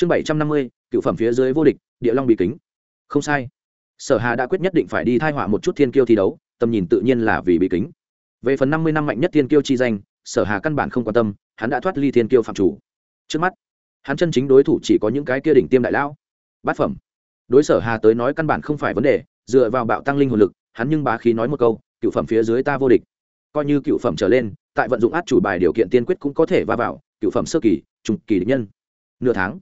chương bảy trăm năm mươi, cựu phẩm phía dưới vô địch, địa long bị kính. Không sai. Sở hà đã quyết nhất định phải đi thai họa một chút thiên kiêu thi đấu, tầm nhìn tự nhiên là vì bị kính. Về phần năm mươi năm mạnh nhất thiên kiêu chi danh, sở hà căn bản không quan tâm, hắn đã thoát ly thiên kiêu phạm chủ. Trước mắt, hắn chân chính đối thủ chỉ có những cái kia đỉnh tiêm đại lão. Bát phẩm. Đối sở hà tới nói căn bản không phải vấn đề, dựa vào bạo tăng linh hồn lực, hắn nhưng bá khí nói một câu, cựu phẩm phía dưới ta vô địch. Coi như cựu phẩm trở lên, tại vận dụng át chủ bài điều kiện tiên quyết cũng có thể va vào, cựu phẩm sơ kỳ, trung kỳ địch nhân. Nửa tháng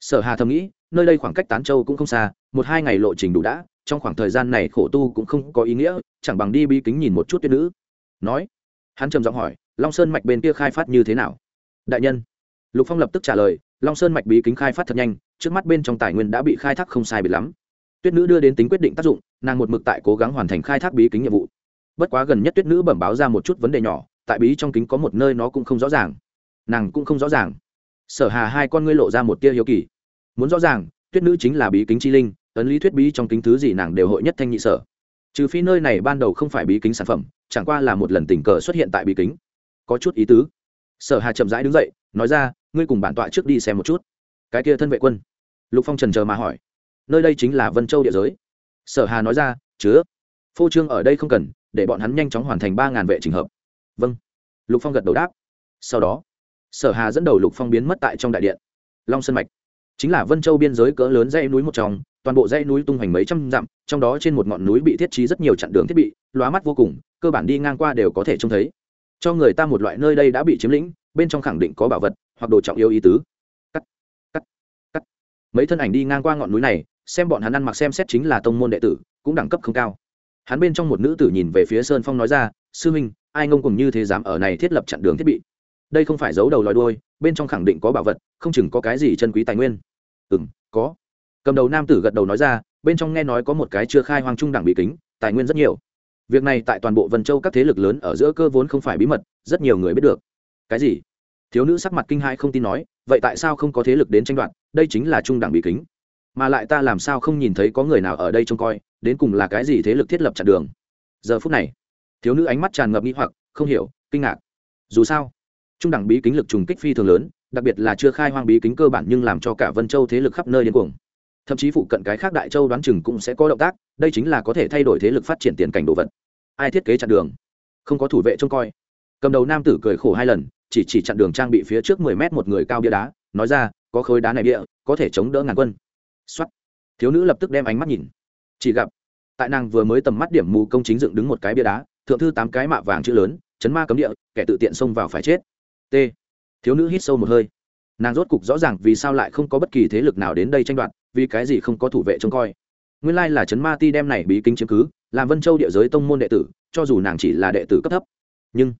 sở hà thầm nghĩ, nơi đây khoảng cách tán châu cũng không xa, một hai ngày lộ trình đủ đã, trong khoảng thời gian này khổ tu cũng không có ý nghĩa, chẳng bằng đi bi kính nhìn một chút tuyết nữ. Nói, hắn trầm giọng hỏi, long sơn mạch bên kia khai phát như thế nào? Đại nhân, lục phong lập tức trả lời, long sơn mạch bí kính khai phát thật nhanh, trước mắt bên trong tài nguyên đã bị khai thác không sai biệt lắm. Tuyết nữ đưa đến tính quyết định tác dụng, nàng một mực tại cố gắng hoàn thành khai thác bí kính nhiệm vụ. Bất quá gần nhất tuyết nữ bẩm báo ra một chút vấn đề nhỏ, tại bí trong kính có một nơi nó cũng không rõ ràng. Nàng cũng không rõ ràng sở hà hai con ngươi lộ ra một tia hiếu kỳ. Muốn rõ ràng, tuyết nữ chính là bí kính chi linh, ấn lý thuyết bí trong kính thứ gì nàng đều hội nhất thanh nhị sở. Trừ phi nơi này ban đầu không phải bí kính sản phẩm, chẳng qua là một lần tình cờ xuất hiện tại bí kính. Có chút ý tứ. Sở hà chậm rãi đứng dậy, nói ra, ngươi cùng bản tọa trước đi xem một chút. Cái kia thân vệ quân. Lục phong trần chờ mà hỏi, nơi đây chính là vân châu địa giới. Sở hà nói ra, chứa. Phô trương ở đây không cần, để bọn hắn nhanh chóng hoàn thành ba ngàn vệ trình hợp. Vâng. Lục phong gật đầu đáp. Sau đó sở hà dẫn đầu lục phong biến mất tại trong đại điện. Long sơn mạch, chính là vân châu biên giới cỡ lớn dãy núi một trong, toàn bộ dãy núi tung hoành mấy trăm dặm, trong đó trên một ngọn núi bị thiết trí rất nhiều chặn đường thiết bị, lóa mắt vô cùng, cơ bản đi ngang qua đều có thể trông thấy. Cho người ta một loại nơi đây đã bị chiếm lĩnh, bên trong khẳng định có bảo vật, hoặc đồ trọng yêu ý tứ. Cắt cắt cắt. Mấy thân ảnh đi ngang qua ngọn núi này, xem bọn hắn ăn mặc xem xét chính là tông môn đệ tử, cũng đẳng cấp không cao. Hắn bên trong một nữ tử nhìn về phía sơn phong nói ra, sư huynh ai ngông cùng như thế dám ở này thiết lập chặn đường thiết bị? Đây không phải giấu đầu lòi đuôi, bên trong khẳng định có bảo vật, không chừng có cái gì chân quý tài nguyên. Ừ m có. Cầm đầu nam tử gật đầu nói ra, bên trong nghe nói có một cái chưa khai hoang trung đẳng bị kính, tài nguyên rất nhiều. Việc này tại toàn bộ vân châu các thế lực lớn ở giữa cơ vốn không phải bí mật, rất nhiều người biết được. Cái gì? Thiếu nữ sắc mặt kinh hai không tin nói, vậy tại sao không có thế lực đến tranh đoạt, đây chính là trung đẳng bị kính. Mà lại ta làm sao không nhìn thấy có người nào ở đây trông coi, đến cùng là cái gì thế lực thiết lập chặn đường? Giờ phút này, thiếu nữ ánh mắt tràn ngập nghi hoặc, không hiểu, kinh ngạc. Dù sao trung đẳng bí kính lực trùng kích phi thường lớn, đặc biệt là chưa khai hoang bí kính cơ bản nhưng làm cho cả vân châu thế lực khắp nơi điên cuồng. Thậm chí phụ cận cái khác đại châu đoán chừng cũng sẽ có động tác, đây chính là có thể thay đổi thế lực phát triển tiền cảnh đồ vật. Ai thiết kế chặn đường? Không có thủ vệ trông coi. Cầm đầu nam tử cười khổ hai lần, chỉ chỉ chặn đường trang bị phía trước mười mét một người cao bia đá, nói ra, có khối đá này bia, có thể chống đỡ ngàn quân. Xuất thiếu nữ lập tức đem ánh mắt nhìn. Chỉ gặp, tại nàng vừa mới tầm mắt điểm mù công chính dựng đứng một cái bia đá, thượng thư tám cái mạ vàng chữ lớn, chấn ma cấm địa, kẻ tự tiện xông vào phải chết t. Thiếu nữ hít sâu một hơi. Nàng rốt cục rõ ràng vì sao lại không có bất kỳ thế lực nào đến đây tranh đoạt, vì cái gì không có thủ vệ trông coi. Nguyên lai là chấn ma ti đem này bí kính chiếm cứ, làm vân châu địa giới tông môn đệ tử, cho dù nàng chỉ là đệ tử cấp thấp, nhưng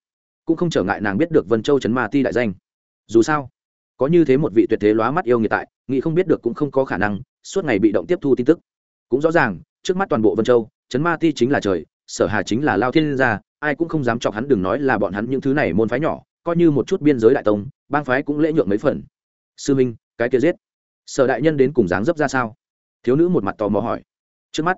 cũng không trở ngại nàng biết được vân châu chấn ma ti đại danh. Dù sao, có như thế một vị tuyệt thế lóa mắt yêu nghiệt tại, nghĩ không biết được cũng không có khả năng, suốt ngày bị động tiếp thu tin tức. Cũng rõ ràng, trước mắt toàn bộ vân châu chấn ma ti chính là trời, sở hà chính là lao thiên gia, ai cũng không dám chọc hắn đừng nói là bọn hắn những thứ này môn phái nhỏ coi như một chút biên giới đại tông, bang phái cũng lễ nhượng mấy phần. Sư minh, cái kia giết. Sở đại nhân đến cùng dáng dấp ra sao? Thiếu nữ một mặt tò mò hỏi. Trước mắt,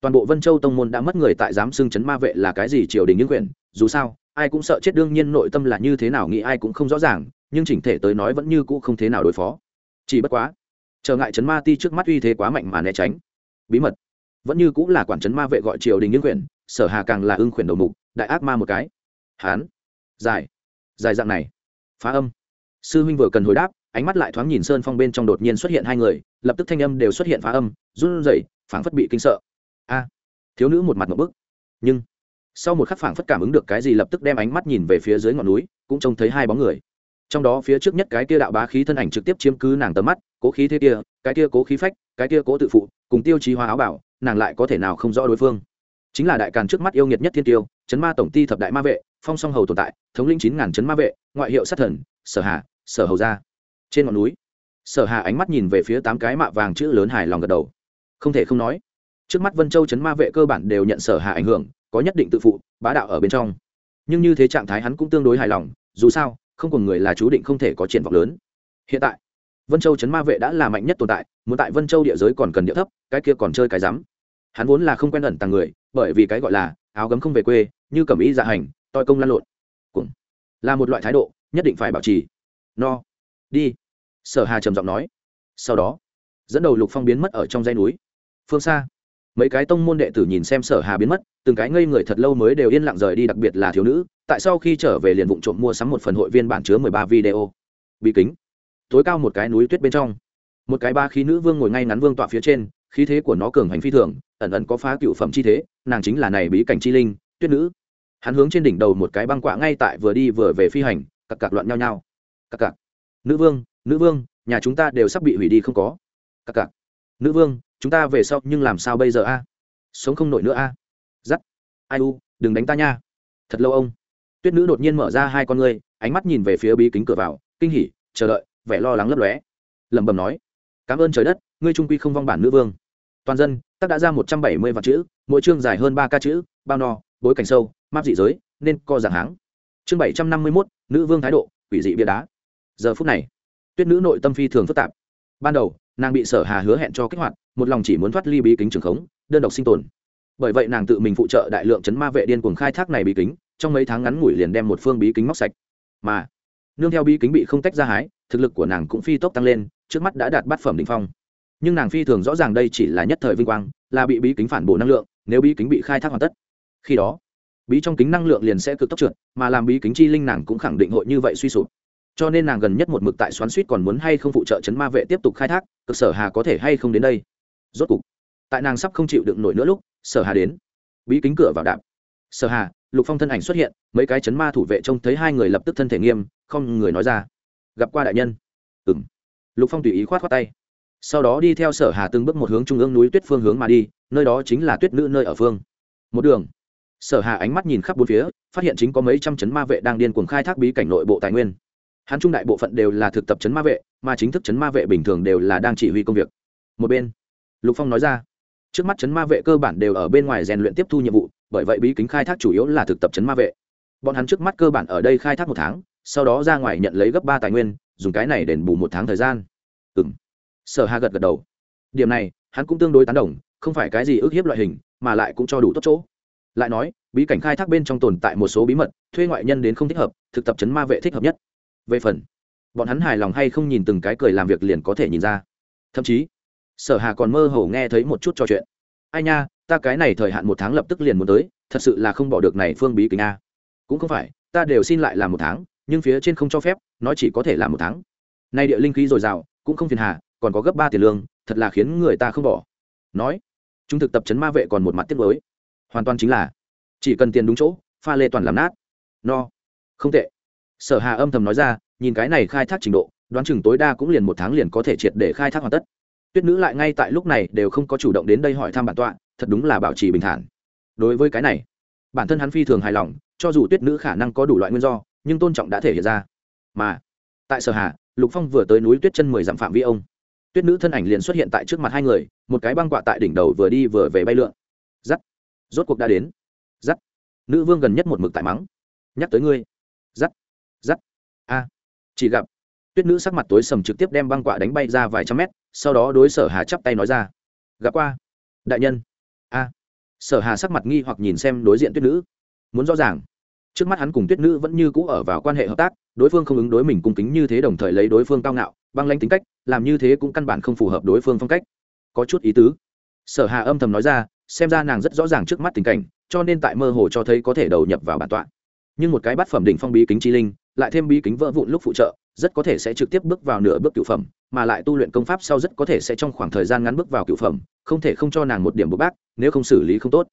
toàn bộ vân châu tông môn đã mất người tại giám xưng chấn ma vệ là cái gì triều đình những quyền, dù sao, ai cũng sợ chết đương nhiên nội tâm là như thế nào nghĩ ai cũng không rõ ràng, nhưng chỉnh thể tới nói vẫn như cũ không thế nào đối phó. Chỉ bất quá, trở ngại chấn ma ti trước mắt uy thế quá mạnh mà né tránh. Bí mật. Vẫn như cũng là quản chấn ma vệ gọi triều đình những quyền, sở hà càng là ưng quyền đầu mục, đại ác ma một cái. Hán. Dài dài dạng này. Phá âm. Sư huynh vừa cần hồi đáp, ánh mắt lại thoáng nhìn sơn phong bên trong đột nhiên xuất hiện hai người, lập tức thanh âm đều xuất hiện phá âm, run rẩy, phảng phất bị kinh sợ. A. Thiếu nữ một mặt một bức. Nhưng, sau một khắc phảng phất cảm ứng được cái gì lập tức đem ánh mắt nhìn về phía dưới ngọn núi, cũng trông thấy hai bóng người. Trong đó phía trước nhất cái kia đạo bá khí thân ảnh trực tiếp chiếm cứ nàng tầm mắt, cố khí thế kia, cái kia cố khí phách, cái kia cố tự phụ, cùng tiêu chí hóa áo bảo, nàng lại có thể nào không rõ đối phương. Chính là đại càn trước mắt yêu nghiệt nhất thiên tiêu, chấn ma tổng ty thập đại ma vệ phong song hầu tồn tại, thống lĩnh chín ngàn chấn ma vệ, ngoại hiệu sát thần, sở hà, sở hầu gia. Trên ngọn núi, sở hà ánh mắt nhìn về phía tám cái mạ vàng chữ lớn hài lòng gật đầu. Không thể không nói, trước mắt vân châu chấn ma vệ cơ bản đều nhận sở hà ảnh hưởng, có nhất định tự phụ, bá đạo ở bên trong. Nhưng như thế trạng thái hắn cũng tương đối hài lòng, dù sao, không còn người là chú định không thể có triển vọng lớn. Hiện tại, vân châu chấn ma vệ đã là mạnh nhất tồn tại, muốn tại vân châu địa giới còn cần địa thấp, cái kia còn chơi cái rắm. Hắn vốn là không quen ẩn tàng người, bởi vì cái gọi là áo gấm không về quê, như cẩm ý dạ hành toi công lan lộn. Cũng là một loại thái độ, nhất định phải bảo trì. No. Đi. Sở hà trầm giọng nói. Sau đó, dẫn đầu lục phong biến mất ở trong dãy núi. Phương xa, mấy cái tông môn đệ tử nhìn xem sở hà biến mất, từng cái ngây người thật lâu mới đều yên lặng rời đi, đặc biệt là thiếu nữ. Tại sau khi trở về liền vụng trộm mua sắm một phần hội viên bản chứa mười ba video. Bị kính. Tối cao một cái núi tuyết bên trong. Một cái ba khí nữ vương ngồi ngay ngắn vương tọa phía trên, khí thế của nó cường hành phi thường, ẩn ẩn có phá cựu phẩm chi thế, nàng chính là này bí cảnh chi linh, tuyết nữ hắn hướng trên đỉnh đầu một cái băng quạ ngay tại vừa đi vừa về phi hành, cặc cặc loạn nhau nhau. Cặc cặc. Nữ vương nữ vương, nhà chúng ta đều sắp bị hủy đi không có. Cặc cặc. Nữ vương, chúng ta về sau nhưng làm sao bây giờ a? Sống không nổi nữa a. Giắt. Ai u, đừng đánh ta nha. Thật lâu ông. Tuyết nữ đột nhiên mở ra hai con ngươi, ánh mắt nhìn về phía bí kính cửa vào, kinh hỉ, chờ đợi, vẻ lo lắng lấp lóe. Lẩm bẩm nói, cảm ơn trời đất, ngươi trung quy không vong bản nữ vương. Toàn dân tác đã ra một trăm bảy mươi vạn chữ, mỗi chương dài hơn ba ca chữ, bao no bối cảnh sâu, map dị giới, nên co dạng háng. Chương bảy trăm năm mươi mốt, nữ vương thái độ, quỷ dị bia đá. Giờ phút này, tuyết nữ nội tâm phi thường phức tạp. Ban đầu, nàng bị sở hà hứa hẹn cho kích hoạt, một lòng chỉ muốn thoát ly bí kính trường khống, đơn độc sinh tồn. Bởi vậy nàng tự mình phụ trợ đại lượng chấn ma vệ điên cuồng khai thác này bí kính, trong mấy tháng ngắn ngủi liền đem một phương bí kính móc sạch. Mà, nương theo bí kính bị không tách ra hái, thực lực của nàng cũng phi tốc tăng lên, trước mắt đã đạt bát phẩm đ ỉ n h phong. Nhưng nàng phi thường rõ ràng đây chỉ là nhất thời vinh quang, là bị bí kính phản bổ năng lượng, nếu bí kính bị khai thác hoàn tất khi đó, bí trong kính năng lượng liền sẽ cực tốc trượt, mà làm bí kính chi linh nàng cũng khẳng định hội như vậy suy sụp. Cho nên nàng gần nhất một mực tại xoắn suýt còn muốn hay không phụ trợ chấn ma vệ tiếp tục khai thác, cực sở hà có thể hay không đến đây? Rốt cục, tại nàng sắp không chịu đựng nổi nữa lúc, sở hà đến. Bí kính cửa vào đạp. Sở hà, lục phong thân ảnh xuất hiện, mấy cái chấn ma thủ vệ trông thấy hai người lập tức thân thể nghiêm, không người nói ra. Gặp qua đại nhân. Ừ m lục phong tùy ý khoát khoát tay. Sau đó đi theo sở hà từng bước một hướng trung ương núi tuyết phương hướng mà đi, nơi đó chính là tuyết nữ nơi ở phương. Một đường sở hà ánh mắt nhìn khắp bốn phía, phát hiện chính có mấy trăm chấn ma vệ đang điên cuồng khai thác bí cảnh nội bộ tài nguyên. Hắn trung đại bộ phận đều là thực tập chấn ma vệ, mà chính thức chấn ma vệ bình thường đều là đang chỉ huy công việc. Một bên, lục phong nói ra, trước mắt chấn ma vệ cơ bản đều ở bên ngoài rèn luyện tiếp thu nhiệm vụ, bởi vậy bí kính khai thác chủ yếu là thực tập chấn ma vệ. Bọn hắn trước mắt cơ bản ở đây khai thác một tháng, sau đó ra ngoài nhận lấy gấp ba tài nguyên, dùng cái này đền bù một tháng thời gian. Ừ m sở hà gật gật đầu. Điểm này, hắn cũng tương đối tán đồng, không phải cái gì ức hiếp loại hình, mà lại cũng cho đủ tốt chỗ lại nói, bí cảnh khai thác bên trong tồn tại một số bí mật, thuê ngoại nhân đến không thích hợp, thực tập chấn ma vệ thích hợp nhất. Về phần, bọn hắn hài lòng hay không nhìn từng cái cười làm việc liền có thể nhìn ra. Thậm chí, sở hà còn mơ hồ nghe thấy một chút trò chuyện. Ai nha, ta cái này thời hạn một tháng lập tức liền muốn tới, thật sự là không bỏ được này phương bí kính a. Cũng không phải, ta đều xin lại làm một tháng, nhưng phía trên không cho phép nó chỉ có thể làm một tháng. Nay địa linh khí dồi dào, cũng không phiền hà, còn có gấp ba tiền lương, thật là khiến người ta không bỏ. Nói, chúng thực tập chấn ma vệ còn một mặt tiết mới hoàn toàn chính là chỉ cần tiền đúng chỗ, pha lê toàn làm nát. No, không tệ. Sở hà âm thầm nói ra, nhìn cái này khai thác trình độ, đoán chừng tối đa cũng liền một tháng liền có thể triệt để khai thác hoàn tất. Tuyết nữ lại ngay tại lúc này đều không có chủ động đến đây hỏi thăm bản tọa, thật đúng là bảo trì bình thản. Đối với cái này, bản thân hắn phi thường hài lòng, cho dù tuyết nữ khả năng có đủ loại nguyên do, nhưng tôn trọng đã thể hiện ra. Mà, tại sở hà, lục phong vừa tới núi tuyết chân mười dặm phạm vi ông. Tuyết nữ thân ảnh liền xuất hiện tại trước mặt hai người, một cái băng quạ tại đỉnh đầu vừa đi vừa về bay lượn rốt cuộc đã đến. Giắt. Nữ vương gần nhất một mực tại mắng. Nhắc tới ngươi. Giắt. Giắt. A. Chỉ gặp, tuyết nữ sắc mặt tối sầm trực tiếp đem băng quạ đánh bay ra vài trăm mét, sau đó đối sở hà chắp tay nói ra. Gặp qua. Đại nhân. A. Sở hà sắc mặt nghi hoặc nhìn xem đối diện tuyết nữ. Muốn rõ ràng. Trước mắt hắn cùng tuyết nữ vẫn như cũ ở vào quan hệ hợp tác, đối phương không ứng đối mình cung kính như thế đồng thời lấy đối phương cao ngạo, băng lanh tính cách, làm như thế cũng căn bản không phù hợp đối phương phong cách. Có chút ý tứ. Sở hà âm thầm nói ra xem ra nàng rất rõ ràng trước mắt tình cảnh, cho nên tại mơ hồ cho thấy có thể đầu nhập vào bản tọa. Nhưng một cái bát phẩm đỉnh phong bí kính chi linh, lại thêm bí kính vỡ vụn lúc phụ trợ, rất có thể sẽ trực tiếp bước vào nửa bước cựu phẩm, mà lại tu luyện công pháp sau rất có thể sẽ trong khoảng thời gian ngắn bước vào cựu phẩm, không thể không cho nàng một điểm bộc bác, nếu không xử lý không tốt.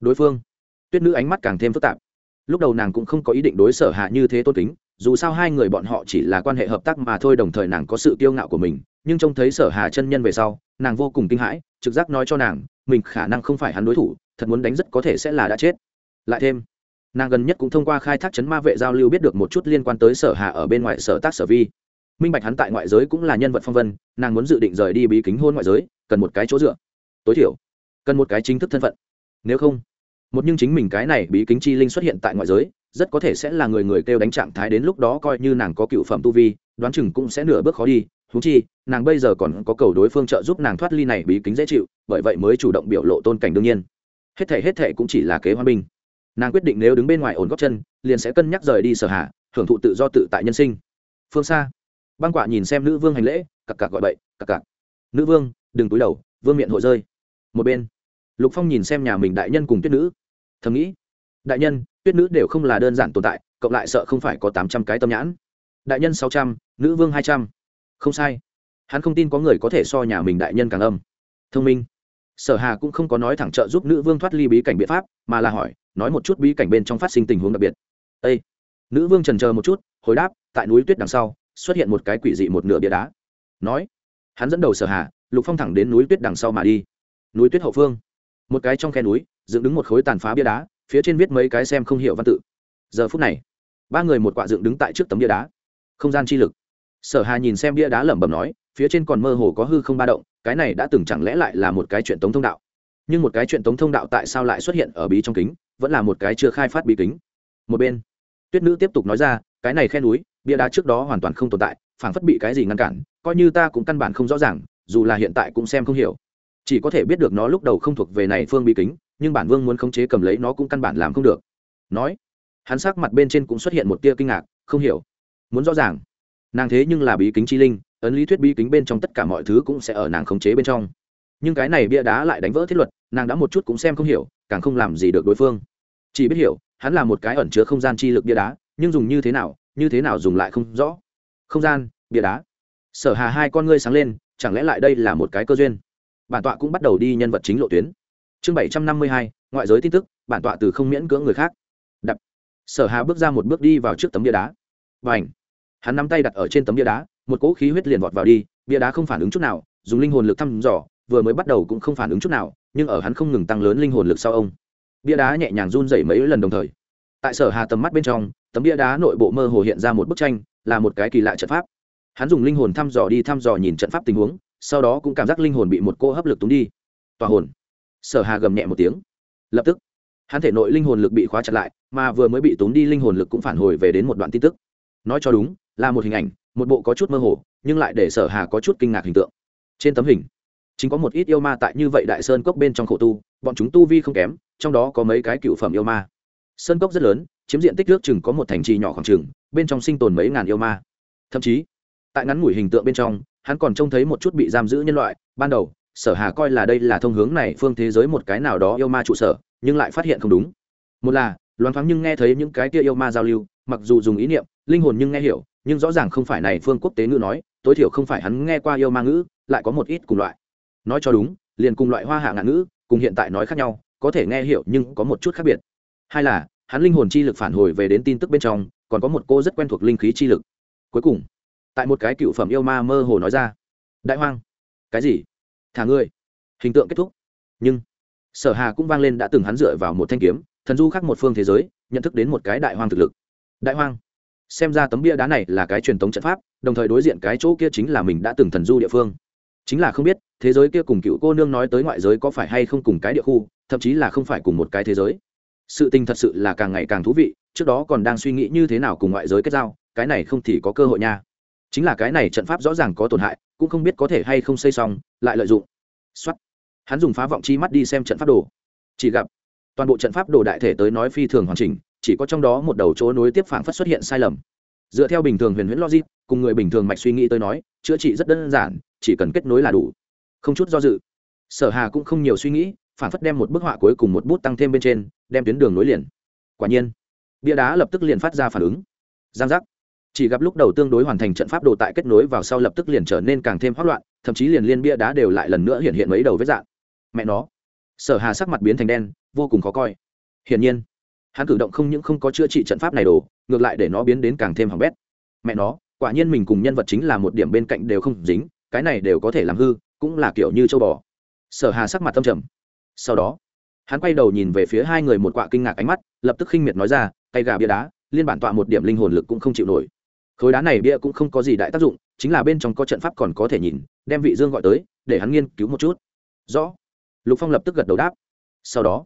Đối phương, tuyết nữ ánh mắt càng thêm phức tạp. Lúc đầu nàng cũng không có ý định đối sở hạ như thế tôn kính, dù sao hai người bọn họ chỉ là quan hệ hợp tác mà thôi đồng thời nàng có sự kiêu ngạo của mình, nhưng trông thấy sở hà chân nhân về sau, nàng vô cùng kinh hãi, trực giác nói cho nàng mình khả năng không phải hắn đối thủ, thật muốn đánh rất có thể sẽ là đã chết. Lại thêm, nàng gần nhất cũng thông qua khai thác chấn ma vệ giao lưu biết được một chút liên quan tới sở hà ở bên ngoài sở tác sở vi. Minh bạch hắn tại ngoại giới cũng là nhân vật phong vân, nàng muốn dự định rời đi bí kính hôn ngoại giới, cần một cái chỗ dựa. Tối thiểu, cần một cái chính thức thân phận. Nếu không, một nhưng chính mình cái này bí kính chi linh xuất hiện tại ngoại giới, rất có thể sẽ là người người kêu đánh trạng thái đến lúc đó coi như nàng có cựu phẩm tu vi, đoán chừng cũng sẽ nửa bước khó đi thú chi, nàng bây giờ còn có cầu đối phương trợ giúp nàng thoát ly này bí kính dễ chịu, bởi vậy mới chủ động biểu lộ tôn cảnh đương nhiên. Hết thể hết thể cũng chỉ là kế hoa binh. Nàng quyết định nếu đứng bên ngoài ổn góc chân, liền sẽ cân nhắc rời đi sở hạ, hưởng thụ tự do tự tại nhân sinh. Phương xa, băng quạ nhìn xem nữ vương hành lễ, cặc cặc gọi bậy, cặc cặc. Nữ vương, đừng túi đầu, vương miệng hội rơi. Một bên, lục phong nhìn xem nhà mình đại nhân cùng tuyết nữ. Thầm nghĩ, đại nhân, tuyết nữ đều không là đơn giản tồn tại, cộng lại sợ không phải có tám trăm cái tâm nhãn. Đại nhân sáu trăm, nữ vương hai trăm không sai. Hắn không tin có người có thể so nhà mình đại nhân càng âm. Thông minh. Sở hà cũng không có nói thẳng trợ giúp nữ vương thoát ly bí cảnh biện pháp, mà là hỏi, nói một chút bí cảnh bên trong phát sinh tình huống đặc biệt. Ê! nữ vương trần chờ một chút, hồi đáp, tại núi tuyết đằng sau, xuất hiện một cái quỷ dị một nửa bia đá. Nói. Hắn dẫn đầu sở hà, lục phong thẳng đến núi tuyết đằng sau mà đi. Núi tuyết hậu phương. Một cái trong khe núi, dựng đứng một khối tàn phá bia đá, phía trên viết mấy cái xem không hiểu văn tự. Giờ phút này, ba người một quạ dựng đứng tại trước tấm bia đá. Không gian chi lực sở hà nhìn xem bia đá lẩm bẩm nói, phía trên còn mơ hồ có hư không ba động, cái này đã từng chẳng lẽ lại là một cái chuyện tống thông đạo? Nhưng một cái chuyện tống thông đạo tại sao lại xuất hiện ở bí trong kính, vẫn là một cái chưa khai phát bí kính? Một bên, tuyết nữ tiếp tục nói ra, cái này khe núi, bia đá trước đó hoàn toàn không tồn tại, phảng phất bị cái gì ngăn cản, coi như ta cũng căn bản không rõ ràng, dù là hiện tại cũng xem không hiểu. Chỉ có thể biết được nó lúc đầu không thuộc về này phương bí kính, nhưng bản vương muốn khống chế cầm lấy nó cũng căn bản làm không được. Nói, hắn sắc mặt bên trên cũng xuất hiện một tia kinh ngạc, không hiểu. Muốn rõ ràng nàng thế nhưng là bí kính chi linh, ấn lý thuyết bí kính bên trong tất cả mọi thứ cũng sẽ ở nàng khống chế bên trong. Nhưng cái này bia đá lại đánh vỡ thiết luật, nàng đã một chút cũng xem không hiểu, càng không làm gì được đối phương. Chỉ biết hiểu, hắn là một cái ẩn chứa không gian chi lực bia đá, nhưng dùng như thế nào, như thế nào dùng lại không rõ. Không gian, bia đá. Sở hà hai con ngươi sáng lên, chẳng lẽ lại đây là một cái cơ duyên? Bản tọa cũng bắt đầu đi nhân vật chính lộ tuyến. Chương bảy trăm năm mươi hai, ngoại giới tin tức, bản tọa từ không miễn cưỡng người khác. Đập. Sở hà bước ra một bước đi vào trước tấm bia đá. Và ảnh hắn nắm tay đặt ở trên tấm bia đá, một cỗ khí huyết liền vọt vào đi, bia đá không phản ứng chút nào, dùng linh hồn lực thăm dò, vừa mới bắt đầu cũng không phản ứng chút nào, nhưng ở hắn không ngừng tăng lớn linh hồn lực sau ông. Bia đá nhẹ nhàng run dày mấy lần đồng thời. Tại sở hà tầm mắt bên trong, tấm bia đá nội bộ mơ hồ hiện ra một bức tranh, là một cái kỳ lạ trận pháp. Hắn dùng linh hồn thăm dò đi thăm dò nhìn trận pháp tình huống, sau đó cũng cảm giác linh hồn bị một cô hấp lực túng đi. Tòa hồn. Sở hà gầm nhẹ một tiếng. Lập tức, hắn thể nội linh hồn lực bị khóa chặt lại, mà vừa mới bị túng đi linh hồn lực cũng phản hồi về đến một đoạn tin tức. Nói cho đúng là một hình ảnh, một bộ có chút mơ hồ, nhưng lại để sở hà có chút kinh ngạc hình tượng. Trên tấm hình, chính có một ít yêu ma tại như vậy đại sơn cốc bên trong khổ tu, bọn chúng tu vi không kém, trong đó có mấy cái cựu phẩm yêu ma. Sơn cốc rất lớn, chiếm diện tích nước chừng có một thành trì nhỏ khoảng chừng, bên trong sinh tồn mấy ngàn yêu ma. Thậm chí, tại ngắn ngủi hình tượng bên trong, hắn còn trông thấy một chút bị giam giữ nhân loại. Ban đầu, sở hà coi là đây là thông hướng này phương thế giới một cái nào đó yêu ma trụ sở, nhưng lại phát hiện không đúng. Một là, loáng thoáng nhưng nghe thấy những cái kia yêu ma giao lưu, mặc dù dùng ý niệm, linh hồn nhưng nghe hiểu nhưng rõ ràng không phải này phương quốc tế ngữ nói, tối thiểu không phải hắn nghe qua yêu ma ngữ, lại có một ít cùng loại. Nói cho đúng, liền cùng loại hoa hạ ngạn ngữ, cùng hiện tại nói khác nhau, có thể nghe hiểu nhưng có một chút khác biệt. Hai là, hắn linh hồn chi lực phản hồi về đến tin tức bên trong, còn có một cô rất quen thuộc linh khí chi lực. Cuối cùng, tại một cái cựu phẩm yêu ma mơ hồ nói ra, đại hoang, cái gì? Thả ngươi. Hình tượng kết thúc. Nhưng, sở hà cũng vang lên đã từng hắn dựa vào một thanh kiếm, thần du khác một phương thế giới, nhận thức đến một cái đại hoang thực lực. Đại hoang xem ra tấm bia đá này là cái truyền thống trận pháp, đồng thời đối diện cái chỗ kia chính là mình đã từng thần du địa phương. Chính là không biết, thế giới kia cùng cựu cô nương nói tới ngoại giới có phải hay không cùng cái địa khu, thậm chí là không phải cùng một cái thế giới. Sự tình thật sự là càng ngày càng thú vị, trước đó còn đang suy nghĩ như thế nào cùng ngoại giới kết giao, cái này không thì có cơ hội nha. Chính là cái này trận pháp rõ ràng có tổn hại, cũng không biết có thể hay không xây xong, lại lợi dụng. Xuất hắn dùng phá vọng chi mắt đi xem trận pháp đồ. Chỉ gặp, toàn bộ trận pháp đồ đại thể tới nói phi thường hoàn chỉnh chỉ có trong đó một đầu chỗ nối tiếp phảng phất xuất hiện sai lầm. Dựa theo bình thường huyền huyễn logic, cùng người bình thường mạch suy nghĩ tới nói, chữa trị rất đơn giản, chỉ cần kết nối là đủ. Không chút do dự, sở hà cũng không nhiều suy nghĩ phản phất đem một bức họa cuối cùng một bút tăng thêm bên trên, đem tuyến đường nối liền. Quả nhiên, bia đá lập tức liền phát ra phản ứng. Giang giác. Chỉ gặp lúc đầu tương đối hoàn thành trận pháp đồ tại kết nối vào sau lập tức liền trở nên càng thêm hoác loạn, thậm chí liền liên bia đá đều lại lần nữa hiện hiện mấy đầu vết dạng. Mẹ nó. Sở hà sắc mặt biến thành đen, vô cùng khó coi. Hiển nhiên hắn cử động không những không có chữa trị trận pháp này đồ, ngược lại để nó biến đến càng thêm hỏng bét. Mẹ nó, quả nhiên mình cùng nhân vật chính là một điểm bên cạnh đều không dính, cái này đều có thể làm hư, cũng là kiểu như châu bò. Sở hà sắc mặt tâm trầm. Sau đó, hắn quay đầu nhìn về phía hai người một quạ kinh ngạc ánh mắt, lập tức khinh miệt nói ra, tay gà bia đá, liên bản tọa một điểm linh hồn lực cũng không chịu nổi. Khối đá này bia cũng không có gì đại tác dụng, chính là bên trong có trận pháp còn có thể nhìn, đem vị dương gọi tới, để hắn nghiên cứu một chút. Rõ. Lục phong lập tức gật đầu đáp. Sau đó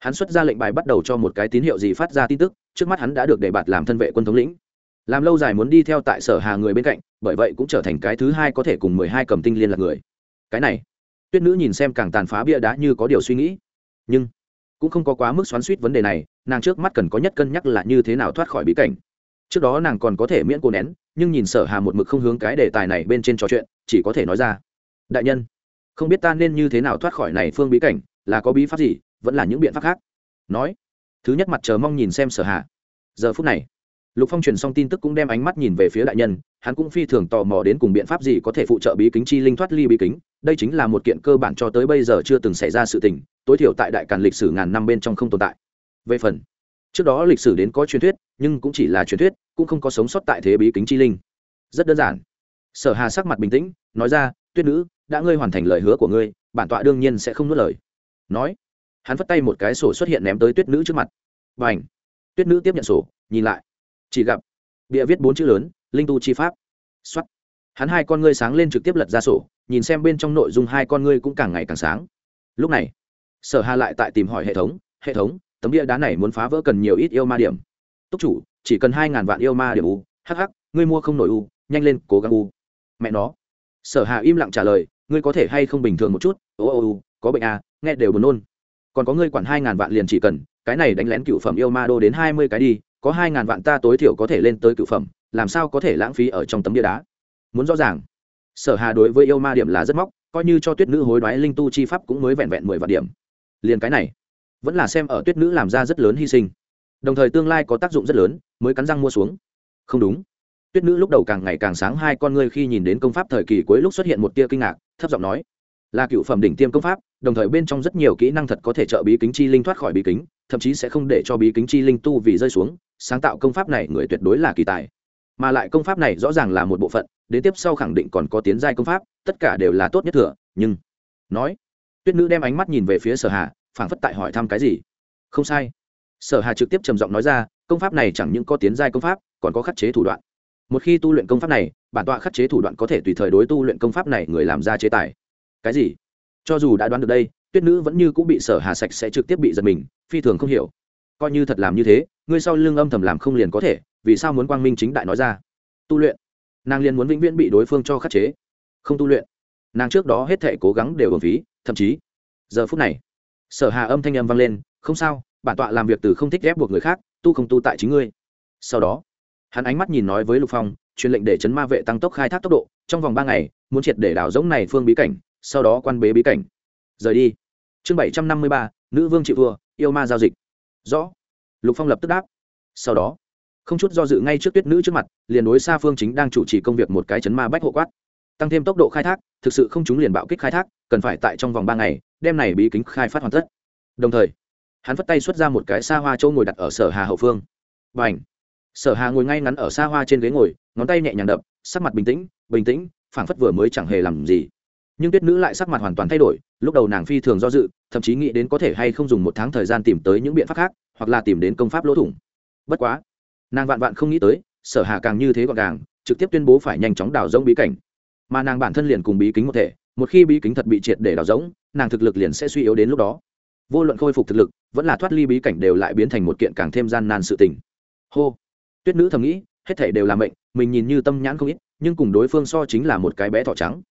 hắn xuất ra lệnh bài bắt đầu cho một cái tín hiệu gì phát ra tin tức, trước mắt hắn đã được đề bạt làm thân vệ quân thống lĩnh. Làm lâu dài muốn đi theo tại sở hà người bên cạnh, bởi vậy cũng trở thành cái thứ hai có thể cùng mười hai cầm tinh liên lạc người. Cái này, tuyết nữ nhìn xem càng tàn phá bia đá như có điều suy nghĩ. Nhưng, cũng không có quá mức xoắn suýt vấn đề này, nàng trước mắt cần có nhất cân nhắc là như thế nào thoát khỏi bí cảnh. Trước đó nàng còn có thể miễn cô nén, nhưng nhìn sở hà một mực không hướng cái đề tài này bên trên trò chuyện, chỉ có thể nói ra. Đại nhân, không biết ta nên như thế nào thoát khỏi này phương bí cảnh, là có bí pháp gì vẫn là những biện pháp khác. Nói, thứ nhất mặt chờ mong nhìn xem sở hạ giờ phút này, lục phong truyền xong tin tức cũng đem ánh mắt nhìn về phía đại nhân, hắn cũng phi thường tò mò đến cùng biện pháp gì có thể phụ trợ bí kính chi linh thoát ly bí kính, đây chính là một kiện cơ bản cho tới bây giờ chưa từng xảy ra sự tình, tối thiểu tại đại càn lịch sử ngàn năm bên trong không tồn tại. Về phần, trước đó lịch sử đến có truyền thuyết, nhưng cũng chỉ là truyền thuyết, cũng không có sống sót tại thế bí kính chi linh. Rất đơn giản. Sở hà sắc mặt bình tĩnh, nói ra, tuyết nữ, đã ngươi hoàn thành lời hứa của ngươi, bản tọa đương nhiên sẽ không nuốt lời. Nói hắn phất tay một cái sổ xuất hiện ném tới tuyết nữ trước mặt. Và ảnh tuyết nữ tiếp nhận sổ, nhìn lại. Chỉ gặp bịa viết bốn chữ lớn, linh tu chi pháp. Xuất hắn hai con ngươi sáng lên trực tiếp lật ra sổ, nhìn xem bên trong nội dung hai con ngươi cũng càng ngày càng sáng. Lúc này, sở hà lại tại tìm hỏi hệ thống hệ thống, tấm bia đá này muốn phá vỡ cần nhiều ít yêu ma điểm? Túc chủ, chỉ cần hai ngàn vạn yêu ma điểm u hh ngươi mua không nổi u, nhanh lên, cố gắng u. Mẹ nó! Sở hà im lặng trả lời, ngươi có thể hay không bình thường một chút? Ô ô u có bệnh à nghe đều buồn nôn còn có ngươi quản hai ngàn vạn liền chỉ cần, cái này đánh lén cựu phẩm yêu ma đô đến hai mươi cái đi, có hai ngàn vạn ta tối thiểu có thể lên tới cựu phẩm, làm sao có thể lãng phí ở trong tấm bia đá? Muốn rõ ràng, sở hà đối với yêu ma điểm là rất móc, coi như cho tuyết nữ hối đoái linh tu chi pháp cũng mới vẹn vẹn mười vạn điểm. Liền cái này, vẫn là xem ở tuyết nữ làm ra rất lớn hy sinh. Đồng thời tương lai có tác dụng rất lớn, mới cắn răng mua xuống. Không đúng. Tuyết nữ lúc đầu càng ngày càng sáng hai con ngươi khi nhìn đến công pháp thời kỳ cuối lúc xuất hiện một tia kinh ngạc, thấp giọng nói, là cựu phẩm đỉnh tiêm công pháp đồng thời bên trong rất nhiều kỹ năng thật có thể trợ bí kính chi linh thoát khỏi bí kính, thậm chí sẽ không để cho bí kính chi linh tu vì rơi xuống. Sáng tạo công pháp này người tuyệt đối là kỳ tài. Mà lại công pháp này rõ ràng là một bộ phận, đến tiếp sau khẳng định còn có tiến giai công pháp, tất cả đều là tốt nhất thừa, nhưng, nói, tuyết nữ đem ánh mắt nhìn về phía sở hà, phảng phất tại hỏi thăm cái gì. Không sai. Sở hà trực tiếp trầm giọng nói ra, công pháp này chẳng những có tiến giai công pháp, còn có khắc chế thủ đoạn. Một khi tu luyện công pháp này, bản tọa khắc chế thủ đoạn có thể tùy thời đối tu luyện công pháp này người làm ra chế tài. Cái gì? Cho dù đã đoán được đây, tuyết nữ vẫn như cũng bị sở hà sạch sẽ trực tiếp bị giật mình, phi thường không hiểu. Coi như thật làm như thế, ngươi sau lưng âm thầm làm không liền có thể, vì sao muốn quang minh chính đại nói ra? Tu luyện. Nàng liền muốn vĩnh viễn bị đối phương cho khắc chế. Không tu luyện. Nàng trước đó hết thể cố gắng đều ổn phí, thậm chí, giờ phút này, sở hà âm thanh âm vang lên, không sao, bản tọa làm việc từ không thích ghép buộc người khác, tu không tu tại chính ngươi. Sau đó, hắn ánh mắt nhìn nói với lục phong, truyền lệnh để chấn ma vệ tăng tốc khai thác tốc độ, trong vòng ba ngày, muốn triệt để đảo giống này phương bí cảnh sau đó quan bế bí cảnh. Rời đi. Chương bảy trăm năm mươi ba, nữ vương chị vừa yêu ma giao dịch. Rõ. Lục phong lập tức đáp. Sau đó, không chút do dự ngay trước tuyết nữ trước mặt, liền đối xa phương chính đang chủ trì công việc một cái chấn ma bách hộ quát. Tăng thêm tốc độ khai thác, thực sự không chúng liền bạo kích khai thác, cần phải tại trong vòng ba ngày, đem này bí kính khai phát hoàn tất. Đồng thời, hắn vất tay xuất ra một cái xa hoa châu ngồi đặt ở sở hà hậu phương. Và ảnh sở hà ngồi ngay ngắn ở xa hoa trên ghế ngồi, ngón tay nhẹ nhàng đập, sắc mặt bình tĩnh bình tĩnh, phảng phất vừa mới chẳng hề làm gì nhưng tuyết nữ lại sắc mặt hoàn toàn thay đổi, lúc đầu nàng phi thường do dự, thậm chí nghĩ đến có thể hay không dùng một tháng thời gian tìm tới những biện pháp khác, hoặc là tìm đến công pháp lỗ thủng. Bất quá, nàng vạn vạn không nghĩ tới, sở hà càng như thế gọn gàng, trực tiếp tuyên bố phải nhanh chóng đào rỗng bí cảnh. Mà nàng bản thân liền cùng bí kính một thể, một khi bí kính thật bị triệt để đào rỗng, nàng thực lực liền sẽ suy yếu đến lúc đó. Vô luận khôi phục thực lực, vẫn là thoát ly bí cảnh đều lại biến thành một kiện càng thêm gian nan sự tình. Hô. Tuyết nữ thầm nghĩ, hết thể đều là mệnh, mình nhìn như tâm nhãn không ít, nhưng cùng đối phương so chính là một cái bé thỏ trắng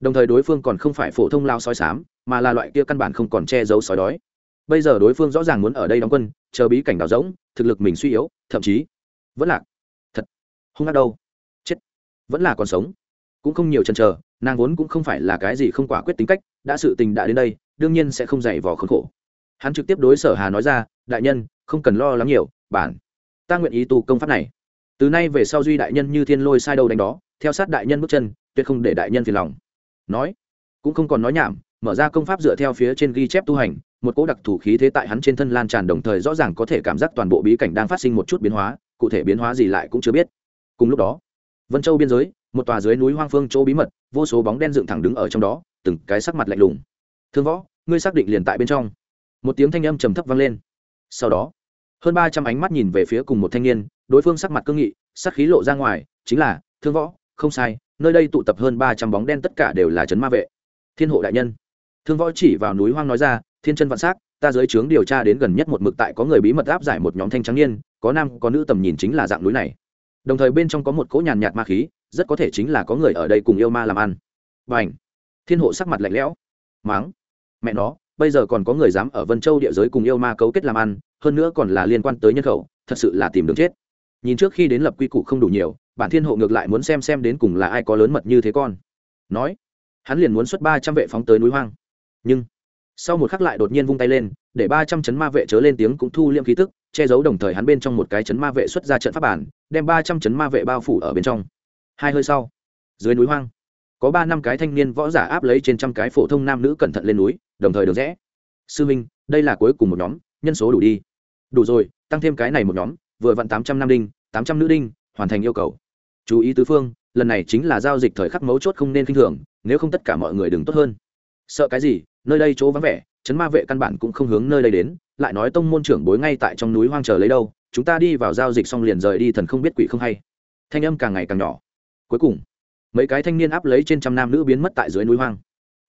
đồng thời đối phương còn không phải phổ thông lao sói sám mà là loại kia căn bản không còn che giấu sói đói. Bây giờ đối phương rõ ràng muốn ở đây đóng quân, chờ bí cảnh đào rỗng, thực lực mình suy yếu, thậm chí vẫn là thật, hung hát đâu? Chết, vẫn là còn sống. Cũng không nhiều chần chờ, nàng vốn cũng không phải là cái gì không quả quyết tính cách, đã sự tình đã đến đây, đương nhiên sẽ không dày vò khốn khổ. Hắn trực tiếp đối sở hà nói ra, đại nhân, không cần lo lắng nhiều, bản, ta nguyện ý tu công pháp này. Từ nay về sau duy đại nhân như thiên lôi sai đâu đánh đó, theo sát đại nhân bước chân, tuyệt không để đại nhân phiền lòng nói. Cũng không còn nói nhảm, mở ra công pháp dựa theo phía trên ghi chép tu hành, một cỗ đặc thù khí thế tại hắn trên thân lan tràn đồng thời rõ ràng có thể cảm giác toàn bộ bí cảnh đang phát sinh một chút biến hóa, cụ thể biến hóa gì lại cũng chưa biết. Cùng lúc đó, vân châu biên giới, một tòa dưới núi hoang phương chỗ bí mật, vô số bóng đen dựng thẳng đứng ở trong đó, từng cái sắc mặt lạnh lùng. Thương võ, ngươi xác định liền tại bên trong. Một tiếng thanh âm trầm thấp vang lên. Sau đó, hơn ba trăm ánh mắt nhìn về phía cùng một thanh niên, đối phương sắc mặt cương nghị, sắc khí lộ ra ngoài, chính là, thương võ, không sai nơi đây tụ tập hơn ba trăm bóng đen tất cả đều là trấn ma vệ. Thiên hộ đại nhân. Thương võ chỉ vào núi hoang nói ra, thiên chân vạn s á c ta dưới trướng điều tra đến gần nhất một mực tại có người bí mật áp giải một nhóm thanh trắng niên, có nam, có nữ tầm nhìn chính là dạng núi này. Đồng thời bên trong có một cỗ nhàn nhạt ma khí, rất có thể chính là có người ở đây cùng yêu ma làm ăn. B à n h thiên hộ sắc mặt lạnh lẽo. Máng! Mẹ nó, bây giờ còn có người dám ở vân châu địa giới cùng yêu ma cấu kết làm ăn, hơn nữa còn là liên quan tới nhân khẩu, thật sự là tìm đường chết. Nhìn trước khi đến lập quy củ không đủ nhiều bản thiên hộ ngược lại muốn xem xem đến cùng là ai có lớn mật như thế con. Nói, hắn liền muốn xuất ba trăm vệ phóng tới núi hoang. Nhưng, sau một khắc lại đột nhiên vung tay lên, để ba trăm chấn ma vệ chớ lên tiếng cũng thu liêm khí tức, che giấu đồng thời hắn bên trong một cái chấn ma vệ xuất ra trận pháp bản, đem ba trăm chấn ma vệ bao phủ ở bên trong. Hai hơi sau, dưới núi hoang, có ba năm cái thanh niên võ giả áp lấy trên trăm cái phổ thông nam nữ cẩn thận lên núi, đồng thời được rẽ. Sư minh, đây là cuối cùng một nhóm, nhân số đủ đi. Đủ rồi, tăng thêm cái này một nhóm, vừa vặn tám trăm nam đinh, tám trăm nữ đinh, hoàn thành yêu cầu chú ý tứ phương, lần này chính là giao dịch thời khắc mấu chốt không nên k i n h thường, nếu không tất cả mọi người đừng tốt hơn. Sợ cái gì? Nơi đây chỗ vắng vẻ, chấn ma vệ căn bản cũng không hướng nơi đây đến, lại nói tông môn trưởng bối ngay tại trong núi hoang chờ lấy đâu, chúng ta đi vào giao dịch xong liền rời đi, thần không biết quỷ không hay. Thanh âm càng ngày càng nhỏ. Cuối cùng, mấy cái thanh niên áp lấy trên trăm nam nữ biến mất tại dưới núi hoang.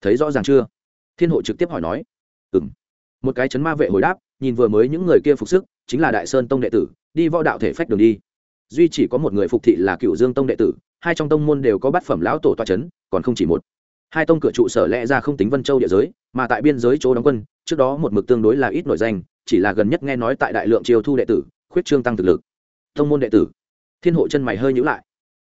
Thấy rõ ràng chưa? Thiên hộ trực tiếp hỏi nói. Ừ m một cái chấn ma vệ hồi đáp, nhìn vừa mới những người kia phục sức, chính là đại sơn tông đệ tử, đi võ đạo thể phách đường đi duy chỉ có một người phục thị là cựu dương tông đệ tử hai trong tông môn đều có bát phẩm lão tổ toa c h ấ n còn không chỉ một. Hai tông cửa trụ sở lẽ ra không tính vân châu địa giới mà tại biên giới chỗ đóng quân trước đó một mực tương đối là ít nổi danh chỉ là gần nhất nghe nói tại đại lượng triều thu đệ tử khuyết trương tăng thực lực. Tông môn đệ tử. Thiên hộ chân mày hơi nhữ lại.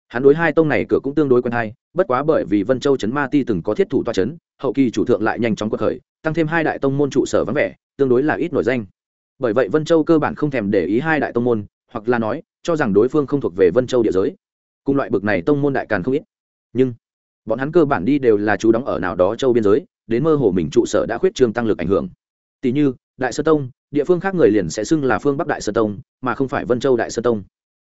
Hắn đối hai tông này cửa cũng tương đối quen hai, bất quá bởi vì vân châu trấn ma ti từng có thiết thủ toa c h ấ n hậu kỳ chủ thượng lại nhanh chóng quật khởi tăng thêm hai đại tông môn trụ sở vắng vẻ tương đối là ít nổi danh. Bởi vậy vân châu cơ bản không thèm để ý hai đại tông môn hoặc là nói, cho rằng đối phương không thuộc về vân châu địa giới. Cùng loại bực này tông môn đại càn không ít. Nhưng, bọn hắn cơ bản đi đều là chú đóng ở nào đó châu biên giới, đến mơ hồ mình trụ sở đã khuyết trương tăng lực ảnh hưởng. Tỷ như, đại sơ tông, địa phương khác người liền sẽ xưng là phương bắc đại sơ tông, mà không phải vân châu đại sơ tông.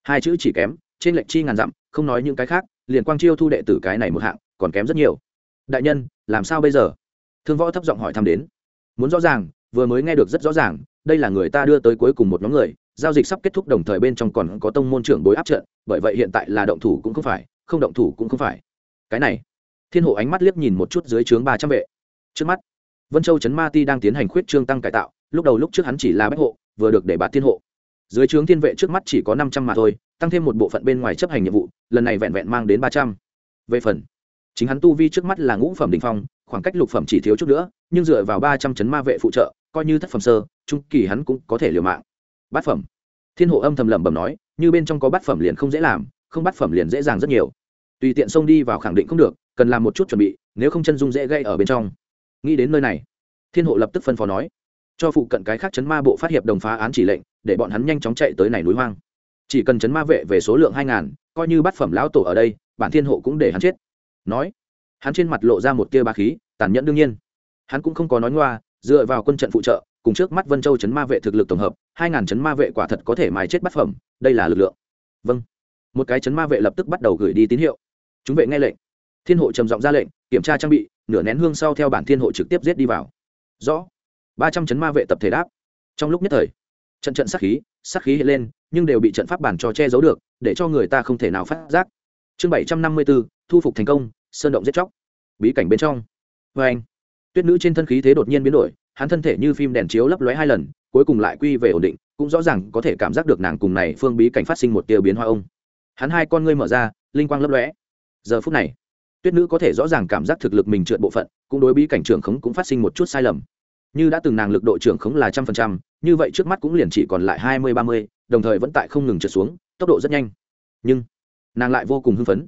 Hai chữ chỉ kém, trên lệnh chi ngàn dặm, không nói những cái khác, liền quang chiêu thu đệ tử cái này một hạng, còn kém rất nhiều. Đại nhân, làm sao bây giờ? Thương võ thấp giọng hỏi thăm đến. Muốn rõ ràng, vừa mới nghe được rất rõ ràng, đây là người ta đưa tới cuối cùng một nhóm người giao dịch sắp kết thúc đồng thời bên trong còn có tông môn trưởng bối áp trận, bởi vậy hiện tại là động thủ cũng không phải, không động thủ cũng không phải. Cái này, thiên hộ ánh mắt liếc nhìn một chút dưới trướng ba trăm vệ. Trước mắt, vân châu trấn ma ti đang tiến hành khuyết trương tăng cải tạo, lúc đầu lúc trước hắn chỉ là bách hộ, vừa được để bạt thiên hộ. Dưới trướng thiên vệ trước mắt chỉ có năm trăm mà thôi, tăng thêm một bộ phận bên ngoài chấp hành nhiệm vụ, lần này vẹn vẹn mang đến ba trăm. Về phần, chính hắn tu vi trước mắt là ngũ phẩm đình phong, khoảng cách lục phẩm chỉ thiếu chút nữa, nhưng dựa vào ba trăm chấn ma vệ phụ trợ, coi như thất phẩm sơ, trung kỳ hắn cũng có thể liều mạng bát phẩm. Thiên hộ âm thầm lẩm bẩm nói, như bên trong có bát phẩm liền không dễ làm, không bát phẩm liền dễ dàng rất nhiều. Tùy tiện xông đi vào khẳng định không được, cần làm một chút chuẩn bị, nếu không chân dung dễ gây ở bên trong. Nghĩ đến nơi này, thiên hộ lập tức phân phó nói, cho phụ cận cái khác chấn ma bộ phát hiệp đồng phá án chỉ lệnh, để bọn hắn nhanh chóng chạy tới này núi hoang. Chỉ cần chấn ma vệ về số lượng hai ngàn, coi như bát phẩm lão tổ ở đây, bản thiên hộ cũng để hắn chết. Nói, hắn trên mặt lộ ra một tia ba khí, tàn nhẫn đương nhiên. Hắn cũng không có nói ngoa, dựa vào quân trận phụ trợ, cùng trước mắt vân châu chấn ma vệ thực lực tổng hợp hai ngàn chấn ma vệ quả thật có thể mài chết bát phẩm, đây là lực lượng. Vâng. Một cái chấn ma vệ lập tức bắt đầu gửi đi tín hiệu. Chúng vệ nghe lệnh. Thiên hộ trầm giọng ra lệnh, kiểm tra trang bị, nửa nén hương sau theo bản thiên hộ trực tiếp giết đi vào. Rõ. Ba trăm chấn ma vệ tập thể đáp. Trong lúc nhất thời, trận trận sát khí sát khí hiện lên, nhưng đều bị trận pháp bản cho che giấu được, để cho người ta không thể nào phát giác. Chương bảy trăm năm mươi bốn, thu phục thành công, sơn động giết chóc. Bí cảnh bên trong. Vê anh tuyết nữ trên thân khí thế đột nhiên biến đổi, hắn thân thể như phim đèn chiếu lấp lóe hai lần cuối cùng lại quy về ổn định, cũng rõ ràng có thể cảm giác được nàng cùng này phương bí cảnh phát sinh một tiêu biến hoa ông. Hắn hai con ngươi mở ra, linh quang lấp lóe. Giờ phút này, tuyết nữ có thể rõ ràng cảm giác thực lực mình trượt bộ phận, cũng đối bí cảnh trưởng khống cũng phát sinh một chút sai lầm. Như đã từng nàng lực độ trưởng khống là trăm phần trăm, như vậy trước mắt cũng liền chỉ còn lại hai mươi ba mươi, đồng thời vẫn tại không ngừng trượt xuống, tốc độ rất nhanh. Nhưng, nàng lại vô cùng hưng phấn.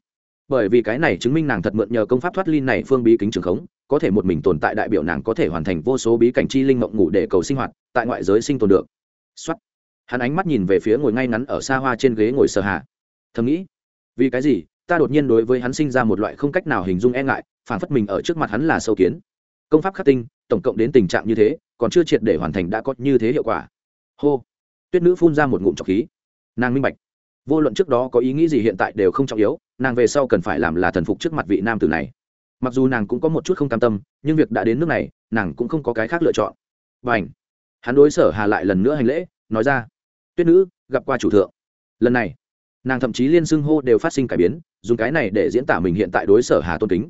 Bởi vì cái này chứng minh nàng thật mượn nhờ công pháp thoát ly này phương bí kính trường khống có thể một mình tồn tại đại biểu nàng có thể hoàn thành vô số bí cảnh chi linh mộng ngủ để cầu sinh hoạt, tại ngoại giới sinh tồn được. Xuất hắn ánh mắt nhìn về phía ngồi ngay ngắn ở xa hoa trên ghế ngồi sở hạ. Thầm nghĩ, vì cái gì, ta đột nhiên đối với hắn sinh ra một loại không cách nào hình dung e ngại phản phất mình ở trước mặt hắn là sâu kiến. Công pháp khắc tinh, tổng cộng đến tình trạng như thế, còn chưa triệt để hoàn thành đã có như thế hiệu quả. Hô. Tuyết nữ phun ra một ngụm trọc khí. Nàng minh bạch. Vô luận trước đó có ý nghĩ gì hiện tại đều không trọng yếu, nàng về sau cần phải làm là thần phục trước mặt vị nam tử này mặc dù nàng cũng có một chút không cam tâm, nhưng việc đã đến nước này, nàng cũng không có cái khác lựa chọn. Và ảnh hắn đối sở hà lại lần nữa hành lễ, nói ra, tuyết nữ, gặp qua chủ thượng. Lần này, nàng thậm chí liên xưng hô đều phát sinh cải biến, dùng cái này để diễn tả mình hiện tại đối sở hà tôn kính.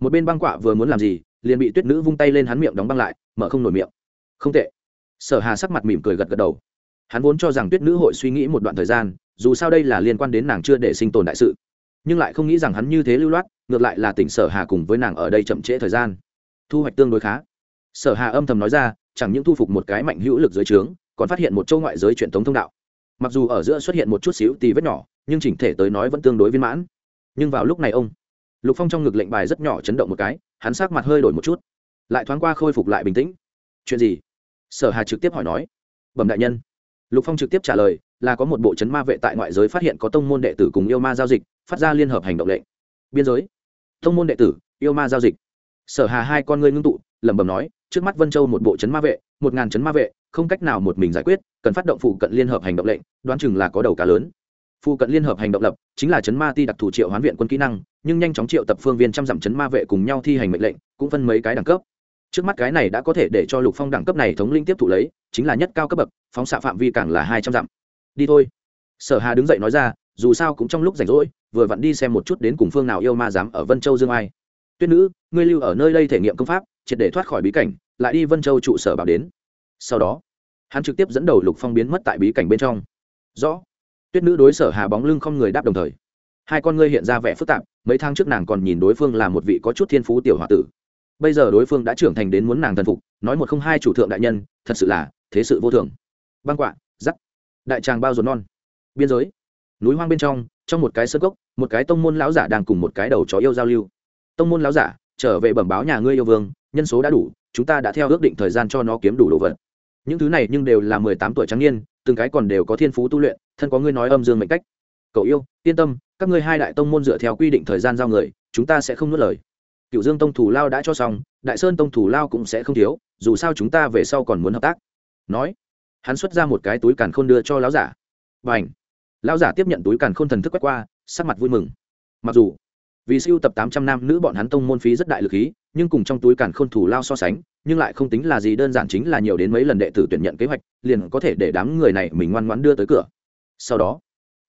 Một bên băng quạ vừa muốn làm gì, liền bị tuyết nữ vung tay lên hắn miệng đóng băng lại, mở không nổi miệng. Không tệ. Sở hà sắc mặt mỉm cười gật gật đầu. Hắn vốn cho rằng tuyết nữ hội suy nghĩ một đoạn thời gian, dù sao đây là liên quan đến nàng chưa để sinh tồn đại sự nhưng lại không nghĩ rằng hắn như thế lưu loát, ngược lại là tỉnh sở hà cùng với nàng ở đây chậm trễ thời gian. Thu hoạch tương đối khá. Sở hà âm thầm nói ra, chẳng những thu phục một cái mạnh hữu lực dưới trướng, còn phát hiện một châu ngoại giới truyền thống thông đạo. Mặc dù ở giữa xuất hiện một chút xíu tì vết nhỏ, nhưng chỉnh thể tới nói vẫn tương đối viên mãn. Nhưng vào lúc này ông, lục phong trong ngực lệnh bài rất nhỏ chấn động một cái, hắn sắc mặt hơi đổi một chút, lại thoáng qua khôi phục lại bình tĩnh. Chuyện gì? Sở hà trực tiếp hỏi nói. Bẩm đại nhân. Lục phong trực tiếp trả lời, là có một bộ chấn ma vệ tại ngoại giới phát hiện có tông môn đệ tử cùng yêu ma giao dịch phát ra liên hợp hành động lệnh. Biên giới. Thông môn đệ tử, yêu ma giao dịch. Sở hà hai con ngươi ngưng tụ, lẩm bẩm nói, trước mắt vân châu một bộ chấn ma vệ, một ngàn chấn ma vệ, không cách nào một mình giải quyết, cần phát động phụ cận liên hợp hành động lệnh, đoán chừng là có đầu cá lớn. Phụ cận liên hợp hành động lập, chính là chấn ma ti đặc thù triệu hoán viện quân kỹ năng, nhưng nhanh chóng triệu tập phương viên trăm dặm chấn ma vệ cùng nhau thi hành mệnh lệnh, cũng phân mấy cái đẳng cấp. Trước mắt cái này đã có thể để cho lục phong đẳng cấp này thống linh tiếp thụ lấy, chính là nhất cao cấp bậc, phóng xạ phạm vi càng là hai trăm dặm. Đi thôi. Sở hà đứng dậy nói ra, dù sao cũng trong lúc rảnh rỗi vừa vặn đi xem một chút đến cùng phương nào yêu ma dám ở vân châu dương ai. Tuyết nữ, ngươi lưu ở nơi đây thể nghiệm công pháp, triệt để thoát khỏi bí cảnh, lại đi vân châu trụ sở bảo đến. Sau đó, hắn trực tiếp dẫn đầu lục phong biến mất tại bí cảnh bên trong. Rõ. Tuyết nữ đối sở hà bóng lưng không người đáp đồng thời. Hai con ngươi hiện ra vẻ phức tạp, mấy tháng trước nàng còn nhìn đối phương là một vị có chút thiên phú tiểu h tử. Bây giờ đối phương đã trưởng thành đến muốn nàng thần phục, nói một không hai chủ thượng đại nhân, thật sự là thế sự vô thường. Băng quạ, giắc. Đại tràng bao ruột non. Biên giới. Núi hoang bên trong trong một cái sơ cốc, một cái tông môn lão giả đang cùng một cái đầu chó yêu giao lưu. Tông môn lão giả, trở về bẩm báo nhà ngươi yêu vương, nhân số đã đủ, chúng ta đã theo ước định thời gian cho nó kiếm đủ đồ vật. Những thứ này nhưng đều là mười tám tuổi trắng niên, từng cái còn đều có thiên phú tu luyện, thân có ngươi nói âm dương mệnh cách. Cậu yêu, yên tâm, các ngươi hai đại tông môn dựa theo quy định thời gian giao người, chúng ta sẽ không nuốt lời. Cựu dương tông thủ lao đã cho xong, đại sơn tông thủ lao cũng sẽ không thiếu, dù sao chúng ta về sau còn muốn hợp tác. Nói, hắn xuất ra một cái túi càn khôn đưa cho lão giả. Và ảnh lão giả tiếp nhận túi càn khôn thần thức quét qua, sắc mặt vui mừng. Mặc dù, vì siêu tập tám trăm nam nữ bọn hắn tông môn phí rất đại lực khí, nhưng cùng trong túi càn khôn thủ lao so sánh, nhưng lại không tính là gì đơn giản chính là nhiều đến mấy lần đệ tử tuyển nhận kế hoạch, liền có thể để đám người này mình ngoan ngoãn đưa tới cửa. Sau đó,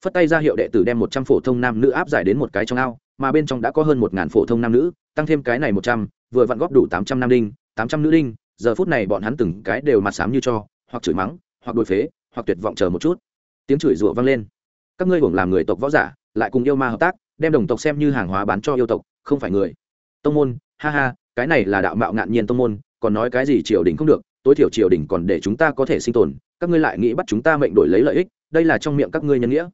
phất tay ra hiệu đệ tử đem một trăm phổ thông nam nữ áp giải đến một cái trong ao, mà bên trong đã có hơn một ngàn phổ thông nam nữ, tăng thêm cái này một trăm, vừa vặn góp đủ tám trăm nam đinh, tám trăm nữ đinh, giờ phút này bọn hắn từng cái đều mặt sám như cho, hoặc chửi mắng, hoặc đồi phế, hoặc tuyệt vọng chờ một chút. Tiếng chửi rủa vang lên các ngươi hưởng làm người tộc võ giả, lại cùng yêu ma hợp tác, đem đồng tộc xem như hàng hóa bán cho yêu tộc, không phải người. Tông môn, ha ha, cái này là đạo mạo ngạn nhiên tông môn, còn nói cái gì triều đình không được, tối thiểu triều đình còn để chúng ta có thể sinh tồn, các ngươi lại nghĩ bắt chúng ta mệnh đổi lấy lợi ích, đây là trong miệng các ngươi nhân nghĩa.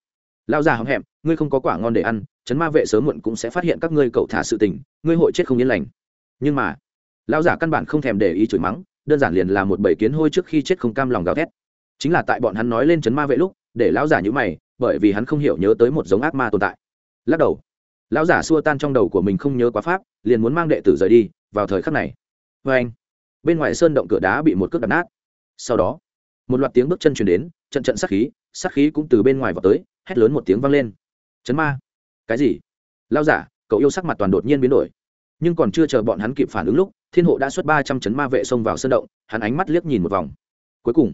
Lao già hậm hẹm ngươi không có quả ngon để ăn, chấn ma vệ sớm muộn cũng sẽ phát hiện các ngươi cậu thả sự tình, ngươi hội chết không yên lành. Nhưng mà lao giả căn bản không thèm để ý chửi mắng, đơn giản liền là một bầy kiến hôi trước khi chết không cam lòng gào thét. Chính là tại bọn hắn nói lên chấn ma vệ lúc, để lão giả như mày bởi vì hắn không hiểu nhớ tới một giống ác ma tồn tại. Lắc đầu. Lão giả xua tan trong đầu của mình không nhớ quá pháp, liền muốn mang đệ tử rời đi, vào thời khắc này. Vê anh, bên ngoài sơn động cửa đá bị một cước đập nát. Sau đó, một loạt tiếng bước chân chuyển đến, trận trận sắc khí sắc khí cũng từ bên ngoài vào tới, hét lớn một tiếng vang lên. Chấn ma. Cái gì? Lao giả, cậu yêu sắc mặt toàn đột nhiên biến đổi. Nhưng còn chưa chờ bọn hắn kịp phản ứng lúc, thiên hộ đã xuất ba trăm chấn ma vệ xông vào sân động, hắn ánh mắt liếc nhìn một vòng. Cuối cùng,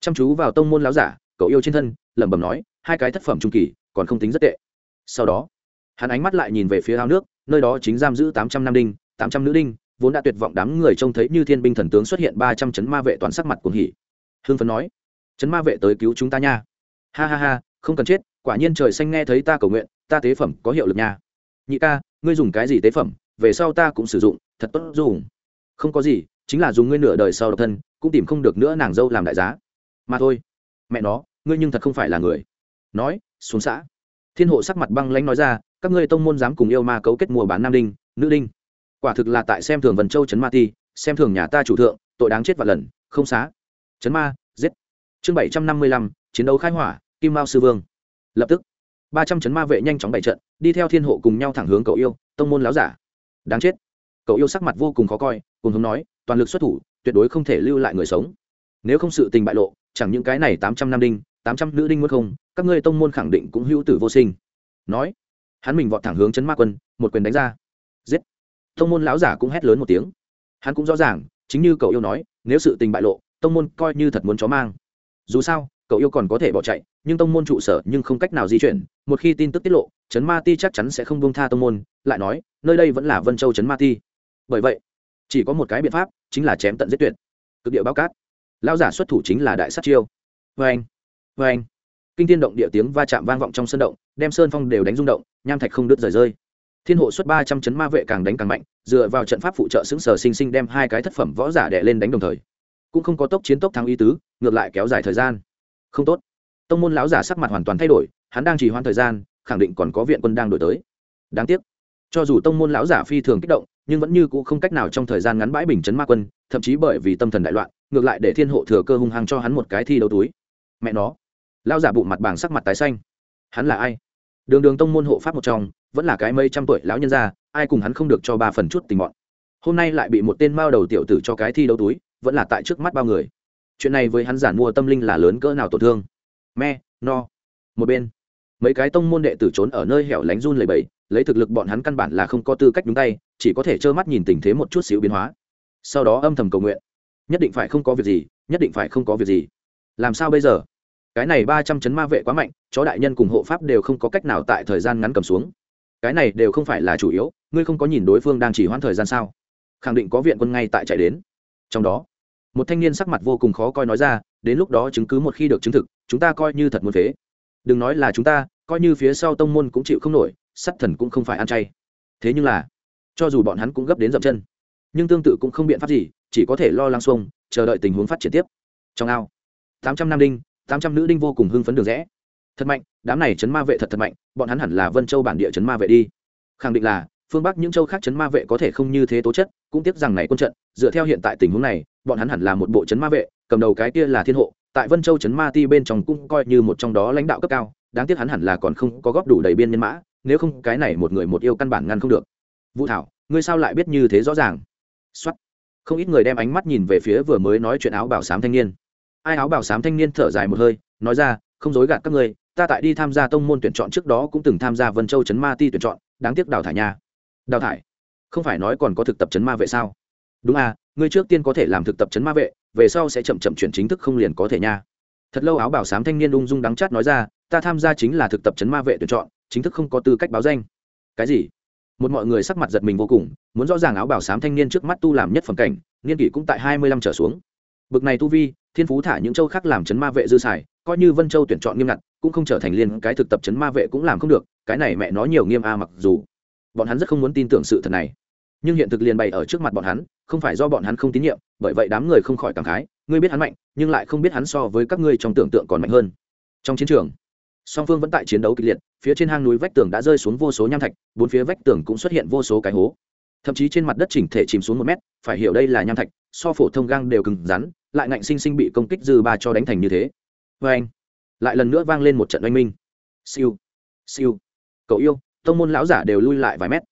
chăm chú vào tông môn lão giả, cậu yêu trên thân, lẩm bẩm nói hai cái thất phẩm trung kỳ, còn không tính rất tệ. Sau đó, hắn ánh mắt lại nhìn về phía ao nước, nơi đó chính giam giữ tám trăm nam đinh, tám trăm nữ đinh, vốn đã tuyệt vọng đám người trông thấy như thiên binh thần tướng xuất hiện ba trăm chấn ma vệ toàn sắc mặt cuồng hỉ. Hương phấn nói, chấn ma vệ tới cứu chúng ta nha. Ha ha ha, không cần chết, quả nhiên trời xanh nghe thấy ta cầu nguyện, ta tế phẩm có hiệu lực nha. Nhị ca, ngươi dùng cái gì tế phẩm, về sau ta cũng sử dụng, thật tốt dùng. Không có gì, chính là dùng ngươi nửa đời sau độc thân, cũng tìm không được nữa nàng dâu làm đại giá. Mà thôi, mẹ nó, ngươi nhưng thật không phải là người nói, xuống xã. Thiên hộ sắc mặt băng lãnh nói ra, các ngươi tông môn dám cùng yêu ma cấu kết mua bán nam đinh, nữ đinh. Quả thực là tại xem thường vần châu trấn ma ti, xem thường nhà ta chủ thượng, tội đáng chết vạn lần, không xá. Trấn ma, giết. Chương bảy trăm năm mươi lăm, chiến đấu khai hỏa, kim mao sư vương. Lập tức, ba trăm chấn ma vệ nhanh chóng bày trận, đi theo thiên hộ cùng nhau thẳng hướng cậu yêu, tông môn láo giả. Đáng chết. Cậu yêu sắc mặt vô cùng khó coi, cùng hướng nói, toàn lực xuất thủ, tuyệt đối không thể lưu lại người sống. Nếu không sự tình bại lộ, chẳng những cái này tám trăm năm đinh, tám trăm nữ đinh mất không các ngươi tông môn khẳng định cũng hữu tử vô sinh. Nói, hắn mình vọt thẳng hướng chấn ma quân, một quyền đánh ra. Giết. Tông môn lão giả cũng hét lớn một tiếng. Hắn cũng rõ ràng, chính như cậu yêu nói, nếu sự tình bại lộ, tông môn coi như thật muốn chó mang. Dù sao, cậu yêu còn có thể bỏ chạy, nhưng tông môn trụ sở nhưng không cách nào di chuyển, một khi tin tức tiết lộ trấn ma ti chắc chắn sẽ không bông tha tông môn, lại nói, nơi đây vẫn là vân châu trấn ma ti. Bởi vậy, chỉ có một cái biện pháp, chính là chém tận giết tuyệt. Cực địa bao cát. Lao giả xuất thủ chính là đại sát chiêu. Vê anh vê anh kinh thiên động địa tiếng va chạm vang vọng trong sân động, đem sơn phong đều đánh rung động, nham thạch không đứt rời rơi. Thiên hộ xuất ba trăm chấn ma vệ càng đánh càng mạnh, dựa vào trận pháp phụ trợ xứng sở sinh sinh đem hai cái thất phẩm võ giả đẻ lên đánh đồng thời. Cũng không có tốc chiến tốc thắng ý tứ, ngược lại kéo dài thời gian. Không tốt. Tông môn lão giả sắc mặt hoàn toàn thay đổi, hắn đang trì hoãn thời gian, khẳng định còn có viện quân đang đổi tới. Đáng tiếc. Cho dù tông môn lão giả phi thường kích động, nhưng vẫn như cũ không cách nào trong thời gian ngắn bãi bình chấn ma quân, thậm chí bởi vì tâm thần đại loạn, ngược lại để thiên hộ thừa cơ hung hăng cho hắn một cái thi đấu túi. Mẹ nó lão giả bụng mặt bàng sắc mặt tái xanh. Hắn là ai? Đường đường tông môn hộ pháp một trong, vẫn là cái mây trăm tuổi lão nhân gia, ai cùng hắn không được cho ba phần chút tình bọn. Hôm nay lại bị một tên mao đầu tiểu tử cho cái thi đấu túi, vẫn là tại trước mắt bao người. Chuyện này với hắn giản mua tâm linh là lớn cỡ nào tổn thương? Me, no. Một bên, mấy cái tông môn đệ tử trốn ở nơi hẻo lánh run lầy bẫy lấy thực lực bọn hắn căn bản là không có tư cách đúng tay, chỉ có thể trơ mắt nhìn tình thế một chút xíu biến hóa. Sau đó âm thầm cầu nguyện. Nhất định phải không có việc gì, nhất định phải không có việc gì. Làm sao bây giờ? Cái này ba trăm chấn ma vệ quá mạnh, chó đại nhân cùng hộ pháp đều không có cách nào tại thời gian ngắn cầm xuống. Cái này đều không phải là chủ yếu, ngươi không có nhìn đối phương đang chỉ hoãn thời gian sao? Khẳng định có viện quân ngay tại chạy đến. Trong đó, một thanh niên sắc mặt vô cùng khó coi nói ra, đến lúc đó chứng cứ một khi được chứng thực, chúng ta coi như thật muốn phế. Đừng nói là chúng ta, coi như phía sau tông môn cũng chịu không nổi sắt thần cũng không phải ăn chay. Thế nhưng là, cho dù bọn hắn cũng gấp đến dậm chân, nhưng tương tự cũng không biện pháp gì, chỉ có thể lo lắng xuông, chờ đợi tình huống phát triển tiếp. Trong ao, tám trăm nam đinh tám trăm nữ đinh vô cùng hưng phấn đường rẽ. Thật mạnh, đám này chấn ma vệ thật thật mạnh, bọn hắn hẳn là vân châu bản địa chấn ma vệ đi. Khẳng định là, phương bắc những châu khác chấn ma vệ có thể không như thế tố chất, cũng tiếc rằng này quân trận, dựa theo hiện tại tình huống này, bọn hắn hẳn là một bộ chấn ma vệ, cầm đầu cái kia là thiên hộ, tại vân châu chấn ma ti bên trong cũng coi như một trong đó lãnh đạo cấp cao, đáng tiếc hắn hẳn là còn không có góp đủ đầy biên nhân mã, nếu không cái này một người một yêu căn bản ngăn không được. Vũ thảo, ngươi sao lại biết như thế rõ ràng? Xuất không ít người đem ánh mắt nhìn về phía vừa mới nói chuyện áo bảo sám thanh niên ai áo bảo sám thanh niên thở dài một hơi, nói ra, không dối gạt các ngươi, ta tại đi tham gia tông môn tuyển chọn trước đó cũng từng tham gia vân châu chấn ma ti tuyển chọn, đáng tiếc đào thải nha. Đào thải? Không phải nói còn có thực tập chấn ma vệ sao? Đúng à ngươi trước tiên có thể làm thực tập chấn ma vệ, về sau sẽ chậm chậm chuyển chính thức không liền có thể nha. Thật lâu áo bảo sám thanh niên ung dung đắng chát nói ra, ta tham gia chính là thực tập chấn ma vệ tuyển chọn, chính thức không có tư cách báo danh. Cái gì? Một mọi người sắc mặt giật mình vô cùng, muốn rõ ràng áo bảo sám thanh niên trước mắt tu làm nhất phẩm cảnh, niên kỷ cũng tại hai mươi lăm trở xuống bực này tu vi, thiên phú thả những châu khác làm chấn ma vệ dư xài, coi như vân châu tuyển chọn nghiêm ngặt, cũng không trở thành liên cái thực tập chấn ma vệ cũng làm không được, cái này mẹ nói nhiều nghiêm a mặc dù bọn hắn rất không muốn tin tưởng sự thật này. Nhưng hiện thực liền bày ở trước mặt bọn hắn, không phải do bọn hắn không tín nhiệm, bởi vậy đám người không khỏi cảm khái, ngươi biết hắn mạnh, nhưng lại không biết hắn so với các ngươi trong tưởng tượng còn mạnh hơn. Trong chiến trường, song phương vẫn tại chiến đấu kịch liệt, phía trên hang núi vách tường đã rơi xuống vô số nham thạch, bốn phía vách tường cũng xuất hiện vô số cái hố. Thậm chí trên mặt đất chỉnh thể chìm xuống một mét, phải hiểu đây là nham thạch so phổ thông gang đều cứng rắn, lại ngạnh sinh sinh bị công kích dư ba cho đánh thành như thế. Vê anh, lại lần nữa vang lên một trận oanh minh. Siêu siêu. Cậu yêu, tông môn lão giả đều lui lại vài mét.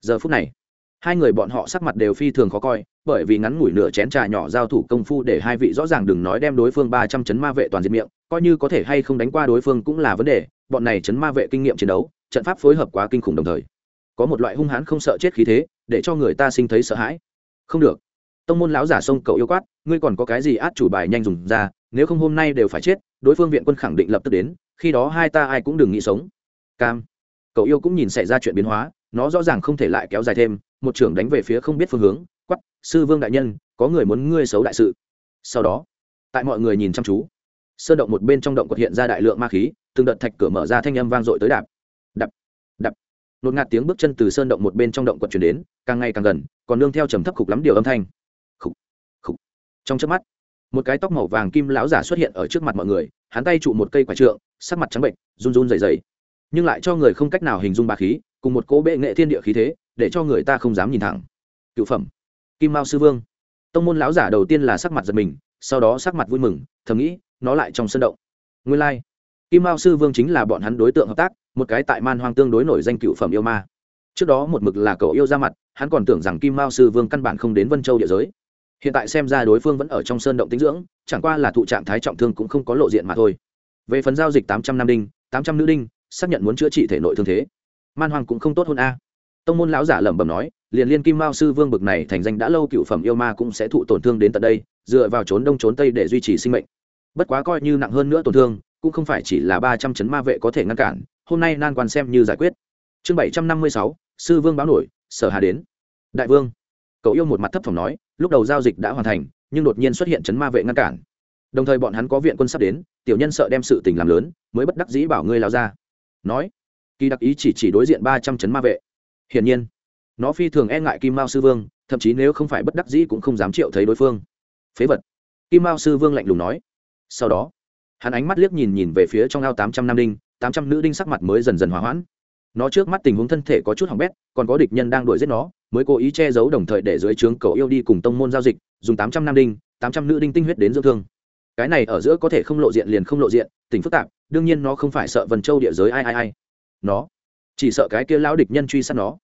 Giờ phút này, hai người bọn họ sắc mặt đều phi thường khó coi, bởi vì ngắn ngủi nửa chén trà nhỏ giao thủ công phu để hai vị rõ ràng đừng nói đem đối phương ba trăm chấn ma vệ toàn diện miệng, coi như có thể hay không đánh qua đối phương cũng là vấn đề, bọn này chấn ma vệ kinh nghiệm chiến đấu, trận pháp phối hợp quá kinh khủng đồng thời. Có một loại hung hãn không sợ chết khí thế, để cho người ta sinh thấy sợ hãi. Không được tông môn lão giả sông cậu yêu quát, ngươi còn có cái gì át chủ bài nhanh dùng ra, nếu không hôm nay đều phải chết, đối phương viện quân khẳng định lập tức đến, khi đó hai ta ai cũng đừng nghĩ sống. Cam, cậu yêu cũng nhìn xảy ra chuyện biến hóa, nó rõ ràng không thể lại kéo dài thêm, một trưởng đánh về phía không biết phương hướng quắp sư vương đại nhân, có người muốn ngươi xấu đại sự. Sau đó, tại mọi người nhìn chăm chú, sơn động một bên trong động quật hiện ra đại lượng ma khí, từng đợt thạch cửa mở ra thanh âm vang dội tới đạp đập đập nột ngạt tiếng bước chân từ sơn động một bên trong động quật chuyển đến, càng ngày càng gần, còn nương theo trầm thấp khục lắm điều âm thanh trong chớp mắt, một cái tóc màu vàng kim lão giả xuất hiện ở trước mặt mọi người, hắn tay trụ một cây quả trượng, sắc mặt trắng bệnh, run run dày dày nhưng lại cho người không cách nào hình dung bà khí, cùng một cỗ bệ nghệ thiên địa khí thế, để cho người ta không dám nhìn thẳng. Cựu phẩm, kim mao sư vương. Tông môn lão giả đầu tiên là sắc mặt giật mình, sau đó sắc mặt vui mừng, thầm nghĩ, nó lại trong sân động. Nguyên lai、like. kim mao sư vương chính là bọn hắn đối tượng hợp tác, một cái tại man hoang tương đối nổi danh cựu phẩm yêu ma. Trước đó một mực là cậu yêu ra mặt, hắn còn tưởng rằng kim mao sư vương căn bản không đến vân châu địa giới hiện tại xem ra đối phương vẫn ở trong sơn động tinh dưỡng, chẳng qua là thụ trạng thái trọng thương cũng không có lộ diện mà thôi. Về phần giao dịch tám trăm năm đinh, tám trăm nữ đinh, xác nhận muốn chữa trị thể nội thương thế. Man hoàng cũng không tốt hơn a. Tông môn lão giả lẩm bẩm nói, liền liên kim mao sư vương bực này thành danh đã lâu cựu phẩm yêu ma cũng sẽ thụ tổn thương đến tận đây, dựa vào trốn đông trốn tây để duy trì sinh mệnh. Bất quá coi như nặng hơn nữa tổn thương, cũng không phải chỉ là ba trăm chấn ma vệ có thể ngăn cản, hôm nay nan quan xem như giải quyết. Chương bảy trăm năm mươi sáu, sư vương báo nổi, sở hà đến. Đại vương. Cậu yêu một mặt thấp thỏm nói lúc đầu giao dịch đã hoàn thành, nhưng đột nhiên xuất hiện chấn ma vệ ngăn cản. Đồng thời bọn hắn có viện quân sắp đến, tiểu nhân sợ đem sự tình làm lớn, mới bất đắc dĩ bảo ngươi lao ra. Nói, kỳ đặc ý chỉ chỉ đối diện ba trăm chấn ma vệ. Hiển nhiên, nó phi thường e ngại kim mao sư vương, thậm chí nếu không phải bất đắc dĩ cũng không dám triệu thấy đối phương. Phế vật. Kim mao sư vương lạnh lùng nói. Sau đó, hắn ánh mắt liếc nhìn nhìn về phía trong ao tám trăm nam đinh, tám trăm nữ đinh sắc mặt mới dần dần hỏa hoãn. Nó trước mắt tình huống thân thể có chút hỏng bét, còn có địch nhân đang đuổi giết nó mới cố ý che giấu đồng thời để dưới trướng cầu yêu đi cùng tông môn giao dịch, dùng tám trăm nam đinh, tám trăm nữ đinh tinh huyết đến dưỡng thương. Cái này ở giữa có thể không lộ diện liền không lộ diện, tình phức tạp, đương nhiên nó không phải sợ vần châu địa giới ai ai ai. Nó, chỉ sợ cái kia lão địch nhân truy sát nó.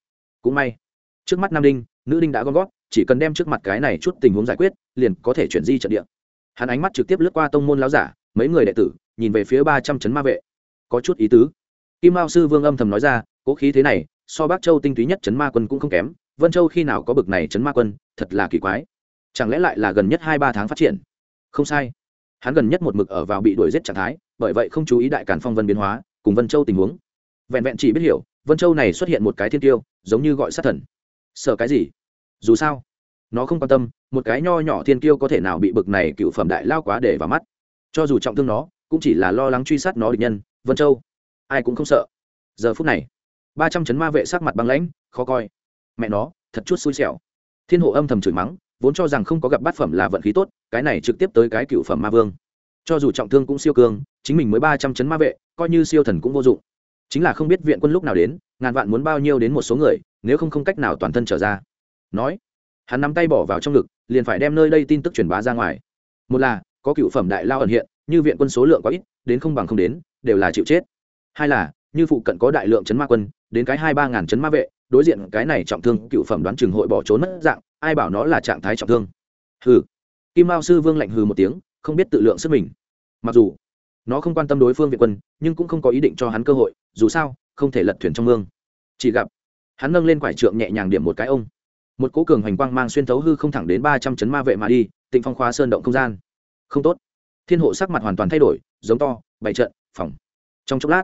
Cũng may, trước mắt nam đinh, nữ đinh đã gom gót chỉ cần đem trước mặt cái này chút tình huống giải quyết, liền có thể chuyển di trận địa. Hắn ánh mắt trực tiếp lướt qua tông môn lão giả, mấy người đệ tử, nhìn về phía ba trăm trấn ma vệ. Có chút ý tứ. Kim mao sư vương âm thầm nói ra, cố khí thế này so bắc châu tinh túy nhất chấn ma quân cũng không kém, vân châu khi nào có bực này chấn ma quân, thật là kỳ quái. Chẳng lẽ lại là gần nhất hai ba tháng phát triển? Không sai. Hắn gần nhất một mực ở vào bị đuổi giết trạng thái, bởi vậy không chú ý đại càn phong vân biến hóa, cùng vân châu tình huống. Vẹn vẹn chỉ biết hiểu, vân châu này xuất hiện một cái thiên tiêu, giống như gọi sát thần. Sợ cái gì? Dù sao, nó không quan tâm, một cái nho nhỏ thiên tiêu có thể nào bị bực này cựu phẩm đại lao quá để vào mắt. Cho dù trọng thương nó, cũng chỉ là lo lắng truy sát nó địch nhân, vân châu. Ai cũng không sợ. Giờ phút này ba trăm chấn ma vệ sắc mặt băng lãnh, khó coi. Mẹ nó, thật chút xui xẻo. Thiên hộ âm thầm chửi mắng, vốn cho rằng không có gặp bát phẩm là vận khí tốt, cái này trực tiếp tới cái cựu phẩm ma vương. Cho dù trọng thương cũng siêu cương chính mình mới ba trăm chấn ma vệ, coi như siêu thần cũng vô dụng. Chính là không biết viện quân lúc nào đến, ngàn vạn muốn bao nhiêu đến một số người, nếu không không cách nào toàn thân trở ra. Nói, hắn nắm tay bỏ vào trong ngực, liền phải đem nơi đây tin tức truyền bá ra ngoài. Một là, có cựu phẩm đại lao ẩn hiện, như viện quân số lượng quá ít, đến không bằng không đến, đều là chịu chết. Hai là, như phụ cận có đại lượng chấn ma quân đến cái hai ba ngàn chấn ma vệ, đối diện cái này trọng thương cựu phẩm đoán chừng hội bỏ trốn mất dạng, ai bảo nó là trạng thái trọng thương. Hừ. Kim mao sư vương lạnh hừ một tiếng, không biết tự lượng sức mình. Mặc dù, nó không quan tâm đối phương viện quân, nhưng cũng không có ý định cho hắn cơ hội, dù sao, không thể lật thuyền trong mương. Chỉ gặp, hắn nâng lên quải trượng nhẹ nhàng điểm một cái ông. Một cố cường hoành quang mang xuyên thấu hư không thẳng đến ba trăm chấn ma vệ mà đi, tịnh phong khóa sơn động không gian. Không tốt. Thiên hộ sắc mặt hoàn toàn thay đổi, giống to bảy trận phòng trong chốc lát,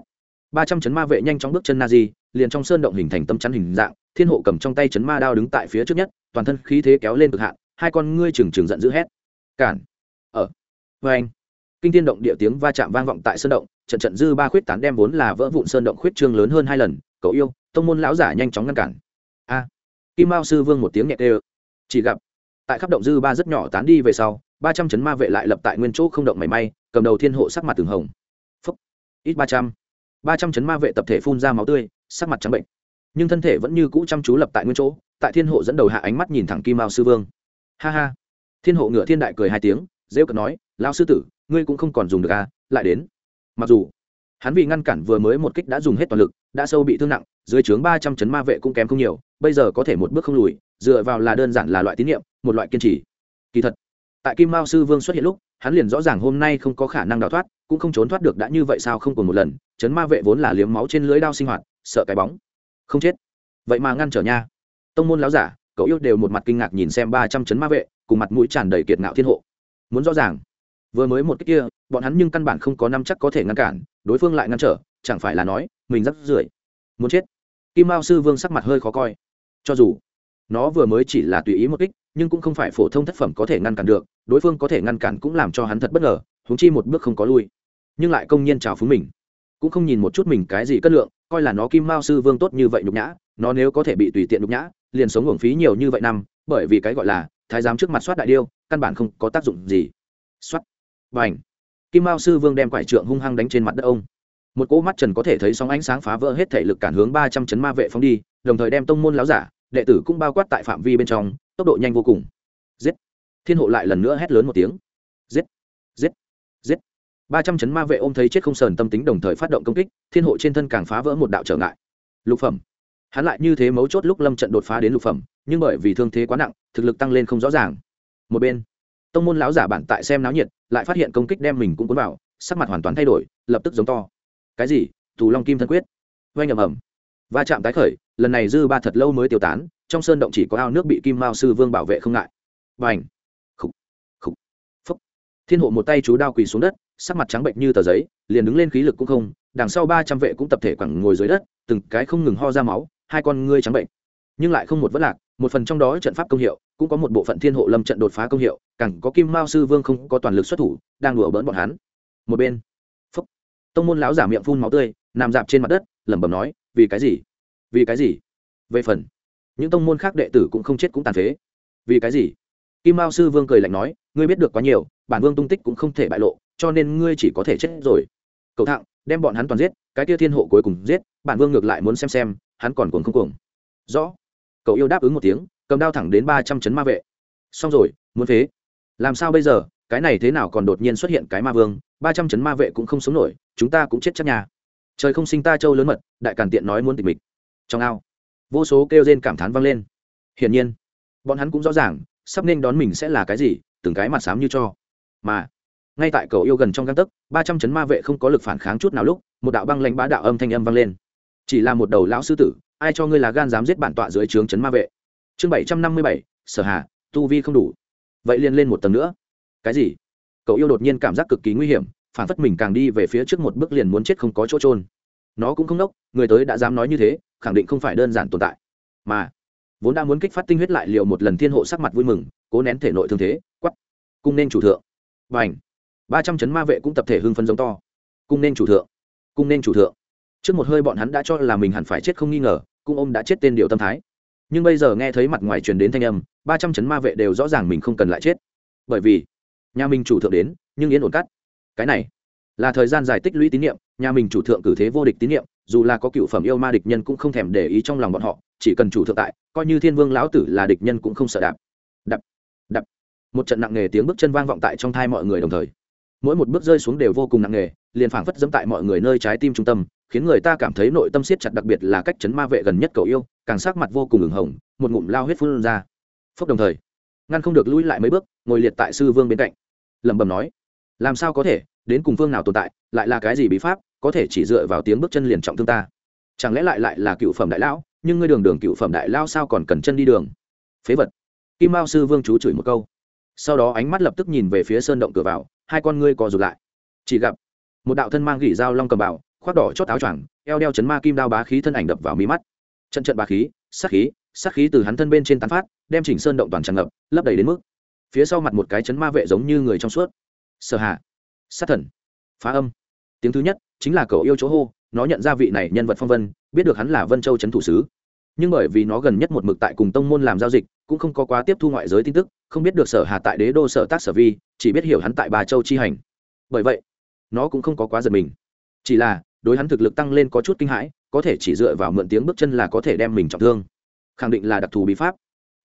ba trăm chấn ma vệ nhanh chóng bước chân na di liền trong sơn động hình thành tâm chắn hình dạng, thiên hộ cầm trong tay chấn ma đao đứng tại phía trước nhất, toàn thân khí thế kéo lên cực hạn, hai con ngươi trừng trừng giận dữ hét. Cản. Ờ. Ở vê anh. Kinh thiên động địa tiếng va chạm vang vọng tại sơn động, trận trận dư ba khuyết tán đem vốn là vỡ vụn sơn động khuyết trương lớn hơn hai lần, cậu yêu, tông môn lão giả nhanh chóng ngăn cản. A. Kim mao sư vương một tiếng nhẹ tê chỉ gặp, tại khắp động dư ba rất nhỏ tán đi về sau, ba trăm chấn ma vệ lại lập tại nguyên chỗ không động mảy may, cầm đầu thiên hộ sắc mặt từng hồng. Phúc. Ít ba trăm ba trăm chấn ma vệ tập thể phun ra máu tươi, sắc mặt trắng bệnh. Nhưng thân thể vẫn như cũ chăm chú lập tại nguyên chỗ, tại thiên hộ dẫn đầu hạ ánh mắt nhìn thẳng kim mao sư vương. Ha ha. Thiên hộ ngựa thiên đại cười hai tiếng, rêu cợt nói lao sư tử, ngươi cũng không còn dùng được à lại đến. Mặc dù, hắn vì ngăn cản vừa mới một kích đã dùng hết toàn lực, đã sâu bị thương nặng, dưới trướng ba trăm chấn ma vệ cũng kém không nhiều, bây giờ có thể một bước không lùi, dựa vào là đơn giản là loại tín nhiệm, một loại kiên trì. Kỳ thật, tại kim mao sư vương xuất hiện lúc, hắn liền rõ ràng hôm nay không có khả năng đào thoát, cũng không trốn thoát được đã như vậy sao không còn một lần chấn ma vệ vốn là liếm máu trên lưới đao sinh hoạt, sợ cái bóng. Không chết. Vậy mà ngăn trở nha. Tông môn láo giả, cậu yêu đều một mặt kinh ngạc nhìn xem ba trăm chấn ma vệ, cùng mặt mũi tràn đầy kiệt ngạo thiên hộ. Muốn rõ ràng, vừa mới một cách kia, bọn hắn nhưng căn bản không có năm chắc có thể ngăn cản, đối phương lại ngăn trở, chẳng phải là nói, mình rất rưởi muốn chết. Kim mao sư vương sắc mặt hơi khó coi. Cho dù, nó vừa mới chỉ là tùy ý một kích, nhưng cũng không phải phổ thông thất phẩm có thể ngăn cản được, đối phương có thể ngăn cản cũng làm cho hắn thật bất ngờ húng chi một bước không có lui. Nhưng lại công nhiên trào phúng mình cũng không nhìn một chút mình cái gì cất lượng, coi là nó kim mao sư vương tốt như vậy nhục nhã, nó nếu có thể bị tùy tiện nhục nhã, liền sống hưởng phí nhiều như vậy năm, bởi vì cái gọi là thái giám trước mặt soát đại điêu, căn bản không có tác dụng gì. Soát. Và ảnh kim mao sư vương đem quải trượng hung hăng đánh trên mặt đất ông. Một cỗ mắt trần có thể thấy sóng ánh sáng phá vỡ hết thể lực cản hướng ba trăm chấn ma vệ phóng đi, đồng thời đem tông môn láo giả, đệ tử cũng bao quát tại phạm vi bên trong, tốc độ nhanh vô cùng. Giết. Thiên hộ lại lần nữa hét lớn một tiếng. Giết. Giết. Giết ba trăm chấn ma vệ ôm thấy chết không sờn tâm tính đồng thời phát động công kích, thiên hộ trên thân càng phá vỡ một đạo trở ngại. Lục phẩm. Hắn lại như thế mấu chốt lúc lâm trận đột phá đến lục phẩm, nhưng bởi vì thương thế quá nặng, thực lực tăng lên không rõ ràng. Một bên, tông môn lão giả bản tại xem náo nhiệt, lại phát hiện công kích đem mình cũng cuốn vào, sắc mặt hoàn toàn thay đổi, lập tức giống to. Cái gì? Tù long kim thân quyết. Oanh ầm ầm. Va chạm tái khởi, lần này dư ba thật lâu mới tiêu tán, trong sơn động chỉ có ao nước bị kim mao sư vương bảo vệ không ngại. B à n h khục. Khục. Phúc. Thiên hộ một tay chú đao quỳ xuống đất sắc mặt trắng bệnh như tờ giấy, liền đứng lên khí lực cũng không, đằng sau ba trăm vệ cũng tập thể quẳng ngồi dưới đất, từng cái không ngừng ho ra máu, hai con ngươi trắng bệnh. Nhưng lại không một vất lạc, một phần trong đó trận pháp công hiệu, cũng có một bộ phận thiên hộ lâm trận đột phá công hiệu, càng có kim mao sư vương không có toàn lực xuất thủ, đang đùa bỡn bọn hắn. Một bên, phúc, tông môn lão giả miệng phun máu tươi, nằm dạp trên mặt đất, lẩm bẩm nói, vì cái gì? Vì cái gì? Về phần, những tông môn khác đệ tử cũng không chết cũng tàn phế. Vì cái gì? Kim mao sư vương cười lạnh nói, ngươi biết được quá nhiều, bản vương tung tích cũng không thể bại lộ, cho nên ngươi chỉ có thể chết rồi. Cậu thạng đem bọn hắn toàn giết, cái kia thiên hộ cuối cùng giết, bản vương ngược lại muốn xem xem, hắn còn cuồng không cuồng. Rõ. Cậu yêu đáp ứng một tiếng, cầm đao thẳng đến ba trăm chấn ma vệ. Xong rồi, muốn phế. Làm sao bây giờ, cái này thế nào còn đột nhiên xuất hiện cái ma vương, ba trăm chấn ma vệ cũng không sống nổi, chúng ta cũng chết chắc nhà trời không sinh ta châu lớn mật, đại càn tiện nói muốn tịch mịch. Trong ao, vô số kêu rên cảm thán vang lên. Hiển nhiên, bọn hắn cũng rõ ràng sắp nên đón mình sẽ là cái gì, từng cái mặt xám như cho. Mà, ngay tại cầu yêu gần trong găng tấc, ba trăm chấn ma vệ không có lực phản kháng chút nào lúc, một đạo băng lãnh bá đạo âm thanh âm vang lên. Chỉ là một đầu lão sư tử, ai cho ngươi là gan dám giết bản tọa dưới trướng chấn ma vệ? Chương bảy trăm năm mươi bảy, sở hà, tu vi không đủ. Vậy liền lên một tầng nữa. Cái gì? Cậu yêu đột nhiên cảm giác cực kỳ nguy hiểm, phản phất mình càng đi về phía trước một bước liền muốn chết không có chỗ trôn nó cũng không đốc, người tới đã dám nói như thế, khẳng định không phải đơn giản tồn tại. Mà vốn đã muốn kích phát tinh huyết lại liều một lần thiên hộ sắc mặt vui mừng, cố nén thể nội thương thế quắp cung nên chủ thượng. Và ảnh ba trăm chấn ma vệ cũng tập thể hưng phân giống to. Cung nên chủ thượng. Cung nên chủ thượng. Trước một hơi bọn hắn đã cho là mình hẳn phải chết không nghi ngờ cung ôm đã chết tên điệu tâm thái. Nhưng bây giờ nghe thấy mặt ngoài truyền đến thanh âm, ba trăm chấn ma vệ đều rõ ràng mình không cần lại chết. Bởi vì, nhà mình chủ thượng đến, nhưng yên ổn cắt. Cái này, là thời gian dài tích lũy tín nhiệm nhà mình chủ thượng cử thế vô địch tín nhiệm dù là có cựu phẩm yêu ma địch nhân cũng không thèm để ý trong lòng bọn họ chỉ cần chủ thượng tại, coi như thiên vương lão tử là địch nhân cũng không sợ đạp. Đập đập một trận nặng nề tiếng bước chân vang vọng tại trong thai mọi người đồng thời. Mỗi một bước rơi xuống đều vô cùng nặng nề, liền phảng phất dẫm tại mọi người nơi trái tim trung tâm, khiến người ta cảm thấy nội tâm siết chặt đặc biệt là cách chấn ma vệ gần nhất cầu yêu, càng sắc mặt vô cùng ửng hồng, một ngụm lao huyết phun ra. Phốc đồng thời, ngăn không được lùi lại mấy bước, ngồi liệt tại sư vương bên cạnh. Lẩm bẩm nói, làm sao có thể? Đến cùng vương nào tồn tại? Lại là cái gì bí pháp có thể chỉ dựa vào tiếng bước chân liền trọng thương ta? Chẳng lẽ lại lại là cựu phẩm đại lão? Nhưng ngươi đường đường cựu phẩm đại lao sao còn cần chân đi đường? Phế vật. Kim mao sư vương chú chửi một câu. Sau đó ánh mắt lập tức nhìn về phía sơn động cửa vào, hai con ngươi co rụt lại. Chỉ gặp, một đạo thân mang gỉ dao long cầm bảo khoác đỏ chót áo choàng, eo đeo chấn ma kim đao bá khí thân ảnh đập vào mí mắt. Trận trận bá khí, sát khí sát khí từ hắn thân bên trên tán phát, đem chỉnh sơn động toàn tràn ngập, lấp đầy đến mức phía sau mặt một cái chấn ma vệ giống như người trong suốt. Sở hạ. Sát thần. Phá âm. Tiếng thứ nhất chính là cậu yêu chỗ hô, nó nhận ra vị này nhân vật phong vân biết được hắn là vân châu trấn thủ sứ. Nhưng bởi vì nó gần nhất một mực tại cùng tông môn làm giao dịch, cũng không có quá tiếp thu ngoại giới tin tức, không biết được sở hà tại đế đô sở tác sở vi, chỉ biết hiểu hắn tại bà châu chi hành. Bởi vậy, nó cũng không có quá giật mình. Chỉ là, đối hắn thực lực tăng lên có chút kinh hãi, có thể chỉ dựa vào mượn tiếng bước chân là có thể đem mình trọng thương. Khẳng định là đặc thù bí pháp.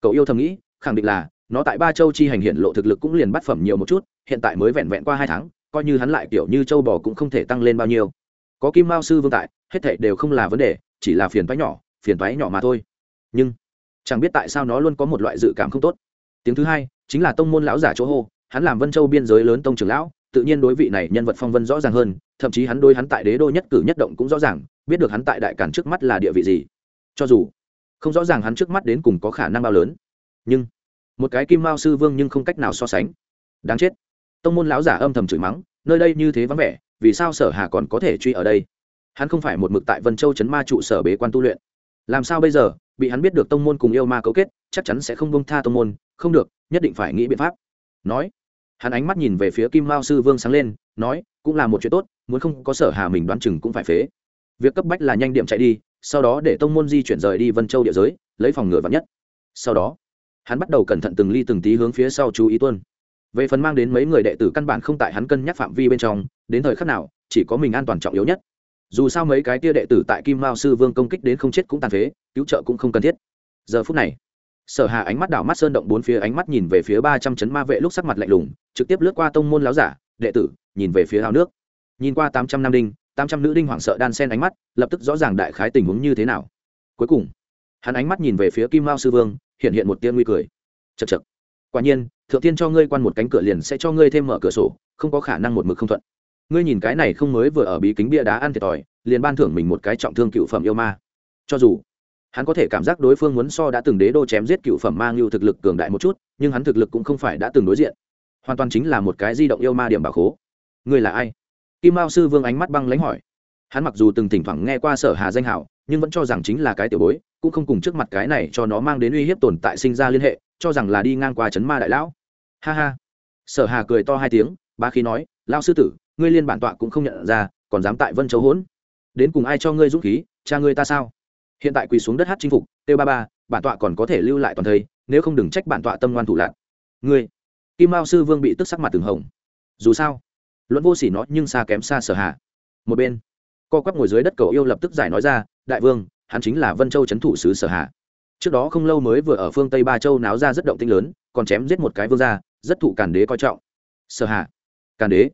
Cậu yêu thầm nghĩ, khẳng định là, nó tại ba châu chi hành hiện lộ thực lực cũng liền bắt phẩm nhiều một chút, hiện tại mới vẹn vẹn qua hai tháng, coi như hắn lại, kiểu như châu bò cũng không thể tăng lên bao nhiêu có kim mao sư vương tại, hết thảy đều không là vấn đề, chỉ là phiền toái nhỏ, phiền toái nhỏ mà thôi. Nhưng, chẳng biết tại sao nó luôn có một loại dự cảm không tốt. Tiếng thứ hai, chính là tông môn lão giả chỗ hô, hắn làm vân châu biên giới lớn tông trưởng lão, tự nhiên đối vị này nhân vật phong vân rõ ràng hơn, thậm chí hắn đối hắn tại đế đô nhất cử nhất động cũng rõ ràng, biết được hắn tại đại cản trước mắt là địa vị gì. Cho dù, không rõ ràng hắn trước mắt đến cùng có khả năng bao lớn. Nhưng, một cái kim mao sư vương nhưng không cách nào so sánh. Đáng chết. Tông môn lão giả âm thầm chửi mắng, nơi đây như thế vắng vẻ vì sao sở hà còn có thể truy ở đây? Hắn không phải một mực tại vân châu chấn ma trụ sở bế quan tu luyện. Làm sao bây giờ? Bị hắn biết được tông môn cùng yêu ma cấu kết, chắc chắn sẽ không bông tha tông môn. Không được, nhất định phải nghĩ biện pháp. Nói. Hắn ánh mắt nhìn về phía kim mao sư vương sáng lên, nói, cũng là một chuyện tốt, muốn không có sở hà mình đoán chừng cũng phải phế. Việc cấp bách là nhanh điểm chạy đi, sau đó để tông môn di chuyển rời đi vân châu địa giới, lấy phòng ngừa vắn nhất. Sau đó, hắn bắt đầu cẩn thận từng ly từng tí hướng phía sau chú ý tuân về phần mang đến mấy người đệ tử căn bản không tại hắn cân nhắc phạm vi bên trong, đến thời khắc nào, chỉ có mình an toàn trọng yếu nhất. Dù sao mấy cái tia đệ tử tại kim mao sư vương công kích đến không chết cũng tàn phế, cứu trợ cũng không cần thiết. Giờ phút này, sở hà ánh mắt đảo mắt sơn động bốn phía ánh mắt nhìn về phía ba trăm chấn ma vệ lúc sắc mặt lạnh lùng, trực tiếp lướt qua tông môn láo giả, đệ tử, nhìn về phía ao nước. Nhìn qua tám trăm nam đinh, tám trăm nữ đinh hoảng sợ đan sen ánh mắt, lập tức rõ ràng đại khái tình huống như thế nào. Cuối cùng, hắn ánh mắt nhìn về phía kim mao sư vương, hiện hiện một tia nguy cười. Chật chật quả nhiên thượng tiên cho ngươi quan một cánh cửa liền sẽ cho ngươi thêm mở cửa sổ, không có khả năng một mực không thuận. Ngươi nhìn cái này không mới vừa ở bí kính bia đá ăn thiệt thòi, liền ban thưởng mình một cái trọng thương cựu phẩm yêu ma. Cho dù hắn có thể cảm giác đối phương muốn so đã từng đế đô chém giết cựu phẩm mang lưu thực lực cường đại một chút, nhưng hắn thực lực cũng không phải đã từng đối diện. Hoàn toàn chính là một cái di động yêu ma điểm bảo khố. Ngươi là ai? Kim mao sư vương ánh mắt băng lãnh hỏi. Hắn mặc dù từng thỉnh thoảng nghe qua sở hà danh hảo nhưng vẫn cho rằng chính là cái tiểu bối, cũng không cùng trước mặt cái này cho nó mang đến uy hiếp tồn tại sinh ra liên hệ, cho rằng là đi ngang qua chấn ma đại lão ha ha. Sở hà cười to hai tiếng ba khi nói lao sư tử, ngươi liên bản tọa cũng không nhận ra, còn dám tại vân châu hỗn? Đến cùng ai cho ngươi dũng khí, cha ngươi ta sao? Hiện tại quỳ xuống đất hát chinh phục têu ba ba, bản tọa còn có thể lưu lại toàn thây nếu không đừng trách bản tọa tâm ngoan thủ lạc ngươi, kim mao sư vương bị tức sắc mặt từng hồng. Dù sao, luận vô sỉ nó nhưng xa kém xa sở hạ một bên, co quắp ngồi dưới đất cầu yêu lập tức giải nói ra, đại vương, hắn chính là vân châu c h ấ n thủ sứ sở hạ trước đó không lâu mới vừa ở phương tây ba châu náo ra rất động tinh lớn, còn chém giết một cái vương gia rất thụ càn đế coi trọng. Sở hạ càn đế.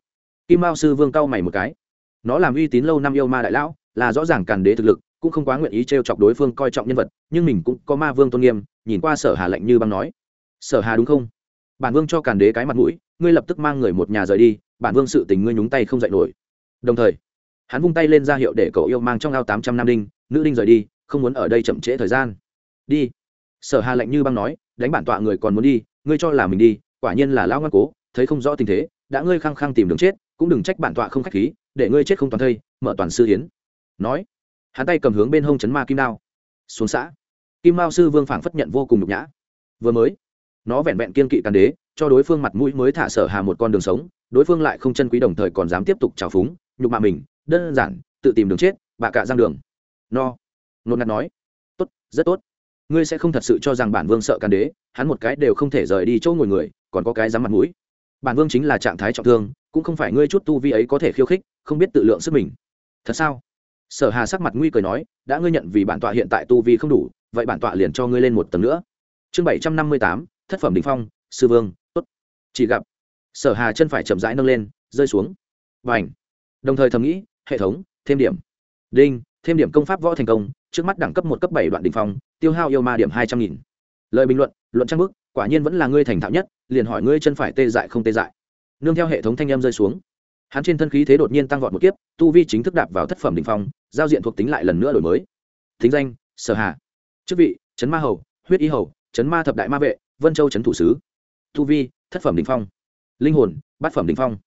Kim mao sư vương cau mày một cái. Nó làm uy tín lâu năm yêu ma đại lão, là rõ ràng càn đế thực lực, cũng không quá nguyện ý t r e o chọc đối phương coi trọng nhân vật, nhưng mình cũng có ma vương tôn nghiêm, nhìn qua sở hà lạnh như băng nói. Sở hà đúng không? Bản vương cho càn đế cái mặt mũi, ngươi lập tức mang người một nhà rời đi, bản vương sự tình ngươi nhúng tay không dạy nổi. Đồng thời, hắn vung tay lên ra hiệu để cậu yêu mang trong ao tám trăm nam đinh, nữ đinh rời đi, không muốn ở đây chậm trễ thời gian. Đi. Sở hà lạnh như băng nói, đánh bản tọa người còn muốn đi, ngươi cho là mình đi quả nhiên là lão ngoan cố, thấy không rõ tình thế, đã ngươi khăng khăng tìm đường chết, cũng đừng trách bản tọa không khách khí, để ngươi chết không toàn thây, mở toàn sư hiến nói, hắn tay cầm hướng bên hông chấn ma kim đao. Xuống xã. Kim mao sư vương phảng phất nhận vô cùng nhục nhã. Vừa mới, nó vẹn vẹn kiên kỵ càn đế, cho đối phương mặt mũi mới thả sở hà một con đường sống, đối phương lại không chân quý đồng thời còn dám tiếp tục trào phúng, nhục mạ mình, đơn giản, tự tìm đường chết, bạ cả giang đường. No. Nôn ngặt nói. Tốt, rất tốt. Ngươi sẽ không thật sự cho rằng bản vương sợ càn đế, hắn một cái đều không thể rời đi chỗ ngồi người còn có cái dám mặt mũi. Bản vương chính là trạng thái trọng thương, cũng không phải ngươi chút tu vi ấy có thể khiêu khích, không biết tự lượng sức mình. Thật sao? Sở hà sắc mặt nguy cười nói, đã ngươi nhận vì bản tọa hiện tại tu vi không đủ, vậy bản tọa liền cho ngươi lên một tầng nữa. Chương bảy trăm năm mươi tám, thất phẩm đình phong, sư vương, tốt. Chỉ gặp, sở hà chân phải chậm rãi nâng lên, rơi xuống. Và ảnh đồng thời thầm nghĩ, hệ thống, thêm điểm. Đinh, thêm điểm công pháp võ thành công, trước mắt đẳng cấp một cấp bảy đoạn đình phong, tiêu hao yêu ma điểm hai trăm nghìn. Lời bình luận luận trang bức quả nhiên vẫn là ngươi thành thạo nhất, liền hỏi ngươi chân phải tê dại không tê dại. Nương theo hệ thống thanh em rơi xuống. Hắn trên thân khí thế đột nhiên tăng vọt một kiếp, tu vi chính thức đạp vào thất phẩm đình phong, giao diện thuộc tính lại lần nữa đổi mới. Thính danh, sở hà. Chức vị, trấn ma hầu, huyết y hầu, trấn ma thập đại ma vệ, vân châu trấn thủ sứ. Tu vi, thất phẩm đình phong. Linh hồn, bát phẩm đình phong.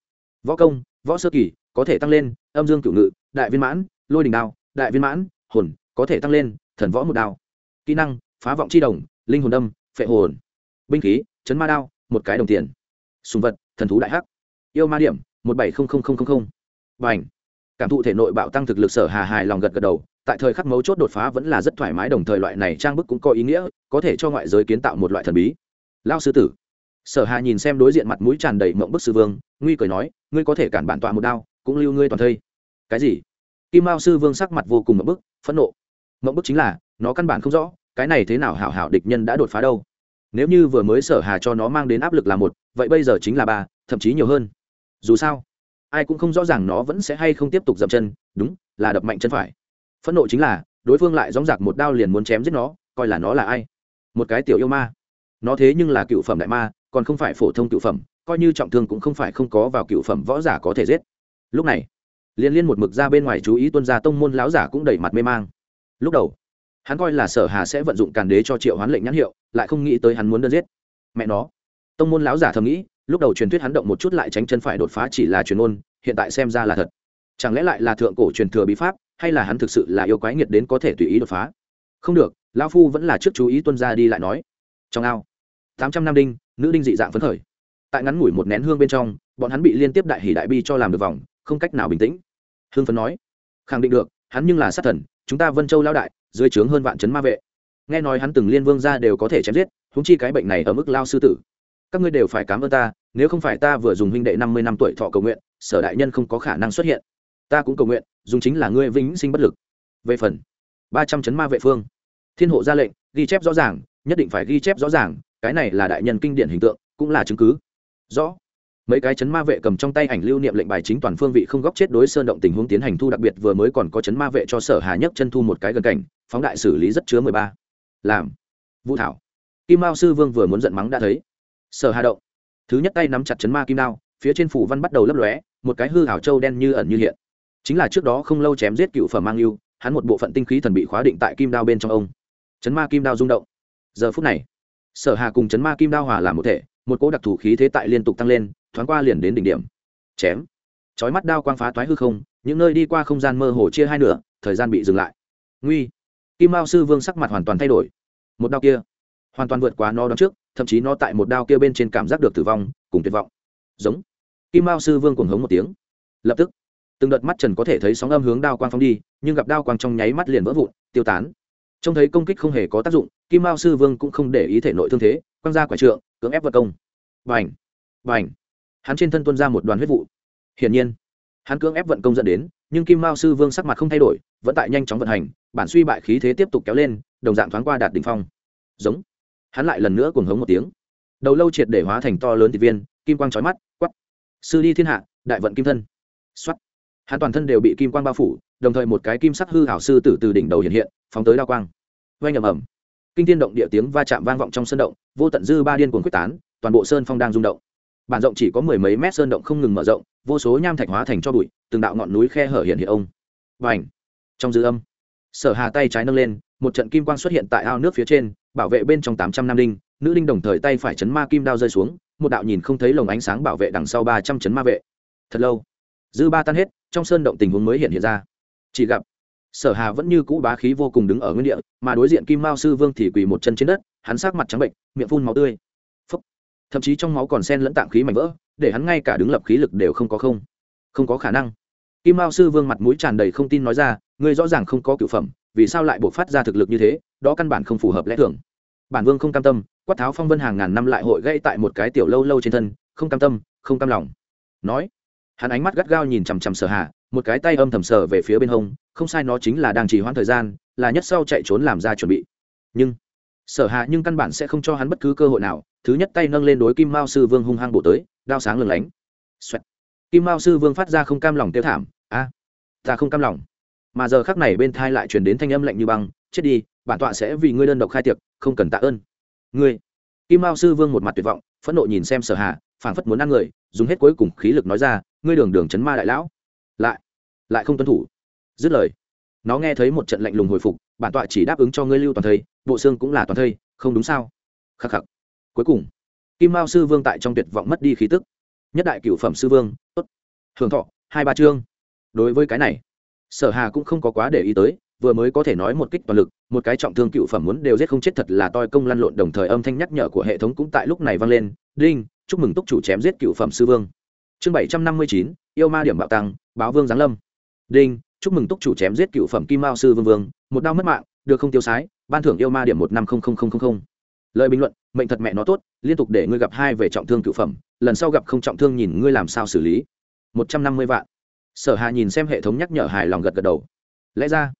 Võ công, võ sơ kỳ, có thể tăng lên, âm dương cửu ngự, đại viên mãn, lôi đình đao, đại viên mãn, hồn, có thể tăng lên, thần võ một đao. Kỹ năng, phá vọng c h i đồng, linh hồn đâm, phệ hồn binh khí, chấn ma đao, một cái đồng tiền. Sùng vật, thần thú đại hắc. Yêu ma điểm, một bảy không không không không không. Và ảnh cảm thụ thể nội bạo tăng thực lực sở hà hài lòng gật gật đầu, tại thời khắc mấu chốt đột phá vẫn là rất thoải mái, đồng thời loại này trang bức cũng có ý nghĩa, có thể cho ngoại giới kiến tạo một loại thần bí. Lao sư tử. Sở hà nhìn xem đối diện mặt mũi tràn đầy mộng bức sư vương, nguy cười nói, ngươi có thể cản bản tọa một đao, cũng lưu ngươi toàn thây. Cái gì? Kim mao sư vương sắc mặt vô cùng mộng bức, phẫn nộ. Mộng bức chính là, nó căn bản không rõ, cái này thế nào hảo hảo địch nhân đã đột phá đâu nếu như vừa mới sở hà cho nó mang đến áp lực là một, vậy bây giờ chính là ba, thậm chí nhiều hơn. Dù sao, ai cũng không rõ ràng nó vẫn sẽ hay không tiếp tục dậm chân, đúng, là đập mạnh chân phải. Phẫn nộ chính là, đối phương lại dóng dạc một đao liền muốn chém giết nó, coi là nó là ai? Một cái tiểu yêu ma. Nó thế nhưng là cựu phẩm đại ma, còn không phải phổ thông cựu phẩm, coi như trọng thương cũng không phải không có vào cựu phẩm võ giả có thể giết. Lúc này, liên liên một mực ra bên ngoài chú ý tuân gia tông môn láo giả cũng đẩy mặt mê mang. Lúc đầu hắn coi là sở hà sẽ vận dụng càn đế cho triệu hoán lệnh nhãn hiệu, lại không nghĩ tới hắn muốn đơn giết. Mẹ nó. Tông môn lão giả thầm nghĩ, lúc đầu truyền thuyết hắn động một chút lại tránh chân phải đột phá chỉ là truyền ôn hiện tại xem ra là thật. Chẳng lẽ lại là thượng cổ truyền thừa bí pháp, hay là hắn thực sự là yêu quái nghiệt đến có thể tùy ý đột phá? Không được, lão phu vẫn là trước chú ý tuân gia đi lại nói. Trong ao, tám trăm năm đinh, nữ đinh dị dạng phấn khởi. Tại ngắn ngủi một nén hương bên trong, bọn hắn bị liên tiếp đại hỷ đại bi cho làm được vòng, không cách nào bình tĩnh. Hương phấn nói, khẳng định được, hắn nhưng là sát thần, chúng ta vân châu lao đại dưới trướng hơn vạn chấn ma vệ. Nghe nói hắn từng liên vương ra đều có thể chém giết húng chi cái bệnh này ở mức lao sư tử. Các ngươi đều phải cám ơn ta, nếu không phải ta vừa dùng huynh đệ năm mươi năm tuổi thọ cầu nguyện, sở đại nhân không có khả năng xuất hiện. Ta cũng cầu nguyện, dùng chính là ngươi vĩnh sinh bất lực. Về phần ba trăm chấn ma vệ phương, thiên hộ ra lệnh, ghi chép rõ ràng, nhất định phải ghi chép rõ ràng, cái này là đại nhân kinh điển hình tượng, cũng là chứng cứ. Rõ mấy cái chấn ma vệ cầm trong tay ảnh lưu niệm lệnh bài chính toàn phương vị không góc chết đối sơn động tình huống tiến hành thu đặc biệt, vừa mới còn có chấn ma vệ cho sở hà nhất chân thu một cái gần cảnh, phóng đại xử lý rất chứa mười ba. Làm. Vũ thảo. Kim mao sư vương vừa muốn giận mắng đã thấy. Sở hà động. Thứ nhất tay nắm chặt chấn ma kim đao, phía trên phủ văn bắt đầu lấp lóe, một cái hư hảo châu đen như ẩn như hiện. Chính là trước đó không lâu chém giết cựu phẩm mang yêu, hắn một bộ phận tinh khí thần bị khóa định tại kim đao bên trong ông. Chấn ma kim đao rung động. Giờ phút này, sở hà cùng chấn ma kim đao hòa làm một thể, một cỗ đặc thù khí thế tại liên tục tăng lên thoáng qua liền đến đỉnh điểm. Chém. Chói mắt đao quang phá toái hư không, những nơi đi qua không gian mơ hồ chia hai nửa, thời gian bị dừng lại. Nguy. Kim mao sư vương sắc mặt hoàn toàn thay đổi. Một đao kia, hoàn toàn vượt qua nó đón trước, thậm chí nó tại một đao kia bên trên cảm giác được tử vong, cùng tuyệt vọng. Giống. Kim mao sư vương cuồng hống một tiếng. Lập tức, từng đợt mắt trần có thể thấy sóng âm hướng đao quang phóng đi, nhưng gặp đao quang trong nháy mắt liền vỡ vụn, tiêu tán. Trông thấy công kích không hề có tác dụng, kim mao sư vương cũng không để ý thể nội thương thế, quăng ra quả trượng, cưỡng ép vật công. Vành vành hắn trên thân tuân ra một đoàn huyết vụ. Hiển nhiên, hắn cưỡng ép vận công dẫn đến, nhưng kim mao sư vương sắc mặt không thay đổi, vẫn tại nhanh chóng vận hành, bản suy bại khí thế tiếp tục kéo lên, đồng dạng thoáng qua đạt đ ỉ n h phong. Giống. Hắn lại lần nữa cuồng hống một tiếng. Đầu lâu triệt để hóa thành to lớn thị viên, kim quang trói mắt quắp sư đi thiên hạ, đại vận kim thân. X o á t hắn toàn thân đều bị kim quang bao phủ, đồng thời một cái kim sắc hư hảo sư tử từ đỉnh đầu hiện hiện, phóng tới đa quang. Oanh ầm ầm. Kinh tiên động địa tiếng va chạm vang vọng trong sân động, vô tận dư ba điên cuồng quyết tán, toàn bộ sơn phong đang rung động bản rộng chỉ có mười mấy mét sơn động không ngừng mở rộng, vô số nham thạch hóa thành cho bụi, từng đạo ngọn núi khe hở hiện hiện ông. Và ảnh trong dư âm, sở hà tay trái nâng lên, một trận kim quang xuất hiện tại ao nước phía trên, bảo vệ bên trong tám trăm nam đinh, nữ đinh đồng thời tay phải chấn ma kim đao rơi xuống, một đạo nhìn không thấy lồng ánh sáng bảo vệ đằng sau ba trăm chấn ma vệ. Thật lâu, dư ba tan hết, trong sơn động tình huống mới hiện hiện ra. Chỉ gặp, sở hà vẫn như cũ bá khí vô cùng đứng ở nguyên địa, mà đối diện kim mao sư vương thì quỳ một chân trên đất, hắn sát mặt trắng bệnh, miệng phun máu tươi thậm chí trong máu còn sen lẫn tạng khí mảnh vỡ, để hắn ngay cả đứng lập khí lực đều không có không. Không có khả năng. Kim mao sư vương mặt mũi tràn đầy không tin nói ra, ngươi rõ ràng không có cựu phẩm, vì sao lại buộc phát ra thực lực như thế, đó căn bản không phù hợp lẽ thường. Bản vương không cam tâm, quát tháo phong vân hàng ngàn năm lại hội gây tại một cái tiểu lâu lâu trên thân, không cam tâm, không cam lòng. Nói, hắn ánh mắt gắt gao nhìn chằm chằm sở hạ một cái tay âm thầm sờ về phía bên hông, không sai nó chính là đang trì hoãn thời gian, là nhất sau chạy trốn làm ra chuẩn bị. Nhưng, sở hạ nhưng căn bản sẽ không cho hắn bất cứ cơ hội nào thứ nhất tay nâng lên đối kim mao sư vương hung hăng bổ tới, đao sáng lừng lánh. Xoẹt. kim mao sư vương phát ra không cam lòng tiêu thảm, a, ta không cam lòng. Mà giờ khắc này bên thai lại truyền đến thanh âm lạnh như băng, chết đi, bản tọa sẽ vì ngươi đơn độc khai tiệc, không cần tạ ơn. Ngươi. Kim mao sư vương một mặt tuyệt vọng, phẫn nộ nhìn xem sở hà, phảng phất muốn ăn người, dùng hết cuối cùng khí lực nói ra, ngươi đường đường chấn ma đại lão. Lại lại không tuân thủ. Dứt lời, nó nghe thấy một trận lạnh lùng hồi phục, bản tọa chỉ đáp ứng cho ngươi lưu toàn thây, bộ xương cũng là toàn thây, không đúng sao? Khắc khắc cuối cùng, kim mao sư vương tại trong tuyệt vọng mất đi khí tức. Nhất đại cửu phẩm sư vương, tốt. Hưởng thọ, hai ba chương. Đối với cái này, sở hà cũng không có quá để ý tới, vừa mới có thể nói một kích toàn lực, một cái trọng thương cựu phẩm muốn đều giết không chết thật là toi công lăn lộn đồng thời âm thanh nhắc nhở của hệ thống cũng tại lúc này vang lên. Đinh, chúc mừng túc chủ chém giết cựu phẩm sư vương. Chương bảy trăm năm mươi chín, yêu ma điểm bạo tăng, báo vương giáng lâm. Đinh, chúc mừng túc chủ chém giết cựu phẩm kim mao sư vương vương, một đau mất mạng, được không tiêu sái, ban thưởng yêu ma điểm một năm không không không không. Lời bình luận mệnh thật mẹ nó tốt, liên tục để ngươi gặp hai về trọng thương cựu phẩm, lần sau gặp không trọng thương nhìn ngươi làm sao xử lý. Một trăm năm mươi vạn. Sở hà nhìn xem hệ thống nhắc nhở hài lòng gật gật đầu. Lẽ ra,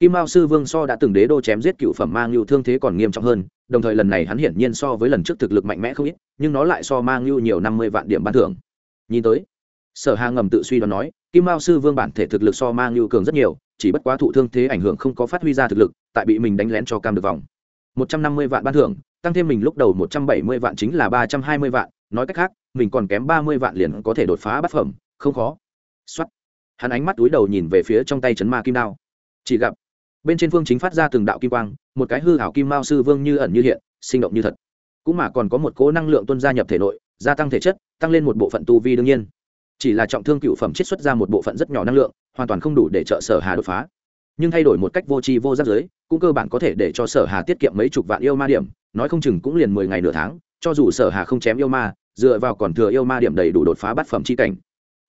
kim mao sư vương so đã từng đế đô chém giết cựu phẩm mang lưu thương thế còn nghiêm trọng hơn, đồng thời lần này hắn hiển nhiên so với lần trước thực lực mạnh mẽ không ít, nhưng nó lại so mang lưu nhiều năm mươi vạn điểm ban thưởng. Nhìn tới, sở hà ngầm tự suy đoán nói, kim mao sư vương bản thể thực lực so mang lưu cường rất nhiều, chỉ bất quá thụ thương thế ảnh hưởng không có phát huy ra thực lực, tại bị mình đánh lén cho cam được vòng. Một trăm năm mươi vạn ban thưởng tăng thêm mình lúc đầu một trăm bảy mươi vạn chính là ba trăm hai mươi vạn, nói cách khác, mình còn kém ba mươi vạn liền có thể đột phá bát phẩm, không khó. Xoát hắn ánh mắt túi đầu nhìn về phía trong tay chấn ma kim đao. Chỉ gặp, bên trên phương chính phát ra từng đạo kim quang, một cái hư hảo kim mao sư vương như ẩn như hiện, sinh động như thật. Cũng mà còn có một cố năng lượng tuân gia nhập thể nội, gia tăng thể chất, tăng lên một bộ phận tu vi đương nhiên. Chỉ là trọng thương cựu phẩm chiết xuất ra một bộ phận rất nhỏ năng lượng, hoàn toàn không đủ để trợ sở hà đột phá nhưng thay đổi một cách vô tri vô giác giới, cũng cơ bản có thể để cho sở hà tiết kiệm mấy chục vạn yêu ma điểm, nói không chừng cũng liền mười ngày nửa tháng, cho dù sở hà không chém yêu ma, dựa vào còn thừa yêu ma điểm đầy đủ đột phá bát phẩm chi cảnh.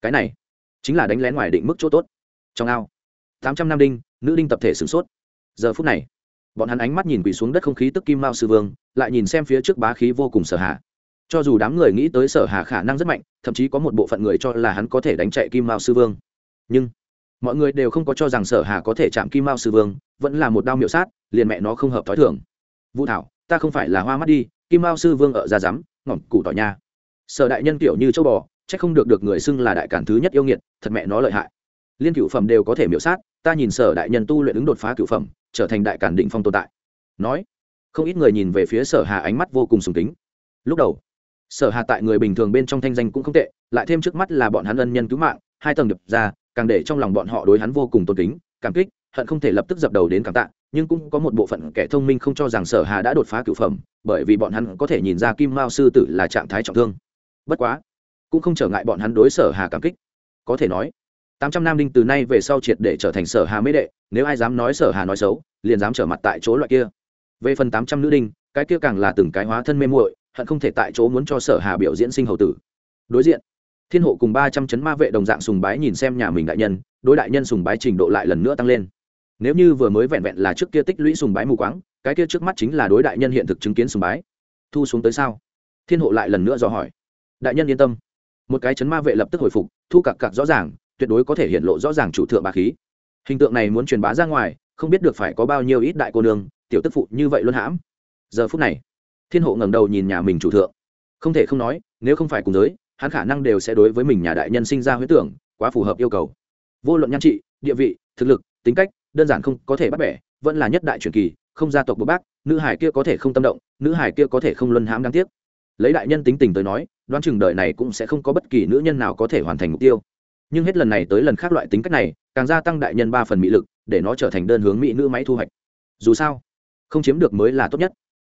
Cái này chính là đánh lén ngoài định mức chỗ tốt. Trong ao, tám trăm nam đinh, nữ đinh tập thể sửng sốt. Giờ phút này, bọn hắn ánh mắt nhìn quỳ xuống đất không khí tức kim mao sư vương, lại nhìn xem phía trước bá khí vô cùng sở hà. Cho dù đám người nghĩ tới sở hà khả năng rất mạnh, thậm chí có một bộ phận người cho là hắn có thể đánh chạy kim mao sư vương. Nhưng mọi người đều không có cho rằng sở hà có thể chạm kim mao sư vương, vẫn là một đao miệu sát, liền mẹ nó không hợp thói thường. Vũ thảo, ta không phải là hoa mắt đi, kim mao sư vương ở ra rắm ngỏm củ tỏi nha. Sở đại nhân kiểu như châu bò, chắc không được được người xưng là đại cản thứ nhất yêu nghiệt, thật mẹ nó lợi hại. Liên cửu phẩm đều có thể miểu sát, ta nhìn sở đại nhân tu luyện ứng đột phá cửu phẩm, trở thành đại cản định phong tồn tại. Nói, không ít người nhìn về phía sở hà ánh mắt vô cùng sùng kính. Lúc đầu, sở hà tại người bình thường bên trong thanh danh cũng không tệ, lại thêm trước mắt là bọn hắn ân nhân cứu mạng, hai tầng đập ra càng để trong lòng bọn họ đối hắn vô cùng tôn kính, cảm kích, hận không thể lập tức dập đầu đến cảm tạ, nhưng cũng có một bộ phận kẻ thông minh không cho rằng sở hà đã đột phá cửu phẩm, bởi vì bọn hắn có thể nhìn ra kim mao sư tử là trạng thái trọng thương. Bất quá, cũng không trở ngại bọn hắn đối sở hà cảm kích. Có thể nói, tám trăm nam đinh từ nay về sau triệt để trở thành sở hà mới đệ, nếu ai dám nói sở hà nói xấu, liền dám trở mặt tại chỗ loại kia. Về phần tám trăm nữ đinh, cái kia càng là từng cái hóa thân mê muội, hận không thể tại chỗ muốn cho sở hà biểu diễn sinh hầu tử. Đối diện thiên hộ cùng ba trăm chấn ma vệ đồng dạng sùng bái nhìn xem nhà mình đại nhân, đối đại nhân sùng bái trình độ lại lần nữa tăng lên. Nếu như vừa mới vẹn vẹn là trước kia tích lũy sùng bái mù quáng, cái kia trước mắt chính là đối đại nhân hiện thực chứng kiến sùng bái. Thu xuống tới sao? Thiên hộ lại lần nữa dò hỏi. Đại nhân yên tâm. Một cái chấn ma vệ lập tức hồi phục, thu cặc cặc rõ ràng, tuyệt đối có thể hiện lộ rõ ràng chủ thượng bà khí. Hình tượng này muốn truyền bá ra ngoài, không biết được phải có bao nhiêu ít đại cô nương, tiểu tức phụ như vậy luôn hãm. Giờ phút này, thiên hộ ngẩng đầu nhìn nhà mình chủ thượng. Không thể không nói, nếu không phải cùng giới hắn khả năng đều sẽ đối với mình nhà đại nhân sinh ra huyết tưởng, quá phù hợp yêu cầu. Vô luận nhan trị, địa vị, thực lực, tính cách, đơn giản không có thể bắt bẻ, vẫn là nhất đại truyền kỳ, không gia tộc bố bác, nữ hải kia có thể không tâm động, nữ hải kia có thể không luân hãm đáng tiếc. Lấy đại nhân tính tình tới nói, đoán chừng đời này cũng sẽ không có bất kỳ nữ nhân nào có thể hoàn thành mục tiêu. Nhưng hết lần này tới lần khác loại tính cách này, càng gia tăng đại nhân ba phần mỹ lực, để nó trở thành đơn hướng mỹ nữ máy thu hoạch. Dù sao, không chiếm được mới là tốt nhất.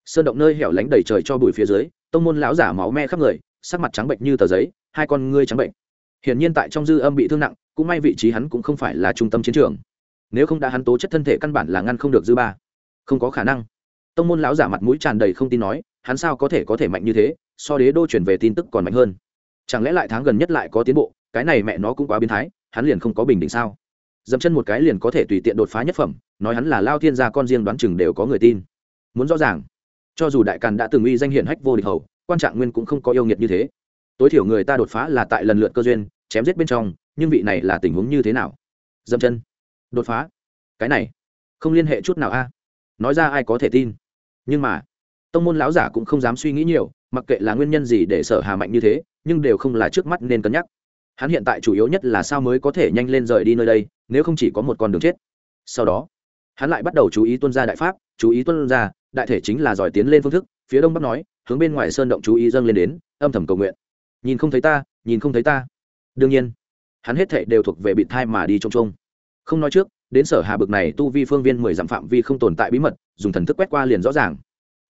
Sơn động nơi hẻo lánh đầy trời cho bụi phía dưới, tông môn lão giả máu me khắp người sắc mặt trắng bệnh như tờ giấy, hai con ngươi trắng bệnh. Hiển nhiên tại trong dư âm bị thương nặng, cũng may vị trí hắn cũng không phải là trung tâm chiến trường. Nếu không đã hắn tố chất thân thể căn bản là ngăn không được dư ba. Không có khả năng. Tông môn lão giả mặt mũi tràn đầy không tin nói, hắn sao có thể có thể mạnh như thế, so đế đô chuyển về tin tức còn mạnh hơn. Chẳng lẽ lại tháng gần nhất lại có tiến bộ, cái này mẹ nó cũng quá biến thái, hắn liền không có bình định sao? Dẫm chân một cái liền có thể tùy tiện đột phá nhất phẩm, nói hắn là lao thiên gia con riêng đoán chừng đều có người tin. Muốn rõ ràng, cho dù đại càn đã từng uy danh hiển hách vô địch hầu quan trạng nguyên cũng không có yêu nghiệt như thế. Tối thiểu người ta đột phá là tại lần lượt cơ duyên, chém giết bên trong, nhưng vị này là tình huống như thế nào? Dâm chân. Đột phá. Cái này, không liên hệ chút nào a. Nói ra ai có thể tin? Nhưng mà, tông môn lão giả cũng không dám suy nghĩ nhiều, mặc kệ là nguyên nhân gì để sở hà mạnh như thế, nhưng đều không là trước mắt nên cân nhắc. Hắn hiện tại chủ yếu nhất là sao mới có thể nhanh lên rời đi nơi đây, nếu không chỉ có một con đường chết. Sau đó, hắn lại bắt đầu chú ý tuân gia đại pháp, chú ý tuân gia, đại thể chính là giỏi tiến lên phương thức phía đông bắc nói, hướng bên ngoài sơn động chú ý dâng lên đến, âm thầm cầu nguyện. Nhìn không thấy ta, nhìn không thấy ta. Đương nhiên, hắn hết thệ đều thuộc về bị thai mà đi trông trông. Không nói trước, đến sở hà bực này tu vi phương viên mười dặm phạm vi không tồn tại bí mật, dùng thần thức quét qua liền rõ ràng.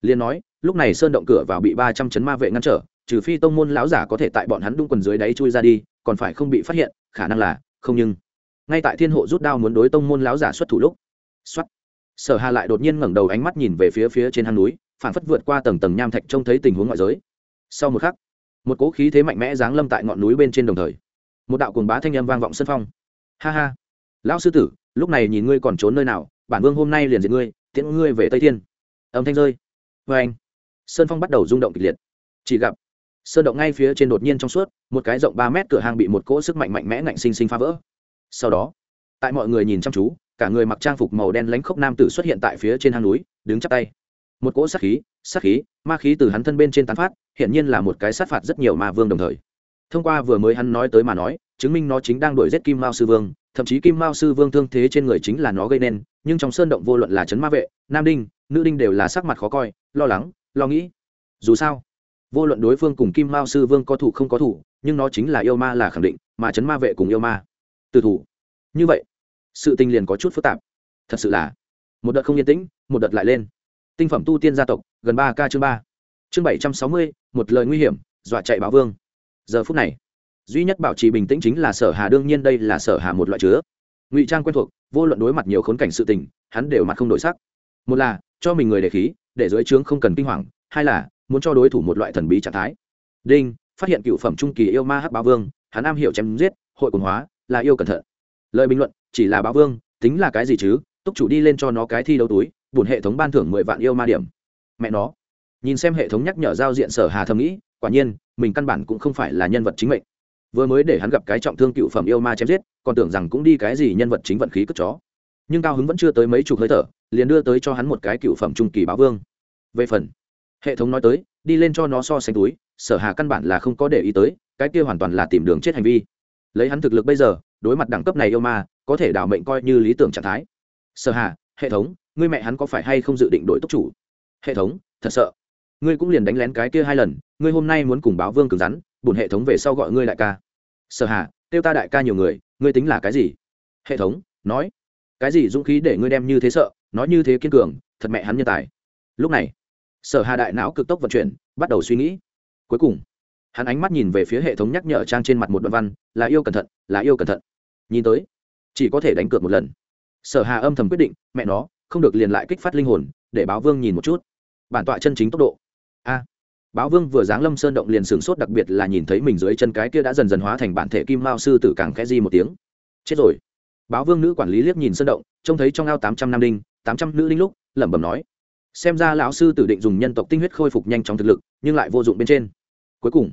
Liền nói, lúc này sơn động cửa vào bị ba trăm chấn ma vệ ngăn trở, trừ phi tông môn lão giả có thể tại bọn hắn đung quần dưới đáy chui ra đi, còn phải không bị phát hiện, khả năng là không nhưng. Ngay tại thiên hộ rút đao muốn đối tông môn lão giả xuất thủ lúc xuất sở hà lại đột nhiên ngẩng đầu ánh mắt nhìn về phía phía trên hang núi phản phất vượt qua tầng tầng nham thạch trông thấy tình huống ngoại giới. Sau một khắc, một cỗ khí thế mạnh mẽ giáng lâm tại ngọn núi bên trên đồng thời. Một đạo cuồng bá thanh âm vang vọng sân phong. Ha ha. Lão sư tử, lúc này nhìn ngươi còn trốn nơi nào, bản vương hôm nay liền diệt ngươi, tiễn ngươi về tây thiên. Âm thanh rơi. Vê anh sơn phong bắt đầu rung động kịch liệt. Chỉ gặp, sơn động ngay phía trên đột nhiên trong suốt, một cái rộng ba mét cửa hàng bị một cỗ sức mạnh mạnh mẽ ngạnh sinh sinh phá vỡ. Sau đó, tại mọi người nhìn chăm chú cả người mặc trang phục màu đen lánh khốc nam tử xuất hiện tại phía trên hang núi, đứng chắp tay. Một cỗ sát khí sát khí, ma khí từ hắn thân bên trên tán phát hiện nhiên là một cái sát phạt rất nhiều ma vương đồng thời. Thông qua vừa mới hắn nói tới mà nói, chứng minh nó chính đang đuổi giết kim mao sư vương, thậm chí kim mao sư vương thương thế trên người chính là nó gây nên, nhưng trong sơn động vô luận là trấn ma vệ, nam đinh, nữ đinh đều là sắc mặt khó coi, lo lắng, lo nghĩ. Dù sao, vô luận đối phương cùng kim mao sư vương có thủ không có thủ, nhưng nó chính là yêu ma là khẳng định, mà trấn ma vệ cùng yêu ma từ thủ. Như vậy sự tình liền có chút phức tạp. Thật sự là, một đợt không yên tĩnh, một đợt lại lên. Tinh phẩm tu tiên gia tộc, gần ba k chương ba. Chương bảy trăm sáu mươi, một lời nguy hiểm, dọa chạy báo vương. Giờ phút này, duy nhất bảo trì bình tĩnh chính là sở hà, đương nhiên đây là sở hà một loại chứa. Ngụy trang quen thuộc, vô luận đối mặt nhiều khốn cảnh sự tình, hắn đều mặt không đổi sắc. Một là, cho mình người để khí, để dưới trướng không cần kinh hoàng, hai là, muốn cho đối thủ một loại thần bí trạng thái. Đinh, phát hiện cựu phẩm trung kỳ yêu ma hắc báo vương, hắn am hiểu chém giết, hội quần hóa, là yêu cẩn thận. Lời bình luận chỉ là báo vương, tính là cái gì chứ? Túc chủ đi lên cho nó cái thi đấu túi bùn hệ thống ban thưởng mười vạn yêu ma điểm. Mẹ nó. Nhìn xem hệ thống nhắc nhở giao diện sở hà thầm nghĩ, quả nhiên, mình căn bản cũng không phải là nhân vật chính mệnh. Vừa mới để hắn gặp cái trọng thương cựu phẩm yêu ma chém giết, còn tưởng rằng cũng đi cái gì nhân vật chính vận khí cất chó. Nhưng cao hứng vẫn chưa tới mấy chục hơi thở, liền đưa tới cho hắn một cái cựu phẩm trung kỳ báo vương. Về phần, hệ thống nói tới, đi lên cho nó so sánh túi, sở hà căn bản là không có để ý tới, cái kia hoàn toàn là tìm đường chết hành vi. Lấy hắn thực lực bây giờ, đối mặt đẳng cấp này yêu ma có thể đảo mệnh coi như lý tưởng trạng thái. Sở hà, hệ thống, ngươi mẹ hắn có phải hay không dự định đổi tốc chủ? Hệ thống, thật sợ. Ngươi cũng liền đánh lén cái kia hai lần, ngươi hôm nay muốn cùng báo vương cứng rắn bùn hệ thống về sau gọi ngươi đại ca. Sở hà, kêu ta đại ca nhiều người, ngươi tính là cái gì? Hệ thống, nói. Cái gì dũng khí để ngươi đem như thế sợ, nói như thế kiên cường, thật mẹ hắn nhân tài. Lúc này, sở hà đại não cực tốc vận chuyển, bắt đầu suy nghĩ. Cuối cùng, hắn ánh mắt nhìn về phía hệ thống nhắc nhở trang trên mặt một đoạn văn, là yêu cẩn thận, là yêu cẩn thận. Nhìn tới chỉ có thể đánh cược một lần. Sở hà âm thầm quyết định, mẹ nó, không được liền lại kích phát linh hồn, để báo vương nhìn một chút. Bản tọa chân chính tốc độ. A. Báo vương vừa giáng lâm sơn động liền sửng sốt, đặc biệt là nhìn thấy mình dưới chân cái kia đã dần dần hóa thành bản thể kim mao sư tử càng khẽ di một tiếng. Chết rồi. Báo vương nữ quản lý liếc nhìn sơn động, trông thấy trong ao tám trăm nam đinh tám trăm nữ đinh lúc, lẩm bẩm nói. Xem ra lão sư tử định dùng nhân tộc tinh huyết khôi phục nhanh chóng thực lực, nhưng lại vô dụng bên trên. Cuối cùng,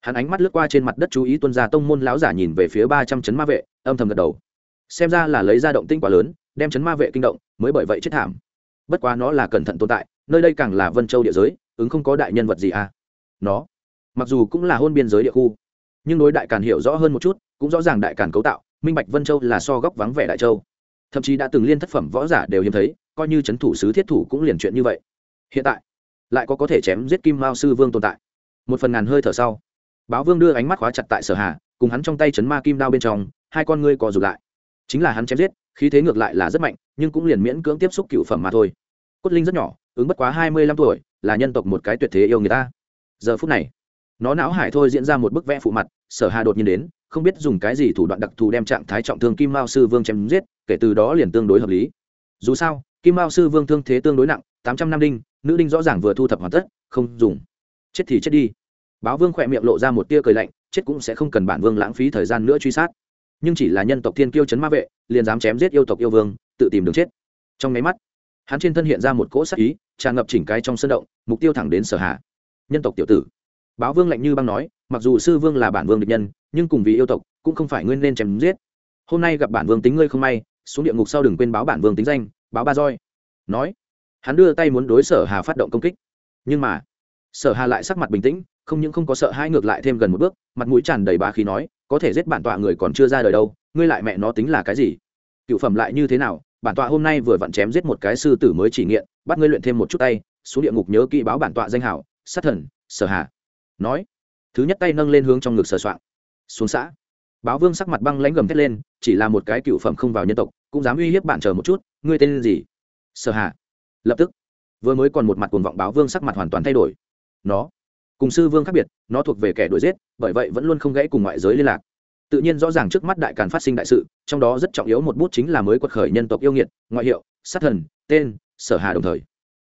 hắn ánh mắt lướt qua trên mặt đất chú ý tuân gia tông môn lão giả nhìn về phía ba trăm chấn ma vệ, âm thầm gật đầu xem ra là lấy ra động tinh quá lớn, đem chấn ma vệ kinh động, mới bởi vậy chết thảm. Bất quá nó là cẩn thận tồn tại, nơi đây càng là vân châu địa giới, ứng không có đại nhân vật gì à? Nó, mặc dù cũng là hôn biên giới địa khu, nhưng đối đại càn hiểu rõ hơn một chút, cũng rõ ràng đại càn cấu tạo, minh bạch vân châu là so góc vắng vẻ đại châu. Thậm chí đã từng liên thất phẩm võ giả đều hiếm thấy, coi như c h ấ n thủ sứ thiết thủ cũng liền chuyện như vậy. Hiện tại, lại có có thể chém giết kim mao sư vương tồn tại. Một phần ngàn hơi thở sau, báo vương đưa ánh mắt khóa chặt tại sở hà, cùng hắn trong tay chấn ma kim đao bên trong, hai con ngươi co rụt lại chính là hắn chém giết, khí thế ngược lại là rất mạnh, nhưng cũng liền miễn cưỡng tiếp xúc cựu phẩm mà thôi. Cốt linh rất nhỏ, ứng bất quá hai mươi lăm tuổi, là nhân tộc một cái tuyệt thế yêu người ta. Giờ phút này, nó não hải thôi diễn ra một bức vẽ phụ mặt, sở hà đột nhiên đến, không biết dùng cái gì thủ đoạn đặc thù đem trạng thái trọng thương kim mao sư vương chém giết, kể từ đó liền tương đối hợp lý. Dù sao, kim mao sư vương thương thế tương đối nặng, tám trăm năm đinh, nữ đinh rõ ràng vừa thu thập hoàn tất, không dùng. Chết thì chết đi. Báo vương khỏe miệng lộ ra một tia cười lạnh, chết cũng sẽ không cần bản vương lãng phí thời gian nữa truy sát nhưng chỉ là nhân tộc thiên kiêu chấn ma vệ, liền dám chém giết yêu tộc yêu vương, tự tìm đường chết. Trong máy mắt, hắn trên thân hiện ra một cỗ sắc ý, tràn ngập chỉnh cái trong sân động, mục tiêu thẳng đến sở hạ nhân tộc tiểu tử. Báo vương lạnh như băng nói, mặc dù sư vương là bản vương địch nhân, nhưng cùng vì yêu tộc, cũng không phải nguyên nên chém giết. Hôm nay gặp bản vương tính ngươi không may, xuống địa ngục sau đừng quên báo bản vương tính danh, báo ba roi. Nói, hắn đưa tay muốn đối sở hà phát động công kích. Nhưng mà, sở hà lại sắc mặt bình tĩnh, không những không có sợ hai ngược lại thêm gần một bước, mặt mũi tràn đầy bá khí nói có thể giết bản tọa người còn chưa ra đời đâu, ngươi lại mẹ nó tính là cái gì? Cựu phẩm lại như thế nào? Bản tọa hôm nay vừa vặn chém giết một cái sư tử mới chỉ nghiện, bắt ngươi luyện thêm một chút tay, xuống địa ngục nhớ kỹ báo bản tọa danh hảo, sát thần, sở hà nói, thứ nhất tay nâng lên hướng trong ngực sờ soạn. Xuống xã. Báo vương sắc mặt băng lãnh gầm thét lên, chỉ là một cái cựu phẩm không vào nhân tộc, cũng dám uy hiếp bạn chờ một chút, ngươi tên gì? Sở hà lập tức. Vừa mới còn một mặt cuồng vọng báo vương sắc mặt hoàn toàn thay đổi. Nó cùng sư vương khác biệt, nó thuộc về kẻ đuổi giết, bởi vậy vẫn luôn không gãy cùng ngoại giới liên lạc. Tự nhiên rõ ràng trước mắt đại càn phát sinh đại sự, trong đó rất trọng yếu một bút chính là mới quật khởi nhân tộc yêu nghiệt, ngoại hiệu, sát thần, tên, sở hà đồng thời.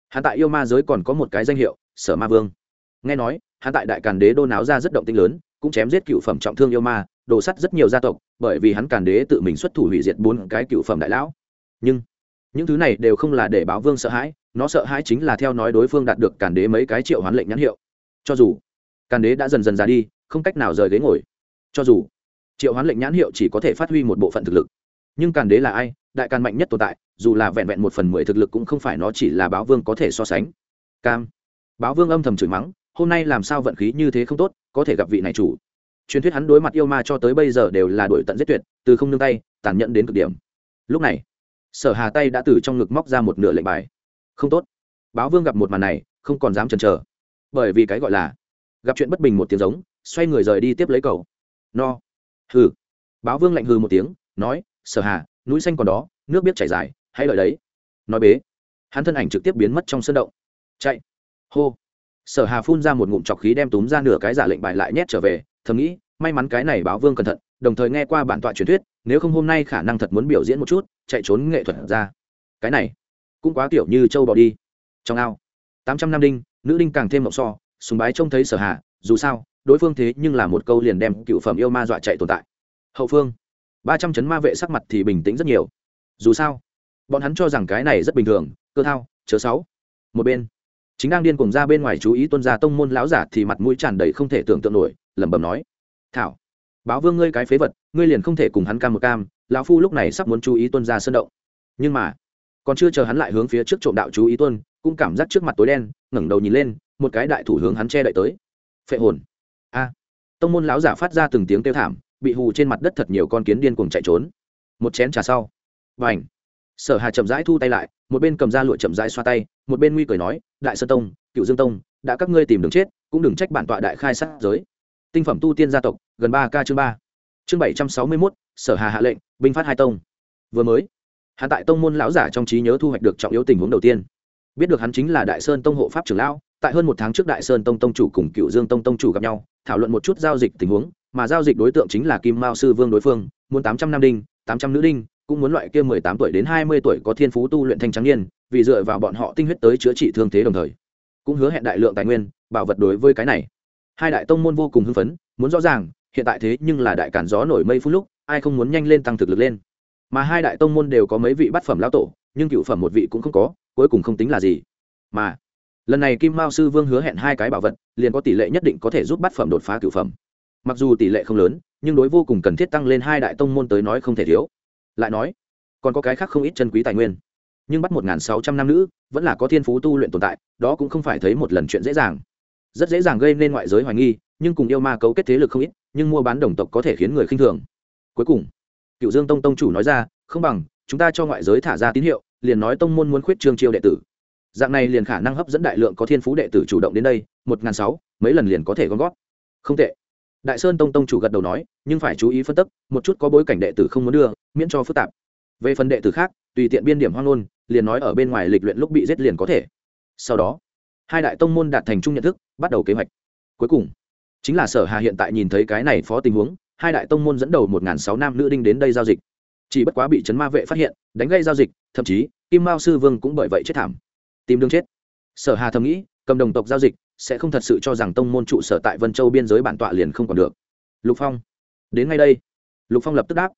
Hạ tại yêu ma giới còn có một cái danh hiệu, sở ma vương. Nghe nói hạ tại đại càn đế đô náo ra rất động tinh lớn, cũng chém giết cựu phẩm trọng thương yêu ma đổ sắt rất nhiều gia tộc, bởi vì hắn càn đế tự mình xuất thủ hủy diệt bốn cái cựu phẩm đại lão. Nhưng, những thứ này đều không là để báo vương sợ hãi, nó sợ hãi chính là theo nói đối phương đạt được càn đế mấy cái triệu hoán lệnh nhãn hiệu cho dù. Càn đế đã dần dần ra đi, không cách nào rời ghế ngồi. Cho dù, triệu hoán lệnh nhãn hiệu chỉ có thể phát huy một bộ phận thực lực. Nhưng càn đế là ai? Đại càn mạnh nhất tồn tại, dù là vẹn vẹn một phần mười thực lực cũng không phải nó chỉ là báo vương có thể so sánh. Cam. Báo vương âm thầm chửi mắng, hôm nay làm sao vận khí như thế không tốt, có thể gặp vị này chủ. Truyền thuyết hắn đối mặt yêu ma cho tới bây giờ đều là đổi tận giết tuyệt, từ không nương tay, tàn nhẫn đến cực điểm. Lúc này, sở hà tay đã từ trong ngực móc ra một nửa lệnh bài. Không tốt. Báo vương gặp một màn này, không còn dám chần chờ bởi vì cái gọi là gặp chuyện bất bình một tiếng giống, xoay người rời đi tiếp lấy cầu. No. Hừ. Báo vương lạnh hừ một tiếng, nói, sở hà, núi xanh còn đó, nước biết chảy dài, hãy lợi đấy. Nói bế. Hắn thân ảnh trực tiếp biến mất trong sân động. Chạy. Hô. Sở hà phun ra một ngụm trọc khí đem túm ra nửa cái giả lệnh bài lại nhét trở về, thầm nghĩ, may mắn cái này báo vương cẩn thận, đồng thời nghe qua bản tọa truyền thuyết, nếu không hôm nay khả năng thật muốn biểu diễn một chút, chạy trốn nghệ thuật ra. Cái này cũng quá tiểu như châu bò đi. Trong ao. Tám trăm năm đinh nữ đinh càng thêm mộng so, sùng bái trông thấy sở hạ dù sao, đối phương thế nhưng là một câu liền đem cựu phẩm yêu ma dọa chạy tồn tại. Hậu phương, ba trăm chấn ma vệ sắc mặt thì bình tĩnh rất nhiều. Dù sao, bọn hắn cho rằng cái này rất bình thường, cơ thao, chớ sáu. Một bên, chính đang điên cùng ra bên ngoài chú ý tuân gia tông môn lão giả thì mặt mũi tràn đầy không thể tưởng tượng nổi, lẩm bẩm nói, thảo, báo vương ngươi cái phế vật, ngươi liền không thể cùng hắn cam một cam, lão phu lúc này sắp muốn chú ý tuân gia sân động. Nhưng mà, còn chưa chờ hắn lại hướng phía trước trộm đạo chú ý tuân cũng cảm giác trước mặt tối đen, ngẩng đầu nhìn lên, một cái đại thủ hướng hắn che đậy tới. Phệ hồn. A. Tông môn lão giả phát ra từng tiếng kêu thảm, bị hù trên mặt đất thật nhiều con kiến điên cuồng chạy trốn. Một chén trà sau. Và ảnh sở hà chậm rãi thu tay lại, một bên cầm ra lụa chậm rãi xoa tay, một bên nguy cười nói, đại sơn tông, cựu dương tông, đã các ngươi tìm đường chết, cũng đừng trách bản tọa đại khai sát giới. Tinh phẩm tu tiên gia tộc, gần ba k chương ba. Chương bảy trăm sáu mươi mốt, sở hà hạ lệnh, binh phát hai tông. Vừa mới hạ tại tông môn lão giả trong trí nhớ thu hoạch được trọng yếu tình huống đầu tiên biết được hắn chính là đại sơn tông hộ pháp trưởng lão, tại hơn một tháng trước đại sơn tông tông chủ cùng cựu dương tông tông chủ gặp nhau, thảo luận một chút giao dịch tình huống, mà giao dịch đối tượng chính là kim mao sư vương đối phương, muốn tám trăm năm đinh, tám trăm nữ đinh, cũng muốn loại kia mười tám tuổi đến hai mươi tuổi có thiên phú tu luyện thanh trắng niên, vì dựa vào bọn họ tinh huyết tới chữa trị thương thế đồng thời, cũng hứa hẹn đại lượng tài nguyên, bảo vật đối với cái này. Hai đại tông môn vô cùng hưng phấn, muốn rõ ràng, hiện tại thế nhưng là đại cản gió nổi mây phút lúc, ai không muốn nhanh lên tăng thực lực lên. Mà hai đại tông môn đều có mấy vị bát phẩm lão tổ, nhưng cựu phẩm một vị cũng không có cuối cùng không tính là gì. Mà, lần này kim mao sư vương hứa hẹn hai cái bảo vật, liền có tỷ lệ nhất định có thể giúp bát phẩm đột phá cựu phẩm. Mặc dù tỷ lệ không lớn, nhưng đối vô cùng cần thiết tăng lên hai đại tông môn tới nói không thể thiếu. Lại nói, còn có cái khác không ít chân quý tài nguyên. Nhưng bắt một sáu trăm năm nữ, vẫn là có thiên phú tu luyện tồn tại, đó cũng không phải thấy một lần chuyện dễ dàng. Rất dễ dàng gây nên ngoại giới hoài nghi, nhưng cùng yêu ma cấu kết thế lực không ít, nhưng mua bán đồng tộc có thể khiến người khinh thường. Cuối cùng, cựu dương tông tông chủ nói ra, không bằng, chúng ta cho ngoại giới thả ra tín hiệu liền nói tông môn muốn khuyết trương chiêu đệ tử. Dạng này liền khả năng hấp dẫn đại lượng có thiên phú đệ tử chủ động đến đây, một ngàn sáu, mấy lần liền có thể gom gót không tệ. Đại sơn tông tông chủ gật đầu nói, nhưng phải chú ý phân tích, một chút có bối cảnh đệ tử không muốn đưa, miễn cho phức tạp. Về phần đệ tử khác, tùy tiện biên điểm hoang ngôn, liền nói ở bên ngoài lịch luyện lúc bị giết liền có thể. Sau đó, hai đại tông môn đạt thành chung nhận thức, bắt đầu kế hoạch. Cuối cùng, chính là sở hà hiện tại nhìn thấy cái này phó tình huống, hai đại tông môn dẫn đầu một ngàn sáu nam nữ đinh đến đây giao dịch. Chỉ bất quá bị trấn ma vệ phát hiện, đánh gây giao dịch thậm chí, kim mao sư vương cũng bởi vậy chết thảm. Tìm đường chết. Sở hà thầm nghĩ, cầm đồng tộc giao dịch, sẽ không thật sự cho rằng tông môn trụ sở tại vân châu biên giới bản tọa liền không còn được. Lục phong. Đến ngay đây. Lục phong lập tức đáp.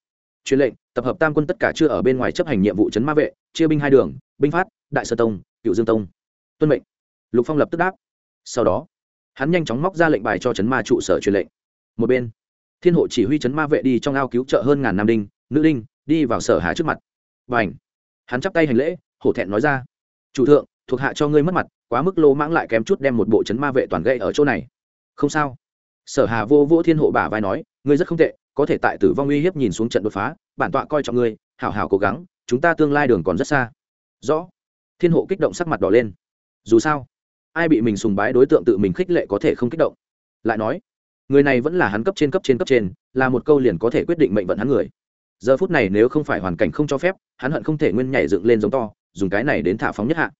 Truyền lệnh, tập hợp tam quân tất cả chưa ở bên ngoài chấp hành nhiệm vụ chấn ma vệ, chia binh hai đường, binh phát, đại sơ tông, cựu dương tông. Tuân mệnh. Lục phong lập tức đáp. Sau đó, hắn nhanh chóng móc ra lệnh bài cho chấn ma trụ sở truyền lệnh. Một bên, thiên hộ chỉ huy chấn ma vệ đi trong ao cứu trợ hơn ngàn nam đinh, nữ đinh, đi vào sở hà trước mặt. Và ảnh hắn chắp tay hành lễ, hổ thẹn nói ra, chủ thượng, thuộc hạ cho ngươi mất mặt, quá mức lô mãng lại kém chút đem một bộ chấn ma vệ toàn gây ở chỗ này. Không sao. Sở hà vô vô thiên hộ bả vai nói, ngươi rất không tệ, có thể tại tử vong uy hiếp nhìn xuống trận đột phá, bản tọa coi trọng ngươi, hảo hảo cố gắng, chúng ta tương lai đường còn rất xa. Rõ. Thiên hộ kích động sắc mặt đỏ lên. Dù sao, ai bị mình sùng bái đối tượng tự mình khích lệ có thể không kích động. Lại nói, người này vẫn là hắn cấp trên cấp trên cấp trên, là một câu liền có thể quyết định mệnh vận hắn người giờ phút này nếu không phải hoàn cảnh không cho phép, hắn hận không thể nguyên nhảy dựng lên giống to, dùng cái này đến thả phóng nhất hạ.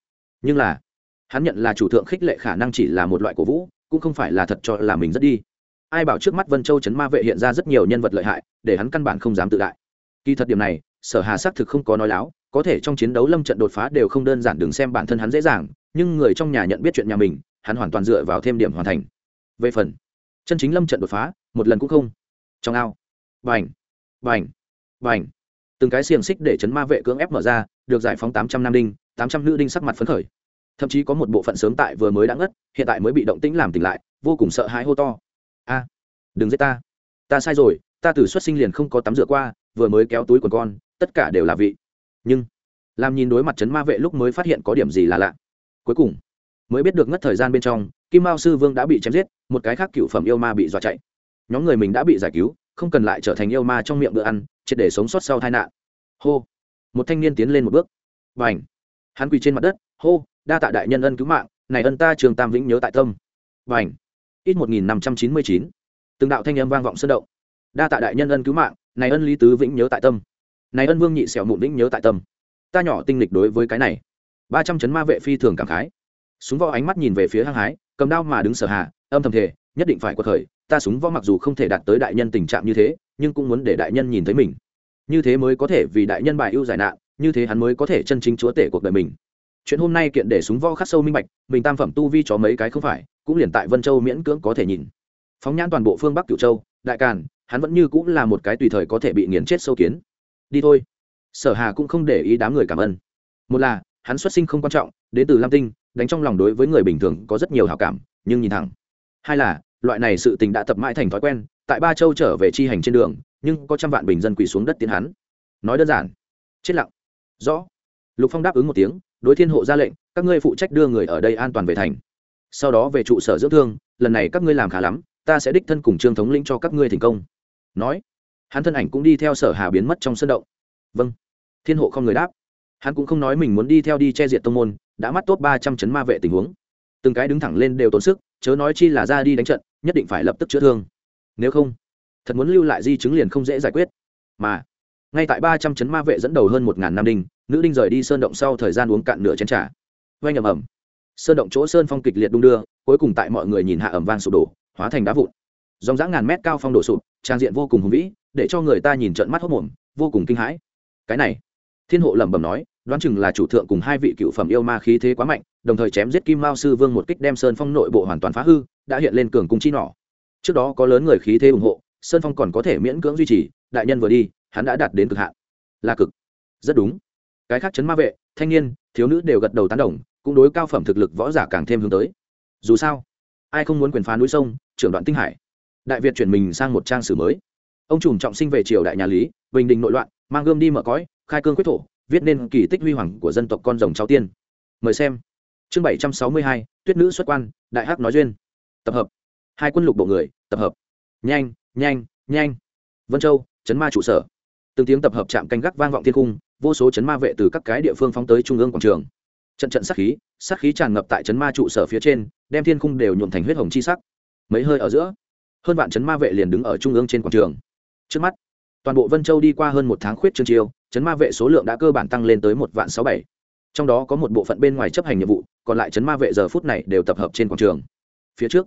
Nhưng là, hắn nhận là chủ thượng khích lệ khả năng chỉ là một loại cổ vũ, cũng không phải là thật cho là mình rất đi. Ai bảo trước mắt vân châu trấn ma vệ hiện ra rất nhiều nhân vật lợi hại, để hắn căn bản không dám tự đại. Kỳ thật điểm này, sở hà xác thực không có nói láo, có thể trong chiến đấu lâm trận đột phá đều không đơn giản đừng xem bản thân hắn dễ dàng, nhưng người trong nhà nhận biết chuyện nhà mình, hắn hoàn toàn dựa vào thêm điểm hoàn thành. Về phần, chân chính lâm trận đột phá, một lần cũng không. Trong ao. Vành vành vành từng cái xiềng xích để chấn ma vệ cưỡng ép mở ra, được giải phóng tám trăm nam đinh, tám trăm nữ đinh sắc mặt phấn khởi. Thậm chí có một bộ phận sớm tại vừa mới đã ngất, hiện tại mới bị động tĩnh làm tỉnh lại, vô cùng sợ hãi hô to. A, đừng giết ta. Ta sai rồi, ta từ xuất sinh liền không có tắm rửa qua, vừa mới kéo túi quần con, tất cả đều là vị. Nhưng, làm nhìn đối mặt chấn ma vệ lúc mới phát hiện có điểm gì là lạ. Cuối cùng, mới biết được ngất thời gian bên trong, kim mao sư vương đã bị chém giết, một cái khác cựu phẩm yêu ma bị dọa chạy. Nhóm người mình đã bị giải cứu không cần lại trở thành yêu ma trong miệng bữa ăn, triệt để sống sót sau tai nạn. Hô. Một thanh niên tiến lên một bước. Và ảnh hắn quỳ trên mặt đất, hô, đa tạ đại nhân ân cứu mạng, này ân ta trường tam vĩnh nhớ tại tâm. Và ảnh ít một nghìn năm trăm chín mươi chín. Từng đạo thanh âm vang vọng sơn động. Đa tạ đại nhân ân cứu mạng, này ân lý tứ vĩnh nhớ tại tâm. Này ân vương nhị xẻo mụn vĩnh nhớ tại tâm. Ta nhỏ tinh lịch đối với cái này. Ba trăm chấn ma vệ phi thường cảm khái. Súng võ ánh mắt nhìn về phía hăng hái, cầm đao mà đứng sở hạ âm thầm thể nhất định phải quật khởi ta súng võ mặc dù không thể đạt tới đại nhân tình trạng như thế, nhưng cũng muốn để đại nhân nhìn thấy mình. Như thế mới có thể vì đại nhân bài ưu giải nạn, như thế hắn mới có thể chân chính chúa tể cuộc đời mình. Chuyện hôm nay kiện để súng võ khắc sâu minh bạch, mình tam phẩm tu vi cho mấy cái không phải, cũng liền tại vân châu miễn cưỡng có thể nhìn. Phóng nhãn toàn bộ phương bắc cửu châu, đại càn, hắn vẫn như cũng là một cái tùy thời có thể bị nghiền chết sâu kiến. Đi thôi. Sở hà cũng không để ý đám người cảm ơn. Một là, hắn xuất sinh không quan trọng, đến từ lam tinh, đánh trong lòng đối với người bình thường có rất nhiều hảo cảm, nhưng nhìn thẳng. Hai là loại này sự tình đã tập mãi thành thói quen, tại ba châu trở về chi hành trên đường, nhưng có trăm vạn bình dân quỳ xuống đất tiến hắn. Nói đơn giản, chết lặng. Rõ. Lục phong đáp ứng một tiếng, đối thiên hộ ra lệnh, các ngươi phụ trách đưa người ở đây an toàn về thành. Sau đó về trụ sở dưỡng thương, lần này các ngươi làm khá lắm, ta sẽ đích thân cùng trương thống lĩnh cho các ngươi thành công. Nói. Hắn thân ảnh cũng đi theo sở hà biến mất trong sân động. Vâng. Thiên hộ không người đáp. Hắn cũng không nói mình muốn đi theo đi che diệt tông môn, đã mắt tốt ba trăm chấn ma vệ tình huống. Từng cái đứng thẳng lên đều tốn sức, chớ nói chi là ra đi đánh trận nhất định phải lập tức chữa thương. Nếu không, thật muốn lưu lại di chứng liền không dễ giải quyết. Mà, ngay tại ba trăm chấn ma vệ dẫn đầu hơn một ngàn nam đinh, nữ đinh rời đi sơn động sau thời gian uống cạn nửa chén trà. Vay ầm ẩm sơn động chỗ sơn phong kịch liệt đung đưa, cuối cùng tại mọi người nhìn hạ ẩm vang sụp đổ, hóa thành đá vụn. Dòng dã ngàn mét cao phong đổ sụp, trang diện vô cùng hùng vĩ, để cho người ta nhìn trận mắt hốc mồm, vô cùng kinh hãi. Cái này, thiên hộ lẩm bẩm nói, đoán chừng là chủ thượng cùng hai vị cựu phẩm yêu ma khí thế quá mạnh, đồng thời chém giết kim mao sư vương một kích đem sơn phong nội bộ hoàn toàn phá hư đã hiện lên cường cung chi nỏ. Trước đó có lớn người khí thế ủng hộ, sơn phong còn có thể miễn cưỡng duy trì, đại nhân vừa đi, hắn đã đạt đến cực hạn. Là cực. Rất đúng. Cái khác chấn ma vệ, thanh niên, thiếu nữ đều gật đầu tán đồng, cũng đối cao phẩm thực lực võ giả càng thêm hướng tới. Dù sao, ai không muốn quyền phá núi sông, trưởng đoạn tinh hải. Đại việt chuyển mình sang một trang sử mới. Ông trùm trọng sinh về triều đại nhà lý, bình định nội loạn, mang gươm đi mở cõi, khai cương quyết thổ, viết nên kỳ tích huy hoàng của dân tộc con rồng cháu tiên. Mời xem. Chương bảy trăm sáu mươi hai, tuyết nữ xuất quan, đại hắc nói duyên tập hợp. Hai quân lục bộ người, tập hợp. Nhanh nhanh nhanh. Vân châu, chấn ma trụ sở. Từng tiếng tập hợp chạm canh gác vang vọng thiên cung, vô số chấn ma vệ từ các cái địa phương phóng tới trung ương quảng trường. Trận trận sát khí sát khí tràn ngập tại chấn ma trụ sở phía trên, đem thiên cung đều nhuộm thành huyết hồng chi sắc. Mấy hơi ở giữa, hơn vạn chấn ma vệ liền đứng ở trung ương trên quảng trường. Trước mắt, toàn bộ vân châu đi qua hơn một tháng khuyết trương chiêu, chấn ma vệ số lượng đã cơ bản tăng lên tới một vạn sáu bảy. Trong đó có một bộ phận bên ngoài chấp hành nhiệm vụ, còn lại chấn ma vệ giờ phút này đều tập hợp trên quảng trường. Phía trước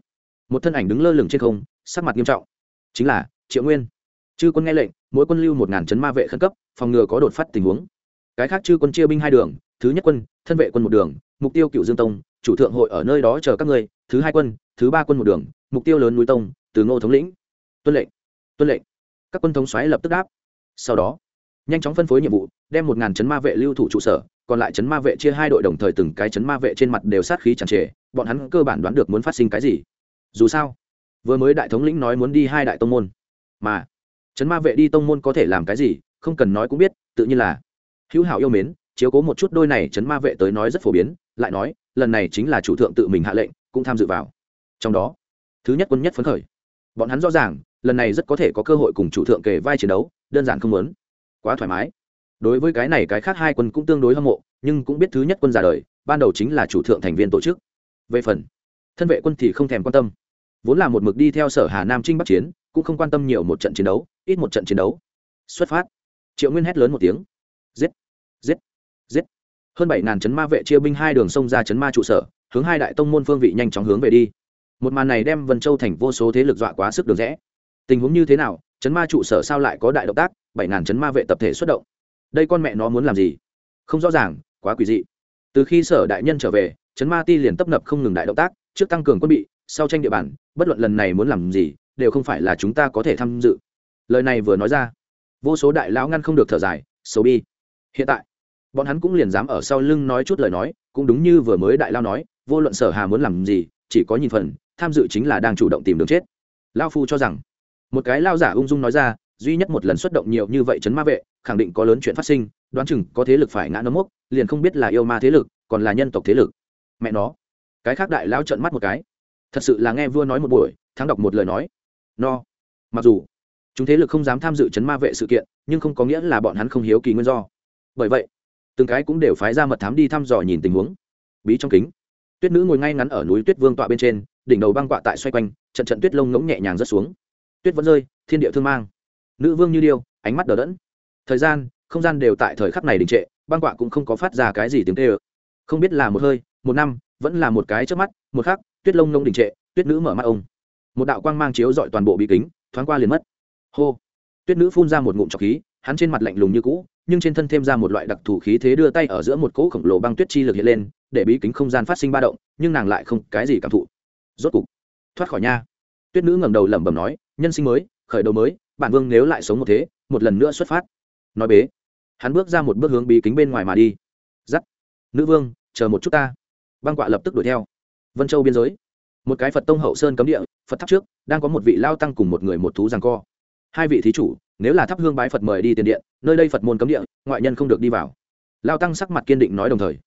một thân ảnh đứng lơ lửng trên không, sắc mặt nghiêm trọng. Chính là, triệu nguyên. Chư quân nghe lệnh, mỗi quân lưu một ngàn chấn ma vệ khẩn cấp, phòng ngừa có đột phát tình huống. Cái khác chư quân chia binh hai đường, thứ nhất quân, thân vệ quân một đường, mục tiêu cựu dương tông, chủ thượng hội ở nơi đó chờ các ngươi, thứ hai quân, thứ ba quân một đường, mục tiêu lớn núi tông, từ ngô thống lĩnh. Tuân lệnh tuân lệnh. Các quân thống xoáy lập tức đáp. Sau đó, nhanh chóng phân phối nhiệm vụ, đem một ngàn chấn ma vệ lưu thủ trụ sở, còn lại chấn ma vệ chia hai đội đồng thời từng cái chấn ma vệ trên mặt đều sát khí chẳng trề, bọn hắn cơ bản đoán được muốn phát sinh cái gì dù sao, vừa mới đại thống lĩnh nói muốn đi hai đại tông môn, mà chấn ma vệ đi tông môn có thể làm cái gì, không cần nói cũng biết, tự nhiên là hữu hảo yêu mến, chiếu cố một chút đôi này chấn ma vệ tới nói rất phổ biến, lại nói, lần này chính là chủ thượng tự mình hạ lệnh, cũng tham dự vào. Trong đó, thứ nhất quân nhất phấn khởi. Bọn hắn rõ ràng, lần này rất có thể có cơ hội cùng chủ thượng kề vai chiến đấu, đơn giản không muốn. Quá thoải mái. Đối với cái này cái khác hai quân cũng tương đối hâm mộ, nhưng cũng biết thứ nhất quân ra đời, ban đầu chính là chủ thượng thành viên tổ chức. Về phần thân vệ quân thì không thèm quan tâm. Vốn là một mực đi theo sở hà nam trinh bắc chiến, cũng không quan tâm nhiều một trận chiến đấu, ít một trận chiến đấu. Xuất phát. Triệu nguyên hét lớn một tiếng. Giết! Giết! Giết! Hơn bảy ngàn chấn ma vệ chia binh hai đường sông ra chấn ma trụ sở, hướng hai đại tông môn phương vị nhanh chóng hướng về đi. Một màn này đem vân châu thành vô số thế lực dọa quá sức đường rẽ. Tình huống như thế nào, chấn ma trụ sở sao lại có đại động tác? Bảy ngàn chấn ma vệ tập thể xuất động. Đây con mẹ nó muốn làm gì? Không rõ ràng, quá quỷ dị. Từ khi sở đại nhân trở về, chấn ma ti liền tấp nập không ngừng đại động tác trước tăng cường quân bị, sau tranh địa bàn, bất luận lần này muốn làm gì, đều không phải là chúng ta có thể tham dự. Lời này vừa nói ra, vô số đại lão ngăn không được thở dài xấu bi. Hiện tại, bọn hắn cũng liền dám ở sau lưng nói chút lời nói, cũng đúng như vừa mới đại lao nói, vô luận sở hà muốn làm gì, chỉ có nhìn phần, tham dự chính là đang chủ động tìm đường chết. Lao phu cho rằng, một cái lao giả ung dung nói ra, duy nhất một lần xuất động nhiều như vậy chấn ma vệ, khẳng định có lớn chuyện phát sinh, đoán chừng có thế lực phải ngã nấm mốc, liền không biết là yêu ma thế lực, còn là nhân tộc thế lực. Mẹ nó cái khác đại lao trợn mắt một cái. Thật sự là nghe vua nói một buổi, thắng đọc một lời nói. No. Mặc dù, chúng thế lực không dám tham dự chấn ma vệ sự kiện, nhưng không có nghĩa là bọn hắn không hiếu kỳ nguyên do. Bởi vậy, từng cái cũng đều phái ra mật thám đi thăm dò nhìn tình huống. Bí trong kính. Tuyết nữ ngồi ngay ngắn ở núi tuyết vương tọa bên trên, đỉnh đầu băng quạ tại xoay quanh, trận trận tuyết lông ngỗng nhẹ nhàng rớt xuống. Tuyết vẫn rơi, thiên địa thương mang. Nữ vương như điêu, ánh mắt đờ đẫn. Thời gian, không gian đều tại thời khắc này đình trệ, băng quạ cũng không có phát ra cái gì tiếng tê ơ không biết là một hơi, một năm vẫn là một cái trước mắt, một khắc, tuyết lông nông đình trệ, tuyết nữ mở mắt ông. Một đạo quang mang chiếu dọi toàn bộ bí kính, thoáng qua liền mất. Hô! Tuyết nữ phun ra một ngụm trọc khí, hắn trên mặt lạnh lùng như cũ, nhưng trên thân thêm ra một loại đặc thù khí thế đưa tay ở giữa một cỗ khổng lồ băng tuyết chi lực hiện lên, để bí kính không gian phát sinh ba động, nhưng nàng lại không cái gì cảm thụ. Rốt cục, thoát khỏi nha. Tuyết nữ ngẩng đầu lẩm bẩm nói, nhân sinh mới, khởi đầu mới, bản vương nếu lại sống một thế, một lần nữa xuất phát. Nói bế, hắn bước ra một bước hướng bí kính bên ngoài mà đi. Giắt. Nữ vương, chờ một chút ta băng quạ lập tức đuổi theo. Vân châu biên giới. Một cái phật tông hậu sơn cấm địa, phật tháp trước, đang có một vị lao tăng cùng một người một thú rằng co. Hai vị thí chủ, nếu là thắp hương bái phật mời đi tiền điện, nơi đây phật môn cấm địa, ngoại nhân không được đi vào. Lao tăng sắc mặt kiên định nói đồng thời.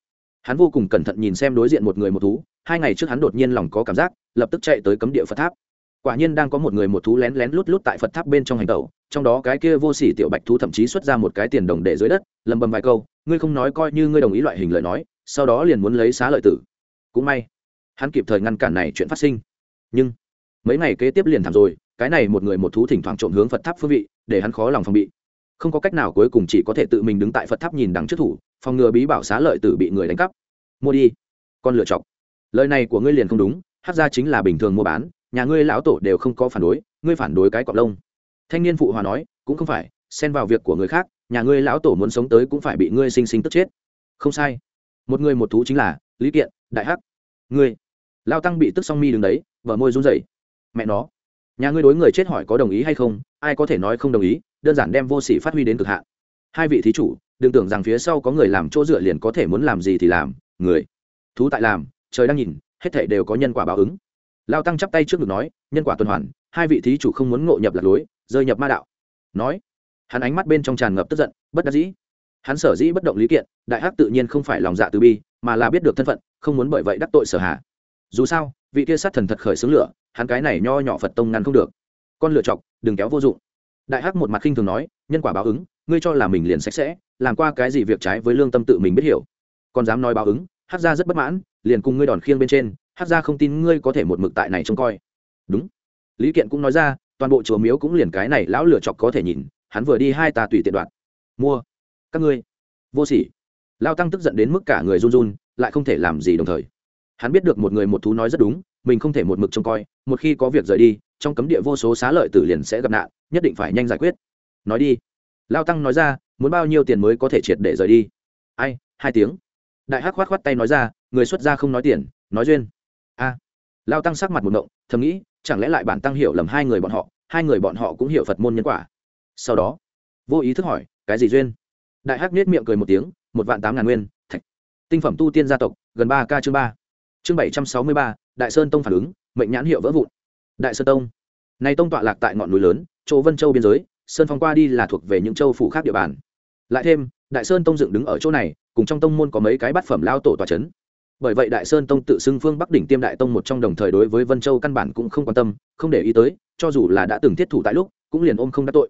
Hắn vô cùng cẩn thận nhìn xem đối diện một người một thú, hai ngày trước hắn đột nhiên lòng có cảm giác, lập tức chạy tới cấm địa phật tháp. Quả nhiên đang có một người một thú lén lén lút lút tại phật tháp bên trong hành tẩu, trong đó cái kia vô sỉ tiểu bạch thú thậm chí xuất ra một cái tiền đồng để dưới đất, lầm bầm vài câu, ngươi không nói coi như ngươi đồng ý loại hình lời nói sau đó liền muốn lấy xá lợi tử. Cũng may, hắn kịp thời ngăn cản này chuyện phát sinh. Nhưng, mấy ngày kế tiếp liền thảm rồi, cái này một người một thú thỉnh thoảng trộm hướng phật tháp phương vị, để hắn khó lòng phòng bị. Không có cách nào cuối cùng chỉ có thể tự mình đứng tại phật tháp nhìn đằng trước thủ, phòng ngừa bí bảo xá lợi tử bị người đánh cắp. Mua đi, con lựa chọc lời này của ngươi liền không đúng, hát ra chính là bình thường mua bán, nhà ngươi lão tổ đều không có phản đối, ngươi phản đối cái cọp lông. Thanh niên phụ hòa nói, cũng không phải, xen vào việc của người khác, nhà ngươi lão tổ muốn sống tới cũng phải bị ngươi sinh sinh tức chết. Không sai một người một thú chính là lý kiện, đại hắc. Ngươi. Lao tăng bị tức song mi đứng đấy vợ môi run rẩy. Mẹ nó. Nhà ngươi đối người chết hỏi có đồng ý hay không? Ai có thể nói không đồng ý, đơn giản đem vô sỉ phát huy đến cực hạn. Hai vị thí chủ, đừng tưởng rằng phía sau có người làm chỗ dựa liền có thể muốn làm gì thì làm. Người. Thú tại làm, trời đang nhìn, hết thể đều có nhân quả báo ứng. Lao tăng chắp tay trước ngực nói, nhân quả tuần hoàn, hai vị thí chủ không muốn ngộ nhập lạc lối, rơi nhập ma đạo. Nói. Hắn ánh mắt bên trong tràn ngập tức giận, bất đắc dĩ hắn sở dĩ bất động lý kiện, đại hắc tự nhiên không phải lòng dạ từ bi, mà là biết được thân phận, không muốn bởi vậy đắc tội sở hà. Dù sao, vị kia sát thần thật khởi xướng lửa, hắn cái này nho nhỏ phật tông ngăn không được. Con lựa chọc, đừng kéo vô dụng. Đại hắc một mặt khinh thường nói, nhân quả báo ứng, ngươi cho là mình liền sạch sẽ, làm qua cái gì việc trái với lương tâm tự mình biết hiểu. Còn dám nói báo ứng, hắc ra rất bất mãn, liền cùng ngươi đòn khiêng bên trên, hắc ra không tin ngươi có thể một mực tại này trông coi. Đúng. Lý kiện cũng nói ra, toàn bộ chùa miếu cũng liền cái này lão lựa chọc có thể nhìn, hắn vừa đi hai tà tùy tiện đoạn mua các ngươi. Vô sỉ. Lao tăng tức giận đến mức cả người run run, lại không thể làm gì đồng thời. Hắn biết được một người một thú nói rất đúng, mình không thể một mực trông coi, một khi có việc rời đi, trong cấm địa vô số xá lợi tử liền sẽ gặp nạn, nhất định phải nhanh giải quyết. Nói đi. Lao tăng nói ra, muốn bao nhiêu tiền mới có thể triệt để rời đi? Ai, hai tiếng. Đại hắc khoát khoát tay nói ra, người xuất gia không nói tiền, nói duyên. A. Lao tăng sắc mặt một động, thầm nghĩ, chẳng lẽ lại bản tăng hiểu lầm hai người bọn họ, hai người bọn họ cũng hiểu phật môn nhân quả. Sau đó, vô ý thức hỏi, cái gì duyên? Đại hắc nết miệng cười một tiếng, một vạn tám ngàn nguyên, thạch. Tinh phẩm tu tiên gia tộc, gần ba k chương ba. Chương bảy trăm sáu mươi ba, đại sơn tông phản ứng, mệnh nhãn hiệu vỡ vụn. Đại sơn tông. Này tông tọa lạc tại ngọn núi lớn, chỗ vân châu biên giới, sơn phong qua đi là thuộc về những châu phủ khác địa bàn. Lại thêm, đại sơn tông dựng đứng ở chỗ này, cùng trong tông môn có mấy cái bát phẩm lao tổ tòa c h ấ n bởi vậy đại sơn tông tự xưng phương bắc đỉnh tiêm đại tông một trong đồng thời đối với vân châu căn bản cũng không quan tâm, không để ý tới, cho dù là đã từng thiết thủ tại lúc, cũng liền ôm không đắc tội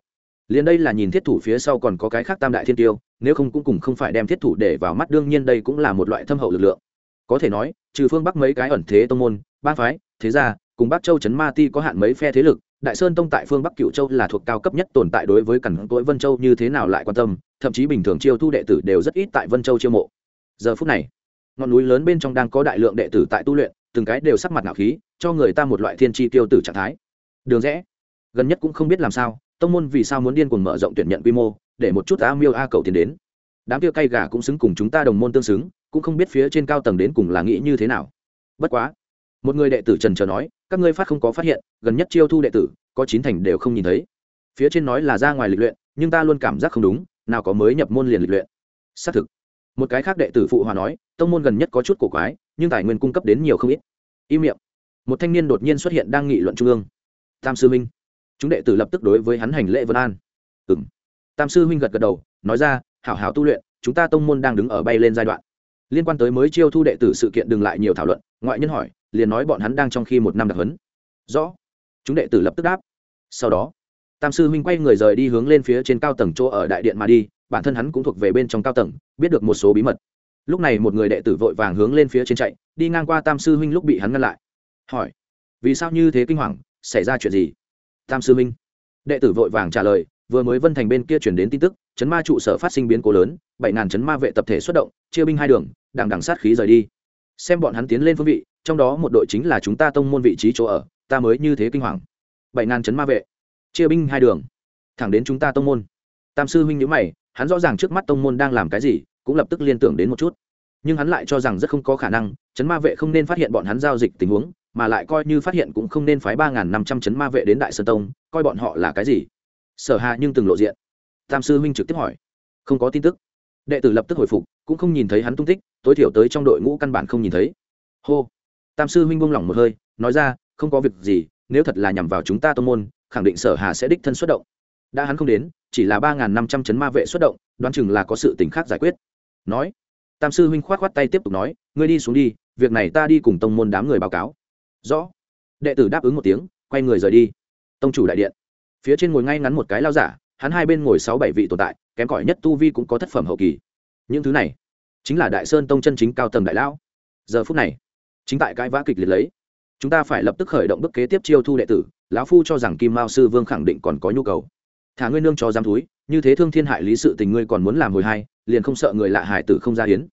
liền đây là nhìn thiết thủ phía sau còn có cái khác tam đại thiên tiêu, nếu không cũng cùng không phải đem thiết thủ để vào mắt, đương nhiên đây cũng là một loại thâm hậu lực lượng. Có thể nói, trừ phương bắc mấy cái ẩn thế tông môn ba phái, thế gia, cùng bắc châu trấn ma ti có hạn mấy phe thế lực, đại sơn tông tại phương bắc cựu châu là thuộc cao cấp nhất tồn tại đối với cẩn cỗi vân châu như thế nào lại quan tâm, thậm chí bình thường chiêu thu đệ tử đều rất ít tại vân châu chiêu mộ. Giờ phút này, ngọn núi lớn bên trong đang có đại lượng đệ tử tại tu luyện, từng cái đều sắc mặt nạo khí, cho người ta một loại thiên tri tiêu tử trạng thái. Đường rẽ, gần nhất cũng không biết làm sao tông môn vì sao muốn điên cuồng mở rộng tuyển nhận quy mô, để một chút a miêu a cầu tiến đến. Đám kia cay gà cũng xứng cùng chúng ta đồng môn tương xứng, cũng không biết phía trên cao tầng đến cùng là nghĩ như thế nào. Bất quá, một người đệ tử trần trờ nói, các ngươi phát không có phát hiện, gần nhất chiêu thu đệ tử, có chín thành đều không nhìn thấy. Phía trên nói là ra ngoài lịch luyện, nhưng ta luôn cảm giác không đúng, nào có mới nhập môn liền lịch luyện. Xác thực. Một cái khác đệ tử phụ hòa nói, tông môn gần nhất có chút cổ quái, nhưng tài nguyên cung cấp đến nhiều không ít. Im miệng. Một thanh niên đột nhiên xuất hiện đang nghị luận trung ương. Tam sư minh chúng đệ tử lập tức đối với hắn hành lễ vân an. Ừ m tam sư huynh gật gật đầu, nói ra, hảo hảo tu luyện, chúng ta tông môn đang đứng ở bay lên giai đoạn. Liên quan tới mới chiêu thu đệ tử sự kiện đừng lại nhiều thảo luận, ngoại nhân hỏi, liền nói bọn hắn đang trong khi một năm đặc huấn. Rõ. Chúng đệ tử lập tức đáp. Sau đó, tam sư huynh quay người rời đi hướng lên phía trên cao tầng chỗ ở đại điện mà đi, bản thân hắn cũng thuộc về bên trong cao tầng, biết được một số bí mật. Lúc này một người đệ tử vội vàng hướng lên phía trên chạy, đi ngang qua tam sư huynh lúc bị hắn ngăn lại. Hỏi, vì sao như thế kinh hoàng, xảy ra chuyện gì? Tam sư huynh đệ tử vội vàng trả lời, vừa mới vân thành bên kia chuyển đến tin tức, chấn ma trụ sở phát sinh biến cố lớn, bảy ngàn chấn ma vệ tập thể xuất động, chia binh hai đường, đằng đằng sát khí rời đi. Xem bọn hắn tiến lên phương vị, trong đó một đội chính là chúng ta tông môn vị trí chỗ ở, ta mới như thế kinh hoàng. Bảy ngàn chấn ma vệ, chia binh hai đường, thẳng đến chúng ta tông môn. Tam sư huynh nhữ mày, hắn rõ ràng trước mắt tông môn đang làm cái gì, cũng lập tức liên tưởng đến một chút. Nhưng hắn lại cho rằng rất không có khả năng, chấn ma vệ không nên phát hiện bọn hắn giao dịch tình huống mà lại coi như phát hiện cũng không nên phái ba n g h n năm trăm chấn ma vệ đến đại sơn tông, coi bọn họ là cái gì? Sở hạ nhưng từng lộ diện. Tam sư huynh trực tiếp hỏi. Không có tin tức. Đệ tử lập tức hồi phục, cũng không nhìn thấy hắn tung tích, tối thiểu tới trong đội ngũ căn bản không nhìn thấy. Hô. Tam sư huynh buông lỏng một hơi, nói ra, không có việc gì, nếu thật là nhằm vào chúng ta tông môn, khẳng định sở hà sẽ đích thân xuất động. Đã hắn không đến, chỉ là ba n g h n năm trăm chấn ma vệ xuất động, đoán chừng là có sự t khác giải quyết. Nói. Tam sư huynh khoát khoát tay tiếp tục nói, ngươi đi xuống đi, việc này ta đi cùng tông môn đám người báo cáo rõ. Đệ tử đáp ứng một tiếng, quay người rời đi. Tông chủ đại điện. Phía trên ngồi ngay ngắn một cái lao giả, hắn hai bên ngồi sáu bảy vị tồn tại, kém cỏi nhất tu vi cũng có thất phẩm hậu kỳ. Những thứ này chính là đại sơn tông chân chính cao tầng đại lão. Giờ phút này, chính tại cái vã kịch liệt lấy, chúng ta phải lập tức khởi động bước kế tiếp chiêu thu đệ tử, lão phu cho rằng kim mao sư vương khẳng định còn có nhu cầu. Thả ngươi nương cho giam túi, như thế thương thiên hại lý sự tình ngươi còn muốn làm hồi hai, liền không sợ người lạ hải tử không ra hiến.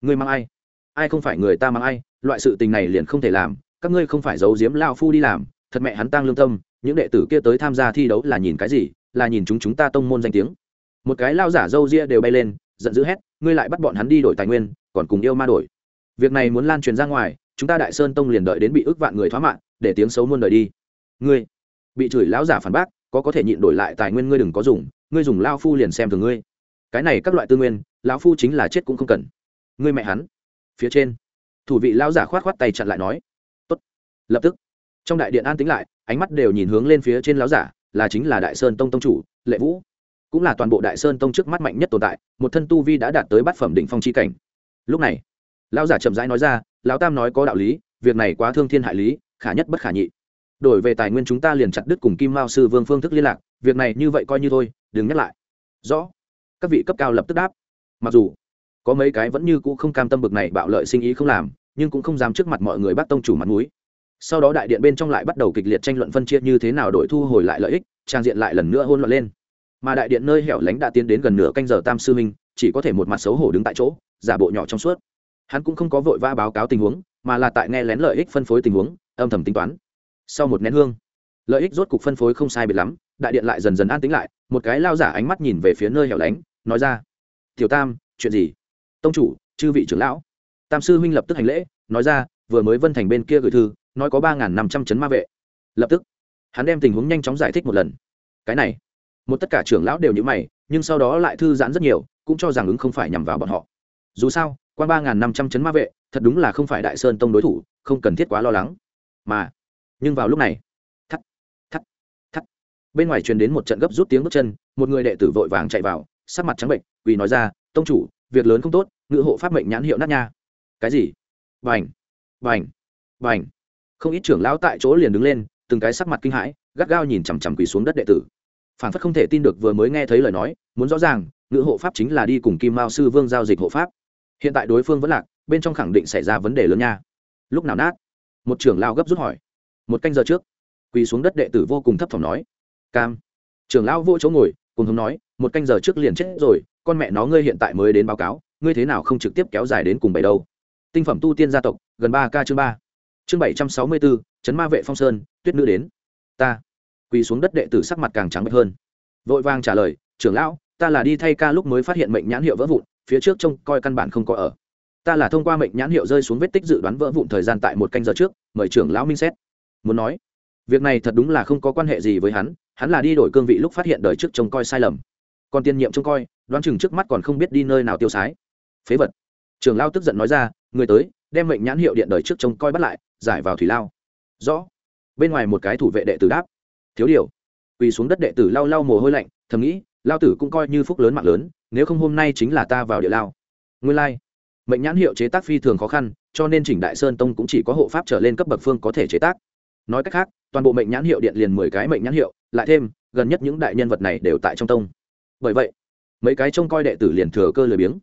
Ngươi mang ai? Ai không phải người ta mang ai, loại sự tình này liền không thể làm các ngươi không phải giấu giếm lao phu đi làm, thật mẹ hắn tăng lương tâm, những đệ tử kia tới tham gia thi đấu là nhìn cái gì, là nhìn chúng chúng ta tông môn danh tiếng. Một cái lao giả dâu ria đều bay lên, giận dữ hét, ngươi lại bắt bọn hắn đi đổi tài nguyên, còn cùng yêu ma đổi. Việc này muốn lan truyền ra ngoài, chúng ta đại sơn tông liền đợi đến bị ức vạn người thoá mạng, để tiếng xấu muôn đời đi. Ngươi, bị chửi lão giả phản bác, có có thể nhịn đổi lại tài nguyên ngươi đừng có dùng, ngươi dùng lao phu liền xem thường ngươi. Cái này các loại tư nguyên, lão phu chính là chết cũng không cần. Ngươi mẹ hắn. Phía trên, thủ vị lão giả khoát khoát tay chặn lại nói lập tức, trong đại điện an tĩnh lại, ánh mắt đều nhìn hướng lên phía trên láo giả, là chính là đại sơn tông tông chủ, lệ vũ. Cũng là toàn bộ đại sơn tông trước mắt mạnh nhất tồn tại, một thân tu vi đã đạt tới bát phẩm đỉnh phong chi cảnh. Lúc này, lão giả chậm rãi nói ra, lão tam nói có đạo lý, việc này quá thương thiên hại lý, khả nhất bất khả nhị. Đổi về tài nguyên chúng ta liền chặt đứt cùng kim mao sư vương phương thức liên lạc, việc này như vậy coi như thôi, đừng nhắc lại. Rõ. Các vị cấp cao lập tức đáp. Mặc dù, có mấy cái vẫn như cũ không cam tâm bực này bạo lợi sinh ý không làm, nhưng cũng không dám trước mặt mọi người bắt tông chủ mặt mũi sau đó đại điện bên trong lại bắt đầu kịch liệt tranh luận phân chia như thế nào đổi thu hồi lại lợi ích, trang diện lại lần nữa hôn loạn lên. Mà đại điện nơi hẻo lánh đã tiến đến gần nửa canh giờ tam sư minh, chỉ có thể một mặt xấu hổ đứng tại chỗ, giả bộ nhỏ trong suốt. Hắn cũng không có vội vã báo cáo tình huống, mà là tại nghe lén lợi ích phân phối tình huống, âm thầm tính toán. Sau một nén hương, lợi ích rốt cục phân phối không sai biệt lắm, đại điện lại dần dần an tính lại, một cái lao giả ánh mắt nhìn về phía nơi hẻo lánh, nói ra, tiểu tam, chuyện gì? Tông chủ, chư vị trưởng lão. Tam sư huynh lập tức hành lễ, nói ra, vừa mới vân thành bên kia gửi thư nói có ba n năm trăm chấn ma vệ. Lập tức, hắn đem tình huống nhanh chóng giải thích một lần. Cái này, một tất cả trưởng lão đều như mày, nhưng sau đó lại thư giãn rất nhiều, cũng cho rằng ứng không phải nhằm vào bọn họ. Dù sao, qua ba n năm trăm chấn ma vệ, thật đúng là không phải đại sơn tông đối thủ, không cần thiết quá lo lắng. Mà, nhưng vào lúc này, thắt thắt thắt. Bên ngoài truyền đến một trận gấp rút tiếng bước chân, một người đệ tử vội vàng chạy vào, sắc mặt trắng bệnh vì nói ra, tông chủ, việc lớn không tốt, ngự hộ pháp mệnh nhãn hiệu nát nha. Cái gì? Vành vành vành không ít trưởng lão tại chỗ liền đứng lên, từng cái sắc mặt kinh hãi, gắt gao nhìn chằm chằm quỳ xuống đất đệ tử. Phản phất không thể tin được vừa mới nghe thấy lời nói, muốn rõ ràng, ngữ hộ pháp chính là đi cùng kim mao sư vương giao dịch hộ pháp. Hiện tại đối phương vẫn lạc, bên trong khẳng định xảy ra vấn đề lớn nha. Lúc nào nát? Một trưởng lao gấp rút hỏi. Một canh giờ trước, quỳ xuống đất đệ tử vô cùng thấp thỏm nói. Cam. Trưởng lão vô chỗ ngồi, cùng hống nói, một canh giờ trước liền chết rồi, con mẹ nó ngươi hiện tại mới đến báo cáo, ngươi thế nào không trực tiếp kéo dài đến cùng bảy đâu? Tinh phẩm tu tiên gia tộc, gần ba k chương ba chương bảy trăm sáu mươi bốn chấn ma vệ phong sơn, tuyết nữ đến. Ta. Quỳ xuống đất đệ tử sắc mặt càng trắng bệch hơn. Vội vàng trả lời, trưởng lão, ta là đi thay ca lúc mới phát hiện mệnh nhãn hiệu vỡ vụn, phía trước trông coi căn bản không có ở. Ta là thông qua mệnh nhãn hiệu rơi xuống vết tích dự đoán vỡ vụn thời gian tại một canh giờ trước, mời trưởng lão minh xét. Muốn nói, việc này thật đúng là không có quan hệ gì với hắn hắn là đi đổi cương vị lúc phát hiện đời trước trông coi sai lầm. Còn tiên nhiệm trông coi, đoán chừng trước mắt còn không biết đi nơi nào tiêu sái. Phế vật. Trưởng lao tức giận nói ra, người tới, đem mệnh nhãn hiệu điện đời trước trông coi bắt lại giải vào thủy lao. Rõ. Bên ngoài một cái thủ vệ đệ tử đáp. Thiếu điều. Quỳ xuống đất đệ tử lau lau mồ hôi lạnh, thầm nghĩ, lao tử cũng coi như phúc lớn mạng lớn, nếu không hôm nay chính là ta vào địa lao. Nguyên lai、like. mệnh nhãn hiệu chế tác phi thường khó khăn, cho nên chỉnh đại sơn tông cũng chỉ có hộ pháp trở lên cấp bậc phương có thể chế tác. Nói cách khác, toàn bộ mệnh nhãn hiệu điện liền mười cái mệnh nhãn hiệu, lại thêm, gần nhất những đại nhân vật này đều tại trong tông. Bởi vậy, mấy cái trông coi đệ tử liền thừa cơ lười biếng.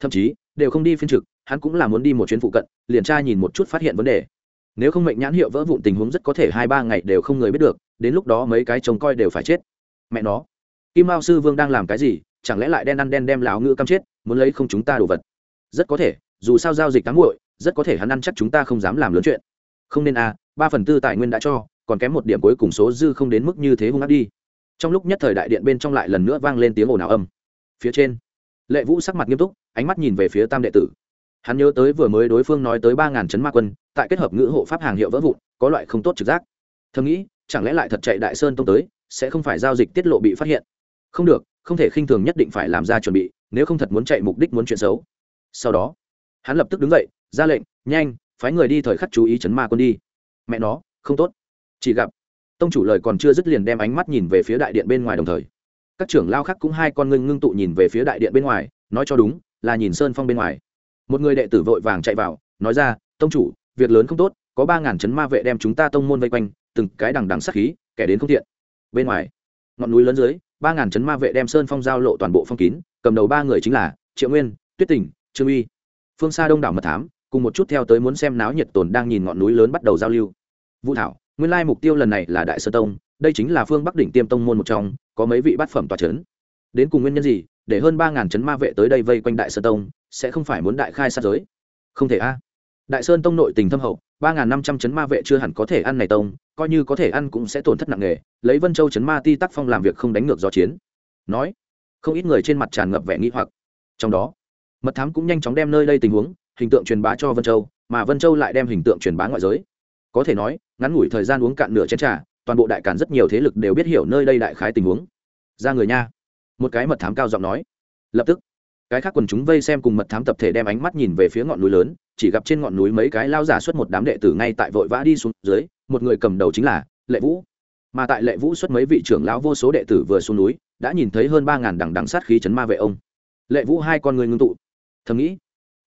Thậm chí, đều không đi phiên trực, hắn cũng là muốn đi một chuyến phụ cận, liền tra nhìn một chút phát hiện vấn đề nếu không mệnh nhãn hiệu vỡ vụn tình huống rất có thể hai ba ngày đều không người biết được đến lúc đó mấy cái trông coi đều phải chết. Mẹ nó kim mao sư vương đang làm cái gì? Chẳng lẽ lại đen ăn đen đem lão ngữ căm chết muốn lấy không chúng ta đồ vật? Rất có thể dù sao giao dịch cám muội rất có thể hắn ăn chắc chúng ta không dám làm lớn chuyện. Không nên a à, ba phần tư tài nguyên đã cho còn kém một điểm cuối cùng số dư không đến mức như thế hung ác đi. Trong lúc nhất thời đại điện bên trong lại lần nữa vang lên tiếng ồn ào âm. Phía trên lệ vũ sắc mặt nghiêm túc ánh mắt nhìn về phía tam đệ tử hắn nhớ tới vừa mới đối phương nói tới ba ngàn chấn ma quân, tại kết hợp ngữ hộ pháp hàng hiệu vỡ vụn, có loại không tốt trực giác. Thầm nghĩ, chẳng lẽ lại thật chạy đại sơn tông tới, sẽ không phải giao dịch tiết lộ bị phát hiện? Không được, không thể khinh thường nhất định phải làm ra chuẩn bị, nếu không thật muốn chạy mục đích muốn chuyện xấu. Sau đó, hắn lập tức đứng dậy, ra lệnh, nhanh, phái người đi thời khắc chú ý chấn ma quân đi. Mẹ nó, không tốt. Chỉ gặp. Tông chủ lời còn chưa dứt liền đem ánh mắt nhìn về phía đại điện bên ngoài đồng thời. Các trưởng lao khác cũng hai con ngưng ngưng tụ nhìn về phía đại điện bên ngoài, nói cho đúng, là nhìn sơn phong bên ngoài một người đệ tử vội vàng chạy vào, nói ra, tông chủ, việc lớn không tốt, có ba ngàn chấn ma vệ đem chúng ta tông môn vây quanh, từng cái đằng đằng sắc khí, kẻ đến không thiện. Bên ngoài, ngọn núi lớn dưới, ba ngàn chấn ma vệ đem sơn phong giao lộ toàn bộ phong kín, cầm đầu ba người chính là triệu nguyên, tuyết tình, trương uy. Phương xa đông đảo mật thám, cùng một chút theo tới muốn xem náo nhiệt tồn đang nhìn ngọn núi lớn bắt đầu giao lưu. Vũ thảo, nguyên lai mục tiêu lần này là đại sơ tông, đây chính là phương bắc đỉnh tiêm tông môn một trong, có mấy vị bát phẩm tòa c đến cùng nguyên nhân gì, để hơn ba ngàn chấn ma vệ tới đây vây quanh đại sơ tông sẽ không phải muốn đại khai sát giới. Không thể a. Đại sơn tông nội tình thâm hậu, ba n g h n năm trăm chấn ma vệ chưa hẳn có thể ăn này tông, coi như có thể ăn cũng sẽ tổn thất nặng nề, lấy vân châu chấn ma ti tác phong làm việc không đánh ngược do chiến. Nói, không ít người trên mặt tràn ngập vẻ nghĩ hoặc. Trong đó, mật thám cũng nhanh chóng đem nơi đây tình huống, hình tượng truyền bá cho vân châu, mà vân châu lại đem hình tượng truyền bá ngoại giới. Có thể nói, ngắn ngủi thời gian uống cạn nửa chén t r à toàn bộ đại cản rất nhiều thế lực đều biết hiểu nơi đây đại khái tình huống. Ra người nha. Một cái mật thám cao giọng nói. Lập tức cái khác quần chúng vây xem cùng mật thám tập thể đem ánh mắt nhìn về phía ngọn núi lớn, chỉ gặp trên ngọn núi mấy cái lao giả xuất một đám đệ tử ngay tại vội vã đi xuống dưới, một người cầm đầu chính là lệ vũ. Mà tại lệ vũ xuất mấy vị trưởng lão vô số đệ tử vừa xuống núi, đã nhìn thấy hơn ba ngàn đằng đằng sát khí chấn ma vệ ông. Lệ vũ hai con người ngưng tụ. Thầm nghĩ,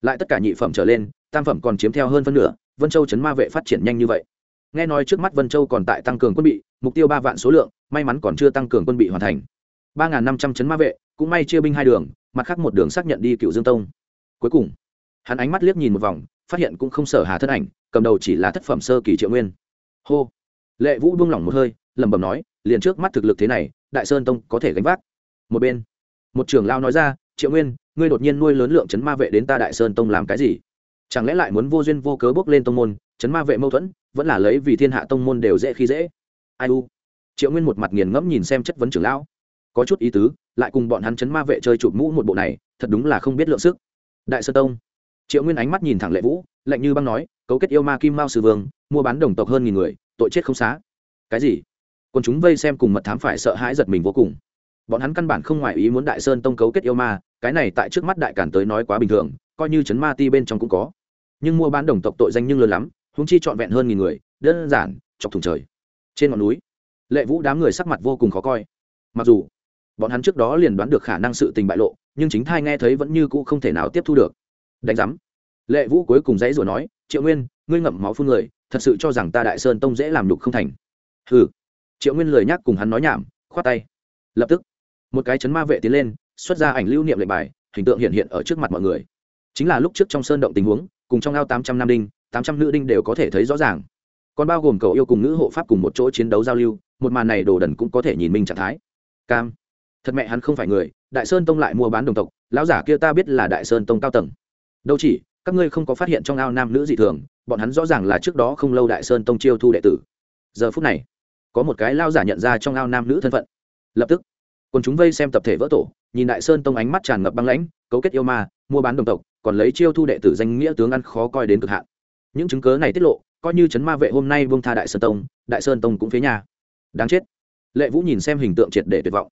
lại tất cả nhị phẩm trở lên, tam phẩm còn chiếm theo hơn phân nửa, vân châu chấn ma vệ phát triển nhanh như vậy. Nghe nói trước mắt vân châu còn tại tăng cường quân bị, mục tiêu ba vạn số lượng, may mắn còn chưa tăng cường quân bị hoàn thành ba n g h n năm trăm chấn ma vệ, cũng may chia binh hai đường, mặt khác một đường xác nhận đi cựu dương tông. Cuối cùng, hắn ánh mắt liếc nhìn một vòng, phát hiện cũng không sở hà thân ảnh, cầm đầu chỉ là thất phẩm sơ kỳ triệu nguyên. Hô! Lệ vũ buông lỏng một hơi, lẩm bẩm nói, liền trước mắt thực lực thế này, đại sơn tông có thể gánh vác. Một bên, một trưởng lao nói ra, triệu nguyên, ngươi đột nhiên nuôi lớn lượng chấn ma vệ đến ta đại sơn tông làm cái gì? Chẳng lẽ lại muốn vô duyên vô cớ bước lên tông môn, chấn ma vệ mâu thuẫn, vẫn là lấy vì thiên hạ tông môn đều dễ khi dễ? Ai u. Triệu nguyên một mặt nghiền ngẫm nhìn xem chất vấn trưởng lão có chút ý tứ, lại cùng bọn hắn chấn ma vệ chơi chụp mũ một bộ này, thật đúng là không biết lượng sức. Đại sơn tông. Triệu nguyên ánh mắt nhìn thẳng lệ vũ, lạnh như băng nói, cấu kết yêu ma kim mao sư vương, mua bán đồng tộc hơn nghìn người, tội chết không xá. Cái gì? Còn chúng vây xem cùng mật thám phải sợ hãi giật mình vô cùng. Bọn hắn căn bản không ngoại ý muốn đại sơn tông cấu kết yêu ma, cái này tại trước mắt đại cản tới nói quá bình thường, coi như chấn ma ti bên trong cũng có. Nhưng mua bán đồng tộc tội danh nhưng lớn lắm húng chi trọn vẹn hơn nghìn người, đơn giản, chọc thùng trời. Trên ngọn núi, lệ vũ đám người sắc mặt vô cùng khó coi. Mặc dù bọn hắn trước đó liền đoán được khả năng sự tình bại lộ, nhưng chính thai nghe thấy vẫn như cũ không thể nào tiếp thu được. Đánh giám. Lệ vũ cuối cùng dãy rồi nói, triệu nguyên, ngươi ngậm máu phun người, thật sự cho rằng ta đại sơn tông dễ làm đục không thành. Ừ triệu nguyên lời nhắc cùng hắn nói nhảm, khoát tay. Lập tức, một cái chấn ma vệ tiến lên, xuất ra ảnh lưu niệm lệnh bài, hình tượng hiện hiện ở trước mặt mọi người. Chính là lúc trước trong sơn động tình huống, cùng trong ao tám trăm nam đinh, tám trăm nữ đinh đều có thể thấy rõ ràng. Còn bao gồm cầu yêu cùng nữ hộ pháp cùng một chỗ chiến đấu giao lưu, một màn này đồ đần cũng có thể nhìn minh trạng thái. Cam thật mẹ hắn không phải người, đại sơn tông lại mua bán đồng tộc, lão giả kia ta biết là đại sơn tông cao tầng. Đâu chỉ, các ngươi không có phát hiện trong ao nam nữ dị thường, bọn hắn rõ ràng là trước đó không lâu đại sơn tông chiêu thu đệ tử. Giờ phút này, có một cái lao giả nhận ra trong ao nam nữ thân phận. Lập tức còn chúng vây xem tập thể vỡ tổ, nhìn đại sơn tông ánh mắt tràn ngập băng lãnh, cấu kết yêu ma, mua bán đồng tộc, còn lấy chiêu thu đệ tử danh nghĩa tướng ăn khó coi đến cực hạn. Những chứng cớ này tiết lộ, coi như chấn ma vệ hôm nay vương tha đại sơn tông, đại sơn tông cũng phía nhà. Đáng chết. Lệ vũ nhìn xem hình tượng triệt để tuyệt vọng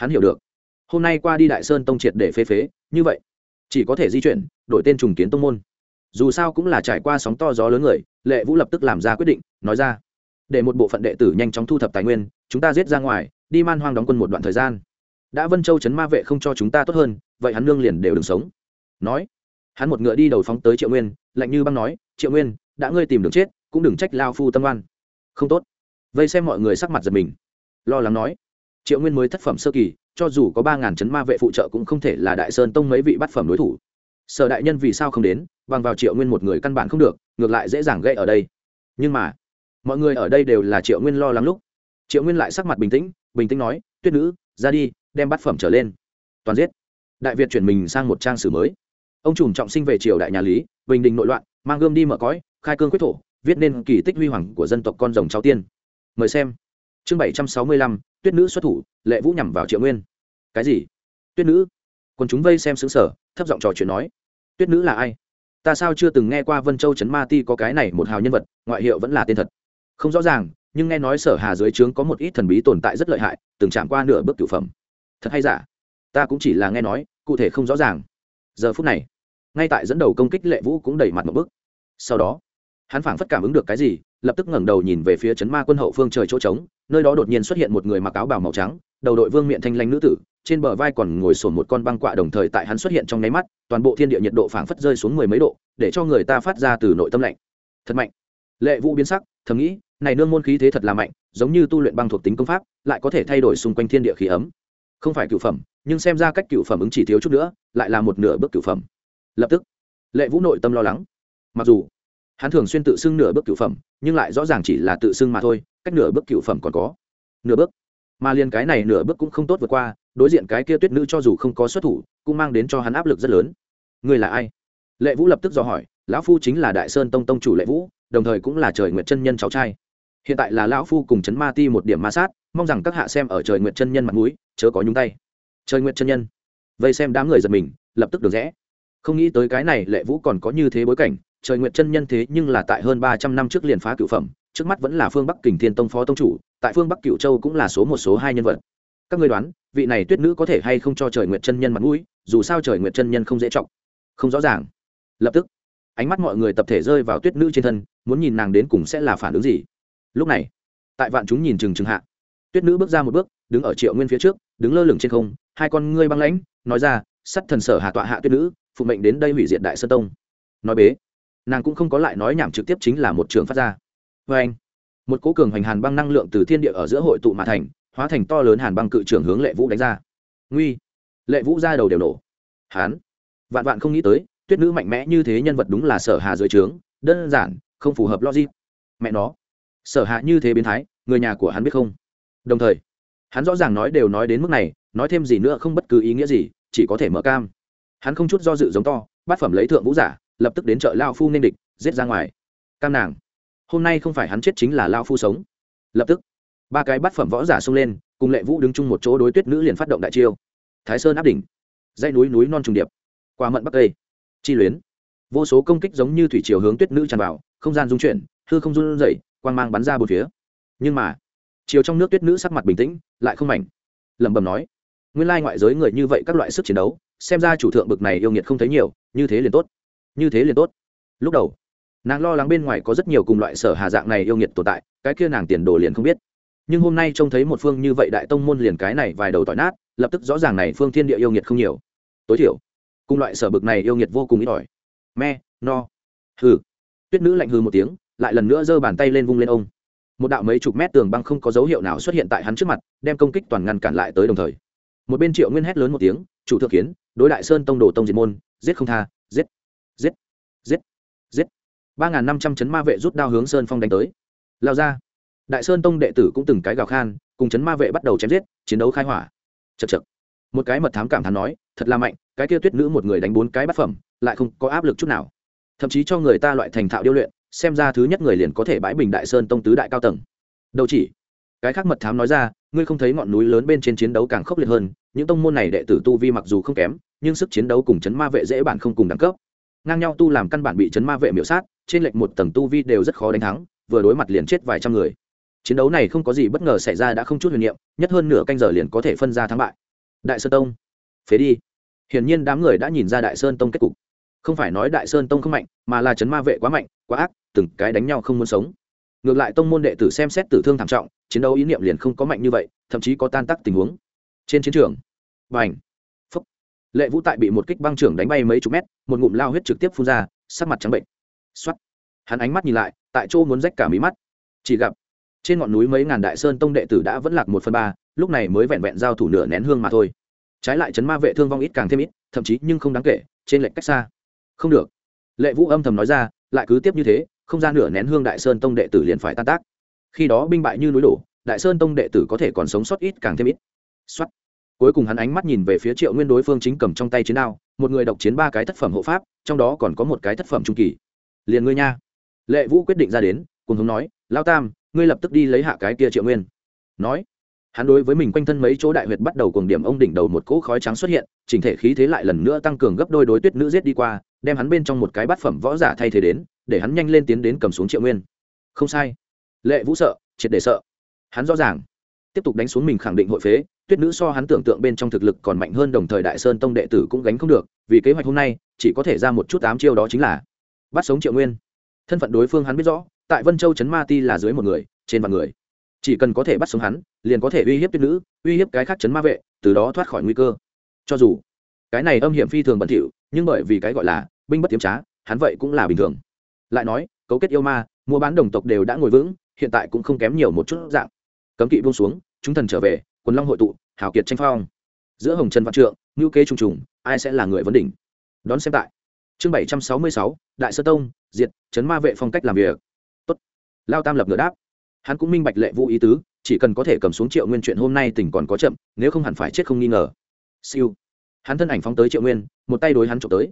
hắn hiểu được. Hôm nay qua đi đại sơn tông triệt để phế phế, như vậy, chỉ có thể di chuyển, đổi tên trùng kiến tông môn. Dù sao cũng là trải qua sóng to gió lớn người, lệ vũ lập tức làm ra quyết định, nói ra, để một bộ phận đệ tử nhanh chóng thu thập tài nguyên, chúng ta giết ra ngoài, đi man hoang đóng quân một đoạn thời gian. Đã vân châu chấn ma vệ không cho chúng ta tốt hơn, vậy hắn nương liền đều đừng sống. Nói, hắn một ngựa đi đầu phóng tới triệu nguyên, lạnh như băng nói, triệu nguyên, đã ngươi tìm được chết, cũng đừng trách lao phu tâm oan. Không tốt. Vây xem mọi người sắc mặt giật mình, lo lắng nói triệu nguyên mới thất phẩm sơ kỳ, cho dù có ba ngàn chấn ma vệ phụ trợ cũng không thể là đại sơn tông mấy vị bắt phẩm đối thủ. Sở đại nhân vì sao không đến, bằng vào triệu nguyên một người căn bản không được, ngược lại dễ dàng gây ở đây. Nhưng mà, mọi người ở đây đều là triệu nguyên lo lắng lúc. Triệu nguyên lại sắc mặt bình tĩnh bình tĩnh nói, tuyết nữ, ra đi, đem bát phẩm trở lên. Toàn giết. Đại việt chuyển mình sang một trang sử mới. Ông trùm trọng sinh về triều đại nhà lý, bình đình nội loạn, mang gươm đi mở cõi, khai cương quyết thổ, viết nên kỳ tích huy hoàng của dân tộc con rồng cháu tiên. Mời xem. Chương bảy trăm sáu mươi lăm tuyết nữ xuất thủ, lệ vũ nhằm vào triệu nguyên. Cái gì? Tuyết nữ? Còn chúng vây xem xứng sở thấp giọng trò chuyện nói. Tuyết nữ là ai? Ta sao chưa từng nghe qua vân châu trấn ma ti có cái này một hào nhân vật, ngoại hiệu vẫn là tên thật. Không rõ ràng, nhưng nghe nói sở hà dưới trướng có một ít thần bí tồn tại rất lợi hại, từng chạm qua nửa bước cửu phẩm. Thật hay giả? Ta cũng chỉ là nghe nói, cụ thể không rõ ràng. Giờ phút này, ngay tại dẫn đầu công kích lệ vũ cũng đẩy mặt một bước. Sau đó, hắn phảng phất cảm ứng được cái gì lập tức ngẩng đầu nhìn về phía chấn ma quân hậu phương trời chỗ trống, nơi đó đột nhiên xuất hiện một người mặc áo bào màu trắng, đầu đội vương miện thanh lanh nữ tử, trên bờ vai còn ngồi sổn một con băng quạ đồng thời tại hắn xuất hiện trong nháy mắt, toàn bộ thiên địa nhiệt độ phảng phất rơi xuống mười mấy độ, để cho người ta phát ra từ nội tâm lạnh. Thật mạnh. Lệ vũ biến sắc, thầm nghĩ, này nương môn khí thế thật là mạnh, giống như tu luyện băng thuộc tính công pháp, lại có thể thay đổi xung quanh thiên địa khí ấm. Không phải cựu phẩm, nhưng xem ra cách cựu phẩm ứng chỉ thiếu chút nữa, lại là một nửa bước cựu phẩm. Lập tức, lệ vũ nội tâm lo lắng. Mặc dù hắn thường xuyên tự xưng nửa bước cựu phẩm, nhưng lại rõ ràng chỉ là tự xưng mà thôi, cách nửa bước cựu phẩm còn có. Nửa bước? Mà liền cái này nửa bước cũng không tốt vượt qua, đối diện cái kia tuyết nữ cho dù không có xuất thủ, cũng mang đến cho hắn áp lực rất lớn. Người là ai? Lệ vũ lập tức dò hỏi, lão phu chính là đại sơn tông tông chủ lệ vũ, đồng thời cũng là trời nguyệt chân nhân cháu trai. Hiện tại là lão phu cùng chấn ma ti một điểm ma sát, mong rằng các hạ xem ở trời nguyệt chân nhân mặt mũi, chớ có nhúng tay. Trời nguyệt chân nhân. Vây xem đám người giật mình, lập tức được rẽ. Không nghĩ tới cái này lệ vũ còn có như thế bối cảnh trời nguyệt chân nhân thế nhưng là tại hơn ba trăm năm trước liền phá cựu phẩm, trước mắt vẫn là phương bắc kình thiên tông phó tông chủ, tại phương bắc cựu châu cũng là số một, số hai nhân vật. Các người đoán, vị này tuyết nữ có thể hay không cho trời nguyệt chân nhân mặt mũi, dù sao trời nguyệt chân nhân không dễ trọng không rõ ràng. Lập tức, ánh mắt mọi người tập thể rơi vào tuyết nữ trên thân, muốn nhìn nàng đến cùng sẽ là phản ứng gì. Lúc này, tại vạn chúng nhìn chừng chừng hạ, tuyết nữ bước ra một bước, đứng ở triệu nguyên phía trước, đứng lơ lửng trên không, hai con ngươi băng lãnh, nói ra, sắt thần sở hạ tọa hạ tuyết nữ phụ mệnh đến đây hủy diệt đại sơn tông. Nói bế nàng cũng không có lại nói nhảm trực tiếp chính là một trường phát ra. Vê anh, một cố cường hoành hàn băng năng lượng từ thiên địa ở giữa hội tụ mà thành, hóa thành to lớn hàn băng cự trưởng hướng lệ vũ đánh ra. Nguy, lệ vũ ra đầu đều nổ. Hán, vạn vạn không nghĩ tới, tuyết nữ mạnh mẽ như thế nhân vật đúng là sở hà dưới trướng, đơn giản, không phù hợp logic. Mẹ nó, sở hạ như thế biến thái, người nhà của hắn biết không? Đồng thời, hắn rõ ràng nói đều nói đến mức này, nói thêm gì nữa không bất cứ ý nghĩa gì, chỉ có thể mở cam. Hắn không chút do dự giống to, bát phẩm lấy thượng vũ giả lập tức đến chợ lao phu nên địch, giết ra ngoài. Cam nàng, hôm nay không phải hắn chết chính là lao phu sống. Lập tức, ba cái bát phẩm võ giả xông lên, cùng lệ vũ đứng chung một chỗ đối tuyết nữ liền phát động đại chiêu. Thái sơn áp đỉnh, dãy núi núi non trùng điệp, qua mận bắc cây chi luyến. Vô số công kích giống như thủy chiều hướng tuyết nữ tràn vào, không gian dung chuyển, hư không run rẩy, quang mang bắn ra bốn phía. Nhưng mà, chiều trong nước tuyết nữ sắc mặt bình tĩnh, lại không mảnh, lẩm bẩm nói, nguyên lai ngoại giới người như vậy các loại sức chiến đấu, xem ra chủ thượng bực này yêu nghiệt không thấy nhiều, như thế liền tốt như thế liền tốt. Lúc đầu, nàng lo lắng bên ngoài có rất nhiều cùng loại sở hà dạng này yêu nghiệt tồn tại, cái kia nàng tiền đồ liền không biết. Nhưng hôm nay trông thấy một phương như vậy đại tông môn liền cái này vài đầu tỏi nát, lập tức rõ ràng này phương thiên địa yêu nghiệt không nhiều. Tối thiểu, cùng loại sở bực này yêu nghiệt vô cùng ít ỏi. Me, no, hừ. Tuyết nữ lạnh hừ một tiếng, lại lần nữa giơ bàn tay lên vung lên ông. Một đạo mấy chục mét tường băng không có dấu hiệu nào xuất hiện tại hắn trước mặt, đem công kích toàn ngăn cản lại tới đồng thời. Một bên triệu nguyên hét lớn một tiếng, chủ thượng kiến, đối đại sơn tông đồ tông diệt môn, giết không tha, giết giết giết giết. Ba n g h n năm trăm chấn ma vệ rút đao hướng sơn phong đánh tới. Lao ra. Đại sơn tông đệ tử cũng từng cái gào khan, cùng chấn ma vệ bắt đầu chém giết, chiến đấu khai hỏa. Chật chật một cái mật thám cảm thán nói, thật là mạnh, cái kia tuyết nữ một người đánh bốn cái bát phẩm, lại không có áp lực chút nào. Thậm chí cho người ta loại thành thạo điêu luyện, xem ra thứ nhất người liền có thể bãi bình đại sơn tông tứ đại cao tầng. Đầu chỉ. Cái khác mật thám nói ra, ngươi không thấy ngọn núi lớn bên trên chiến đấu càng khốc liệt hơn, những tông môn này đệ tử tu vi mặc dù không kém, nhưng sức chiến đấu cùng chấn ma vệ dễ bản không cùng đẳng cấp ngang nhau tu làm căn bản bị chấn ma vệ miểu sát, trên lệch một tầng tu vi đều rất khó đánh thắng, vừa đối mặt liền chết vài trăm người. Chiến đấu này không có gì bất ngờ xảy ra đã không chút huyền niệm, nhất hơn nửa canh giờ liền có thể phân ra thắng bại. Đại sơn tông, phế đi. Hiển nhiên đám người đã nhìn ra đại sơn tông kết cục. Không phải nói đại sơn tông không mạnh, mà là chấn ma vệ quá mạnh, quá ác, từng cái đánh nhau không muốn sống. Ngược lại tông môn đệ tử xem xét tử thương thảm trọng, chiến đấu ý niệm liền không có mạnh như vậy, thậm chí có tan tác tình huống. Trên chiến trường b à n h lệ vũ tại bị một kích băng trưởng đánh bay mấy chục mét, một ngụm lao huyết trực tiếp phun ra, sắc mặt trắng bệnh. X o á t hắn ánh mắt nhìn lại, tại chỗ muốn rách cả mí mắt. Chỉ gặp, trên ngọn núi mấy ngàn đại sơn tông đệ tử đã vẫn lạc một phần ba, lúc này mới vẹn vẹn giao thủ nửa nén hương mà thôi. Trái lại chấn ma vệ thương vong ít càng thêm ít, thậm chí nhưng không đáng kể, trên lệnh cách xa. Không được. Lệ vũ âm thầm nói ra, lại cứ tiếp như thế, không gian nửa nén hương đại sơn tông đệ tử liền phải tan tác. Khi đó binh bại như núi đổ, đại sơn tông đệ tử có thể còn sống sót ít càng thêm ít. Xuất cuối cùng hắn ánh mắt nhìn về phía triệu nguyên đối phương chính cầm trong tay chiến đao, một người độc chiến ba cái thất phẩm hộ pháp, trong đó còn có một cái thất phẩm trung kỳ. Liền ngươi nha. Lệ vũ quyết định ra đến, cùng hống nói lao tam, ngươi lập tức đi lấy hạ cái kia triệu nguyên. Nói, hắn đối với mình quanh thân mấy chỗ đại huyệt bắt đầu cùng điểm ông đỉnh đầu một cỗ khói trắng xuất hiện, chỉnh thể khí thế lại lần nữa tăng cường gấp đôi đối tuyết nữ giết đi qua, đem hắn bên trong một cái bát phẩm võ giả thay thế đến, để hắn nhanh lên tiến đến cầm xuống triệu nguyên. Không sai. Lệ vũ sợ, triệt để sợ. Hắn rõ ràng, tiếp tục đánh xuống mình khẳng định hội phế tuyết nữ so hắn tưởng tượng bên trong thực lực còn mạnh hơn đồng thời đại sơn tông đệ tử cũng gánh không được, vì kế hoạch hôm nay, chỉ có thể ra một chút tám chiêu đó chính là bắt sống triệu nguyên. Thân phận đối phương hắn biết rõ, tại vân châu trấn ma ti là dưới một người, trên vạn người. Chỉ cần có thể bắt sống hắn, liền có thể uy hiếp tuyết nữ, uy hiếp cái khác trấn ma vệ, từ đó thoát khỏi nguy cơ. Cho dù cái này âm hiểm phi thường bẩn thỉu, nhưng bởi vì cái gọi là binh bất tiếm trá, hắn vậy cũng là bình thường. Lại nói, cấu kết yêu ma, mua bán đồng tộc đều đã ngồi vững, hiện tại cũng không kém nhiều một chút dạng. Cấm kỵ buông xuống, chúng thần trở về quần long hội tụ, hào kiệt tranh phong. Giữa hồng trần văn trượng ngữ kế trùng trùng, ai sẽ là người vấn đỉnh? Đón xem tại. Chương bảy trăm sáu mươi sáu, đại sơ tông, diệt trấn ma vệ phong cách làm việc. Tốt. Lao tam lập ngựa đáp. Hắn cũng minh bạch lệ vũ ý tứ, chỉ cần có thể cầm xuống triệu nguyên chuyện hôm nay tỉnh còn có chậm, nếu không hẳn phải chết không nghi ngờ. Siêu. Hắn thân ảnh phóng tới triệu nguyên, một tay đối hắn trộm tới.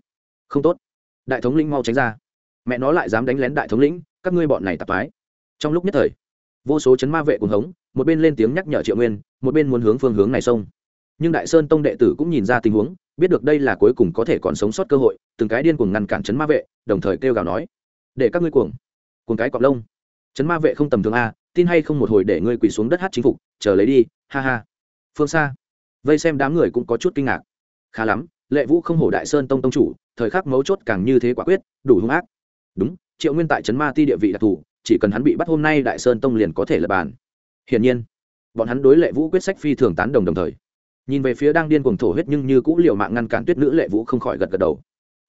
Không tốt. Đại thống lĩnh mau tránh ra. Mẹ nó lại dám đánh lén đại thống lĩnh, các ngươi bọn này tạp mái trong lúc nhất thời, vô số chấn ma vệ cuồng hống một bên lên tiếng nhắc nhở triệu nguyên, một bên muốn hướng phương hướng này xông. Nhưng đại sơn tông đệ tử cũng nhìn ra tình huống, biết được đây là cuối cùng có thể còn sống sót cơ hội, từng cái điên cuồng ngăn cản chấn ma vệ, đồng thời kêu gào nói, để các ngươi cuồng cuồng cái cọp lông. Chấn ma vệ không tầm thường a, tin hay không một hồi để ngươi quỳ xuống đất hát chính phục, chờ lấy đi, ha ha. Phương xa, vây xem đám người cũng có chút kinh ngạc. Khá lắm, lệ vũ không hổ đại sơn tông tông chủ, thời khắc mấu chốt càng như thế quả quyết, đủ hung ác. Đúng, triệu nguyên tại trấn ma ti địa vị đặc thù, chỉ cần hắn bị bắt hôm nay đại sơn tông liền có thể lập bàn hiển nhiên, bọn hắn đối lệ vũ quyết sách phi thường tán đồng đồng thời. Nhìn về phía đang điên cuồng thổ huyết nhưng như cũ liệu mạng ngăn cản tuyết nữ lệ vũ không khỏi gật gật đầu.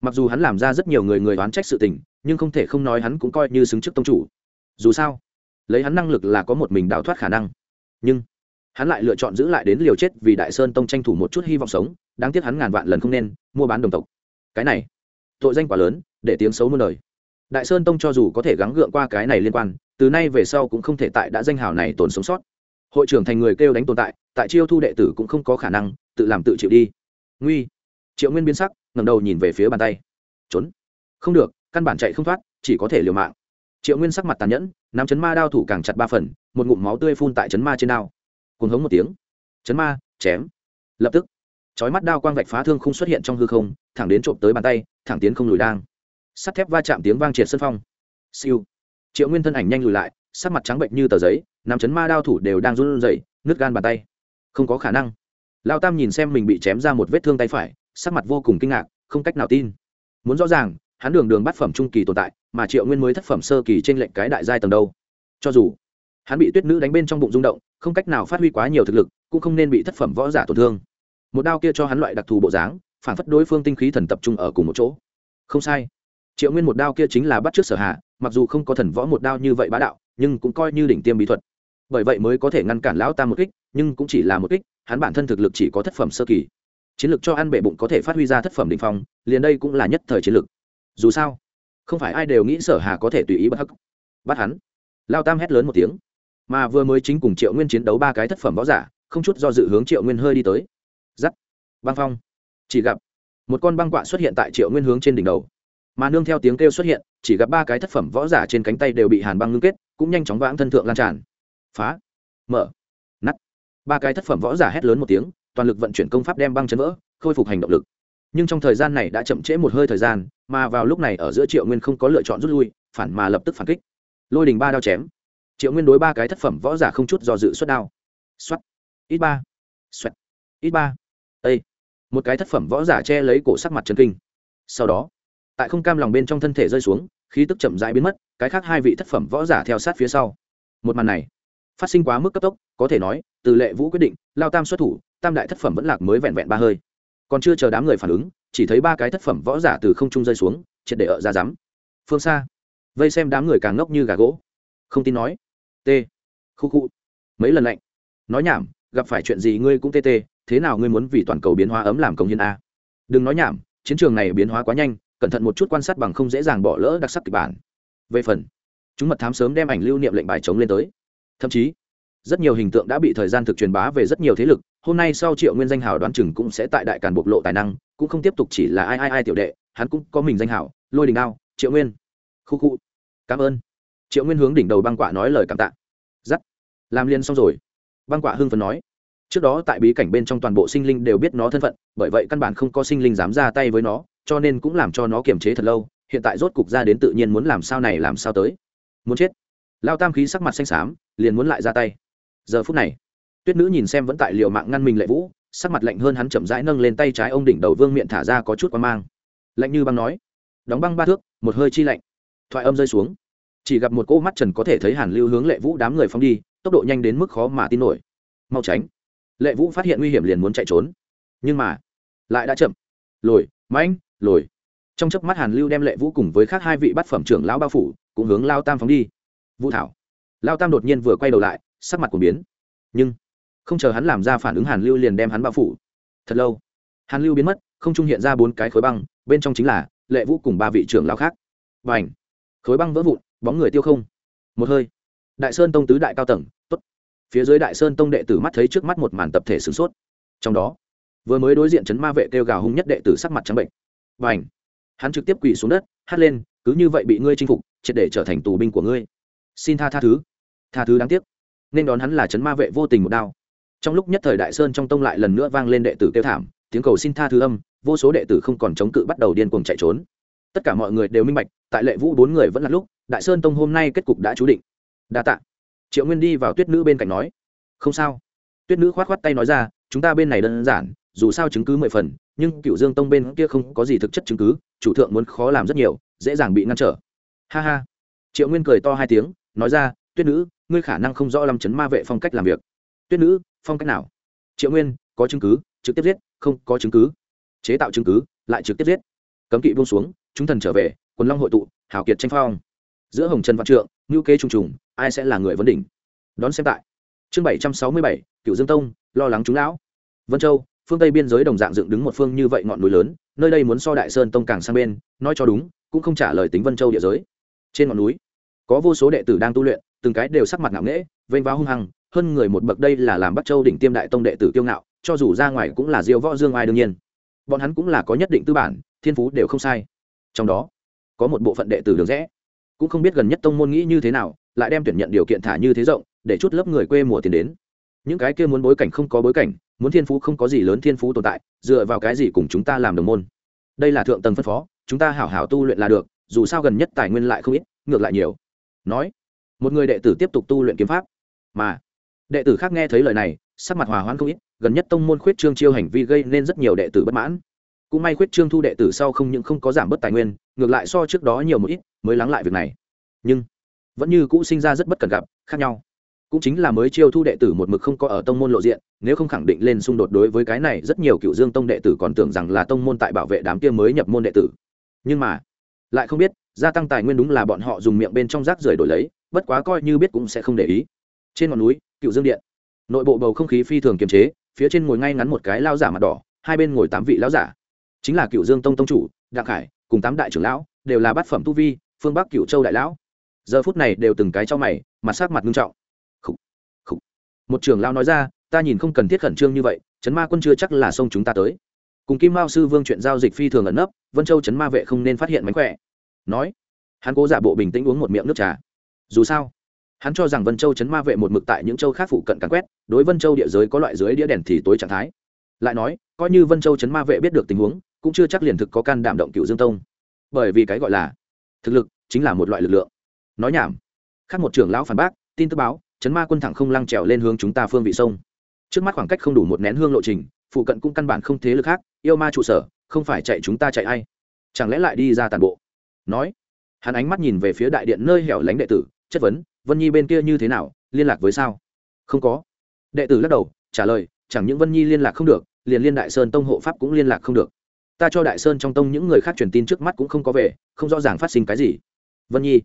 Mặc dù hắn làm ra rất nhiều người người đoán trách sự tình, nhưng không thể không nói hắn cũng coi như xứng chức tông chủ. Dù sao, lấy hắn năng lực là có một mình đào thoát khả năng. Nhưng, hắn lại lựa chọn giữ lại đến liều chết vì đại sơn tông tranh thủ một chút hy vọng sống, đáng tiếc hắn ngàn vạn lần không nên, mua bán đồng tộc. Cái này, tội danh quá lớn, để tiếng xấu muôn đời. Đại sơn tông cho dù có thể gắng gượng qua cái này liên quan từ nay về sau cũng không thể tại đã danh hào này tồn sống sót. Hội trưởng thành người kêu đánh tồn tại tại chiêu thu đệ tử cũng không có khả năng, tự làm tự chịu đi. Nguy. Triệu nguyên biến sắc ngầm đầu nhìn về phía bàn tay. Trốn. Không được, căn bản chạy không thoát, chỉ có thể liều mạng. Triệu nguyên sắc mặt tàn nhẫn, nắm chấn ma đao thủ càng chặt ba phần, một ngụm máu tươi phun tại chấn ma trên đao. Cuồng hống một tiếng. Chấn ma, chém. Lập tức, chói mắt đao quang vạch phá thương không xuất hiện trong hư không, thẳng đến trộm tới bàn tay, thẳng tiến không lùi đang. Sắt thép va chạm tiếng vang triệt sân phong. Siêu triệu nguyên thân ảnh nhanh lùi lại, sắc mặt trắng bệnh như tờ giấy nằm chấn ma đao thủ đều đang run rẩy, nứt gan bàn tay. Không có khả năng. Lao tam nhìn xem mình bị chém ra một vết thương tay phải, sắc mặt vô cùng kinh ngạc, không cách nào tin. Muốn rõ ràng, hắn đường đường bắt phẩm trung kỳ tồn tại, mà triệu nguyên mới thất phẩm sơ kỳ trên lệnh cái đại giai tầng đâu. Cho dù hắn bị tuyết nữ đánh bên trong bụng rung động, không cách nào phát huy quá nhiều thực lực, cũng không nên bị thất phẩm võ giả tổn thương. Một đao kia cho hắn loại đặc thù bộ dáng, phản phất đối phương tinh khí thần tập trung ở cùng một chỗ. Không sai. Triệu nguyên một đao kia chính là bắt trước sở hạ mặc dù không có thần võ một đao như vậy bá đạo, nhưng cũng coi như đỉnh tiêm bí thuật. Bởi vậy mới có thể ngăn cản lão tam một kích, nhưng cũng chỉ là một kích, hắn bản thân thực lực chỉ có thất phẩm sơ kỳ. Chiến lược cho ăn bệ bụng có thể phát huy ra thất phẩm đình phong, liền đây cũng là nhất thời chiến lược. Dù sao, không phải ai đều nghĩ sở hà có thể tùy ý bắt hắc, bắt hắn. Lao tam hét lớn một tiếng. Mà vừa mới chính cùng triệu nguyên chiến đấu ba cái thất phẩm võ giả, không chút do dự hướng triệu nguyên hơi đi tới. Giắt băng phong. Chỉ gặp, một con băng quạ xuất hiện tại triệu nguyên hướng trên đỉnh đầu mà nương theo tiếng kêu xuất hiện, chỉ gặp ba cái thất phẩm võ giả trên cánh tay đều bị hàn băng ngưng kết, cũng nhanh chóng vãng thân thượng lan tràn. Phá. Mở. Nắt ba cái thất phẩm võ giả hét lớn một tiếng, toàn lực vận chuyển công pháp đem băng chấn vỡ, khôi phục hành động lực. Nhưng trong thời gian này đã chậm trễ một hơi thời gian, mà vào lúc này ở giữa triệu nguyên không có lựa chọn rút lui, phản mà lập tức phản kích. Lôi đình ba đao chém. Triệu nguyên đối ba cái thất phẩm võ giả không chút do dự xuất đao. Xuất ít ba. Xuất ít ba. Ây một cái thất phẩm võ giả che lấy cổ sắc mặt trần kinh. Sau đó tại không cam lòng bên trong thân thể rơi xuống, khí tức chậm rãi biến mất, cái khác hai vị thất phẩm võ giả theo sát phía sau. Một màn này, phát sinh quá mức cấp tốc, có thể nói, từ lệ vũ quyết định, lao tam xuất thủ, tam đại thất phẩm vẫn lạc mới vẹn vẹn ba hơi. Còn chưa chờ đám người phản ứng, chỉ thấy ba cái thất phẩm võ giả từ không trung rơi xuống, triệt để ở ra rắm phương xa, vây xem đám người càng ngốc như gà gỗ. Không tin nói. T khu khu. Mấy lần lạnh. Nói nhảm, gặp phải chuyện gì ngươi cũng tê tê, thế nào ngươi muốn vì toàn cầu biến hóa ấm làm công nhân a? Đừng nói nhảm, chiến trường này biến hóa quá nhanh cẩn thận một chút quan sát bằng không dễ dàng bỏ lỡ đặc sắc kịch bản. Về phần, chúng mật thám sớm đem ảnh lưu niệm lệnh bài chống lên tới. Thậm chí, rất nhiều hình tượng đã bị thời gian thực truyền bá về rất nhiều thế lực, hôm nay sau triệu nguyên danh hào đoán chừng cũng sẽ tại đại càn bộc lộ tài năng, cũng không tiếp tục chỉ là ai ai ai tiểu đệ, hắn cũng có mình danh hào, lôi đình ao triệu nguyên. Khu khu. Cảm ơn. Triệu nguyên hướng đỉnh đầu băng quạ nói lời cảm tạ. Giắt. Làm liền xong rồi. Băng quạ hưng phấn nói. Trước đó tại bí cảnh bên trong toàn bộ sinh linh đều biết nó thân phận, bởi vậy căn bản không có sinh linh dám ra tay với nó cho nên cũng làm cho nó kiềm chế thật lâu, hiện tại rốt cục ra đến tự nhiên muốn làm sao này làm sao tới. Muốn chết. Lao tam khí sắc mặt xanh xám, liền muốn lại ra tay. Giờ phút này, tuyết nữ nhìn xem vẫn tại liều mạng ngăn mình lệ vũ, sắc mặt lạnh hơn hắn chậm rãi nâng lên tay trái ông đỉnh đầu vương miệng thả ra có chút quan mang. Lạnh như băng nói, đóng băng ba thước, một hơi chi lạnh. Thoại âm rơi xuống. Chỉ gặp một cỗ mắt trần có thể thấy hàn lưu hướng lệ vũ đám người phóng đi, tốc độ nhanh đến mức khó mà tin nổi. Mau tránh. Lệ vũ phát hiện nguy hiểm liền muốn chạy trốn. Nhưng mà, lại đã chậm. Lồi mãnh lồi. Trong chớp mắt hàn lưu đem lệ vũ cùng với khác hai vị bát phẩm trưởng lão bao phủ, cũng hướng lao tam phóng đi. Vũ thảo. Lao tam đột nhiên vừa quay đầu lại, sắc mặt của biến. Nhưng, không chờ hắn làm ra phản ứng hàn lưu liền đem hắn bao phủ. Thật lâu, hàn lưu biến mất, không trung hiện ra bốn cái khối băng, bên trong chính là lệ vũ cùng ba vị trưởng lão khác. Và ảnh khối băng vỡ vụn, bóng người tiêu không. Một hơi, đại sơn tông tứ đại cao tầng t ố t phía dưới đại sơn tông đệ tử mắt thấy trước mắt một màn tập thể sửng sốt. Trong đó, vừa mới đối diện chấn ma vệ kêu gào hung nhất đệ tử sắc mặt trắng bệnh và ảnh. Hắn trực tiếp quỳ xuống đất, hát lên, cứ như vậy bị ngươi chinh phục, triệt để trở thành tù binh của ngươi. Xin tha tha thứ. Tha thứ đáng tiếc. Nên đón hắn là chấn ma vệ vô tình một đao. Trong lúc nhất thời đại sơn trong tông lại lần nữa vang lên đệ tử kêu thảm, tiếng cầu xin tha thứ âm, vô số đệ tử không còn chống cự bắt đầu điên cuồng chạy trốn. Tất cả mọi người đều minh bạch, tại lệ vũ bốn người vẫn là lúc, đại sơn tông hôm nay kết cục đã chú định. Đa tạ. Triệu nguyên đi vào tuyết nữ bên cạnh nói. Không sao. Tuyết nữ k h o á t k h o á t tay nói ra, chúng ta bên này đơn giản dù sao chứng cứ mười phần, nhưng cựu dương tông bên kia không có gì thực chất chứng cứ, chủ thượng muốn khó làm rất nhiều, dễ dàng bị ngăn trở. Ha ha. Triệu nguyên cười to hai tiếng, nói ra, tuyết nữ, ngươi khả năng không rõ lâm chấn ma vệ phong cách làm việc. Tuyết nữ, phong cách nào? Triệu nguyên, có chứng cứ, trực tiếp giết, không, có chứng cứ. Chế tạo chứng cứ, lại trực tiếp giết. Cấm kỵ buông xuống, chúng thần trở về, quần long hội tụ, hào kiệt tranh phong. Giữa hồng trần văn trượng ngữ kê trùng trùng, ai sẽ là người vấn đỉnh? Đón xem tại. Chương bảy trăm sáu mươi bảy cựu dương tông, lo lắng chúng lão. Vân châu phương tây biên giới đồng dạng dựng đứng một phương như vậy ngọn núi lớn nơi đây muốn so đại sơn tông càng sang bên nói cho đúng cũng không trả lời tính vân châu địa giới trên ngọn núi có vô số đệ tử đang tu luyện từng cái đều sắc mặt ngạo nghễ vênh váo hung hăng hơn người một bậc đây là làm bắc châu đỉnh tiêm đại tông đệ tử kiêu ngạo cho dù ra ngoài cũng là diêu võ dương ai đương nhiên bọn hắn cũng là có nhất định tư bản thiên phú đều không sai trong đó có một bộ phận đệ tử đường rẽ cũng không biết gần nhất tông môn nghĩ như thế nào lại đem tuyển nhận điều kiện thả như thế rộng để chút lớp người quê mùa tiền đến những cái kia muốn bối cảnh không có bối cảnh muốn thiên phú không có gì lớn thiên phú tồn tại, dựa vào cái gì cùng chúng ta làm đồng môn. Đây là thượng tầng phân phó, chúng ta hảo hảo tu luyện là được, dù sao gần nhất tài nguyên lại không ít, ngược lại nhiều. Nói, một người đệ tử tiếp tục tu luyện kiếm pháp. Mà, đệ tử khác nghe thấy lời này, sắc mặt hòa hoãn không ít, gần nhất tông môn khuyết trương chiêu hành vi gây nên rất nhiều đệ tử bất mãn. Cũng may khuyết trương thu đệ tử sau không những không có giảm bớt tài nguyên, ngược lại so trước đó nhiều một ít, mới lắng lại việc này. Nhưng, vẫn như cũ sinh ra rất bất cần gặp, khác nhau cũng chính là mới chiêu thu đệ tử một mực không có ở tông môn lộ diện, nếu không khẳng định lên xung đột đối với cái này, rất nhiều cựu dương tông đệ tử còn tưởng rằng là tông môn tại bảo vệ đám kia mới nhập môn đệ tử. Nhưng mà, lại không biết, gia tăng tài nguyên đúng là bọn họ dùng miệng bên trong rác rưởi đổi lấy, bất quá coi như biết cũng sẽ không để ý. Trên ngọn núi, cựu dương điện, nội bộ bầu không khí phi thường kiềm chế, phía trên ngồi ngay ngắn một cái lao giả mặt đỏ, hai bên ngồi tám vị lão giả. Chính là cựu dương tông tông chủ, đặng khải, cùng tám đại trưởng lão, đều là bát phẩm tu vi, phương bắc cựu châu đại lão. Giờ phút này đều từng cái cho mày, mặt sắc mặt nghiêm trọng một trưởng lão nói ra, ta nhìn không cần thiết khẩn trương như vậy, chấn ma quân chưa chắc là sông chúng ta tới. Cùng kim mao sư vương chuyện giao dịch phi thường ẩn nấp, vân châu chấn ma vệ không nên phát hiện mánh khỏe. Nói, hắn cố giả bộ bình tĩnh uống một miệng nước trà. Dù sao, hắn cho rằng vân châu chấn ma vệ một mực tại những châu khác phụ cận cắn quét, đối vân châu địa giới có loại dưới đĩa đèn thì tối trạng thái. Lại nói, coi như vân châu chấn ma vệ biết được tình huống, cũng chưa chắc liền thực có can đảm động cựu dương tông. Bởi vì cái gọi là thực lực chính là một loại lực lượng. Nói nhảm, khác một trưởng lão phản bác, tin tức báo chấn ma quân thẳng không lăng trèo lên hướng chúng ta phương vị sông. Trước mắt khoảng cách không đủ một nén hương lộ trình, phụ cận cũng căn bản không thế lực khác, yêu ma trụ sở, không phải chạy chúng ta chạy ai. Chẳng lẽ lại đi ra tàn bộ? Nói, hắn ánh mắt nhìn về phía đại điện nơi hẻo lánh đệ tử, chất vấn, vân nhi bên kia như thế nào, liên lạc với sao? Không có. Đệ tử lắc đầu, trả lời, chẳng những vân nhi liên lạc không được, liền liên đại sơn tông hộ pháp cũng liên lạc không được. Ta cho đại sơn trong tông những người khác truyền tin trước mắt cũng không có về, không rõ ràng phát sinh cái gì. Vân nhi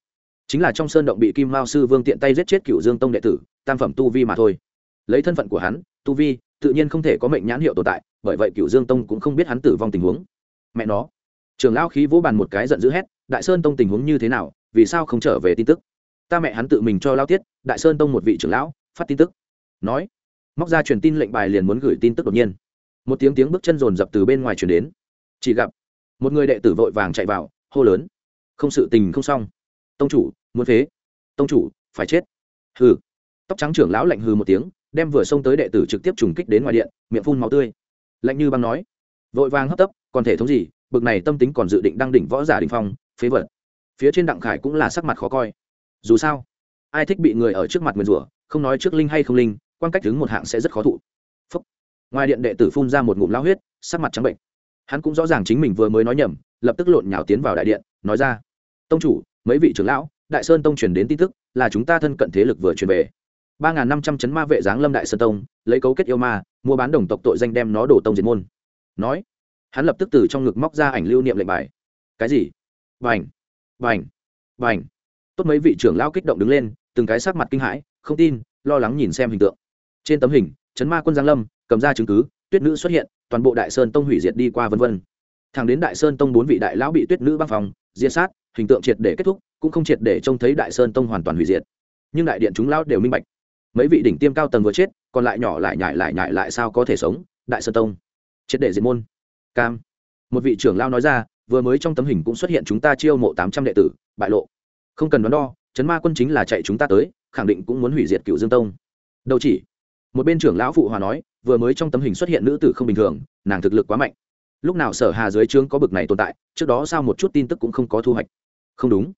chính là trong sơn động bị kim mao sư vương tiện tay giết chết cựu dương tông đệ tử, tam phẩm tu vi mà thôi. Lấy thân phận của hắn, tu vi, tự nhiên không thể có mệnh nhãn hiệu tồn tại, bởi vậy cựu dương tông cũng không biết hắn tử vong tình huống. Mẹ nó, trường lao khí vỗ bàn một cái giận dữ hét, đại sơn tông tình huống như thế nào, vì sao không trở về tin tức? Ta mẹ hắn tự mình cho lao tiết, đại sơn tông một vị trưởng lão, phát tin tức. Nói, móc ra truyền tin lệnh bài liền muốn gửi tin tức đột nhiên. Một tiếng tiếng bước chân rồn rập từ bên ngoài chuyển đến. Chỉ gặp, một người đệ tử vội vàng chạy vào, hô lớn. Không sự tình không xong tông chủ, muốn phế. Tông chủ, phải chết. Hừ. Tóc trắng trưởng lão lạnh hừ một tiếng, đem vừa xông tới đệ tử trực tiếp trùng kích đến ngoài điện, miệng phun máu tươi. Lạnh như băng nói. Vội vàng hấp tấp, còn thể thống gì, bực này tâm tính còn dự định đăng đỉnh võ giả đình phong, phế vật. Phía trên đặng khải cũng là sắc mặt khó coi. Dù sao, ai thích bị người ở trước mặt nguyền rủa, không nói trước linh hay không linh, quan cách đứng một hạng sẽ rất khó thụ. Phúc. ngoài điện đệ tử phun ra một ngụm lao huyết, sắc mặt trắng bệnh. Hắn cũng rõ ràng chính mình vừa mới nói nhầm, lập tức lộn nhào tiến vào đại điện, nói ra. Tông chủ mấy vị trưởng lão, đại sơn tông truyền đến tin tức, là chúng ta thân cận thế lực vừa truyền về. ba n g h n năm trăm chấn ma vệ giáng lâm đại sơn tông, lấy cấu kết yêu ma, mua bán đồng tộc tội danh đem nó đổ tông diệt môn. Nói, hắn lập tức từ trong ngực móc ra ảnh lưu niệm lệnh bài. Cái gì? Vành vành vành tốt mấy vị trưởng lão kích động đứng lên, từng cái sắc mặt kinh hãi, không tin, lo lắng nhìn xem hình tượng. Trên tấm hình, chấn ma quân giang lâm, cầm ra chứng cứ, tuyết nữ xuất hiện, toàn bộ đại sơn tông hủy diệt đi qua vân vân. Thẳng đến đại sơn tông bốn vị đại lão bị tuyết nữ băng phòng, diệt sát hình tượng triệt để kết thúc, cũng không triệt để trông thấy đại sơn tông hoàn toàn hủy diệt. Nhưng đại điện chúng lão đều minh bạch. Mấy vị đỉnh tiêm cao tầng vừa chết, còn lại nhỏ lại nhại lại nhại lại sao có thể sống, đại sơn tông. Triệt để diệt môn. Cam. Một vị trưởng lao nói ra, vừa mới trong tấm hình cũng xuất hiện chúng ta chiêu mộ tám trăm đệ tử, bại lộ. Không cần đoán đo chấn ma quân chính là chạy chúng ta tới, khẳng định cũng muốn hủy diệt cựu dương tông. Đâu chỉ. Một bên trưởng lão phụ hòa nói, vừa mới trong tấm hình xuất hiện nữ tử không bình thường, nàng thực lực quá mạnh. Lúc nào sở hà dưới trướng có bực này tồn tại, trước đó sao một chút tin tức cũng không có thu hoạch không đúng.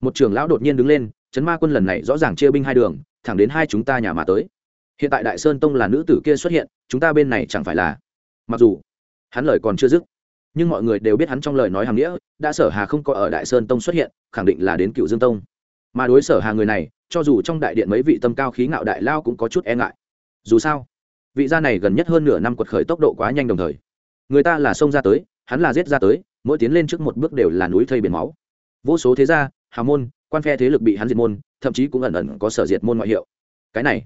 Một trưởng lão đột nhiên đứng lên, chấn ma quân lần này rõ ràng chia binh hai đường, thẳng đến hai chúng ta nhà mà tới. Hiện tại đại sơn tông là nữ tử kia xuất hiện, chúng ta bên này chẳng phải là mặc dù hắn lời còn chưa dứt, nhưng mọi người đều biết hắn trong lời nói hàm nghĩa, đã sở hà không có ở đại sơn tông xuất hiện, khẳng định là đến cựu dương tông. Mà đối sở hà người này, cho dù trong đại điện mấy vị tâm cao khí ngạo đại lao cũng có chút e ngại. Dù sao, vị gia này gần nhất hơn nửa năm quật khởi tốc độ quá nhanh đồng thời. Người ta là xông ra tới, hắn là giết ra tới, mỗi tiến lên trước một bước đều là núi thây biển máu vô số thế gia, hào môn, quan phe thế lực bị hắn diệt môn, thậm chí cũng ẩn ẩn có sở diệt môn ngoại hiệu. Cái này,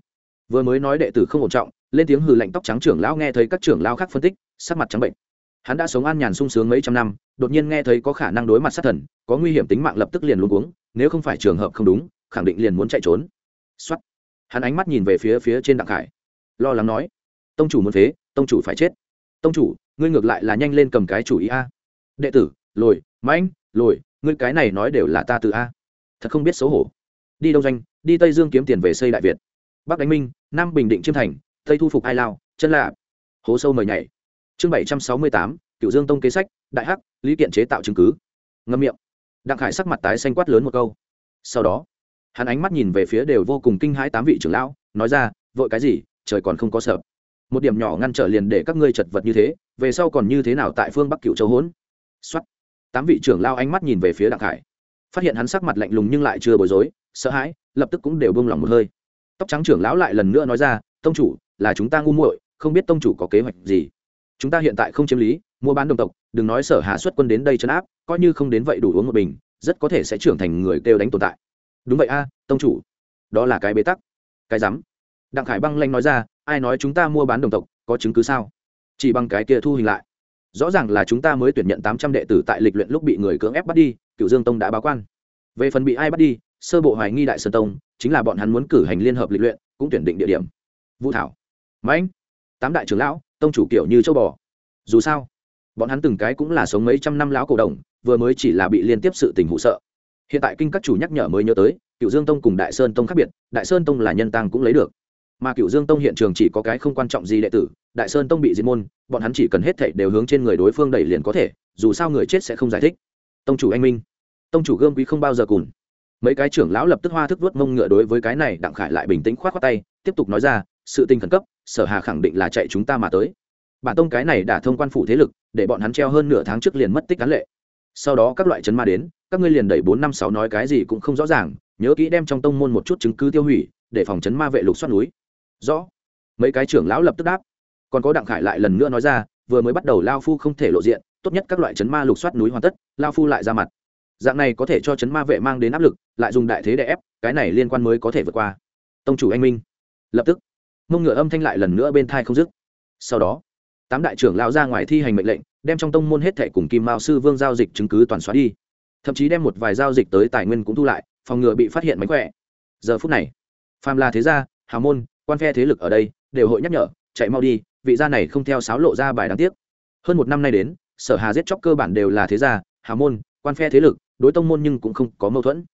vừa mới nói đệ tử không ổn trọng, lên tiếng hừ lạnh tóc trắng trưởng lão nghe thấy các trưởng lão khác phân tích, sắc mặt trắng bệnh. Hắn đã sống an nhàn sung sướng mấy trăm năm, đột nhiên nghe thấy có khả năng đối mặt sát thần, có nguy hiểm tính mạng lập tức liền luôn uống nếu không phải trường hợp không đúng, khẳng định liền muốn chạy trốn. Xuất hắn ánh mắt nhìn về phía phía trên đặng khải. Lo lắng nói, tông chủ muốn phế, tông chủ phải chết. Tông chủ, ngươi ngược lại là nhanh lên cầm cái chủ ý a. Đệ tử, lồi, mãnh, lồi ngươi cái này nói đều là ta từ a. Thật không biết xấu hổ. Đi đông doanh, đi tây dương kiếm tiền về xây đại việt. Bắc đánh minh, nam bình định chiêm thành, tây thu phục ai lao, chân lạ hố sâu mời nhảy. Chương bảy trăm sáu mươi tám, cựu dương tông kế sách, đại hắc, lý kiện chế tạo chứng cứ. Ngâm miệng. Đặng khải sắc mặt tái xanh quát lớn một câu. Sau đó, hắn ánh mắt nhìn về phía đều vô cùng kinh hãi tám vị trưởng lão, nói ra, vội cái gì, trời còn không có sợ. Một điểm nhỏ ngăn trở liền để các ngươi chật vật như thế, về sau còn như thế nào tại phương bắc cựu châu hỗn? Xuất tám vị trưởng lao ánh mắt nhìn về phía đặng khải phát hiện hắn sắc mặt lạnh lùng nhưng lại chưa bối rối sợ hãi lập tức cũng đều bông lòng một hơi tóc trắng trưởng lão lại lần nữa nói ra tông chủ là chúng ta ngu muội không biết tông chủ có kế hoạch gì chúng ta hiện tại không chiếm lý mua bán đồng tộc đừng nói sở hạ xuất quân đến đây chấn áp coi như không đến vậy đủ uống một bình rất có thể sẽ trưởng thành người kêu đánh tồn tại đúng vậy a tông chủ đó là cái bế tắc cái rắm đặng khải băng lanh nói ra ai nói chúng ta mua bán đồng tộc có chứng cứ sao chỉ bằng cái kia thu hình lại rõ ràng là chúng ta mới tuyển nhận tám trăm đệ tử tại lịch luyện lúc bị người cưỡng ép bắt đi cựu dương tông đã báo quan. Về phần bị ai bắt đi, sơ bộ hoài nghi đại sơn tông, chính là bọn hắn muốn cử hành liên hợp lịch luyện, cũng tuyển định địa điểm. Vũ thảo, mãnh, tám đại trưởng lão, tông chủ kiểu như châu bò. Dù sao, bọn hắn từng cái cũng là sống mấy trăm năm lão cổ đồng, vừa mới chỉ là bị liên tiếp sự tình hụ sợ. Hiện tại kinh các chủ nhắc nhở mới nhớ tới cựu dương tông cùng đại sơn tông khác biệt, đại sơn tông là nhân tăng cũng lấy được mà cựu dương tông hiện trường chỉ có cái không quan trọng gì đệ tử, đại sơn tông bị diệt môn, bọn hắn chỉ cần hết thảy đều hướng trên người đối phương đẩy liền có thể, dù sao người chết sẽ không giải thích. Tông chủ anh minh. Tông chủ gươm quý không bao giờ cùn. Mấy cái trưởng lão lập tức hoa thức vớt mông ngựa đối với cái này đặng khải lại bình tĩnh khoát khoát tay, tiếp tục nói ra, sự tình khẩn cấp, sở hà khẳng định là chạy chúng ta mà tới. Bản tông cái này đã thông quan phủ thế lực, để bọn hắn treo hơn nửa tháng trước liền mất tích cán lệ. Sau đó các loại chấn ma đến, các ngươi liền đẩy bốn năm sáu nói cái gì cũng không rõ ràng, nhớ kỹ đem trong tông môn một chút chứng cứ tiêu hủy, để phòng chấn ma vệ lục xoát núi rõ. Mấy cái trưởng lão lập tức đáp. Còn có đặng khải lại lần nữa nói ra, vừa mới bắt đầu lao phu không thể lộ diện, tốt nhất các loại chấn ma lục soát núi hoàn tất, lao phu lại ra mặt. Dạng này có thể cho chấn ma vệ mang đến áp lực, lại dùng đại thế để ép, cái này liên quan mới có thể vượt qua. Tông chủ anh minh. Lập tức, mông ngựa âm thanh lại lần nữa bên thai không dứt. Sau đó, tám đại trưởng lao ra ngoài thi hành mệnh lệnh, đem trong tông môn hết thẻ cùng kim mao sư vương giao dịch chứng cứ toàn xóa đi. Thậm chí đem một vài giao dịch tới tài nguyên cũng thu lại, phòng ngừa bị phát hiện mánh khỏe. Giờ phút này, phàm là thế gia, hào môn quan phe thế lực ở đây đều hội nhắc nhở, chạy mau đi, vị gia này không theo sáo lộ ra bài đáng tiếc. Hơn một năm nay đến, sở hà giết chóc cơ bản đều là thế gia, hà môn, quan phe thế lực, đối tông môn nhưng cũng không có mâu thuẫn.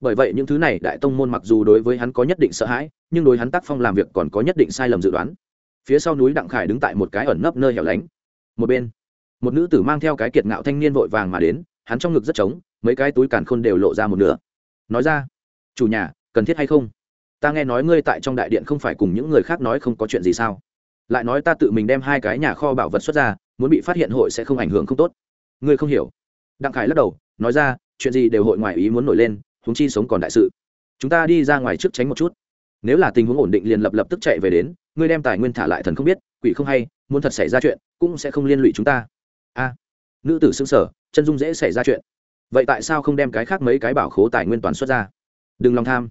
Bởi vậy những thứ này đại tông môn mặc dù đối với hắn có nhất định sợ hãi, nhưng đối hắn tác phong làm việc còn có nhất định sai lầm dự đoán. Phía sau núi đặng khải đứng tại một cái ẩn nấp nơi hẻo lánh. Một bên, một nữ tử mang theo cái kiệt ngạo thanh niên vội vàng mà đến, hắn trong ngực rất trống, mấy cái túi càn khôn đều lộ ra một nửa. Nói ra, chủ nhà, cần thiết hay không? Ta nghe nói ngươi tại trong đại điện không phải cùng những người khác nói không có chuyện gì sao? Lại nói ta tự mình đem hai cái nhà kho bảo vật xuất ra, muốn bị phát hiện hội sẽ không ảnh hưởng không tốt. Ngươi không hiểu. Đặng khải lắc đầu, nói ra, chuyện gì đều hội ngoài ý muốn nổi lên húng chi sống còn đại sự. Chúng ta đi ra ngoài trước tránh một chút. Nếu là tình huống ổn định liền lập lập tức chạy về đến, ngươi đem tài nguyên thả lại thần không biết, quỷ không hay, muốn thật xảy ra chuyện, cũng sẽ không liên lụy chúng ta. A. Nữ tử xương sở chân dung dễ xảy ra chuyện. Vậy tại sao không đem cái khác mấy cái bảo khố tài nguyên toàn xuất ra? Đừng lòng tham.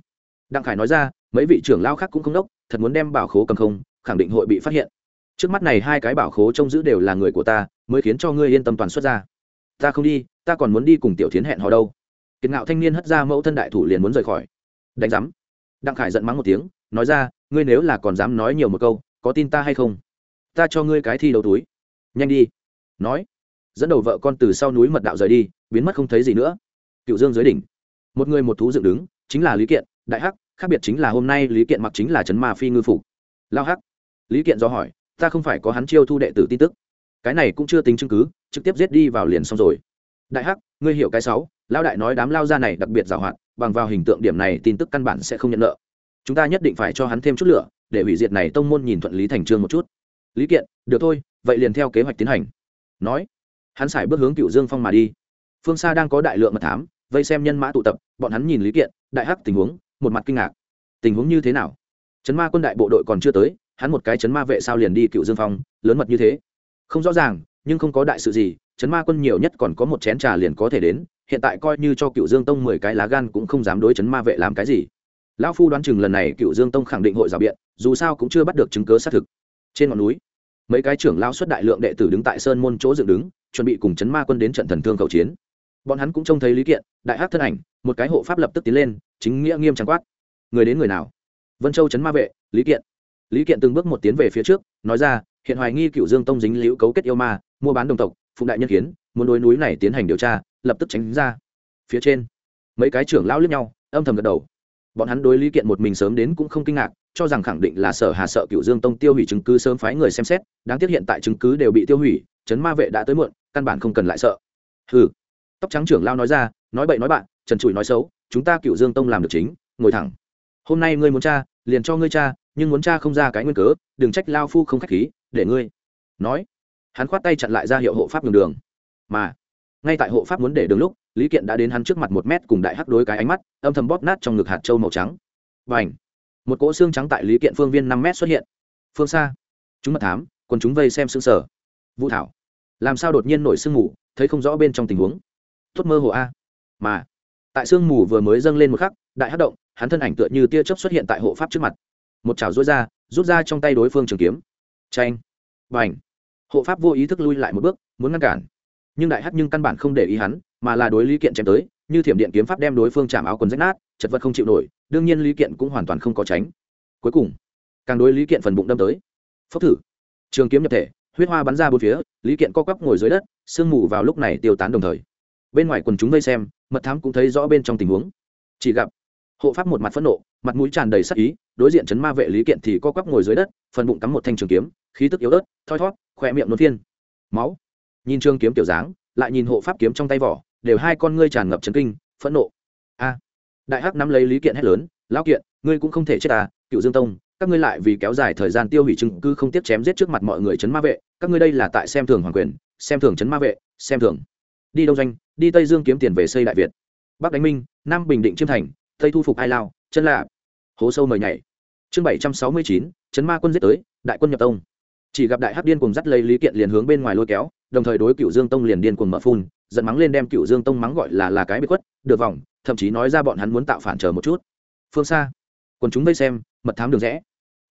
Đặng khải nói ra mấy vị trưởng lao khác cũng không đốc, thật muốn đem bảo khố cầm không, khẳng định hội bị phát hiện. Trước mắt này hai cái bảo khố trông giữ đều là người của ta, mới khiến cho ngươi yên tâm toàn xuất ra. Ta không đi, ta còn muốn đi cùng tiểu tiến hẹn hò đâu. Kiệt ngạo thanh niên hất ra mẫu thân đại thủ liền muốn rời khỏi. Đánh giám. Đặng khải giận mắng một tiếng, nói ra, ngươi nếu là còn dám nói nhiều một câu, có tin ta hay không? Ta cho ngươi cái thi đầu túi. Nhanh đi. Nói. Dẫn đầu vợ con từ sau núi mật đạo rời đi, biến mất không thấy gì nữa. Cựu dương dưới đỉnh. Một người một thú dựng đứng, chính là lý kiện, đại hắc khác biệt chính là hôm nay lý kiện mặc chính là trấn ma phi ngư phục lao hắc, lý kiện do hỏi, ta không phải có hắn chiêu thu đệ tử tin tức. Cái này cũng chưa tính chứng cứ, trực tiếp giết đi vào liền xong rồi. Đại hắc, ngươi hiểu cái sáu lao đại nói đám lao ra này đặc biệt giàu hạn, bằng vào hình tượng điểm này tin tức căn bản sẽ không nhận nợ. Chúng ta nhất định phải cho hắn thêm chút lửa, để hủy diệt này tông môn nhìn thuận lý thành trương một chút. Lý kiện, được thôi, vậy liền theo kế hoạch tiến hành. Nói, hắn xài bước hướng cựu dương phong mà đi. Phương xa đang có đại lượng mật thám, vây xem nhân mã tụ tập, bọn hắn nhìn lý kiện, đại hắc tình huống một mặt kinh ngạc. Tình huống như thế nào? Chấn ma quân đại bộ đội còn chưa tới, hắn một cái chấn ma vệ sao liền đi cựu dương phong, lớn mật như thế. Không rõ ràng, nhưng không có đại sự gì, chấn ma quân nhiều nhất còn có một chén trà liền có thể đến, hiện tại coi như cho cựu dương tông mười cái lá gan cũng không dám đối chấn ma vệ làm cái gì. Lão phu đoán chừng lần này cựu dương tông khẳng định hội rào biện, dù sao cũng chưa bắt được chứng cớ xác thực. Trên ngọn núi, mấy cái trưởng lao xuất đại lượng đệ tử đứng tại sơn môn chỗ dựng đứng, chuẩn bị cùng chấn ma quân đến trận thần thương cầu chiến bọn hắn cũng trông thấy lý kiện, đại hát thân ảnh, một cái hộ pháp lập tức tiến lên, chính nghĩa nghiêm trang quát. Người đến người nào? Vân châu chấn ma vệ, lý kiện. Lý kiện từng bước một tiến về phía trước, nói ra, hiện hoài nghi cựu dương tông dính liễu cấu kết yêu ma, mua bán đồng tộc, phụng đại nhân kiến, muốn đối núi này tiến hành điều tra, lập tức tránh ra. Phía trên, mấy cái trưởng lão lướt nhau, âm thầm gật đầu. Bọn hắn đối lý kiện một mình sớm đến cũng không kinh ngạc, cho rằng khẳng định là sở hà sợ cựu dương tông tiêu hủy chứng cứ sớm phái người xem xét, đáng tiếc hiện tại chứng cứ đều bị tiêu hủy, chấn ma vệ đã tới muộn, căn bản không cần lại sợ. Hừ tóc trắng trưởng lao nói ra, nói bậy nói bạn, trần trụi nói xấu, chúng ta cựu dương tông làm được chính, ngồi thẳng. Hôm nay ngươi muốn cha liền cho ngươi cha nhưng muốn cha không ra cái nguyên cớ, đừng trách lao phu không khách khí, để ngươi. Nói. Hắn khoát tay chặn lại ra hiệu hộ pháp đường đường. Mà, ngay tại hộ pháp muốn để đường lúc, lý kiện đã đến hắn trước mặt một mét cùng đại hắc đối cái ánh mắt, âm thầm bóp nát trong ngực hạt trâu màu trắng. Và ảnh một cỗ xương trắng tại lý kiện phương viên năm mét xuất hiện. Phương xa. Chúng mật thám còn chúng vây xem xương sở vũ thảo. Làm sao đột nhiên nổi sương mù, thấy không rõ bên trong tình huống tốt mơ hồ a. Mà, tại sương mù vừa mới dâng lên một khắc, đại hát động, hắn thân ảnh tựa như tia chớp xuất hiện tại hộ pháp trước mặt. Một chảo rối ra, rút ra trong tay đối phương trường kiếm. Tranh b à n h hộ pháp vô ý thức lui lại một bước, muốn ngăn cản. Nhưng đại hát nhưng căn bản không để ý hắn, mà là đối lý kiện chém tới, như thiểm điện kiếm pháp đem đối phương chạm áo quần rách nát, chật vật không chịu nổi, đương nhiên lý kiện cũng hoàn toàn không có tránh. Cuối cùng, càng đối lý kiện phần bụng đâm tới. Phốc thử. Trường kiếm nhập thể, huyết hoa bắn ra bốn phía, lý kiện co quắp ngồi dưới đất, sương mù vào lúc này tiêu tán đồng thời bên ngoài quần chúng vây xem, mật thám cũng thấy rõ bên trong tình huống. Chỉ gặp, hộ pháp một mặt phẫn nộ, mặt mũi tràn đầy sắc ý, đối diện chấn ma vệ lý kiện thì co quắp ngồi dưới đất, phần bụng cắm một thanh trường kiếm, khí tức yếu ớt, thoi thót khỏe miệng nôn thiên máu. Nhìn trường kiếm tiểu dáng, lại nhìn hộ pháp kiếm trong tay vỏ, đều hai con ngươi tràn ngập chấn kinh, phẫn nộ. A. Đại hắc nắm lấy lý kiện hét lớn, lão kiện, ngươi cũng không thể chết à cựu dương tông, các ngươi lại vì kéo dài thời gian tiêu hủy chứng cứ không tiếp chém giết trước mặt mọi người chấn ma vệ, các ngươi đây là tại xem thường hoàng quyền, xem thường chấn ma vệ, xem thường đi đông doanh, đi tây dương kiếm tiền về xây đại việt. Bắc đánh minh, nam bình định chiêm thành, tây thu phục ai lao, chân lạ hố sâu mời nhảy. Chương bảy trăm sáu mươi chín chấn ma quân giết tới, đại quân nhập tông. Chỉ gặp đại hắc điên cùng dắt lấy lý kiện liền hướng bên ngoài lôi kéo, đồng thời đối cựu dương tông liền điên cùng mở phun, giận mắng lên đem cựu dương tông mắng gọi là là cái bị quất được vòng thậm chí nói ra bọn hắn muốn tạo phản chờ một chút. Phương xa, quần chúng vây xem, mật thám đường rẽ.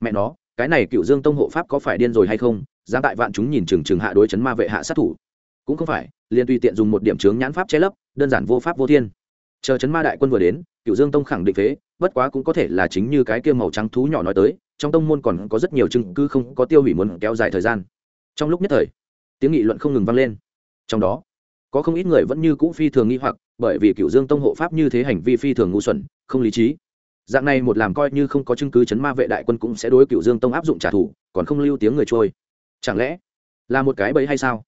Mẹ nó, cái này cựu dương tông hộ pháp có phải điên rồi hay không? Dám tại vạn chúng nhìn chừng chừng hạ đối chấn ma vệ hạ sát thủ cũng không phải, liền tùy tiện dùng một điểm chướng nhãn pháp che lấp, đơn giản vô pháp vô thiên. Chờ chấn ma đại quân vừa đến cựu dương tông khẳng định phế, bất quá cũng có thể là chính như cái kia màu trắng thú nhỏ nói tới, trong tông môn còn có rất nhiều chứng cứ không có tiêu hủy muốn kéo dài thời gian. Trong lúc nhất thời, tiếng nghị luận không ngừng vang lên. Trong đó, có không ít người vẫn như cũ phi thường nghi hoặc, bởi vì cựu dương tông hộ pháp như thế hành vi phi thường ngu xuẩn, không lý trí. Dạng này một làm coi như không có chứng cứ chấn ma vệ đại quân cũng sẽ đối cựu dương tông áp dụng trả thù, còn không lưu tiếng người trôi. Chẳng lẽ là một cái bẫy hay sao?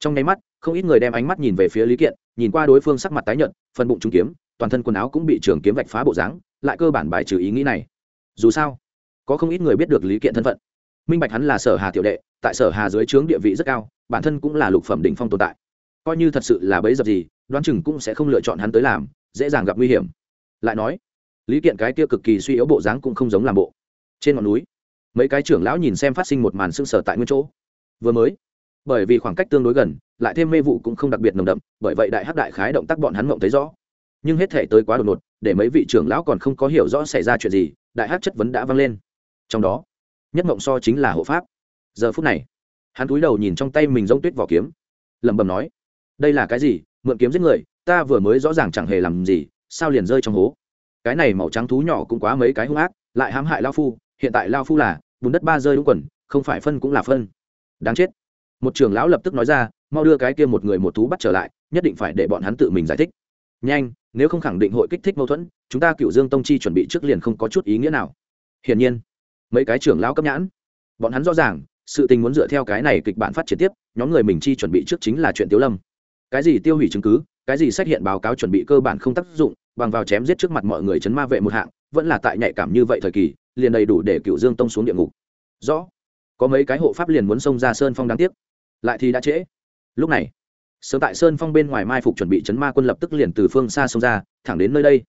Trong nháy mắt, không ít người đem ánh mắt nhìn về phía lý kiện, nhìn qua đối phương sắc mặt tái nhợt, phần bụng trúng kiếm, toàn thân quần áo cũng bị trường kiếm vạch phá bộ dáng, lại cơ bản bài trừ ý nghĩ này. Dù sao, có không ít người biết được lý kiện thân phận. Minh bạch hắn là sở hà tiểu đệ, tại sở hà dưới trướng địa vị rất cao, bản thân cũng là lục phẩm đỉnh phong tồn tại. Coi như thật sự là bấy dập gì, đoán chừng cũng sẽ không lựa chọn hắn tới làm, dễ dàng gặp nguy hiểm. Lại nói, lý kiện cái kia cực kỳ suy yếu bộ dáng cũng không giống làm bộ. Trên ngọn núi, mấy cái trưởng lão nhìn xem phát sinh một màn sưng sở tại nguyên chỗ. Vừa mới bởi vì khoảng cách tương đối gần, lại thêm mê vụ cũng không đặc biệt nồng đậm, bởi vậy đại hắc đại khái động tác bọn hắn mộng thấy rõ. Nhưng hết thể tới quá đột ngột, để mấy vị trưởng lão còn không có hiểu rõ xảy ra chuyện gì, đại hắc chất vấn đã vang lên. Trong đó, nhất mộng so chính là hộ pháp. Giờ phút này, hắn cúi đầu nhìn trong tay mình giống tuyết vỏ kiếm. Lẩm bẩm nói, đây là cái gì? Mượn kiếm giết người, ta vừa mới rõ ràng chẳng hề làm gì, sao liền rơi trong hố? Cái này màu trắng thú nhỏ cũng quá mấy cái hung ác, lại hãm hại lao phu, hiện tại lao phu là, bùn đất ba rơi đúng quần, không phải phân cũng là phân. Đáng chết một trưởng lão lập tức nói ra, mau đưa cái kia một người một thú bắt trở lại, nhất định phải để bọn hắn tự mình giải thích. Nhanh, nếu không khẳng định hội kích thích mâu thuẫn, chúng ta cựu dương tông chi chuẩn bị trước liền không có chút ý nghĩa nào. Hiển nhiên, mấy cái trưởng lão cấp nhãn, bọn hắn rõ ràng, sự tình muốn dựa theo cái này kịch bản phát triển tiếp, nhóm người mình chi chuẩn bị trước chính là chuyện tiêu lâm. Cái gì tiêu hủy chứng cứ, cái gì xét hiện báo cáo chuẩn bị cơ bản không tác dụng, bằng vào chém giết trước mặt mọi người chấn ma vệ một hạng, vẫn là tại nhạy cảm như vậy thời kỳ, liền đầy đủ để cựu dương tông xuống địa ngục. Rõ, có mấy cái hộ pháp liền muốn xông ra sơn phong đáng tiếc lại thì đã trễ. Lúc này, sớm tại sơn phong bên ngoài mai phục chuẩn bị chấn ma quân lập tức liền từ phương xa xông ra, thẳng đến nơi đây.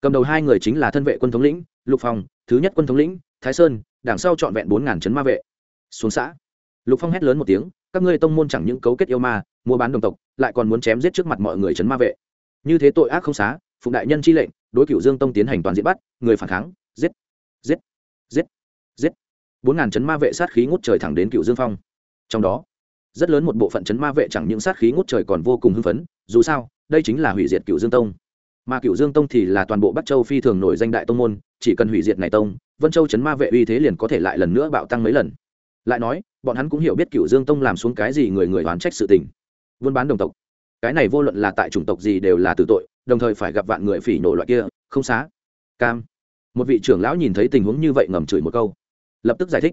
Cầm đầu hai người chính là thân vệ quân thống lĩnh, lục phong, thứ nhất quân thống lĩnh, thái sơn, đằng sau trọn vẹn bốn ngàn chấn ma vệ. Xuống xã. Lục phong hét lớn một tiếng, các ngươi tông môn chẳng những cấu kết yêu ma, mua bán đồng tộc, lại còn muốn chém giết trước mặt mọi người chấn ma vệ. Như thế tội ác không xá, phụng đại nhân chi lệnh, đối cựu dương tông tiến hành toàn diện bắt, người phản kháng, giết giết giết giết. Bốn ngàn chấn ma vệ sát khí ngút trời thẳng đến cựu dương phong. Trong đó rất lớn một bộ phận chấn ma vệ chẳng những sát khí ngút trời còn vô cùng hưng phấn, dù sao, đây chính là hủy diệt cựu dương tông. Mà cựu dương tông thì là toàn bộ bắc châu phi thường nổi danh đại tông môn, chỉ cần hủy diệt này tông, vân châu chấn ma vệ uy thế liền có thể lại lần nữa bạo tăng mấy lần. Lại nói, bọn hắn cũng hiểu biết cựu dương tông làm xuống cái gì người người oán trách sự tình. Buôn bán đồng tộc. Cái này vô luận là tại chủng tộc gì đều là tử tội, đồng thời phải gặp vạn người phỉ nổ loại kia, không xá. Cam. Một vị trưởng lão nhìn thấy tình huống như vậy ngầm chửi một câu. Lập tức giải thích.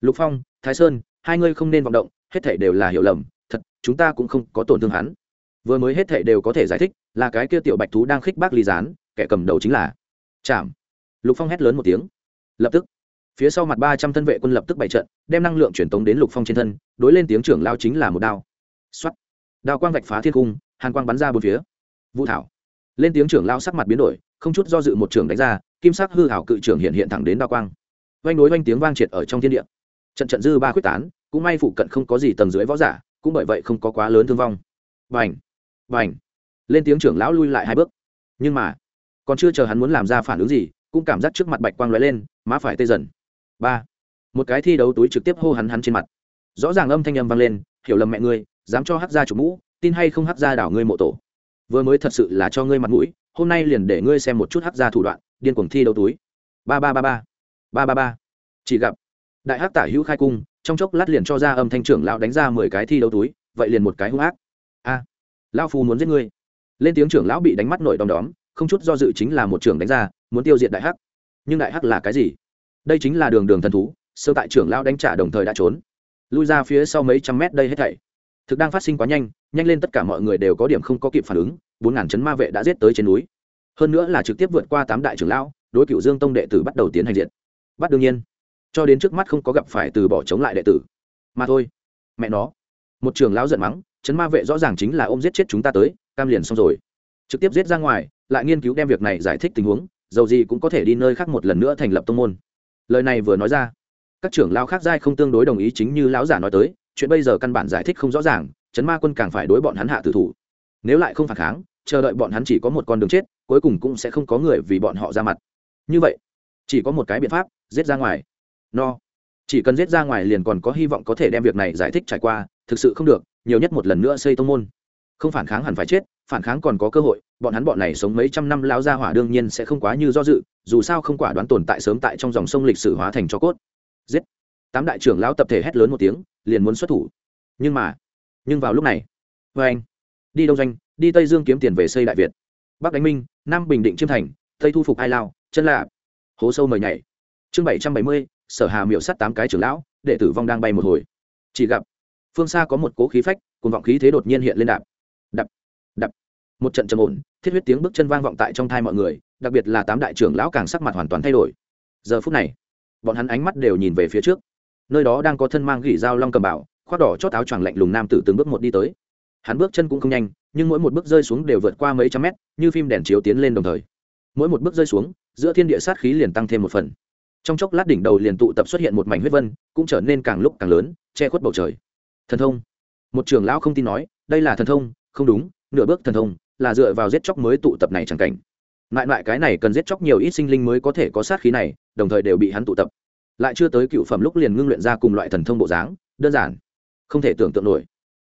Lục phong, thái sơn, hai ngươi không nên vọng động hết thảy đều là hiểu lầm, thật, chúng ta cũng không có tổn thương hắn. Vừa mới hết thảy đều có thể giải thích, là cái kia tiểu bạch thú đang khích bác ly gián, kẻ cầm đầu chính là chạm lục phong hét lớn một tiếng. Lập tức, phía sau mặt ba trăm thân vệ quân lập tức bày trận, đem năng lượng truyền tống đến lục phong trên thân, đối lên tiếng trưởng lao chính là một đao. Soát. đao quang vạch phá thiên cung, hàn quang bắn ra bốn phía. Vũ thảo. Lên tiếng trưởng lao sắc mặt biến đổi, không chút do dự một trường đánh ra, kim sắc hư hảo cự trưởng hiện hiện thẳng đến đao quang. Oanh đối oanh tiếng vang triệt ở trong thiên địa. Trận trận dư ba quyết tán cũng may phụ cận không có gì tầng dưới võ giả, cũng bởi vậy không có quá lớn thương vong. Vành vành lên tiếng trưởng lão lui lại hai bước. Nhưng mà, còn chưa chờ hắn muốn làm ra phản ứng gì, cũng cảm giác trước mặt bạch quang lóe lên, má phải tê dần. Ba, một cái thi đấu túi trực tiếp hô hắn hắn trên mặt. Rõ ràng âm thanh âm vang lên, hiểu lầm mẹ ngươi, dám cho hắc ra chủ mũ, tin hay không hắc ra đảo ngươi mộ tổ? Vừa mới thật sự là cho ngươi mặt mũi, hôm nay liền để ngươi xem một chút hắc ra thủ đoạn, điên cuồng thi đấu túi. Ba ba ba ba. Ba ba ba. Chỉ gặp, đại hắc tả hữu khai cung trong chốc lát liền cho ra âm thanh trưởng lão đánh ra mười cái thi đấu túi vậy liền một cái hung ác. A à, lão phu muốn giết ngươi. Lên tiếng trưởng lão bị đánh mắt nổi đom đóm không chút do dự chính là một trưởng đánh ra muốn tiêu diệt đại hắc. Nhưng đại hắc là cái gì? Đây chính là đường đường thần thú sơ tại trưởng lão đánh trả đồng thời đã trốn. Lui ra phía sau mấy trăm mét đây hết thảy. Thực đang phát sinh quá nhanh nhanh lên tất cả mọi người đều có điểm không có kịp phản ứng bốn ngàn chấn ma vệ đã giết tới trên núi. Hơn nữa là trực tiếp vượt qua tám đại trưởng lão đối cựu dương tông đệ tử bắt đầu tiến hành diện bắt đương nhiên cho đến trước mắt không có gặp phải từ bỏ chống lại đệ tử. Mà thôi, mẹ nó. Một trưởng lão giận mắng, chấn ma vệ rõ ràng chính là ôm giết chết chúng ta tới, cam liền xong rồi. Trực tiếp giết ra ngoài, lại nghiên cứu đem việc này giải thích tình huống, dầu gì cũng có thể đi nơi khác một lần nữa thành lập tông môn. Lời này vừa nói ra, các trưởng lao khác giai không tương đối đồng ý chính như lão giả nói tới, chuyện bây giờ căn bản giải thích không rõ ràng, chấn ma quân càng phải đối bọn hắn hạ tử thủ. Nếu lại không phản kháng, chờ đợi bọn hắn chỉ có một con đường chết, cuối cùng cũng sẽ không có người vì bọn họ ra mặt. Như vậy, chỉ có một cái biện pháp, giết ra ngoài no. Chỉ cần giết ra ngoài liền còn có hy vọng có thể đem việc này giải thích trải qua, thực sự không được, nhiều nhất một lần nữa xây tông môn. Không phản kháng hẳn phải chết, phản kháng còn có cơ hội, bọn hắn bọn này sống mấy trăm năm lao ra hỏa đương nhiên sẽ không quá như do dự, dù sao không quả đoán tồn tại sớm tại trong dòng sông lịch sử hóa thành cho cốt. Giết. Tám đại trưởng lão tập thể hét lớn một tiếng, liền muốn xuất thủ. Nhưng mà, nhưng vào lúc này vê anh, đi đông doanh, đi tây dương kiếm tiền về xây đại việt. Bắc đánh minh, nam bình định chiêm thành, tây thu phục ai lao, chân lạ hố sâu mời nhảy. Chương bảy trăm bảy mươi sở hà miểu sát tám cái trưởng lão, đệ tử vong đang bay một hồi. Chỉ gặp, phương xa có một cố khí phách cùng vọng khí thế đột nhiên hiện lên đạp. Đập đập. Một trận trầm ổn, thiết huyết tiếng bước chân vang vọng tại trong thai mọi người, đặc biệt là tám đại trưởng lão càng sắc mặt hoàn toàn thay đổi. Giờ phút này, bọn hắn ánh mắt đều nhìn về phía trước. Nơi đó đang có thân mang gỉ dao long cầm bảo, khoác đỏ chót áo choàng lạnh lùng nam tử từng bước một đi tới. Hắn bước chân cũng không nhanh, nhưng mỗi một bước rơi xuống đều vượt qua mấy trăm mét, như phim đèn chiếu tiến lên đồng thời. Mỗi một bước rơi xuống, giữa thiên địa sát khí liền tăng thêm một phần trong chốc lát đỉnh đầu liền tụ tập xuất hiện một mảnh huyết vân, cũng trở nên càng lúc càng lớn, che khuất bầu trời. Thần thông. Một trưởng lão không tin nói, đây là thần thông, không đúng, nửa bước thần thông là dựa vào giết chóc mới tụ tập này chẳng cảnh. Lại lại cái này cần giết chóc nhiều ít sinh linh mới có thể có sát khí này, đồng thời đều bị hắn tụ tập. Lại chưa tới cựu phẩm lúc liền ngưng luyện ra cùng loại thần thông bộ dáng, đơn giản, không thể tưởng tượng nổi.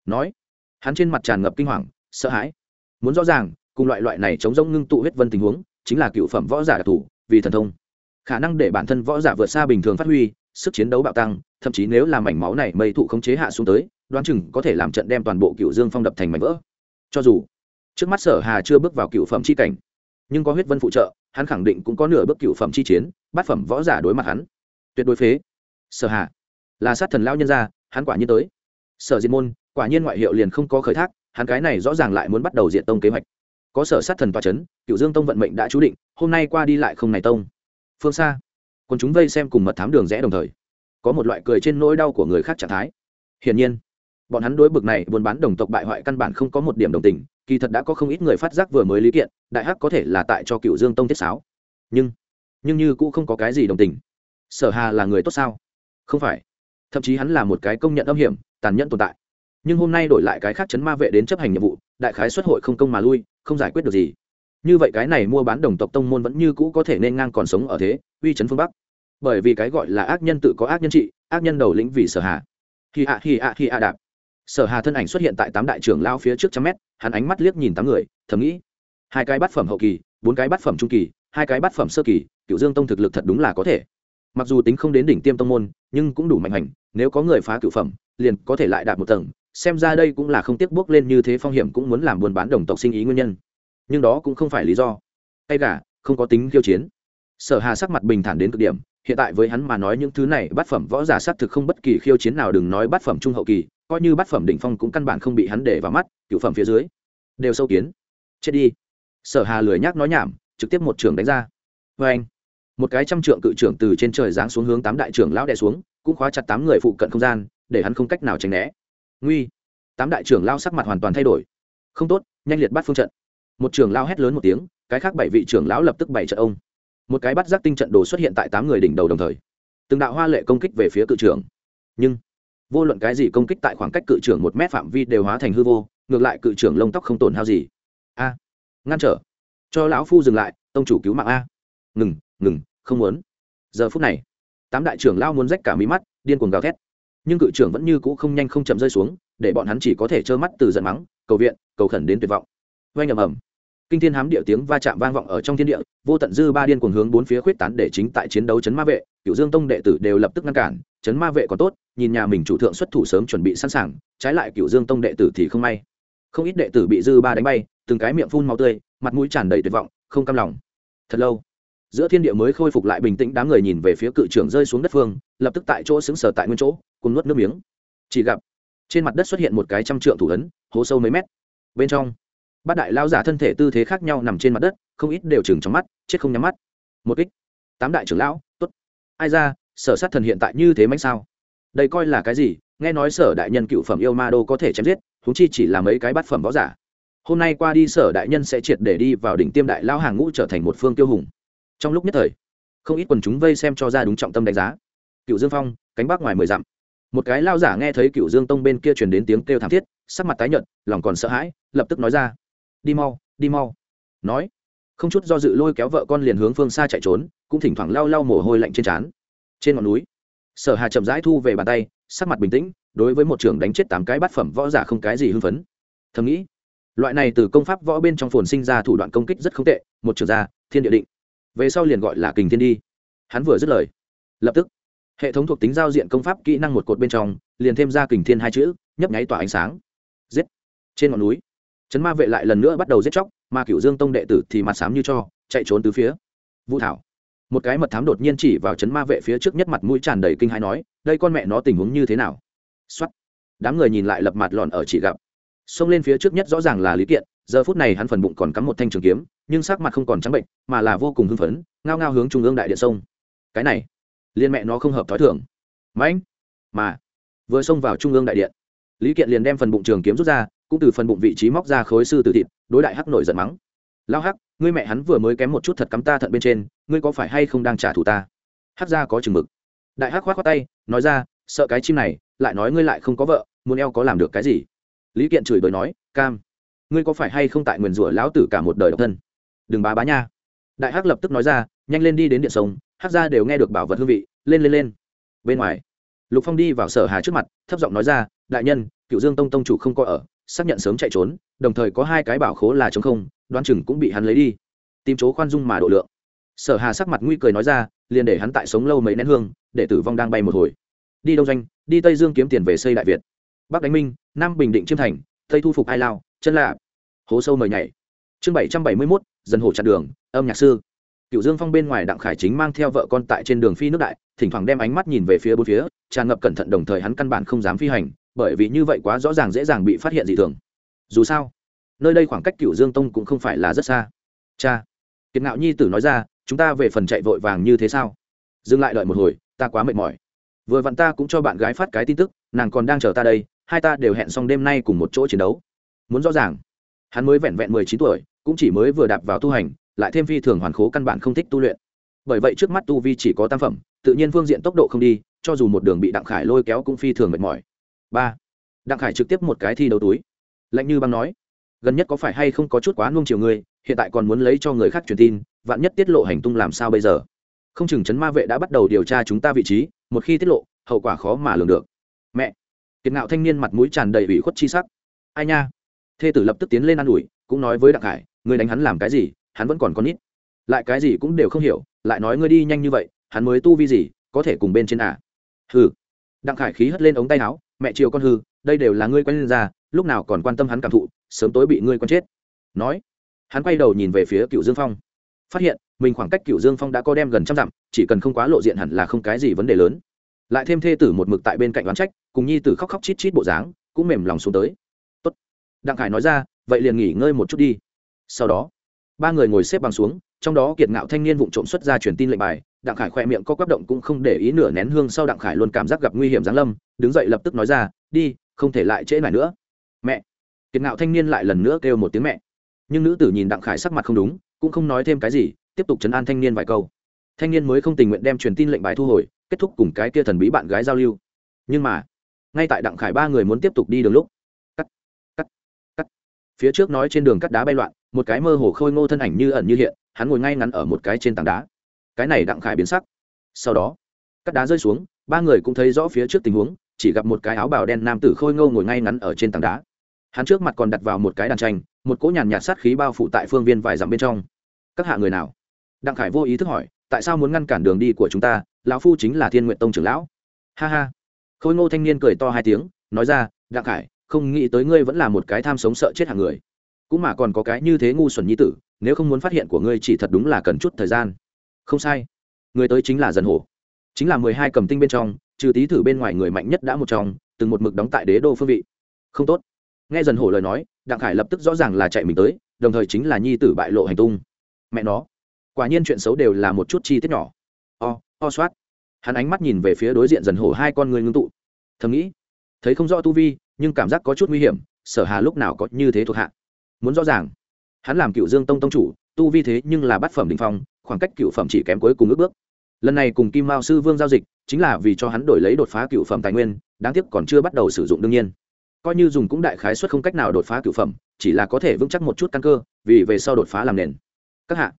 Nói, hắn trên mặt tràn ngập kinh hoàng, sợ hãi. Muốn rõ ràng, cùng loại loại này chống rông ngưng tụ huyết vân tình huống, chính là cựu phẩm võ giả đặc thù, vì thần thông khả năng để bản thân võ giả vượt xa bình thường phát huy, sức chiến đấu bạo tăng, thậm chí nếu làm mảnh máu này mây thụ không chế hạ xuống tới, đoán chừng có thể làm trận đem toàn bộ cựu dương phong đập thành mảnh vỡ. Cho dù, trước mắt sở hà chưa bước vào cựu phẩm c h i cảnh, nhưng có huyết vân phụ trợ, hắn khẳng định cũng có nửa bước cựu phẩm chi chiến, bát phẩm võ giả đối mặt hắn. Tuyệt đối phế. Sở hà, là sát thần lao nhân gia, hắn quả nhiên tới. Sở diệt môn, quả nhiên ngoại hiệu liền không có khởi thác, hắn cái này rõ ràng lại muốn bắt đầu diện tông kế hoạch. Có sở sát thần toa c h ấ n cựu dương tông vận mệnh đã chú định, hôm nay qua đi lại không này tông phương xa. Còn chúng vây xem cùng mật thám đường rẽ đồng thời, có một loại cười trên nỗi đau của người khác trạng thái. Hiển nhiên, bọn hắn đối bực này buôn bán đồng tộc bại hoại căn bản không có một điểm đồng tình, kỳ thật đã có không ít người phát giác vừa mới lý kiện, đại hắc có thể là tại cho cựu dương tông tiết sáo. Nhưng nhưng như cũng không có cái gì đồng tình. Sở hà là người tốt sao? Không phải. Thậm chí hắn là một cái công nhận âm hiểm, tàn nhẫn tồn tại. Nhưng hôm nay đổi lại cái khác chấn ma vệ đến chấp hành nhiệm vụ, đại khái xuất hội không công mà lui, không giải quyết được gì như vậy cái này mua bán đồng tộc tông môn vẫn như cũ có thể nên ngang còn sống ở thế, uy chấn phương bắc. Bởi vì cái gọi là ác nhân tự có ác nhân trị, ác nhân đầu lĩnh vì sở hà. Khi ạ khi ạ khi ạ đạp. Sở hà thân ảnh xuất hiện tại tám đại trưởng lao phía trước trăm mét, hắn ánh mắt liếc nhìn tám người, thầm nghĩ, hai cái bát phẩm hậu kỳ, bốn cái bát phẩm trung kỳ, hai cái bát phẩm sơ kỳ cựu dương tông thực lực thật đúng là có thể. Mặc dù tính không đến đỉnh tiêm tông môn, nhưng cũng đủ mạnh hành, nếu có người phá cựu phẩm, liền có thể lại đạt một tầng, xem ra đây cũng là không tiếc bước lên như thế phong hiểm cũng muốn làm buôn bán đồng tộc sinh ý nguyên nhân nhưng đó cũng không phải lý do. Hay cả không có tính khiêu chiến. Sở hà sắc mặt bình thản đến cực điểm, hiện tại với hắn mà nói những thứ này bát phẩm võ giả xác thực không bất kỳ khiêu chiến nào đừng nói bát phẩm trung hậu kỳ, coi như bát phẩm đỉnh phong cũng căn bản không bị hắn để vào mắt, cựu phẩm phía dưới. Đều sâu kiến. Chết đi. Sở hà lười nhác nói nhảm, trực tiếp một trường đánh ra. Vê anh, một cái trăm trượng cự trưởng từ trên trời giáng xuống hướng tám đại trưởng lão đè xuống, cũng khóa chặt tám người phụ cận không gian, để hắn không cách nào tránh né. Nguy. Tám đại trưởng lao sắc mặt hoàn toàn thay đổi. Không tốt, nhanh liệt bắt phương trận một trưởng lao hét lớn một tiếng, cái khác bảy vị trưởng lão lập tức bảy trận ông. Một cái bắt giác tinh trận đồ xuất hiện tại tám người đỉnh đầu đồng thời. Từng đạo hoa lệ công kích về phía cự trưởng. Nhưng, vô luận cái gì công kích tại khoảng cách cự trưởng một mét phạm vi đều hóa thành hư vô, ngược lại cự trưởng lông tóc không tổn hao gì. A, ngăn trở. Cho lão phu dừng lại, tông chủ cứu mạng a. Ngừng ngừng, không muốn. Giờ phút này, tám đại trưởng lao muốn rách cả mí mắt, điên cuồng gào thét. Nhưng cự trưởng vẫn như cũ không nhanh không chậm rơi xuống, để bọn hắn chỉ có thể trơ mắt từ giận mắng, cầu viện, cầu khẩn đến tuyệt vọng oanh ầm ầm. Kinh thiên hám địa tiếng va chạm vang vọng ở trong thiên địa, vô tận dư ba điên cuồng hướng bốn phía khuyết tán để chính tại chiến đấu chấn ma vệ cựu dương tông đệ tử đều lập tức ngăn cản, chấn ma vệ còn tốt, nhìn nhà mình chủ thượng xuất thủ sớm chuẩn bị sẵn sàng, trái lại cựu dương tông đệ tử thì không may. Không ít đệ tử bị dư ba đánh bay, từng cái miệng phun màu tươi, mặt mũi tràn đầy tuyệt vọng, không cam lòng. Thật lâu, giữa thiên địa mới khôi phục lại bình tĩnh đám người nhìn về phía cự trưởng rơi xuống đất phương, lập tức tại chỗ xứng sở tại nguyên chỗ cùng nuốt nước miếng. Chỉ gặp, trên mặt đất xuất hiện một cái trăm trượng thủ ấn, hố sâu mấy mét. Bên trong bát đại lao giả thân thể tư thế khác nhau nằm trên mặt đất, không ít đều chừng trong mắt, chết không nhắm mắt. Một kích. Tám đại trưởng lão t ố t ai ra, sở sát thần hiện tại như thế mạnh sao? Đây coi là cái gì? Nghe nói sở đại nhân cựu phẩm yêu ma đô có thể chém giết húng chi chỉ là mấy cái bát phẩm võ giả. Hôm nay qua đi sở đại nhân sẽ triệt để đi vào đỉnh tiêm đại lao hàng ngũ trở thành một phương tiêu hùng. Trong lúc nhất thời, không ít quần chúng vây xem cho ra đúng trọng tâm đánh giá. Cựu dương phong, cánh bắc ngoài mười dặm. Một cái lao giả nghe thấy cựu dương tông bên kia truyền đến tiếng kêu thảm thiết, sắc mặt tái nhợt, lòng còn sợ hãi, lập tức nói ra đi mau đi mau. Nói, không chút do dự lôi kéo vợ con liền hướng phương xa chạy trốn, cũng thỉnh thoảng lau lau mồ hôi lạnh trên trán. Trên ngọn núi, sở hà chậm rãi thu về bàn tay, sắc mặt bình tĩnh, đối với một trường đánh chết tám cái bát phẩm võ giả không cái gì hưng phấn. Thầm nghĩ, loại này từ công pháp võ bên trong phồn sinh ra thủ đoạn công kích rất không tệ, một trường gia thiên địa định. Về sau liền gọi là kình thiên đi. Hắn vừa dứt lời, lập tức, hệ thống thuộc tính giao diện công pháp kỹ năng một cột bên trong, liền thêm ra kình thiên hai chữ, nhấp nháy tỏa ánh sáng. Giết. Trên ngọn núi trấn ma vệ lại lần nữa bắt đầu giết chóc, mà cựu dương tông đệ tử thì mặt sám như cho, chạy trốn từ phía. Vũ thảo. Một cái mật thám đột nhiên chỉ vào trấn ma vệ phía trước nhất mặt mũi tràn đầy kinh hãi nói, đây con mẹ nó tình huống như thế nào? Xuất đám người nhìn lại lập mặt lòn ở chỉ gặp. Xông lên phía trước nhất rõ ràng là lý kiện, giờ phút này hắn phần bụng còn cắm một thanh trường kiếm, nhưng sắc mặt không còn trắng bệnh, mà là vô cùng hưng phấn, ngao ngao hướng trung ương đại điện sông. Cái này liên mẹ nó không hợp thói thường. Mãnh mà, vừa xông vào trung ương đại điện, lý kiện liền đem phần bụng trường kiếm rút ra cũng từ phần bụng vị trí móc ra khối sư tử thịt, đối đại hắc nổi giận mắng. Lao hắc, ngươi mẹ hắn vừa mới kém một chút thật cắm ta thận bên trên, ngươi có phải hay không đang trả thù ta? Hắc ra có chừng mực. Đại hắc khoát khoát tay, nói ra, sợ cái chim này, lại nói ngươi lại không có vợ, muốn eo có làm được cái gì? Lý kiện chửi bới nói, cam, ngươi có phải hay không tại nguyền rủa lão tử cả một đời độc thân? Đừng bá bá nha. Đại hắc lập tức nói ra, nhanh lên đi đến điện sông, hắc ra đều nghe được bảo vật hương vị, lên lên lên. Bên ngoài, lục phong đi vào sở hà trước mặt, thấp giọng nói ra, đại nhân, cựu dương tông tông chủ không có ở xác nhận sớm chạy trốn, đồng thời có hai cái bảo khố là chống không, đoán chừng cũng bị hắn lấy đi. Tìm chỗ khoan dung mà độ lượng. Sở hà sắc mặt nguy cười nói ra, liền để hắn tại sống lâu mấy nén hương, để tử vong đang bay một hồi. Đi đông doanh, đi tây dương kiếm tiền về xây đại việt. Bắc đánh minh, nam bình định chiêm thành, tây thu phục ai lao, chân lạ hố sâu mời nhảy. Chương bảy trăm bảy mươi mốt dân hồ chặn đường, âm nhạc sư. Cựu dương phong bên ngoài đặng khải chính mang theo vợ con tại trên đường phi nước đại, thỉnh thoảng đem ánh mắt nhìn về phía bốn phía, tràn ngập cẩn thận đồng thời hắn căn bản không dám phi hành bởi vì như vậy quá rõ ràng dễ dàng bị phát hiện dị thường. Dù sao, nơi đây khoảng cách cựu dương tông cũng không phải là rất xa. Cha, kiệt ngạo nhi tử nói ra, chúng ta về phần chạy vội vàng như thế sao? Dừng lại đợi một hồi, ta quá mệt mỏi. Vừa vặn ta cũng cho bạn gái phát cái tin tức, nàng còn đang chờ ta đây, hai ta đều hẹn xong đêm nay cùng một chỗ chiến đấu. Muốn rõ ràng, hắn mới vẹn vẹn mười chín tuổi, cũng chỉ mới vừa đạp vào tu hành, lại thêm phi thường hoàn khố căn bản không thích tu luyện. Bởi vậy trước mắt tu vi chỉ có tam phẩm, tự nhiên phương diện tốc độ không đi, cho dù một đường bị đặng khải lôi kéo cũng phi thường mệt mỏi ba. Đặng khải trực tiếp một cái thi đầu túi. Lạnh như băng nói, gần nhất có phải hay không có chút quá nuông chiều ngươi hiện tại còn muốn lấy cho người khác truyền tin, vạn nhất tiết lộ hành tung làm sao bây giờ? Không chừng chấn ma vệ đã bắt đầu điều tra chúng ta vị trí, một khi tiết lộ, hậu quả khó mà lường được. Mẹ! Kiệt ngạo thanh niên mặt mũi tràn đầy ủy khuất chi sắc. Ai nha? Thê tử lập tức tiến lên ă n ủi, cũng nói với đặng khải ngươi đánh hắn làm cái gì, hắn vẫn còn con nít. Lại cái gì cũng đều không hiểu, lại nói ngươi đi nhanh như vậy, hắn mới tu vi gì, có thể cùng bên trên à? Hừ! Đặng khải khí hất lên ống tay áo mẹ chiều con hư, đây đều là ngươi quen lên ra, lúc nào còn quan tâm hắn cảm thụ, sớm tối bị ngươi con chết. Nói, hắn quay đầu nhìn về phía cựu dương phong. Phát hiện, mình khoảng cách cựu dương phong đã có đem gần trăm dặm, chỉ cần không quá lộ diện hẳn là không cái gì vấn đề lớn. Lại thêm thê tử một mực tại bên cạnh đoán trách, cùng nhi tử khóc khóc chít chít bộ dáng, cũng mềm lòng xuống tới. Tốt. đặng khải nói ra, vậy liền nghỉ ngơi một chút đi. Sau đó, ba người ngồi xếp bằng xuống trong đó kiệt ngạo thanh niên vụng trộm xuất ra truyền tin lệnh bài, đặng khải khoe miệng có quắp động cũng không để ý nửa nén hương sau đặng khải luôn cảm giác gặp nguy hiểm giáng lâm, đứng dậy lập tức nói ra, đi, không thể lại trễ lại nữa. Mẹ! Kiệt ngạo thanh niên lại lần nữa kêu một tiếng mẹ. Nhưng nữ tử nhìn đặng khải sắc mặt không đúng, cũng không nói thêm cái gì, tiếp tục chấn an thanh niên vài câu. Thanh niên mới không tình nguyện đem truyền tin lệnh bài thu hồi, kết thúc cùng cái kia thần bí bạn gái giao lưu. Nhưng mà, ngay tại đặng khải ba người muốn tiếp tục đi đường lúc, cắt cắt cắt. Phía trước nói trên đường cắt đá bay loạn một cái mơ hồ khôi ngô thân ảnh như ẩn như hiện, hắn ngồi ngay ngắn ở một cái trên tảng đá. Cái này đặng khải biến sắc. Sau đó, cắt đá rơi xuống, ba người cũng thấy rõ phía trước tình huống, chỉ gặp một cái áo bào đen nam tử khôi ngô ngồi ngay ngắn ở trên tảng đá. Hắn trước mặt còn đặt vào một cái đàn tranh, một cỗ nhàn nhạt sát khí bao phủ tại phương viên vài dặm bên trong. Các hạ người nào? Đặng khải vô ý thức hỏi, tại sao muốn ngăn cản đường đi của chúng ta? Lão phu chính là thiên nguyện tông trưởng lão. Ha ha. Khôi ngô thanh niên cười to hai tiếng, nói ra, đặng khải, không nghĩ tới ngươi vẫn là một cái tham sống sợ chết hàng người cũng mà còn có cái như thế ngu xuẩn nhi tử, nếu không muốn phát hiện của ngươi chỉ thật đúng là cần chút thời gian. Không sai. Người tới chính là dần hổ. Chính là mười hai cầm tinh bên trong, trừ tý thử bên ngoài người mạnh nhất đã một trong, từng một mực đóng tại đế đô phương vị. Không tốt. Nghe dần hổ lời nói, đặng khải lập tức rõ ràng là chạy mình tới, đồng thời chính là nhi tử bại lộ hành tung. Mẹ nó. Quả nhiên chuyện xấu đều là một chút chi tiết nhỏ. O o soát. Hắn ánh mắt nhìn về phía đối diện dần hổ hai con người ngưng tụ. Thầm nghĩ, thấy không rõ tu vi, nhưng cảm giác có chút nguy hiểm, sở hà lúc nào có như thế thuộc hạ muốn rõ ràng. Hắn làm cựu dương tông tông chủ, tu vi thế nhưng là bát phẩm đình phong, khoảng cách cựu phẩm chỉ kém cuối cùng ước bước. Lần này cùng kim mao sư vương giao dịch, chính là vì cho hắn đổi lấy đột phá cựu phẩm tài nguyên, đáng tiếc còn chưa bắt đầu sử dụng đương nhiên. Coi như dùng cũng đại khái suất không cách nào đột phá cựu phẩm, chỉ là có thể vững chắc một chút căn cơ, vì về sau đột phá làm nền. Các hạ,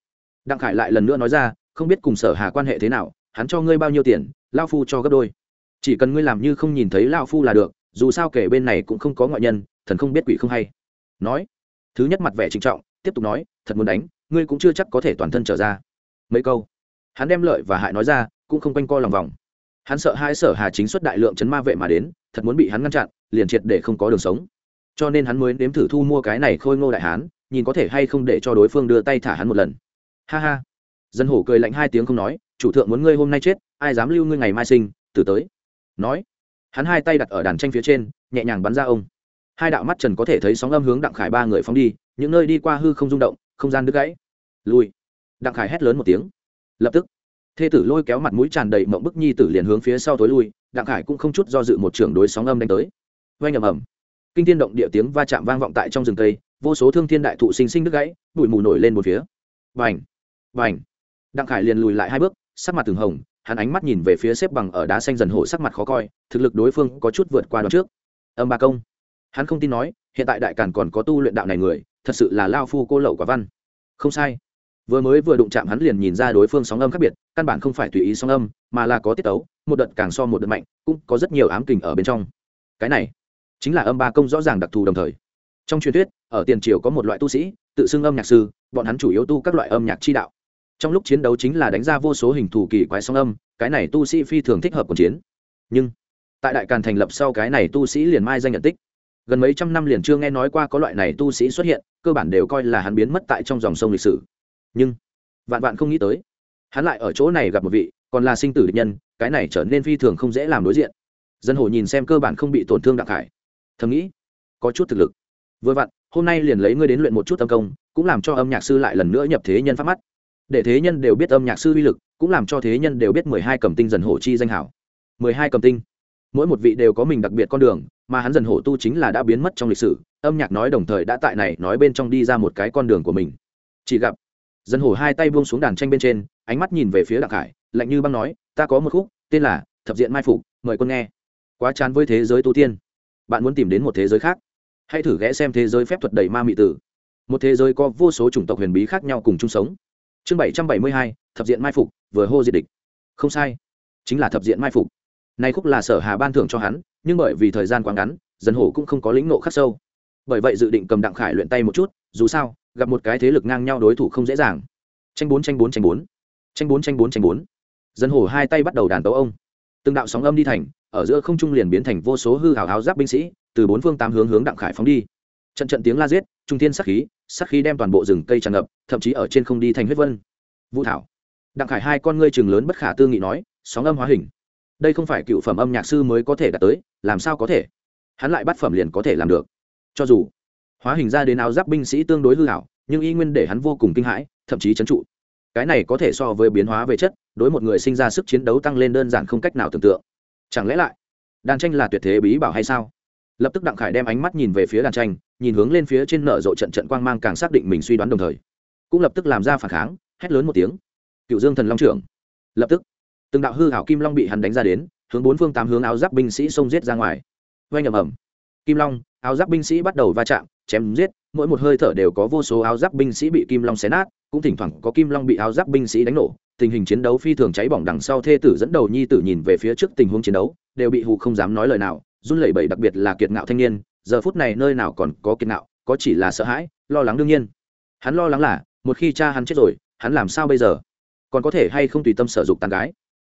đặng khải lại lần nữa nói ra, không biết cùng sở hà quan hệ thế nào, hắn cho ngươi bao nhiêu tiền lao phu cho gấp đôi. Chỉ cần ngươi làm như không nhìn thấy lao phu là được, dù sao kể bên này cũng không có ngoại nhân, thần không biết quỷ không hay. Nói thứ nhất mặt vẻ trịnh trọng, tiếp tục nói, thật muốn đánh, ngươi cũng chưa chắc có thể toàn thân trở ra. Mấy câu, hắn đem lợi và hại nói ra, cũng không quanh co lòng vòng. Hắn sợ hai sở hà chính xuất đại lượng chấn ma vệ mà đến, thật muốn bị hắn ngăn chặn, liền triệt để không có đường sống. Cho nên hắn mới nếm thử thu mua cái này khôi ngô đại hán, nhìn có thể hay không để cho đối phương đưa tay thả hắn một lần. Ha ha. Dân hổ cười lạnh hai tiếng không nói, chủ thượng muốn ngươi hôm nay chết, ai dám lưu ngươi ngày mai sinh từ tới. Nói, hắn hai tay đặt ở đàn tranh phía trên, nhẹ nhàng bắn ra ông hai đạo mắt trần có thể thấy sóng âm hướng đặng khải ba người phóng đi, những nơi đi qua hư không rung động, không gian đứt gãy. Lui. Đặng khải hét lớn một tiếng. Lập tức, thê tử lôi kéo mặt mũi tràn đầy mộng bức nhi tử liền hướng phía sau tối lui, đặng khải cũng không chút do dự một trưởng đối sóng âm đánh tới. Oanh ầm ầm. Kinh thiên động địa tiếng va chạm vang vọng tại trong rừng cây, vô số thương thiên đại thụ sinh sinh đứt gãy, bụi mù nổi lên một phía. Vành vành đặng khải liền lùi lại hai bước, sắc mặt từng hồng, hắn ánh mắt nhìn về phía xếp bằng ở đá xanh dần hổ sắc mặt khó coi, thực lực đối phương có chút vượt qua đoạn trước. Âm ba công hắn không tin nói, hiện tại đại càn còn có tu luyện đạo này người, thật sự là lao phu cô lậu quả văn. Không sai. Vừa mới vừa đụng chạm hắn liền nhìn ra đối phương sóng âm khác biệt, căn bản không phải tùy ý sóng âm, mà là có tiết tấu, một đợt càng so một đợt mạnh, cũng có rất nhiều ám kình ở bên trong. Cái này chính là âm ba công rõ ràng đặc thù đồng thời. Trong truyền thuyết, ở tiền triều có một loại tu sĩ, tự xưng âm nhạc sư, bọn hắn chủ yếu tu các loại âm nhạc chi đạo. Trong lúc chiến đấu chính là đánh ra vô số hình thù kỳ quái song âm, cái này tu sĩ phi thường thích hợp cuộc chiến. Nhưng, tại đại càn thành lập sau cái này tu sĩ liền mai danh nhận tích gần mấy trăm năm liền chưa nghe nói qua có loại này tu sĩ xuất hiện, cơ bản đều coi là hắn biến mất tại trong dòng sông lịch sử. Nhưng, vạn vạn không nghĩ tới, hắn lại ở chỗ này gặp một vị, còn là sinh tử địch nhân, cái này trở nên phi thường không dễ làm đối diện. Dân hồ nhìn xem cơ bản không bị tổn thương đặng hải thầm nghĩ, có chút thực lực. Vừa vặn, hôm nay liền lấy ngươi đến luyện một chút tâm công, cũng làm cho âm nhạc sư lại lần nữa nhập thế nhân pháp mắt. Để thế nhân đều biết âm nhạc sư uy lực, cũng làm cho thế nhân đều biết mười hai cầm tinh dần hổ chi danh hảo. Mười hai cầm tinh mỗi một vị đều có mình đặc biệt con đường, mà hắn dần hổ tu chính là đã biến mất trong lịch sử, âm nhạc nói đồng thời đã tại này nói bên trong đi ra một cái con đường của mình. Chỉ gặp dân hổ hai tay buông xuống đàn tranh bên trên, ánh mắt nhìn về phía đặng khải, lạnh như băng nói, ta có một khúc, tên là thập diện mai phục, mời quân nghe. Quá chán với thế giới tu tiên. Bạn muốn tìm đến một thế giới khác? Hãy thử ghé xem thế giới phép thuật đầy ma mị tử. Một thế giới có vô số chủng tộc huyền bí khác nhau cùng chung sống. Chương bảy trăm bảy mươi hai, thập diện mai phục, vừa hô diệt địch. Không sai, chính là thập diện mai phục này khúc là sở hà ban thưởng cho hắn, nhưng bởi vì thời gian quá ngắn dân hổ cũng không có lĩnh nộ khắc sâu. Bởi vậy dự định cầm đặng khải luyện tay một chút, dù sao, gặp một cái thế lực ngang nhau đối thủ không dễ dàng. Tranh bốn tranh bốn tranh bốn. Tranh bốn tranh bốn tranh bốn. Dân hổ hai tay bắt đầu đàn tấu ông. Từng đạo sóng âm đi thành, ở giữa không trung liền biến thành vô số hư hào háo giáp binh sĩ, từ bốn phương tám hướng hướng đặng khải phóng đi. Trận trận tiếng la giết, trung thiên sắc khí sắc khí đem toàn bộ rừng cây tràn ngập, thậm chí ở trên không đi thành huyết vân. Vũ thảo. Đặng khải hai con ngươi chừng lớn bất khả tư nghị nói, sóng âm hóa hình đây không phải cựu phẩm âm nhạc sư mới có thể đạt tới, làm sao có thể? Hắn lại bắt phẩm liền có thể làm được. Cho dù hóa hình ra đến áo giáp binh sĩ tương đối hư hảo, nhưng y nguyên để hắn vô cùng kinh hãi, thậm chí trấn trụ. Cái này có thể so với biến hóa về chất, đối một người sinh ra sức chiến đấu tăng lên đơn giản không cách nào tưởng tượng. Chẳng lẽ lại, đàn tranh là tuyệt thế bí bảo hay sao? Lập tức đặng khải đem ánh mắt nhìn về phía đàn tranh, nhìn hướng lên phía trên nở rộ trận trận quang mang càng xác định mình suy đoán đồng thời, cũng lập tức làm ra phản kháng, hét lớn một tiếng. Cựu dương thần long trưởng, lập tức từng đạo hư hảo kim long bị hắn đánh ra đến, hướng bốn phương tám hướng áo giáp binh sĩ xông giết ra ngoài. Oanh ầm ầm. Kim long, áo giáp binh sĩ bắt đầu va chạm, chém giết, mỗi một hơi thở đều có vô số áo giáp binh sĩ bị kim long xé nát, cũng thỉnh thoảng có kim long bị áo giáp binh sĩ đánh nổ, tình hình chiến đấu phi thường cháy bỏng đằng sau thê tử dẫn đầu nhi tử nhìn về phía trước tình huống chiến đấu, đều bị hù không dám nói lời nào, run lẩy bẩy đặc biệt là kiệt ngạo thanh niên, giờ phút này nơi nào còn có kiệt ngạo, có chỉ là sợ hãi, lo lắng đương nhiên. Hắn lo lắng là, một khi cha hắn chết rồi, hắn làm sao bây giờ? Còn có thể hay không tùy tâm sở dục tàn gái?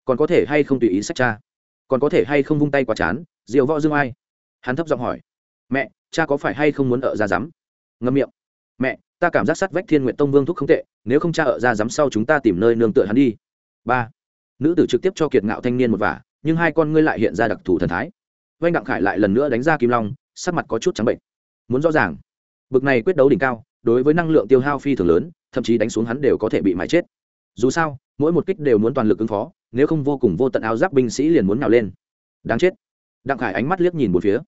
Còn có thể hay không tùy ý sách cha? Còn có thể hay không vung tay quá chán? Diều võ dương ai? Hắn thấp giọng hỏi. Mẹ, cha có phải hay không muốn ở ra dám ngâm miệng. Mẹ, ta cảm giác sát vách thiên nguyện tông vương thúc không tệ, nếu không cha ở ra dám sau chúng ta tìm nơi nương tựa hắn đi. Ba. Nữ tử trực tiếp cho kiệt ngạo thanh niên một vả, nhưng hai con ngươi lại hiện ra đặc thù thần thái. Oanh đặng khải lại lần nữa đánh ra kim long, sắc mặt có chút trắng bệnh. Muốn rõ ràng. Bực này quyết đấu đỉnh cao, đối với năng lượng tiêu hao phi thường lớn, thậm chí đánh xuống hắn đều có thể bị mãi chết dù sao, mỗi một kích đều muốn toàn lực ứng phó, nếu không vô cùng vô tận áo giáp binh sĩ liền muốn nào lên. Đáng chết. Đặng khải ánh mắt liếc nhìn một phía.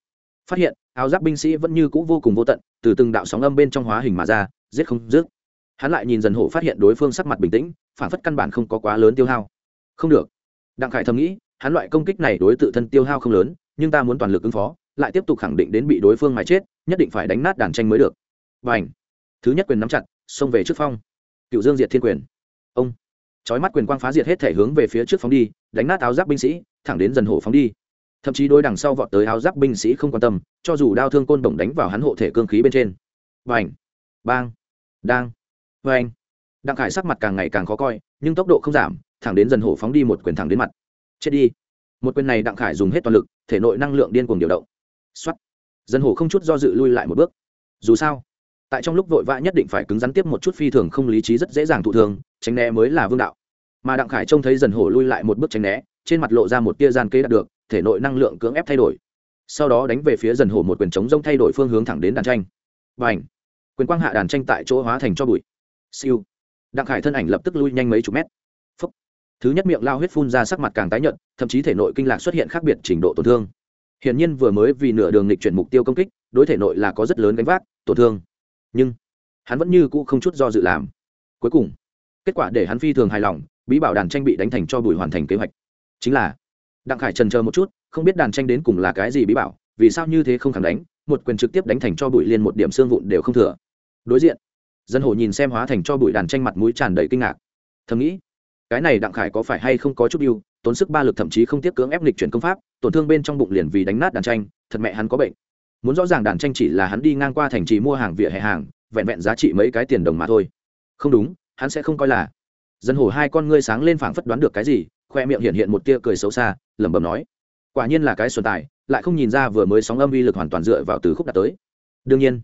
Phát hiện, áo giáp binh sĩ vẫn như c ũ vô cùng vô tận, từ từng đạo sóng âm bên trong hóa hình mà ra, giết không dứt. Hắn lại nhìn dần hổ phát hiện đối phương sắc mặt bình tĩnh, phản phất căn bản không có quá lớn tiêu hao. Không được. Đặng khải thầm nghĩ, hắn loại công kích này đối tự thân tiêu hao không lớn, nhưng ta muốn toàn lực ứng phó, lại tiếp tục khẳng định đến bị đối phương mà chết, nhất định phải đánh nát đàn tranh mới được. Và ảnh thứ nhất quyền nắm chặt, xông về trước phong. Cựu dương diệt thiên quyền. Ông chói mắt quyền quang phá diệt hết thể hướng về phía trước phóng đi, đánh nát áo giáp binh sĩ, thẳng đến dần hổ phóng đi. Thậm chí đôi đằng sau vọt tới áo giáp binh sĩ không quan tâm, cho dù đao thương côn đồng đánh vào hắn hộ thể cương khí bên trên. Và bang! Đang! Và đặng khải sắc mặt càng ngày càng khó coi, nhưng tốc độ không giảm, thẳng đến dần hổ phóng đi một quyền thẳng đến mặt. Chết đi! Một quyền này đặng khải dùng hết toàn lực, thể nội năng lượng điên cuồng điều động. Xuất dân hổ không chút do dự lui lại một bước. Dù sao tại trong lúc vội vã nhất định phải cứng rắn tiếp một chút phi thường không lý trí rất dễ dàng thụ thường tránh né mới là vương đạo. Mà đặng khải trông thấy dần hổ lui lại một bước tránh né, trên mặt lộ ra một tia gian kế đạt được, thể nội năng lượng cưỡng ép thay đổi. Sau đó đánh về phía dần hổ một quyền chống rông thay đổi phương hướng thẳng đến đàn tranh. Và ảnh quyền quang hạ đàn tranh tại chỗ hóa thành cho bụi. Siêu! Đặng khải thân ảnh lập tức lui nhanh mấy chục mét. Phúc. thứ nhất miệng lao huyết phun ra sắc mặt càng tái nhợt, thậm chí thể nội kinh lạc xuất hiện khác biệt trình độ tổn thương. Hiển nhiên vừa mới vì nửa đường lịch chuyển mục tiêu công kích, đối thể nội là có rất lớn gánh vác, tổn thương nhưng hắn vẫn như cũ không chút do dự làm. Cuối cùng, kết quả để hắn phi thường hài lòng, bí bảo đàn tranh bị đánh thành cho bùi hoàn thành kế hoạch. Chính là, đặng khải trần chờ một chút, không biết đàn tranh đến cùng là cái gì bí bảo, vì sao như thế không thẳng đánh, một quyền trực tiếp đánh thành cho bụi liên một điểm xương vụn đều không thừa. Đối diện, dân hồ nhìn xem hóa thành cho bụi đàn tranh mặt mũi tràn đầy kinh ngạc. Thầm nghĩ, cái này đặng khải có phải hay không có chút yêu, tốn sức ba lực thậm chí không tiếp cưỡng ép lịch chuyển công pháp, tổn thương bên trong bụng liền vì đánh nát đàn tranh, thật mẹ hắn có bệnh muốn rõ ràng đàn tranh chỉ là hắn đi ngang qua thành trì mua hàng vỉa hè hàng, vẹn vẹn giá trị mấy cái tiền đồng mà thôi. Không đúng, hắn sẽ không coi là. Dân hồ hai con ngươi sáng lên phảng phất đoán được cái gì, khoe miệng hiện hiện một tia cười xấu xa, lẩm bẩm nói. Quả nhiên là cái xuân tài, lại không nhìn ra vừa mới sóng âm uy lực hoàn toàn dựa vào từ khúc đạt tới. Đương nhiên,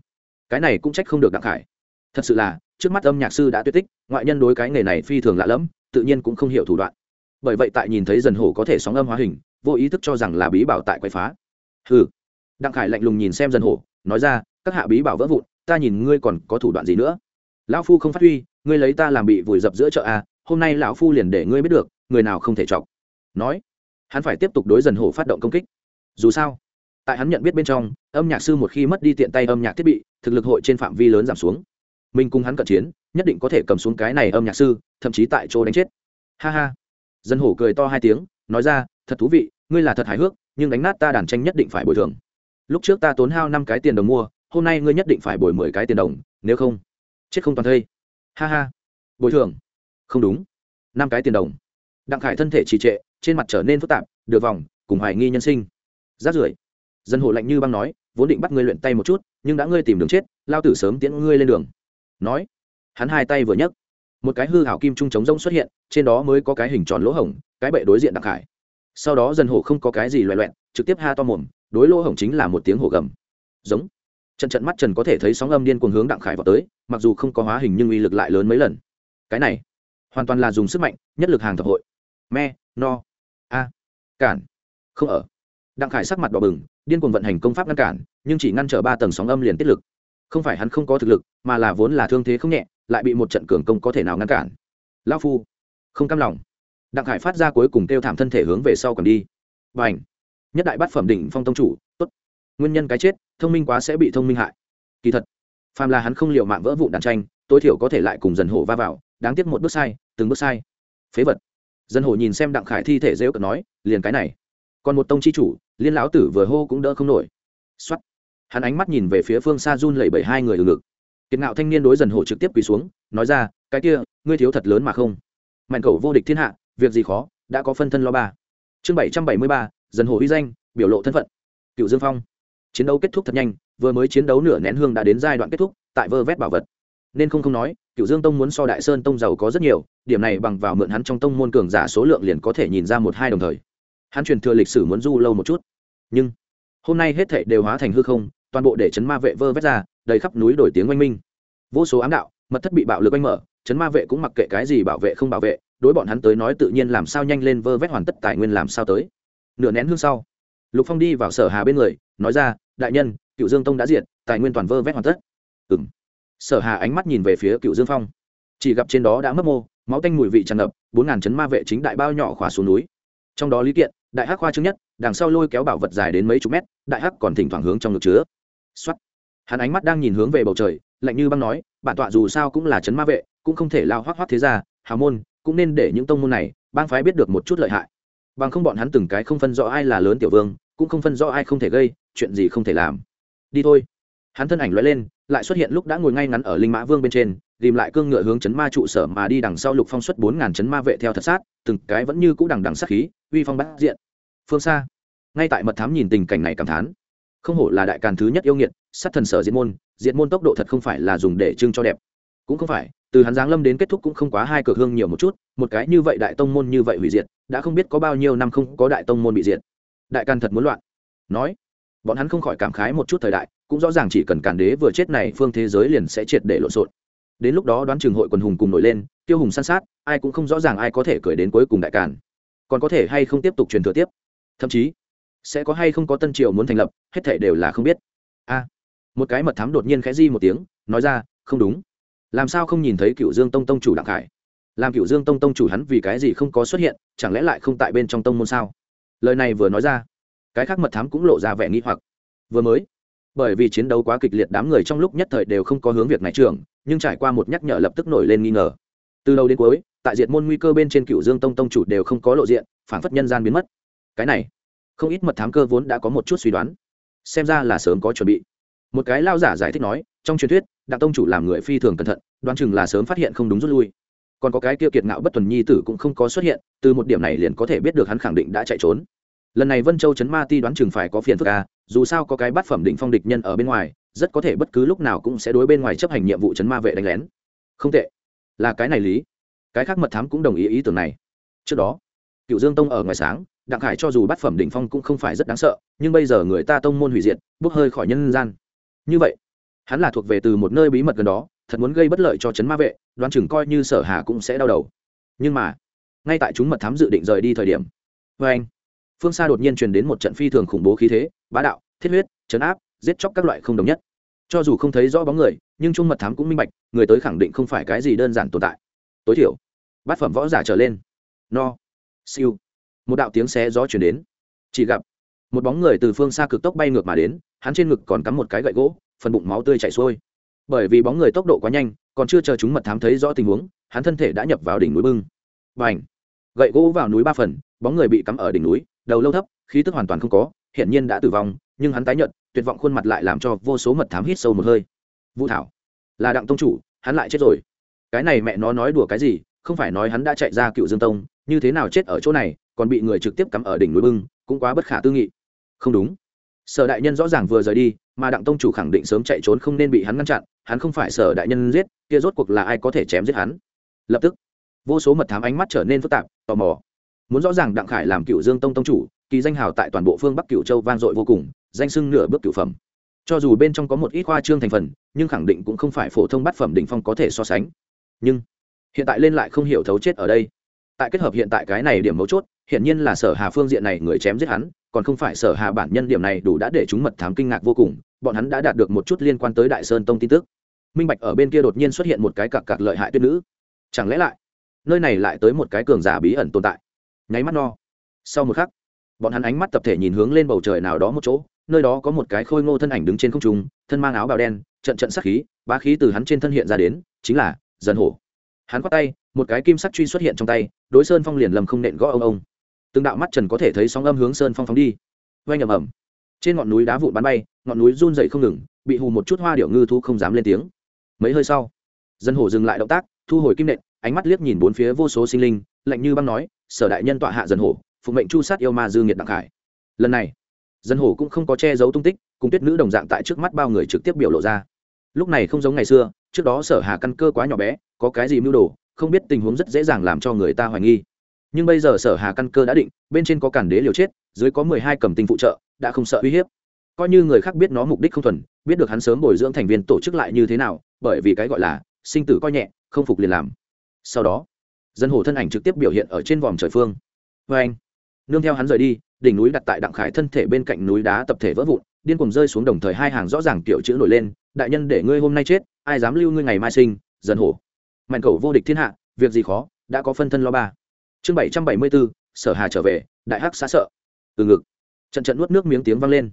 cái này cũng trách không được đặng khải. Thật sự là, trước mắt âm nhạc sư đã tuyệt tích, ngoại nhân đối cái nghề này phi thường lạ lẫm, tự nhiên cũng không hiểu thủ đoạn. Bởi vậy tại nhìn thấy dần hổ có thể sóng âm hóa hình, vô ý thức cho rằng là bí bảo tại quậy phá. Hừ đặng khải lạnh lùng nhìn xem dân hổ, nói ra, các hạ bí bảo vỡ vụn, ta nhìn ngươi còn có thủ đoạn gì nữa? Lão phu không phát huy, ngươi lấy ta làm bị vùi dập giữa chợ a hôm nay lão phu liền để ngươi biết được, người nào không thể chọc. Nói, hắn phải tiếp tục đối dần hổ phát động công kích. Dù sao, tại hắn nhận biết bên trong, âm nhạc sư một khi mất đi tiện tay âm nhạc thiết bị, thực lực hội trên phạm vi lớn giảm xuống. Mình cùng hắn cận chiến, nhất định có thể cầm xuống cái này âm nhạc sư, thậm chí tại chỗ đánh chết. Ha ha. Dân hổ cười to hai tiếng, nói ra, thật thú vị, ngươi là thật hài hước, nhưng đánh nát ta đàn tranh nhất định phải bồi thường lúc trước ta tốn hao năm cái tiền đồng mua, hôm nay ngươi nhất định phải bồi mười cái tiền đồng, nếu không, chết không toàn thây. Ha ha. Bồi thường. Không đúng. Năm cái tiền đồng. Đặng khải thân thể trì trệ, trên mặt trở nên phức tạp, được vòng, cùng hoài nghi nhân sinh. Rát rưởi. Dân hộ lạnh như băng nói, vốn định bắt ngươi luyện tay một chút, nhưng đã ngươi tìm đường chết, lao tử sớm tiễn ngươi lên đường. Nói. Hắn hai tay vừa nhấc. Một cái hư hảo kim trung chống rông xuất hiện, trên đó mới có cái hình tròn lỗ hổng, cái bệ đối diện đặng khải. Sau đó dân hổ không có cái gì loẹ loẹn trực tiếp ha to mồm đối lỗ hổng chính là một tiếng hổ gầm. Giống. Trận trận mắt trần có thể thấy sóng âm điên cuồng hướng đặng khải vào tới, mặc dù không có hóa hình nhưng uy lực lại lớn mấy lần. Cái này, hoàn toàn là dùng sức mạnh, nhất lực hàng thập hội. Me, no, a, cản, không ở. Đặng khải sắc mặt đỏ bừng, điên cuồng vận hành công pháp ngăn cản, nhưng chỉ ngăn trở ba tầng sóng âm liền tiết lực. Không phải hắn không có thực lực, mà là vốn là thương thế không nhẹ, lại bị một trận cường công có thể nào ngăn cản. Lao phu, không cam lòng. Đặng khải phát ra cuối cùng kêu thảm thân thể hướng về sau còn đi. Và ảnh nhất đại bát phẩm đỉnh phong tông chủ, tốt. Nguyên nhân cái chết, thông minh quá sẽ bị thông minh hại. Kỳ thật, phàm là hắn không liệu mạng vỡ vụ đàn tranh, tối thiểu có thể lại cùng dần hổ va vào, đáng tiếc một bước sai, từng bước sai. Phế vật. Dân hổ nhìn xem đặng khải thi thể rêu cợt nói, liền cái này. Còn một tông chi chủ, liên lão tử vừa hô cũng đỡ không nổi. Xuất hắn ánh mắt nhìn về phía phương xa run lẩy bẩy hai người ở ngực. Kiệt ngạo thanh niên đối dần hổ trực tiếp quỳ xuống, nói ra, cái kia, ngươi thiếu thật lớn mà không. Mạnh cầu vô địch thiên hạ, việc gì khó, đã có phân thân lo ba. Chương bảy trăm bảy mươi ba dần hồ uy danh, biểu lộ thân phận. Cựu dương phong. Chiến đấu kết thúc thật nhanh, vừa mới chiến đấu nửa nén hương đã đến giai đoạn kết thúc, tại vơ vét bảo vật. Nên không không nói, cựu dương tông muốn so đại sơn tông giàu có rất nhiều, điểm này bằng vào mượn hắn trong tông môn cường giả số lượng liền có thể nhìn ra một hai đồng thời. Hắn truyền thừa lịch sử muốn du lâu một chút. Nhưng, hôm nay hết thệ đều hóa thành hư không, toàn bộ để chấn ma vệ vơ vét ra, đầy khắp núi đổi tiếng oanh minh. Vô số ám đạo, mật thất bị bạo lực oanh mở, chấn ma vệ cũng mặc kệ cái gì bảo vệ không bảo vệ, đối bọn hắn tới nói tự nhiên làm sao nhanh lên vơ vét hoàn tất tài nguyên làm sao tới nửa nén hương sau. Lục phong đi vào sở hà bên người, nói ra, đại nhân, cựu dương tông đã diệt, tài nguyên toàn vơ vét hoàn tất. Ừng sở hà ánh mắt nhìn về phía cựu dương phong. Chỉ gặp trên đó đã mất mô, máu tanh mùi vị tràn ngập, bốn ngàn chấn ma vệ chính đại bao nhỏ khỏa xuống núi. Trong đó lý kiện, đại hắc khoa trước nhất, đằng sau lôi kéo bảo vật dài đến mấy chục mét, đại hắc còn thỉnh thoảng hướng trong ngực chứa. Xuất hắn ánh mắt đang nhìn hướng về bầu trời, lạnh như băng nói, bản tọa dù sao cũng là chấn ma vệ, cũng không thể lao hoác hoác thế ra hào môn, cũng nên để những tông môn này, bang phái biết được một chút lợi hại bằng không bọn hắn từng cái không phân rõ ai là lớn tiểu vương, cũng không phân rõ ai không thể gây, chuyện gì không thể làm. Đi thôi. Hắn thân ảnh loại lên, lại xuất hiện lúc đã ngồi ngay ngắn ở linh mã vương bên trên, tìm lại cương ngựa hướng chấn ma trụ sở mà đi đằng sau lục phong xuất bốn ngàn chấn ma vệ theo thật sát, từng cái vẫn như cũ đằng đằng sát khí, uy phong bắt diện. Phương xa, ngay tại mật thám nhìn tình cảnh này cảm thán. Không hổ là đại càn thứ nhất yêu nghiệt, sát thần sở diệt môn diệt môn tốc độ thật không phải là dùng để trưng cho đẹp cũng không phải, từ hắn giáng lâm đến kết thúc cũng không quá hai cửa hương nhiều một chút, một cái như vậy đại tông môn như vậy hủy diệt, đã không biết có bao nhiêu năm không có đại tông môn bị diệt. Đại càn thật muốn loạn. Nói, bọn hắn không khỏi cảm khái một chút thời đại, cũng rõ ràng chỉ cần càn đế vừa chết này phương thế giới liền sẽ triệt để lộn xộn. Đến lúc đó đoán trường hội quần hùng cùng nổi lên, tiêu hùng san sát, ai cũng không rõ ràng ai có thể cười đến cuối cùng đại càn còn có thể hay không tiếp tục truyền thừa tiếp? Thậm chí, sẽ có hay không có tân triều muốn thành lập, hết thể đều là không biết. A, một cái mật thám đột nhiên khẽ di một tiếng, nói ra, không đúng làm sao không nhìn thấy cựu dương tông tông chủ đặng khải làm cựu dương tông tông chủ hắn vì cái gì không có xuất hiện chẳng lẽ lại không tại bên trong tông môn sao lời này vừa nói ra cái khác mật thám cũng lộ ra vẻ nghi hoặc vừa mới bởi vì chiến đấu quá kịch liệt đám người trong lúc nhất thời đều không có hướng việc này trường nhưng trải qua một nhắc nhở lập tức nổi lên nghi ngờ từ đầu đến cuối tại diệt môn nguy cơ bên trên cựu dương tông tông chủ đều không có lộ diện phản phất nhân gian biến mất cái này không ít mật thám cơ vốn đã có một chút suy đoán xem ra là sớm có chuẩn bị một cái lao giả giải thích nói trong truyền thuyết đặng tông chủ làm người phi thường cẩn thận, đoán chừng là sớm phát hiện không đúng rút lui. Còn có cái kia kiệt ngạo bất tuần nhi tử cũng không có xuất hiện, từ một điểm này liền có thể biết được hắn khẳng định đã chạy trốn. Lần này vân châu chấn ma ti đoán chừng phải có phiền phức à dù sao có cái bát phẩm định phong địch nhân ở bên ngoài, rất có thể bất cứ lúc nào cũng sẽ đối bên ngoài chấp hành nhiệm vụ chấn ma vệ đánh lén. Không tệ. Là cái này lý. Cái khác mật thám cũng đồng ý ý tưởng này. Trước đó, cựu dương tông ở ngoài sáng, đặng khải cho dù bát phẩm đỉnh phong cũng không phải rất đáng sợ, nhưng bây giờ người ta tông môn hủy diệt, bốc hơi khỏi nhân gian. Như vậy hắn là thuộc về từ một nơi bí mật gần đó, thật muốn gây bất lợi cho chấn ma vệ, đoán chừng coi như sở hà cũng sẽ đau đầu. Nhưng mà, ngay tại chúng mật thám dự định rời đi thời điểm vê anh, phương xa đột nhiên truyền đến một trận phi thường khủng bố khí thế, bá đạo, thiết huyết chấn áp, giết chóc các loại không đồng nhất. Cho dù không thấy rõ bóng người, nhưng chung mật thám cũng minh bạch, người tới khẳng định không phải cái gì đơn giản tồn tại. Tối thiểu, bát phẩm võ giả trở lên. No. Siêu. Một đạo tiếng xé gió chuyển đến. Chỉ gặp, một bóng người từ phương xa cực tốc bay ngược mà đến, hắn trên ngực còn cắm một cái gậy gỗ phần bụng máu tươi chảy xuôi. Bởi vì bóng người tốc độ quá nhanh, còn chưa chờ chúng mật thám thấy rõ tình huống, hắn thân thể đã nhập vào đỉnh núi bưng. Và gậy gỗ vào núi ba phần, bóng người bị cắm ở đỉnh núi, đầu lâu thấp, khí tức hoàn toàn không có, hiển nhiên đã tử vong, nhưng hắn tái nhận tuyệt vọng khuôn mặt lại làm cho vô số mật thám hít sâu một hơi. Vũ thảo, là đặng tông chủ, hắn lại chết rồi. Cái này mẹ nó nói đùa cái gì, không phải nói hắn đã chạy ra cựu dương tông, như thế nào chết ở chỗ này, còn bị người trực tiếp cắm ở đỉnh núi bưng, cũng quá bất khả tư nghị. Không đúng sở đại nhân rõ ràng vừa rời đi, mà đặng tông chủ khẳng định sớm chạy trốn không nên bị hắn ngăn chặn, hắn không phải sở đại nhân giết, kia rốt cuộc là ai có thể chém giết hắn. Lập tức, vô số mật thám ánh mắt trở nên phức tạp, tò mò. Muốn rõ ràng đặng khải làm cựu dương tông tông chủ, kỳ danh hào tại toàn bộ phương bắc cựu châu vang dội vô cùng, danh sưng nửa bước cựu phẩm. Cho dù bên trong có một ít khoa trương thành phần, nhưng khẳng định cũng không phải phổ thông bát phẩm đỉnh phong có thể so sánh. Nhưng, hiện tại lên lại không hiểu thấu chết ở đây. Tại kết hợp hiện tại cái này điểm mấu chốt hiển nhiên là sở hà phương diện này người chém giết hắn, còn không phải sở hà bản nhân điểm này đủ đã để chúng mật thám kinh ngạc vô cùng, bọn hắn đã đạt được một chút liên quan tới đại sơn tông tin tức. Minh bạch ở bên kia đột nhiên xuất hiện một cái cặc cặc lợi hại tuyết nữ. Chẳng lẽ lại, nơi này lại tới một cái cường giả bí ẩn tồn tại? Nháy mắt no. Sau một khắc, bọn hắn ánh mắt tập thể nhìn hướng lên bầu trời nào đó một chỗ, nơi đó có một cái khôi ngô thân ảnh đứng trên không trung, thân mang áo bào đen, trận trận sắc khí, bá khí từ hắn trên thân hiện ra đến, chính là dần hổ. Hắn quát tay, một cái kim sắc truy xuất hiện trong tay, đối sơn phong liền lầm không nện gõ ông ông từng đạo mắt trần có thể thấy sóng âm hướng sơn phong phóng đi. Oanh ầm ầm. Trên ngọn núi đá vụn bắn bay, ngọn núi run dậy không ngừng, bị hù một chút hoa điệu ngư thu không dám lên tiếng. Mấy hơi sau, dân hồ dừng lại động tác, thu hồi kim nện, ánh mắt liếc nhìn bốn phía vô số sinh linh, lạnh như băng nói, sở đại nhân tọa hạ dân hồ phụng mệnh chu sát yêu ma dư nghiệt đặng khải. Lần này, dân hồ cũng không có che giấu tung tích, cùng tuyết nữ đồng dạng tại trước mắt bao người trực tiếp biểu lộ ra. Lúc này không giống ngày xưa, trước đó sở hà căn cơ quá nhỏ bé, có cái gì mưu đồ, không biết tình huống rất dễ dàng làm cho người ta hoài nghi nhưng bây giờ sở hà căn cơ đã định, bên trên có cản đế liều chết, dưới có mười hai cầm tinh phụ trợ, đã không sợ uy hiếp. Coi như người khác biết nó mục đích không thuần, biết được hắn sớm bồi dưỡng thành viên tổ chức lại như thế nào, bởi vì cái gọi là sinh tử coi nhẹ, không phục liền làm. Sau đó, dân hồ thân ảnh trực tiếp biểu hiện ở trên vòm trời phương. Vê anh, nương theo hắn rời đi, đỉnh núi đặt tại đặng khải thân thể bên cạnh núi đá tập thể vỡ vụn, điên cùng rơi xuống đồng thời hai hàng rõ ràng kiểu chữ nổi lên, đại nhân để ngươi hôm nay chết, ai dám lưu ngươi ngày mai sinh, dân hồ. Mạnh cầu vô địch thiên hạ, việc gì khó, đã có phân thân lo ba chương bảy trăm bảy mươi bốn sở hà trở về, đại hắc xá sợ. Từ ngực, trận trận nuốt nước miếng tiếng vang lên.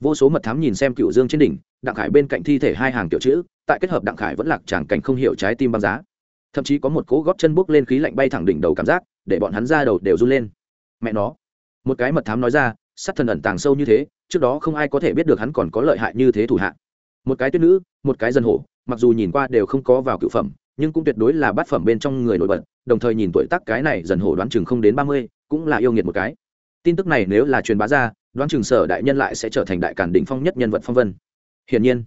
Vô số mật thám nhìn xem cựu dương trên đỉnh, đặng khải bên cạnh thi thể hai hàng kiểu chữ, tại kết hợp đặng khải vẫn lạc tràng cảnh không hiểu trái tim băng giá. Thậm chí có một cỗ góp chân bốc lên khí lạnh bay thẳng đỉnh đầu cảm giác, để bọn hắn ra đầu đều run lên. Mẹ nó. Một cái mật thám nói ra, sát thần ẩn tàng sâu như thế, trước đó không ai có thể biết được hắn còn có lợi hại như thế thủ hạ. Một cái tuyết nữ, một cái dân hổ, mặc dù nhìn qua đều không có vào cựu phẩm nhưng cũng tuyệt đối là bát phẩm bên trong người nổi bật, đồng thời nhìn tuổi tác cái này dần hổ đoán chừng không đến ba mươi, cũng là yêu nghiệt một cái. Tin tức này nếu là truyền bá ra, đoán chừng sở đại nhân lại sẽ trở thành đại cản đỉnh phong nhất nhân vật phong vân. Hiển nhiên,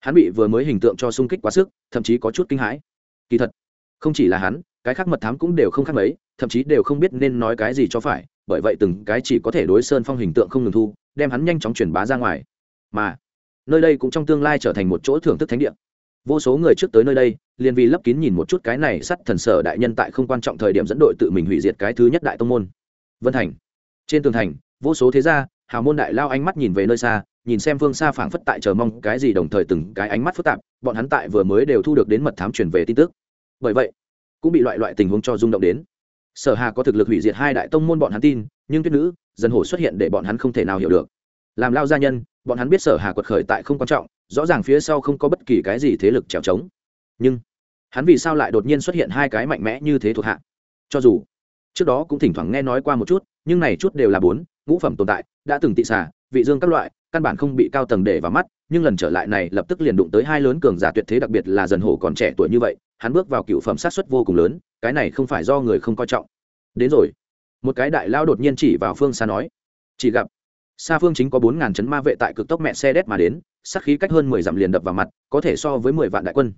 hắn bị vừa mới hình tượng cho sung kích quá sức, thậm chí có chút kinh hãi. Kỳ thật, không chỉ là hắn, cái khác mật thám cũng đều không khác mấy, thậm chí đều không biết nên nói cái gì cho phải, bởi vậy từng cái chỉ có thể đối sơn phong hình tượng không ngừng thu, đem hắn nhanh chóng truyền bá ra ngoài. Mà, nơi đây cũng trong tương lai trở thành một chỗ thưởng thức thánh địa vô số người trước tới nơi đây, liền vì lấp kín nhìn một chút cái này sắt thần sở đại nhân tại không quan trọng thời điểm dẫn đội tự mình hủy diệt cái thứ nhất đại tông môn. Vân thành. Trên tường thành, vô số thế gia, hào môn đại lao ánh mắt nhìn về nơi xa, nhìn xem phương xa phảng phất tại chờ mong cái gì đồng thời từng cái ánh mắt phức tạp, bọn hắn tại vừa mới đều thu được đến mật thám truyền về tin tức. Bởi vậy, cũng bị loại loại tình huống cho rung động đến. Sở hà có thực lực hủy diệt hai đại tông môn bọn hắn tin, nhưng tuyết nữ, dân hồ xuất hiện để bọn hắn không thể nào hiểu được. Làm lao gia nhân, bọn hắn biết sở hà quật khởi tại không quan trọng rõ ràng phía sau không có bất kỳ cái gì thế lực trèo trống. Nhưng, hắn vì sao lại đột nhiên xuất hiện hai cái mạnh mẽ như thế thuộc hạ? Cho dù, trước đó cũng thỉnh thoảng nghe nói qua một chút, nhưng này chút đều là bốn, ngũ phẩm tồn tại, đã từng tị xả vị dương các loại, căn bản không bị cao tầng để vào mắt, nhưng lần trở lại này lập tức liền đụng tới hai lớn cường giả tuyệt thế đặc biệt là dần hổ còn trẻ tuổi như vậy, hắn bước vào cựu phẩm sát xuất vô cùng lớn, cái này không phải do người không coi trọng. Đến rồi. Một cái đại lao đột nhiên chỉ vào phương xa nói, chỉ gặp xa phương chính có bốn ngàn chấn ma vệ tại cực tốc mẹ xe đét mà đến sắc khí cách hơn mười dặm liền đập vào mặt, có thể so với mười vạn đại quân.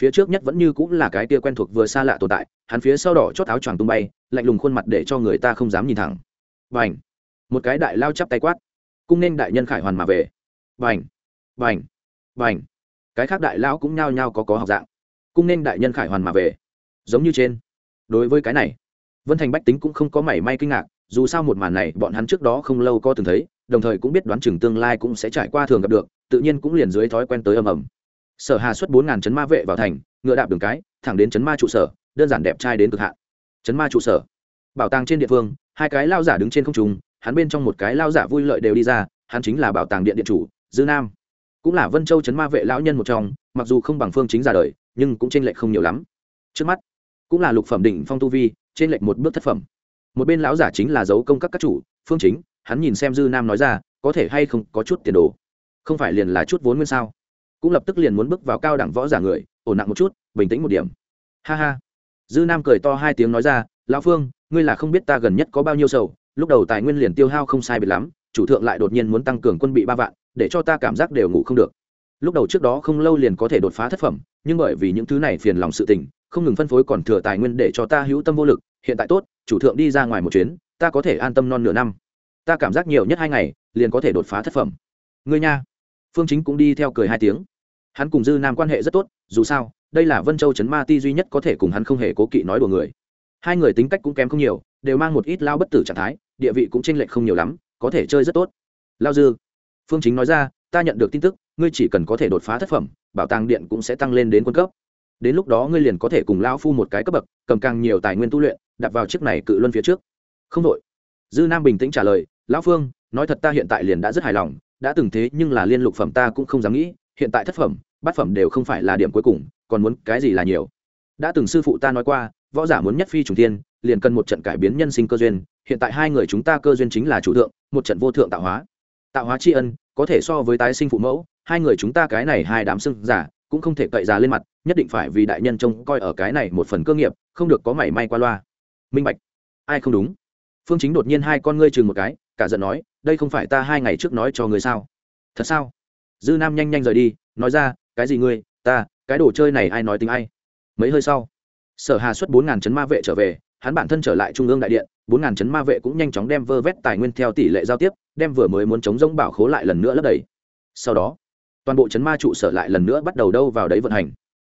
Phía trước nhất vẫn như cũng là cái tia quen thuộc vừa xa lạ tồn tại, hắn phía sau đỏ chót áo choàng tung bay, lạnh lùng khuôn mặt để cho người ta không dám nhìn thẳng. Và h một cái đại lao chắp tay quát. Cung nên đại nhân khải hoàn mà về. Và h và ảnh và h cái khác đại lão cũng nhao nhao có có học dạng. Cung nên đại nhân khải hoàn mà về. Giống như trên. Đối với cái này, vân thành bách tính cũng không có mảy may kinh ngạc dù sao một màn này bọn hắn trước đó không lâu có từng thấy, đồng thời cũng biết đoán chừng tương lai cũng sẽ trải qua thường gặp được, tự nhiên cũng liền dưới thói quen tới ầm ầm. Sở hà xuất bốn ngàn chấn ma vệ vào thành, ngựa đạp đường cái, thẳng đến chấn ma trụ sở, đơn giản đẹp trai đến cực hạn. Chấn ma trụ sở. Bảo tàng trên địa phương hai cái lao giả đứng trên không trung, hắn bên trong một cái lao giả vui lợi đều đi ra, hắn chính là bảo tàng điện điện chủ, dư nam. Cũng là vân châu chấn ma vệ lão nhân một trong, mặc dù không bằng phương chính ra đời, nhưng cũng trên lệch không nhiều lắm. Trước mắt, cũng là lục phẩm đỉnh phong tu vi trên lệch một bước thất phẩm một bên lão giả chính là dấu công các các chủ, phương chính, hắn nhìn xem dư nam nói ra, có thể hay không có chút tiền đồ? Không phải liền là chút vốn nguyên sao? Cũng lập tức liền muốn bước vào cao đẳng võ giả người, ổn nặng một chút, bình tĩnh một điểm. Ha ha. Dư nam cười to hai tiếng nói ra, lão phương, ngươi là không biết ta gần nhất có bao nhiêu sầu, lúc đầu tài nguyên liền tiêu hao không sai biệt lắm, chủ thượng lại đột nhiên muốn tăng cường quân bị ba vạn, để cho ta cảm giác đều ngủ không được. Lúc đầu trước đó không lâu liền có thể đột phá thất phẩm, nhưng bởi vì những thứ này phiền lòng sự tình, không ngừng phân phối còn thừa tài nguyên để cho ta hữu tâm vô lực, hiện tại tốt chủ thượng đi ra ngoài một chuyến, ta có thể an tâm non nửa năm. Ta cảm giác nhiều nhất hai ngày, liền có thể đột phá thất phẩm. Ngươi nha. Phương chính cũng đi theo cười hai tiếng. Hắn cùng dư nam quan hệ rất tốt, dù sao, đây là vân châu trấn ma ti duy nhất có thể cùng hắn không hề cố kỵ nói đùa người. Hai người tính cách cũng kém không nhiều, đều mang một ít lao bất tử trạng thái, địa vị cũng tranh lệch không nhiều lắm, có thể chơi rất tốt. Lao dư. Phương chính nói ra, ta nhận được tin tức, ngươi chỉ cần có thể đột phá thất phẩm, bảo tàng điện cũng sẽ tăng lên đến quân cấp. Đến lúc đó ngươi liền có thể cùng lao phu một cái cấp bậc, cầm càng nhiều tài nguyên tu luyện đặt vào chiếc này cự luân phía trước. Không đội. Dư nam bình tĩnh trả lời, lão phương, nói thật ta hiện tại liền đã rất hài lòng, đã từng thế nhưng là liên lục phẩm ta cũng không dám nghĩ, hiện tại thất phẩm, bát phẩm đều không phải là điểm cuối cùng, còn muốn cái gì là nhiều? Đã từng sư phụ ta nói qua, võ giả muốn nhất phi trùng thiên, liền cần một trận cải biến nhân sinh cơ duyên, hiện tại hai người chúng ta cơ duyên chính là chủ thượng, một trận vô thượng tạo hóa. Tạo hóa tri ân, có thể so với tái sinh phụ mẫu, hai người chúng ta cái này hai đám sưng giả, cũng không thể cậy già lên mặt, nhất định phải vì đại nhân trông coi ở cái này một phần cơ nghiệp, không được có mảy may qua loa minh bạch. Ai không đúng? Phương chính đột nhiên hai con ngươi chừng một cái, cả giận nói, đây không phải ta hai ngày trước nói cho người sao? Thật sao? Dư nam nhanh nhanh rời đi, nói ra, cái gì ngươi, ta, cái đồ chơi này ai nói tính ai? Mấy hơi sau, sở hà xuất bốn ngàn chấn ma vệ trở về, hắn bản thân trở lại trung ương đại điện, bốn ngàn chấn ma vệ cũng nhanh chóng đem vơ vét tài nguyên theo tỷ lệ giao tiếp, đem vừa mới muốn chống rông bảo khố lại lần nữa lấp đầy. Sau đó, toàn bộ chấn ma trụ sở lại lần nữa bắt đầu đâu vào đấy vận hành.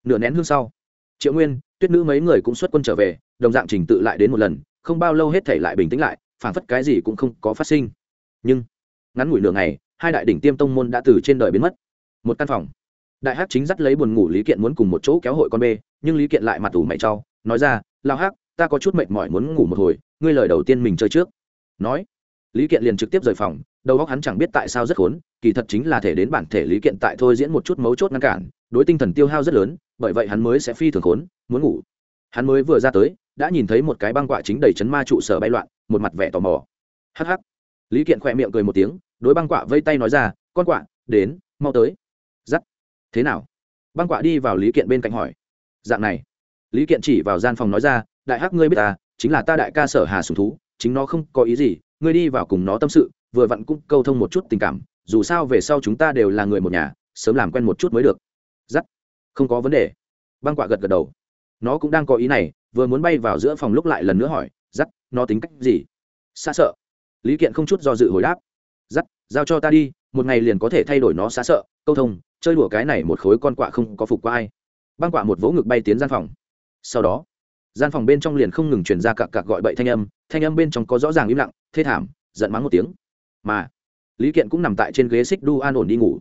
Nửa nén hương sau, triệu nguyên tuyết nữ mấy người cũng xuất quân trở về, đồng dạng trình tự lại đến một lần, không bao lâu hết thể lại bình tĩnh lại, phản phất cái gì cũng không có phát sinh. Nhưng, ngắn ngủi nửa ngày, hai đại đỉnh tiêm tông môn đã từ trên đời biến mất. Một căn phòng. Đại hắc chính dắt lấy buồn ngủ lý kiện muốn cùng một chỗ kéo hội con bê, nhưng lý kiện lại mặt ủ mày trau nói ra lao hắc, ta có chút mệt mỏi muốn ngủ một hồi, ngươi lời đầu tiên mình chơi trước. Nói lý kiện liền trực tiếp rời phòng, đầu óc hắn chẳng biết tại sao rất khốn, kỳ thật chính là thể đến bản thể lý kiện tại thôi diễn một chút mấu chốt ngăn cản, đối tinh thần tiêu hao rất lớn, bởi vậy hắn mới sẽ phi thường khốn, muốn ngủ. Hắn mới vừa ra tới, đã nhìn thấy một cái băng quạ chính đầy chấn ma trụ sở bay loạn, một mặt vẻ tò mò. Hắc hắc. Lý kiện khỏe miệng cười một tiếng, đối băng quạ vây tay nói ra, con quạ, đến, mau tới. Dắt thế nào? Băng quạ đi vào lý kiện bên cạnh hỏi. Dạng này. Lý kiện chỉ vào gian phòng nói ra, đại hắc ngươi biết ta, chính là ta đại ca sở hà sùng thú, chính nó không có ý gì ngươi đi vào cùng nó tâm sự, vừa vặn cũng câu thông một chút tình cảm, dù sao về sau chúng ta đều là người một nhà, sớm làm quen một chút mới được. Dắt không có vấn đề. Băng quạ gật gật đầu. Nó cũng đang có ý này, vừa muốn bay vào giữa phòng lúc lại lần nữa hỏi dắt nó tính cách gì? Xa sợ. Lý kiện không chút do dự hồi đáp. Dắt giao cho ta đi, một ngày liền có thể thay đổi nó xa sợ. Câu thông, chơi đùa cái này một khối con quạ không có phục qua ai. Băng quạ một vỗ ngực bay tiến gian phòng. Sau đó gian phòng bên trong liền không ngừng chuyển ra cặc cặc gọi bậy thanh âm thanh âm bên trong có rõ ràng im lặng, thê thảm, giận mắng một tiếng. Mà, lý kiện cũng nằm tại trên ghế xích đu an ổn đi ngủ.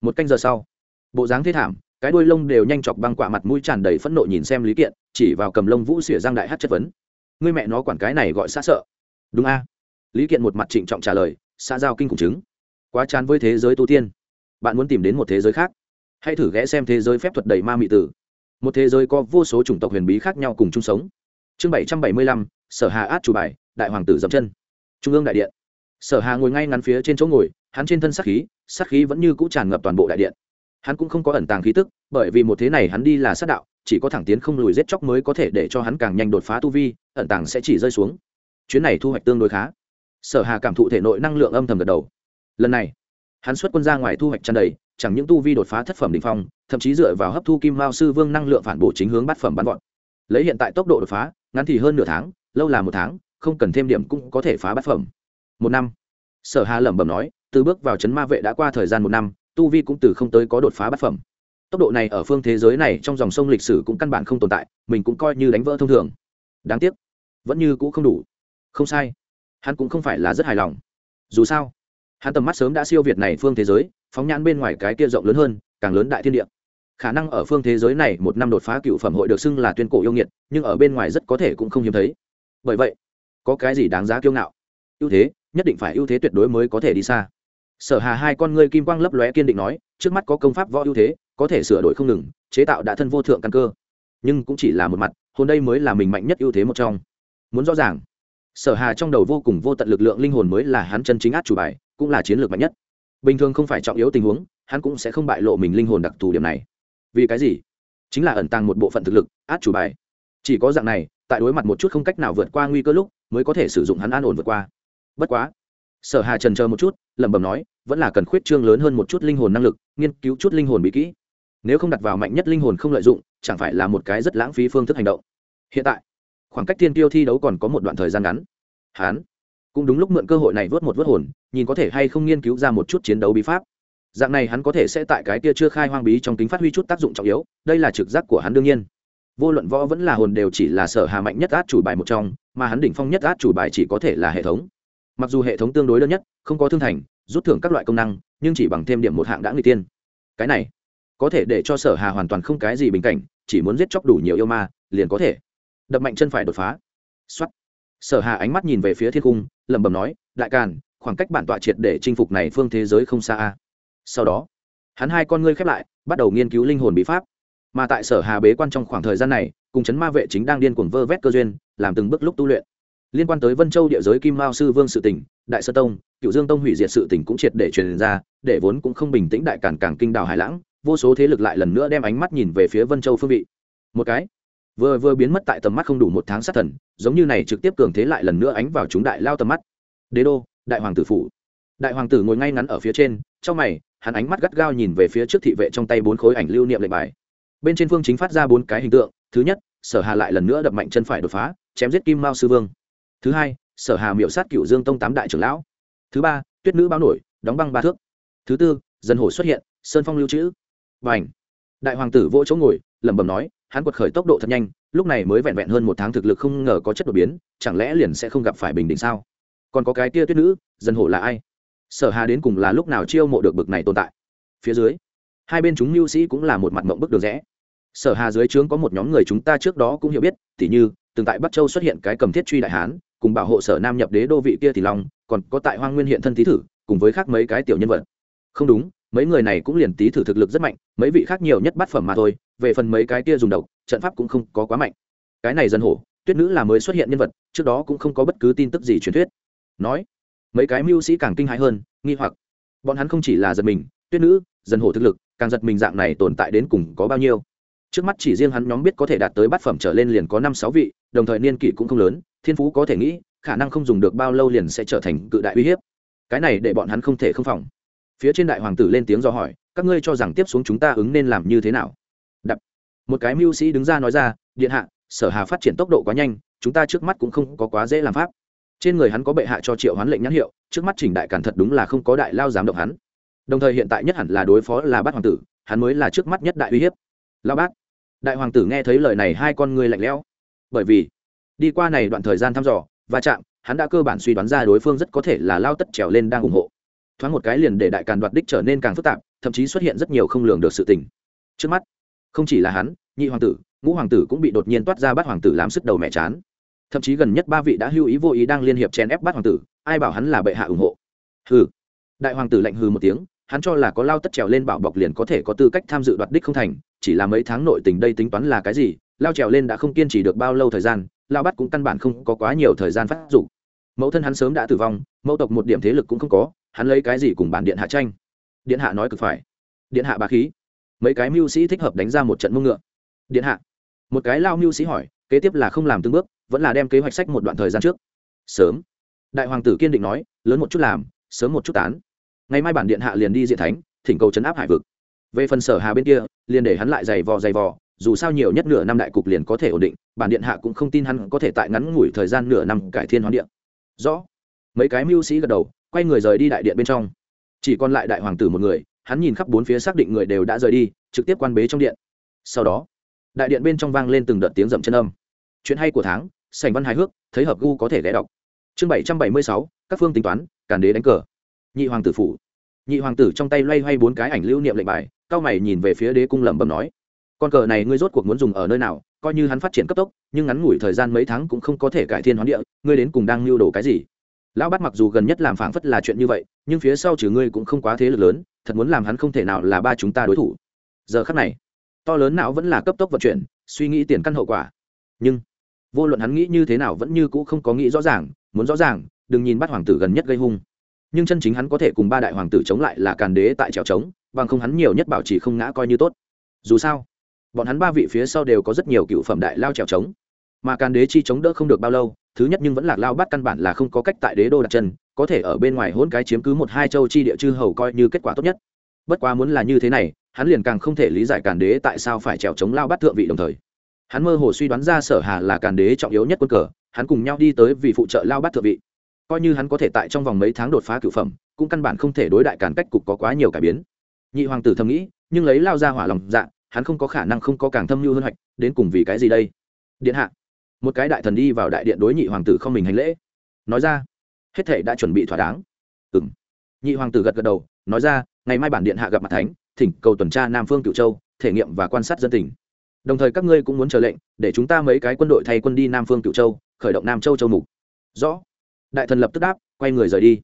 Một canh giờ sau, bộ dáng thê thảm, cái đuôi lông đều nhanh chọc băng quạ mặt mũi tràn đầy phẫn nộ nhìn xem lý kiện, chỉ vào cầm lông vũ xỉa giang đại hát chất vấn. Người mẹ nó quản cái này gọi xa sợ. Đúng a. Lý kiện một mặt trịnh trọng trả lời, xã giao kinh khủng chứng. Quá chán với thế giới tu tiên. Bạn muốn tìm đến một thế giới khác. Hãy thử ghé xem thế giới phép thuật đầy ma mị tử một thế giới có vô số chủng tộc huyền bí khác nhau cùng chung sống. Chương bảy trăm bảy mươi lăm, sở hà át chủ bài, đại hoàng tử dậm chân. Trung ương đại điện. Sở hà ngồi ngay ngắn phía trên chỗ ngồi, hắn trên thân sắc khí sắc khí vẫn như cũ tràn ngập toàn bộ đại điện. Hắn cũng không có ẩn tàng khí tức, bởi vì một thế này hắn đi là sát đạo, chỉ có thẳng tiến không lùi giết chóc mới có thể để cho hắn càng nhanh đột phá tu vi, ẩn tàng sẽ chỉ rơi xuống. Chuyến này thu hoạch tương đối khá. Sở hà cảm thụ thể nội năng lượng âm thầm gật đầu. Lần này hắn xuất quân ra ngoài thu hoạch chăn đầy, chẳng những tu vi đột phá thất phẩm đỉnh phong, thậm chí dựa vào hấp thu kim mao sư vương năng lượng phản bổ chính hướng bát phẩm bắn gọn lấy hiện tại tốc độ đột phá, ngắn thì hơn nửa tháng, lâu là một tháng, không cần thêm điểm cũng có thể phá bát phẩm. Một năm. Sở hà lẩm bẩm nói, từ bước vào chấn ma vệ đã qua thời gian một năm, tu vi cũng từ không tới có đột phá bát phẩm. Tốc độ này ở phương thế giới này trong dòng sông lịch sử cũng căn bản không tồn tại, mình cũng coi như đánh vỡ thông thường. Đáng tiếc, vẫn như cũ không đủ. Không sai. Hắn cũng không phải là rất hài lòng. Dù sao hắn tầm mắt sớm đã siêu việt này phương thế giới, phóng nhãn bên ngoài cái kia rộng lớn hơn, càng lớn đại thiên địa. Khả năng ở phương thế giới này một năm đột phá cựu phẩm hội được xưng là tuyên cổ yêu nghiệt, nhưng ở bên ngoài rất có thể cũng không hiếm thấy. Bởi vậy, có cái gì đáng giá kiêu ngạo? Ưu thế, nhất định phải ưu thế tuyệt đối mới có thể đi xa. Sở hà hai con ngươi kim quang lấp lóe kiên định nói, trước mắt có công pháp võ ưu thế, có thể sửa đổi không ngừng, chế tạo đã thân vô thượng căn cơ. Nhưng cũng chỉ là một mặt, hồn đây mới là mình mạnh nhất ưu thế một trong. Muốn rõ ràng, sở hà trong đầu vô cùng vô tận lực lượng linh hồn mới là hắn chân chính át chủ bài cũng là chiến lược mạnh nhất. Bình thường không phải trọng yếu tình huống, hắn cũng sẽ không bại lộ mình linh hồn đặc thù điểm này. Vì cái gì? Chính là ẩn tàng một bộ phận thực lực, át chủ bài. Chỉ có dạng này, tại đối mặt một chút không cách nào vượt qua nguy cơ lúc, mới có thể sử dụng hắn an ổn vượt qua. Bất quá, sở hà trần chờ một chút, lẩm bẩm nói, vẫn là cần khuyết trương lớn hơn một chút linh hồn năng lực, nghiên cứu chút linh hồn bị kỹ. Nếu không đặt vào mạnh nhất linh hồn không lợi dụng, chẳng phải là một cái rất lãng phí phương thức hành động. Hiện tại, khoảng cách tiên tiêu thi đấu còn có một đoạn thời gian ngắn. Hán cũng đúng lúc mượn cơ hội này vớt một vớt hồn, nhìn có thể hay không nghiên cứu ra một chút chiến đấu bí pháp. Dạng này hắn có thể sẽ tại cái kia chưa khai hoang bí trong kính phát huy chút tác dụng trọng yếu, đây là trực giác của hắn đương nhiên. Vô luận võ vẫn là hồn đều chỉ là sở hà mạnh nhất át chủ bài một trong, mà hắn đỉnh phong nhất át chủ bài chỉ có thể là hệ thống. Mặc dù hệ thống tương đối đơn nhất, không có thương thành, rút thưởng các loại công năng, nhưng chỉ bằng thêm điểm một hạng đã người tiên. Cái này, có thể để cho sở hà hoàn toàn không cái gì bình cảnh, chỉ muốn giết chóc đủ nhiều yêu ma, liền có thể. Đập mạnh chân phải đột phá. Xuất sở hà ánh mắt nhìn về phía thiên cung lẩm bẩm nói, đại càn, khoảng cách bản tọa triệt để chinh phục này phương thế giới không xa sau đó, hắn hai con ngươi khép lại, bắt đầu nghiên cứu linh hồn bí pháp. Mà tại sở hà bế quan trong khoảng thời gian này, cùng chấn ma vệ chính đang điên cuồng vơ vét cơ duyên, làm từng bước lúc tu luyện. Liên quan tới vân châu địa giới kim mao sư vương sự tỉnh đại sơ tông, cựu dương tông hủy diệt sự tỉnh cũng triệt để truyền ra, để vốn cũng không bình tĩnh đại cản càng kinh đào hải lãng, vô số thế lực lại lần nữa đem ánh mắt nhìn về phía vân châu phương vị. Một cái vừa vừa biến mất tại tầm mắt không đủ một tháng sát thần, giống như này trực tiếp cường thế lại lần nữa ánh vào chúng đại lao tầm mắt. Đế đô, đại hoàng tử phủ. Đại hoàng tử ngồi ngay ngắn ở phía trên, trong mày, hắn ánh mắt gắt gao nhìn về phía trước thị vệ trong tay bốn khối ảnh lưu niệm lệnh bài. Bên trên phương chính phát ra bốn cái hình tượng, thứ nhất, sở hà lại lần nữa đập mạnh chân phải đột phá, chém giết kim mao sư vương. Thứ hai, sở hà miệu sát cựu dương tông tám đại trưởng lão. Thứ ba, tuyết nữ báo nổi, đóng băng ba thước. Thứ tư dân hồ xuất hiện, sơn phong lưu trữ. Và ảnh đại hoàng tử vỗ chỗ ngồi, lẩm bẩm nói hắn quật khởi tốc độ thật nhanh, lúc này mới vẹn vẹn hơn một tháng thực lực không ngờ có chất đột biến, chẳng lẽ liền sẽ không gặp phải bình định sao? Còn có cái tia tuyết nữ dân hổ là ai? Sở hà đến cùng là lúc nào chiêu mộ được bực này tồn tại? Phía dưới, hai bên chúng mưu sĩ cũng là một mặt mộng bức được rẽ. Sở hà dưới trướng có một nhóm người chúng ta trước đó cũng hiểu biết, tỉ như, từng tại bắc châu xuất hiện cái cầm thiết truy đại hán, cùng bảo hộ sở nam nhập đế đô vị kia thì long, còn có tại hoang nguyên hiện thân thí thử, cùng với khác mấy cái tiểu nhân vật. Không đúng mấy người này cũng liền tí thử thực lực rất mạnh, mấy vị khác nhiều nhất bắt phẩm mà thôi, về phần mấy cái kia dùng độc, trận pháp cũng không có quá mạnh. Cái này dân hổ, tuyết nữ là mới xuất hiện nhân vật, trước đó cũng không có bất cứ tin tức gì truyền thuyết. Nói, mấy cái mưu sĩ càng kinh hãi hơn, nghi hoặc. Bọn hắn không chỉ là giật mình, tuyết nữ, dân hổ thực lực, càng giật mình dạng này tồn tại đến cùng có bao nhiêu. Trước mắt chỉ riêng hắn nhóm biết có thể đạt tới bát phẩm trở lên liền có năm sáu vị, đồng thời niên kỷ cũng không lớn, thiên phú có thể nghĩ, khả năng không dùng được bao lâu liền sẽ trở thành cự đại uy hiếp. Cái này để bọn hắn không thể không phòng phía trên đại hoàng tử lên tiếng do hỏi, các ngươi cho rằng tiếp xuống chúng ta ứng nên làm như thế nào? Đập. Một cái mưu sĩ đứng ra nói ra, điện hạ, sở hà phát triển tốc độ quá nhanh, chúng ta trước mắt cũng không có quá dễ làm pháp. Trên người hắn có bệ hạ cho triệu hoán lệnh nhãn hiệu, trước mắt chỉnh đại cản thật đúng là không có đại lao dám động hắn. Đồng thời hiện tại nhất hẳn là đối phó là bát hoàng tử, hắn mới là trước mắt nhất đại uy hiếp. Lao bác. Đại hoàng tử nghe thấy lời này hai con người lạnh lẽo. Bởi vì, đi qua này đoạn thời gian thăm dò và chạm, hắn đã cơ bản suy đoán ra đối phương rất có thể là lao tất trèo lên đang ủng hộ thoáng một cái liền để đại càn đoạt đích trở nên càng phức tạp, thậm chí xuất hiện rất nhiều không lường được sự tình. Trước mắt, không chỉ là hắn, nhị hoàng tử, ngũ hoàng tử cũng bị đột nhiên toát ra bắt hoàng tử làm sức đầu mẹ chán. Thậm chí gần nhất ba vị đã hưu ý vô ý đang liên hiệp chèn ép bắt hoàng tử, ai bảo hắn là bệ hạ ủng hộ. Hừ. Đại hoàng tử lạnh hừ một tiếng, hắn cho là có lao tất trèo lên bảo bọc liền có thể có tư cách tham dự đoạt đích không thành, chỉ là mấy tháng nội tình đây tính toán là cái gì, lao trèo lên đã không kiên trì được bao lâu thời gian, lao bắt cũng căn bản không có quá nhiều thời gian phát dụng mẫu thân hắn sớm đã tử vong mẫu tộc một điểm thế lực cũng không có, hắn lấy cái gì cùng bản điện hạ tranh? Điện hạ nói cực phải. Điện hạ bà khí. Mấy cái mưu sĩ thích hợp đánh ra một trận mông ngựa. Điện hạ. Một cái lao mưu sĩ hỏi, kế tiếp là không làm từng bước, vẫn là đem kế hoạch sách một đoạn thời gian trước. Sớm. Đại hoàng tử kiên định nói, lớn một chút làm, sớm một chút tán. Ngày mai bản điện hạ liền đi diện thánh, thỉnh cầu chấn áp hải vực. Về phần sở hà bên kia, liền để hắn lại giày vò giày vò, dù sao nhiều nhất nửa năm đại cục liền có thể ổn định, bản điện hạ cũng không tin hắn có thể tại ngắn ngủi thời gian nửa năm cải thiên hoán điện rõ mấy cái mưu sĩ gật đầu, quay người rời đi đại điện bên trong. Chỉ còn lại đại hoàng tử một người, hắn nhìn khắp bốn phía xác định người đều đã rời đi, trực tiếp quan bế trong điện. Sau đó, đại điện bên trong vang lên từng đợt tiếng dậm chân âm. Chuyện hay của tháng sành văn hài hước, thấy hợp gu có thể ghé đọc. Chương bảy trăm bảy mươi sáu, các phương tính toán, càn đế đánh cờ. Nhị hoàng tử phủ. Nhị hoàng tử trong tay loay hoay bốn cái ảnh lưu niệm lệnh bài, cao mày nhìn về phía đế cung lẩm bẩm nói, con cờ này ngươi rốt cuộc muốn dùng ở nơi nào, coi như hắn phát triển cấp tốc, nhưng ngắn ngủi thời gian mấy tháng cũng không có thể cải thiên hoán địa, ngươi đến cùng đang lưu đồ cái gì? Lão bát mặc dù gần nhất làm phảng phất là chuyện như vậy, nhưng phía sau trừ ngươi cũng không quá thế lực lớn, thật muốn làm hắn không thể nào là ba chúng ta đối thủ. Giờ khắc này, to lớn não vẫn là cấp tốc vận chuyển, suy nghĩ tiền căn hậu quả. Nhưng, vô luận hắn nghĩ như thế nào vẫn như cũ không có nghĩ rõ ràng, muốn rõ ràng, đừng nhìn bắt hoàng tử gần nhất gây hung. Nhưng chân chính hắn có thể cùng ba đại hoàng tử chống lại là càn đế tại trèo trống, bằng không hắn nhiều nhất bảo trì không ngã coi như tốt. Dù sao, bọn hắn ba vị phía sau đều có rất nhiều cựu phẩm đại lao trèo trống, mà càn đế chi chống đỡ không được bao lâu thứ nhất nhưng vẫn lạc lao bắt căn bản là không có cách tại đế đô đặt chân, có thể ở bên ngoài hôn cái chiếm cứ một hai châu chi địa chư hầu coi như kết quả tốt nhất. Bất quá muốn là như thế này, hắn liền càng không thể lý giải càn đế tại sao phải trèo chống lao bắt thượng vị đồng thời. Hắn mơ hồ suy đoán ra sở hà là càn đế trọng yếu nhất quân cờ, hắn cùng nhau đi tới vì phụ trợ lao bắt thượng vị. Coi như hắn có thể tại trong vòng mấy tháng đột phá cựu phẩm, cũng căn bản không thể đối đại càn cách cục có quá nhiều cải biến. Nhị hoàng tử thầm nghĩ, nhưng lấy lao ra hỏa lòng dạ hắn không có khả năng không có càng thâm lưu hơn hoạch, đến cùng vì cái gì đây? Điện hạ một cái đại thần đi vào đại điện đối nhị hoàng tử không mình hành lễ. Nói ra, hết thể đã chuẩn bị thỏa đáng. Ừ m nhị hoàng tử gật gật đầu, nói ra, ngày mai bản điện hạ gặp mặt thánh, thỉnh cầu tuần tra nam phương cựu châu, thể nghiệm và quan sát dân tình. Đồng thời các ngươi cũng muốn chờ lệnh, để chúng ta mấy cái quân đội thay quân đi nam phương cựu châu, khởi động nam châu châu mục. Rõ. Đại thần lập tức đáp, quay người rời đi.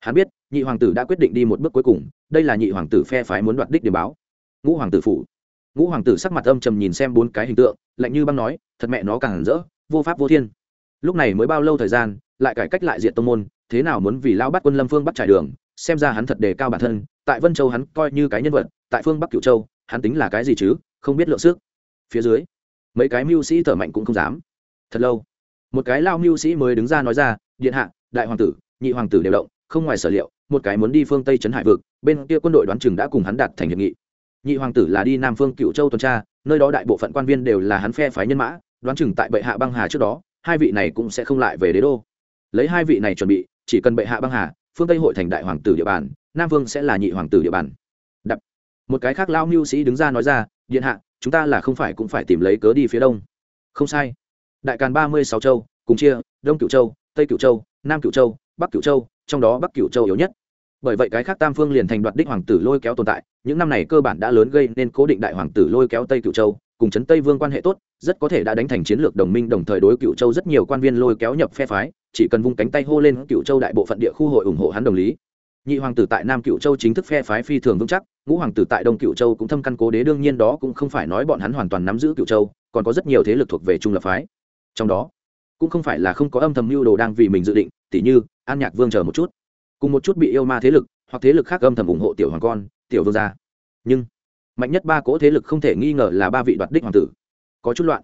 Hắn biết, nhị hoàng tử đã quyết định đi một bước cuối cùng, đây là nhị hoàng tử phe phái muốn đoạt đích điểm báo. Ngũ hoàng tử phủ. Ngũ hoàng tử sắc mặt âm trầm nhìn xem bốn cái hình tượng, lạnh như băng nói, thật mẹ nó càng rỡ vô pháp vô thiên. Lúc này mới bao lâu thời gian, lại cải cách lại diện tông môn, thế nào muốn vì lao bắt quân lâm phương bắt trải đường, xem ra hắn thật đề cao bản thân, tại vân châu hắn coi như cái nhân vật, tại phương bắc cửu châu, hắn tính là cái gì chứ, không biết lượng sức. Phía dưới, mấy cái mưu sĩ thở mạnh cũng không dám. Thật lâu, một cái lao mưu sĩ mới đứng ra nói ra, điện hạ, đại hoàng tử, nhị hoàng tử đều động, không ngoài sở liệu, một cái muốn đi phương tây trấn hải vực, bên kia quân đội đoán chừng đã cùng hắn đạt thành hiệp nghị. Nhị hoàng tử là đi nam phương cựu châu tuần tra, nơi đó đại bộ phận quan viên đều là hắn phe phái nhân mã đoán chừng tại bệ hạ băng hà trước đó, hai vị này cũng sẽ không lại về đế đô. Lấy hai vị này chuẩn bị, chỉ cần bệ hạ băng hà, phương tây hội thành đại hoàng tử địa bàn, nam vương sẽ là nhị hoàng tử địa bàn. Đặc một cái khác lão mưu sĩ đứng ra nói ra, điện hạ, chúng ta là không phải cũng phải tìm lấy cớ đi phía đông. Không sai. Đại càn ba mươi sáu châu, cùng chia, đông cửu châu, tây cửu châu, nam cửu châu, bắc cửu châu, trong đó bắc cửu châu yếu nhất. Bởi vậy cái khác tam phương liền thành đoạt đích hoàng tử lôi kéo tồn tại, những năm này cơ bản đã lớn gây nên cố định đại hoàng tử lôi kéo tây cửu châu cùng Trấn tây vương quan hệ tốt, rất có thể đã đánh thành chiến lược đồng minh đồng thời đối cựu châu rất nhiều quan viên lôi kéo nhập phe phái, chỉ cần vung cánh tay hô lên cựu châu đại bộ phận địa khu hội ủng hộ hắn đồng lý. Nhị hoàng tử tại nam cựu châu chính thức phe phái phi thường vững chắc, ngũ hoàng tử tại đông cựu châu cũng thâm căn cố đế, đương nhiên đó cũng không phải nói bọn hắn hoàn toàn nắm giữ cựu châu, còn có rất nhiều thế lực thuộc về trung lập phái. Trong đó, cũng không phải là không có âm thầm mưu đồ đang vì mình dự định, tỉ như, an nhạc vương chờ một chút. Cùng một chút bị yêu ma thế lực, hoặc thế lực khác âm thầm ủng hộ tiểu hoàng con, tiểu vương gia. Nhưng mạnh nhất ba cỗ thế lực không thể nghi ngờ là ba vị đoạt đích hoàng tử. Có chút loạn.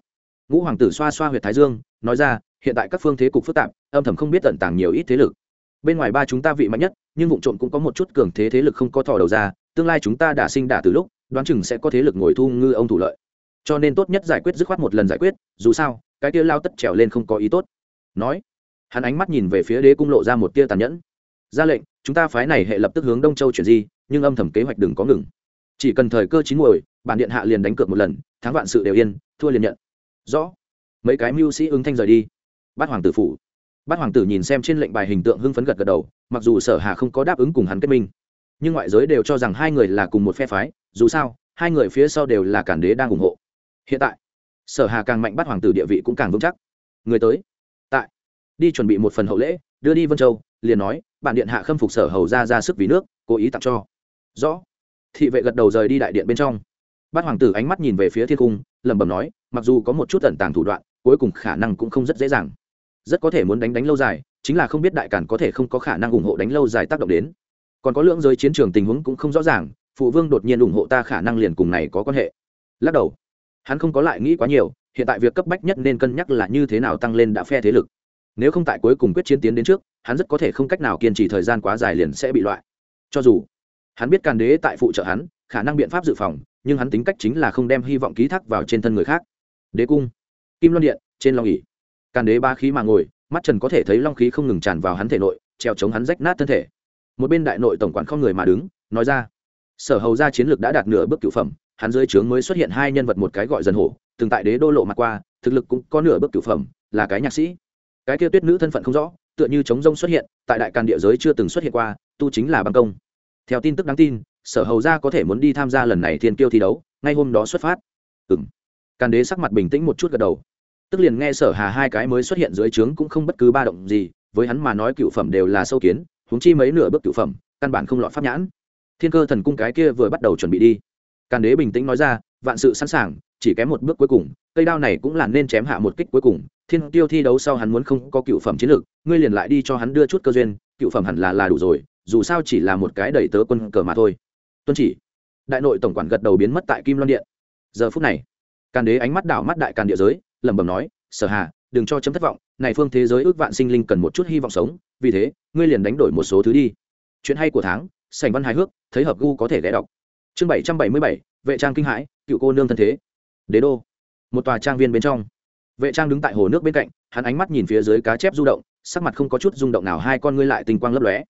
Ngũ hoàng tử xoa xoa h u y ệ t thái dương, nói ra, hiện tại các phương thế cục phức tạp, âm thầm không biết tận tàng nhiều ít thế lực. Bên ngoài ba chúng ta vị mạnh nhất, nhưng vụ trộm cũng có một chút cường thế thế lực không có thò đầu ra, tương lai chúng ta đã sinh đả từ lúc, đoán chừng sẽ có thế lực ngồi thu ngư ông thủ lợi. Cho nên tốt nhất giải quyết dứt khoát một lần giải quyết, dù sao, cái tia lao tất trèo lên không có ý tốt. Nói, hắn ánh mắt nhìn về phía đế cung lộ ra một tia tàn nhẫn. Ra lệnh, chúng ta phái này hệ lập tức hướng đông châu chuyển di, nhưng âm thầm kế hoạch đừng có ngừng chỉ cần thời cơ chín muồi, bản điện hạ liền đánh cược một lần, thắng vạn sự đều yên, thua liền nhận. Rõ. Mấy cái mưu sĩ ứng thanh rời đi. Bát hoàng tử phủ. Bát hoàng tử nhìn xem trên lệnh bài hình tượng hưng phấn gật gật đầu, mặc dù sở hà không có đáp ứng cùng hắn kết minh, nhưng ngoại giới đều cho rằng hai người là cùng một phe phái, dù sao, hai người phía sau đều là cản đế đang ủng hộ. Hiện tại, sở hà càng mạnh bát hoàng tử địa vị cũng càng vững chắc. Người tới. Tại. Đi chuẩn bị một phần hậu lễ, đưa đi vân châu, liền nói, bản điện hạ khâm phục sở hầu ra ra sức vì nước, cố ý tặng cho. Rõ thị vệ gật đầu rời đi đại điện bên trong. Bát hoàng tử ánh mắt nhìn về phía thiên cung, lẩm bẩm nói, mặc dù có một chút tẩn tàng thủ đoạn, cuối cùng khả năng cũng không rất dễ dàng. Rất có thể muốn đánh đánh lâu dài, chính là không biết đại cản có thể không có khả năng ủng hộ đánh lâu dài tác động đến. Còn có lưỡng giới chiến trường tình huống cũng không rõ ràng, phụ vương đột nhiên ủng hộ ta khả năng liền cùng này có quan hệ. Lắc đầu. Hắn không có lại nghĩ quá nhiều, hiện tại việc cấp bách nhất nên cân nhắc là như thế nào tăng lên đã phe thế lực. Nếu không tại cuối cùng quyết chiến tiến đến trước, hắn rất có thể không cách nào kiên trì thời gian quá dài liền sẽ bị loại. Cho dù hắn biết càn đế tại phụ trợ hắn, khả năng biện pháp dự phòng, nhưng hắn tính cách chính là không đem hy vọng ký thác vào trên thân người khác. Đế cung. Kim loan điện, trên long ỉ càn đế ba khí mà ngồi, mắt trần có thể thấy long khí không ngừng tràn vào hắn thể nội, treo chống hắn rách nát thân thể. Một bên đại nội tổng quản không người mà đứng, nói ra. Sở hầu ra chiến lược đã đạt nửa bước cựu phẩm, hắn dưới trướng mới xuất hiện hai nhân vật một cái gọi dần hổ, từng tại đế đô lộ mặt qua, thực lực cũng có nửa bước cựu phẩm, là cái nhạc sĩ. Cái kia tuyết nữ thân phận không rõ, tựa như chống rông xuất hiện, tại đại càn địa giới chưa từng xuất hiện qua, tu chính là băng công theo tin tức đáng tin, sở hầu ra có thể muốn đi tham gia lần này thiên kiêu thi đấu, ngay hôm đó xuất phát. Ừ m càn đế sắc mặt bình tĩnh một chút gật đầu. Tức liền nghe sở hà hai cái mới xuất hiện dưới trướng cũng không bất cứ ba động gì, với hắn mà nói cựu phẩm đều là sâu kiến, huống chi mấy nửa bước cựu phẩm, căn bản không lọt pháp nhãn. Thiên cơ thần cung cái kia vừa bắt đầu chuẩn bị đi. Càn đế bình tĩnh nói ra, vạn sự sẵn sàng, chỉ kém một bước cuối cùng, cây đao này cũng là nên chém hạ một kích cuối cùng. Thiên tiêu thi đấu sau hắn muốn không có cựu phẩm chiến lược, ngươi liền lại đi cho hắn đưa chút cơ duyên, cựu phẩm hẳn là là đủ rồi dù sao chỉ là một cái đẩy tớ quân cờ mà thôi. Tuân chỉ. Đại nội tổng quản gật đầu biến mất tại kim loan điện. Giờ phút này, càn đế ánh mắt đảo mắt đại càn địa giới, lẩm bẩm nói, sở hà, đừng cho chấm thất vọng, này phương thế giới ước vạn sinh linh cần một chút hy vọng sống, vì thế, ngươi liền đánh đổi một số thứ đi. Chuyện hay của tháng sành văn hài hước, thấy hợp gu có thể ghé đọc. Chương bảy trăm bảy mươi bảy, vệ trang kinh hãi, cựu cô nương thân thế. Đế đô. Một tòa trang viên bên trong. Vệ trang đứng tại hồ nước bên cạnh, hắn ánh mắt nhìn phía dưới cá chép du động, sắc mặt không có chút rung động nào, hai con ngươi lại tinh quang lấp lóe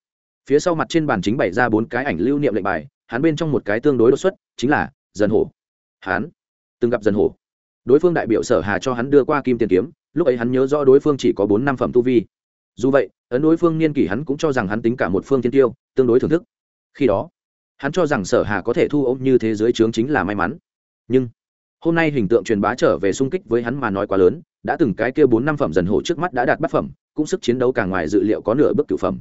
phía sau mặt trên bàn chính bày ra bốn cái ảnh lưu niệm lệnh bài, hắn bên trong một cái tương đối đột xuất, chính là dần hổ. Hắn từng gặp dần hổ. Đối phương đại biểu sở hà cho hắn đưa qua kim tiền kiếm, lúc ấy hắn nhớ rõ đối phương chỉ có bốn năm phẩm tu vi. Dù vậy, ấn đối phương niên kỷ hắn cũng cho rằng hắn tính cả một phương tiên tiêu, tương đối thưởng thức. Khi đó, hắn cho rằng sở hà có thể thu ôm như thế giới trướng chính là may mắn. Nhưng, hôm nay hình tượng truyền bá trở về xung kích với hắn mà nói quá lớn, đã từng cái kia bốn năm phẩm dần hổ trước mắt đã đạt bát phẩm, cũng sức chiến đấu càng ngoài dự liệu có nửa bước cửu phẩm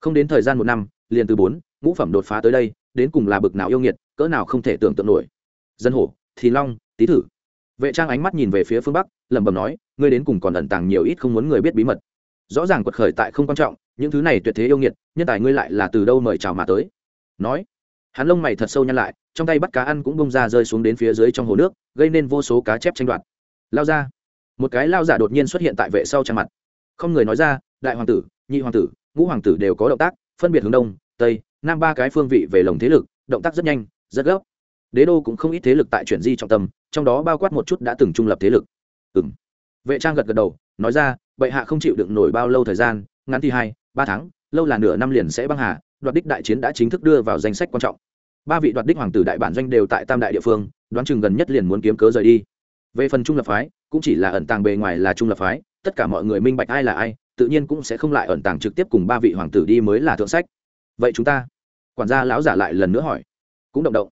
không đến thời gian một năm, liền từ bốn, ngũ phẩm đột phá tới đây, đến cùng là bực nào yêu nghiệt, cỡ nào không thể tưởng tượng nổi. Dân hổ, thì long, tý thử. Vệ trang ánh mắt nhìn về phía phương bắc, lẩm bẩm nói, ngươi đến cùng còn ẩn tàng nhiều ít không muốn người biết bí mật. Rõ ràng quật khởi tại không quan trọng, những thứ này tuyệt thế yêu nghiệt, nhân tài ngươi lại là từ đâu mời chào mà tới. Nói, hắn lông mày thật sâu nhăn lại, trong tay bắt cá ăn cũng bông ra rơi xuống đến phía dưới trong hồ nước, gây nên vô số cá chép tranh đoạt. Lao ra. Một cái lao giả đột nhiên xuất hiện tại vệ sau trang mặt. Không người nói ra, đại hoàng tử, nhị hoàng tử ngũ hoàng tử đều có động tác, phân biệt hướng đông, tây, nam ba cái phương vị về lồng thế lực, động tác rất nhanh, rất gấp. Đế đô cũng không ít thế lực tại chuyển di trọng tâm, trong đó bao quát một chút đã từng trung lập thế lực. Ừ m vệ trang gật gật đầu, nói ra, bệ hạ không chịu đựng nổi bao lâu thời gian, ngắn thì hai, ba tháng, lâu là nửa năm liền sẽ băng hà, đoạt đích đại chiến đã chính thức đưa vào danh sách quan trọng. Ba vị đoạt đích hoàng tử đại bản doanh đều tại tam đại địa phương, đoán chừng gần nhất liền muốn kiếm cớ rời đi. Về phần trung lập phái, cũng chỉ là ẩn tàng bề ngoài là trung lập phái, tất cả mọi người minh bạch ai là ai tự nhiên cũng sẽ không lại ẩn tàng trực tiếp cùng ba vị hoàng tử đi mới là thượng sách. Vậy chúng ta, quản gia lão giả lại lần nữa hỏi. Cũng động động.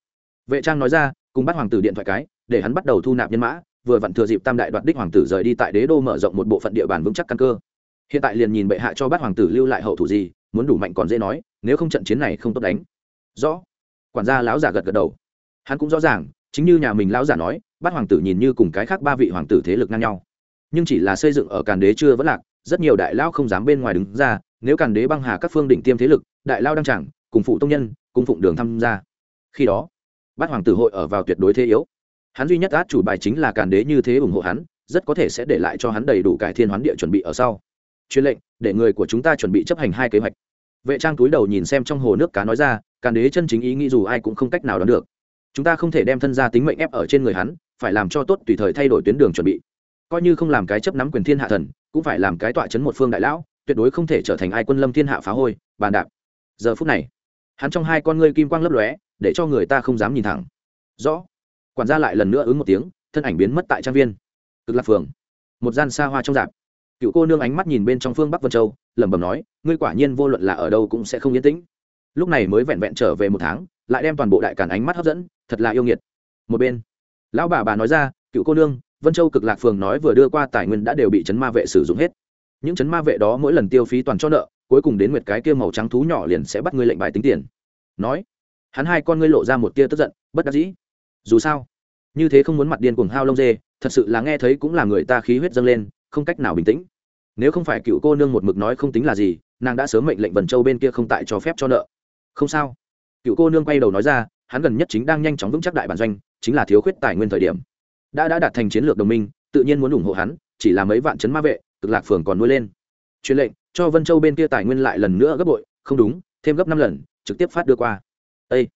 Vệ trang nói ra, cùng bắt hoàng tử điện thoại cái, để hắn bắt đầu thu nạp nhân mã, vừa vặn thừa dịp tam đại đoạt đích hoàng tử rời đi tại đế đô mở rộng một bộ phận địa bàn vững chắc căn cơ. Hiện tại liền nhìn bệ hạ cho bắt hoàng tử lưu lại hậu thủ gì, muốn đủ mạnh còn dễ nói, nếu không trận chiến này không tốt đánh. Rõ. Quản gia lão giả gật gật đầu. Hắn cũng rõ ràng, chính như nhà mình lão giả nói, bắt hoàng tử nhìn như cùng cái khác ba vị hoàng tử thế lực ngang nhau. Nhưng chỉ là xây dựng ở càn đế chưa vẫn lạc rất nhiều đại lao không dám bên ngoài đứng ra, nếu càn đế băng hà các phương định tiêm thế lực, đại lao đăng trảng cùng phụ tông nhân, cùng phụng đường tham gia. Khi đó, bát hoàng tử hội ở vào tuyệt đối thế yếu. Hắn duy nhất át chủ bài chính là càn đế như thế ủng hộ hắn, rất có thể sẽ để lại cho hắn đầy đủ cải thiên hoán địa chuẩn bị ở sau. Truyền lệnh, để người của chúng ta chuẩn bị chấp hành hai kế hoạch. Vệ trang túi đầu nhìn xem trong hồ nước cá nói ra, càn đế chân chính ý nghĩ dù ai cũng không cách nào đoán được. Chúng ta không thể đem thân gia tính mệnh ép ở trên người hắn, phải làm cho tốt tùy thời thay đổi tuyến đường chuẩn bị. Coi như không làm cái chấp nắm quyền thiên hạ thần cũng phải làm cái tọa chấn một phương đại lão, tuyệt đối không thể trở thành ai quân lâm thiên hạ phá hôi, bàn đạp. Giờ phút này, hắn trong hai con ngươi kim quang lấp lóe, để cho người ta không dám nhìn thẳng. Rõ. Quản gia lại lần nữa ứng một tiếng, thân ảnh biến mất tại trang viên. Cực lạc phường. Một gian xa hoa trong dạp. Cựu cô nương ánh mắt nhìn bên trong phương bắc vân châu, lẩm bẩm nói, ngươi quả nhiên vô luận là ở đâu cũng sẽ không yên tĩnh. Lúc này mới vẹn vẹn trở về một tháng, lại đem toàn bộ đại cản ánh mắt hấp dẫn, thật là yêu nghiệt. Một bên, lão bà bà nói ra, cựu cô nương vân châu cực lạc phường nói vừa đưa qua tài nguyên đã đều bị chấn ma vệ sử dụng hết. Những chấn ma vệ đó mỗi lần tiêu phí toàn cho nợ, cuối cùng đến nguyệt cái kia màu trắng thú nhỏ liền sẽ bắt ngươi lệnh bài tính tiền. Nói, hắn hai con ngươi lộ ra một tia tức giận, bất đắc dĩ. Dù sao, như thế không muốn mặt điên cuồng hao lông dê, thật sự là nghe thấy cũng là người ta khí huyết dâng lên, không cách nào bình tĩnh. Nếu không phải cựu cô nương một mực nói không tính là gì, nàng đã sớm mệnh lệnh vần châu bên kia không tại cho phép cho nợ. Không sao. Cựu cô nương quay đầu nói ra, hắn gần nhất chính đang nhanh chóng vững chắc đại bản doanh, chính là thiếu khuyết tài nguyên thời điểm đã đã đạt thành chiến lược đồng minh, tự nhiên muốn ủng hộ hắn, chỉ là mấy vạn chấn ma vệ, cực lạc phường còn nuôi lên. Truyền lệnh, cho vân châu bên kia tài nguyên lại lần nữa gấp bội, không đúng, thêm gấp năm lần, trực tiếp phát đưa qua. Ây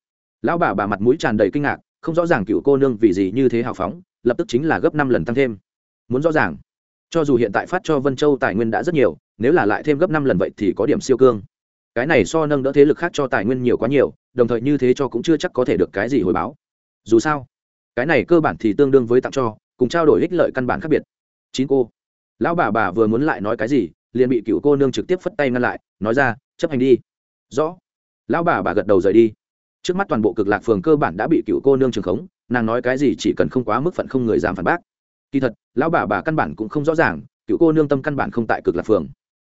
lão bà bà mặt mũi tràn đầy kinh ngạc, không rõ ràng cựu cô nương vì gì như thế hào phóng, lập tức chính là gấp năm lần tăng thêm. Muốn rõ ràng, cho dù hiện tại phát cho vân châu tài nguyên đã rất nhiều, nếu là lại thêm gấp năm lần vậy thì có điểm siêu cương. Cái này so nâng đỡ thế lực khác cho tài nguyên nhiều quá nhiều, đồng thời như thế cho cũng chưa chắc có thể được cái gì hồi báo. Dù sao cái này cơ bản thì tương đương với tặng cho, cùng trao đổi ích lợi căn bản khác biệt. Chín cô. Lão bà bà vừa muốn lại nói cái gì, liền bị cựu cô nương trực tiếp phất tay ngăn lại, nói ra, chấp hành đi. Rõ. Lão bà bà gật đầu rời đi. Trước mắt toàn bộ cực lạc phường cơ bản đã bị cựu cô nương trường khống, nàng nói cái gì chỉ cần không quá mức phận không người dám phản bác. Kỳ thật, lão bà bà căn bản cũng không rõ ràng, cựu cô nương tâm căn bản không tại cực lạc phường.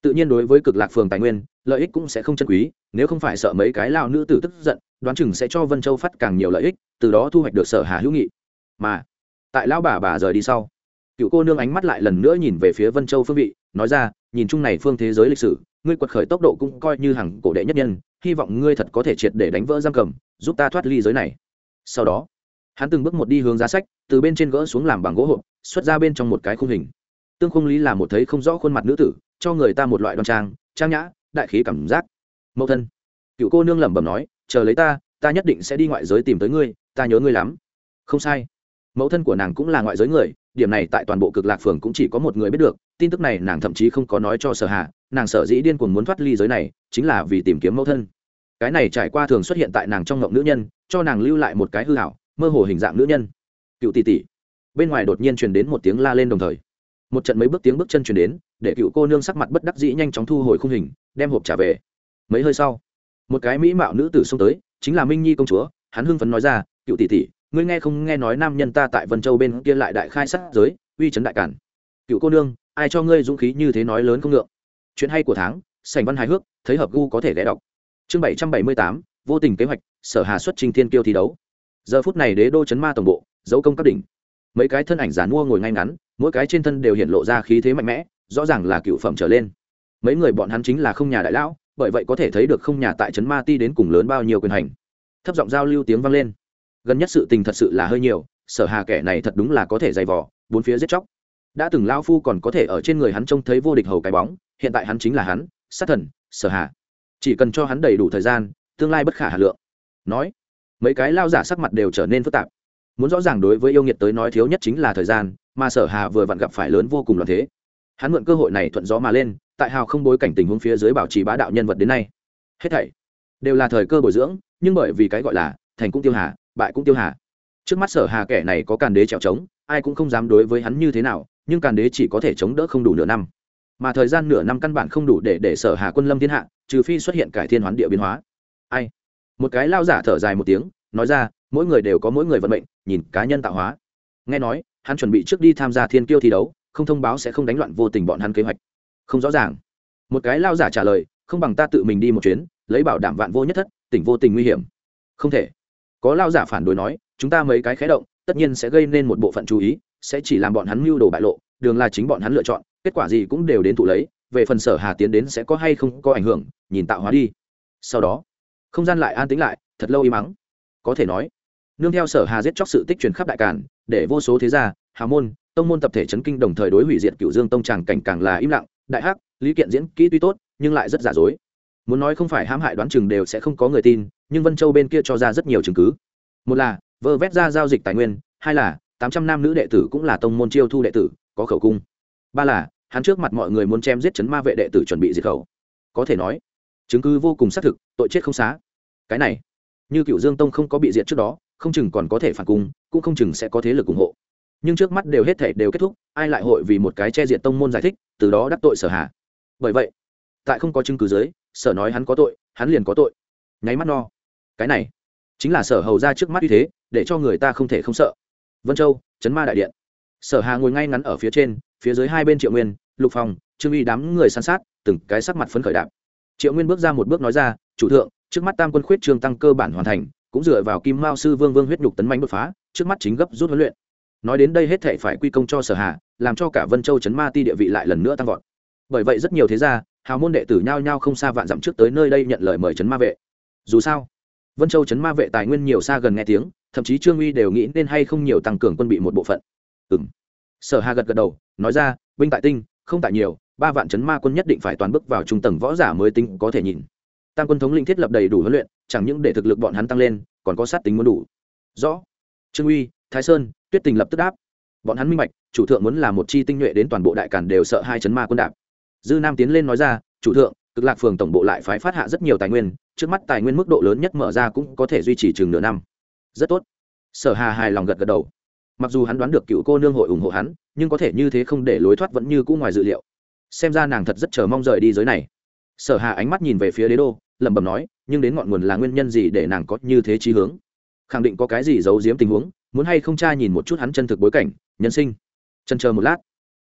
Tự nhiên đối với cực lạc phường tài nguyên lợi ích cũng sẽ không chân quý, nếu không phải sợ mấy cái lao nữ tử tức giận, đoán chừng sẽ cho vân châu phát càng nhiều lợi ích, từ đó thu hoạch được sở hà hữu nghị. Mà, tại lão bà bà rời đi sau, cựu cô nương ánh mắt lại lần nữa nhìn về phía vân châu phương vị, nói ra, nhìn chung này phương thế giới lịch sử, ngươi quật khởi tốc độ cũng coi như hàng cổ đệ nhất nhân, hy vọng ngươi thật có thể triệt để đánh vỡ giam cầm, giúp ta thoát ly giới này. Sau đó, hắn từng bước một đi hướng giá sách, từ bên trên gỡ xuống làm bằng gỗ hộp, xuất ra bên trong một cái khung hình. Tương khung lý là một thấy không rõ khuôn mặt nữ tử, cho người ta một loại đoan trang trang nhã đại khí cảm giác. Mẫu thân, cựu cô nương lẩm bẩm nói, chờ lấy ta ta nhất định sẽ đi ngoại giới tìm tới ngươi, ta nhớ ngươi lắm. Không sai. Mẫu thân của nàng cũng là ngoại giới người, điểm này tại toàn bộ cực lạc phường cũng chỉ có một người biết được, tin tức này nàng thậm chí không có nói cho sở hạ nàng sở dĩ điên cuồng muốn thoát ly giới này, chính là vì tìm kiếm mẫu thân. Cái này trải qua thường xuất hiện tại nàng trong ngộng nữ nhân, cho nàng lưu lại một cái hư hảo mơ hồ hình dạng nữ nhân. Cựu tỷ tỷ. Bên ngoài đột nhiên truyền đến một tiếng la lên đồng thời. Một trận mấy bước tiếng bước chân truyền đến để cựu cô nương sắc mặt bất đắc dĩ nhanh chóng thu hồi khung hình, đem hộp trả về. Mấy hơi sau, một cái mỹ mạo nữ tử xông tới, chính là minh nhi công chúa, hắn hưng phấn nói ra, cựu tỷ tỷ, ngươi nghe không nghe nói nam nhân ta tại vân châu bên kia lại đại khai sát giới, uy chấn đại cản cựu cô nương, ai cho ngươi dũng khí như thế nói lớn không ngượng? Chuyện hay của tháng sành văn hài hước, thấy hợp gu có thể ghé đọc. Chương bảy trăm bảy mươi tám, vô tình kế hoạch, sở hà xuất trình thiên kiêu thi đấu. Giờ phút này đế đô chấn ma tổng bộ, dấu công các đỉnh. Mấy cái thân ảnh giả mua ngồi ngay ngắn, mỗi cái trên thân đều hiện lộ ra khí thế mạnh mẽ rõ ràng là cựu phẩm trở lên. Mấy người bọn hắn chính là không nhà đại lão, bởi vậy có thể thấy được không nhà tại trấn ma ti đến cùng lớn bao nhiêu quyền hành. Thấp giọng giao lưu tiếng vang lên. Gần nhất sự tình thật sự là hơi nhiều, sở hà kẻ này thật đúng là có thể dày vò, bốn phía giết chóc. Đã từng lao phu còn có thể ở trên người hắn trông thấy vô địch hầu cái bóng, hiện tại hắn chính là hắn, sát thần, sở hà. Chỉ cần cho hắn đầy đủ thời gian, tương lai bất khả hà lượng. Nói, mấy cái lao giả sắc mặt đều trở nên phức tạp. Muốn rõ ràng đối với yêu nghiệt tới nói thiếu nhất chính là thời gian, mà sở hà vừa vặn gặp phải lớn vô cùng loạn thế hắn mượn cơ hội này thuận gió mà lên, tại hào không bối cảnh tình huống phía dưới bảo trì bá đạo nhân vật đến nay. Hết thảy đều là thời cơ bồi dưỡng, nhưng bởi vì cái gọi là thành cũng tiêu hà, bại cũng tiêu hà. Trước mắt sở hà kẻ này có càn đế trèo trống, ai cũng không dám đối với hắn như thế nào, nhưng càn đế chỉ có thể chống đỡ không đủ nửa năm. Mà thời gian nửa năm căn bản không đủ để để sở hà quân lâm thiên hạ, trừ phi xuất hiện cải thiên hoán địa biến hóa. Ai? Một cái lao giả thở dài một tiếng, nói ra, mỗi người đều có mỗi người vận mệnh, nhìn cá nhân tạo hóa. Nghe nói, hắn chuẩn bị trước đi tham gia thiên kiêu thi đấu không thông báo sẽ không đánh loạn vô tình bọn hắn kế hoạch. Không rõ ràng. Một cái lao giả trả lời, không bằng ta tự mình đi một chuyến, lấy bảo đảm vạn vô nhất thất, tỉnh vô tình nguy hiểm. Không thể. Có lao giả phản đối nói, chúng ta mấy cái khé động, tất nhiên sẽ gây nên một bộ phận chú ý, sẽ chỉ làm bọn hắn mưu đồ bại lộ, đường là chính bọn hắn lựa chọn, kết quả gì cũng đều đến thụ lấy, về phần sở hà tiến đến sẽ có hay không có ảnh hưởng, nhìn tạo hóa đi. Sau đó, không gian lại an tĩnh lại, thật lâu im mắng có thể nói, nương theo sở hà giết chóc sự tích truyền khắp đại cản để vô số thế gia Hà môn tông môn tập thể chấn kinh đồng thời đối hủy diệt cựu dương tông tràng cảnh càng là im lặng, đại hắc, lý kiện diễn, kỹ tuy tốt, nhưng lại rất giả dối. Muốn nói không phải hãm hại đoán chừng đều sẽ không có người tin, nhưng vân châu bên kia cho ra rất nhiều chứng cứ. Một là, vơ vét ra giao dịch tài nguyên, hai là, tám trăm nam nữ đệ tử cũng là tông môn chiêu thu đệ tử, có khẩu cung. Ba là, hắn trước mặt mọi người muốn chém giết chấn ma vệ đệ tử chuẩn bị diệt khẩu. Có thể nói, chứng cứ vô cùng xác thực, tội chết không xá. Cái này, như cựu dương tông không có bị diệt trước đó, không chừng còn có thể phản cung, cũng không chừng sẽ có thế lực ủng hộ nhưng trước mắt đều hết thể đều kết thúc, ai lại hội vì một cái che diện tông môn giải thích, từ đó đắc tội sở hà. Bởi vậy, tại không có chứng cứ dưới, sở nói hắn có tội, hắn liền có tội. Nháy mắt no. Cái này, chính là sở hầu ra trước mắt như thế, để cho người ta không thể không sợ. Vân châu, chấn ma đại điện. Sở hà ngồi ngay ngắn ở phía trên, phía dưới hai bên triệu nguyên, lục phòng trương uy đám người san sát, từng cái sắc mặt phấn khởi đạp triệu nguyên bước ra một bước nói ra, chủ thượng, trước mắt tam quân khuyết trương tăng cơ bản hoàn thành, cũng dựa vào kim mao sư vương vương huyết nhục tấn manh đột phá, trước mắt chính gấp rút huấn luyện nói đến đây hết thệ phải quy công cho sở hà, làm cho cả vân châu chấn ma ti địa vị lại lần nữa tăng vọt. Bởi vậy rất nhiều thế gia, hào môn đệ tử nhao nhao không xa vạn dặm trước tới nơi đây nhận lời mời chấn ma vệ. Dù sao, vân châu chấn ma vệ tài nguyên nhiều xa gần nghe tiếng, thậm chí trương uy đều nghĩ nên hay không nhiều tăng cường quân bị một bộ phận. Ừng sở hà gật gật đầu, nói ra, binh tại tinh, không tại nhiều, ba vạn chấn ma quân nhất định phải toàn bước vào trung tầng võ giả mới tinh có thể nhìn. Tăng quân thống linh thiết lập đầy đủ huấn luyện, chẳng những để thực lực bọn hắn tăng lên, còn có sát tính muốn đủ. Rõ. Trương uy thái sơn, tuyết tình lập tức đáp. Bọn hắn minh bạch, chủ thượng muốn là một chi tinh nhuệ đến toàn bộ đại cản đều sợ hai chấn ma quân đạp. Dư nam tiến lên nói ra, chủ thượng, cực lạc phường tổng bộ lại phái phát hạ rất nhiều tài nguyên, trước mắt tài nguyên mức độ lớn nhất mở ra cũng có thể duy trì chừng nửa năm. Rất tốt. Sở hà hài lòng gật gật đầu. Mặc dù hắn đoán được cựu cô nương hội ủng hộ hắn, nhưng có thể như thế không để lối thoát vẫn như cũ ngoài dự liệu. Xem ra nàng thật rất chờ mong rời đi giới này. Sở hà ánh mắt nhìn về phía đế đô, lẩm bẩm nói, nhưng đến ngọn nguồn là nguyên nhân gì để nàng có như thế trí hướng? Khẳng định có cái gì giấu giếm tình huống? Muốn hay không cha nhìn một chút hắn chân thực bối cảnh, nhân sinh. Chân chờ một lát.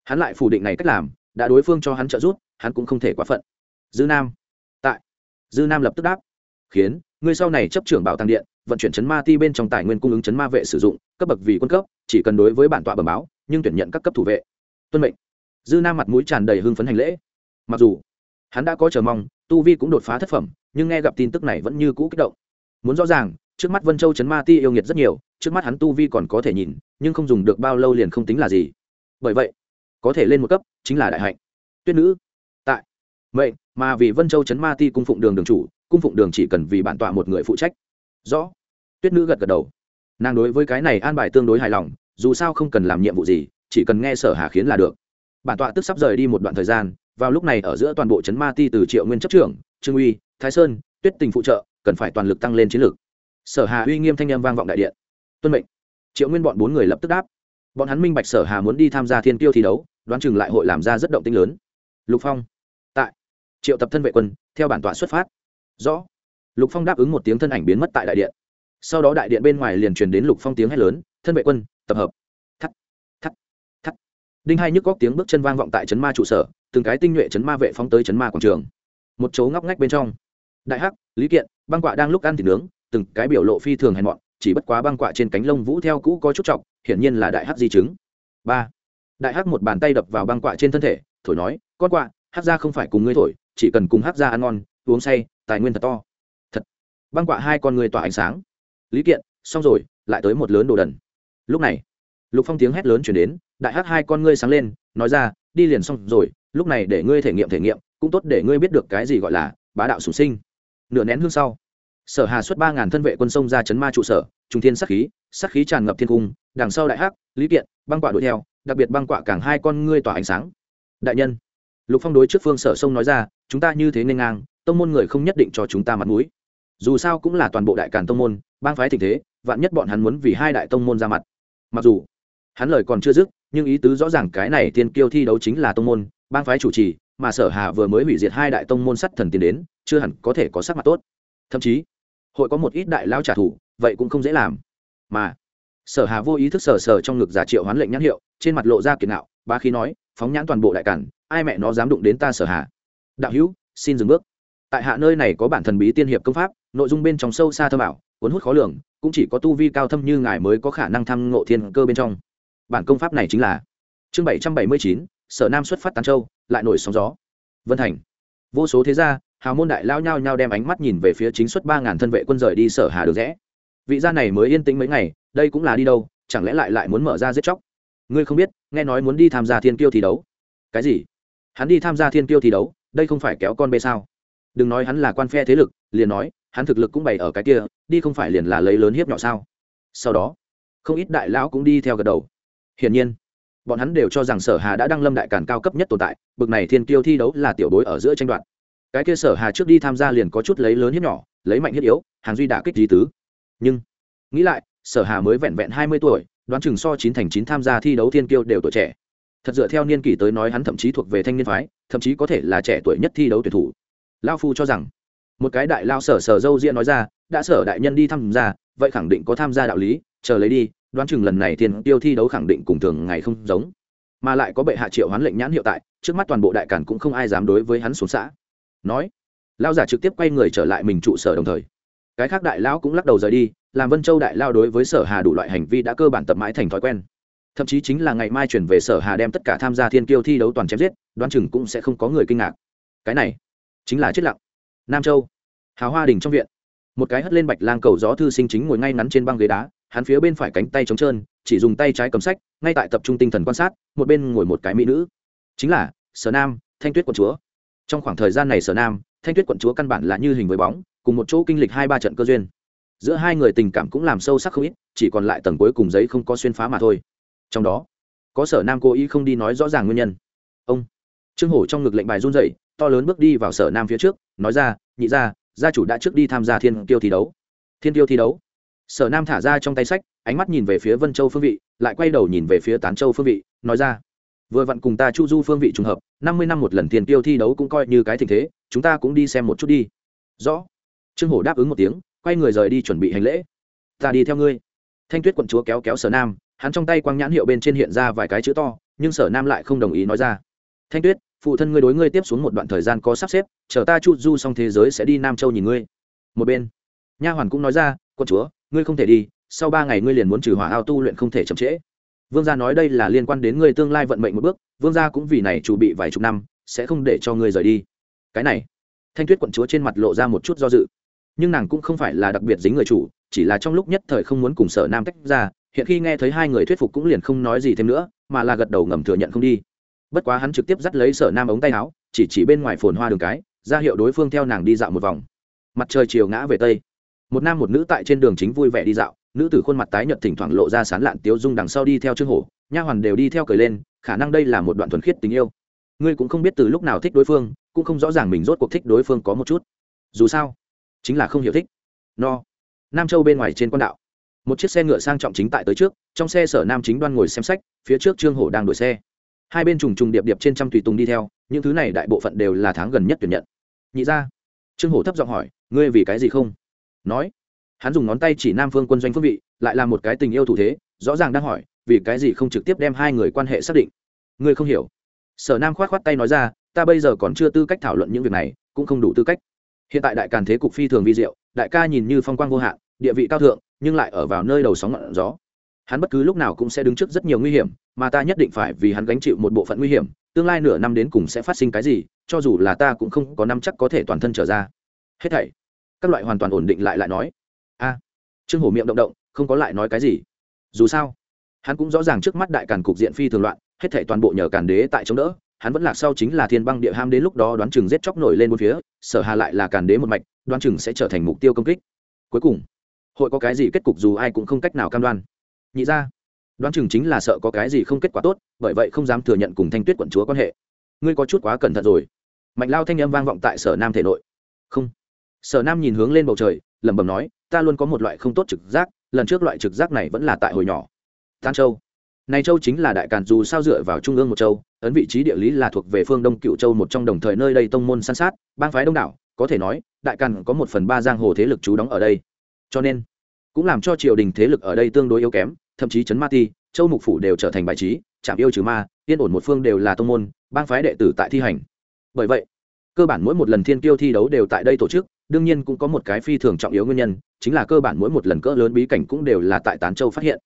Hắn lại phủ định này cách làm, đã đối phương cho hắn trợ giúp, hắn cũng không thể quá phận. Dư nam. Tại. Dư nam lập tức đáp. Khiến, ngươi sau này chấp trưởng bảo tàng điện, vận chuyển chấn ma ti bên trong tài nguyên cung ứng chấn ma vệ sử dụng, cấp bậc vì quân cấp, chỉ cần đối với bản tọa bẩm báo, nhưng tuyển nhận các cấp thủ vệ. Tuân mệnh. Dư nam mặt mũi tràn đầy hưng phấn hành lễ. Mặc dù, hắn đã có chờ mong, tu vi cũng đột phá thất phẩm, nhưng nghe gặp tin tức này vẫn như cũ kích động. Muốn rõ ràng trước mắt vân châu chấn ma ti yêu nghiệt rất nhiều trước mắt hắn tu vi còn có thể nhìn nhưng không dùng được bao lâu liền không tính là gì. Bởi vậy có thể lên một cấp chính là đại hạnh. Tuyết nữ tại. Vậy, mà vì vân châu chấn ma ti cung phụng đường đường chủ cung phụng đường chỉ cần vì bản tọa một người phụ trách. Rõ. Tuyết nữ gật gật đầu. Nàng đối với cái này an bài tương đối hài lòng dù sao không cần làm nhiệm vụ gì chỉ cần nghe sở hà khiến là được. Bản tọa tức sắp rời đi một đoạn thời gian vào lúc này ở giữa toàn bộ chấn ma ti từ triệu nguyên chấp trưởng trương uy thái sơn tuyết tình phụ trợ cần phải toàn lực tăng lên chiến lược sở hà uy nghiêm thanh â m vang vọng đại điện. Tuân mệnh. Triệu nguyên bọn bốn người lập tức đáp. Bọn hắn minh bạch sở hà muốn đi tham gia thiên tiêu thi đấu, đoán chừng lại hội làm ra rất động tinh lớn. Lục phong. Tại. Triệu tập thân vệ quân, theo bản tọa xuất phát. Rõ. Lục phong đáp ứng một tiếng thân ảnh biến mất tại đại điện. Sau đó đại điện bên ngoài liền truyền đến lục phong tiếng hét lớn, thân vệ quân, tập hợp. Thắt. Thắt. Thắt. Đinh hai nhức góc tiếng bước chân vang vọng tại trấn ma trụ sở, từng cái tinh nhuệ trấn ma vệ phóng tới trấn ma quảng trường. Một chỗ ngóc ngách bên trong. Đại hắc, lý kiện, băng quạ đang lúc ăn thịt nướng từng cái biểu lộ phi thường hèn mọn, chỉ bất quá băng quạ trên cánh lông vũ theo cũ có chút trọng, hiển nhiên là đại hắc di chứng. Ba, đại hắc một bàn tay đập vào băng quạ trên thân thể, thổi nói, con quạ, hắc ra không phải cùng ngươi thổi, chỉ cần cùng hắc ra ăn ngon, uống say, tài nguyên thật to. Thật. Băng quạ hai con người tỏa ánh sáng. Lý kiện, xong rồi, lại tới một lớn đồ đần. Lúc này, lục phong tiếng hét lớn chuyển đến, đại hắc hai con ngươi sáng lên, nói ra, đi liền xong rồi, lúc này để ngươi thể nghiệm thể nghiệm, cũng tốt để ngươi biết được cái gì gọi là bá đạo sủ sinh. Nửa nén hương sau sở hà xuất ba ngàn thân vệ quân sông ra chấn ma trụ sở trung thiên sắc khí sắc khí tràn ngập thiên cung, đằng sau đại hắc, lý kiện băng quạ đuổi theo, đặc biệt băng quạ càng hai con ngươi tỏa ánh sáng. Đại nhân, lục phong đối trước phương sở sông nói ra, chúng ta như thế nên ngang, tông môn người không nhất định cho chúng ta mặt mũi. Dù sao cũng là toàn bộ đại càn tông môn, bang phái tình thế, vạn nhất bọn hắn muốn vì hai đại tông môn ra mặt. Mặc dù, hắn lời còn chưa dứt, nhưng ý tứ rõ ràng cái này tiên kiêu thi đấu chính là tông môn, bang phái chủ trì, mà sở hà vừa mới hủy diệt hai đại tông môn sắt thần tiến đến, chưa hẳn có thể có sắc mặt tốt. Thậm chí hội có một ít đại lao trả thù, vậy cũng không dễ làm. Mà, sở hà vô ý thức sờ sờ trong ngực giả triệu hoán lệnh nhãn hiệu, trên mặt lộ ra kiệt nạo ba khí nói, phóng nhãn toàn bộ đại cản, ai mẹ nó dám đụng đến ta sở hà? Đạo hữu, xin dừng bước. Tại hạ nơi này có bản thần bí tiên hiệp công pháp, nội dung bên trong sâu xa thơ bảo cuốn hút khó lường, cũng chỉ có tu vi cao thâm như ngài mới có khả năng thăm ngộ thiên cơ bên trong. Bản công pháp này chính là chương bảy trăm bảy mươi chín, sở nam xuất phát tán châu, lại nổi sóng gió. Vân thành. Vô số thế gia hào môn đại lao nhao nhao đem ánh mắt nhìn về phía chính xuất ba ngàn thân vệ quân rời đi sở hà được rẽ. Vị gia này mới yên tĩnh mấy ngày, đây cũng là đi đâu, chẳng lẽ lại lại muốn mở ra giết chóc? Ngươi không biết, nghe nói muốn đi tham gia thiên kiêu thi đấu. Cái gì? Hắn đi tham gia thiên kiêu thi đấu, đây không phải kéo con bê sao? Đừng nói hắn là quan phe thế lực, liền nói, hắn thực lực cũng bày ở cái kia, đi không phải liền là lấy lớn hiếp nhỏ sao? Sau đó, không ít đại lão cũng đi theo gật đầu. Hiển nhiên, bọn hắn đều cho rằng sở hà đã đăng lâm đại càn cao cấp nhất tồn tại, bực này thiên kiêu thi đấu là tiểu đối ở giữa tranh đoạn cái kia sở hà trước đi tham gia liền có chút lấy lớn hiếp nhỏ, lấy mạnh hiếp yếu, hàng duy đả kích di tứ. Nhưng, nghĩ lại, sở hà mới vẹn vẹn hai mươi tuổi, đoán chừng so chín thành chín tham gia thi đấu thiên kiêu đều tuổi trẻ. Thật dựa theo niên kỷ tới nói hắn thậm chí thuộc về thanh niên phái, thậm chí có thể là trẻ tuổi nhất thi đấu tuyển thủ. Lao phu cho rằng, một cái đại lao sở sở dâu diện nói ra, đã sở đại nhân đi tham gia, vậy khẳng định có tham gia đạo lý, chờ lấy đi, đoán chừng lần này thiên tiêu thi đấu khẳng định cùng thường ngày không giống. Mà lại có bệ hạ triệu hoán lệnh nhãn hiệu tại, trước mắt toàn bộ đại cản cũng không ai dám đối với hắn xuống xã nói lao giả trực tiếp quay người trở lại mình trụ sở đồng thời. Cái khác đại lão cũng lắc đầu rời đi, làm vân châu đại lao đối với sở hà đủ loại hành vi đã cơ bản tập mãi thành thói quen. Thậm chí chính là ngày mai chuyển về sở hà đem tất cả tham gia thiên kiêu thi đấu toàn chém giết, đoán chừng cũng sẽ không có người kinh ngạc. Cái này chính là chết lặng. Nam châu hào hoa đình trong viện. Một cái hất lên bạch lang cầu gió thư sinh chính ngồi ngay ngắn trên băng ghế đá, hắn phía bên phải cánh tay trống trơn, chỉ dùng tay trái cầm sách, ngay tại tập trung tinh thần quan sát, một bên ngồi một cái mỹ nữ. Chính là sở nam, thanh tuyết quận chúa trong khoảng thời gian này sở nam, thanh tuyết quận chúa căn bản là như hình với bóng, cùng một chỗ kinh lịch hai ba trận cơ duyên. Giữa hai người tình cảm cũng làm sâu sắc không ít, chỉ còn lại tầng cuối cùng giấy không có xuyên phá mà thôi. Trong đó, có sở nam cố ý không đi nói rõ ràng nguyên nhân. Ông trương hổ trong ngực lệnh bài run dậy to lớn bước đi vào sở nam phía trước, nói ra, nhị ra gia chủ đã trước đi tham gia thiên tiêu thi đấu. Thiên tiêu thi đấu? Sở nam thả ra trong tay sách, ánh mắt nhìn về phía vân châu phương vị, lại quay đầu nhìn về phía tán châu phương vị, nói ra vừa vặn cùng ta chu du phương vị trùng hợp, năm mươi năm một lần tiền tiêu thi đấu cũng coi như cái tình thế, chúng ta cũng đi xem một chút đi. Rõ. Trương hổ đáp ứng một tiếng, quay người rời đi chuẩn bị hành lễ. Ta đi theo ngươi. Thanh tuyết quận chúa kéo kéo sở nam, hắn trong tay quang nhãn hiệu bên trên hiện ra vài cái chữ to, nhưng sở nam lại không đồng ý nói ra. Thanh tuyết, phụ thân ngươi đối ngươi tiếp xuống một đoạn thời gian có sắp xếp, chờ ta chu du xong thế giới sẽ đi nam châu nhìn ngươi. Một bên, nha hoàn cũng nói ra quân chúa, ngươi không thể đi, sau ba ngày ngươi liền muốn trừ hỏa ao tu luyện không thể chậm trễ vương gia nói đây là liên quan đến người tương lai vận mệnh một bước, vương gia cũng vì này chủ bị vài chục năm, sẽ không để cho ngươi rời đi. Cái này, thanh tuyết quận chúa trên mặt lộ ra một chút do dự. Nhưng nàng cũng không phải là đặc biệt dính người chủ, chỉ là trong lúc nhất thời không muốn cùng sở nam tách ra, hiện khi nghe thấy hai người thuyết phục cũng liền không nói gì thêm nữa, mà là gật đầu ngầm thừa nhận không đi. Bất quá hắn trực tiếp dắt lấy sở nam ống tay áo, chỉ chỉ bên ngoài phồn hoa đường cái, ra hiệu đối phương theo nàng đi dạo một vòng. Mặt trời chiều ngã về tây. Một nam một nữ tại trên đường chính vui vẻ đi dạo nữ tử khuôn mặt tái nhợt thỉnh thoảng lộ ra sán lạn tiếu dung đằng sau đi theo trương hổ, nha hoàn đều đi theo cười lên, khả năng đây là một đoạn thuần khiết tình yêu. Ngươi cũng không biết từ lúc nào thích đối phương, cũng không rõ ràng mình rốt cuộc thích đối phương có một chút. Dù sao, chính là không hiểu thích. No. Nam châu bên ngoài trên quan đạo. Một chiếc xe ngựa sang trọng chính tại tới trước, trong xe sở nam chính đoan ngồi xem sách, phía trước trương hổ đang đuổi xe. Hai bên trùng trùng điệp điệp trên trăm tùy tùng đi theo, những thứ này đại bộ phận đều là tháng gần nhất tuyển nhận. Nhị ra, trương hổ thấp giọng hỏi, ngươi vì cái gì không? Nói hắn dùng ngón tay chỉ nam phương quân doanh phương vị, lại là một cái tình yêu thủ thế, rõ ràng đang hỏi, vì cái gì không trực tiếp đem hai người quan hệ xác định? Ngươi không hiểu. Sở nam khoát khoát tay nói ra, ta bây giờ còn chưa tư cách thảo luận những việc này, cũng không đủ tư cách. Hiện tại đại càn thế cục phi thường vi diệu, đại ca nhìn như phong quang vô hạn, địa vị cao thượng, nhưng lại ở vào nơi đầu sóng ngọn gió. Hắn bất cứ lúc nào cũng sẽ đứng trước rất nhiều nguy hiểm, mà ta nhất định phải vì hắn gánh chịu một bộ phận nguy hiểm, tương lai nửa năm đến cùng sẽ phát sinh cái gì, cho dù là ta cũng không có năm chắc có thể toàn thân trở ra. Hết thảy. Các loại hoàn toàn ổn định lại lại nói trương hổ miệng động động, không có lại nói cái gì. Dù sao, hắn cũng rõ ràng trước mắt đại càn cục diện phi thường loạn, hết thảy toàn bộ nhờ càn đế tại chống đỡ, hắn vẫn lạc sau chính là thiên băng địa ham đến lúc đó đoán chừng giết chóc nổi lên một phía, sở hà lại là càn đế một mạch, đoán chừng sẽ trở thành mục tiêu công kích. Cuối cùng, hội có cái gì kết cục dù ai cũng không cách nào cam đoan. Nhị ra đoán chừng chính là sợ có cái gì không kết quả tốt, bởi vậy không dám thừa nhận cùng thanh tuyết quận chúa quan hệ. Ngươi có chút quá cẩn thận rồi. Mạnh lao thanh âm vang vọng tại sở nam thể nội. Không. Sở nam nhìn hướng lên bầu trời lẩm bẩm nói, ta luôn có một loại không tốt trực giác, lần trước loại trực giác này vẫn là tại hồi nhỏ. Tan châu. Này châu chính là đại càn, dù sao dựa vào trung ương một châu, ấn vị trí địa lý là thuộc về phương đông cựu châu một trong đồng thời nơi đây tông môn san sát, bang phái đông đảo, có thể nói, đại càn có một phần ba giang hồ thế lực trú đóng ở đây. Cho nên, cũng làm cho triều đình thế lực ở đây tương đối yếu kém, thậm chí Trấn ma ti, châu mục phủ đều trở thành bài trí chạm yêu trừ ma, yên ổn một phương đều là tông môn, bang phái đệ tử tại thi hành. Bởi vậy, cơ bản mỗi một lần thiên kiêu thi đấu đều tại đây tổ chức đương nhiên cũng có một cái phi thường trọng yếu nguyên nhân, chính là cơ bản mỗi một lần cỡ lớn bí cảnh cũng đều là tại tán châu phát hiện.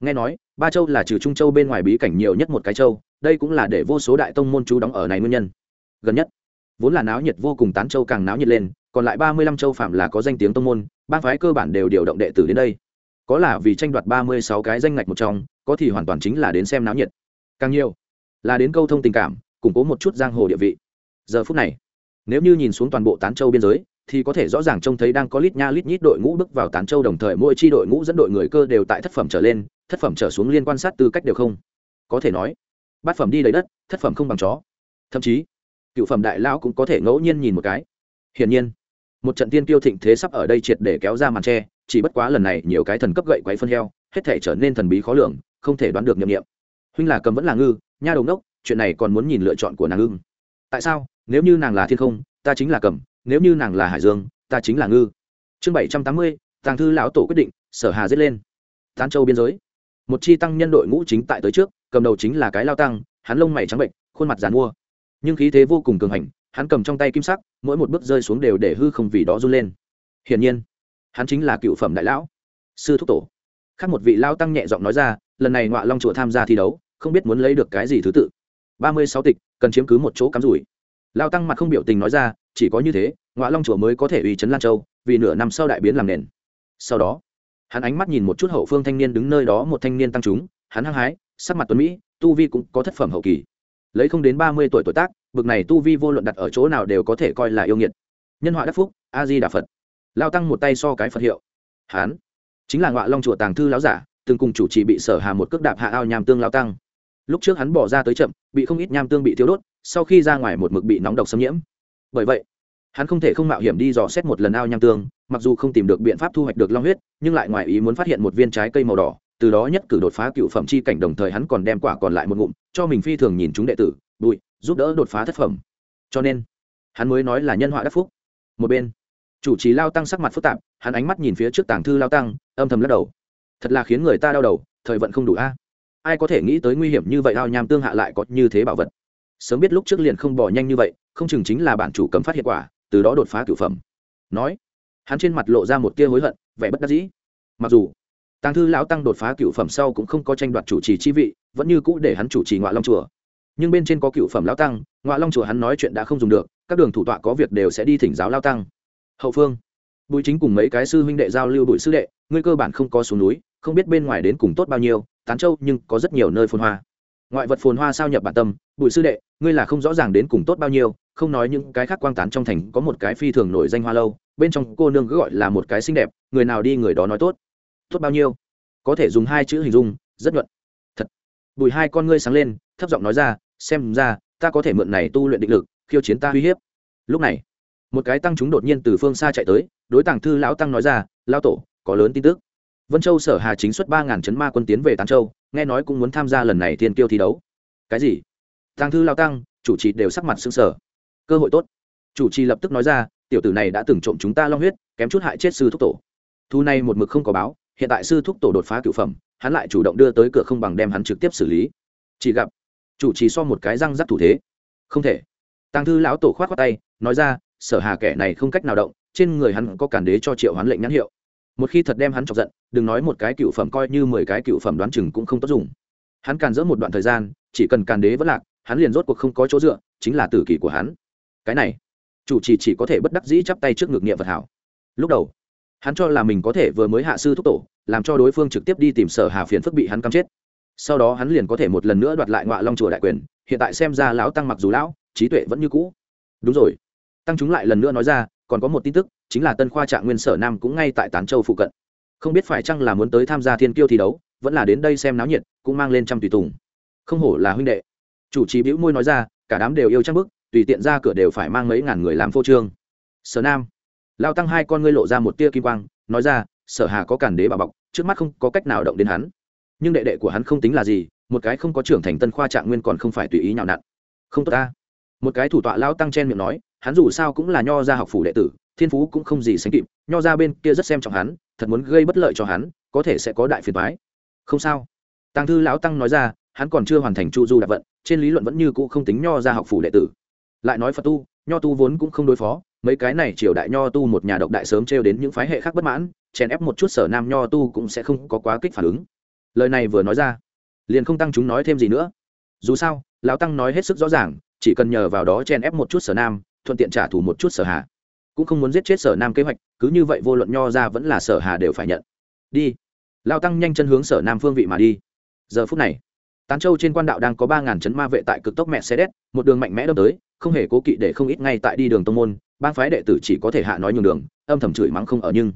Nghe nói, ba châu là trừ trung châu bên ngoài bí cảnh nhiều nhất một cái châu, đây cũng là để vô số đại tông môn chú đóng ở này nguyên nhân. Gần nhất, vốn là náo nhiệt vô cùng tán châu càng náo nhiệt lên, còn lại ba mươi lăm châu phạm là có danh tiếng tông môn, ba phái cơ bản đều điều động đệ tử đến đây. Có là vì tranh đoạt ba mươi sáu cái danh ngạch một trong, có thì hoàn toàn chính là đến xem náo nhiệt. Càng nhiều, là đến câu thông tình cảm, củng cố một chút giang hồ địa vị. Giờ phút này, nếu như nhìn xuống toàn bộ tán châu biên giới thì có thể rõ ràng trông thấy đang có lít nha lít nhít đội ngũ bước vào tán châu đồng thời mỗi chi đội ngũ dẫn đội người cơ đều tại thất phẩm trở lên, thất phẩm trở xuống liên quan sát tư cách đều không. Có thể nói, bát phẩm đi lấy đất, thất phẩm không bằng chó. Thậm chí, cựu phẩm đại lão cũng có thể ngẫu nhiên nhìn một cái. Hiển nhiên, một trận tiên tiêu thịnh thế sắp ở đây triệt để kéo ra màn tre, chỉ bất quá lần này nhiều cái thần cấp gậy quấy phân heo, hết thể trở nên thần bí khó lường, không thể đoán được nhiệm nghiệm. Huynh là cầm vẫn là ngư, nha đầu đốc chuyện này còn muốn nhìn lựa chọn của nàng ưng. Tại sao? Nếu như nàng là thiên không, ta chính là cầm nếu như nàng là hải dương, ta chính là ngư. Chương bảy trăm tám mươi, tàng thư lão tổ quyết định, sở hà giết lên. Tán châu biên giới. Một chi tăng nhân đội ngũ chính tại tới trước, cầm đầu chính là cái lao tăng, hắn lông mày trắng bệnh, khuôn mặt dàn mua. Nhưng khí thế vô cùng cường hành, hắn cầm trong tay kim sắc, mỗi một bước rơi xuống đều để hư không vì đó run lên. Hiển nhiên, hắn chính là cựu phẩm đại lão, sư thúc tổ. Khác một vị lao tăng nhẹ giọng nói ra, lần này ngoạ long chùa tham gia thi đấu, không biết muốn lấy được cái gì thứ tự. Ba mươi sáu tịch, cần chiếm cứ một chỗ cắm rủi. Lao tăng mặt không biểu tình nói ra chỉ có như thế, ngọa long chùa mới có thể uy chấn lan châu, vì nửa năm sau đại biến làm nền. Sau đó, hắn ánh mắt nhìn một chút hậu phương thanh niên đứng nơi đó một thanh niên tăng chúng, hắn hăng hái, sắc mặt tuấn mỹ, tu vi cũng có thất phẩm hậu kỳ. Lấy không đến ba mươi tuổi tuổi tác, bực này tu vi vô luận đặt ở chỗ nào đều có thể coi là yêu nghiệt. Nhân họa đắc phúc, a di đà phật. Lao tăng một tay so cái phật hiệu. Hán chính là ngọa long chùa tàng thư lão giả, từng cùng chủ trì bị sở hà một cước đạp hạ ao nham tương lao tăng. Lúc trước hắn bỏ ra tới chậm, bị không ít nham tương bị thiếu đốt, sau khi ra ngoài một mực bị nóng độc xâm nhiễm. Bởi vậy hắn không thể không mạo hiểm đi dò xét một lần ao nham tương, mặc dù không tìm được biện pháp thu hoạch được long huyết, nhưng lại ngoài ý muốn phát hiện một viên trái cây màu đỏ, từ đó nhất cử đột phá cựu phẩm chi cảnh đồng thời hắn còn đem quả còn lại một ngụm, cho mình phi thường nhìn chúng đệ tử, bụi, giúp đỡ đột phá thất phẩm. Cho nên, hắn mới nói là nhân họa đắc phúc. Một bên, chủ trì lao tăng sắc mặt phức tạp, hắn ánh mắt nhìn phía trước tảng thư lao tăng, âm thầm lắc đầu. Thật là khiến người ta đau đầu, thời vận không đủ a. Ai có thể nghĩ tới nguy hiểm như vậy, ao nham tương hạ lại có như thế bảo vật. Sớm biết lúc trước liền không bỏ nhanh như vậy, không chừng chính là bản chủ cấm phát hiện quả từ đó đột phá cửu phẩm. Nói, hắn trên mặt lộ ra một tia hối hận, vẻ bất đắc dĩ. Mặc dù, tàng thư lão tăng đột phá cửu phẩm sau cũng không có tranh đoạt chủ trì chi vị, vẫn như cũ để hắn chủ trì ngoại long chùa. Nhưng bên trên có cửu phẩm lão tăng ngoại long chùa hắn nói chuyện đã không dùng được, các đường thủ tọa có việc đều sẽ đi thỉnh giáo lao tăng. Hậu phương, bùi chính cùng mấy cái sư huynh đệ giao lưu bụi sư đệ, ngươi cơ bản không có xuống núi, không biết bên ngoài đến cùng tốt bao nhiêu, tán châu nhưng có rất nhiều nơi phồn hoa. Ngoại vật phồn hoa sao nhập bản tâm bùi sư đệ, ngươi là không rõ ràng đến cùng tốt bao nhiêu không nói những cái khác quang tán trong thành có một cái phi thường nổi danh hoa lâu, bên trong cô nương cứ gọi là một cái xinh đẹp, người nào đi người đó nói tốt. Tốt bao nhiêu? Có thể dùng hai chữ hình dung, rất nhuận. Thật. Bùi hai con ngươi sáng lên, thấp giọng nói ra, xem ra, ta có thể mượn này tu luyện định lực, khiêu chiến ta uy hiếp. Lúc này, một cái tăng chúng đột nhiên từ phương xa chạy tới, đối tàng thư lão tăng nói ra lao tổ, có lớn tin tức. Vân châu sở hà chính xuất ba ngàn chấn ma quân tiến về tán châu, nghe nói cũng muốn tham gia lần này thiên tiêu thi đấu. Cái gì? Tàng thư lao tăng, chủ trì đều sắc mặt xương sở cơ hội tốt. Chủ trì lập tức nói ra, tiểu tử này đã từng trộm chúng ta long huyết, kém chút hại chết sư thúc tổ. Thu này một mực không có báo, hiện tại sư thúc tổ đột phá cựu phẩm, hắn lại chủ động đưa tới cửa không bằng đem hắn trực tiếp xử lý. Chỉ gặp, chủ trì so một cái răng rắc thủ thế. Không thể. Tàng thư lão tổ khoát khoát tay, nói ra, sở hà kẻ này không cách nào động, trên người hắn có cản đế cho triệu hoán lệnh nhãn hiệu. Một khi thật đem hắn chọc giận, đừng nói một cái cựu phẩm coi như mười cái cựu phẩm đoán chừng cũng không tốt dùng. Hắn càn dỡ một đoạn thời gian, chỉ cần càn đế vẫn lạc, hắn liền rốt cuộc không có chỗ dựa, chính là tử kỷ của hắn cái này. Chủ trì chỉ, chỉ có thể bất đắc dĩ chắp tay trước ngực nghiệm vật hảo. Lúc đầu hắn cho là mình có thể vừa mới hạ sư thúc tổ làm cho đối phương trực tiếp đi tìm sở hà phiền phức bị hắn cắm chết. Sau đó hắn liền có thể một lần nữa đoạt lại ngọa long chùa đại quyền hiện tại xem ra lão tăng mặc dù lão trí tuệ vẫn như cũ. Đúng rồi. Tăng chúng lại lần nữa nói ra còn có một tin tức chính là tân khoa trạng nguyên sở nam cũng ngay tại tán châu phụ cận. Không biết phải chăng là muốn tới tham gia thiên kiêu thi đấu vẫn là đến đây xem náo nhiệt cũng mang lên trăm tùy tùng. Không hổ là huynh đệ. Chủ trì bĩu môi nói ra cả đám đều yêu trang bức tùy tiện ra cửa đều phải mang mấy ngàn người làm phô trương. Sở nam, lao tăng hai con ngươi lộ ra một tia kim quang, nói ra, sở hà có cản đế bà bọc, trước mắt không có cách nào động đến hắn. Nhưng đệ đệ của hắn không tính là gì, một cái không có trưởng thành tân khoa trạng nguyên còn không phải tùy ý nhạo nặn. Không tốt ta. Một cái thủ tọa lao tăng chen miệng nói, hắn dù sao cũng là nho gia học phủ đệ tử, thiên phú cũng không gì sánh kịp, nho ra bên kia rất xem trọng hắn, thật muốn gây bất lợi cho hắn, có thể sẽ có đại phiền toái. Không sao. Tăng thư lão tăng nói ra, hắn còn chưa hoàn thành chu du đặc vận, trên lý luận vẫn như cũ không tính nho ra học phủ đệ tử lại nói phật tu, nho tu vốn cũng không đối phó, mấy cái này triều đại nho tu một nhà độc đại sớm trêu đến những phái hệ khác bất mãn, chèn ép một chút sở nam nho tu cũng sẽ không có quá kích phản ứng. Lời này vừa nói ra, liền không tăng chúng nói thêm gì nữa. Dù sao, lão tăng nói hết sức rõ ràng, chỉ cần nhờ vào đó chèn ép một chút sở nam, thuận tiện trả thù một chút sở hạ cũng không muốn giết chết sở nam kế hoạch, cứ như vậy vô luận nho ra vẫn là sở hà đều phải nhận. Đi. Lao tăng nhanh chân hướng sở nam phương vị mà đi. Giờ phút này tán châu trên quan đạo đang có ba ngàn chấn ma vệ tại cực tốc mẹ xe đét, một đường mạnh mẽ đâm tới, không hề cố kỵ để không ít ngay tại đi đường tông môn, bang phái đệ tử chỉ có thể hạ nói nhường đường, âm thầm chửi mắng không ở nhưng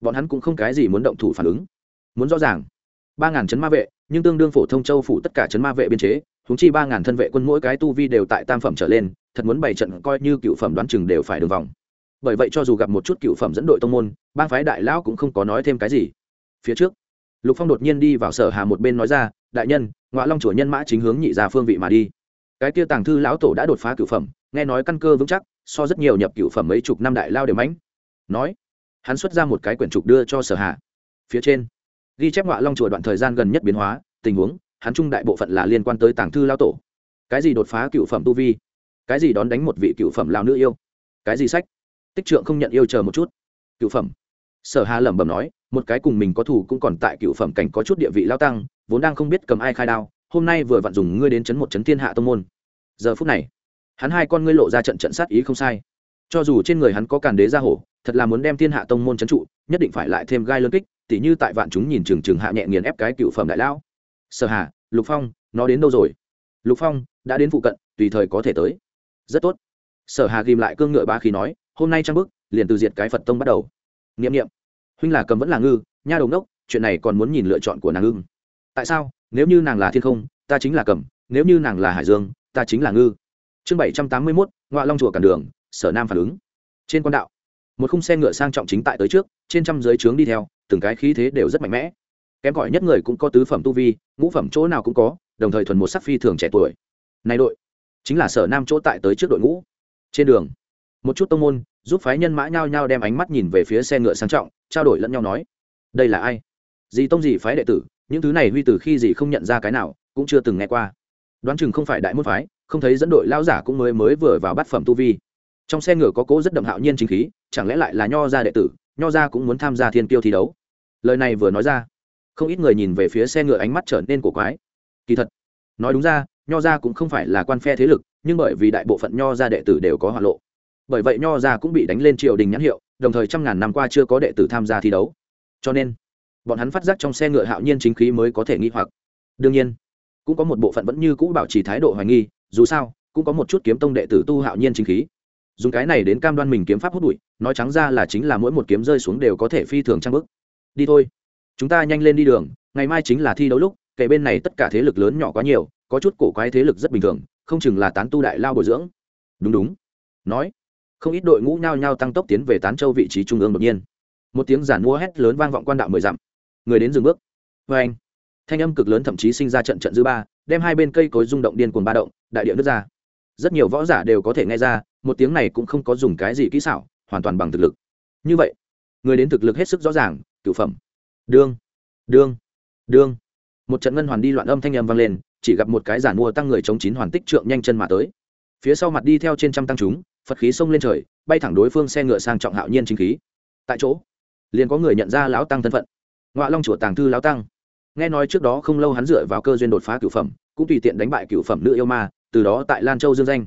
bọn hắn cũng không cái gì muốn động thủ phản ứng. Muốn rõ ràng, ba ngàn chấn ma vệ, nhưng tương đương phổ thông châu phủ tất cả chấn ma vệ biên chế húng chi ba ngàn thân vệ quân mỗi cái tu vi đều tại tam phẩm trở lên, thật muốn bày trận coi như cựu phẩm đoán chừng đều phải đường vòng. Bởi vậy cho dù gặp một chút cựu phẩm dẫn đội tông môn, bang phái đại lão cũng không có nói thêm cái gì. Phía trước, lục phong đột nhiên đi vào sở hà một bên nói ra, đại nhân ngoại long chùa nhân mã chính hướng nhị ra phương vị mà đi. Cái kia tàng thư lão tổ đã đột phá cửu phẩm, nghe nói căn cơ vững chắc, so rất nhiều nhập cửu phẩm mấy chục năm đại lao đều mãnh nói, hắn xuất ra một cái quyển trục đưa cho sở hạ. Phía trên, ghi chép ngoại long chùa đoạn thời gian gần nhất biến hóa, tình huống, hắn trung đại bộ phận là liên quan tới tàng thư lão tổ. Cái gì đột phá cựu phẩm tu vi? Cái gì đón đánh một vị cựu phẩm lao nữ yêu? Cái gì sách? Tích trượng không nhận yêu chờ một chút. Cựu phẩm sở hà lẩm bẩm nói, một cái cùng mình có thù cũng còn tại cựu phẩm cảnh có chút địa vị lao tăng, vốn đang không biết cầm ai khai đao, hôm nay vừa vặn dùng ngươi đến chấn một chấn thiên hạ tông môn. Giờ phút này, hắn hai con ngươi lộ ra trận trận sát ý không sai. Cho dù trên người hắn có càn đế gia hổ, thật là muốn đem thiên hạ tông môn chấn trụ, nhất định phải lại thêm gai lân kích, tỉ như tại vạn chúng nhìn chừng chừng hạ nhẹ nghiền ép cái cựu phẩm đại lão sở hà, lục phong, nó đến đâu rồi? Lục phong, đã đến phụ cận, tùy thời có thể tới. Rất tốt. Sở hà ghim lại cương ngựa ba khí nói, hôm nay trang bức liền từ diệt cái phật tông bắt đầu nghiệm nghiệm huynh là cầm vẫn là ngư, nha đồng đốc chuyện này còn muốn nhìn lựa chọn của nàng ưng. Tại sao? Nếu như nàng là thiên không, ta chính là cầm, nếu như nàng là hải dương, ta chính là ngư. Chương bảy trăm tám mươi mốt ngoại long chùa cản đường, sở nam phản ứng. Trên quan đạo, một khung xe ngựa sang trọng chính tại tới trước, trên trăm dưới trướng đi theo, từng cái khí thế đều rất mạnh mẽ. Kém gọi nhất người cũng có tứ phẩm tu vi, ngũ phẩm chỗ nào cũng có, đồng thời thuần một sắc phi thường trẻ tuổi. Này đội, chính là sở nam chỗ tại tới trước đội ngũ. Trên đường, một chút tông môn giúp phái nhân mã nhao nhao đem ánh mắt nhìn về phía xe ngựa sang trọng, trao đổi lẫn nhau nói, đây là ai? Dì tông gì phái đệ tử, những thứ này huy từ khi gì không nhận ra cái nào, cũng chưa từng nghe qua. Đoán chừng không phải đại môn phái, không thấy dẫn đội lao giả cũng mới mới vừa vào bát phẩm tu vi. Trong xe ngựa có cố rất đậm hạo nhiên chính khí, chẳng lẽ lại là nho gia đệ tử, nho gia cũng muốn tham gia thiên kiêu thi đấu? Lời này vừa nói ra, không ít người nhìn về phía xe ngựa ánh mắt trở nên cổ quái. Kỳ thật, nói đúng ra, nho gia cũng không phải là quan phe thế lực, nhưng bởi vì đại bộ phận nho gia đệ tử đều có hỏa lộ bởi vậy nho gia cũng bị đánh lên triều đình nhãn hiệu, đồng thời trăm ngàn năm qua chưa có đệ tử tham gia thi đấu. Cho nên, bọn hắn phát giác trong xe ngựa hạo nhiên chính khí mới có thể nghi hoặc. Đương nhiên, cũng có một bộ phận vẫn như cũ bảo trì thái độ hoài nghi, dù sao, cũng có một chút kiếm tông đệ tử tu hạo nhiên chính khí. Dùng cái này đến cam đoan mình kiếm pháp hút bụi, nói trắng ra là chính là mỗi một kiếm rơi xuống đều có thể phi thường trang bức đi thôi. Chúng ta nhanh lên đi đường, ngày mai chính là thi đấu lúc kể bên này tất cả thế lực lớn nhỏ quá nhiều, có chút cổ quái thế lực rất bình thường, không chừng là tán tu đại lao bồi dưỡng. Đúng đúng. Nói không ít đội ngũ nhao nhao tăng tốc tiến về tán châu vị trí trung ương đột nhiên. Một tiếng giản mua hét lớn vang vọng quan đạo mười dặm. Người đến dừng bước. Vê anh, thanh âm cực lớn thậm chí sinh ra trận trận dư ba, đem hai bên cây cối rung động điên cuồng ba động, đại địa nước ra. Rất nhiều võ giả đều có thể nghe ra, một tiếng này cũng không có dùng cái gì kỹ xảo, hoàn toàn bằng thực lực. Như vậy, người đến thực lực hết sức rõ ràng, cửu phẩm. Đương đương đương. Một trận ngân hoàn đi loạn âm thanh âm vang lên, chỉ gặp một cái giản mua tăng người chống chín hoàn tích trượng nhanh chân mà tới. Phía sau mặt đi theo trên trăm tăng chúng phật khí xông lên trời, bay thẳng đối phương xe ngựa sang trọng hạo nhiên chính khí. Tại chỗ, liền có người nhận ra lão tăng thân phận. Ngoại long chùa tàng thư lão tăng. Nghe nói trước đó không lâu hắn dựa vào cơ duyên đột phá cửu phẩm, cũng tùy tiện đánh bại cửu phẩm nữ yêu ma, từ đó tại lan châu dương danh.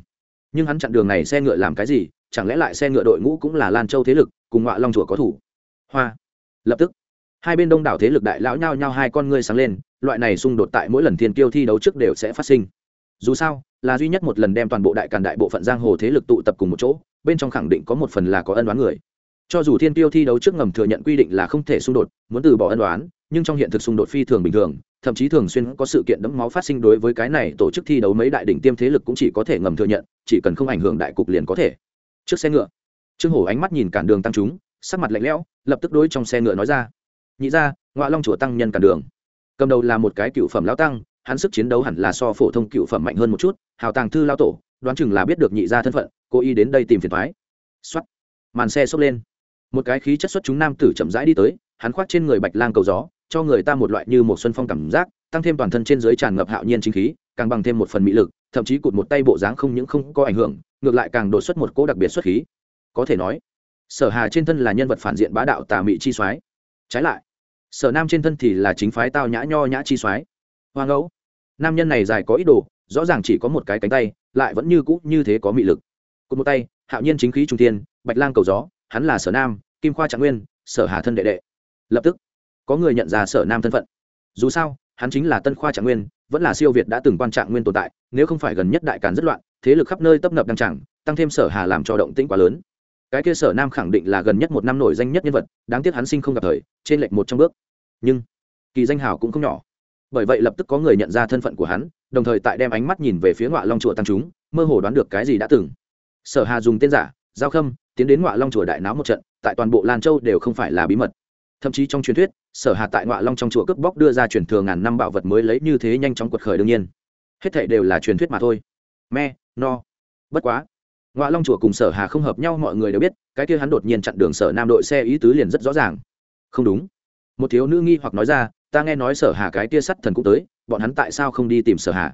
Nhưng hắn chặn đường này xe ngựa làm cái gì, chẳng lẽ lại xe ngựa đội ngũ cũng là lan châu thế lực, cùng ngoại long chùa có thủ? Hoa. Lập tức, hai bên đông đảo thế lực đại lão nhao nhao hai con ngươi sáng lên, loại này xung đột tại mỗi lần thiên tiêu thi đấu trước đều sẽ phát sinh dù sao, là duy nhất một lần đem toàn bộ đại càn đại bộ phận giang hồ thế lực tụ tập cùng một chỗ, bên trong khẳng định có một phần là có ân đoán người. Cho dù thiên tiêu thi đấu trước ngầm thừa nhận quy định là không thể xung đột, muốn từ bỏ ân đoán nhưng trong hiện thực xung đột phi thường bình thường, thậm chí thường xuyên có sự kiện đẫm máu phát sinh đối với cái này tổ chức thi đấu mấy đại đỉnh tiêm thế lực cũng chỉ có thể ngầm thừa nhận, chỉ cần không ảnh hưởng đại cục liền có thể. Trước xe ngựa, trương hổ ánh mắt nhìn cản đường tăng chúng, sắc mặt lạnh lẽo, lập tức đối trong xe ngựa nói ra. Nhị ra ngoại long chùa tăng nhân cản đường. Cầm đầu là một cái cựu phẩm lão tăng hắn sức chiến đấu hẳn là so phổ thông cựu phẩm mạnh hơn một chút, hào tàng thư lao tổ, đoán chừng là biết được nhị ra thân phận cô y đến đây tìm phiền thoái xuất màn xe xốc lên. Một cái khí chất xuất chúng nam tử chậm rãi đi tới, hắn khoác trên người bạch lang cầu gió, cho người ta một loại như một xuân phong cảm giác, tăng thêm toàn thân trên dưới tràn ngập hạo nhiên chính khí, càng bằng thêm một phần mỹ lực, thậm chí cụt một tay bộ dáng không những không có ảnh hưởng, ngược lại càng đột xuất một cỗ đặc biệt xuất khí. Có thể nói, sở hà trên thân là nhân vật phản diện bá đạo tà mị chi soái. Trái lại, sở nam trên thân thì là chính phái tao nhã nho nhã chi soái. Hoa ngẫu nam nhân này dài có ít đồ rõ ràng chỉ có một cái cánh tay lại vẫn như cũ như thế có mị lực. Cột một tay hạo nhiên chính khí trung thiên, bạch lang cầu gió hắn là sở nam kim khoa trạng nguyên sở hà thân đệ đệ. Lập tức có người nhận ra sở nam thân phận. Dù sao hắn chính là tân khoa trạng nguyên vẫn là siêu việt đã từng quan trạng nguyên tồn tại nếu không phải gần nhất đại càn rất loạn thế lực khắp nơi tấp nập đăng chẳng tăng thêm sở hà làm cho động tĩnh quá lớn. Cái kia sở nam khẳng định là gần nhất một năm nổi danh nhất nhân vật đáng tiếc hắn sinh không gặp thời trên lệch một trong bước. Nhưng kỳ danh hào cũng không nhỏ bởi vậy lập tức có người nhận ra thân phận của hắn, đồng thời tại đem ánh mắt nhìn về phía ngoại long chùa tăng chúng, mơ hồ đoán được cái gì đã từng. Sở hà dùng tên giả, giao khâm, tiến đến ngoại long chùa đại náo một trận, tại toàn bộ lan châu đều không phải là bí mật. Thậm chí trong truyền thuyết, sở hà tại ngoại long trong chùa cướp bóc đưa ra truyền thừa ngàn năm bảo vật mới lấy như thế nhanh chóng quật khởi đương nhiên. Hết thảy đều là truyền thuyết mà thôi. Me, no. Bất quá ngoại long chùa cùng sở hà không hợp nhau mọi người đều biết, cái kia hắn đột nhiên chặn đường sở nam đội xe ý tứ liền rất rõ ràng. Không đúng. Một thiếu nữ nghi hoặc nói ra ta nghe nói sở hà cái tia sắt thần cũng tới, bọn hắn tại sao không đi tìm sở hà?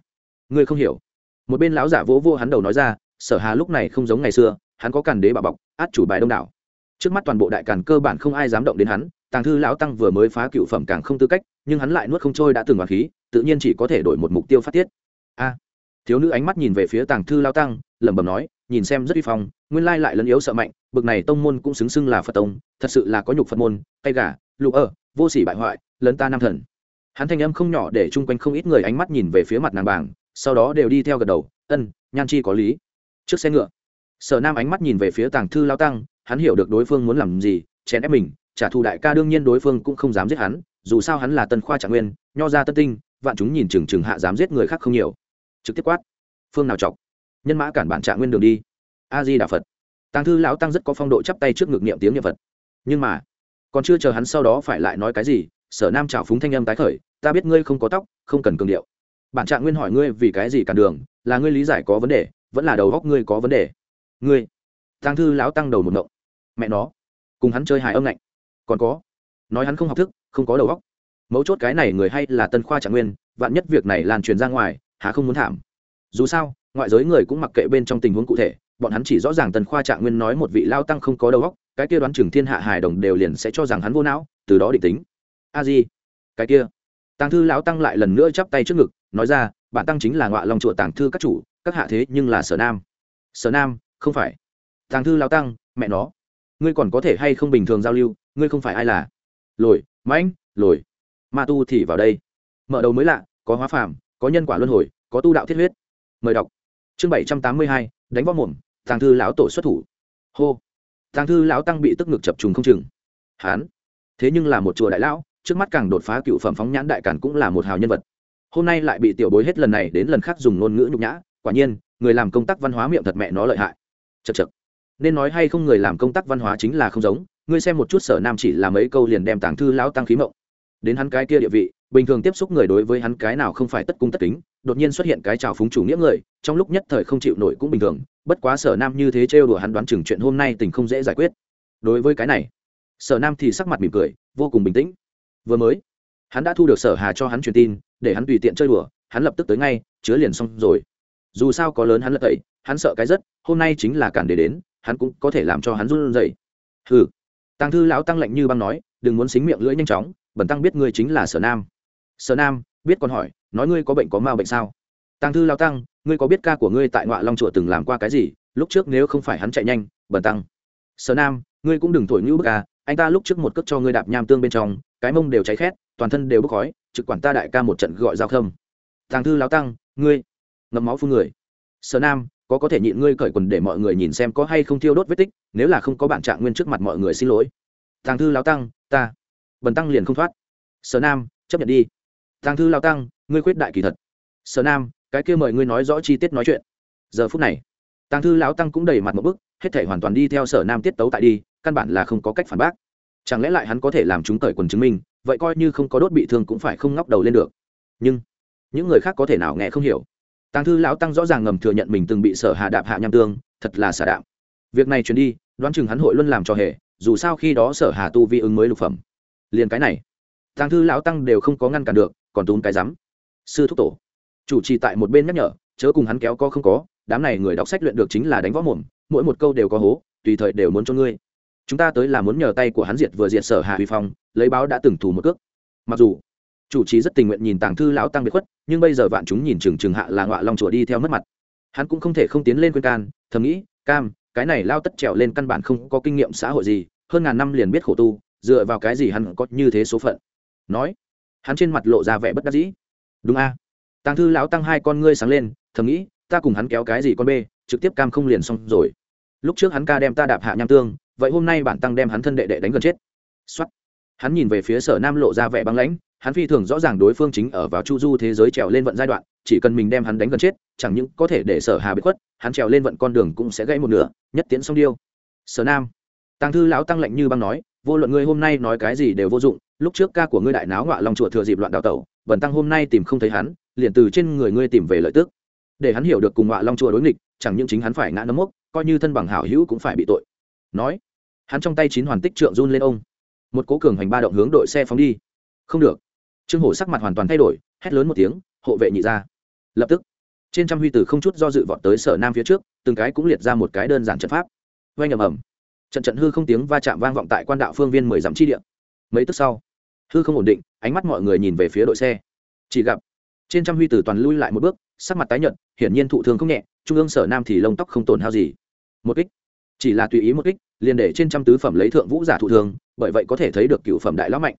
Ngươi không hiểu. Một bên lão giả vỗ vô hắn đầu nói ra, sở hà lúc này không giống ngày xưa, hắn có càn đế bà bọc, át chủ bài đông đảo. Trước mắt toàn bộ đại càn cơ bản không ai dám động đến hắn, tàng thư lão tăng vừa mới phá cựu phẩm càng không tư cách, nhưng hắn lại nuốt không trôi đã từng hoàng khí, tự nhiên chỉ có thể đổi một mục tiêu phát tiết. A. Thiếu nữ ánh mắt nhìn về phía tàng thư lão tăng, lẩm bẩm nói, nhìn xem rất uy phong, nguyên lai lại lấn yếu sợ mạnh, bực này tông môn cũng xứng xưng là phật tông, thật sự là có nhục phật môn tay gà, lụ ở vô sỉ bại hoại, lấn ta nam thần. Hắn thanh âm không nhỏ để chung quanh không ít người ánh mắt nhìn về phía mặt nàng bảng, sau đó đều đi theo gật đầu, ân, nhan chi có lý. Trước xe ngựa, sở nam ánh mắt nhìn về phía tàng thư lao tăng, hắn hiểu được đối phương muốn làm gì, chèn ép mình, trả thù đại ca đương nhiên đối phương cũng không dám giết hắn, dù sao hắn là tân khoa trạng nguyên, nho ra tân tinh, vạn chúng nhìn chừng chừng hạ dám giết người khác không nhiều. Trực tiếp quát, phương nào chọc? Nhân mã cản bản trạng nguyên đường đi. A di đà phật. Tàng thư lão tăng rất có phong độ chắp tay trước ngực niệm tiếng niệm phật. Nhưng mà còn chưa chờ hắn sau đó phải lại nói cái gì, sở nam trào phúng thanh âm tái khởi, ta biết ngươi không có tóc, không cần cường điệu. Bản trạng nguyên hỏi ngươi vì cái gì cản đường, là ngươi lý giải có vấn đề, vẫn là đầu góc ngươi có vấn đề. Ngươi. Tàng thư lão tăng đầu một ngộng. Mẹ nó. Cùng hắn chơi hài âm ngạnh. Còn có. Nói hắn không học thức, không có đầu óc. Mấu chốt cái này người hay là tân khoa trạng nguyên, vạn nhất việc này lan truyền ra ngoài, há không muốn thảm. Dù sao, ngoại giới người cũng mặc kệ bên trong tình huống cụ thể, bọn hắn chỉ rõ ràng tần khoa trạng nguyên nói một vị lao tăng không có đầu óc cái kia đoán chừng thiên hạ hài đồng đều liền sẽ cho rằng hắn vô não, từ đó định tính. A di, cái kia. Tàng thư lão tăng lại lần nữa chắp tay trước ngực, nói ra bản tăng chính là ngọa lòng chùa tàng thư các chủ, các hạ thế nhưng là sở nam. Sở nam, không phải. Tàng thư lão tăng, mẹ nó. Ngươi còn có thể hay không bình thường giao lưu, ngươi không phải ai là. Lồi, mãnh, lồi. Ma tu thì vào đây. Mở đầu mới lạ, có hóa phàm, có nhân quả luân hồi, có tu đạo thiết huyết. Mời đọc. Chương bảy trăm tám mươi hai, đánh võ mồm, tàng thư lão tổ xuất thủ. Hô tàng thư lão tăng bị tức ngực chập trùng không chừng. Hán. Thế nhưng là một chùa đại lão, trước mắt càng đột phá cựu phẩm phóng nhãn đại cản cũng là một hào nhân vật. Hôm nay lại bị tiểu bối hết lần này đến lần khác dùng ngôn ngữ nhục nhã, quả nhiên, người làm công tác văn hóa miệng thật mẹ nó lợi hại. Chật chật nên nói hay không người làm công tác văn hóa chính là không giống, ngươi xem một chút sở nam chỉ là mấy câu liền đem tàng thư lão tăng khí mộng. Đến hắn cái kia địa vị bình thường tiếp xúc người đối với hắn cái nào không phải tất cung tất kính, đột nhiên xuất hiện cái trào phúng chủ nghĩa người, trong lúc nhất thời không chịu nổi cũng bình thường, bất quá sở nam như thế trêu đùa hắn đoán chừng chuyện hôm nay tình không dễ giải quyết. Đối với cái này, sở nam thì sắc mặt mỉm cười, vô cùng bình tĩnh. Vừa mới, hắn đã thu được sở hà cho hắn truyền tin, để hắn tùy tiện chơi đùa, hắn lập tức tới ngay, chứa liền xong rồi. Dù sao có lớn hắn lật tẩy, hắn sợ cái rất, hôm nay chính là cản để đến, hắn cũng có thể làm cho hắn run rẩy. Hừ. Tăng thư lão tăng lạnh như băng nói, đừng muốn xính miệng lưỡi nhanh chóng bẩn tăng biết ngươi chính là sở nam sở nam, biết còn hỏi, nói ngươi có bệnh có ma bệnh sao? Tăng thư lão tăng, ngươi có biết ca của ngươi tại ngoại long chùa từng làm qua cái gì? Lúc trước nếu không phải hắn chạy nhanh bẩn tăng. Sở nam, ngươi cũng đừng thổi nhũ bức ca anh ta lúc trước một cước cho ngươi đạp nham tương bên trong, cái mông đều cháy khét, toàn thân đều bốc khói, trực quản ta đại ca một trận gọi giao thông. tàng thư lão tăng, ngươi, ngậm máu phun người. Sở nam, có có thể nhịn ngươi cởi quần để mọi người nhìn xem có hay không thiêu đốt vết tích, nếu là không có bản trạng nguyên trước mặt mọi người xin lỗi. Tàng thư lão tăng, ta. Bần tăng liền không thoát. Sở nam, chấp nhận đi tàng thư lão tăng, ngươi khuyết đại kỳ thật. Sở nam, cái kia mời ngươi nói rõ chi tiết nói chuyện. Giờ phút này, tàng thư lão tăng cũng đầy mặt một bức, hết thể hoàn toàn đi theo sở nam tiết tấu tại đi, căn bản là không có cách phản bác. Chẳng lẽ lại hắn có thể làm chúng cởi quần chứng minh, vậy coi như không có đốt bị thương cũng phải không ngóc đầu lên được. Nhưng, những người khác có thể nào nghe không hiểu? Tàng thư lão tăng rõ ràng ngầm thừa nhận mình từng bị sở hạ đạp hạ nham tương, thật là xả đạm. Việc này truyền đi, đoán chừng hắn hội luôn làm cho hệ dù sao khi đó sở hà tu vi ứng mới lục phẩm. Liền cái này, tàng thư lão tăng đều không có ngăn cản được còn tốn cái rắm. Sư thúc tổ. Chủ trì tại một bên nhắc nhở, chớ cùng hắn kéo co không có, đám này người đọc sách luyện được chính là đánh võ mồm, mỗi một câu đều có hố, tùy thời đều muốn cho ngươi. Chúng ta tới là muốn nhờ tay của hắn diệt vừa diệt sở hạ huy phong, lấy báo đã từng thủ một cước. Mặc dù, chủ trì rất tình nguyện nhìn tàng thư lão tăng biệt khuất, nhưng bây giờ vạn chúng nhìn chừng chừng hạ là ngọa long chùa đi theo mất mặt. Hắn cũng không thể không tiến lên khuyên can, thầm nghĩ, cam, cái này lao tất trèo lên căn bản không có kinh nghiệm xã hội gì, hơn ngàn năm liền biết khổ tu, dựa vào cái gì hắn có như thế số phận? Nói hắn trên mặt lộ ra vẻ bất đắc dĩ. Đúng a. Tàng thư lão tăng hai con ngươi sáng lên, thầm nghĩ, ta cùng hắn kéo cái gì con bê, trực tiếp cam không liền xong rồi. Lúc trước hắn ca đem ta đạp hạ nham tương, vậy hôm nay bản tăng đem hắn thân đệ đệ đánh gần chết. Xuất hắn nhìn về phía sở nam lộ ra vẻ băng lãnh, hắn phi thường rõ ràng đối phương chính ở vào chu du thế giới trèo lên vận giai đoạn, chỉ cần mình đem hắn đánh gần chết, chẳng những có thể để sở hà bị khuất, hắn trèo lên vận con đường cũng sẽ gãy một nửa, nhất tiến xong điêu. Sở nam. Tăng thư lão tăng lạnh như băng nói vô luận ngươi hôm nay nói cái gì đều vô dụng, lúc trước ca của ngươi đại náo ngọa lòng chùa thừa dịp loạn đào tẩu, vần tăng hôm nay tìm không thấy hắn, liền từ trên người ngươi tìm về lợi tức. Để hắn hiểu được cùng ngọa long chùa đối nghịch, chẳng những chính hắn phải ngã nấm mốc, coi như thân bằng hảo hữu cũng phải bị tội. Nói, hắn trong tay chín hoàn tích trượng run lên ông. Một cố cường hành ba động hướng đội xe phóng đi. Không được. Trương hổ sắc mặt hoàn toàn thay đổi, hét lớn một tiếng, hộ vệ nhị ra lập tức, trên trăm huy tử không chút do dự vọt tới sở nam phía trước, từng cái cũng liệt ra một cái đơn giản trận pháp. Vang ầm ầm trận trận hư không tiếng va chạm vang vọng tại quan đạo phương viên mười dặm chi địa. Mấy tức sau, hư không ổn định, ánh mắt mọi người nhìn về phía đội xe. Chỉ gặp, trên trăm huy tử toàn lui lại một bước, sắc mặt tái nhợt, hiển nhiên thụ thương không nhẹ, trung ương sở nam thì lông tóc không tổn hao gì. Một kích, chỉ là tùy ý một kích, liền để trên trăm tứ phẩm lấy thượng vũ giả thụ thương, bởi vậy có thể thấy được cựu phẩm đại lão mạnh.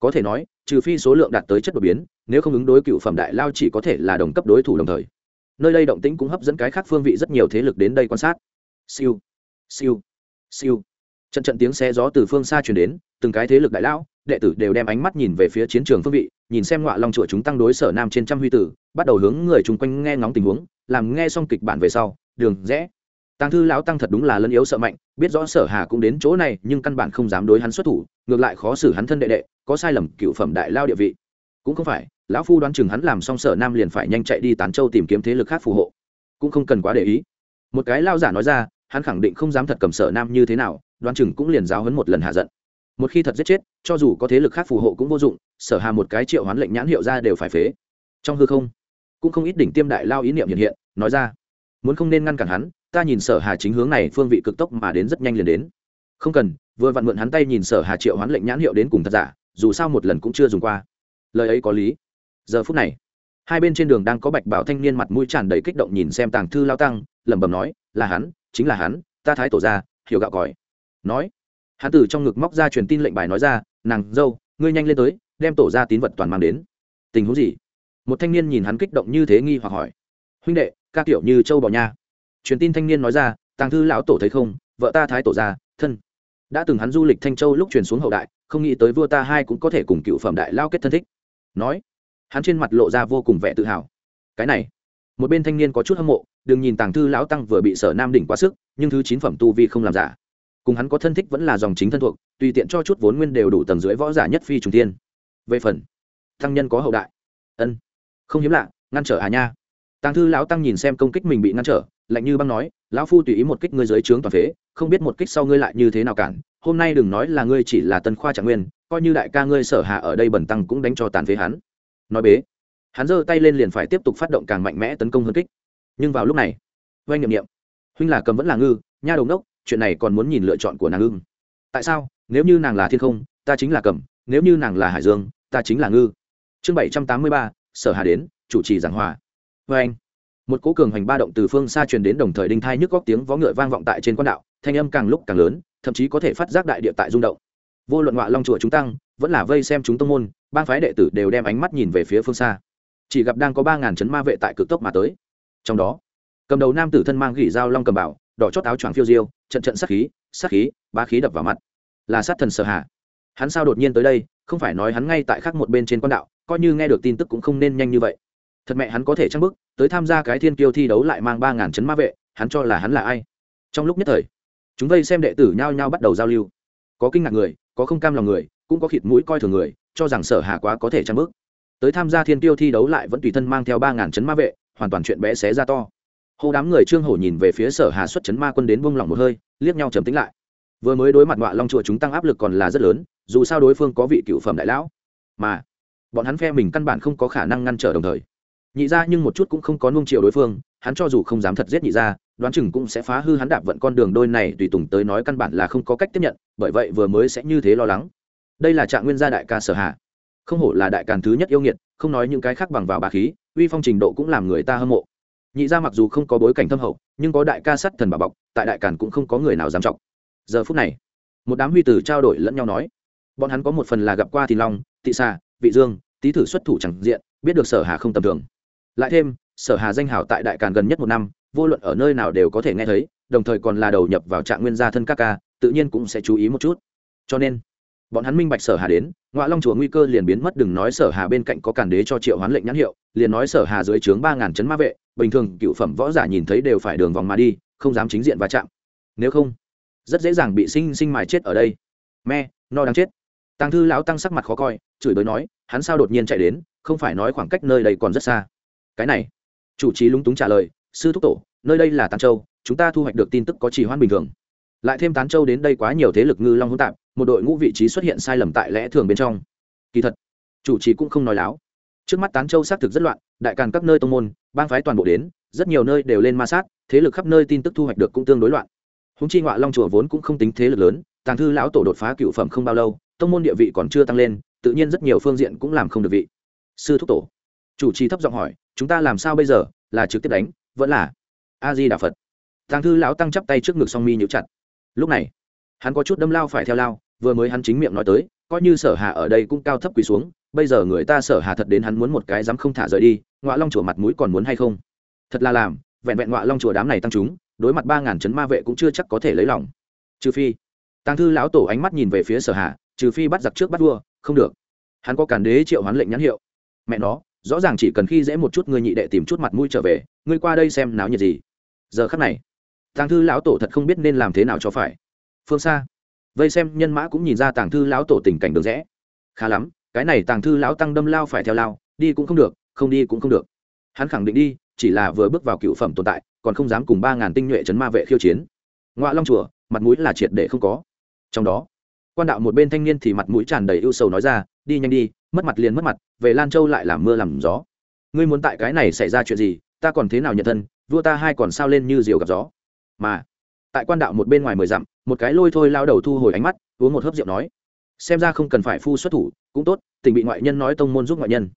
Có thể nói, trừ phi số lượng đạt tới chất đột biến, nếu không ứng đối cựu phẩm đại lao chỉ có thể là đồng cấp đối thủ đồng thời. Nơi đây động tĩnh cũng hấp dẫn cái khác phương vị rất nhiều thế lực đến đây quan sát. Siêu siêu siêu trận trận tiếng xe gió từ phương xa chuyển đến từng cái thế lực đại lão đệ tử đều đem ánh mắt nhìn về phía chiến trường phương vị nhìn xem ngọa long chùa chúng tăng đối sở nam trên trăm huy tử bắt đầu hướng người chung quanh nghe ngóng tình huống làm nghe xong kịch bản về sau đường rẽ Tăng thư lão tăng thật đúng là lân yếu sợ mạnh, biết rõ Sở Hà cũng đến chỗ này, nhưng căn bản không dám đối hắn xuất thủ, ngược lại khó xử hắn thân đệ đệ, có sai lầm cựu phẩm đại lao địa vị. Cũng không phải, lão phu đoán chừng hắn làm xong Sở Nam liền phải nhanh chạy đi Tán Châu tìm kiếm thế lực khác phù hộ, cũng không cần quá để ý. Một cái lao giả nói ra, hắn khẳng định không dám thật cầm Sở Nam như thế nào, Đoan chừng cũng liền giáo hấn một lần hạ giận. Một khi thật giết chết, cho dù có thế lực khác phù hộ cũng vô dụng, Sở Hà một cái triệu hoán lệnh nhãn hiệu ra đều phải phế. Trong hư không, cũng không ít đỉnh tiêm đại lao ý niệm hiện hiện, nói ra, muốn không nên ngăn cản hắn ta nhìn sở hà chính hướng này phương vị cực tốc mà đến rất nhanh liền đến không cần vừa vặn mượn hắn tay nhìn sở hà triệu hoán lệnh nhãn hiệu đến cùng thật giả dù sao một lần cũng chưa dùng qua lời ấy có lý giờ phút này hai bên trên đường đang có bạch bảo thanh niên mặt mũi tràn đầy kích động nhìn xem tàng thư lao tăng lẩm bẩm nói là hắn chính là hắn, ta thái tổ ra, hiểu gạo còi. Nói, hắn từ trong ngực móc ra truyền tin lệnh bài nói ra, nàng dâu, ngươi nhanh lên tới, đem tổ ra tín vật toàn mang đến. Tình huống gì? Một thanh niên nhìn hắn kích động như thế nghi hoặc hỏi. Huynh đệ, ca kiểu như châu bò nha. Truyền tin thanh niên nói ra, tàng thư lão tổ thấy không, vợ ta thái tổ ra, thân. Đã từng hắn du lịch thanh châu lúc truyền xuống hậu đại, không nghĩ tới vua ta hai cũng có thể cùng cựu phẩm đại lao kết thân thích. Nói, hắn trên mặt lộ ra vô cùng vẻ tự hào. Cái này một bên thanh niên có chút hâm mộ, đừng nhìn tàng thư lão tăng vừa bị sở nam đỉnh quá sức, nhưng thứ chín phẩm tu vi không làm giả. Cùng hắn có thân thích vẫn là dòng chính thân thuộc, tùy tiện cho chút vốn nguyên đều đủ tầng dưới võ giả nhất phi trùng tiên về phần tăng nhân có hậu đại. Ân, không hiếm lạ, ngăn trở à nha. Tàng thư lão tăng nhìn xem công kích mình bị ngăn trở, lạnh như băng nói, lão phu tùy ý một kích ngươi dưới trướng toàn phế, không biết một kích sau ngươi lại như thế nào cản, hôm nay đừng nói là ngươi chỉ là tân khoa trạng nguyên, coi như đại ca ngươi sở hạ ở đây bẩn tăng cũng đánh cho tàn phế hắn. Nói bế hắn giơ tay lên liền phải tiếp tục phát động càng mạnh mẽ tấn công hơn kích. Nhưng vào lúc này, oanh nhậm nghiệm huynh là cầm vẫn là ngư, nha đầu ngốc, chuyện này còn muốn nhìn lựa chọn của nàng ưng. Tại sao? Nếu như nàng là thiên không, ta chính là cầm, nếu như nàng là hải dương, ta chính là ngư. Chương bảy trăm tám mươi ba, sở hà đến, chủ trì giảng hòa. Vê anh một cố cường hành ba động từ phương xa truyền đến đồng thời đinh thai nhức góc tiếng vó ngựa vang vọng tại trên quan đạo, thanh âm càng lúc càng lớn, thậm chí có thể phát giác đại địa tại rung động. Vô luận ngọa long chùa chúng tăng, vẫn là vây xem chúng tông môn ban phái đệ tử đều đem ánh mắt nhìn về phía phương xa chỉ gặp đang có ba ngàn chấn ma vệ tại cực tốc mà tới. Trong đó, cầm đầu nam tử thân mang gỉ dao long cầm bảo, đỏ chót áo choàng phiêu diêu, trận trận sát khí sát khí ba khí đập vào mặt. Là sát thần sở hạ hắn sao đột nhiên tới đây, không phải nói hắn ngay tại khác một bên trên quan đạo, coi như nghe được tin tức cũng không nên nhanh như vậy. Thật mẹ hắn có thể trăng bức tới tham gia cái thiên kiêu thi đấu lại mang ba ngàn chấn ma vệ, hắn cho là hắn là ai? Trong lúc nhất thời, chúng vây xem đệ tử nhao nhao bắt đầu giao lưu. Có kinh ngạc người, có không cam lòng người, cũng có khịt mũi coi thường người, cho rằng sở hà quá có thể trăng bức tới tham gia thiên tiêu thi đấu lại vẫn tùy thân mang theo ba ngàn chấn ma vệ, hoàn toàn chuyện bé xé ra to. Hô đám người trương hổ nhìn về phía sở hà xuất chấn ma quân đến buông lỏng một hơi, liếc nhau trầm tính lại. Vừa mới đối mặt ngoại long chùa chúng tăng áp lực còn là rất lớn, dù sao đối phương có vị cựu phẩm đại lão. Mà, bọn hắn phe mình căn bản không có khả năng ngăn trở đồng thời. Nhị ra nhưng một chút cũng không có nung chiều đối phương, hắn cho dù không dám thật giết nhị ra đoán chừng cũng sẽ phá hư hắn đạp vận con đường đôi này tùy tùng tới nói căn bản là không có cách tiếp nhận, bởi vậy vừa mới sẽ như thế lo lắng. Đây là trạng nguyên gia đại ca sở hạ không hổ là đại càn thứ nhất yêu nghiệt, không nói những cái khác bằng vào bà khí, uy phong trình độ cũng làm người ta hâm mộ. Nhị ra mặc dù không có bối cảnh thâm hậu, nhưng có đại ca sắt thần bà bọc, tại đại càn cũng không có người nào dám trọng. Giờ phút này, một đám huy tử trao đổi lẫn nhau nói, bọn hắn có một phần là gặp qua thì long thị xa vị dương, tý thử xuất thủ chẳng diện, biết được sở hà không tầm thường. Lại thêm, sở hà danh hảo tại đại càn gần nhất một năm, vô luận ở nơi nào đều có thể nghe thấy, đồng thời còn là đầu nhập vào trạng nguyên gia thân các ca, tự nhiên cũng sẽ chú ý một chút. Cho nên bọn hắn minh bạch sở hà đến ngoại long chùa nguy cơ liền biến mất, đừng nói sở hà bên cạnh có cản đế cho triệu hoán lệnh nhãn hiệu, liền nói sở hà dưới trướng ba ngàn chấn ma vệ, bình thường cựu phẩm võ giả nhìn thấy đều phải đường vòng mà đi, không dám chính diện va chạm. Nếu không, rất dễ dàng bị sinh sinh mài chết ở đây. Me no đang chết. Tàng thư lão tăng sắc mặt khó coi, chửi bới nói, hắn sao đột nhiên chạy đến, không phải nói khoảng cách nơi đây còn rất xa. Cái này, chủ trì lúng túng trả lời, sư thúc tổ, nơi đây là tán châu, chúng ta thu hoạch được tin tức có trì hoãn bình thường. Lại thêm tán châu đến đây quá nhiều thế lực ngư long hỗn tạp một đội ngũ vị trí xuất hiện sai lầm tại lẽ thường bên trong. Kỳ thật, chủ trì cũng không nói láo. Trước mắt tán châu xác thực rất loạn, đại càn các nơi tông môn, bang phái toàn bộ đến, rất nhiều nơi đều lên ma sát, thế lực khắp nơi tin tức thu hoạch được cũng tương đối loạn. Húng chi ngoại long chùa vốn cũng không tính thế lực lớn, tàng thư lão tổ đột phá cựu phẩm không bao lâu, tông môn địa vị còn chưa tăng lên, tự nhiên rất nhiều phương diện cũng làm không được vị. Sư thúc tổ, chủ trì thấp giọng hỏi, chúng ta làm sao bây giờ? Là trực tiếp đánh, vẫn là a di đà phật? Tàng thư lão tăng chắp tay trước ngực song mi nhũ chặt. Lúc này, hắn có chút đâm lao phải theo lao vừa mới hắn chính miệng nói tới, coi như sở hà ở đây cũng cao thấp quỳ xuống, bây giờ người ta sở hà thật đến hắn muốn một cái dám không thả rời đi, ngọa long chùa mặt mũi còn muốn hay không? Thật là làm, vẹn vẹn ngọa long chùa đám này tăng chúng, đối mặt ba ngàn chấn ma vệ cũng chưa chắc có thể lấy lòng. Trừ phi tăng thư lão tổ ánh mắt nhìn về phía sở hà, trừ phi bắt giặc trước bắt vua, không được. Hắn có cản đế triệu hoán lệnh nhãn hiệu. Mẹ nó, rõ ràng chỉ cần khi dễ một chút người nhị đệ tìm chút mặt mũi trở về, ngươi qua đây xem náo nhiệt gì. Giờ khắc này, tàng thư lão tổ thật không biết nên làm thế nào cho phải. Phương xa vây xem nhân mã cũng nhìn ra tàng thư lão tổ tình cảnh đường rẽ. Khá lắm, cái này tàng thư lão tăng đâm lao phải theo lao, đi cũng không được, không đi cũng không được. Hắn khẳng định đi, chỉ là vừa bước vào cựu phẩm tồn tại, còn không dám cùng ba ngàn tinh nhuệ chấn ma vệ khiêu chiến. Ngoại long chùa, mặt mũi là triệt để không có. Trong đó, quan đạo một bên thanh niên thì mặt mũi tràn đầy ưu sầu nói ra, đi nhanh đi, mất mặt liền mất mặt, về lan châu lại làm mưa làm gió. Ngươi muốn tại cái này xảy ra chuyện gì, ta còn thế nào nhận thân, vua ta hai còn sao lên như diều gặp gió. Mà tại quan đạo một bên ngoài mười dặm, một cái lôi thôi lao đầu thu hồi ánh mắt, uống một hớp rượu nói, xem ra không cần phải phu xuất thủ, cũng tốt, tình bị ngoại nhân nói tông môn giúp ngoại nhân.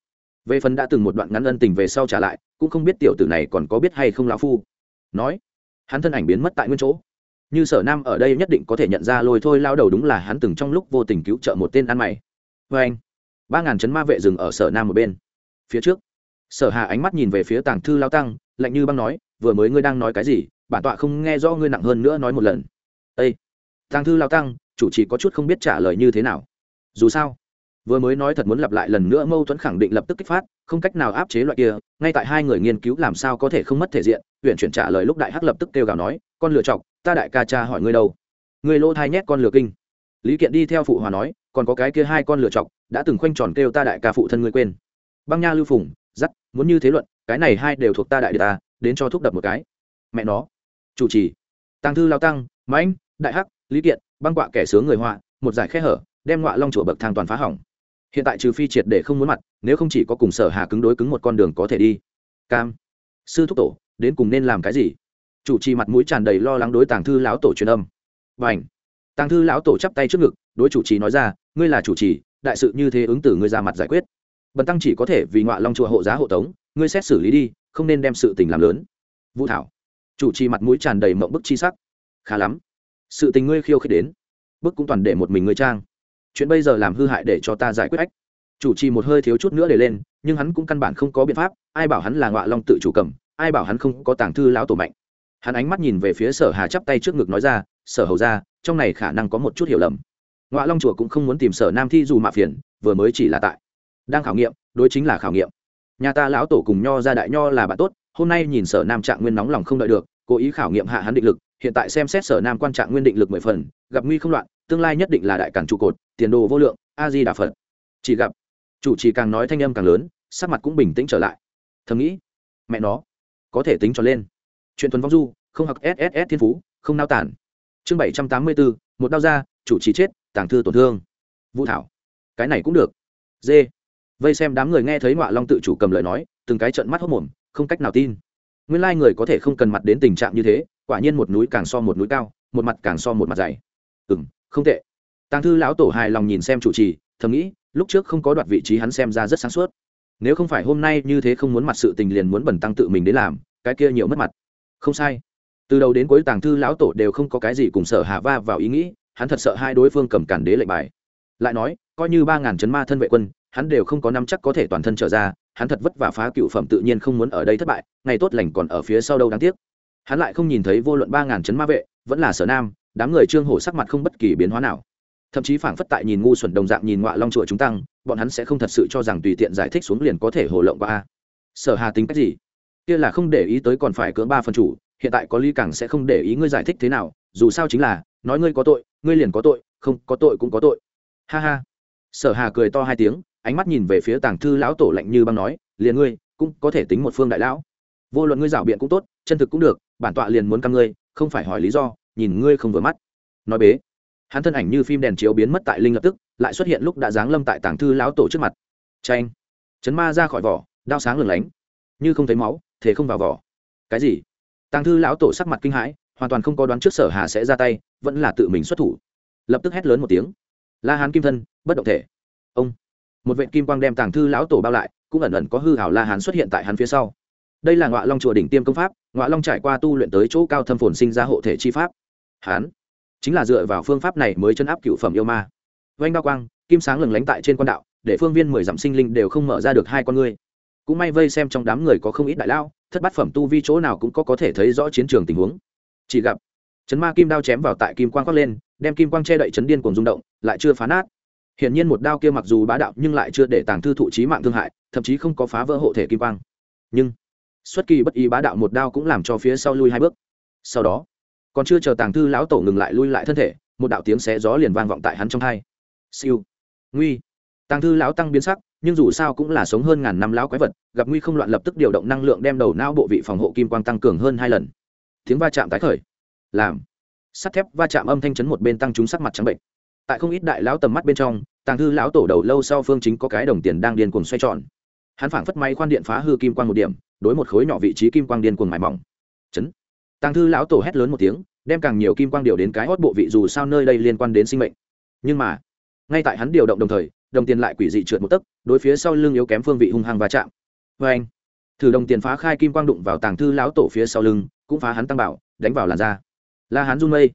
Về phần đã từng một đoạn ngắn ân tình về sau trả lại, cũng không biết tiểu tử này còn có biết hay không lão phu. Nói, hắn thân ảnh biến mất tại nguyên chỗ. Như sở nam ở đây nhất định có thể nhận ra lôi thôi lao đầu đúng là hắn từng trong lúc vô tình cứu trợ một tên ăn mày. Vê anh, ba ngàn chấn ma vệ dừng ở sở nam một bên. Phía trước, sở hà ánh mắt nhìn về phía tàng thư lao tăng, lạnh như băng nói, vừa mới ngươi đang nói cái gì? Bản tọa không nghe rõ ngươi nặng hơn nữa nói một lần. Ây tàng thư lao tăng, chủ trì có chút không biết trả lời như thế nào. Dù sao, vừa mới nói thật muốn lặp lại lần nữa mâu thuẫn khẳng định lập tức kích phát, không cách nào áp chế loại kia, ngay tại hai người nghiên cứu làm sao có thể không mất thể diện huyện chuyển trả lời lúc đại hắc lập tức kêu gào nói, con lựa chọc, ta đại ca cha hỏi ngươi đâu? Ngươi lỗ thai nhét con lựa kinh. Lý kiện đi theo phụ hòa nói, còn có cái kia hai con lựa chọc, đã từng khoanh tròn kêu ta đại ca phụ thân ngươi quên. Băng nha lưu phùng, dắt, muốn như thế luận, cái này hai đều thuộc ta đại địa ta, đến cho thúc đập một cái. Mẹ nó chủ trì. Tăng thư lao tăng, mãnh, đại hắc, lý kiện, băng quạ kẻ sướng người họa, một giải khe hở, đem ngọa long chùa bậc thang toàn phá hỏng. Hiện tại trừ phi triệt để không muốn mặt, nếu không chỉ có cùng sở hà cứng đối cứng một con đường có thể đi. Cam. Sư thúc tổ, đến cùng nên làm cái gì? Chủ trì mặt mũi tràn đầy lo lắng đối tàng thư lão tổ truyền âm. Và ảnh tàng thư lão tổ chắp tay trước ngực, đối chủ trì nói ra, ngươi là chủ trì, đại sự như thế ứng tử ngươi ra mặt giải quyết. Bần tăng chỉ có thể vì ngọa long chùa hộ giá hộ tống, ngươi xét xử lý đi, không nên đem sự tình làm lớn. Vũ thảo chủ trì mặt mũi tràn đầy mộng bức chi sắc. Khá lắm. Sự tình ngươi khiêu khích đến. Bức cũng toàn để một mình ngươi trang. Chuyện bây giờ làm hư hại để cho ta giải quyết ách. Chủ trì một hơi thiếu chút nữa để lên, nhưng hắn cũng căn bản không có biện pháp, ai bảo hắn là ngọa long tự chủ cầm, ai bảo hắn không có tàng thư lão tổ mạnh. Hắn ánh mắt nhìn về phía sở hà chắp tay trước ngực nói ra, sở hầu ra trong này khả năng có một chút hiểu lầm. Ngọa long chùa cũng không muốn tìm sở nam thi dù mạ phiền, vừa mới chỉ là tại. Đang khảo nghiệm, đối chính là khảo nghiệm. Nhà ta lão tổ cùng nho ra đại nho là bạn tốt hôm nay nhìn sở nam trạng nguyên nóng lòng không đợi được, cố ý khảo nghiệm hạ hắn định lực, hiện tại xem xét sở nam quan trạng nguyên định lực mười phần, gặp nguy không loạn, tương lai nhất định là đại cản trụ cột, tiền đồ vô lượng, a di đà phật. Chỉ gặp, chủ trì càng nói thanh âm càng lớn, sắc mặt cũng bình tĩnh trở lại. Thầm nghĩ, mẹ nó, có thể tính cho lên. Chuyện tuần vong du, không học sss thiên phú, không nao tản. Chương bảy trăm tám mươi bốn một đao ra, chủ trì chết, tàng thư tổn thương. Vũ thảo, cái này cũng được. Dê. Vây xem đám người nghe thấy ngoạ long tự chủ cầm lời nói, từng cái trận mắt hốc mồm không cách nào tin. Nguyên lai người có thể không cần mặt đến tình trạng như thế, quả nhiên một núi càng so một núi cao, một mặt càng so một mặt dày. Ừ m không tệ. Tàng thư lão tổ hài lòng nhìn xem chủ trì, thầm nghĩ, lúc trước không có đoạt vị trí hắn xem ra rất sáng suốt. Nếu không phải hôm nay như thế không muốn mặt sự tình liền muốn bẩn tăng tự mình đến làm, cái kia nhiều mất mặt. Không sai. Từ đầu đến cuối tàng thư lão tổ đều không có cái gì cùng sở hạ va vào ý nghĩ, hắn thật sợ hai đối phương cầm cản đế lệnh bài. Lại nói, coi như ba ngàn chấn ma thân vệ quân, hắn đều không có năm chắc có thể toàn thân trở ra hắn thật vất vả phá cựu phẩm tự nhiên không muốn ở đây thất bại, ngày tốt lành còn ở phía sau đâu đáng tiếc. Hắn lại không nhìn thấy vô luận ba ngàn chấn ma vệ, vẫn là sở nam, đám người trương hổ sắc mặt không bất kỳ biến hóa nào. Thậm chí phảng phất tại nhìn ngu xuẩn đồng dạng nhìn ngọa long chùa chúng tăng, bọn hắn sẽ không thật sự cho rằng tùy tiện giải thích xuống liền có thể hồ lộng qua a. Sở hà tính cách gì? Kia là không để ý tới còn phải cưỡng ba phần chủ, hiện tại có lý càng sẽ không để ý ngươi giải thích thế nào, dù sao chính là, nói ngươi có tội, ngươi liền có tội, không có tội cũng có tội. Ha ha. Sở hà cười to hai tiếng ánh mắt nhìn về phía tàng thư lão tổ lạnh như băng nói, liền ngươi, cũng có thể tính một phương đại lão. Vô luận ngươi rảo biện cũng tốt, chân thực cũng được, bản tọa liền muốn căng ngươi, không phải hỏi lý do, nhìn ngươi không vừa mắt. Nói bế, hắn thân ảnh như phim đèn chiếu biến mất tại linh lập tức, lại xuất hiện lúc đã giáng lâm tại tàng thư lão tổ trước mặt. Tranh chấn ma ra khỏi vỏ, đao sáng lửng lánh, như không thấy máu thế không vào vỏ. Cái gì? Tàng thư lão tổ sắc mặt kinh hãi, hoàn toàn không có đoán trước sở hà sẽ ra tay, vẫn là tự mình xuất thủ. Lập tức hét lớn một tiếng. La hán kim thân, bất động thể. Ông một vệ kim quang đem tàng thư lão tổ bao lại, cũng ẩn ẩn có hư hảo la hán xuất hiện tại hắn phía sau. Đây là ngọa long chùa đỉnh tiêm công pháp, ngọa long trải qua tu luyện tới chỗ cao thâm phồn sinh ra hộ thể chi pháp. Hán, chính là dựa vào phương pháp này mới chân áp cựu phẩm yêu ma. Vanh đao quang, kim sáng lừng lánh tại trên quan đạo, để phương viên mười dặm sinh linh đều không mở ra được hai con ngươi. Cũng may vây xem trong đám người có không ít đại lao, thất bát phẩm tu vi chỗ nào cũng có có thể thấy rõ chiến trường tình huống. Chỉ gặp, chấn ma kim đao chém vào tại kim quang quát lên, đem kim quang che đậy chấn điên cùng rung động, lại chưa phá nát hiển nhiên một đao kia mặc dù bá đạo nhưng lại chưa để tàng thư thụ chí mạng thương hại, thậm chí không có phá vỡ hộ thể kim quang. Nhưng, xuất kỳ bất ý bá đạo một đao cũng làm cho phía sau lui hai bước. Sau đó, còn chưa chờ tàng thư lão tổ ngừng lại lui lại thân thể, một đạo tiếng xé gió liền vang vọng tại hắn trong tai. siêu. Nguy. Tàng thư lão tăng biến sắc, nhưng dù sao cũng là sống hơn ngàn năm lão quái vật, gặp nguy không loạn lập tức điều động năng lượng đem đầu não bộ vị phòng hộ kim quang tăng cường hơn hai lần. Tiếng va chạm tái khởi. Làm. Sắt thép va chạm âm thanh chấn một bên tăng chúng sắc mặt trắng bệnh tại không ít đại lão tầm mắt bên trong, tàng thư lão tổ đầu lâu sau phương chính có cái đồng tiền đang điên cuồng xoay tròn. Hắn phảng phất máy khoan điện phá hư kim quang một điểm, đối một khối nhỏ vị trí kim quang điên cuồng mài mỏng. Chấn. Tàng thư lão tổ hét lớn một tiếng, đem càng nhiều kim quang điều đến cái hót bộ vị dù sao nơi đây liên quan đến sinh mệnh. Nhưng mà, ngay tại hắn điều động đồng thời, đồng tiền lại quỷ dị trượt một tấc, đối phía sau lưng yếu kém phương vị hung hăng va chạm. Vê anh, thử đồng tiền phá khai kim quang đụng vào tàng thư lão tổ phía sau lưng, cũng phá hắn tăng bảo, đánh vào làn da. La hắn run mây.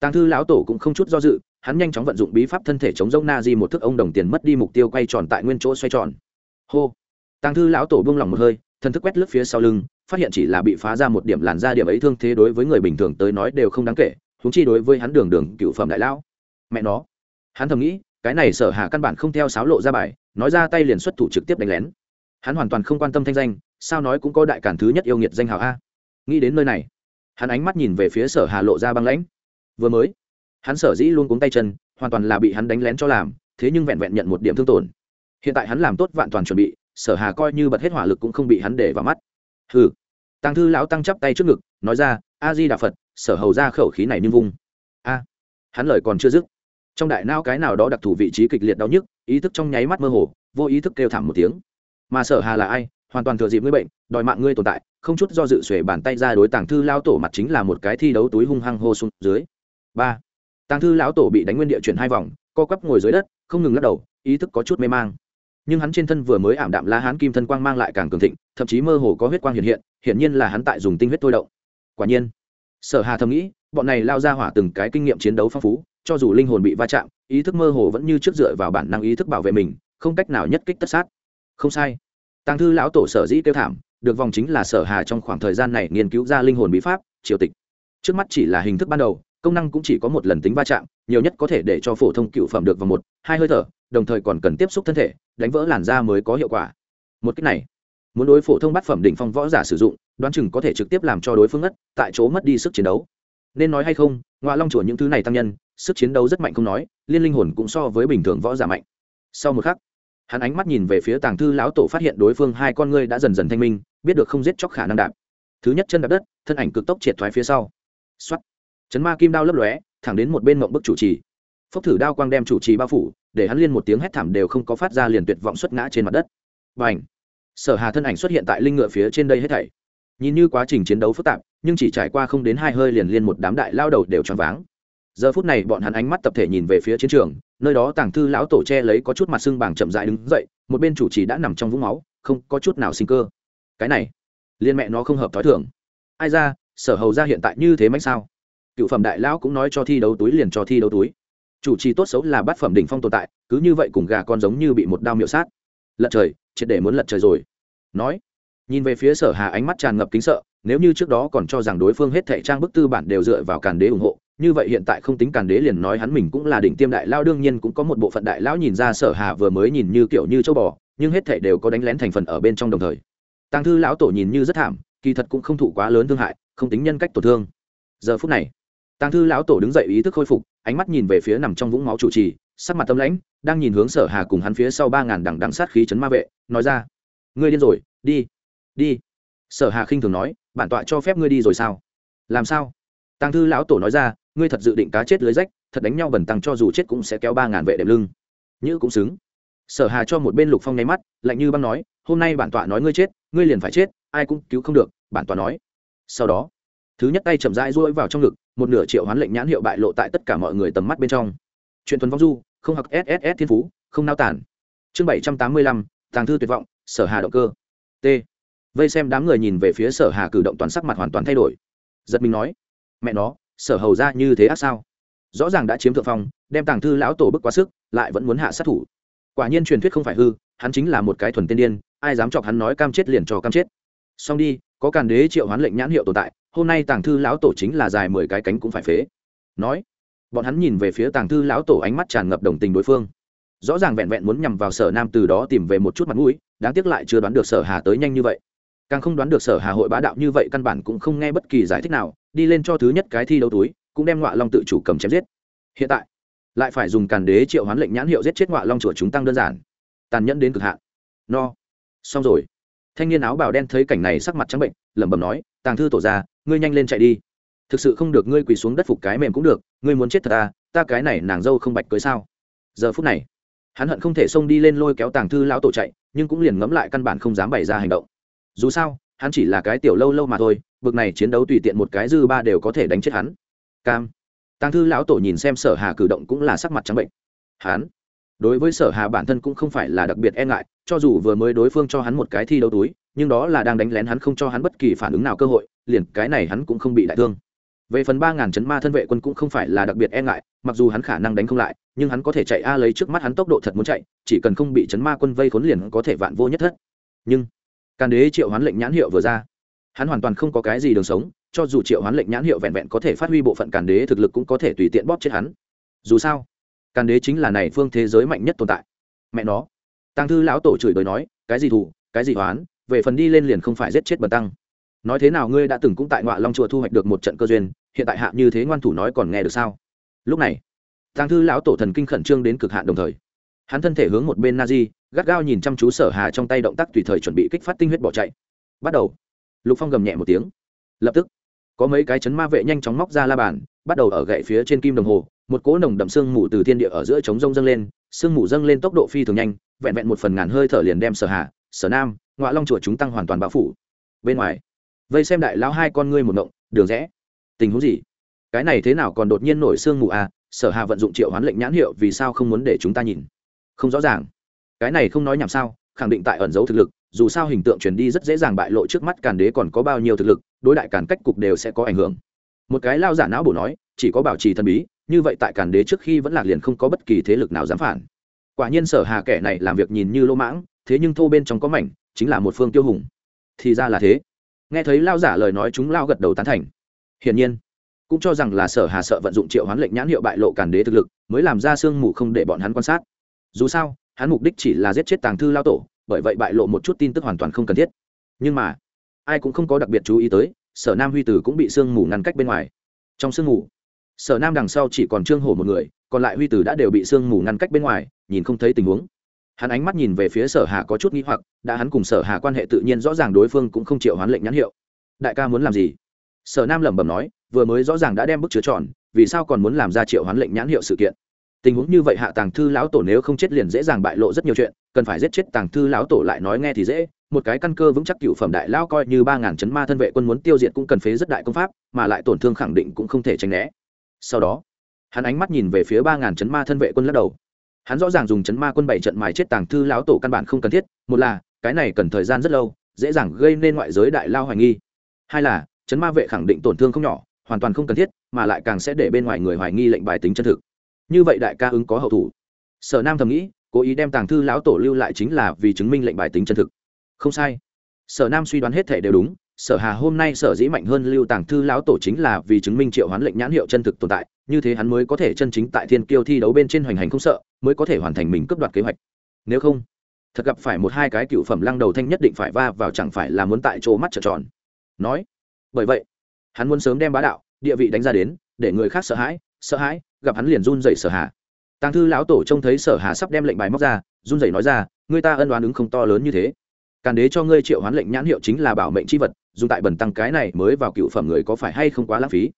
Tàng thư lão tổ cũng không chút do dự hắn nhanh chóng vận dụng bí pháp thân thể chống giống na di một thức ông đồng tiền mất đi mục tiêu quay tròn tại nguyên chỗ xoay tròn. Hô. Tàng thư lão tổ buông lỏng một hơi, thần thức quét lướt phía sau lưng, phát hiện chỉ là bị phá ra một điểm làn da điểm ấy thương thế đối với người bình thường tới nói đều không đáng kể húng chi đối với hắn đường đường cựu phẩm đại lão. Mẹ nó. Hắn thầm nghĩ, cái này sở hạ căn bản không theo sáo lộ ra bài, nói ra tay liền xuất thủ trực tiếp đánh lén. Hắn hoàn toàn không quan tâm thanh danh, sao nói cũng có đại cản thứ nhất yêu nghiệt danh hào a. Nghĩ đến nơi này, hắn ánh mắt nhìn về phía sở hà lộ ra băng lãnh. Vừa mới hắn sở dĩ luôn cuống tay chân, hoàn toàn là bị hắn đánh lén cho làm, thế nhưng vẹn vẹn nhận một điểm thương tổn. Hiện tại hắn làm tốt vạn toàn chuẩn bị, sở hà coi như bật hết hỏa lực cũng không bị hắn để vào mắt. Hừ. Tăng thư lão tăng chắp tay trước ngực, nói ra a di đà phật, sở hầu ra khẩu khí này như vung. A. Hắn lời còn chưa dứt, trong đại nao cái nào đó đặc thù vị trí kịch liệt đau nhức, ý thức trong nháy mắt mơ hồ, vô ý thức kêu thảm một tiếng. Mà sở hà là ai? Hoàn toàn thừa dịp ngươi bệnh, đòi mạng ngươi tồn tại, không chút do dự xuể bàn tay ra đối tàng thư lao tổ mặt chính là một cái thi đấu túi hung hăng hô xuống dưới. Ba tàng thư lão tổ bị đánh nguyên địa chuyển hai vòng, co quắp ngồi dưới đất, không ngừng lắc đầu, ý thức có chút mê mang. Nhưng hắn trên thân vừa mới ảm đạm la hán kim thân quang mang lại càng cường thịnh, thậm chí mơ hồ có huyết quang hiện hiện, hiển nhiên là hắn tại dùng tinh huyết thôi động. Quả nhiên, sở hà thầm nghĩ, bọn này lao ra hỏa từng cái kinh nghiệm chiến đấu phong phú, cho dù linh hồn bị va chạm, ý thức mơ hồ vẫn như trước dựa vào bản năng ý thức bảo vệ mình, không cách nào nhất kích tất sát. Không sai. Tàng thư lão tổ sở dĩ tiêu thảm, được vòng chính là sở hà trong khoảng thời gian này nghiên cứu ra linh hồn bí pháp, triều tịch. Trước mắt chỉ là hình thức ban đầu công năng cũng chỉ có một lần tính va chạm, nhiều nhất có thể để cho phổ thông cựu phẩm được vào một, hai hơi thở, đồng thời còn cần tiếp xúc thân thể, đánh vỡ làn da mới có hiệu quả. Một cách này, muốn đối phổ thông bát phẩm đỉnh phong võ giả sử dụng, đoán chừng có thể trực tiếp làm cho đối phương ngất, tại chỗ mất đi sức chiến đấu. Nên nói hay không ngoại long chùa những thứ này tăng nhân, sức chiến đấu rất mạnh không nói, liên linh hồn cũng so với bình thường võ giả mạnh. Sau một khắc, hắn ánh mắt nhìn về phía tàng thư lão tổ phát hiện đối phương hai con ngươi đã dần dần thanh minh, biết được không giết chóc khả năng đạp. Thứ nhất chân đạp đất, thân ảnh cực tốc triệt thoái phía sau. X o á t chấn ma kim đao lấp lóe, thẳng đến một bên mộng bức chủ trì. Phốc thử đao quang đem chủ trì bao phủ, để hắn liên một tiếng hét thảm đều không có phát ra liền tuyệt vọng xuất ngã trên mặt đất. Và ảnh sở hà thân ảnh xuất hiện tại linh ngựa phía trên đây hết thảy. Nhìn như quá trình chiến đấu phức tạp, nhưng chỉ trải qua không đến hai hơi liền liên một đám đại lao đầu đều choáng váng. Giờ phút này bọn hắn ánh mắt tập thể nhìn về phía chiến trường, nơi đó tàng thư lão tổ che lấy có chút mặt sưng bảng chậm dại đứng dậy, một bên chủ trì đã nằm trong vũng máu, không có chút nào sinh cơ. Cái này, liên mẹ nó không hợp thói thường. Ai ra, sở hầu ra hiện tại như thế mạnh sao? Cựu phẩm đại lão cũng nói cho thi đấu túi liền cho thi đấu túi. Chủ trì tốt xấu là bát phẩm đỉnh phong tồn tại, cứ như vậy cùng gà con giống như bị một đao miệu sát. Lật trời, triệt để muốn lật trời rồi. Nói, nhìn về phía sở hà ánh mắt tràn ngập kính sợ, nếu như trước đó còn cho rằng đối phương hết thệ trang bức tư bản đều dựa vào càn đế ủng hộ, như vậy hiện tại không tính càn đế liền nói hắn mình cũng là đỉnh tiêm đại lao đương nhiên cũng có một bộ phận đại lão nhìn ra sở hà vừa mới nhìn như kiểu như châu bò, nhưng hết thệ đều có đánh lén thành phần ở bên trong đồng thời. Tăng thư lão tổ nhìn như rất thảm, kỳ thật cũng không thụ quá lớn thương hại, không tính nhân cách tổn thương. Giờ phút này tàng thư lão tổ đứng dậy ý thức khôi phục, ánh mắt nhìn về phía nằm trong vũng máu chủ trì, sắc mặt tâm lãnh, đang nhìn hướng sở hà cùng hắn phía sau ba ngàn đằng đằng sát khí chấn ma vệ, nói ra, ngươi điên rồi, đi đi. Sở hà khinh thường nói, bản tọa cho phép ngươi đi rồi sao? Làm sao? Tàng thư lão tổ nói ra, ngươi thật dự định cá chết lưới rách, thật đánh nhau bẩn tăng cho dù chết cũng sẽ kéo ba ngàn vệ đệm lưng. Như cũng xứng. Sở hà cho một bên lục phong nháy mắt, lạnh như băng nói, hôm nay bản tọa nói ngươi chết, ngươi liền phải chết, ai cũng cứu không được, bản tọa nói. Sau đó, thứ nhất tay chậm rãi duỗi vào trong ngực một nửa triệu hoán lệnh nhãn hiệu bại lộ tại tất cả mọi người tầm mắt bên trong. Chuyện thuần vong du, không học sss thiên phú, không nao tản. Chương bảy trăm tám mươi lăm, tàng thư tuyệt vọng, sở hà động cơ. T. Vây xem đám người nhìn về phía sở hà cử động toàn sắc mặt hoàn toàn thay đổi. Giật mình nói, mẹ nó, sở hầu ra như thế ác sao? Rõ ràng đã chiếm thượng phong, đem tàng thư lão tổ bức quá sức, lại vẫn muốn hạ sát thủ. Quả nhiên truyền thuyết không phải hư, hắn chính là một cái thuần tiên điên, ai dám chọc hắn nói cam chết liền cho cam chết xong đi, có càn đế triệu hoán lệnh nhãn hiệu tồn tại, hôm nay tàng thư lão tổ chính là dài mười cái cánh cũng phải phế. Nói, bọn hắn nhìn về phía tàng thư lão tổ ánh mắt tràn ngập đồng tình đối phương. Rõ ràng vẹn vẹn muốn nhằm vào sở nam từ đó tìm về một chút mặt mũi, đáng tiếc lại chưa đoán được sở hà tới nhanh như vậy. Càng không đoán được sở hà hội bá đạo như vậy căn bản cũng không nghe bất kỳ giải thích nào, đi lên cho thứ nhất cái thi đấu túi, cũng đem ngọa long tự chủ cầm chém giết. Hiện tại, lại phải dùng càn đế triệu hoán lệnh nhãn hiệu giết chết ngọa long chùa chúng tăng đơn giản. Tàn nhẫn đến cực hạn. No. Xong rồi thanh niên áo bào đen thấy cảnh này sắc mặt trắng bệnh, lẩm bẩm nói, tàng thư tổ ra ngươi nhanh lên chạy đi. Thực sự không được ngươi quỳ xuống đất phục cái mềm cũng được, ngươi muốn chết thật ta ta cái này nàng dâu không bạch cưới sao? Giờ phút này, hắn hận không thể xông đi lên lôi kéo tàng thư lão tổ chạy, nhưng cũng liền ngẫm lại căn bản không dám bày ra hành động. Dù sao, hắn chỉ là cái tiểu lâu lâu mà thôi, bực này chiến đấu tùy tiện một cái dư ba đều có thể đánh chết hắn. Cam. Tàng thư lão tổ nhìn xem sở hà cử động cũng là sắc mặt trắng bệnh. Hắn đối với sở hà bản thân cũng không phải là đặc biệt e ngại, cho dù vừa mới đối phương cho hắn một cái thi đấu túi, nhưng đó là đang đánh lén hắn không cho hắn bất kỳ phản ứng nào cơ hội, liền cái này hắn cũng không bị đại thương. Về phần ba ngàn chấn ma thân vệ quân cũng không phải là đặc biệt e ngại, mặc dù hắn khả năng đánh không lại, nhưng hắn có thể chạy a lấy trước mắt hắn tốc độ thật muốn chạy, chỉ cần không bị chấn ma quân vây khốn liền có thể vạn vô nhất thất. Nhưng, càn đế triệu hoán lệnh nhãn hiệu vừa ra. Hắn hoàn toàn không có cái gì đường sống, cho dù triệu hoán lệnh nhãn hiệu vẹn vẹn có thể phát huy bộ phận càn đế thực lực cũng có thể tùy tiện bóp chết hắn. Dù sao càn đế chính là này phương thế giới mạnh nhất tồn tại. Mẹ nó. Tăng thư lão tổ chửi đời nói, cái gì thủ cái gì hoán về phần đi lên liền không phải giết chết bần tăng. Nói thế nào ngươi đã từng cũng tại ngoại long chùa thu hoạch được một trận cơ duyên, hiện tại hạ như thế ngoan thủ nói còn nghe được sao? Lúc này tăng thư lão tổ thần kinh khẩn trương đến cực hạn đồng thời. Hắn thân thể hướng một bên na di gắt gao nhìn chăm chú sở hà trong tay động tác tùy thời chuẩn bị kích phát tinh huyết bỏ chạy. Bắt đầu. Lục phong gầm nhẹ một tiếng. Lập tức, có mấy cái chấn ma vệ nhanh chóng móc ra la bàn, bắt đầu ở gậy phía trên kim đồng hồ một cỗ nồng đậm sương mù từ thiên địa ở giữa trống rông dâng lên sương mù dâng lên tốc độ phi thường nhanh vẹn vẹn một phần ngàn hơi thở liền đem sở hạ, sở nam ngoại long chùa chúng tăng hoàn toàn bao phủ. Bên ngoài vây xem đại lão hai con ngươi một động đường rẽ tình huống gì? Cái này thế nào còn đột nhiên nổi sương mù à? Sở hà vận dụng triệu hoán lệnh nhãn hiệu vì sao không muốn để chúng ta nhìn? Không rõ ràng. Cái này không nói nhảm sao khẳng định tại ẩn giấu thực lực dù sao hình tượng truyền đi rất dễ dàng bại lộ trước mắt càn đế còn có bao nhiêu thực lực đối đại càn cách cục đều sẽ có ảnh hưởng. Một cái lao giả não bổ nói chỉ có bảo trì thần bí như vậy tại càn đế trước khi vẫn lạc liền không có bất kỳ thế lực nào dám phản. Quả nhiên sở hà kẻ này làm việc nhìn như lỗ mãng, thế nhưng thô bên trong có mảnh, chính là một phương tiêu hùng. Thì ra là thế. Nghe thấy lao giả lời nói chúng lao gật đầu tán thành. Hiển nhiên, cũng cho rằng là sở hà sợ vận dụng triệu hoán lệnh nhãn hiệu bại lộ càn đế thực lực, mới làm ra sương mù không để bọn hắn quan sát. Dù sao, hắn mục đích chỉ là giết chết tàng thư lao tổ, bởi vậy bại lộ một chút tin tức hoàn toàn không cần thiết. Nhưng mà, ai cũng không có đặc biệt chú ý tới, sở nam huy tử cũng bị sương mù ngăn cách bên ngoài. Trong sương mù sở nam đằng sau chỉ còn trương hổ một người, còn lại huy tử đã đều bị sương mù ngăn cách bên ngoài, nhìn không thấy tình huống. Hắn ánh mắt nhìn về phía sở hà có chút nghi hoặc, đã hắn cùng sở hà quan hệ tự nhiên rõ ràng đối phương cũng không chịu hoán lệnh nhãn hiệu. Đại ca muốn làm gì? Sở nam lẩm bẩm nói, vừa mới rõ ràng đã đem bức chứa tròn vì sao còn muốn làm ra triệu hoán lệnh nhãn hiệu sự kiện? Tình huống như vậy hạ tàng thư lão tổ nếu không chết liền dễ dàng bại lộ rất nhiều chuyện, cần phải giết chết tàng thư lão tổ lại nói nghe thì dễ, một cái căn cơ vững chắc cựu phẩm đại lao coi như ba ngàn chấn ma thân vệ quân muốn tiêu diệt cũng cần phế rất đại công pháp, mà lại tổn thương khẳng định cũng không thể tránh né sau đó, hắn ánh mắt nhìn về phía ba ngàn chấn ma thân vệ quân lắc đầu. Hắn rõ ràng dùng chấn ma quân bảy trận mài chết tàng thư lão tổ căn bản không cần thiết, một là, cái này cần thời gian rất lâu, dễ dàng gây nên ngoại giới đại lao hoài nghi. Hai là, chấn ma vệ khẳng định tổn thương không nhỏ, hoàn toàn không cần thiết, mà lại càng sẽ để bên ngoài người hoài nghi lệnh bài tính chân thực. Như vậy đại ca ứng có hậu thủ. Sở nam thầm nghĩ, cố ý đem tàng thư lão tổ lưu lại chính là vì chứng minh lệnh bài tính chân thực. Không sai. Sở nam suy đoán hết thể đều đúng sở hà hôm nay sở dĩ mạnh hơn lưu tàng thư lão tổ chính là vì chứng minh triệu hoán lệnh nhãn hiệu chân thực tồn tại, như thế hắn mới có thể chân chính tại thiên kiêu thi đấu bên trên hoành hành không sợ, mới có thể hoàn thành mình cướp đoạt kế hoạch. Nếu không, thật gặp phải một hai cái cựu phẩm lăng đầu thanh nhất định phải va vào chẳng phải là muốn tại chỗ mắt trợn tròn. Nói, bởi vậy, hắn muốn sớm đem bá đạo, địa vị đánh ra đến, để người khác sợ hãi sợ hãi, gặp hắn liền run dậy sở hà. Tàng thư lão tổ trông thấy sở hà sắp đem lệnh bài móc ra, run dậy nói ra, người ta ân đoán ứng không to lớn như thế. Càn đế cho ngươi triệu hoán lệnh nhãn hiệu chính là bảo mệnh c h i vật dùng tại bẩn tăng cái này mới vào cựu phẩm người có phải hay không quá lãng phí.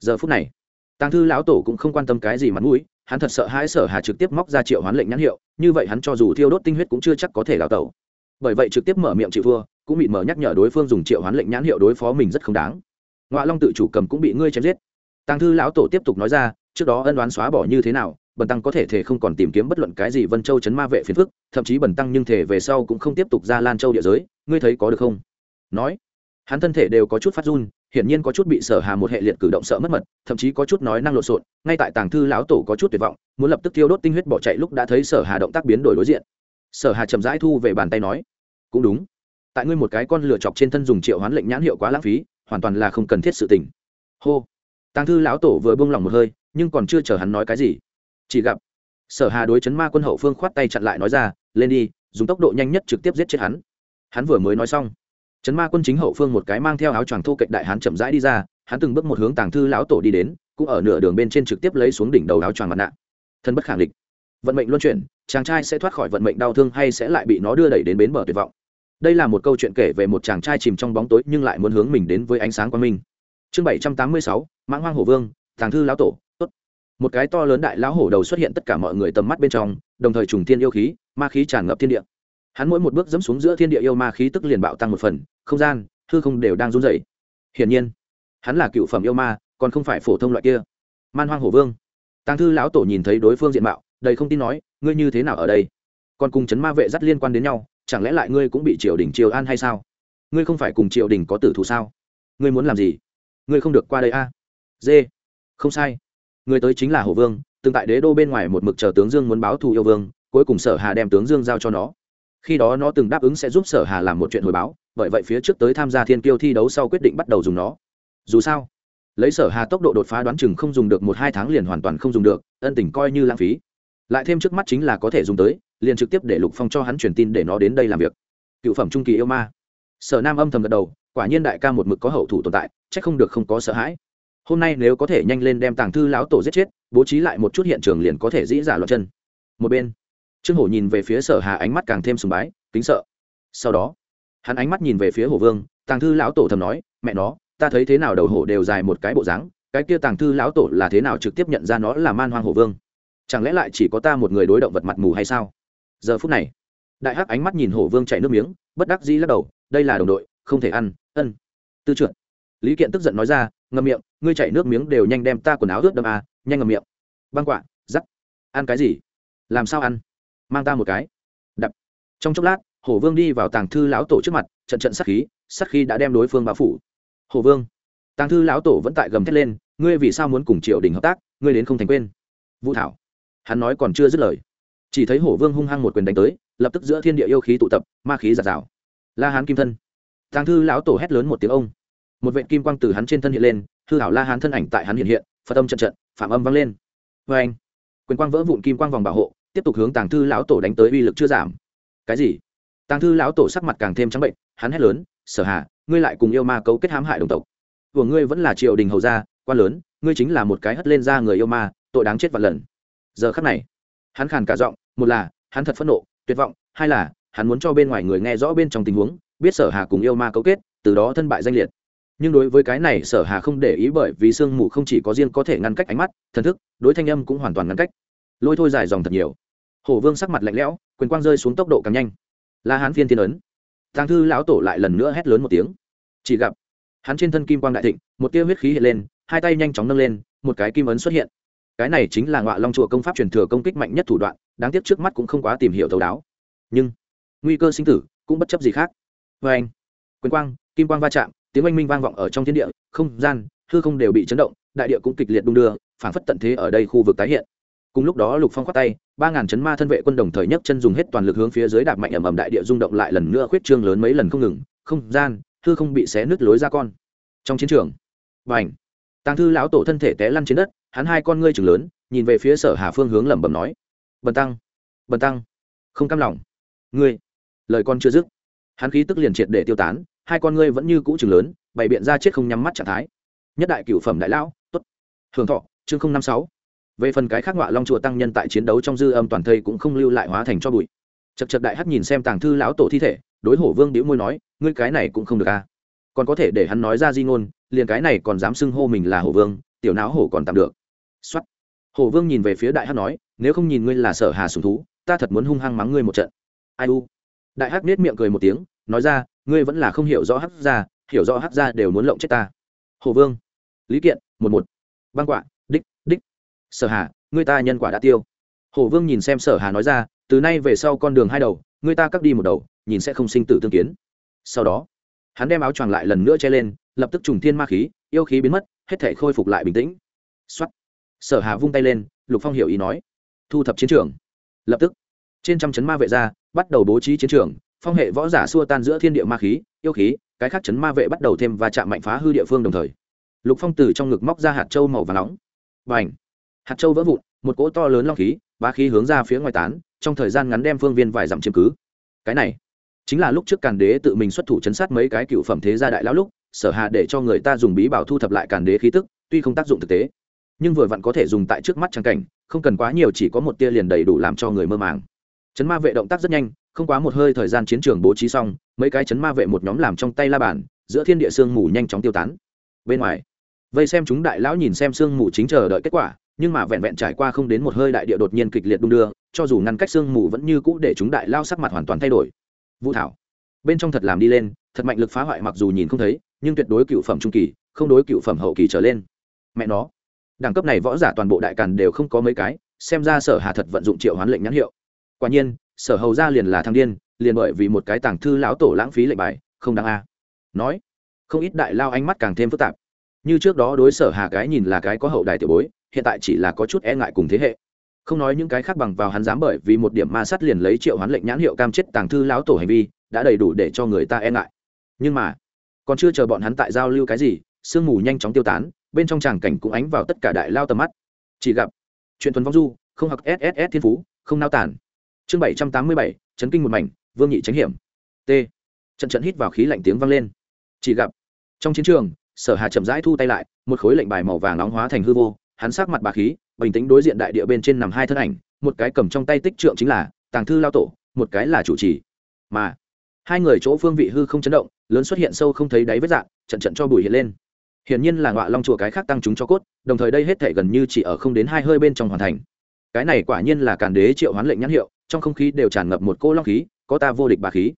Giờ phút này, tàng thư lão tổ cũng không quan tâm cái gì mặt mũi, hắn thật sợ hãi sở hà trực tiếp móc ra triệu hoán lệnh nhãn hiệu, như vậy hắn cho dù thiêu đốt tinh huyết cũng chưa chắc có thể đào tẩu. Bởi vậy trực tiếp mở miệng chịu thua, cũng bị mở nhắc nhở đối phương dùng triệu hoán lệnh nhãn hiệu đối phó mình rất không đáng. Ngoại long tự chủ cầm cũng bị ngươi chém giết. Tàng thư lão tổ tiếp tục nói ra, trước đó ân đoán xóa bỏ như thế nào bần tăng có thể thể không còn tìm kiếm bất luận cái gì vân châu chấn ma vệ phiền phức, thậm chí bần tăng nhưng thể về sau cũng không tiếp tục ra lan châu địa giới, ngươi thấy có được không? Nói hắn thân thể đều có chút phát run, hiển nhiên có chút bị sở hà một hệ liệt cử động sợ mất mật, thậm chí có chút nói năng lộn xộn, ngay tại tàng thư lão tổ có chút tuyệt vọng, muốn lập tức tiêu đốt tinh huyết bỏ chạy lúc đã thấy sở hà động tác biến đổi đối diện. Sở hà chậm rãi thu về bàn tay nói, cũng đúng. Tại ngươi một cái con lửa chọc trên thân dùng triệu hoán lệnh nhãn hiệu quá lãng phí, hoàn toàn là không cần thiết sự tình. Hô. Tàng thư lão tổ vừa buông lòng một hơi, nhưng còn chưa chờ hắn nói cái gì. Chỉ gặp, sở hà đối chấn ma quân hậu phương khoát tay chặn lại nói ra, lên đi, dùng tốc độ nhanh nhất trực tiếp giết chết hắn. Hắn vừa mới nói xong chấn ma quân chính hậu phương một cái mang theo áo choàng thô cạnh đại hán chậm rãi đi ra, hắn từng bước một hướng tàng thư lão tổ đi đến, cũng ở nửa đường bên trên trực tiếp lấy xuống đỉnh đầu áo choàng mặt nạ. Thân bất khẳng định vận mệnh luân chuyển, chàng trai sẽ thoát khỏi vận mệnh đau thương hay sẽ lại bị nó đưa đẩy đến bến bờ tuyệt vọng. Đây là một câu chuyện kể về một chàng trai chìm trong bóng tối nhưng lại muốn hướng mình đến với ánh sáng quang minh. Chương bảy trăm tám mươi sáu, mãng hoang hổ vương, tàng thư lão tổ, tốt. Một cái to lớn đại lão hổ đầu xuất hiện tất cả mọi người tầm mắt bên trong, đồng thời trùng thiên yêu khí, ma khí tràn ngập thiên địa hắn mỗi một bước dẫm xuống giữa thiên địa yêu ma khí tức liền bạo tăng một phần, không gian, hư không đều đang run rẩy. Hiển nhiên, hắn là cựu phẩm yêu ma, còn không phải phổ thông loại kia. Man hoang hổ vương. Tàng thư lão tổ nhìn thấy đối phương diện mạo, đầy không tin nói, ngươi như thế nào ở đây? Còn cùng chấn ma vệ dắt liên quan đến nhau, chẳng lẽ lại ngươi cũng bị triều đình triều an hay sao? Ngươi không phải cùng triều đình có tử thù sao? Ngươi muốn làm gì? Ngươi không được qua đây a? À? dê. Không sai. Người tới chính là hổ vương từng tại đế đô bên ngoài một mực chờ tướng dương muốn báo thù yêu vương, cuối cùng sở hà đem tướng dương giao cho nó khi đó nó từng đáp ứng sẽ giúp sở hà làm một chuyện hồi báo, bởi vậy phía trước tới tham gia thiên kiêu thi đấu sau quyết định bắt đầu dùng nó. Dù sao, lấy sở hà tốc độ đột phá đoán chừng không dùng được một hai tháng liền hoàn toàn không dùng được, ân tình coi như lãng phí. Lại thêm trước mắt chính là có thể dùng tới, liền trực tiếp để lục phong cho hắn truyền tin để nó đến đây làm việc. Cựu phẩm trung kỳ yêu ma. Sở nam âm thầm gật đầu, quả nhiên đại ca một mực có hậu thủ tồn tại c h ắ c không được không có sợ hãi. Hôm nay nếu có thể nhanh lên đem tàng thư lão tổ giết chết, bố trí lại một chút hiện trường liền có thể dĩ giả loạt chân. Một bên trương hổ nhìn về phía sở hà ánh mắt càng thêm sùng bái kính sợ. Sau đó hắn ánh mắt nhìn về phía hổ vương tàng thư lão tổ thầm nói mẹ nó ta thấy thế nào đầu hổ đều dài một cái bộ dáng cái kia tàng thư lão tổ là thế nào trực tiếp nhận ra nó là man hoang hổ vương? Chẳng lẽ lại chỉ có ta một người đối động vật mặt mù hay sao? Giờ phút này đại hắc ánh mắt nhìn hổ vương chạy nước miếng bất đắc dĩ lắc đầu đây là đồng đội không thể ăn ân. Tư trượt lý kiện tức giận nói ra ngậm miệng ngươi chạy nước miếng đều nhanh đem ta quần áo ướt đâm à, nhanh ngậm miệng. Băng quạ giắt ăn cái gì? Làm sao ăn? Mang ta một cái. Đập. Trong chốc lát hổ vương đi vào tàng thư lão tổ trước mặt, trận trận sắc khí sắc khí đã đem đối phương bao phủ. Hổ vương, tàng thư lão tổ vẫn tại gầm thét lên, ngươi vì sao muốn cùng triều đình hợp tác, ngươi đến không thành quên. Vũ thảo, hắn nói còn chưa dứt lời. Chỉ thấy hổ vương hung hăng một quyền đánh tới, lập tức giữa thiên địa yêu khí tụ tập, ma khí giạt rào. La hán kim thân. Tàng thư lão tổ hét lớn một tiếng ông. Một vệ kim quang từ hắn trên thân hiện lên, hư hảo la hán thân ảnh tại hắn hiện hiện, phật âm trận trận, phạm âm vang lên. Vê anh quyền quang vỡ vụn kim quang vòng bảo hộ tiếp tục hướng tàng thư lão tổ đánh tới uy lực chưa giảm. Cái gì? Tàng thư lão tổ sắc mặt càng thêm trắng bệnh, hắn hét lớn, sở hà, ngươi lại cùng yêu ma cấu kết hãm hại đồng tộc. Của ngươi vẫn là triều đình hầu gia, quan lớn, ngươi chính là một cái hất lên ra người yêu ma, tội đáng chết vạn lần. Giờ khắc này, hắn khàn cả giọng, một là, hắn thật phẫn nộ, tuyệt vọng, hai là, hắn muốn cho bên ngoài người nghe rõ bên trong tình huống, biết sở hà cùng yêu ma cấu kết, từ đó thân bại danh liệt. Nhưng đối với cái này, sở hà không để ý bởi vì sương mù không chỉ có riêng có thể ngăn cách ánh mắt, thần thức, đối thanh âm cũng hoàn toàn ngăn cách lôi thôi dài dòng thật nhiều. Hổ vương sắc mặt lạnh lẽo, quyền quang rơi xuống tốc độ càng nhanh. La hán phiên thiên ấn. Tàng thư lão tổ lại lần nữa hét lớn một tiếng. Chỉ gặp, hắn trên thân kim quang đại thịnh, một tia huyết khí hiện lên, hai tay nhanh chóng nâng lên, một cái kim ấn xuất hiện. Cái này chính là ngọa long chùa công pháp truyền thừa công kích mạnh nhất thủ đoạn, đáng tiếc trước mắt cũng không quá tìm hiểu thấu đáo. Nhưng, nguy cơ sinh tử cũng bất chấp gì khác. Vê anh, quyền quang, kim quang va chạm, tiếng oanh minh vang vọng ở trong thiên địa, không gian, hư không đều bị chấn động, đại địa cũng kịch liệt đung đưa phản phất tận thế ở đây khu vực tái hiện cùng lúc đó lục phong khoát tay, ba ngàn chấn ma thân vệ quân đồng thời nhấc chân dùng hết toàn lực hướng phía dưới đạp mạnh ẩm ẩm đại địa rung động lại lần nữa khuyết trương lớn mấy lần không ngừng. Không gian thư không bị xé nứt lối ra con. Trong chiến trường và ảnh tàng thư lão tổ thân thể té lăn trên đất, hắn hai con ngươi chừng lớn, nhìn về phía sở hà phương hướng lẩm bẩm nói. Bần tăng bần tăng, không cam lòng. Ngươi, lời con chưa dứt. Hắn khí tức liền triệt để tiêu tán, hai con ngươi vẫn như cũ chừng lớn, bày biện ra chết không nhắm mắt trạng thái. Nhất đại cửu phẩm đại lão, tốt. Hưởng thọ, chương không năm sáu về phần cái khác ngọa long chùa tăng nhân tại chiến đấu trong dư âm toàn thây cũng không lưu lại hóa thành cho bụi. Chật chật đại hắc nhìn xem tàng thư lão tổ thi thể, đối hổ vương đĩu môi nói, ngươi cái này cũng không được à? Còn có thể để hắn nói ra di ngôn, liền cái này còn dám xưng hô mình là hổ vương, tiểu não hổ còn tạm được. Xuất hổ vương nhìn về phía đại hắc nói, nếu không nhìn ngươi là sở hà sùng thú, ta thật muốn hung hăng mắng ngươi một trận. Ai u? Đại hắc nết miệng cười một tiếng, nói ra, ngươi vẫn là không hiểu rõ hắc ra hiểu rõ hắc ra đều muốn lộng chết ta. Hổ vương. Lý kiện, một một. Băng quạ sở hà, người ta nhân quả đã tiêu. Hổ vương nhìn xem sở hà nói ra, từ nay về sau con đường hai đầu, người ta cắt đi một đầu, nhìn sẽ không sinh tử tương kiến. Sau đó, hắn đem áo choàng lại lần nữa che lên, lập tức trùng thiên ma khí, yêu khí biến mất, hết thể khôi phục lại bình tĩnh. Xuất sở hà vung tay lên, lục phong hiểu ý nói. Thu thập chiến trường. Lập tức, trên trăm chấn ma vệ ra, bắt đầu bố trí chiến trường, phong hệ võ giả xua tan giữa thiên địa ma khí, yêu khí, cái khác chấn ma vệ bắt đầu thêm và chạm mạnh phá hư địa phương đồng thời. Lục phong từ trong ngực móc ra hạt châu màu và nóng. Và ảnh hạt châu vỡ vụn, một cỗ to lớn long khí ba khí hướng ra phía ngoài tán, trong thời gian ngắn đem phương viên vài dặm chiếm cứ. Cái này chính là lúc trước càn đế tự mình xuất thủ chấn sát mấy cái cựu phẩm thế gia đại lão lúc, sở hà để cho người ta dùng bí bảo thu thập lại càn đế khí tức, tuy không tác dụng thực tế, nhưng vừa vặn có thể dùng tại trước mắt trang cảnh, không cần quá nhiều chỉ có một tia liền đầy đủ làm cho người mơ màng. Chấn ma vệ động tác rất nhanh, không quá một hơi thời gian chiến trường bố trí xong, mấy cái chấn ma vệ một nhóm làm trong tay la bàn, giữa thiên địa sương mù nhanh chóng tiêu tán. Bên ngoài, vây xem chúng đại lão nhìn xem sương mù chính chờ đợi kết quả nhưng mà vẹn vẹn trải qua không đến một hơi đại địa đột nhiên kịch liệt đung đưa, cho dù ngăn cách sương mù vẫn như cũ để chúng đại lao sắc mặt hoàn toàn thay đổi. Vũ thảo, bên trong thật làm đi lên, thật mạnh lực phá hoại mặc dù nhìn không thấy, nhưng tuyệt đối cựu phẩm trung kỳ, không đối cựu phẩm hậu kỳ trở lên. Mẹ nó, đẳng cấp này võ giả toàn bộ đại càn đều không có mấy cái, xem ra sở hà thật vận dụng triệu hoán lệnh nhãn hiệu. Quả nhiên, sở hầu ra liền là thăng điên, liền bởi vì một cái tàng thư lão tổ lãng phí lệnh bài, không đáng a. Nói, không ít đại lao ánh mắt càng thêm phức tạp như trước đó đối sở hà cái nhìn là cái có hậu đài tiểu bối, hiện tại chỉ là có chút e ngại cùng thế hệ. Không nói những cái khác bằng vào hắn dám bởi vì một điểm ma sát liền lấy triệu hoán lệnh nhãn hiệu cam chết tàng thư lão tổ hành vi, đã đầy đủ để cho người ta e ngại. Nhưng mà, còn chưa chờ bọn hắn tại giao lưu cái gì, sương mù nhanh chóng tiêu tán, bên trong tràng cảnh cũng ánh vào tất cả đại lao tầm mắt. Chỉ gặp, chuyện thuần vong du, không học sss thiên phú, không nao tản chương bảy trăm tám mươi bảy, chấn kinh một mảnh, vương nhị tránh hiểm. T. Trận trận hít vào khí lạnh tiếng vang lên. Chỉ gặp, trong chiến trường sở hà chậm rãi thu tay lại, một khối lệnh bài màu vàng nóng hóa thành hư vô, hắn sát mặt bà khí, bình tĩnh đối diện đại địa bên trên nằm hai thân ảnh, một cái cầm trong tay tích trượng chính là tàng thư lao tổ, một cái là chủ trì. Mà, hai người chỗ phương vị hư không chấn động, lớn xuất hiện sâu không thấy đáy vết dạng, trận trận cho bùi hiện lên. Hiển nhiên là ngọa long chùa cái khác tăng chúng cho cốt, đồng thời đây hết thể gần như chỉ ở không đến hai hơi bên trong hoàn thành. Cái này quả nhiên là càn đế triệu hoán lệnh nhãn hiệu, trong không khí đều tràn ngập một cô long khí, có ta vô địch bà khí.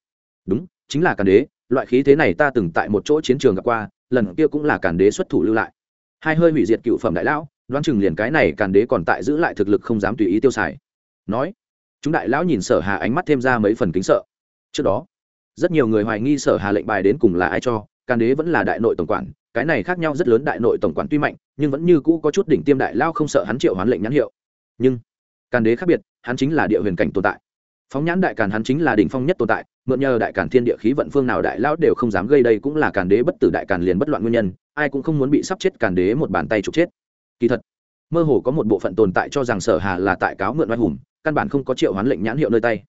Đúng, chính là càn đế, loại khí thế này ta từng tại một chỗ chiến trường gặp qua lần kia cũng là càn đế xuất thủ lưu lại. Hai hơi hủy diệt cựu phẩm đại lão, đoán chừng liền cái này càn đế còn tại giữ lại thực lực không dám tùy ý tiêu xài. Nói, chúng đại lão nhìn sở hà ánh mắt thêm ra mấy phần kính sợ. Trước đó, rất nhiều người hoài nghi sở hà lệnh bài đến cùng là ai cho, càn đế vẫn là đại nội tổng quản, cái này khác nhau rất lớn đại nội tổng quản tuy mạnh, nhưng vẫn như cũ có chút đỉnh tiêm đại lao không sợ hắn triệu hoán lệnh nhãn hiệu. Nhưng, càn đế khác biệt, hắn chính là địa huyền cảnh tồn tại phóng nhãn đại càn hắn chính là đỉnh phong nhất tồn tại, mượn nhờ đại càn thiên địa khí vận phương nào đại lão đều không dám gây đây cũng là càn đế bất tử đại càn liền bất loạn nguyên nhân, ai cũng không muốn bị sắp chết càn đế một bàn tay trục chết. Kỳ thật, mơ hồ có một bộ phận tồn tại cho rằng sở hà là tại cáo mượn oai hùng, căn bản không có triệu hoán lệnh nhãn hiệu nơi tay.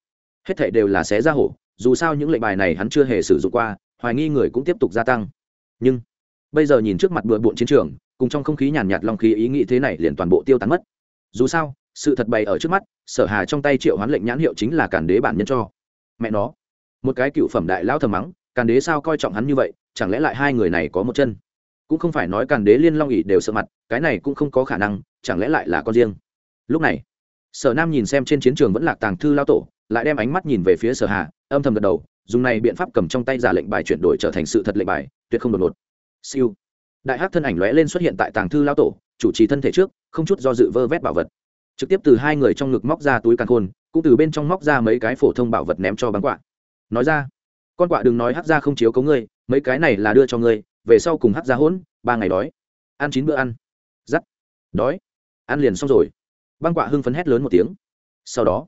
Hết thảy đều là xé ra hổ, dù sao những lệnh bài này hắn chưa hề sử dụng qua, hoài nghi người cũng tiếp tục gia tăng. Nhưng, bây giờ nhìn trước mặt bừa bộn chiến trường, cùng trong không khí nhàn nhạt long khí ý nghĩ thế này liền toàn bộ tiêu tán mất. Dù sao sự thật bày ở trước mắt, sở hà trong tay triệu hoán lệnh nhãn hiệu chính là càn đế bản nhân cho. Mẹ nó, một cái cựu phẩm đại lao thầm mắng, càn đế sao coi trọng hắn như vậy, chẳng lẽ lại hai người này có một chân? Cũng không phải nói càn đế liên long ỉ đều sợ mặt, cái này cũng không có khả năng, chẳng lẽ lại là con riêng? Lúc này, sở nam nhìn xem trên chiến trường vẫn lạc tàng thư lao tổ, lại đem ánh mắt nhìn về phía sở hà, âm thầm gật đầu, dùng này biện pháp cầm trong tay giả lệnh bài chuyển đổi trở thành sự thật lệnh bài, tuyệt không đột ngột. Siêu. Đại hát thân ảnh lóe lên xuất hiện tại tàng thư lao tổ, chủ trì thân thể trước, không chút do dự vơ vét bảo vật trực tiếp từ hai người trong ngực móc ra túi càng khôn, cũng từ bên trong móc ra mấy cái phổ thông bảo vật ném cho bán quạ. Nói ra, con quạ đừng nói hát ra không chiếu cấu ngươi, mấy cái này là đưa cho ngươi, về sau cùng hát ra hỗn, ba ngày đói. Ăn chín bữa ăn. Giắt. Đói. Ăn liền xong rồi. Băng quạ hưng phấn hét lớn một tiếng. Sau đó,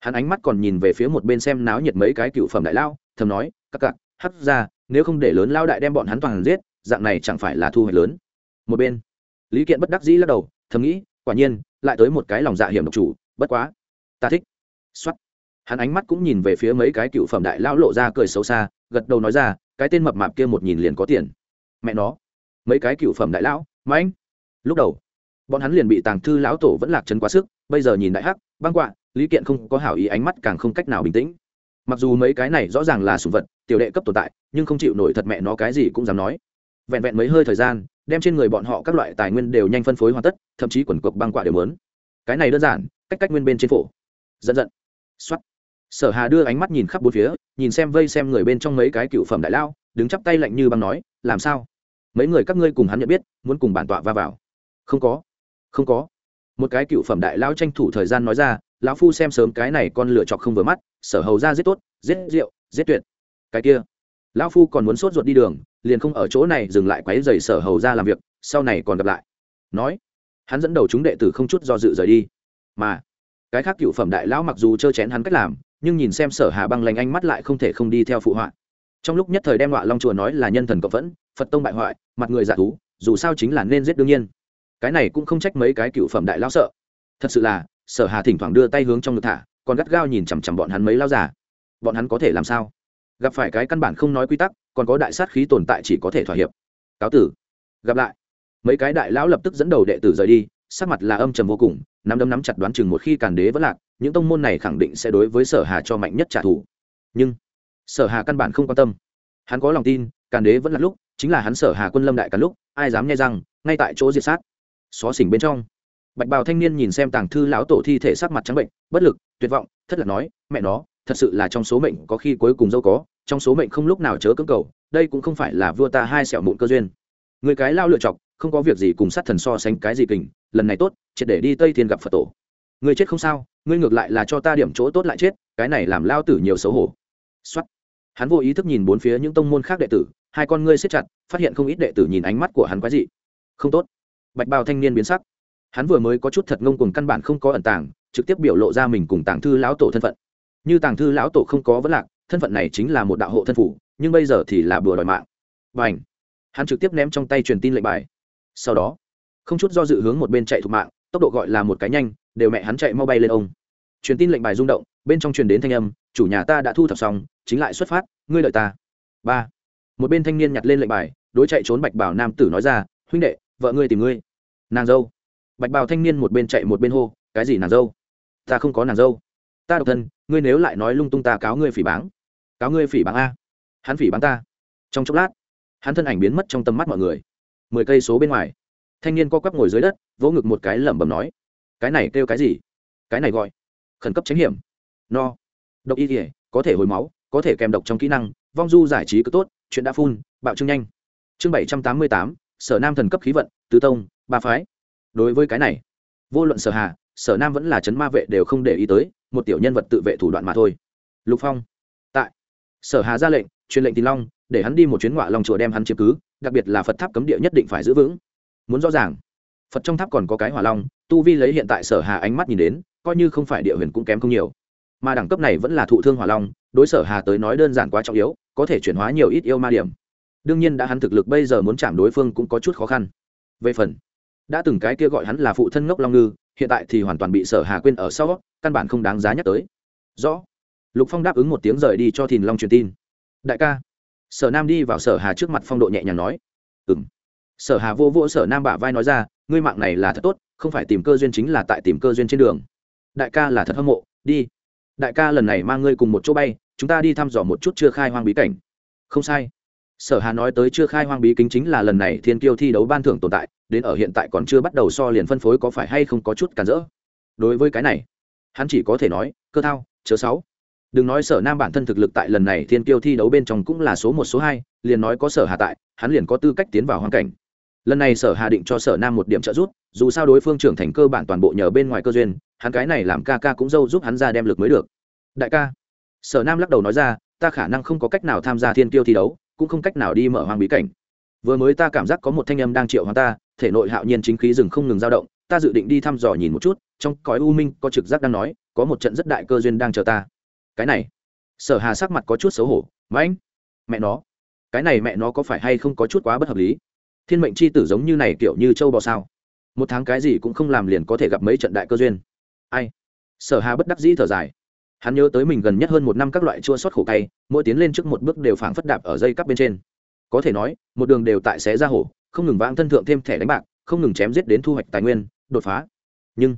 hắn ánh mắt còn nhìn về phía một bên xem náo nhiệt mấy cái cựu phẩm đại lao, thầm nói, các cặc hắt ra, nếu không để lớn lao đại đem bọn hắn toàn giết, dạng này chẳng phải là thu hoạch lớn. Một bên, lý kiện bất đắc dĩ lắc đầu, thầm nghĩ quả nhiên, lại tới một cái lòng dạ hiểm độc chủ, bất quá. Ta thích. Xuất hắn ánh mắt cũng nhìn về phía mấy cái cựu phẩm đại lao lộ ra cười xấu xa, gật đầu nói ra, cái tên mập mạp kia một nhìn liền có tiền. Mẹ nó. Mấy cái cựu phẩm đại lão mà anh lúc đầu, bọn hắn liền bị tàng thư lão tổ vẫn lạc chân quá sức, bây giờ nhìn đại hắc, băng quạ, lý kiện không có hảo ý ánh mắt càng không cách nào bình tĩnh. Mặc dù mấy cái này rõ ràng là sùng vật, tiểu đệ cấp tồn tại, nhưng không chịu nổi thật mẹ nó cái gì cũng dám nói vẹn vẹn mấy hơi thời gian, đem trên người bọn họ các loại tài nguyên đều nhanh phân phối hoàn tất, thậm chí quần cộc băng quạ đều lớn cái này đơn giản, cách cách nguyên bên trên phổ. Dẫn dận xuất sở hà đưa ánh mắt nhìn khắp bốn phía, nhìn xem vây xem người bên trong mấy cái cựu phẩm đại lao, đứng chắp tay lạnh như băng nói, làm sao? Mấy người các ngươi cùng hắn nhận biết, muốn cùng bản tọa va vào? Không có. Không có. Một cái cựu phẩm đại lao tranh thủ thời gian nói ra, lão phu xem sớm cái này con lựa chọc không vừa mắt, sở hầu ra giết tốt, giết rượu, giết tuyệt. Cái kia. Lão phu còn muốn sốt ruột đi đường liền không ở chỗ này dừng lại quấy rầy sở hầu ra làm việc, sau này còn gặp lại. Nói, hắn dẫn đầu chúng đệ tử không chút do dự rời đi. Mà, cái khác cựu phẩm đại lão mặc dù trơ chén hắn cách làm, nhưng nhìn xem sở hà băng lành anh mắt lại không thể không đi theo phụ họa. Trong lúc nhất thời đem họa long chùa nói là nhân thần cộng phẫn, phật tông bại hoại, mặt người giả thú, dù sao chính là nên giết đương nhiên. Cái này cũng không trách mấy cái cựu phẩm đại lão sợ. Thật sự là, sở hà thỉnh thoảng đưa tay hướng trong ngực thả, còn gắt gao nhìn chằm chằm bọn hắn mấy lao giả bọn hắn có thể làm sao? Gặp phải cái căn bản không nói quy tắc, còn có đại sát khí tồn tại chỉ có thể thỏa hiệp. Cáo tử. Gặp lại. Mấy cái đại lão lập tức dẫn đầu đệ tử rời đi, sắc mặt là âm trầm vô cùng, nắm đấm nắm chặt đoán chừng một khi càn đế vẫn lạc, những tông môn này khẳng định sẽ đối với sở hà cho mạnh nhất trả thù. Nhưng, sở hà căn bản không quan tâm. Hắn có lòng tin, càn đế vẫn là lúc, chính là hắn sở hà quân lâm đại cả lúc, ai dám nghe rằng ngay tại chỗ diệt sát. Xó xỉnh bên trong. Bạch bào thanh niên nhìn xem tàng thư lão tổ thi thể sắc mặt trắng bệnh, bất lực, tuyệt vọng, thất lạc nói, mẹ nó thật sự là trong số mệnh có khi cuối cùng dâu có, trong số mệnh không lúc nào chớ cưỡng cầu, đây cũng không phải là vua ta hai sẹo mụn cơ duyên. Người cái lao lựa chọc, không có việc gì cùng sát thần so sánh cái gì kình, lần này tốt, triệt để đi tây thiên gặp phật tổ. Người chết không sao, ngươi ngược lại là cho ta điểm chỗ tốt lại chết, cái này làm lao tử nhiều xấu hổ. Xuất hắn vô ý thức nhìn bốn phía những tông môn khác đệ tử, hai con ngươi siết chặt, phát hiện không ít đệ tử nhìn ánh mắt của hắn quái dị. Không tốt. Bạch bào thanh niên biến sắc. Hắn vừa mới có chút thật ngông cùng căn bản không có ẩn tàng, trực tiếp biểu lộ ra mình cùng tàng thư lão tổ thân phận như tàng thư lão tổ không có vấn lạc, thân phận này chính là một đạo hộ thân phủ, nhưng bây giờ thì là bừa đòi mạng. Và ảnh hắn trực tiếp ném trong tay truyền tin lệnh bài. Sau đó, không chút do dự hướng một bên chạy thục mạng, tốc độ gọi là một cái nhanh, đều mẹ hắn chạy mau bay lên ông. Truyền tin lệnh bài rung động, bên trong truyền đến thanh âm, chủ nhà ta đã thu thập xong, chính lại xuất phát, ngươi đợi ta. Ba! Một bên thanh niên nhặt lên lệnh bài, đối chạy trốn bạch bảo nam tử nói ra, huynh đệ, vợ ngươi tìm ngươi. Nàng dâu. Bạch bào thanh niên một bên chạy một bên hô, cái gì nàng dâu? Ta không có nàng dâu. Ta độc thân ngươi nếu lại nói lung tung ta cáo ngươi phỉ báng, cáo ngươi phỉ báng a, hắn phỉ báng ta. Trong chốc lát, hắn thân ảnh biến mất trong tầm mắt mọi người. Mười cây số bên ngoài, thanh niên co quắp ngồi dưới đất, vỗ ngực một cái lẩm bẩm nói, cái này kêu cái gì? Cái này gọi khẩn cấp tránh hiểm. No. Độc y thể có thể hồi máu, có thể kèm độc trong kỹ năng, vong du giải trí cứ tốt, chuyện đã phun, bạo trưng nhanh. Chương bảy trăm tám mươi tám, sở nam thần cấp khí vận, tứ tông, ba phái. Đối với cái này, vô luận sở hà, sở nam vẫn là chấn ma vệ đều không để ý tới một tiểu nhân vật tự vệ thủ đoạn mà thôi. Lục phong. Tại. Sở hà ra lệnh, truyền lệnh tín long, để hắn đi một chuyến ngọa lòng chùa đem hắn chiếm cứ, đặc biệt là phật tháp cấm địa nhất định phải giữ vững. Muốn rõ ràng, phật trong tháp còn có cái hỏa long, tu vi lấy hiện tại sở hà ánh mắt nhìn đến, coi như không phải địa huyền cũng kém không nhiều. Mà đẳng cấp này vẫn là thụ thương hỏa long, đối sở hà tới nói đơn giản quá trọng yếu, có thể chuyển hóa nhiều ít yêu ma điểm. Đương nhiên đã hắn thực lực bây giờ muốn chạm đối phương cũng có chút khó khăn. Về phần đã từng cái kia gọi hắn là phụ thân ngốc long ngư, hiện tại thì hoàn toàn bị sở hà quên ở sau, căn bản không đáng giá nhắc tới. Rõ. Lục phong đáp ứng một tiếng rời đi cho thìn long truyền tin. Đại ca. Sở nam đi vào sở hà trước mặt phong độ nhẹ nhàng nói. Ừng sở hà vô vô sở nam bả vai nói ra, ngươi mạng này là thật tốt, không phải tìm cơ duyên chính là tại tìm cơ duyên trên đường. Đại ca là thật hâm mộ, đi. Đại ca lần này mang ngươi cùng một chỗ bay, chúng ta đi thăm dò một chút chưa khai hoang bí cảnh. Không sai sở hà nói tới chưa khai hoang bí kính chính là lần này thiên kiêu thi đấu ban thưởng tồn tại, đến ở hiện tại còn chưa bắt đầu so liền phân phối có phải hay không có chút cản rỡ. Đối với cái này, hắn chỉ có thể nói, cơ thao, chớ sáu đừng nói sở nam bản thân thực lực tại lần này thiên kiêu thi đấu bên trong cũng là số một, số hai, liền nói có sở hà tại, hắn liền có tư cách tiến vào hoàn cảnh. Lần này sở hà định cho sở nam một điểm trợ giúp, dù sao đối phương trưởng thành cơ bản toàn bộ nhờ bên ngoài cơ duyên, hắn cái này làm ca ca cũng dâu giúp hắn ra đem lực mới được. Đại ca. Sở nam lắc đầu nói ra, ta khả năng không có cách nào tham gia thiên kiêu thi đấu cũng không cách nào đi mở hoang bí cảnh. Vừa mới ta cảm giác có một thanh âm đang triệu hoang ta thể nội hạo nhiên chính khí rừng không ngừng dao động ta dự định đi thăm dò nhìn một chút trong cõi u minh có trực giác đang nói có một trận rất đại cơ duyên đang chờ ta. Cái này sở hà sắc mặt có chút xấu hổ Anh, mẹ nó cái này mẹ nó có phải hay không có chút quá bất hợp lý? Thiên mệnh c h i tử giống như này kiểu như châu bò sao? Một tháng cái gì cũng không làm liền có thể gặp mấy trận đại cơ duyên. Ai? Sở hà bất đắc dĩ thở dài hắn nhớ tới mình gần nhất hơn một năm các loại chua sót khổ cay, mỗi tiến lên trước một bước đều phảng phất đạp ở dây cắp bên trên. Có thể nói, một đường đều tại xé ra hổ, không ngừng vãng thân thượng thêm thẻ đánh bạc, không ngừng chém giết đến thu hoạch tài nguyên, đột phá. Nhưng,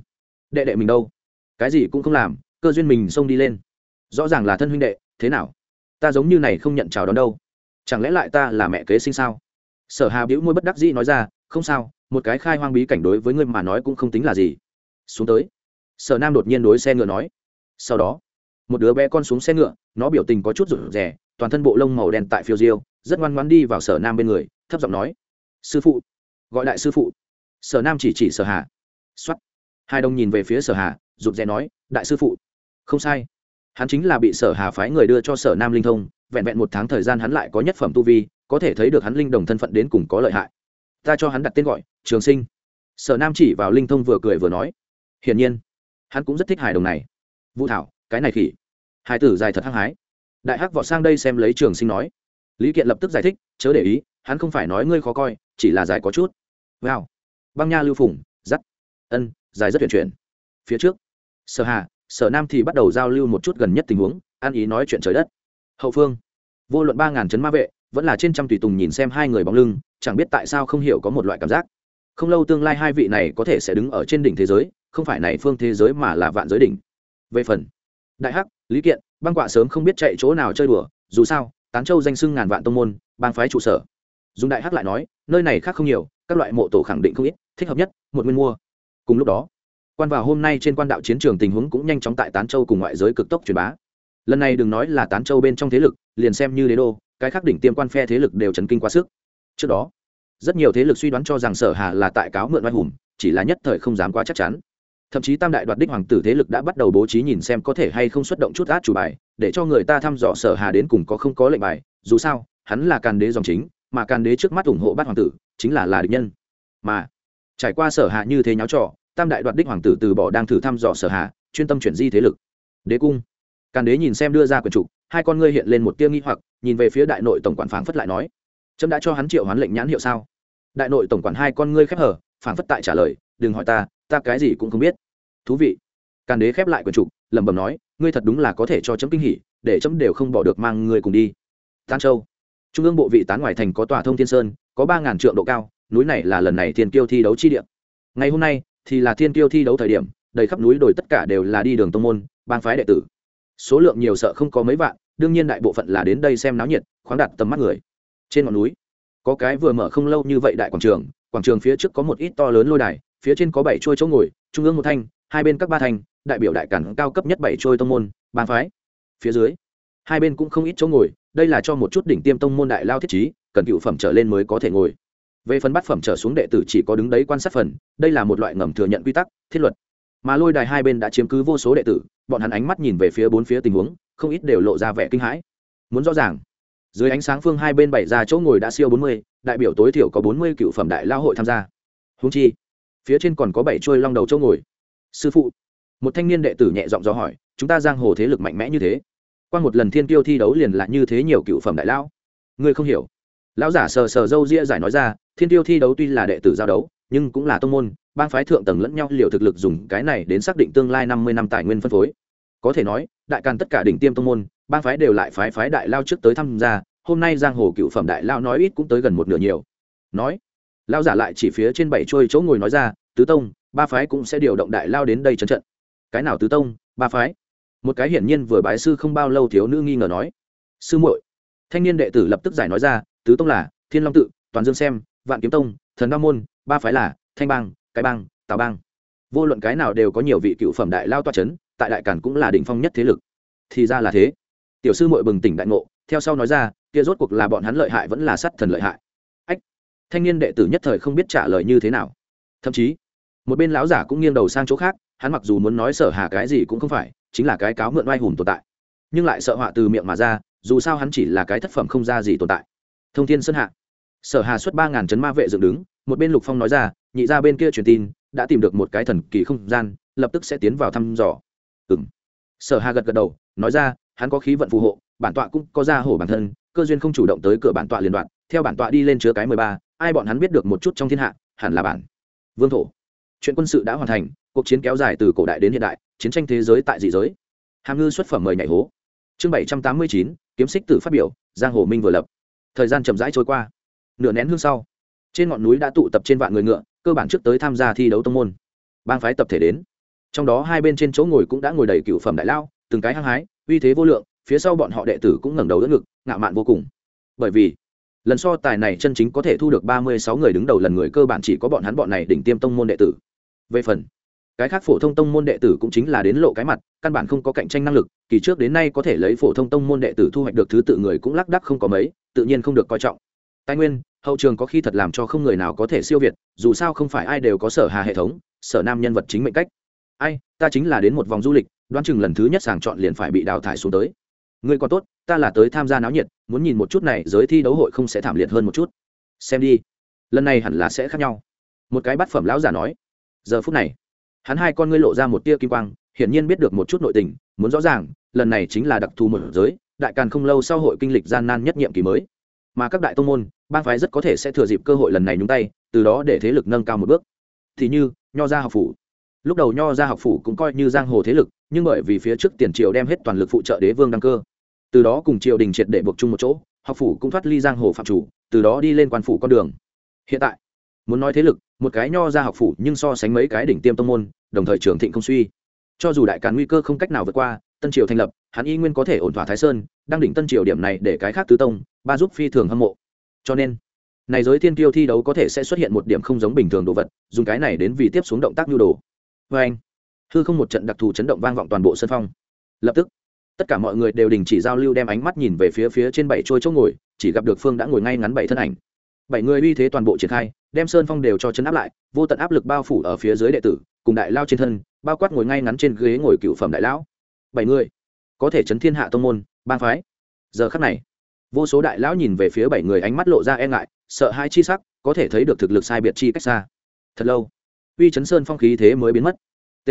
đệ đệ mình đâu? Cái gì cũng không làm, cơ duyên mình xông đi lên. Rõ ràng là thân huynh đệ, thế nào? Ta giống như này không nhận chào đón đâu. Chẳng lẽ lại ta là mẹ kế sinh sao? Sở hà bĩu môi bất đắc dĩ nói ra, không sao, một cái khai hoang bí cảnh đối với ngươi mà nói cũng không tính là gì. Xuống tới. Sở nam đột nhiên đối xe ngựa nói. Sau đó một đứa bé con xuống xe ngựa, nó biểu tình có chút rụt rè, toàn thân bộ lông màu đen tại phiêu diêu, rất ngoan ngoan đi vào sở nam bên người, thấp giọng nói, sư phụ, gọi đại sư phụ. Sở nam chỉ chỉ sở hà. X hai đồng nhìn về phía sở hà, rụt rè nói, đại sư phụ. Không sai. Hắn chính là bị sở hà phái người đưa cho sở nam linh thông, vẹn vẹn một tháng thời gian hắn lại có nhất phẩm tu vi, có thể thấy được hắn linh đồng thân phận đến cùng có lợi hại. Ta cho hắn đặt tên gọi, trường sinh. Sở nam chỉ vào linh thông vừa cười vừa nói, hiển nhiên, hắn cũng rất thích hài đồng này. Vũ thảo cái này khỉ. Hai tử dài thật hăng hái. Đại hắc vọt sang đây xem lấy trường sinh nói. Lý kiện lập tức giải thích chớ để ý hắn không phải nói ngươi khó coi chỉ là dài có chút. Wow. Băng nha lưu phủng, dắt ân dài rất tuyển chuyển. Phía trước. Sở hà sở nam thì bắt đầu giao lưu một chút gần nhất tình huống ăn ý nói chuyện trời đất. Hậu phương. Vô luận ba ngàn trấn ma vệ vẫn là trên trăm tùy tùng nhìn xem hai người bóng lưng chẳng biết tại sao không hiểu có một loại cảm giác. Không lâu tương lai hai vị này có thể sẽ đứng ở trên đỉnh thế giới không phải này phương thế giới mà là vạn giới đỉnh. Về phần đại hắc, lý kiện, băng quạ sớm không biết chạy chỗ nào chơi đùa, dù sao, tán châu danh sưng ngàn vạn tông môn, bang phái trụ sở. Dùng đại hắc lại nói, nơi này khác không nhiều, các loại mộ tổ khẳng định không ít, thích hợp nhất, một nguyên mua. Cùng lúc đó, quan vào hôm nay trên quan đạo chiến trường tình huống cũng nhanh chóng tại tán châu cùng ngoại giới cực tốc truyền bá. Lần này đừng nói là tán châu bên trong thế lực, liền xem như đế đô, cái khác đỉnh tiêm quan phe thế lực đều chấn kinh quá sức. Trước đó, rất nhiều thế lực suy đoán cho rằng sở hà là tại cáo mượn oai hùng, chỉ là nhất thời không dám quá chắc chắn thậm chí tam đại đoạt đích hoàng tử thế lực đã bắt đầu bố trí nhìn xem có thể hay không xuất động chút át chủ bài, để cho người ta thăm dò sở hà đến cùng có không có lệnh bài, dù sao, hắn là càn đế dòng chính, mà càn đế trước mắt ủng hộ bát hoàng tử, chính là là địch nhân. Mà, trải qua sở hạ như thế nháo trò, tam đại đoạt đích hoàng tử từ bỏ đang thử thăm dò sở hạ chuyên tâm chuyển di thế lực. Đế cung. Càn đế nhìn xem đưa ra quyển trục hai con ngươi hiện lên một tia nghi hoặc, nhìn về phía đại nội tổng quản phảng phất lại nói trâm đã cho hắn triệu hoán lệnh nhãn hiệu sao? Đại nội tổng quản hai con ngươi khép hở Phản phất tại trả lời, đừng hỏi ta ta cái gì cũng không biết. Thú vị. Càn đế khép lại quần trục, lẩm bẩm nói, ngươi thật đúng là có thể cho chấm kinh hỉ, để chấm đều không bỏ được mang ngươi cùng đi. Tan châu. Trung ương bộ vị tán ngoài thành có tòa thông thiên sơn, có ba ngàn trượng độ cao, núi này là lần này thiên kiêu thi đấu chi địa. Ngày hôm nay thì là thiên kiêu thi đấu thời điểm, đầy khắp núi đồi tất cả đều là đi đường tông môn, bang phái đệ tử. Số lượng nhiều sợ không có mấy vạn, đương nhiên đại bộ phận là đến đây xem náo nhiệt, khoáng đặt tầm mắt người. Trên ngọn núi, có cái vừa mở không lâu như vậy đại quảng trường quảng trường phía trước có một ít to lớn lôi đài, phía trên có bảy trôi chỗ ngồi, trung ương một thanh, hai bên các ba thanh, đại biểu đại cản cao cấp nhất bảy trôi tông môn bàn phái. Phía dưới, hai bên cũng không ít chỗ ngồi, đây là cho một chút đỉnh tiêm tông môn đại lao thiết trí, cần cựu phẩm trở lên mới có thể ngồi. Về phần bát phẩm trở xuống đệ tử chỉ có đứng đấy quan sát phần, đây là một loại ngầm thừa nhận quy tắc, thiết luật. Mà lôi đài hai bên đã chiếm cứ vô số đệ tử, bọn hắn ánh mắt nhìn về phía bốn phía tình huống, không ít đều lộ ra vẻ kinh hãi. Muốn rõ ràng, dưới ánh sáng phương hai bên bảy ra chỗ ngồi đã siêu bốn mươi đại biểu tối thiểu có bốn mươi cựu phẩm đại lao hội tham gia. Húng chi, phía trên còn có bảy trôi long đầu chỗ ngồi. Sư phụ, một thanh niên đệ tử nhẹ giọng do hỏi, chúng ta giang hồ thế lực mạnh mẽ như thế? Qua một lần thiên tiêu thi đấu liền là như thế nhiều cựu phẩm đại lão ngươi không hiểu. Lão giả sờ sờ râu ria giải nói ra, thiên tiêu thi đấu tuy là đệ tử giao đấu, nhưng cũng là tông môn, bang phái thượng tầng lẫn nhau liều thực lực dùng cái này đến xác định tương lai năm mươi năm tài nguyên phân phối. Có thể nói, đại càn tất cả đỉnh tiêm tông môn, bang phái đều lại phái phái đại lao trước tới tham gia hôm nay giang hồ cựu phẩm đại lao nói ít cũng tới gần một nửa nhiều. Nói, lao giả lại chỉ phía trên bảy trôi chỗ ngồi nói ra, tứ tông, ba phái cũng sẽ điều động đại lao đến đây trấn trận. Cái nào tứ tông, ba phái? Một cái hiển nhiên vừa bái sư không bao lâu thiếu nữ nghi ngờ nói. Sư muội. Thanh niên đệ tử lập tức giải nói ra, tứ tông là thiên long tự, toàn dương xem, vạn kiếm tông, thần đao môn, ba phái là thanh bang, cái bang, tào bang. Vô luận cái nào đều có nhiều vị cựu phẩm đại lao toa c h ấ n tại đại cản cũng là đỉnh phong nhất thế lực. Thì ra là thế. Tiểu sư mội bừng tỉnh đại ngộ, theo sau nói ra kia rốt cuộc là bọn hắn lợi hại vẫn là sát thần lợi hại. Ách, thanh niên đệ tử nhất thời không biết trả lời như thế nào. Thậm chí, một bên lão giả cũng nghiêng đầu sang chỗ khác, hắn mặc dù muốn nói sở hà cái gì cũng không phải, chính là cái cáo mượn oai hùng tồn tại. Nhưng lại sợ họa từ miệng mà ra, dù sao hắn chỉ là cái thất phẩm không ra gì tồn tại. Thông thiên sơn hạ. Sở hà xuất ba ngàn chấn ma vệ dựng đứng, một bên lục phong nói ra, nhị ra bên kia truyền tin, đã tìm được một cái thần kỳ không gian, lập tức sẽ tiến vào thăm dò. Ừng sở hà gật gật đầu, nói ra, hắn có khí vận phù hộ, bản tọa cũng có ra hổ bản thân cơ duyên không chủ động tới cửa bản tọa liên đoạn, theo bản tọa đi lên chứa cái mười ba, ai bọn hắn biết được một chút trong thiên hạ, hẳn là bản. Vương thổ. Chuyện quân sự đã hoàn thành, cuộc chiến kéo dài từ cổ đại đến hiện đại, chiến tranh thế giới tại dị giới. Hàm ngư xuất phẩm mời nhảy hố. Chương bảy trăm tám mươi chín, kiếm xích tử phát biểu, giang hồ minh vừa lập. Thời gian chậm rãi trôi qua. Nửa nén hương sau, trên ngọn núi đã tụ tập trên vạn người ngựa, cơ bản trước tới tham gia thi đấu tông môn. Bang phái tập thể đến. Trong đó hai bên trên chỗ ngồi cũng đã ngồi đầy cựu phẩm đại lao, từng cái hăng hái, uy thế vô lượng phía sau bọn họ đệ tử cũng ngẩng đầu đỡ ngực, ngạo mạn vô cùng. Bởi vì, lần so tài này chân chính có thể thu được ba mươi sáu người đứng đầu lần người cơ bản chỉ có bọn hắn bọn này đỉnh tiêm tông môn đệ tử. Về phần, cái khác phổ thông tông môn đệ tử cũng chính là đến lộ cái mặt, căn bản không có cạnh tranh năng lực, kỳ trước đến nay có thể lấy phổ thông tông môn đệ tử thu hoạch được thứ tự người cũng lác đắc không có mấy, tự nhiên không được coi trọng. Tài nguyên, hậu trường có khi thật làm cho không người nào có thể siêu việt, dù sao không phải ai đều có sở hà hệ thống, sở nam nhân vật chính mệnh cách. Ai, ta chính là đến một vòng du lịch, đoán chừng lần thứ nhất sàng chọn liền phải bị đào thải xuống tới ngươi còn tốt, ta là tới tham gia náo nhiệt, muốn nhìn một chút này giới thi đấu hội không sẽ thảm liệt hơn một chút. Xem đi. Lần này hẳn là sẽ khác nhau. Một cái bát phẩm lão giả nói. Giờ phút này, hắn hai con ngươi lộ ra một tia kim quang, hiển nhiên biết được một chút nội tình, muốn rõ ràng, lần này chính là đặc thù một giới, đại càn không lâu sau hội kinh lịch gian nan nhất nhiệm kỳ mới. Mà các đại tông môn, bang phái rất có thể sẽ thừa dịp cơ hội lần này nhúng tay, từ đó để thế lực nâng cao một bước. Thì như, nho gia học phủ. Lúc đầu nho gia học phủ cũng coi như giang hồ thế lực, nhưng bởi vì phía trước tiền triều đem hết toàn lực phụ trợ đế vương đăng cơ từ đó cùng triều đình triệt để buộc chung một chỗ, học phủ cũng thoát ly giang hồ phạm chủ, từ đó đi lên quan phủ con đường. Hiện tại, muốn nói thế lực, một cái nho ra học phủ nhưng so sánh mấy cái đỉnh tiêm tông môn, đồng thời trường thịnh không suy. Cho dù đại càn nguy cơ không cách nào vượt qua, tân triều thành lập, hắn y nguyên có thể ổn thỏa thái sơn, đang đỉnh tân triều điểm này để cái khác tứ tông, ba giúp phi thường hâm mộ. Cho nên, này giới thiên tiêu thi đấu có thể sẽ xuất hiện một điểm không giống bình thường đồ vật, dùng cái này đến vì tiếp xuống động tác nhu đồ. Vê anh, hư không một trận đặc thù chấn động vang vọng toàn bộ sân phong. Lập tức tất cả mọi người đều đình chỉ giao lưu, đem ánh mắt nhìn về phía phía trên bảy trôi chỗ ngồi, chỉ gặp được phương đã ngồi ngay ngắn bảy thân ảnh. Bảy người uy thế toàn bộ triển khai, đem sơn phong đều cho chấn áp lại, vô tận áp lực bao phủ ở phía dưới đệ tử, cùng đại lao trên thân, bao quát ngồi ngay ngắn trên ghế ngồi cựu phẩm đại lão. Bảy người, có thể chấn thiên hạ tông môn, bang phái. Giờ khắc này, vô số đại lão nhìn về phía bảy người, ánh mắt lộ ra e ngại, sợ hai chi sắc, có thể thấy được thực lực sai biệt chi cách xa. Thật lâu, uy chấn sơn phong khí thế mới biến mất. T.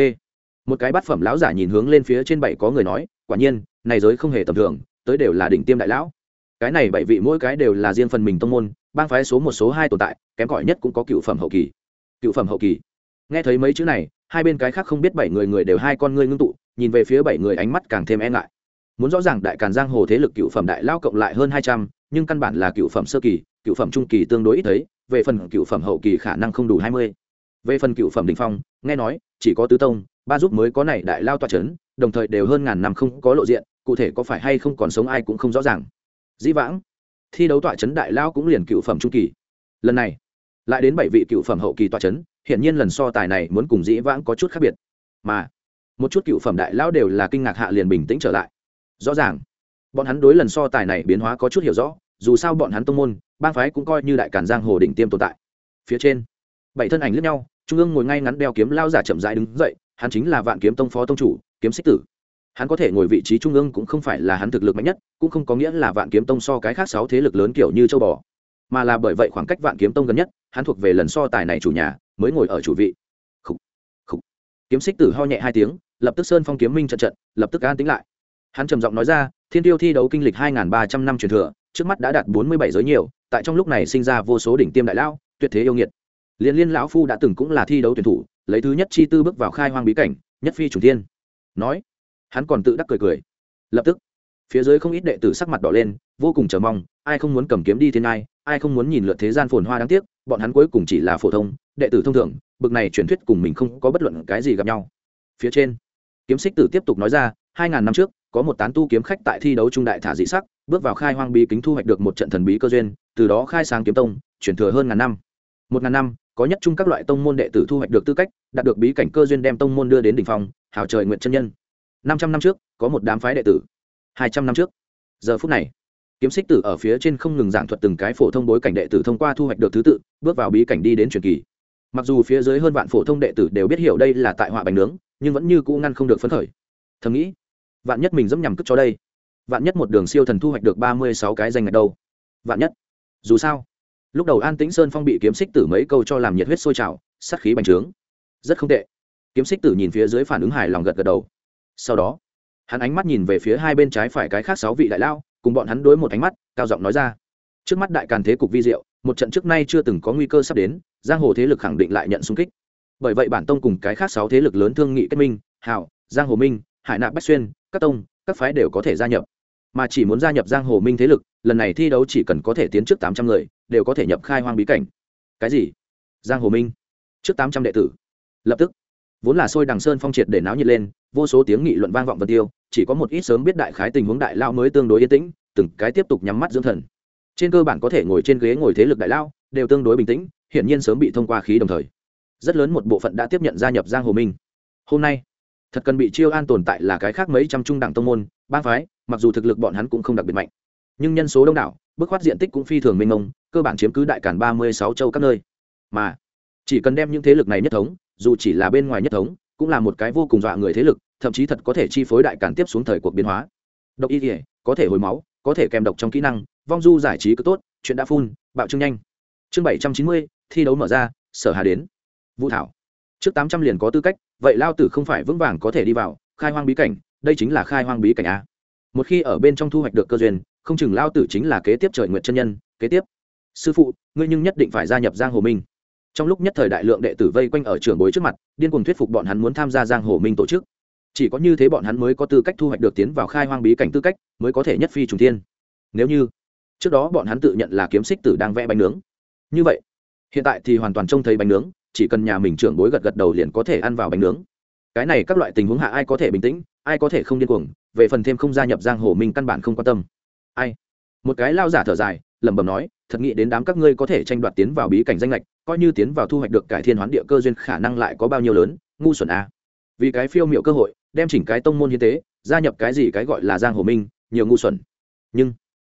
Một cái bát phẩm lão giả nhìn hướng lên phía trên bảy có người nói quả nhiên, này giới không hề tầm thường, tới đều là đỉnh tiêm đại lão. Cái này bảy vị mỗi cái đều là riêng phần mình tông môn, bang phái số một, số hai tồn tại, kém cỏi nhất cũng có cựu phẩm hậu kỳ. Cựu phẩm hậu kỳ. Nghe thấy mấy chữ này, hai bên cái khác không biết bảy người người đều hai con ngươi ngưng tụ, nhìn về phía bảy người ánh mắt càng thêm e ngại. Muốn rõ ràng đại càn giang hồ thế lực cựu phẩm đại lao cộng lại hơn hai trăm, nhưng căn bản là cựu phẩm sơ kỳ, cựu phẩm trung kỳ tương đối ít thấy, về phần cựu phẩm hậu kỳ khả năng không đủ hai mươi. Về phần cựu phẩm đình phong, nghe nói, chỉ có tứ tông, ba giúp mới có này đại lao toa c h ấ n đồng thời đều hơn ngàn năm không có lộ diện, cụ thể có phải hay không còn sống ai cũng không rõ ràng. Dĩ vãng, thi đấu tọa c h ấ n đại lao cũng liền cựu phẩm trung kỳ. Lần này, lại đến bảy vị cựu phẩm hậu kỳ tọa c h ấ n nhiên lần so tài này muốn cùng dĩ vãng có chút khác biệt. Mà, một chút cựu phẩm đại lao đều là kinh ngạc hạ liền bình tĩnh trở lại. Rõ ràng, bọn hắn đối lần so tài này biến hóa có chút hiểu rõ, dù sao bọn hắn tông môn, bang phái cũng coi như đại cản giang hồ đỉnh tiêm tồn tại. Phía trên, bảy thân ảnh lướt nhau, trung ương ngồi ngay ngắn đeo kiếm lao giả chậm rãi đứng dậy, hắn chính là vạn kiếm tông phó tông chủ kiếm xích tử. Hắn có thể ngồi vị trí trung ương cũng không phải là hắn thực lực mạnh nhất cũng không có nghĩa là vạn kiếm tông so cái khác sáu thế lực lớn kiểu như châu bò. Mà là bởi vậy khoảng cách vạn kiếm tông gần nhất hắn thuộc về lần so tài này chủ nhà mới ngồi ở chủ vị. Khúc, Khúc. kiếm xích tử ho nhẹ hai tiếng lập tức sơn phong kiếm minh trận trận lập tức an tính lại. Hắn trầm giọng nói ra thiên tiêu thi đấu kinh lịch hai ba trăm năm truyền thừa trước mắt đã đạt bốn mươi bảy giới nhiều tại trong lúc này sinh ra vô số đỉnh tiêm đại lão, tuyệt thế yêu nghiệt. Liên liên lão phu đã từng cũng là thi đấu tuyển thủ lấy thứ nhất chi tư bước vào khai hoang bí cảnh nhất phi chủ thiên nói. Hắn còn tự đắc cười cười. Lập tức, phía dưới không ít đệ tử sắc mặt đỏ lên, vô cùng chờ mong, ai không muốn cầm kiếm đi thiên ai ai không muốn nhìn lượt thế gian phồn hoa đáng tiếc, bọn hắn cuối cùng chỉ là phổ thông, đệ tử thông thường, bực này truyền thuyết cùng mình không có bất luận cái gì gặp nhau. Phía trên, kiếm xích tử tiếp tục nói ra, hai ngàn năm trước, có một tán tu kiếm khách tại thi đấu trung đại thả dị sắc, bước vào khai hoang bí kính thu hoạch được một trận thần bí cơ duyên, từ đó khai sáng kiếm tông, chuyển thừa hơn ngàn năm. Một ngàn năm, có nhất chung các loại tông môn đệ tử thu hoạch được tư cách, đạt được bí cảnh cơ duyên đem tông môn đưa đến đ ỉ n h phòng hào trời nguyện chân nhân. Năm trăm năm trước, có một đám phái đệ tử. Hai trăm năm trước. Giờ phút này, kiếm xích tử ở phía trên không ngừng giảng thuật từng cái phổ thông bối cảnh đệ tử thông qua thu hoạch được thứ tự, bước vào bí cảnh đi đến truyền kỳ. Mặc dù phía dưới hơn vạn phổ thông đệ tử đều biết hiểu đây là tại họa bánh nướng, nhưng vẫn như cũ ngăn không được phấn khởi. Thầm nghĩ, vạn nhất mình dẫm nhằm cất cho đây. Vạn nhất một đường siêu thần thu hoạch được ba mươi sáu cái danh ngạch đâu. Vạn nhất. Dù sao, lúc đầu an tĩnh sơn phong bị kiếm xích tử mấy câu cho làm nhiệt huyết sôi trào, sát khí bành trướng. Rất không tệ kiếm xích tử nhìn phía dưới phản ứng hài lòng gật gật đầu. Sau đó, hắn ánh mắt nhìn về phía hai bên trái phải cái khác sáu vị đại lao, cùng bọn hắn đối một ánh mắt, cao giọng nói ra. Trước mắt đại càn thế cục vi diệu, một trận trước nay chưa từng có nguy cơ sắp đến, giang hồ thế lực khẳng định lại nhận xung kích. Bởi vậy bản tông cùng cái khác sáu thế lực lớn thương nghị kết minh hảo giang hồ minh, hải nạp bách xuyên, các tông, các phái đều có thể gia nhập. Mà chỉ muốn gia nhập giang hồ minh thế lực, lần này thi đấu chỉ cần có thể tiến trước tám trăm người, đều có thể nhập khai hoang bí cảnh. Cái gì? Giang hồ minh. Trước tám trăm đệ tử. Lập tức vốn là sôi đằng sơn phong triệt để náo nhiệt lên, vô số tiếng nghị luận vang vọng vân tiêu, chỉ có một ít sớm biết đại khái tình huống đại lao mới tương đối yên tĩnh, từng cái tiếp tục nhắm mắt dưỡng thần. Trên cơ bản có thể ngồi trên ghế ngồi thế lực đại lao, đều tương đối bình tĩnh, hiển nhiên sớm bị thông qua khí đồng thời. Rất lớn một bộ phận đã tiếp nhận gia nhập giang hồ minh. Hôm nay, thật cần bị chiêu an tồn tại là cái khác mấy trăm trung đẳng tông môn, bang phái, mặc dù thực lực bọn hắn cũng không đặc biệt mạnh. Nhưng nhân số đông đảo, bức khoát diện tích cũng phi thường mênh mông, cơ bản chiếm cứ đại cản ba mươi sáu châu các nơi. Mà, chỉ cần đem những thế lực này nhất thống dù chỉ là bên ngoài nhất thống, cũng là một cái vô cùng dọa người thế lực, thậm chí thật có thể chi phối đại cản tiếp xuống thời cuộc biến hóa. Độc y thể có thể hồi máu, có thể kèm độc trong kỹ năng, vong du giải trí cứ tốt, chuyện đã phun, bạo trưng nhanh. Chương bảy trăm chín mươi, thi đấu mở ra, sở hà đến. Vũ thảo. Trước tám trăm liền có tư cách, vậy lao tử không phải vững vàng có thể đi vào, khai hoang bí cảnh, đây chính là khai hoang bí cảnh a. Một khi ở bên trong thu hoạch được cơ duyên, không chừng lao tử chính là kế tiếp trời nguyện chân nhân, kế tiếp. Sư phụ, ngươi nhưng nhất định phải gia nhập giang hồ minh trong lúc nhất thời đại lượng đệ tử vây quanh ở trường bối trước mặt, điên cuồng thuyết phục bọn hắn muốn tham gia giang hồ minh tổ chức. Chỉ có như thế bọn hắn mới có tư cách thu hoạch được tiến vào khai hoang bí cảnh tư cách, mới có thể nhất phi trùng thiên. Nếu như, trước đó bọn hắn tự nhận là kiếm xích tử đang vẽ bánh nướng. Như vậy, hiện tại thì hoàn toàn trông thấy bánh nướng, chỉ cần nhà mình trưởng bối gật gật đầu liền có thể ăn vào bánh nướng. Cái này các loại tình huống hạ ai có thể bình tĩnh, ai có thể không điên cuồng, về phần thêm không gia nhập giang hồ minh căn bản không quan tâm. Ai? Một cái lao giả thở dài lẩm bẩm nói, thật nghĩ đến đám các ngươi có thể tranh đoạt tiến vào bí cảnh danh lệch, coi như tiến vào thu hoạch được cải thiên hoán địa cơ duyên khả năng lại có bao nhiêu lớn, ngu xuẩn a. À. vì cái phiêu miệu cơ hội, đem chỉnh cái tông môn hiến tế, gia nhập cái gì cái gọi là giang hồ minh, nhiều ngu xuẩn. Nhưng,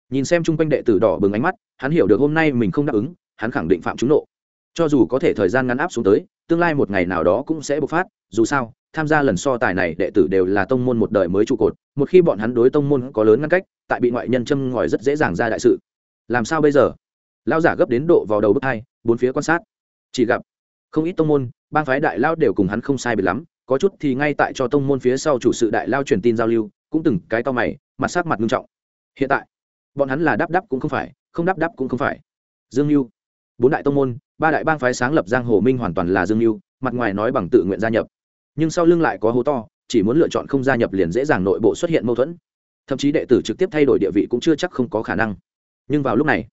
nhìn xem chung quanh đệ tử đỏ bừng ánh mắt, hắn hiểu được hôm nay mình không đáp ứng, hắn khẳng định phạm trúng nộ. Cho dù có thể thời gian ngắn áp xuống tới, tương lai một ngày nào đó cũng sẽ bộc phát, dù sao, tham gia lần so tài này đệ tử đều là tông môn một đời mới trụ cột, một khi bọn hắn đối tông môn có lớn ngăn cách, tại bị ngoại nhân châm ngòi rất dễ dàng ra đại sự làm sao bây giờ? Lao giả gấp đến độ vào đầu bước hai, bốn phía quan sát. Chỉ gặp, không ít tông môn, bang phái đại lao đều cùng hắn không sai biệt lắm, có chút thì ngay tại cho tông môn phía sau chủ sự đại lao truyền tin giao lưu, cũng từng cái to mày, mặt sát mặt nghiêm trọng. Hiện tại, bọn hắn là đáp đáp cũng không phải, không đáp đáp cũng không phải. Dương lưu bốn đại tông môn, ba đại bang phái sáng lập giang hồ minh hoàn toàn là dương lưu mặt ngoài nói bằng tự nguyện gia nhập. Nhưng sau lưng lại có hố to, chỉ muốn lựa chọn không gia nhập liền dễ dàng nội bộ xuất hiện mâu thuẫn. Thậm chí đệ tử trực tiếp thay đổi địa vị cũng chưa chắc không có khả năng nhưng vào lúc này,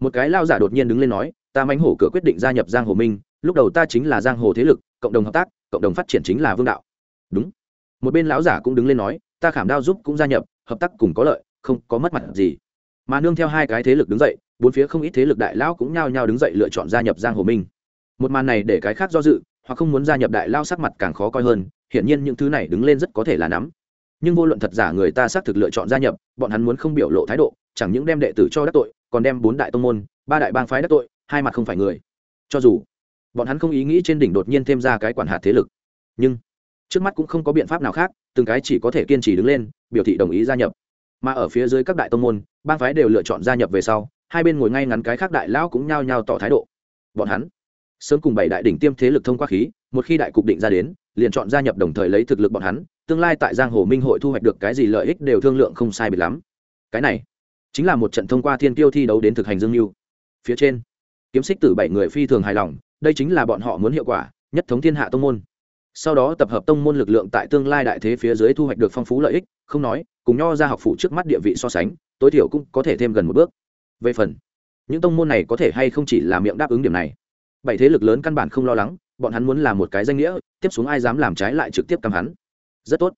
một cái lao giả đột nhiên đứng lên nói, ta mánh hổ cửa quyết định gia nhập giang hồ minh, lúc đầu ta chính là giang hồ thế lực, cộng đồng hợp tác, cộng đồng phát triển chính là vương đạo. Đúng. Một bên lão giả cũng đứng lên nói, ta khảm đao giúp cũng gia nhập, hợp tác cùng có lợi, không có mất mặt gì. Mà nương theo hai cái thế lực đứng dậy, bốn phía không ít thế lực đại lão cũng nhao nhao đứng dậy lựa chọn gia nhập giang hồ minh. Một màn này để cái khác do dự, hoặc không muốn gia nhập đại lao sắc mặt càng khó coi hơn, hiển nhiên những thứ này đứng lên rất có thể là nắm. Nhưng vô luận thật giả người ta xác thực lựa chọn gia nhập, bọn hắn muốn không biểu lộ thái độ chẳng những đem đệ tử cho đắc tội, còn đem bốn đại tông môn, ba đại bang phái đắc tội, hai mặt không phải người. Cho dù bọn hắn không ý nghĩ trên đỉnh đột nhiên thêm ra cái quản hạt thế lực, nhưng trước mắt cũng không có biện pháp nào khác, từng cái chỉ có thể kiên trì đứng lên, biểu thị đồng ý gia nhập. Mà ở phía dưới các đại tông môn, bang phái đều lựa chọn gia nhập về sau, hai bên ngồi ngay ngắn cái khác đại lão cũng nhao nhao tỏ thái độ. Bọn hắn sớm cùng bảy đại đỉnh tiêm thế lực thông qua khí, một khi đại cục định ra đến, liền chọn gia nhập đồng thời lấy thực lực bọn hắn, tương lai tại giang hồ minh hội thu hoạch được cái gì lợi ích đều thương lượng không sai biệt lắm. Cái này chính là một trận thông qua thiên tiêu thi đấu đến thực hành dương mưu. Phía trên, kiếm xích tử bảy người phi thường hài lòng, đây chính là bọn họ muốn hiệu quả, nhất thống thiên hạ tông môn. Sau đó tập hợp tông môn lực lượng tại tương lai đại thế phía dưới thu hoạch được phong phú lợi ích, không nói, cùng nho ra học phụ trước mắt địa vị so sánh, tối thiểu cũng có thể thêm gần một bước. Về phần, những tông môn này có thể hay không chỉ là miệng đáp ứng điểm này? Bảy thế lực lớn căn bản không lo lắng, bọn hắn muốn làm một cái danh nghĩa, tiếp xuống ai dám làm trái lại trực tiếp cầm hắn. Rất tốt.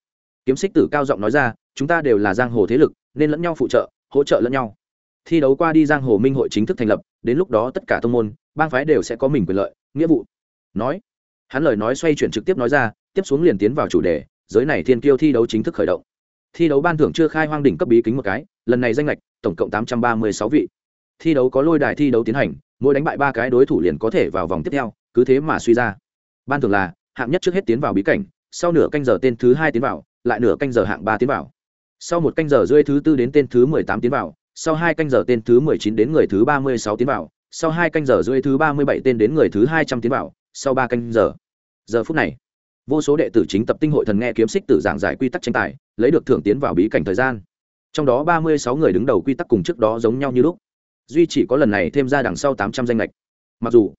Kiếm xích tử cao giọng nói ra, chúng ta đều là giang hồ thế lực, nên lẫn nhau phụ trợ hỗ trợ lẫn nhau. Thi đấu qua đi giang hồ minh hội chính thức thành lập, đến lúc đó tất cả tông môn, bang phái đều sẽ có mình quyền lợi, nghĩa vụ. Nói, hắn lời nói xoay chuyển trực tiếp nói ra, tiếp xuống liền tiến vào chủ đề, giới này thiên kiêu thi đấu chính thức khởi động. Thi đấu ban thưởng chưa khai hoang đỉnh cấp bí kính một cái, lần này danh lệch, tổng cộng tám trăm ba mươi sáu vị. Thi đấu có lôi đài thi đấu tiến hành, mỗi đánh bại ba cái đối thủ liền có thể vào vòng tiếp theo, cứ thế mà suy ra. Ban thường là, hạng nhất trước hết tiến vào bí cảnh, sau nửa canh giờ tên thứ hai tiến vào, lại nửa canh giờ hạng ba tiến vào sau một canh giờ rưỡi thứ tư đến tên thứ mười tám tiến vào, sau hai canh giờ tên thứ mười chín đến người thứ ba mươi sáu tiến vào, sau hai canh giờ rưỡi thứ ba mươi bảy tên đến người thứ hai trăm tiến vào, sau ba canh giờ. Giờ phút này, vô số đệ tử chính tập tinh hội thần nghe kiếm xích tử giảng giải quy tắc tranh tài, lấy được thưởng tiến vào bí cảnh thời gian. Trong đó ba mươi sáu người đứng đầu quy tắc cùng trước đó giống nhau như lúc. Duy chỉ có lần này thêm ra đằng sau tám trăm danh lệch. Mặc dù,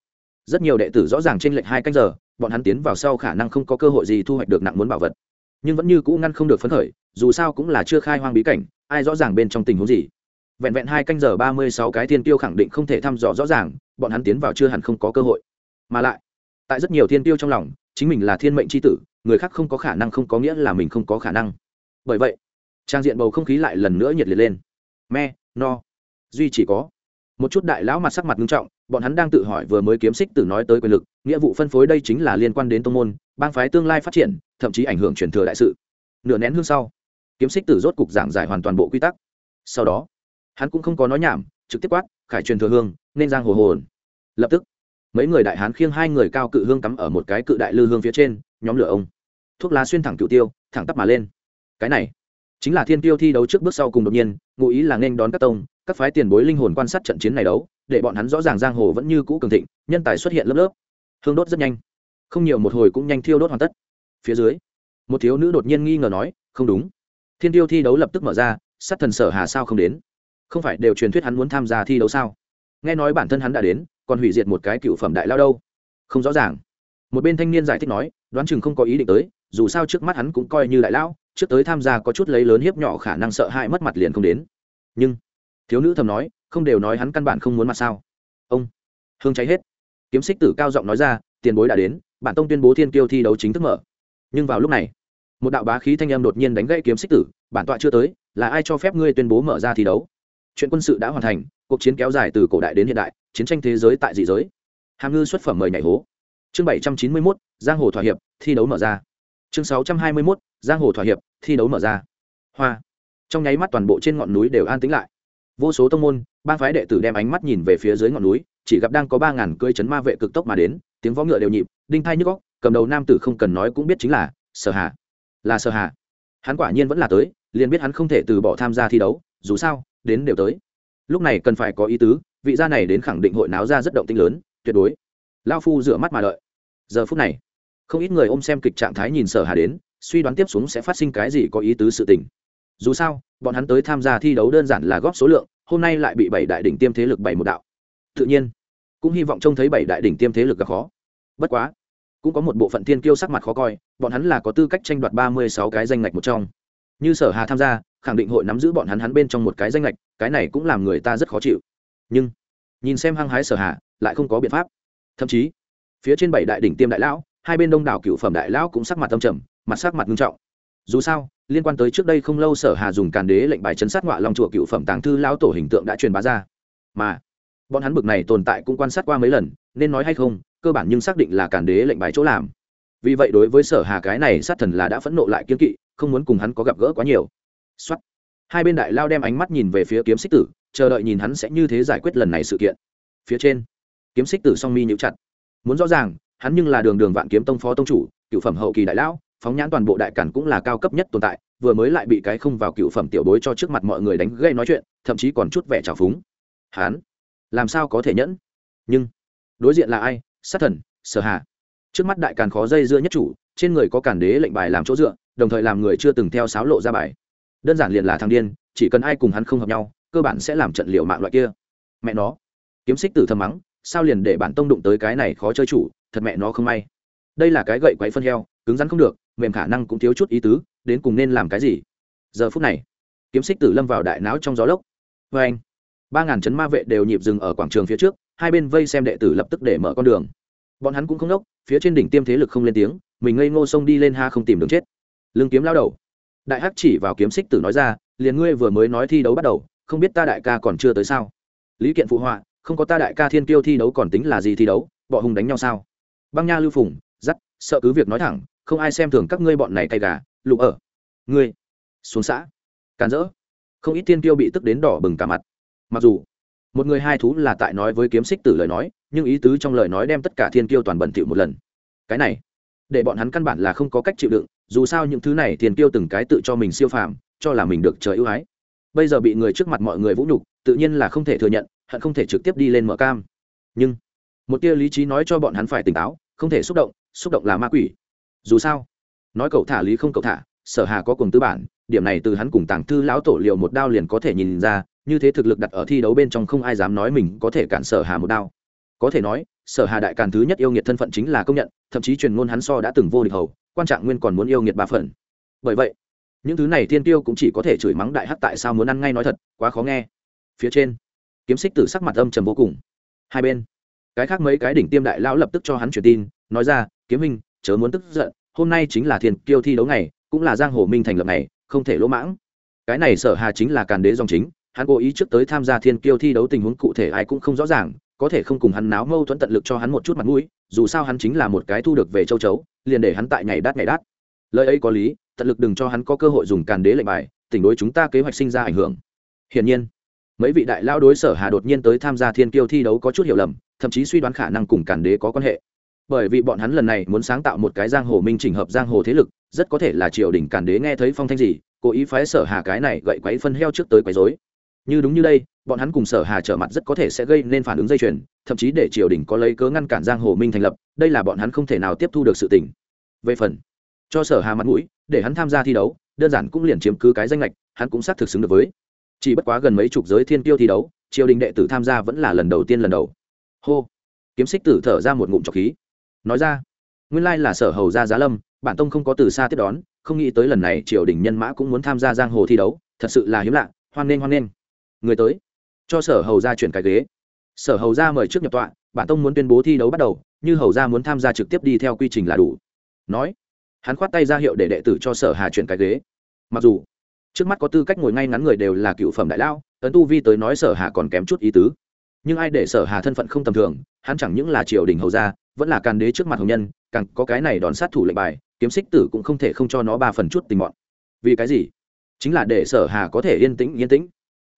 rất nhiều đệ tử rõ ràng trên lệch hai canh giờ, bọn hắn tiến vào sau khả năng không có cơ hội gì thu hoạch được nặng muốn bảo vật nhưng vẫn như cũ ngăn không được phấn khởi, dù sao cũng là chưa khai hoang bí cảnh, ai rõ ràng bên trong tình huống gì. Vẹn vẹn hai canh giờ ba mươi sáu cái thiên tiêu khẳng định không thể thăm dò rõ ràng, bọn hắn tiến vào chưa hẳn không có cơ hội. Mà lại, tại rất nhiều thiên tiêu trong lòng, chính mình là thiên mệnh c h i tử, người khác không có khả năng không có nghĩa là mình không có khả năng. Bởi vậy, trang diện bầu không khí lại lần nữa nhiệt liệt lên. Me, no. Duy chỉ có một chút đại lão mặt sắc mặt nghiêm trọng, bọn hắn đang tự hỏi vừa mới kiếm xích tử nói tới quyền lực, nghĩa vụ phân phối đây chính là liên quan đến tông môn, bang phái tương lai phát triển, thậm chí ảnh hưởng truyền thừa đại sự. Nửa nén hương sau, kiếm xích tử rốt cục giảng giải hoàn toàn bộ quy tắc. Sau đó, hắn cũng không có nói nhảm, trực tiếp quát, khải truyền thừa hương, nên giang hồ hồn. Lập tức, mấy người đại hán khiêng hai người cao cự hương cắm ở một cái cự đại lư hương phía trên, nhóm lửa ông. Thuốc lá xuyên thẳng cựu tiêu, thẳng tắp mà lên. Cái này chính là thiên tiêu thi đấu trước bước sau cùng đột nhiên, ngụ ý là nên đón các tông các phái tiền bối linh hồn quan sát trận chiến này đấu để bọn hắn rõ ràng giang hồ vẫn như cũ cường thịnh nhân tài xuất hiện lớp lớp. Hương đốt rất nhanh. Không nhiều một hồi cũng nhanh thiêu đốt hoàn tất. Phía dưới một thiếu nữ đột nhiên nghi ngờ nói không đúng. Thiên tiêu thi đấu lập tức mở ra sát thần sở hà sao không đến? Không phải đều truyền thuyết hắn muốn tham gia thi đấu sao? Nghe nói bản thân hắn đã đến còn hủy diệt một cái cựu phẩm đại lao đâu? Không rõ ràng. Một bên thanh niên giải thích nói đoán chừng không có ý định tới dù sao trước mắt hắn cũng coi như đại lao, trước tới tham gia có chút lấy lớn hiếp nhỏ khả năng sợ hãi mất mặt liền không đến. Nhưng thiếu nữ thầm nói, không đều nói hắn căn bản không muốn mặt sao. Ông, hương cháy hết. Kiếm xích tử cao giọng nói ra, tiền bối đã đến, bản tông tuyên bố thiên kiêu thi đấu chính thức mở. Nhưng vào lúc này, một đạo bá khí thanh âm đột nhiên đánh gãy kiếm xích tử, bản tọa chưa tới, là ai cho phép ngươi tuyên bố mở ra thi đấu? Chuyện quân sự đã hoàn thành, cuộc chiến kéo dài từ cổ đại đến hiện đại, chiến tranh thế giới tại dị giới. Hàm ngư xuất phẩm mời nhảy hố. Chương bảy trăm chín mươi mốt, giang hồ thỏa hiệp, thi đấu mở ra. Chương sáu trăm hai mươi mốt, giang hồ thỏa hiệp, thi đấu mở ra. Hoa. Trong nháy mắt toàn bộ trên ngọn núi đều an tĩnh lại vô số tông môn ban phái đệ tử đem ánh mắt nhìn về phía dưới ngọn núi, chỉ gặp đang có ba ngàn cưỡi chấn ma vệ cực tốc mà đến, tiếng võ ngựa đều nhịp, đinh thai nhức góc cầm đầu nam tử không cần nói cũng biết chính là sở hà. Là sở hà. Hắn quả nhiên vẫn là tới, liền biết hắn không thể từ bỏ tham gia thi đấu, dù sao, đến đều tới. Lúc này cần phải có ý tứ, vị gia này đến khẳng định hội náo ra rất động tinh lớn, tuyệt đối. Lao phu rửa mắt mà đợi. Giờ phút này, không ít người ôm xem kịch trạng thái nhìn sở hà đến, suy đoán tiếp xuống sẽ phát sinh cái gì có ý tứ sự tình. Dù sao bọn hắn tới tham gia thi đấu đơn giản là góp số lượng, hôm nay lại bị bảy đại đỉnh tiêm thế lực bảy một đạo. Tự nhiên, cũng hy vọng trông thấy bảy đại đỉnh tiêm thế lực gặp khó. Bất quá, cũng có một bộ phận thiên kiêu sắc mặt khó coi, bọn hắn là có tư cách tranh đoạt ba mươi sáu cái danh ngạch một trong. Như sở hà tham gia, khẳng định hội nắm giữ bọn hắn hắn bên trong một cái danh lệch cái này cũng làm người ta rất khó chịu. Nhưng, nhìn xem hăng hái sở hạ lại không có biện pháp. Thậm chí, phía trên bảy đại đỉnh tiêm đại lão, hai bên đông đảo cựu phẩm đại lão cũng sắc mặt tâm trầm, mặt sắc mặt nghiêm trọng. Dù sao liên quan tới trước đây không lâu sở hà dùng càn đế lệnh bài chấn sát ngọa long chùa cựu phẩm tàng thư lão tổ hình tượng đã truyền bá ra. Mà, bọn hắn bực này tồn tại cũng quan sát qua mấy lần, nên nói hay không, cơ bản nhưng xác định là càn đế lệnh bài chỗ làm. Vì vậy đối với sở hà cái này sát thần là đã phẫn nộ lại kiên kỵ, không muốn cùng hắn có gặp gỡ quá nhiều. Xuất hai bên đại lao đem ánh mắt nhìn về phía kiếm xích tử, chờ đợi nhìn hắn sẽ như thế giải quyết lần này sự kiện. Phía trên, kiếm xích tử song mi nhíu chặt. Muốn rõ ràng, hắn nhưng là đường đường vạn kiếm tông phó tông chủ, cựu phẩm hậu kỳ đại lão phóng nhãn toàn bộ đại cản cũng là cao cấp nhất tồn tại vừa mới lại bị cái không vào cựu phẩm tiểu bối cho trước mặt mọi người đánh gây nói chuyện thậm chí còn chút vẻ trào phúng. Hán, làm sao có thể nhẫn? Nhưng đối diện là ai? Sát thần sở hà. Trước mắt đại càn khó dây dưa nhất chủ trên người có cản đế lệnh bài làm chỗ dựa đồng thời làm người chưa từng theo sáo lộ ra bài. Đơn giản liền là thằng điên chỉ cần ai cùng hắn không hợp nhau cơ bản sẽ làm trận liệu mạng loại kia. Mẹ nó kiếm xích tử thầm mắng sao liền để bản tông đụng tới cái này khó chơi chủ thật mẹ nó không may. Đây là cái gậy quấy phân heo cứng rắn không được mềm khả năng cũng thiếu chút ý tứ, đến cùng nên làm cái gì? Giờ phút này, kiếm xích tử lâm vào đại não trong gió lốc. Vê anh, ba ngàn chấn ma vệ đều nhịp dừng ở quảng trường phía trước, hai bên vây xem đệ tử lập tức để mở con đường. Bọn hắn cũng không đốc, phía trên đỉnh tiêm thế lực không lên tiếng, mình ngây ngô xông đi lên ha không tìm đường chết. Lương kiếm lao đầu. Đại hắc chỉ vào kiếm xích tử nói ra, liền ngươi vừa mới nói thi đấu bắt đầu, không biết ta đại ca còn chưa tới sao? Lý kiện phụ họa, không có ta đại ca thiên tiêu thi đấu còn tính là gì thi đấu bọ hùng đánh nhau sao? Băng nha lưu phùng dắt sợ cứ việc nói thẳng không ai xem thường các ngươi bọn này cay gà, lụ ở. Ngươi, xuống xã. Càn rỡ. Không ít tiên tiêu bị tức đến đỏ bừng cả mặt. Mặc dù, một người hai thú là tại nói với kiếm xích tử lời nói, nhưng ý tứ trong lời nói đem tất cả thiên tiêu toàn bẩn thỉu một lần. Cái này, để bọn hắn căn bản là không có cách chịu đựng, dù sao những thứ này thiên tiêu từng cái tự cho mình siêu phàm, cho là mình được trời ưu ái. Bây giờ bị người trước mặt mọi người vũ nhục, tự nhiên là không thể thừa nhận, hận không thể trực tiếp đi lên mở cam. Nhưng, một tia lý trí nói cho bọn hắn phải tỉnh táo, không thể xúc động xúc động là ma quỷ dù sao, nói cậu thả lý không cậu thả, sở hà có cùng tư bản, điểm này từ hắn cùng tàng thư lão tổ liệu một đao liền có thể nhìn ra, như thế thực lực đặt ở thi đấu bên trong không ai dám nói mình có thể cản sở hà một đao. Có thể nói, sở hà đại càn thứ nhất yêu nghiệt thân phận chính là công nhận, thậm chí truyền ngôn hắn so đã từng vô địch hầu, quan trạng nguyên còn muốn yêu nghiệt ba phần. Bởi vậy, những thứ này thiên tiêu cũng chỉ có thể chửi mắng đại hắc tại sao muốn ăn ngay nói thật, quá khó nghe. Phía trên, kiếm xích tử sắc mặt âm trầm vô cùng. Hai bên, cái khác mấy cái đỉnh tiêm đại lão lập tức cho hắn truyền tin, nói ra, kiếm minh chớ muốn tức giận, hôm nay chính là thiên kiêu thi đấu này cũng là giang hồ minh thành lập này không thể lỗ mãng. Cái này sở hà chính là càn đế dòng chính, hắn cố ý trước tới tham gia thiên kiêu thi đấu tình huống cụ thể ai cũng không rõ ràng, có thể không cùng hắn náo mâu thuẫn tận lực cho hắn một chút mặt mũi, dù sao hắn chính là một cái thu được về châu chấu, liền để hắn tại ngày đát ngày đát. Lời ấy có lý, tận lực đừng cho hắn có cơ hội dùng càn đế lệnh bài, tỉnh đối chúng ta kế hoạch sinh ra ảnh hưởng. Hiển nhiên, mấy vị đại lao đối sở hà đột nhiên tới tham gia thiên kiêu thi đấu có chút hiểu lầm, thậm chí suy đoán khả năng cùng càn đế có quan hệ bởi vì bọn hắn lần này muốn sáng tạo một cái giang hồ minh chỉnh hợp giang hồ thế lực, rất có thể là triều đình càn đế nghe thấy phong thanh gì, cố ý phái sở hà cái này gậy quấy phân heo trước tới quấy rối. Như đúng như đây, bọn hắn cùng sở hà trở mặt rất có thể sẽ gây nên phản ứng dây chuyền, thậm chí để triều đình có lấy cớ ngăn cản giang hồ minh thành lập, đây là bọn hắn không thể nào tiếp thu được sự tình. Về phần, cho sở hà mặt mũi, để hắn tham gia thi đấu, đơn giản cũng liền chiếm cứ cái danh lệch hắn cũng xác thực xứng được với. Chỉ bất quá gần mấy chục giới thiên tiêu thi đấu, triều đình đệ tử tham gia vẫn là lần đầu tiên lần đầu. Hô, kiếm xích tử thở ra một ngụm trọc khí nói ra, nguyên lai là sở hầu gia giá lâm, bản tông không có từ xa tiếp đón, không nghĩ tới lần này triều đình nhân mã cũng muốn tham gia giang hồ thi đấu, thật sự là hiếm lạ, hoan nghênh hoan nghênh. Người tới, cho sở hầu gia chuyển cái ghế. Sở hầu gia mời trước nhập tọa, bản tông muốn tuyên bố thi đấu bắt đầu, như hầu gia muốn tham gia trực tiếp đi theo quy trình là đủ. Nói, hắn khoát tay ra hiệu để đệ tử cho sở hà chuyển cái ghế. Mặc dù, trước mắt có tư cách ngồi ngay ngắn người đều là cựu phẩm đại lao tấn tu vi tới nói sở hà còn kém chút ý tứ. Nhưng ai để sở hà thân phận không tầm thường, hắn chẳng những là triều đình hầu gia vẫn là càn đế trước mặt hồng nhân, càng có cái này đòn sát thủ lệnh bài, kiếm xích tử cũng không thể không cho nó ba phần chút tình mọn. Vì cái gì? Chính là để sở hà có thể yên tĩnh yên tĩnh.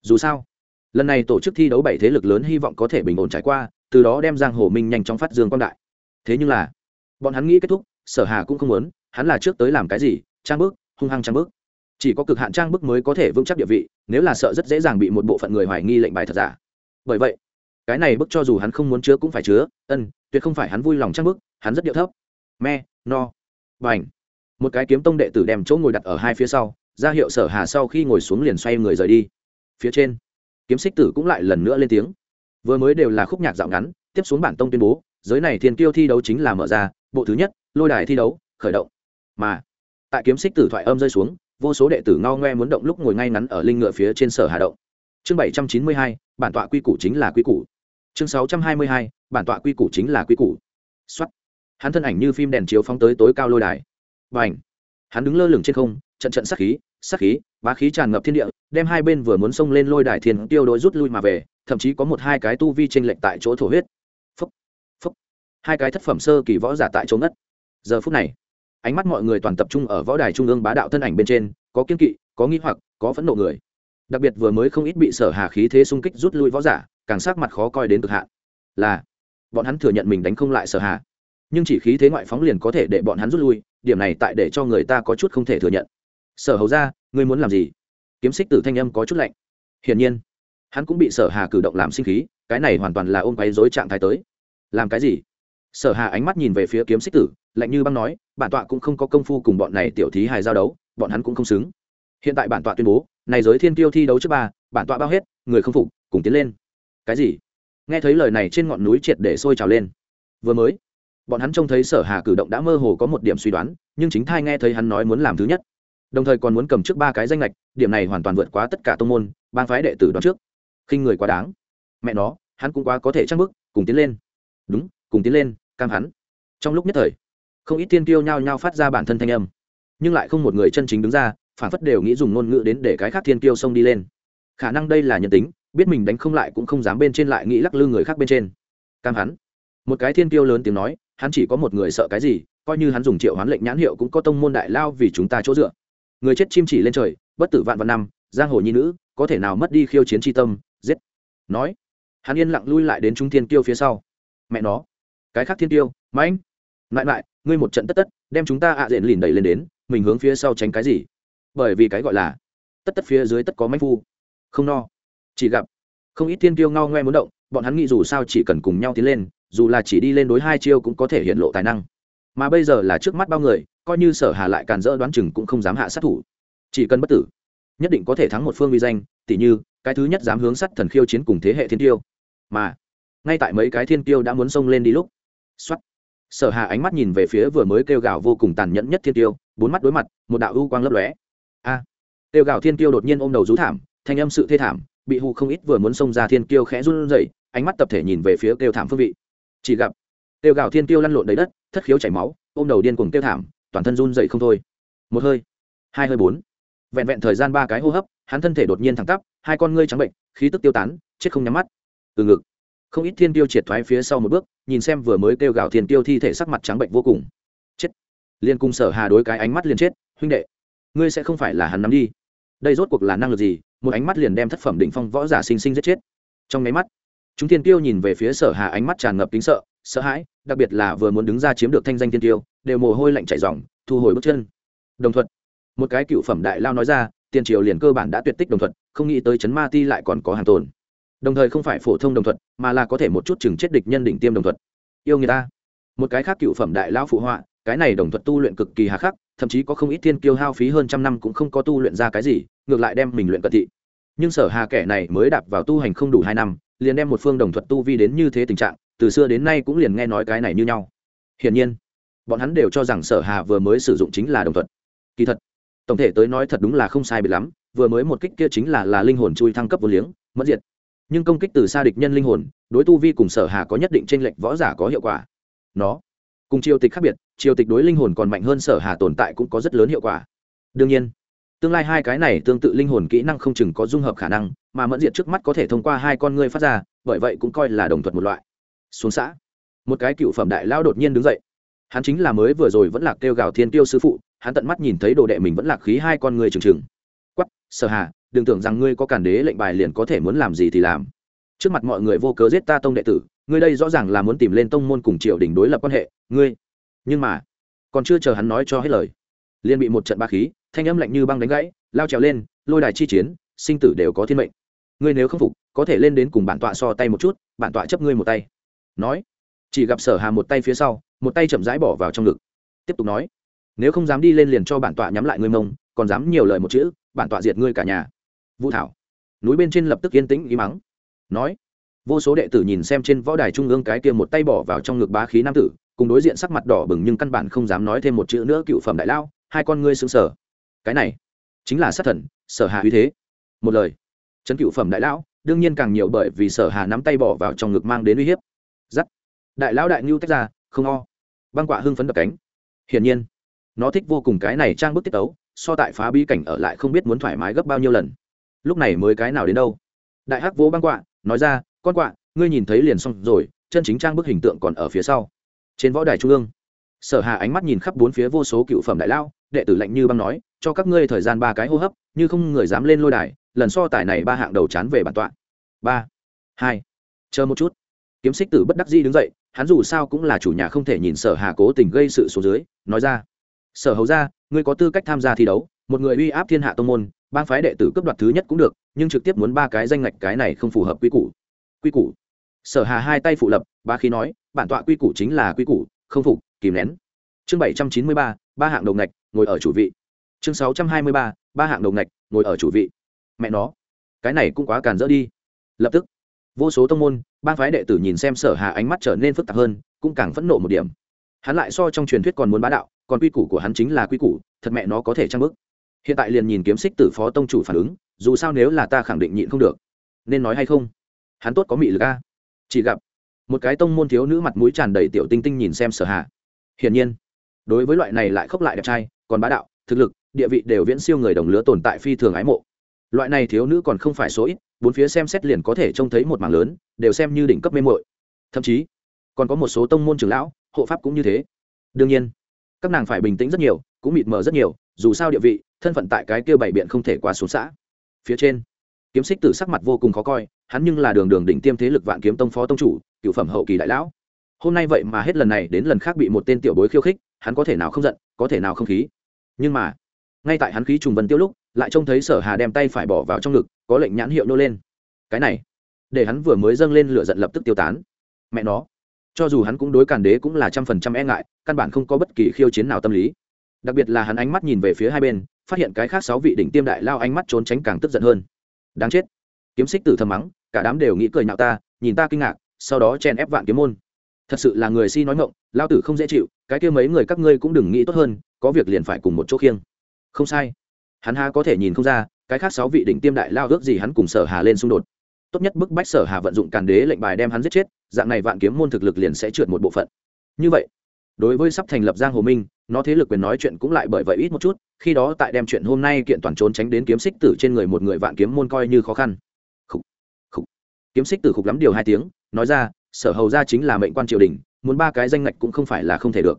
Dù sao, lần này tổ chức thi đấu bảy thế lực lớn hy vọng có thể bình ổn trải qua, từ đó đem giang hồ minh nhanh chóng phát dương quang đại. Thế nhưng là, bọn hắn nghĩ kết thúc, sở hà cũng không muốn, hắn là trước tới làm cái gì, trang bước, hung hăng trang bước. Chỉ có cực hạn trang bức mới có thể vững chắc địa vị, nếu là sợ rất dễ dàng bị một bộ phận người hoài nghi lệnh bài thật giả. Bởi vậy, cái này bức cho dù hắn không muốn chứa cũng phải chứa, ân tuyệt không phải hắn vui lòng trang bức, hắn rất điệu thấp. Me, no. B à n h một cái kiếm tông đệ tử đem chỗ ngồi đặt ở hai phía sau, ra hiệu sở hà sau khi ngồi xuống liền xoay người rời đi. Phía trên, kiếm xích tử cũng lại lần nữa lên tiếng. Vừa mới đều là khúc nhạc dạo ngắn, tiếp xuống bản tông tuyên bố, giới này thiên kiêu thi đấu chính là mở ra, bộ thứ nhất, lôi đài thi đấu, khởi động. Mà, tại kiếm xích tử thoại âm rơi xuống, vô số đệ tử ngao ngoe muốn động lúc ngồi ngay ngắn ở linh ngựa phía trên sở hà động. Chương bảy trăm chín mươi hai, bản tọa quy củ chính là quy củ chương sáu trăm hai mươi hai, bản tọa quy củ chính là quy củ. Xuất hắn thân ảnh như phim đèn chiếu phóng tới tối cao lôi đài. Và hắn đứng lơ lửng trên không, trận trận sắc khí sắc khí, bá khí tràn ngập thiên địa, đem hai bên vừa muốn xông lên lôi đài thiên tiêu đội rút lui mà về, thậm chí có một hai cái tu vi tranh lệch tại chỗ thổ huyết. Phúc. Phúc. Hai cái thất phẩm sơ kỳ võ giả tại chỗ ngất. Giờ phút này, ánh mắt mọi người toàn tập trung ở võ đài trung ương bá đạo thân ảnh bên trên, có kiên kỵ, có nghi hoặc, có phẫn nộ người. Đặc biệt vừa mới không ít bị sở hà khí thế xung kích rút lui võ giả càng sắc mặt khó coi đến cực hạn. Là, bọn hắn thừa nhận mình đánh không lại sở hà. Nhưng chỉ khí thế ngoại phóng liền có thể để bọn hắn rút lui, điểm này tại để cho người ta có chút không thể thừa nhận. Sở hầu ra ngươi muốn làm gì? Kiếm xích tử thanh âm có chút lạnh. Hiển nhiên, hắn cũng bị sở hà cử động làm sinh khí, cái này hoàn toàn là ôm quấy dối trạng thái tới. Làm cái gì? Sở hà ánh mắt nhìn về phía kiếm xích tử, lạnh như băng nói, bản tọa cũng không có công phu cùng bọn này tiểu thí hài giao đấu, bọn hắn cũng không xứng. Hiện tại bản tọa tuyên bố, này giới thiên tiêu thi đấu trước ba, bản tọa bao hết, người không phục, cùng tiến lên cái gì? Nghe thấy lời này trên ngọn núi triệt để sôi trào lên. Vừa mới, bọn hắn trông thấy sở hà cử động đã mơ hồ có một điểm suy đoán, nhưng chính thai nghe thấy hắn nói muốn làm thứ nhất. Đồng thời còn muốn cầm trước ba cái danh lệch điểm này hoàn toàn vượt quá tất cả tông môn ban phái đệ tử đoán trước. Khinh người quá đáng. Mẹ nó, hắn cũng quá có thể trang bức cùng tiến lên. Đúng, cùng tiến lên, cam hắn. Trong lúc nhất thời, không ít tiên tiêu nhao nhao phát ra bản thân thanh âm. Nhưng lại không một người chân chính đứng ra, phản phất đều nghĩ dùng ngôn ngữ đến để cái khác thiên tiêu xông đi lên. Khả năng đây là nhân tính biết mình đánh không lại cũng không dám bên trên lại nghĩ lắc lư người khác bên trên. Cam hắn. Một cái thiên tiêu lớn tiếng nói, hắn chỉ có một người sợ cái gì, coi như hắn dùng triệu hoán lệnh nhãn hiệu cũng có tông môn đại lao vì chúng ta chỗ dựa. Người chết chim chỉ lên trời, bất tử vạn vạn năm, giang hồ nhi nữ, có thể nào mất đi khiêu chiến tri tâm, giết. Nói, hắn yên lặng lui lại đến trung thiên tiêu phía sau. Mẹ nó. Cái khác thiên tiêu mà anh lại lại ngươi một trận tất tất, đem chúng ta ạ diện lìn đẩy lên đến, mình hướng phía sau tránh cái gì? Bởi vì cái gọi là, tất tất phía dưới tất có mánh phu. Không no chỉ gặp. Không ít thiên tiêu ngao ngoe muốn động, bọn hắn nghĩ dù sao chỉ cần cùng nhau tiến lên, dù là chỉ đi lên đối hai chiêu cũng có thể hiện lộ tài năng. Mà bây giờ là trước mắt bao người, coi như sở hà lại càn dỡ đoán chừng cũng không dám hạ sát thủ. Chỉ cần bất tử, nhất định có thể thắng một phương uy danh, tỉ như, cái thứ nhất dám hướng sắt thần khiêu chiến cùng thế hệ thiên tiêu mà, ngay tại mấy cái thiên tiêu đã muốn xông lên đi lúc xuất sở hà ánh mắt nhìn về phía vừa mới kêu gào vô cùng tàn nhẫn nhất thiên tiêu bốn mắt đối mặt, một đạo ưu quang lấp lóe. A, kêu gào thiên tiêu đột nhiên ôm đầu rú thảm, thanh âm sự thê thảm bị hù không ít vừa muốn xông ra thiên tiêu khẽ run rẩy, ánh mắt tập thể nhìn về phía kêu thảm phương vị. Chỉ gặp kêu gào thiên tiêu lăn lộn đầy đất, thất khiếu chảy máu, ôm đầu điên cuồng kêu thảm, toàn thân run rẩy không thôi. Một hơi, hai hơi bốn, vẹn vẹn thời gian ba cái hô hấp, hắn thân thể đột nhiên thẳng tắp, hai con ngươi trắng bệnh, khí tức tiêu tán, chết không nhắm mắt. Từ ngực, không ít thiên tiêu triệt thoái phía sau một bước, nhìn xem vừa mới kêu gào thiên tiêu thi thể sắc mặt trắng bệnh vô cùng. Chết. Liên cung sở hà đối cái ánh mắt liền chết, huynh đệ, ngươi sẽ không phải là hắn nắm đi. Đây rốt cuộc là năng lực gì? Một ánh mắt liền đem thất phẩm đỉnh phong võ giả sinh sinh giết chết. Trong máy mắt, chúng thiên tiêu nhìn về phía sở hà ánh mắt tràn ngập kính sợ sợ hãi, đặc biệt là vừa muốn đứng ra chiếm được thanh danh thiên tiêu, đều mồ hôi lạnh chảy ròng, thu hồi bước chân. Đồng thuận, một cái cựu phẩm đại lao nói ra, tiền triều liền cơ bản đã tuyệt tích đồng thuận, không nghĩ tới chấn ma ti lại còn có hàng tồn. Đồng thời không phải phổ thông đồng thuận, mà là có thể một chút chừng chết địch nhân đỉnh tiêm đồng thuận. Yêu người ta. Một cái khác cựu phẩm đại lao phụ họa, cái này đồng thuận tu luyện cực kỳ hà khắc, thậm chí có không ít thiên kiêu hao phí hơn trăm năm cũng không có tu luyện ra cái gì ngược lại đem mình luyện cận thị. Nhưng sở hà kẻ này mới đạp vào tu hành không đủ hai năm, liền đem một phương đồng thuật tu vi đến như thế tình trạng, từ xưa đến nay cũng liền nghe nói cái này như nhau. Hiển nhiên, bọn hắn đều cho rằng sở hà vừa mới sử dụng chính là đồng thuật. Kỳ thật, tổng thể tới nói thật đúng là không sai biệt lắm, vừa mới một kích kia chính là là linh hồn chui thăng cấp vô liếng, mất diệt. Nhưng công kích từ xa địch nhân linh hồn, đối tu vi cùng sở hà có nhất định tranh lệch võ giả có hiệu quả. Nó, cùng triều tịch khác biệt, triều tịch đối linh hồn còn mạnh hơn sở hà tồn tại cũng có rất lớn hiệu quả. Đương nhiên tương lai hai cái này tương tự linh hồn kỹ năng không chừng có dung hợp khả năng, mà mẫn diệt trước mắt có thể thông qua hai con ngươi phát ra, bởi vậy cũng coi là đồng thuật một loại. Xuống xã. Một cái cựu phẩm đại lao đột nhiên đứng dậy. Hắn chính là mới vừa rồi vẫn là kêu gào thiên tiêu sư phụ, hắn tận mắt nhìn thấy đồ đệ mình vẫn là khí hai con người trừng trừng. Quắp sở hà, đừng tưởng rằng ngươi có cản đế lệnh bài liền có thể muốn làm gì thì làm. Trước mặt mọi người vô cớ giết ta tông đệ tử, ngươi đây rõ ràng là muốn tìm lên tông môn cùng triều đình đối lập quan hệ, ngươi. Nhưng mà, còn chưa chờ hắn nói cho hết lời, liền bị một trận ba khí thanh âm lạnh như băng đánh gãy, lao trèo lên, lôi đài chi chiến, sinh tử đều có thiên mệnh. Ngươi nếu không phục, có thể lên đến cùng bản tọa so tay một chút, bản tọa chấp ngươi một tay. Nói, chỉ gặp sở hà một tay phía sau, một tay chậm rãi bỏ vào trong ngực. Tiếp tục nói, nếu không dám đi lên liền cho bản tọa nhắm lại ngươi mông, còn dám nhiều lời một chữ, bản tọa diệt ngươi cả nhà. Vũ thảo, núi bên trên lập tức yên tĩnh ý mắng. Nói, vô số đệ tử nhìn xem trên võ đài trung ương cái kia một tay bỏ vào trong ngực bá khí nam tử, cùng đối diện sắc mặt đỏ bừng nhưng căn bản không dám nói thêm một chữ nữa, cựu phẩm đại lao, hai con ngươi sững sờ cái này chính là sát thần, sở hà uy thế. Một lời trấn cựu phẩm đại lão, đương nhiên càng nhiều bởi vì sở hà nắm tay bỏ vào trong ngực mang đến uy hiếp. Giắt. Đại lão đại ngưu tách ra, không o. Băng quạ hưng phấn đập cánh. Hiển nhiên, nó thích vô cùng cái này trang bức tiết tấu, so tại phá bí cảnh ở lại không biết muốn thoải mái gấp bao nhiêu lần. Lúc này mới cái nào đến đâu? Đại hắc vỗ băng quạ, nói ra, con quạ, ngươi nhìn thấy liền xong rồi, chân chính trang bức hình tượng còn ở phía sau. Trên võ đài trung ương, sở hà ánh mắt nhìn khắp bốn phía vô số cựu phẩm đại lao đệ tử lạnh như băng nói, cho các ngươi thời gian ba cái hô hấp, như không người dám lên lôi đài, lần so tài này ba hạng đầu chán về bản tọa. Ba, hai, chờ một chút. Kiếm xích tử bất đắc dĩ đứng dậy, hắn dù sao cũng là chủ nhà không thể nhìn sở hà cố tình gây sự xuống dưới, nói ra. Sở hầu ra ngươi có tư cách tham gia thi đấu, một người uy áp thiên hạ tông môn bang phái đệ tử cấp đoạt thứ nhất cũng được, nhưng trực tiếp muốn ba cái danh ngạch cái này không phù hợp quy củ. Quy củ. Sở hà hai tay phụ lập, ba khí nói, bản tọa quy củ chính là quy củ, không phục, kìm nén. Chương bảy trăm chín mươi ba ba hạng đầu ngạch, ngồi ở chủ vị. Chương sáu trăm hai mươi ba ba hạng đầu ngạch, ngồi ở chủ vị. Mẹ nó, cái này cũng quá càn dỡ đi. Lập tức, vô số tông môn ban phái đệ tử nhìn xem sở hà ánh mắt trở nên phức tạp hơn, cũng càng phẫn nộ một điểm. Hắn lại so trong truyền thuyết còn muốn bá đạo, còn quy củ của hắn chính là quy củ, thật mẹ nó có thể trang bức hiện tại liền nhìn kiếm xích tử phó tông chủ phản ứng, dù sao nếu là ta khẳng định nhịn không được, nên nói hay không? Hắn tốt có mị lực a. Chỉ gặp, một cái tông môn thiếu nữ mặt mũi tràn đầy tiểu tinh tinh nhìn xem sở hà. Hiển nhiên đối với loại này lại khóc lại đẹp trai, còn bá đạo, thực lực, địa vị đều viễn siêu người đồng lứa tồn tại phi thường ái mộ. Loại này thiếu nữ còn không phải số ít, bốn phía xem xét liền có thể trông thấy một mảng lớn, đều xem như đỉnh cấp mê mội thậm chí, còn có một số tông môn trưởng lão, hộ pháp cũng như thế. Đương nhiên, các nàng phải bình tĩnh rất nhiều, cũng mịt mờ rất nhiều, dù sao địa vị, thân phận tại cái kia bảy biện không thể quá xuống xã. Phía trên, kiếm xích tử sắc mặt vô cùng khó coi, hắn nhưng là đường đường đỉnh tiêm thế lực vạn kiếm tông phó tông chủ, cựu phẩm hậu kỳ đại lão. Hôm nay vậy mà hết lần này đến lần khác bị một tên tiểu bối khiêu khích hắn có thể nào không giận, có thể nào không khí. Nhưng mà, ngay tại hắn khí trùng vân tiêu lúc, lại trông thấy sở hà đem tay phải bỏ vào trong ngực, có lệnh nhãn hiệu nô lên. Cái này, để hắn vừa mới dâng lên lửa giận lập tức tiêu tán. Mẹ nó, cho dù hắn cũng đối càn đế cũng là trăm phần trăm e ngại, căn bản không có bất kỳ khiêu chiến nào tâm lý. Đặc biệt là hắn ánh mắt nhìn về phía hai bên, phát hiện cái khác sáu vị đỉnh tiêm đại lao ánh mắt trốn tránh càng tức giận hơn. Đáng chết. Kiếm xích tử thầm mắng, cả đám đều nghĩ cười nhạo ta, nhìn ta kinh ngạc, sau đó chen ép vạn kiếm môn. Thật sự là người si nói ngộng lao tử không dễ chịu cái kia mấy người các ngươi cũng đừng nghĩ tốt hơn có việc liền phải cùng một chỗ khiêng. Không sai. Hắn ha có thể nhìn không ra cái khác sáu vị đỉnh tiêm đại lao ước gì hắn cùng sở hà lên xung đột. Tốt nhất bức bách sở hà vận dụng càn đế lệnh bài đem hắn giết chết dạng này vạn kiếm môn thực lực liền sẽ trượt một bộ phận. Như vậy đối với sắp thành lập giang hồ minh nó thế lực quyền nói chuyện cũng lại bởi vậy ít một chút khi đó tại đem chuyện hôm nay kiện toàn trốn tránh đến kiếm xích tử trên người một người vạn kiếm môn coi như khó khăn. Khủ, khủ. kiếm xích tử khục lắm điều hai tiếng nói ra sở hầu ra chính là mệnh quan triều đình muốn ba cái danh ngạch cũng không phải là không thể được.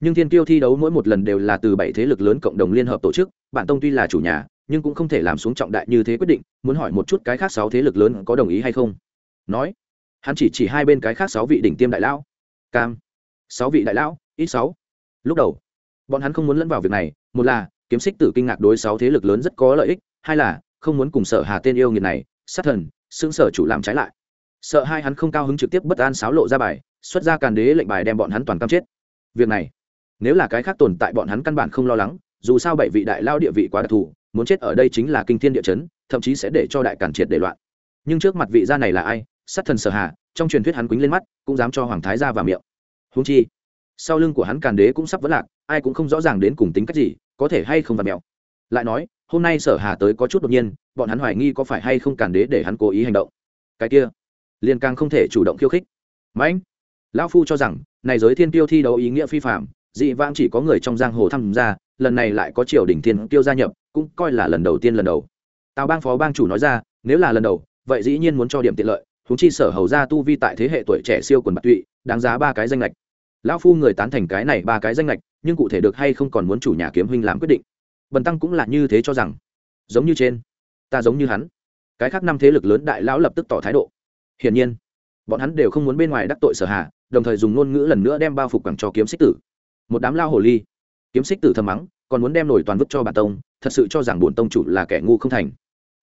Nhưng thiên tiêu thi đấu mỗi một lần đều là từ bảy thế lực lớn cộng đồng liên hợp tổ chức bản tông tuy là chủ nhà, nhưng cũng không thể làm xuống trọng đại như thế quyết định, muốn hỏi một chút cái khác sáu thế lực lớn có đồng ý hay không? Nói, hắn chỉ chỉ hai bên cái khác sáu vị đỉnh tiêm đại lão. Cam, sáu vị đại lão, ít sáu. Lúc đầu, bọn hắn không muốn lẫn vào việc này, một là, kiếm xích tử kinh ngạc đối sáu thế lực lớn rất có lợi ích, hai là, không muốn cùng sở hà tên yêu nghiệt này, sát thần xương sở chủ làm trái lại sợ hai hắn không cao hứng trực tiếp bất an sáo lộ ra bài, xuất ra càn đế lệnh bài đem bọn hắn toàn cam chết. Việc này, nếu là cái khác tồn tại bọn hắn căn bản không lo lắng, dù sao bảy vị đại lao địa vị quá đặc thù, muốn chết ở đây chính là kinh thiên địa chấn, thậm chí sẽ để cho đại càn triệt để loạn. Nhưng trước mặt vị gia này là ai? Sát thần sở hà, trong truyền thuyết hắn quýnh lên mắt, cũng dám cho hoàng thái ra vào miệng. Húng chi, sau lưng của hắn càn đế cũng sắp vỡ lạc, ai cũng không rõ ràng đến cùng tính cách gì, có thể hay không vào mẹo. Lại nói, hôm nay sở hà tới có chút đột nhiên, bọn hắn hoài nghi có phải hay không càn đế để hắn cố ý hành động. Cái kia liền càng không thể chủ động khiêu khích. Mãnh lão phu cho rằng, này giới thiên tiêu thi đấu ý nghĩa phi phạm dị vãng chỉ có người trong giang hồ tham gia, lần này lại có triều đình thiên tiêu gia nhập, cũng coi là lần đầu tiên lần đầu. Tào bang phó bang chủ nói ra, nếu là lần đầu, vậy dĩ nhiên muốn cho điểm tiện lợi thúng chi sở hầu ra tu vi tại thế hệ tuổi trẻ siêu quần bạc tụy, đáng giá ba cái danh lệch lão phu người tán thành cái này ba cái danh lệch nhưng cụ thể được hay không còn muốn chủ nhà kiếm huynh làm quyết định. Bần tăng cũng là như thế cho rằng. Giống như trên, ta giống như hắn. Cái khác năm thế lực lớn đại lão lập tức tỏ thái độ hiển nhiên, bọn hắn đều không muốn bên ngoài đắc tội sở hà, đồng thời dùng ngôn ngữ lần nữa đem bao phục quẳng cho kiếm xích tử. Một đám lao hồ ly. Kiếm xích tử thầm mắng, còn muốn đem nổi toàn vứt cho bản tông, thật sự cho rằng bổn tông chủ là kẻ ngu không thành.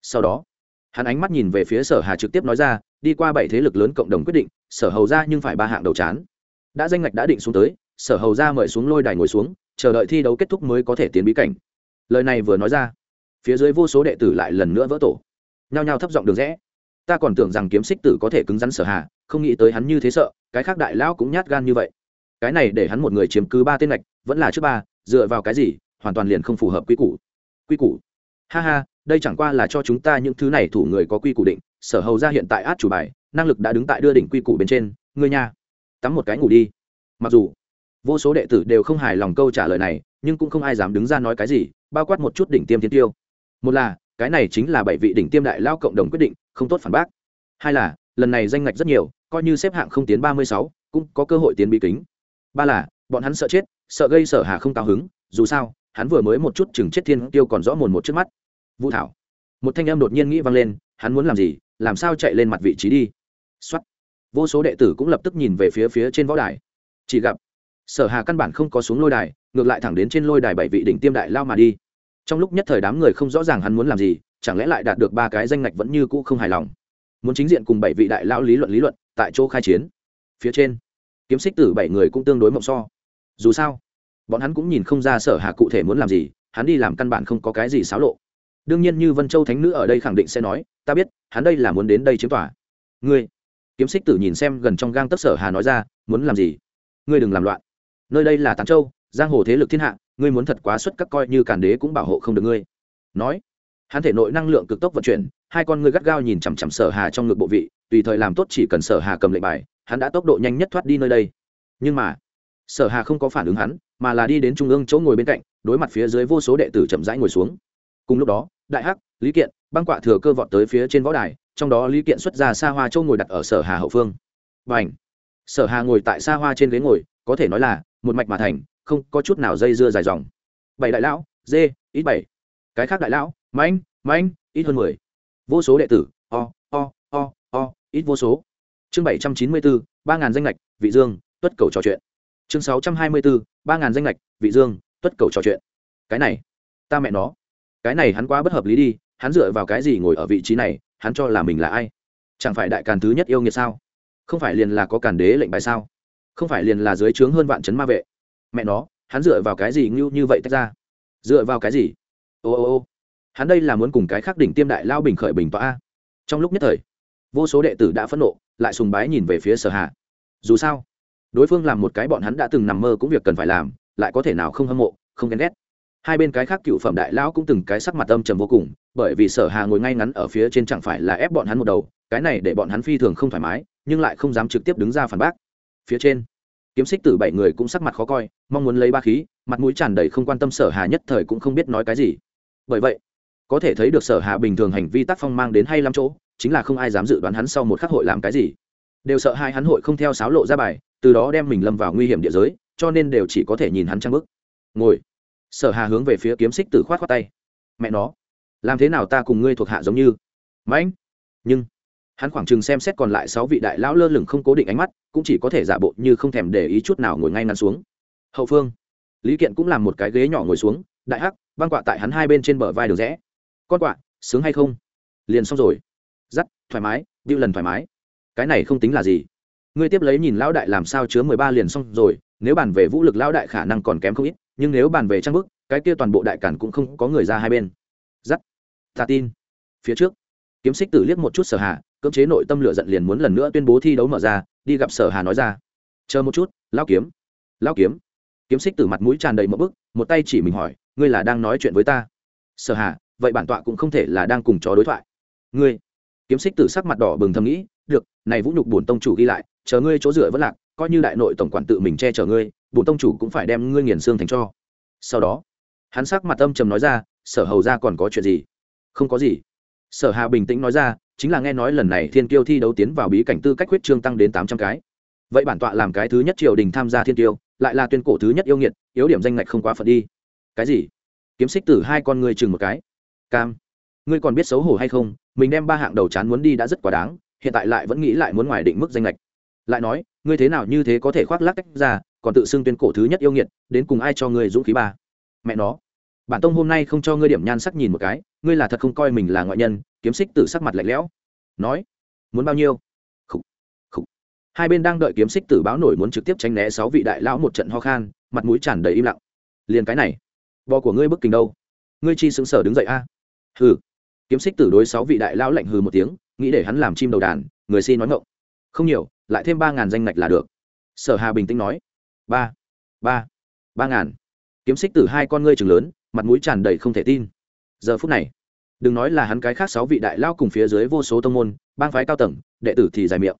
Sau đó, hắn ánh mắt nhìn về phía sở hà trực tiếp nói ra, đi qua bảy thế lực lớn cộng đồng quyết định, sở hầu ra nhưng phải ba hạng đầu chán. Đã danh ngạch đã định xuống tới, sở hầu ra mời xuống lôi đài ngồi xuống, chờ đợi thi đấu kết thúc mới có thể tiến bí cảnh. Lời này vừa nói ra, phía dưới vô số đệ tử lại lần nữa vỡ tổ. Nhao nhao thấp giọng đường rẽ ta còn tưởng rằng kiếm xích tử có thể cứng rắn sở hà, không nghĩ tới hắn như thế sợ, cái khác đại lão cũng nhát gan như vậy. Cái này để hắn một người chiếm cứ ba tên lệch vẫn là trước ba, dựa vào cái gì, hoàn toàn liền không phù hợp quy củ. Quy củ? Ha ha, đây chẳng qua là cho chúng ta những thứ này thủ người có quy củ định, sở hầu ra hiện tại át chủ bài, năng lực đã đứng tại đưa đỉnh quy củ bên trên, ngươi nha, tắm một cái ngủ đi. Mặc dù, vô số đệ tử đều không hài lòng câu trả lời này, nhưng cũng không ai dám đứng ra nói cái gì, bao quát một chút đỉnh tiêm thiên tiêu. Một là cái này chính là bảy vị đỉnh tiêm đại lao cộng đồng quyết định, không tốt phản bác. Hai là, lần này danh ngạch rất nhiều, coi như xếp hạng không tiến ba mươi sáu, cũng có cơ hội tiến bị kính. Ba là, bọn hắn sợ chết, sợ gây sở hà không cao hứng, dù sao, hắn vừa mới một chút chừng chết thiên tiêu còn rõ mồn một trước mắt. Vũ thảo. Một thanh em đột nhiên nghĩ vang lên, hắn muốn làm gì, làm sao chạy lên mặt vị trí đi. Xuất vô số đệ tử cũng lập tức nhìn về phía phía trên võ đài. Chỉ gặp, sở hà căn bản không có xuống lôi đài, ngược lại thẳng đến trên lôi đài bảy vị đỉnh tiêm đại lao mà đi trong lúc nhất thời đám người không rõ ràng hắn muốn làm gì, chẳng lẽ lại đạt được ba cái danh ngạch vẫn như cũ không hài lòng. Muốn chính diện cùng bảy vị đại lão lý luận lý luận, tại chỗ khai chiến. Phía trên, kiếm xích tử bảy người cũng tương đối mộng so. Dù sao, bọn hắn cũng nhìn không ra sở hà cụ thể muốn làm gì, hắn đi làm căn bản không có cái gì xáo lộ. Đương nhiên như vân châu thánh nữ ở đây khẳng định sẽ nói, ta biết, hắn đây là muốn đến đây chiếm tỏa ngươi? Kiếm xích tử nhìn xem gần trong gang tất sở hà nói ra, muốn làm gì? Ngươi đừng làm loạn. Nơi đây là tán châu, giang hồ thế lực thiên hạ ngươi muốn thật quá xuất các coi như càn đế cũng bảo hộ không được ngươi. Nói, hắn thể nội năng lượng cực tốc vận chuyển, hai con ngươi gắt gao nhìn chằm chằm sở hà trong ngực bộ vị, tùy thời làm tốt chỉ cần sở hà cầm lệnh bài, hắn đã tốc độ nhanh nhất thoát đi nơi đây. Nhưng mà, sở hà không có phản ứng hắn, mà là đi đến trung ương chỗ ngồi bên cạnh, đối mặt phía dưới vô số đệ tử chậm rãi ngồi xuống. Cùng lúc đó, đại hắc, lý kiện, băng quạ thừa cơ vọt tới phía trên võ đài, trong đó lý kiện xuất ra xa hoa châu ngồi đặt ở sở hà hậu phương. Và ảnh sở hà ngồi tại xa hoa trên ghế ngồi, có thể nói là một mạch mà thành không có chút nào dây dưa dài dòng. Bảy đại lão dê ít bảy. Cái khác đại lão, mãnh mãnh, ít hơn mười. Vô số đệ tử, o o o o, ít vô số. Chương bảy trăm chín mươi bốn, ba ngàn danh lệch vị dương, tuất cầu trò chuyện. Chương sáu trăm hai mươi bốn, ba ngàn danh lệch vị dương, tuất cầu trò chuyện. Cái này, ta mẹ nó. Cái này hắn quá bất hợp lý đi, hắn dựa vào cái gì ngồi ở vị trí này, hắn cho là mình là ai? Chẳng phải đại càn thứ nhất yêu nghiệt sao? Không phải liền là có càn đế lệnh bài sao? Không phải liền là dưới trướng hơn vạn chấn ma vệ? Mẹ nó, hắn dựa vào cái gì ngưu như vậy tách ra? Dựa vào cái gì? Ô ô ô. Hắn đây là muốn cùng cái khắc đỉnh tiêm đại lao bình khởi bình tọa a. Trong lúc nhất thời, vô số đệ tử đã phẫn nộ, lại sùng bái nhìn về phía sở hạ dù sao, đối phương làm một cái bọn hắn đã từng nằm mơ cũng việc cần phải làm, lại có thể nào không hâm mộ, không ghen ghét. Hai bên cái khác cựu phẩm đại lão cũng từng cái sắc mặt âm trầm vô cùng, bởi vì sở hà ngồi ngay ngắn ở phía trên chẳng phải là ép bọn hắn một đầu, cái này để bọn hắn phi thường không thoải mái, nhưng lại không dám trực tiếp đứng ra phản bác. Phía trên kiếm xích tử bảy người cũng sắc mặt khó coi, mong muốn lấy ba khí, mặt mũi tràn đầy không quan tâm sở hà nhất thời cũng không biết nói cái gì. Bởi vậy, có thể thấy được sở hà bình thường hành vi tác phong mang đến hay lắm chỗ, chính là không ai dám dự đoán hắn sau một khắc hội làm cái gì. Đều sợ hai hắn hội không theo sáo lộ ra bài, từ đó đem mình lâm vào nguy hiểm địa giới, cho nên đều chỉ có thể nhìn hắn trăng bức. Ngồi. Sở hà hướng về phía kiếm xích tử khoát khoát tay. Mẹ nó, làm thế nào ta cùng ngươi thuộc hạ giống như? Mãnh nhưng hắn khoảng chừng xem xét còn lại sáu vị đại lão lơ lửng không cố định ánh mắt, cũng chỉ có thể giả bộ như không thèm để ý chút nào ngồi ngay ngắn xuống. Hậu phương, lý kiện cũng làm một cái ghế nhỏ ngồi xuống, đại hắc, băng quạ tại hắn hai bên trên bờ vai đường rẽ. Con quạ, sướng hay không? Liền xong rồi. Dắt thoải mái điệu lần thoải mái. Cái này không tính là gì. Ngươi tiếp lấy nhìn lão đại làm sao chứa mười ba liền xong rồi, nếu bàn về vũ lực lão đại khả năng còn kém không ít, nhưng nếu bàn về trang bức, cái kia toàn bộ đại cản cũng không có người ra hai bên. Dắt ta tin. Phía trước kiếm xích tử liếc một chút sở hà, cưỡng chế nội tâm lửa giận liền muốn lần nữa tuyên bố thi đấu mở ra, đi gặp sở hà nói ra. Chờ một chút lao kiếm lao kiếm. Kiếm xích tử mặt mũi tràn đầy một bức, một tay chỉ mình hỏi, ngươi là đang nói chuyện với ta? Sở hà, vậy bản tọa cũng không thể là đang cùng chó đối thoại. Ngươi? Kiếm xích tử sắc mặt đỏ bừng thầm nghĩ, được, này vũ nhục bổn tông chủ ghi lại, chờ ngươi chỗ dựa vẫn lạc, coi như đại nội tổng quản tự mình che chở ngươi, bổn tông chủ cũng phải đem ngươi nghiền xương thành cho. Sau đó, hắn sắc mặt âm trầm nói ra, sở hầu ra còn có chuyện gì? Không có gì sở hà bình tĩnh nói ra, chính là nghe nói lần này thiên kiêu thi đấu tiến vào bí cảnh tư cách huyết trương tăng đến tám trăm cái. Vậy bản tọa làm cái thứ nhất triều đình tham gia thiên kiêu, lại là tuyên cổ thứ nhất yêu nghiệt, yếu điểm danh ngạch không quá phận đi. Cái gì? Kiếm xích tử hai con người chừng một cái. Cam, ngươi còn biết xấu hổ hay không? Mình đem ba hạng đầu chán muốn đi đã rất quá đáng, hiện tại lại vẫn nghĩ lại muốn ngoài định mức danh lệch lại nói, ngươi thế nào như thế có thể khoác lác cách ra, còn tự xưng tuyên cổ thứ nhất yêu nghiệt, đến cùng ai cho ngươi dũng khí ba? Mẹ nó bản tông hôm nay không cho ngươi điểm nhan sắc nhìn một cái, ngươi là thật không coi mình là ngoại nhân, kiếm xích tử sắc mặt lạnh lẽo. Nói, muốn bao nhiêu? Khủ. Khủ. hai bên đang đợi kiếm xích tử báo nổi muốn trực tiếp tránh né sáu vị đại lão một trận ho khan, mặt mũi tràn đầy im lặng. Liền cái này, bò của ngươi bức kình đâu? Ngươi chi xứng sở đứng dậy a? Hừ. Kiếm xích tử đối sáu vị đại lão lạnh hừ một tiếng, nghĩ để hắn làm chim đầu đàn, người xin nói ngộng không nhiều, lại thêm ba ngàn danh ngạch là được. Sở hà bình tĩnh nói, ba ba ba ngàn. Kiếm xích tử hai con ngươi trường lớn mặt mũi tràn đầy không thể tin. Giờ phút này, đừng nói là hắn cái khác sáu vị đại lao cùng phía dưới vô số tông môn, bang phái cao tầng, đệ tử thì dài miệng.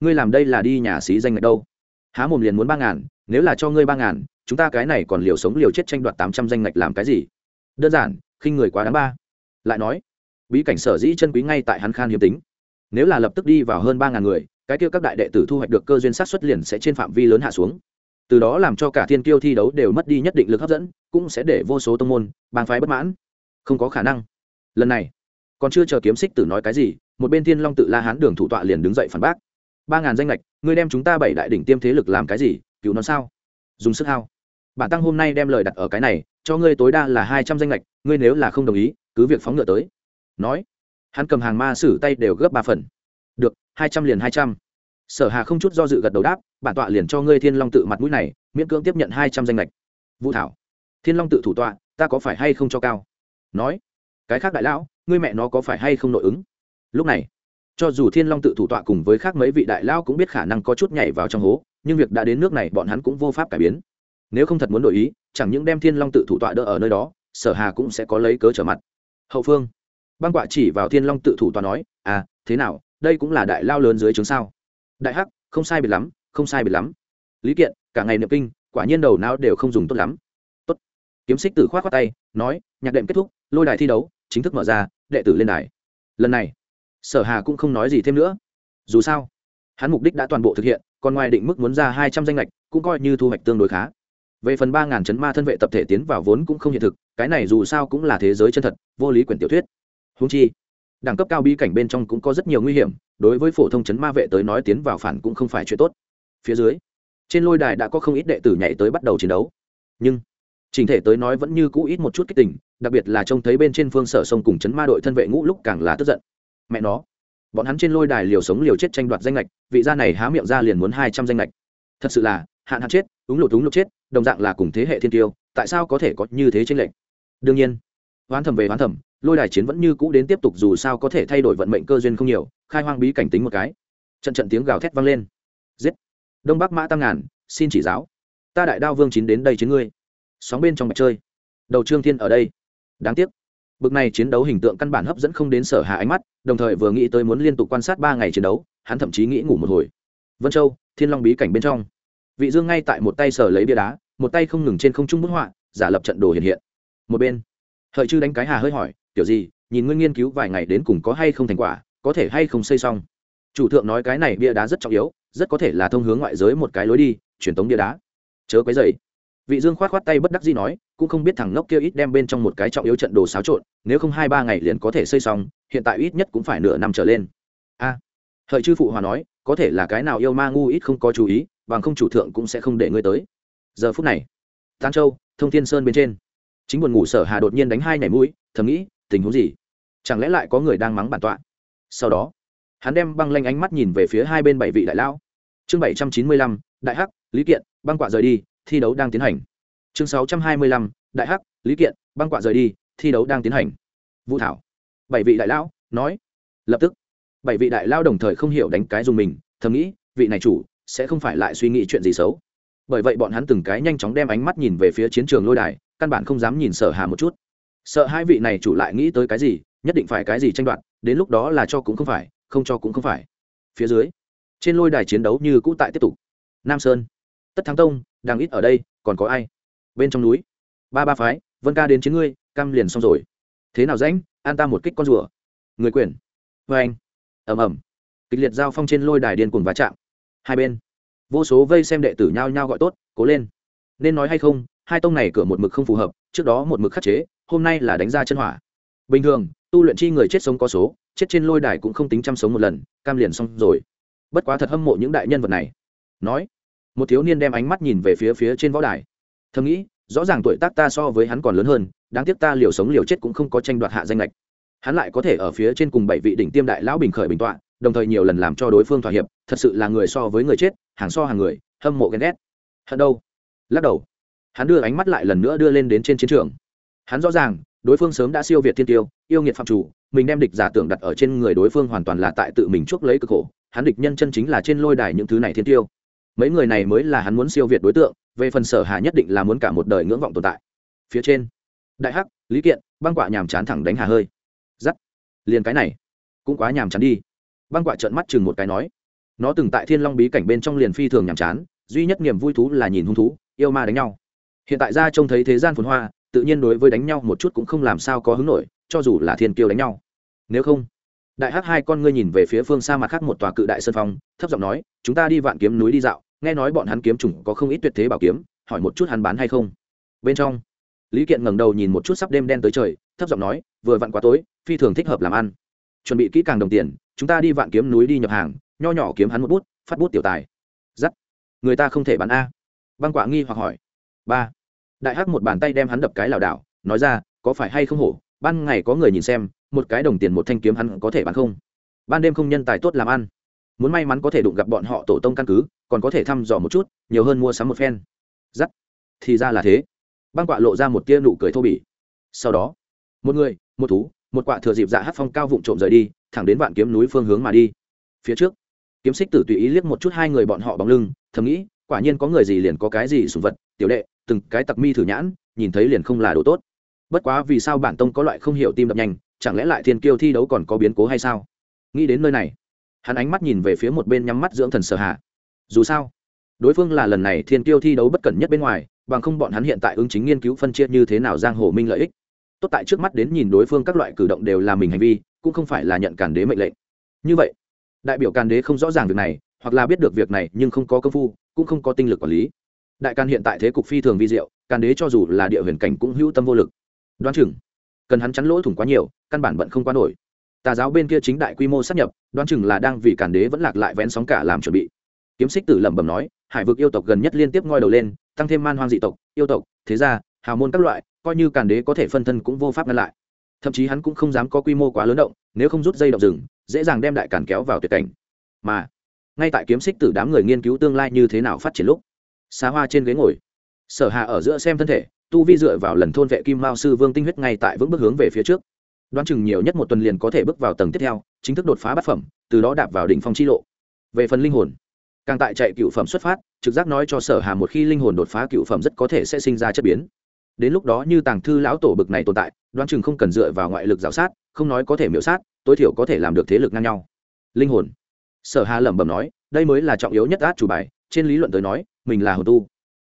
Ngươi làm đây là đi nhà xí danh ngạch đâu? Há mồm liền muốn ba ngàn, nếu là cho ngươi ba ngàn, chúng ta cái này còn liều sống liều chết tranh đoạt tám trăm danh ngạch làm cái gì? Đơn giản, khinh người quá đáng ba. Lại nói, bí cảnh sở dĩ chân quý ngay tại hắn khan hiếm tính. Nếu là lập tức đi vào hơn ba ngàn người, cái kia các đại đệ tử thu hoạch được cơ duyên sát xuất liền sẽ trên phạm vi lớn hạ xuống. Từ đó làm cho cả thiên kiêu thi đấu đều mất đi nhất định lực hấp dẫn cũng sẽ để vô số tông môn bang phái bất mãn. Không có khả năng. Lần này, còn chưa chờ kiếm xích tử nói cái gì, một bên thiên long tự la hán đường thủ tọa liền đứng dậy phản bác. Ba ngàn danh lệch ngươi đem chúng ta bảy đại đỉnh tiêm thế lực làm cái gì, cứu nó sao? Dùng sức hao. Bản tăng hôm nay đem lời đặt ở cái này, cho ngươi tối đa là hai trăm danh lệch ngươi nếu là không đồng ý, cứ việc phóng ngựa tới. Nói, hắn cầm hàng ma sử tay đều gấp ba phần. Được, hai trăm liền hai trăm. Sở hà không chút do dự gật đầu đáp, bản tọa liền cho ngươi thiên long tự mặt mũi này, miễn cưỡng tiếp nhận hai trăm danh lệch vũ thảo thiên long tự thủ tọa, ta có phải hay không cho cao? Nói, cái khác đại lão, ngươi mẹ nó có phải hay không nội ứng? Lúc này, cho dù thiên long tự thủ tọa cùng với khác mấy vị đại lão cũng biết khả năng có chút nhảy vào trong hố, nhưng việc đã đến nước này bọn hắn cũng vô pháp cải biến. Nếu không thật muốn đổi ý, chẳng những đem thiên long tự thủ tọa đỡ ở nơi đó, sở hà cũng sẽ có lấy cớ trở mặt. Hậu phương, băng quạ chỉ vào thiên long tự thủ tọa nói à thế nào, đây cũng là đại lao lớn dưới trướng sao? Đại hắc, không sai biệt lắm, không sai biệt lắm. Lý kiện, cả ngày niệm kinh, quả nhiên đầu não đều không dùng tốt lắm kiếm xích tử khoát khoát tay, nói, nhạc đệm kết thúc, lôi đài thi đấu, chính thức mở ra, đệ tử lên đài. Lần này, sở hà cũng không nói gì thêm nữa. Dù sao, hắn mục đích đã toàn bộ thực hiện, còn ngoài định mức muốn ra hai trăm danh lệch, cũng coi như thu hoạch tương đối khá. Về phần ba ngàn chấn ma thân vệ tập thể tiến vào vốn cũng không hiện thực, cái này dù sao cũng là thế giới chân thật, vô lý quyển tiểu thuyết. Húng chi, đẳng cấp cao bi cảnh bên trong cũng có rất nhiều nguy hiểm, đối với phổ thông chấn ma vệ tới nói tiến vào phản cũng không phải chuyện tốt. Phía dưới, trên lôi đài đã có không ít đệ tử nhảy tới bắt đầu chiến đấu. Nhưng trình thể tới nói vẫn như cũ ít một chút kích tình, đặc biệt là trông thấy bên trên phương sở sông cùng chấn ma đội thân vệ ngũ lúc càng là tức giận. Mẹ nó, bọn hắn trên lôi đài liều sống liều chết tranh đoạt danh lệch vị gia này há miệng ra liền muốn hai trăm danh lệch thật sự là, hạn hạn chết ứng lột ứng lột chết, đồng dạng là cùng thế hệ thiên tiêu, tại sao có thể có như thế tranh lệch? Đương nhiên oán thầm về oán thầm lôi đài chiến vẫn như cũ đến tiếp tục dù sao có thể thay đổi vận mệnh cơ duyên không nhiều, khai hoang bí cảnh tính một cái. Trận trận tiếng gào thét vang lên. Giết. Đông bắc mã tam ngàn, xin chỉ giáo. Ta đại đao vương chín đến đây chiến ngươi sóng bên trong mặt chơi. Đầu trương thiên ở đây. Đáng tiếc. Bực này chiến đấu hình tượng căn bản hấp dẫn không đến sở hà ánh mắt, đồng thời vừa nghĩ tới muốn liên tục quan sát ba ngày chiến đấu, hắn thậm chí nghĩ ngủ một hồi. Vân châu, thiên long bí cảnh bên trong. Vị dương ngay tại một tay sở lấy bia đá, một tay không ngừng trên không trung bức họa, giả lập trận đồ hiện hiện. Một bên, hợi chư đánh cái hà hơi hỏi kiểu gì nhìn ngươi nghiên cứu vài ngày đến cùng có hay không thành quả, có thể hay không xây xong? Chủ thượng nói cái này bia đá rất trọng yếu, rất có thể là thông hướng ngoại giới một cái lối đi, truyền tống bia đá. Chớ quấy dày vị dương khoát khoát tay bất đắc dĩ nói cũng không biết thằng ngốc kia ít đem bên trong một cái trọng yếu trận đồ xáo trộn nếu không hai ba ngày liền có thể xây xong hiện tại ít nhất cũng phải nửa năm trở lên. A. À, hợi chư phụ hòa nói có thể là cái nào yêu ma ngu ít không có chú ý bằng không chủ thượng cũng sẽ không để ngươi tới. Giờ phút này tán châu thông thiên sơn bên trên. Chính buồn ngủ sở hà đột nhiên đánh hai nhảy mũi thầm nghĩ tình huống gì? Chẳng lẽ lại có người đang mắng bản tọa? Sau đó hắn đem băng lanh ánh mắt nhìn về phía hai bên bảy vị đại lão. Chương bảy trăm chín mươi lăm đại hắc lý kiện băng quạ rời đi thi đấu đang tiến hành. Chương sáu trăm hai mươi lăm, đại hắc, lý kiện, băng quạ rời đi, thi đấu đang tiến hành. Vũ thảo. Bảy vị đại lão, nói. Lập tức. Bảy vị đại lao đồng thời không hiểu đánh cái dùng mình, thầm nghĩ, vị này chủ sẽ không phải lại suy nghĩ chuyện gì xấu. Bởi vậy bọn hắn từng cái nhanh chóng đem ánh mắt nhìn về phía chiến trường lôi đài, căn bản không dám nhìn sở hà một chút. Sợ hai vị này chủ lại nghĩ tới cái gì, nhất định phải cái gì tranh đoạt, đến lúc đó là cho cũng không phải, không cho cũng không phải. Phía dưới, trên lôi đài chiến đấu như cũ tại tiếp tục. Nam sơn tất thắng tông, đang ít ở đây, còn có ai? Bên trong núi. Ba ba phái, vân ca đến chiến ngươi, cam liền xong rồi. Thế nào rãnh, an ta một kích con rùa. Người quyền. Vê anh. Ẩm ẩm kịch liệt giao phong trên lôi đài điên cuồng va chạm. Hai bên. Vô số vây xem đệ tử nhao nhao gọi tốt, cố lên. Nên nói hay không, hai tông này cửa một mực không phù hợp, trước đó một mực khắc chế, hôm nay là đánh ra chân hỏa. Bình thường, tu luyện chi người chết sống có số, chết trên lôi đài cũng không tính chăm sống một lần, cam liền xong rồi. Bất quá thật hâm mộ những đại nhân vật này. Nói một thiếu niên đem ánh mắt nhìn về phía phía trên võ đài. Thầm nghĩ, rõ ràng tuổi tác ta so với hắn còn lớn hơn, đáng tiếc ta liều sống liều chết cũng không có tranh đoạt hạ danh lệch. Hắn lại có thể ở phía trên cùng bảy vị đỉnh tiêm đại lão bình khởi bình tọa, đồng thời nhiều lần làm cho đối phương thỏa hiệp, thật sự là người so với người chết, hàng so hàng người, hâm mộ ghen ghét. Hận đâu? Lắc đầu. Hắn đưa ánh mắt lại lần nữa đưa lên đến trên chiến trường. Hắn rõ ràng, đối phương sớm đã siêu việt thiên tiêu, yêu nghiệt phạm chủ, mình đem địch giả tưởng đặt ở trên người đối phương hoàn toàn là tại tự mình chuốc lấy cực khổ. Hắn địch nhân chân chính là trên lôi đài những thứ này thiên tiêu mấy người này mới là hắn muốn siêu việt đối tượng, về phần sở hà nhất định là muốn cả một đời ngưỡng vọng tồn tại. Phía trên, đại hắc, lý kiện, băng quạ nhàm chán thẳng đánh hà hơi. Giắt. Liền cái này, cũng quá nhàm chán đi. Băng quạ trợn mắt chừng một cái nói. Nó từng tại thiên long bí cảnh bên trong liền phi thường nhàm chán, duy nhất niềm vui thú là nhìn hung thú, yêu ma đánh nhau. Hiện tại ra trông thấy thế gian phồn hoa, tự nhiên đối với đánh nhau một chút cũng không làm sao có hứng nổi, cho dù là thiên kiêu đánh nhau. Nếu không, đại hắc hai con ngươi nhìn về phía phương xa mặt khác một tòa cự đại sơn phong, thấp giọng nói, chúng ta đi vạn kiếm núi đi dạo nghe nói bọn hắn kiếm chủng có không ít tuyệt thế bảo kiếm, hỏi một chút hắn bán hay không. Bên trong, lý kiện ngẩng đầu nhìn một chút sắp đêm đen tới trời, thấp giọng nói, vừa vặn quá tối, phi thường thích hợp làm ăn. Chuẩn bị kỹ càng đồng tiền, chúng ta đi vạn kiếm núi đi nhập hàng, nho nhỏ kiếm hắn một bút, phát bút tiểu tài. Giắt. Người ta không thể bán a. Băng quả nghi hoặc hỏi. Ba. Đại hắc một bàn tay đem hắn đập cái lảo đảo, nói ra, có phải hay không hổ, ban ngày có người nhìn xem, một cái đồng tiền một thanh kiếm hắn có thể bán không? Ban đêm không nhân tài tốt làm ăn muốn may mắn có thể đụng gặp bọn họ tổ tông căn cứ, còn có thể thăm dò một chút, nhiều hơn mua sắm một phen. Giắt. Thì ra là thế. Băng quạ lộ ra một tia nụ cười thô bỉ. Sau đó, một người, một thú, một quạ thừa dịp dạ hát phong cao vụn trộm rời đi, thẳng đến vạn kiếm núi phương hướng mà đi. Phía trước, kiếm xích tử tùy ý liếc một chút hai người bọn họ bóng lưng, thầm nghĩ, quả nhiên có người gì liền có cái gì sùng vật, tiểu đệ, từng cái tặc mi thử nhãn, nhìn thấy liền không là đồ tốt. Bất quá vì sao bản tông có loại không hiểu tim đập nhanh, chẳng lẽ lại thiên kiêu thi đấu còn có biến cố hay sao? Nghĩ đến nơi này hắn ánh mắt nhìn về phía một bên nhắm mắt dưỡng thần sở hạ dù sao, đối phương là lần này thiên Tiêu thi đấu bất cẩn nhất bên ngoài, bằng không bọn hắn hiện tại ứng chính nghiên cứu phân chia như thế nào giang hồ minh lợi ích. Tốt tại trước mắt đến nhìn đối phương các loại cử động đều là mình hành vi, cũng không phải là nhận càn đế mệnh lệnh. Như vậy, đại biểu càn đế không rõ ràng việc này, hoặc là biết được việc này nhưng không có công phu, cũng không có tinh lực quản lý. Đại càn hiện tại thế cục phi thường vi diệu, càn đế cho dù là địa huyền cảnh cũng hữu tâm vô lực. Đoán chừng, cần hắn chắn lỗ thủng quá nhiều, căn bản bận không quá nổi tà giáo bên kia chính đại quy mô sắp nhập, đoán chừng là đang vì càn đế vẫn lạc lại vén sóng cả làm chuẩn bị. Kiếm xích tử lẩm bẩm nói, hải vực yêu tộc gần nhất liên tiếp ngoi đầu lên, tăng thêm man hoang dị tộc, yêu tộc, thế gia, hào môn các loại, coi như càn đế có thể phân thân cũng vô pháp ngăn lại. Thậm chí hắn cũng không dám có quy mô quá lớn động, nếu không rút dây động rừng, dễ dàng đem đại càn kéo vào tuyệt cảnh. Mà, ngay tại kiếm xích tử đám người nghiên cứu tương lai như thế nào phát triển lúc xa hoa trên ghế ngồi. Sở hạ ở giữa xem thân thể, tu vi dựa vào lần thôn vệ kim mao sư vương tinh huyết ngay tại vững bước hướng về phía trước đoán chừng nhiều nhất một tuần liền có thể bước vào tầng tiếp theo, chính thức đột phá bát phẩm, từ đó đạp vào đỉnh phong chi lộ. Về phần linh hồn, càng tại chạy cựu phẩm xuất phát, trực giác nói cho sở hà một khi linh hồn đột phá cựu phẩm rất có thể sẽ sinh ra chất biến. Đến lúc đó như tàng thư lão tổ bực này tồn tại, đoán chừng không cần dựa vào ngoại lực g sát, không nói có thể miễu sát, tối thiểu có thể làm được thế lực ngang nhau. Linh hồn, sở hà lẩm bẩm nói, đây mới là trọng yếu nhất át chủ bài, trên lý luận tới nói, mình là hồn tu.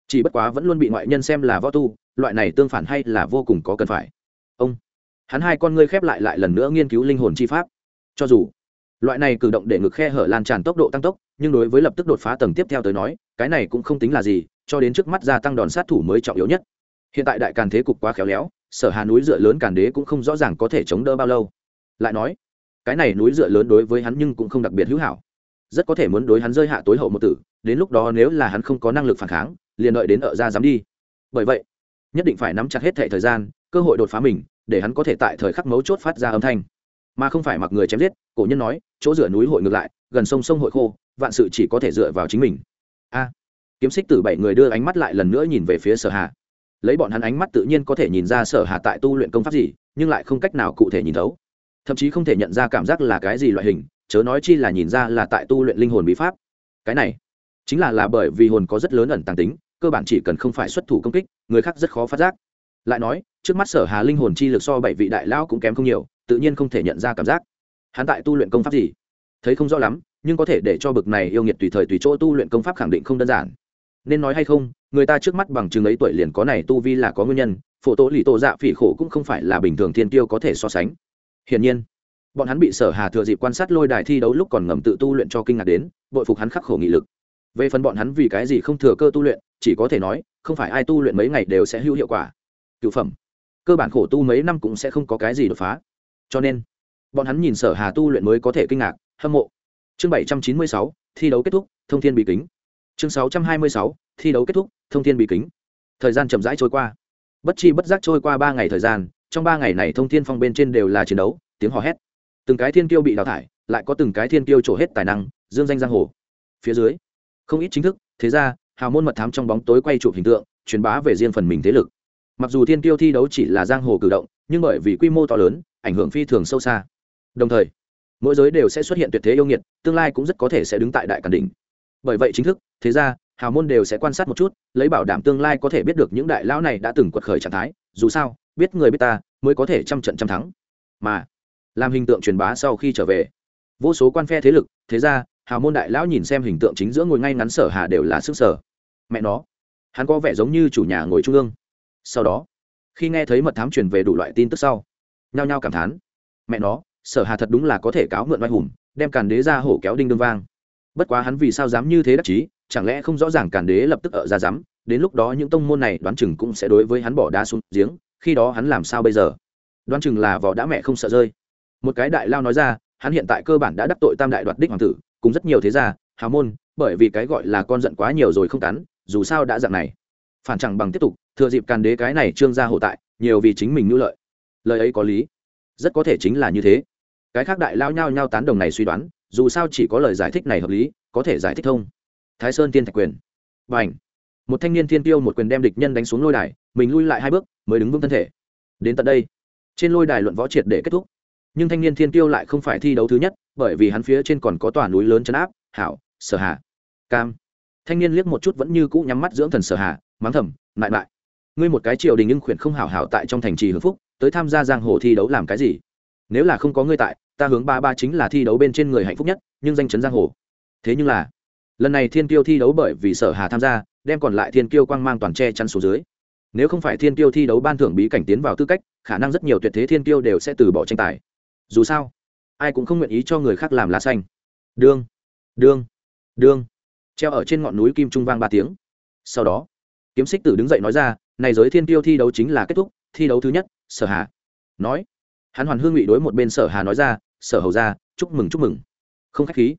Chỉ bất quá vẫn luôn bị ngoại nhân xem là võ tu, loại này tương phản hay là vô cùng có cần phải. Ông hắn hai con ngươi khép lại lại lần nữa nghiên cứu linh hồn chi pháp. Cho dù, loại này cử động để ngực khe hở lan tràn tốc độ tăng tốc, nhưng đối với lập tức đột phá tầng tiếp theo tới nói, cái này cũng không tính là gì, cho đến trước mắt gia tăng đòn sát thủ mới trọng yếu nhất. Hiện tại đại càn thế cục quá khéo léo, sở hà núi dựa lớn càn đế cũng không rõ ràng có thể chống đỡ bao lâu. Lại nói, cái này núi dựa lớn đối với hắn nhưng cũng không đặc biệt hữu hảo. Rất có thể muốn đối hắn rơi hạ tối hậu một tử, đến lúc đó nếu là hắn không có năng lực phản kháng, liền đợi đến ở ra dám đi. Bởi vậy, nhất định phải nắm chặt hết thệ thời gian, cơ hội đột phá mình để hắn có thể tại thời khắc mấu chốt phát ra âm thanh. Mà không phải mặc người chém giết, cổ nhân nói, chỗ dựa núi hội ngược lại, gần sông sông hội khô, vạn sự chỉ có thể dựa vào chính mình. A. Kiếm xích từ bảy người đưa ánh mắt lại lần nữa nhìn về phía sở hà. Lấy bọn hắn ánh mắt tự nhiên có thể nhìn ra sở hà tại tu luyện công pháp gì, nhưng lại không cách nào cụ thể nhìn thấu. Thậm chí không thể nhận ra cảm giác là cái gì loại hình, chớ nói chi là nhìn ra là tại tu luyện linh hồn bí pháp. Cái này, chính là là bởi vì hồn có rất lớn ẩn tàng tính, cơ bản chỉ cần không phải xuất thủ công kích, người khác rất khó phát giác. Lại nói trước mắt sở hà linh hồn chi lực so bảy vị đại lão cũng kém không nhiều, tự nhiên không thể nhận ra cảm giác. Hắn tại tu luyện công pháp gì? Thấy không rõ lắm, nhưng có thể để cho bực này yêu nghiệt tùy thời tùy chỗ tu luyện công pháp khẳng định không đơn giản. Nên nói hay không, người ta trước mắt bằng chứng ấy tuổi liền có này tu vi là có nguyên nhân, phổ tổ lì tổ dạ phỉ khổ cũng không phải là bình thường thiên tiêu có thể so sánh. Hiển nhiên, bọn hắn bị sở hà thừa dịp quan sát lôi đài thi đấu lúc còn ngầm tự tu luyện cho kinh ngạc đến, bội phục hắn khắc khổ nghị lực. Về phần bọn hắn vì cái gì không thừa cơ tu luyện, chỉ có thể nói, không phải ai tu luyện mấy ngày đều sẽ hữu hiệu quả. Cựu phẩm cơ bản khổ tu mấy năm cũng sẽ không có cái gì đột phá. Cho nên, bọn hắn nhìn sở hà tu luyện mới có thể kinh ngạc, hâm mộ. Chương bảy trăm chín mươi sáu, thi đấu kết thúc, thông thiên bị kính. Chương sáu trăm hai mươi sáu, thi đấu kết thúc, thông thiên bị kính. Thời gian chậm rãi trôi qua. Bất chi bất giác trôi qua ba ngày thời gian, trong ba ngày này thông thiên phong bên trên đều là chiến đấu, tiếng hò hét. Từng cái thiên kiêu bị đào thải, lại có từng cái thiên kiêu trổ hết tài năng, dương danh giang hồ. Phía dưới, không ít chính thức, thế ra hào môn mật thám trong bóng tối quay chụp hình tượng, truyền bá về riêng phần mình thế lực mặc dù thiên tiêu thi đấu chỉ là giang hồ cử động, nhưng bởi vì quy mô to lớn, ảnh hưởng phi thường sâu xa. Đồng thời, mỗi giới đều sẽ xuất hiện tuyệt thế yêu nghiệt, tương lai cũng rất có thể sẽ đứng tại đại cản đỉnh. Bởi vậy chính thức, thế ra, hào môn đều sẽ quan sát một chút, lấy bảo đảm tương lai có thể biết được những đại lão này đã từng quật khởi trạng thái, dù sao, biết người biết ta, mới có thể trăm trận trăm thắng. Mà, làm hình tượng truyền bá sau khi trở về, vô số quan phe thế lực, thế ra, hào môn đại lão nhìn xem hình tượng chính giữa ngồi ngay ngắn sở hà đều là sức sở. Mẹ nó, hắn có vẻ giống như chủ nhà ngồi trung ương sau đó, khi nghe thấy mật thám truyền về đủ loại tin tức sau, nhao nhao cảm thán. Mẹ nó, sở hà thật đúng là có thể cáo mượn oai hùng, đem càn đế ra hổ kéo đinh đương vang. Bất quá hắn vì sao dám như thế đắc chí, chẳng lẽ không rõ ràng càn đế lập tức ở ra dám, đến lúc đó những tông môn này đoán chừng cũng sẽ đối với hắn bỏ đá xuống giếng, khi đó hắn làm sao bây giờ? Đoán chừng là vỏ đã mẹ không sợ rơi. Một cái đại lao nói ra, hắn hiện tại cơ bản đã đắc tội tam đại đoạt đích hoàng tử, cùng rất nhiều thế gia, hào môn, bởi vì cái gọi là con giận quá nhiều rồi không cắn dù sao đã dạng này phản chẳng bằng tiếp tục, thừa dịp càn đế cái này trương gia hộ tại, nhiều vì chính mình nhu lợi. Lời ấy có lý. Rất có thể chính là như thế. Cái khác đại lao nhao nhao tán đồng này suy đoán, dù sao chỉ có lời giải thích này hợp lý, có thể giải thích thông. Thái sơn tiên thạch quyền. B à n h một thanh niên thiên tiêu một quyền đem địch nhân đánh xuống lôi đài, mình lui lại hai bước, mới đứng vững thân thể. Đến tận đây, trên lôi đài luận võ triệt để kết thúc. Nhưng thanh niên thiên tiêu lại không phải thi đấu thứ nhất, bởi vì hắn phía trên còn có tòa núi lớn chấn áp, hảo, sở hạ cam thanh niên liếc một chút vẫn như cũ nhắm mắt dưỡng thần sở hạ mắng thầm, mại mại, ngươi một cái triều đình nhưng khuyển không hảo hảo tại trong thành trì hưng phúc, tới tham gia giang hồ thi đấu làm cái gì? Nếu là không có ngươi tại, ta hướng ba ba chính là thi đấu bên trên người hạnh phúc nhất, nhưng danh chấn giang hồ. Thế nhưng là, lần này thiên kiêu thi đấu bởi vì sở hà tham gia, đem còn lại thiên kiêu quang mang toàn tre chăn số dưới. Nếu không phải thiên kiêu thi đấu ban thưởng bí cảnh tiến vào tư cách, khả năng rất nhiều tuyệt thế thiên kiêu đều sẽ từ bỏ tranh tài. Dù sao, ai cũng không nguyện ý cho người khác làm lá xanh. Đương đương đương treo ở trên ngọn núi kim trung vang ba tiếng. Sau đó, kiếm xích tử đứng dậy nói ra, này giới thiên tiêu thi đấu chính là kết thúc, thi đấu thứ nhất, sở hà. Nói, hắn hoàn hương ngụy đối một bên sở hà nói ra, sở hầu ra chúc mừng chúc mừng. Không khách khí,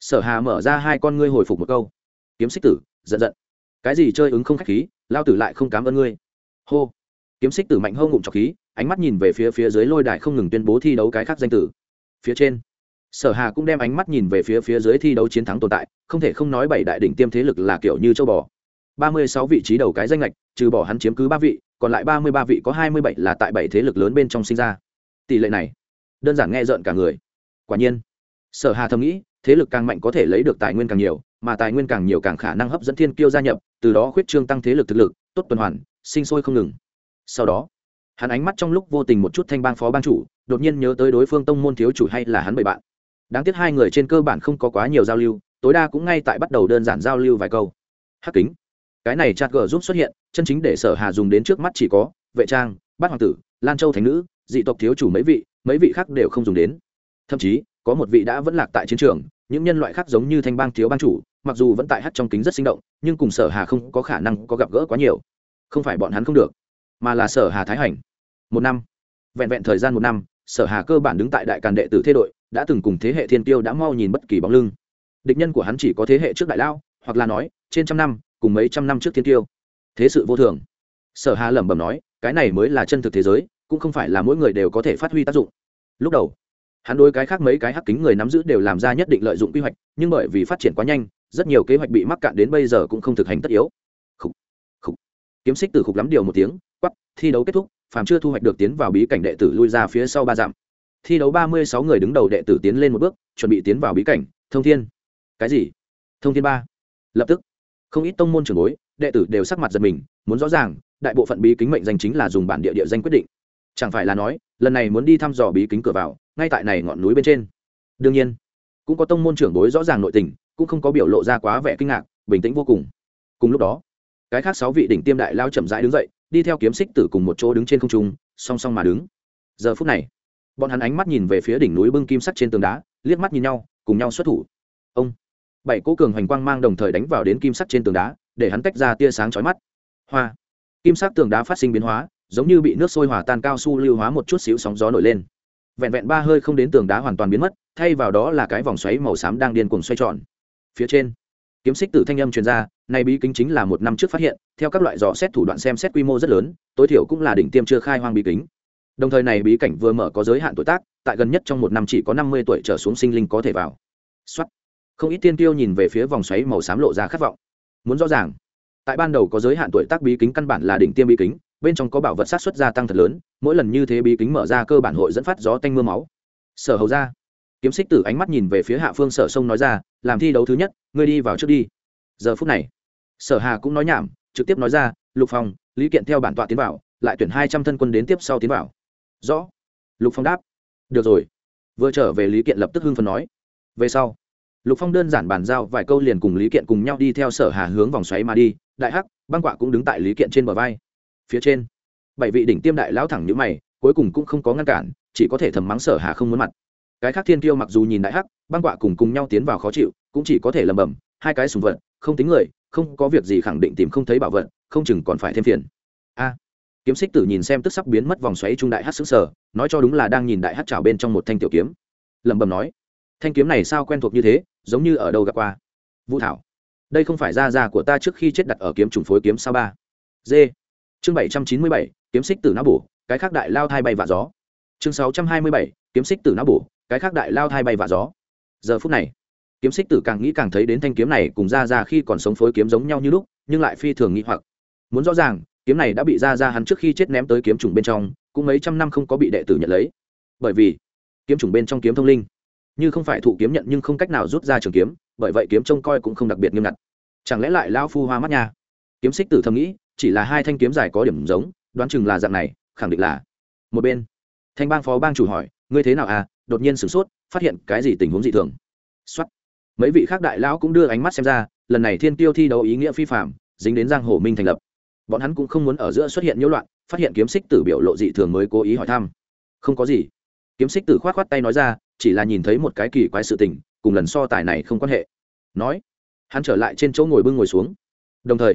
sở hà mở ra hai con ngươi hồi phục một câu. Kiếm xích tử, giận giận. Cái gì chơi ứng không khách khí, lao tử lại không cảm ơn ngươi. Hô. Kiếm xích tử mạnh hơn ngụm trọc khí, ánh mắt nhìn về phía phía dưới lôi đài không ngừng tuyên bố thi đấu cái khác danh tử. Phía trên sở hà cũng đem ánh mắt nhìn về phía phía dưới thi đấu chiến thắng tồn tại, không thể không nói bảy đại đỉnh tiêm thế lực là kiểu như châu bò. Ba mươi sáu vị trí đầu cái danh lệch trừ bỏ hắn chiếm cứ ba vị, còn lại ba mươi ba vị có hai mươi bảy là tại bảy thế lực lớn bên trong sinh ra. Tỷ lệ này, đơn giản nghe rợn cả người. Quả nhiên, sở hà thầm nghĩ, thế lực càng mạnh có thể lấy được tài nguyên càng nhiều, mà tài nguyên càng nhiều càng khả năng hấp dẫn thiên kiêu gia nhập, từ đó khuyết trương tăng thế lực thực lực, tốt tuần hoàn, sinh sôi không ngừng. Sau đó, hắn ánh mắt trong lúc vô tình một chút thanh bang phó ban chủ, đột nhiên nhớ tới đối phương tông môn thiếu chủ hay là hắn bậy bạn đáng tiếc hai người trên cơ bản không có quá nhiều giao lưu, tối đa cũng ngay tại bắt đầu đơn giản giao lưu vài câu. Hắc kính. Cái này chat gờ giúp xuất hiện, chân chính để sở hà dùng đến trước mắt chỉ có, vệ trang, bát hoàng tử, lan châu thánh nữ, dị tộc thiếu chủ mấy vị mấy vị khác đều không dùng đến. Thậm chí, có một vị đã vẫn lạc tại chiến trường, những nhân loại khác giống như thanh bang thiếu bang chủ, mặc dù vẫn tại hát trong kính rất sinh động, nhưng cùng sở hà không có khả năng có gặp gỡ quá nhiều. Không phải bọn hắn không được, mà là sở hà thái hành. Một năm. Vẹn vẹn thời gian một năm sở hà cơ bản đứng tại đại càn đệ tử thế đội đã từng cùng thế hệ thiên tiêu đã mau nhìn bất kỳ bóng lưng. Địch nhân của hắn chỉ có thế hệ trước đại lao hoặc là nói trên trăm năm cùng mấy trăm năm trước thiên tiêu. Thế sự vô thường. Sở hà lẩm bẩm nói cái này mới là chân thực thế giới cũng không phải là mỗi người đều có thể phát huy tác dụng. Lúc đầu hắn đối cái khác mấy cái hắc kính người nắm giữ đều làm ra nhất định lợi dụng quy hoạch nhưng bởi vì phát triển quá nhanh rất nhiều kế hoạch bị mắc cạn đến bây giờ cũng không thực hành tất yếu. Khúc, khúc. kiếm xích từ khục lắm điều một tiếng quắp thi đấu kết thúc phàm chưa thu hoạch được tiến vào bí cảnh đệ tử lui ra phía sau ba dặm. Thi đấu ba mươi sáu người đứng đầu đệ tử tiến lên một bước, chuẩn bị tiến vào bí cảnh. Thông thiên. Cái gì? Thông thiên ba. Lập tức, không ít tông môn trưởng bối, đệ tử đều sắc mặt giật mình, muốn rõ ràng, đại bộ phận bí kính mệnh danh chính là dùng bản địa địa danh quyết định. Chẳng phải là nói, lần này muốn đi thăm dò bí kính cửa vào, ngay tại này ngọn núi bên trên. Đương nhiên, cũng có tông môn trưởng bối rõ ràng nội tình, cũng không có biểu lộ ra quá vẻ kinh ngạc, bình tĩnh vô cùng. Cùng lúc đó cái khác sáu vị đỉnh tiêm đại lao chậm rãi đứng dậy, đi theo kiếm xích tử cùng một chỗ đứng trên không trung, song song mà đứng. Giờ phút này, bọn hắn ánh mắt nhìn về phía đỉnh núi bưng kim sắt trên tường đá, liếc mắt nhìn nhau, cùng nhau xuất thủ. Ông, bảy cố cường hoành quang mang đồng thời đánh vào đến kim sắt trên tường đá, để hắn tách ra tia sáng chói mắt. Hoa, kim sắc tường đá phát sinh biến hóa, giống như bị nước sôi hòa tan cao su lưu hóa một chút xíu sóng gió nổi lên. Vẹn vẹn ba hơi không đến tường đá hoàn toàn biến mất, thay vào đó là cái vòng xoáy màu xám đang điên cuồng xoay tròn. Phía trên, kiếm xích tử thanh âm truyền ra này bí kính chính là một năm trước phát hiện, theo các loại dò xét thủ đoạn xem xét quy mô rất lớn, tối thiểu cũng là đỉnh tiêm chưa khai hoang bí kính. Đồng thời này bí cảnh vừa mở có giới hạn tuổi tác, tại gần nhất trong một năm chỉ có năm mươi tuổi trở xuống sinh linh có thể vào. Xuất không ít tiên tiêu nhìn về phía vòng xoáy màu xám lộ ra khát vọng. Muốn rõ ràng, tại ban đầu có giới hạn tuổi tác bí kính căn bản là đỉnh tiêm bí kính, bên trong có bảo vật sát xuất gia tăng thật lớn, mỗi lần như thế bí kính mở ra cơ bản hội dẫn phát gió tanh mưa máu. Sở hầu ra. Kiếm xích tử ánh mắt nhìn về phía hạ phương sở sông nói ra, làm thi đấu thứ nhất, ngươi đi vào trước đi giờ phút này. Sở hà cũng nói nhảm, trực tiếp nói ra, lục phong, lý kiện theo bản tọa tiến vào, lại tuyển hai trăm thân quân đến tiếp sau tiến vào. Rõ. Lục phong đáp. Được rồi. Vừa trở về, lý kiện lập tức hưng phần nói. Về sau, lục phong đơn giản bàn giao vài câu liền cùng lý kiện cùng nhau đi theo sở hà hướng vòng xoáy mà đi. Đại hắc, băng quạ cũng đứng tại lý kiện trên bờ vai. Phía trên, bảy vị đỉnh tiêm đại lão thẳng như mày, cuối cùng cũng không có ngăn cản, chỉ có thể thầm mắng sở hà không muốn mặt. Cái khác thiên kiêu mặc dù nhìn đại hắc, băng quạ cùng cùng nhau tiến vào khó chịu, cũng chỉ có thể lầm bầm hai cái sùng vật không tính người, không có việc gì khẳng định tìm không thấy bảo vật, không chừng còn phải thêm phiền. A. Kiếm xích tử nhìn xem tức sắp biến mất vòng xoáy trung đại hát xứng sở nói cho đúng là đang nhìn đại hát trào bên trong một thanh tiểu kiếm. Lẩm bẩm nói, thanh kiếm này sao quen thuộc như thế, giống như ở đâu gặp qua? Vũ thảo, đây không phải da da của ta trước khi chết đặt ở kiếm trùng phối kiếm sao ba? D chương bảy trăm chín mươi bảy, kiếm xích tử não bổ, cái khác đại lao thai bay và gió. Chương sáu trăm hai mươi bảy, kiếm xích tử não bổ, cái khác đại lao thai bay và gió. Giờ phút này kiếm xích tử càng nghĩ càng thấy đến thanh kiếm này cùng ra ra khi còn sống phối kiếm giống nhau như lúc, nhưng lại phi thường nghĩ hoặc. Muốn rõ ràng, kiếm này đã bị ra ra hắn trước khi chết ném tới kiếm trùng bên trong, cũng mấy trăm năm không có bị đệ tử nhận lấy. Bởi vì, kiếm trùng bên trong kiếm thông linh, như không phải thụ kiếm nhận nhưng không cách nào rút ra trường kiếm, bởi vậy kiếm trông coi cũng không đặc biệt nghiêm ngặt. Chẳng lẽ lại lao phu hoa mắt nha? Kiếm xích tử thầm nghĩ, chỉ là hai thanh kiếm dài có điểm giống, đoán chừng là dạng này, khẳng định là một bên. Thanh bang phó bang chủ hỏi, ngươi thế nào à? Đột nhiên sửng sốt, phát hiện cái gì tình huống dị thường? Xuất mấy vị khác đại lão cũng đưa ánh mắt xem ra, lần này thiên tiêu thi đấu ý nghĩa phi phạm dính đến giang hồ minh thành lập. Bọn hắn cũng không muốn ở giữa xuất hiện nhiễu loạn, phát hiện kiếm xích tử biểu lộ dị thường mới cố ý hỏi thăm. Không có gì. Kiếm xích tử k h o á t k h o á t tay nói ra, chỉ là nhìn thấy một cái kỳ quái sự tình, cùng lần so tài này không quan hệ. Nói, hắn trở lại trên chỗ ngồi bưng ngồi xuống. Đồng thời,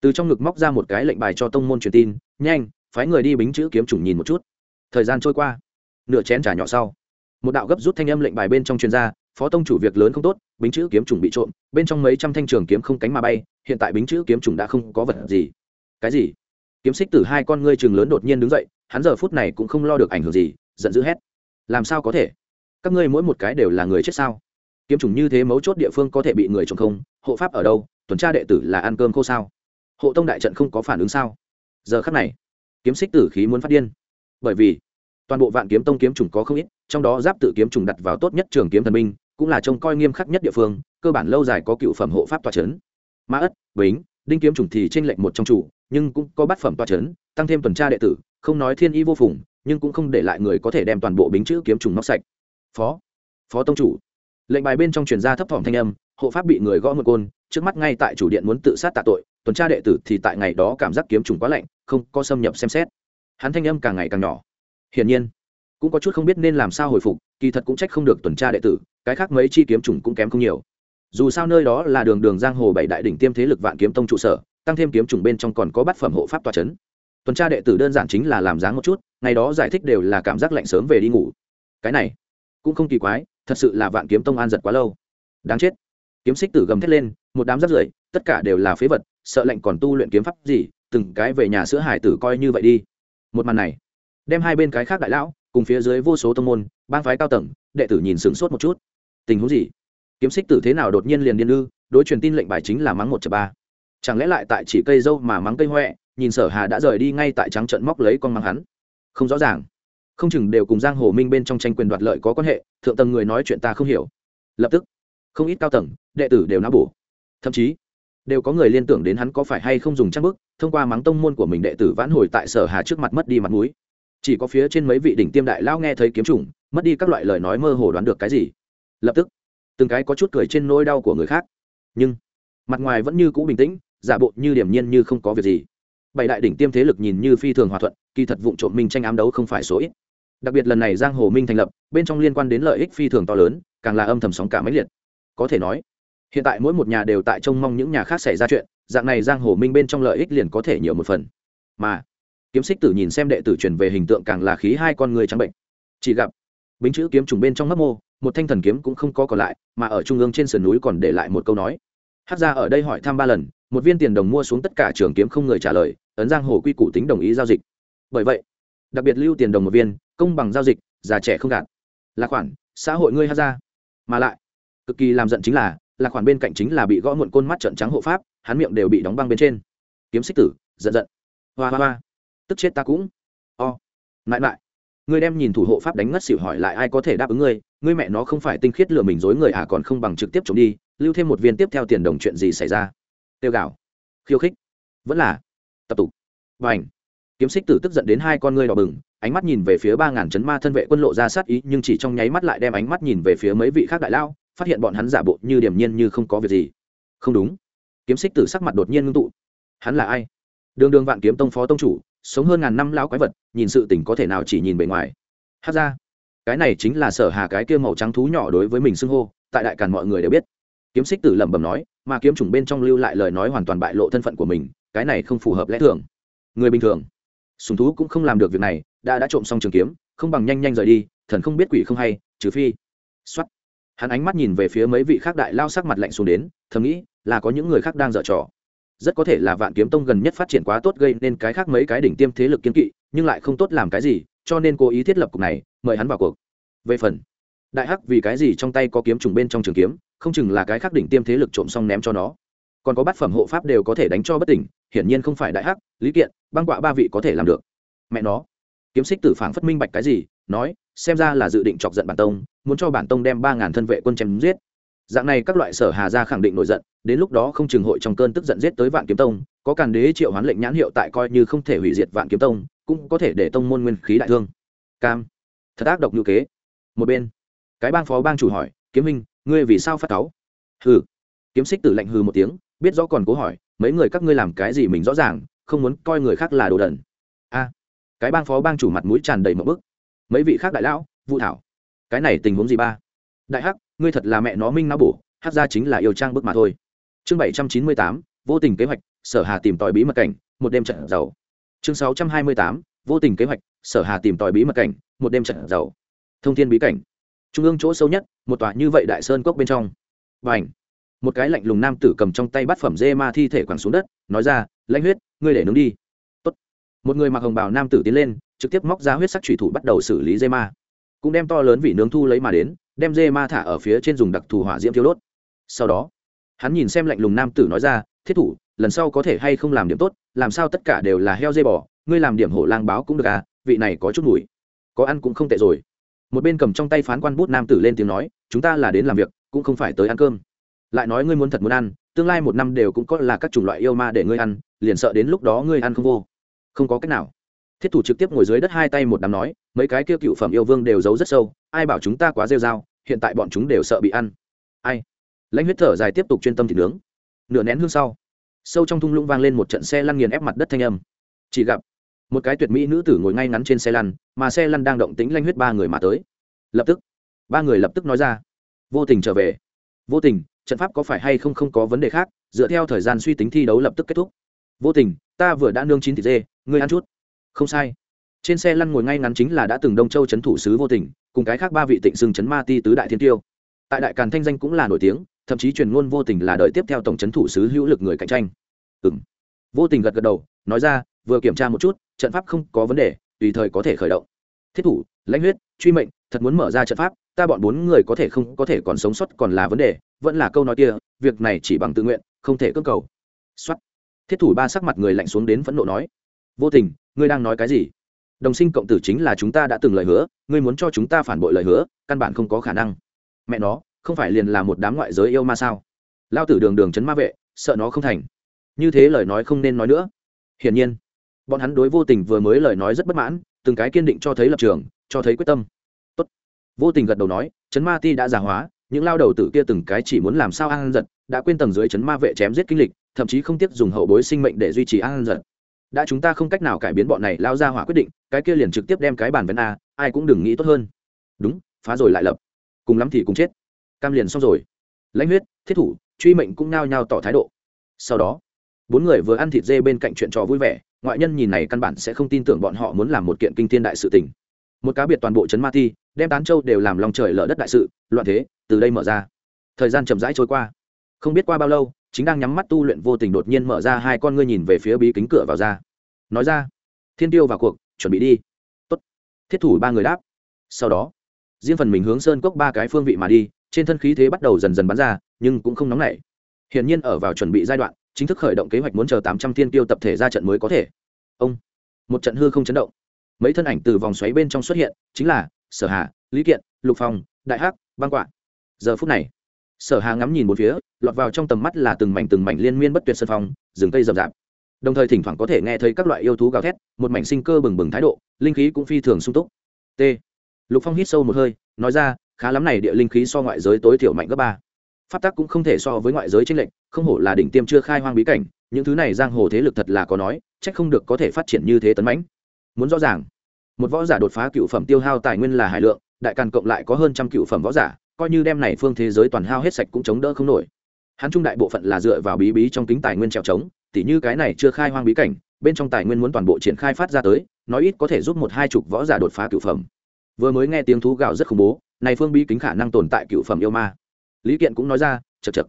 từ trong ngực móc ra một cái lệnh bài cho tông môn truyền tin, nhanh, phái người đi bính chữ kiếm chủng nhìn một chút. Thời gian trôi qua. Nửa chén trà nhỏ sau, một đạo gấp rút thanh âm lệnh bài bên trong chuyên gia phó tông chủ việc lớn không tốt, bính chữ kiếm trùng bị trộm, bên trong mấy trăm thanh trường kiếm không cánh mà bay, hiện tại bính chữ kiếm trùng đã không có vật gì. Cái gì? Kiếm xích tử hai con ngươi trường lớn đột nhiên đứng dậy, hắn giờ phút này cũng không lo được ảnh hưởng gì, giận dữ hét. Làm sao có thể? Các ngươi mỗi một cái đều là người chết sao? Kiếm trùng như thế mấu chốt địa phương có thể bị người trộm không? Hộ pháp ở đâu? Tuần tra đệ tử là ăn cơm khô sao? Hộ tông đại trận không có phản ứng sao? Giờ khắc này, kiếm xích tử khí muốn phát điên. Bởi vì, toàn bộ vạn kiếm tông kiếm trùng có không ít, trong đó giáp tự kiếm trùng đặt vào tốt nhất trường kiếm thần minh cũng là trông coi nghiêm khắc nhất địa phương, cơ bản lâu dài có cựu phẩm hộ pháp tòa c h ấ n mã ất, bính, đinh kiếm trùng thì t r ê n lệnh một trong chủ, nhưng cũng có bát phẩm tòa c h ấ n tăng thêm tuần tra đệ tử, không nói thiên y vô phùng, nhưng cũng không để lại người có thể đem toàn bộ bính chữ kiếm trùng móc sạch. Phó phó tông chủ. Lệnh bài bên trong truyền gia thấp thỏm thanh âm, hộ pháp bị người gõ một côn, trước mắt ngay tại chủ điện muốn tự sát tạ tội, tuần tra đệ tử thì tại ngày đó cảm giác kiếm trùng quá lạnh, không có xâm nhập xem xét. Hắn thanh âm càng ngày càng nhỏ. Hiển nhiên, cũng có chút không biết nên làm sao hồi phục, kỳ thật cũng trách không được tuần tra đệ tử cái khác mấy chi kiếm trùng cũng kém không nhiều. Dù sao nơi đó là đường đường giang hồ bảy đại đỉnh tiêm thế lực vạn kiếm tông trụ sở, tăng thêm kiếm trùng bên trong còn có bát phẩm hộ pháp tòa c tuần tra đệ tử đơn giản chính là làm dáng một chút, ngày đó giải thích đều là cảm giác lạnh sớm về đi ngủ. Cái này cũng không kỳ quái, thật sự là vạn kiếm tông an giật quá lâu. Đáng chết. Kiếm xích tử gầm thét lên, một đám rắt rưởi, tất cả đều là phế vật, sợ lạnh còn tu luyện kiếm pháp gì, từng cái về nhà sữa hải tử coi như vậy đi. Một màn này, đem hai bên cái khác đại lão, cùng phía dưới vô số tông môn, bang phái cao tầng, đệ tử nhìn sửng sốt một chút tình huống gì? Kiếm xích tử thế nào đột nhiên liền điên ư? Đối truyền tin lệnh bài chính là mắng một chợ ba. Chẳng lẽ lại tại chỉ cây dâu mà mắng cây huệ nhìn sở hà đã rời đi ngay tại trắng trận móc lấy con mắng hắn? Không rõ ràng. Không chừng đều cùng giang hồ minh bên trong tranh quyền đoạt lợi có quan hệ, thượng tầng người nói chuyện ta không hiểu. Lập tức, không ít cao tầng, đệ tử đều nã bổ. Thậm chí, đều có người liên tưởng đến hắn có phải hay không dùng trang bức, thông qua mắng tông môn của mình đệ tử vãn hồi tại sở hà trước mặt mất đi mặt mũi. Chỉ có phía trên mấy vị đỉnh tiêm đại lao nghe thấy kiếm trùng mất đi các loại lời nói mơ hồ đoán được cái gì lập tức, từng cái có chút cười trên nỗi đau của người khác. Nhưng, mặt ngoài vẫn như cũ bình tĩnh, giả bộ như điểm nhiên như không có việc gì. Bảy đại đỉnh tiêm thế lực nhìn như phi thường hòa thuận, kỳ thật vụ trộm minh tranh ám đấu không phải số ít. Đặc biệt lần này giang hồ minh thành lập, bên trong liên quan đến lợi ích phi thường to lớn, càng là âm thầm sóng cả máy liệt. Có thể nói, hiện tại mỗi một nhà đều tại trông mong những nhà khác xảy ra chuyện, dạng này giang hồ minh bên trong lợi ích liền có thể nhiều một phần. Mà, kiếm xích tử nhìn xem đệ tử truyền về hình tượng càng là khí hai con người trắng bệnh. Chỉ gặp, bính chữ kiếm trùng bên trong mấp mô một thanh thần kiếm cũng không có còn lại, mà ở trung ương trên sườn núi còn để lại một câu nói. Hát ra ở đây hỏi thăm ba lần, một viên tiền đồng mua xuống tất cả trường kiếm không người trả lời, ấn giang hồ quy củ tính đồng ý giao dịch. Bởi vậy, đặc biệt lưu tiền đồng một viên, công bằng giao dịch, già trẻ không gạt. Là khoản, xã hội ngươi hát ra mà lại, cực kỳ làm giận chính là là khoản bên cạnh chính là bị gõ muộn côn mắt trận trắng hộ pháp, hắn miệng đều bị đóng băng bên trên. Kiếm xích tử, giận giận. Hoa hoa hoa. Tức chết ta cũng. O. Lại lại ngươi đem nhìn thủ hộ pháp đánh ngất xỉu hỏi lại ai có thể đáp ứng ngươi ngươi mẹ nó không phải tinh khiết lừa mình dối người à còn không bằng trực tiếp trộm đi, lưu thêm một viên tiếp theo tiền đồng chuyện gì xảy ra? Tiêu gạo. Khiêu khích. Vẫn là. Tập tục. Và ảnh kiếm xích tử tức giận đến hai con ngươi đỏ bừng, ánh mắt nhìn về phía ba ngàn chấn ma thân vệ quân lộ ra sát ý, nhưng chỉ trong nháy mắt lại đem ánh mắt nhìn về phía mấy vị khác đại lao, phát hiện bọn hắn giả bộ như điềm nhiên như không có việc gì. Không đúng. Kiếm xích tử sắc mặt đột nhiên ngưng tụ. Hắn là ai? Đường đường vạn kiếm tông phó tông chủ sống hơn ngàn năm lão quái vật, nhìn sự tình có thể nào chỉ nhìn bề ngoài. Hát ra, cái này chính là sở hà cái kia màu trắng thú nhỏ đối với mình xưng hô, tại đại càn mọi người đều biết. Kiếm xích tử lẩm bẩm nói, mà kiếm chủng bên trong lưu lại lời nói hoàn toàn bại lộ thân phận của mình, cái này không phù hợp lẽ thường. Người bình thường, sùng thú cũng không làm được việc này, đã đã trộm xong trường kiếm, không bằng nhanh nhanh rời đi, thần không biết quỷ không hay, trừ phi. Xuất hắn ánh mắt nhìn về phía mấy vị khác đại lao sắc mặt lạnh xuống đến, thầm nghĩ, là có những người khác đang dở trò rất có thể là vạn kiếm tông gần nhất phát triển quá tốt gây nên cái khác mấy cái đỉnh tiêm thế lực kiên kỵ, nhưng lại không tốt làm cái gì, cho nên cố ý thiết lập cục này, mời hắn vào cuộc. Về phần, đại hắc vì cái gì trong tay có kiếm trùng bên trong trường kiếm, không chừng là cái khác đỉnh tiêm thế lực trộm xong ném cho nó. Còn có bát phẩm hộ pháp đều có thể đánh cho bất tỉnh, hiển nhiên không phải đại hắc, lý kiện, băng quạ ba vị có thể làm được. Mẹ nó, kiếm xích tử phảng phất minh bạch cái gì, nói, xem ra là dự định chọc giận bản tông, muốn cho bản tông đem ba ngàn thân vệ quân chém giết dạng này các loại sở hà gia khẳng định nổi giận, đến lúc đó không chừng hội trong cơn tức giận giết tới vạn kiếm tông, có càn đế triệu hoán lệnh nhãn hiệu tại coi như không thể hủy diệt vạn kiếm tông, cũng có thể để tông môn nguyên khí đại thương. Cam. Thật ác độc như kế. Một bên, cái bang phó bang chủ hỏi, kiếm minh ngươi vì sao phát cáu? Hừ. Kiếm xích tử lạnh hừ một tiếng, biết rõ còn cố hỏi, mấy người các ngươi làm cái gì mình rõ ràng, không muốn coi người khác là đồ đần? A. Cái bang phó bang chủ mặt mũi tràn đầy một bức. Mấy vị khác đại lão, vũ thảo, cái này tình huống gì ba? Đại hắc ngươi thật là mẹ nó minh não bổ, hát ra chính là yêu trang bức mà thôi. Chương bảy trăm chín mươi tám, vô tình kế hoạch, sở hà tìm tòi bí mật cảnh, một đêm trận giàu. Chương sáu trăm hai mươi tám, vô tình kế hoạch, sở hà tìm tòi bí mật cảnh, một đêm trận giàu. Thông thiên bí cảnh. Trung ương chỗ sâu nhất, một tòa như vậy đại sơn cốc bên trong. Và ảnh một cái lạnh lùng nam tử cầm trong tay bát phẩm dê ma thi thể quẳng xuống đất, nói ra, lãnh huyết, ngươi để nướng đi. Tốt. một người mặc hồng bào nam tử tiến lên, trực tiếp móc ra huyết sắc thủy thủ bắt đầu xử lý dê ma. Cũng đem to lớn vị nướng thu lấy mà đến đem dê ma thả ở phía trên dùng đặc thù hỏa diễm thiêu đốt. Sau đó, hắn nhìn xem lạnh lùng nam tử nói ra, thiết thủ, lần sau có thể hay không làm điểm tốt, làm sao tất cả đều là heo dê bò, ngươi làm điểm hổ lang báo cũng được à vị này có chút mùi. Có ăn cũng không tệ rồi. Một bên cầm trong tay phán quan bút nam tử lên tiếng nói, chúng ta là đến làm việc, cũng không phải tới ăn cơm. Lại nói ngươi muốn thật muốn ăn, tương lai một năm đều cũng có là các chủng loại yêu ma để ngươi ăn, liền sợ đến lúc đó ngươi ăn không vô. Không có cách nào. Thiết thủ trực tiếp ngồi dưới đất hai tay một đám nói mấy cái kia cựu phẩm yêu vương đều giấu rất sâu, ai bảo chúng ta quá rêu r a o hiện tại bọn chúng đều sợ bị ăn. Ai? Lãnh huyết thở dài tiếp tục chuyên tâm thịt nướng. Nửa nén hương sau, sâu trong thung lũng vang lên một trận xe lăn nghiền ép mặt đất thanh âm. Chỉ gặp, một cái tuyệt mỹ nữ tử ngồi ngay ngắn trên xe lăn, mà xe lăn đang động tính lanh huyết ba người mà tới. Lập tức, ba người lập tức nói ra, vô tình trở về. Vô tình, trận pháp có phải hay không không có vấn đề khác, dựa theo thời gian suy tính thi đấu lập tức kết thúc. Vô tình, ta vừa đã nương chín thịt dê, ngươi ăn chút. Không sai trên xe lăn ngồi ngay ngắn chính là đã từng đông châu c h ấ n thủ sứ vô tình, cùng cái khác ba vị tịnh xưng c h ấ n ma ti tứ đại thiên tiêu. Tại đại càn thanh danh cũng là nổi tiếng, thậm chí truyền ngôn vô tình là đợi tiếp theo tổng c h ấ n thủ sứ hữu lực người cạnh tranh. Ừ m vô tình gật gật đầu, nói ra, vừa kiểm tra một chút, trận pháp không có vấn đề, tùy thời có thể khởi động. Thiết thủ, lãnh huyết, truy mệnh, thật muốn mở ra trận pháp, ta bọn bốn người có thể không, có thể còn sống sót còn là vấn đề, vẫn là câu nói kia, việc này chỉ bằng tự nguyện, không thể cơ cầu. Xuất thiết thủ ba sắc mặt người lạnh xuống đến phẫn nộ nói. Vô tình, ngươi đang nói cái gì? Đồng sinh cộng tử chính là chúng ta đã từng lời hứa, ngươi muốn cho chúng ta phản bội lời hứa, căn bản không có khả năng. Mẹ nó, không phải liền là một đám ngoại giới yêu ma sao? Lao tử đường đường chấn ma vệ, sợ nó không thành. Như thế lời nói không nên nói nữa. Hiển nhiên, bọn hắn đối vô tình vừa mới lời nói rất bất mãn, từng cái kiên định cho thấy lập trường, cho thấy quyết tâm. Tốt. vô tình gật đầu nói, chấn ma ti đã già hóa, những lao đầu tử kia từng cái chỉ muốn làm sao an giật đã quên tầng dưới chấn ma vệ chém giết kinh lịch, thậm chí không tiếc dùng hậu bối sinh mệnh để duy trì an giật đã chúng ta không cách nào cải biến bọn này lao ra hỏa quyết định, cái kia liền trực tiếp đem cái bàn vấn a, ai cũng đừng nghĩ tốt hơn. Đúng, phá rồi lại lập. Cùng lắm thì cũng chết. Cam liền xong rồi. Lãnh huyết, thiết thủ, truy mệnh cũng nao nhao tỏ thái độ. Sau đó, bốn người vừa ăn thịt dê bên cạnh chuyện trò vui vẻ, ngoại nhân nhìn này căn bản sẽ không tin tưởng bọn họ muốn làm một kiện kinh thiên đại sự tình. Một cá biệt toàn bộ trấn ma ti, đem tán châu đều làm lòng trời lở đất đại sự, loạn thế, từ đây mở ra. Thời gian chậm rãi trôi qua. Không biết qua bao lâu chính đang nhắm mắt tu luyện vô tình đột nhiên mở ra hai con ngươi nhìn về phía bí kính cửa vào ra. Nói ra, thiên tiêu vào cuộc, chuẩn bị đi. Tốt. Thiết thủ ba người đáp. Sau đó, riêng phần mình hướng sơn cốc ba cái phương vị mà đi, trên thân khí thế bắt đầu dần dần bắn ra, nhưng cũng không nóng nảy. Hiển nhiên ở vào chuẩn bị giai đoạn, chính thức khởi động kế hoạch muốn chờ tám trăm thiên tiêu tập thể ra trận mới có thể. Ông, một trận hư không chấn động. Mấy thân ảnh từ vòng xoáy bên trong xuất hiện, chính là sở hà, lý kiện, lục phong, đại hắc, băng quạ. Giờ phút này sở hà ngắm nhìn một phía, lọt vào trong tầm mắt là từng mảnh từng mảnh liên miên bất tuyệt sân phong, rừng cây rậm rạp. Đồng thời thỉnh thoảng có thể nghe thấy các loại yêu thú gào thét, một mảnh sinh cơ bừng bừng thái độ, linh khí cũng phi thường sung túc. T. Lục phong hít sâu một hơi, nói ra, khá lắm này địa linh khí so ngoại giới tối thiểu mạnh gấp ba. Pháp tắc cũng không thể so với ngoại giới tranh lệch, không hổ là đỉnh tiêm chưa khai hoang bí cảnh, những thứ này giang hồ thế lực thật là có nói trách không được có thể phát triển như thế tấn mãnh. Muốn rõ ràng, một võ giả đột phá cựu phẩm tiêu hao tài nguyên là hải lượng, đại càn cộng lại có hơn trăm cựu phẩm võ giả coi như đem này phương thế giới toàn hao hết sạch cũng chống đỡ không nổi. Hắn trung đại bộ phận là dựa vào bí bí trong kính tài nguyên trèo trống, tỉ như cái này chưa khai hoang bí cảnh, bên trong tài nguyên muốn toàn bộ triển khai phát ra tới, nói ít có thể giúp một hai chục võ giả đột phá cựu phẩm. Vừa mới nghe tiếng thú gạo rất khủng bố, này phương bí kính khả năng tồn tại cựu phẩm yêu ma. Lý kiện cũng nói ra chật chật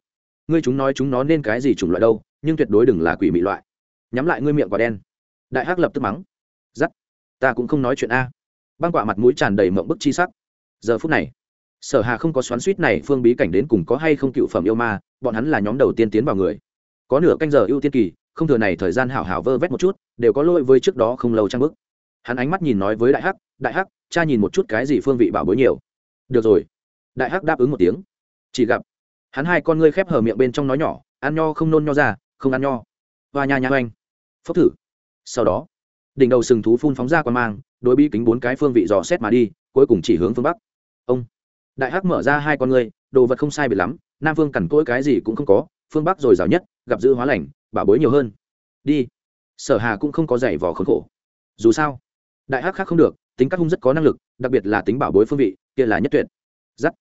ngươi chúng nói chúng nó nên cái gì chủng loại đâu, nhưng tuyệt đối đừng là quỷ mị loại. Nhắm lại ngươi miệng quả đen. Đại hắc lập tức mắng, giắt, ta cũng không nói chuyện a. Băng quả mặt mũi tràn đầy mộng bức chi sắc. Giờ phút này sở hà không có xoắn suýt này, phương bí cảnh đến cùng có hay không cựu phẩm yêu ma, bọn hắn là nhóm đầu tiên tiến vào người. Có nửa canh giờ ưu tiên kỳ, không thừa này thời gian hảo hảo vơ vét một chút, đều có lỗi với trước đó không lâu trang bức. Hắn ánh mắt nhìn nói với đại hắc đại hắc, cha nhìn một chút cái gì phương vị bảo bối nhiều. Được rồi. Đại hắc đáp ứng một tiếng. Chỉ gặp hắn hai con ngươi khép hở miệng bên trong nói nhỏ, ăn nho không nôn nho ra, không ăn nho. Và nha nha oanh phốc thử. Sau đó, đỉnh đầu sừng thú phun phóng ra quan mang, đối bi kính bốn cái phương vị dò xét mà đi, cuối cùng chỉ hướng phương bắc. Ông đại hắc mở ra hai con ngươi, đồ vật không sai biệt lắm, nam phương cằn cỗi cái gì cũng không có, phương bắc rồi dào nhất, gặp dữ hóa lành, bảo bối nhiều hơn. Đi. Sở hà cũng không có giày vò khốn khổ. Dù sao, đại hắc khác không được, tính các hung rất có năng lực, đặc biệt là tính bảo bối phương vị, kia là nhất tuyệt. Giắt.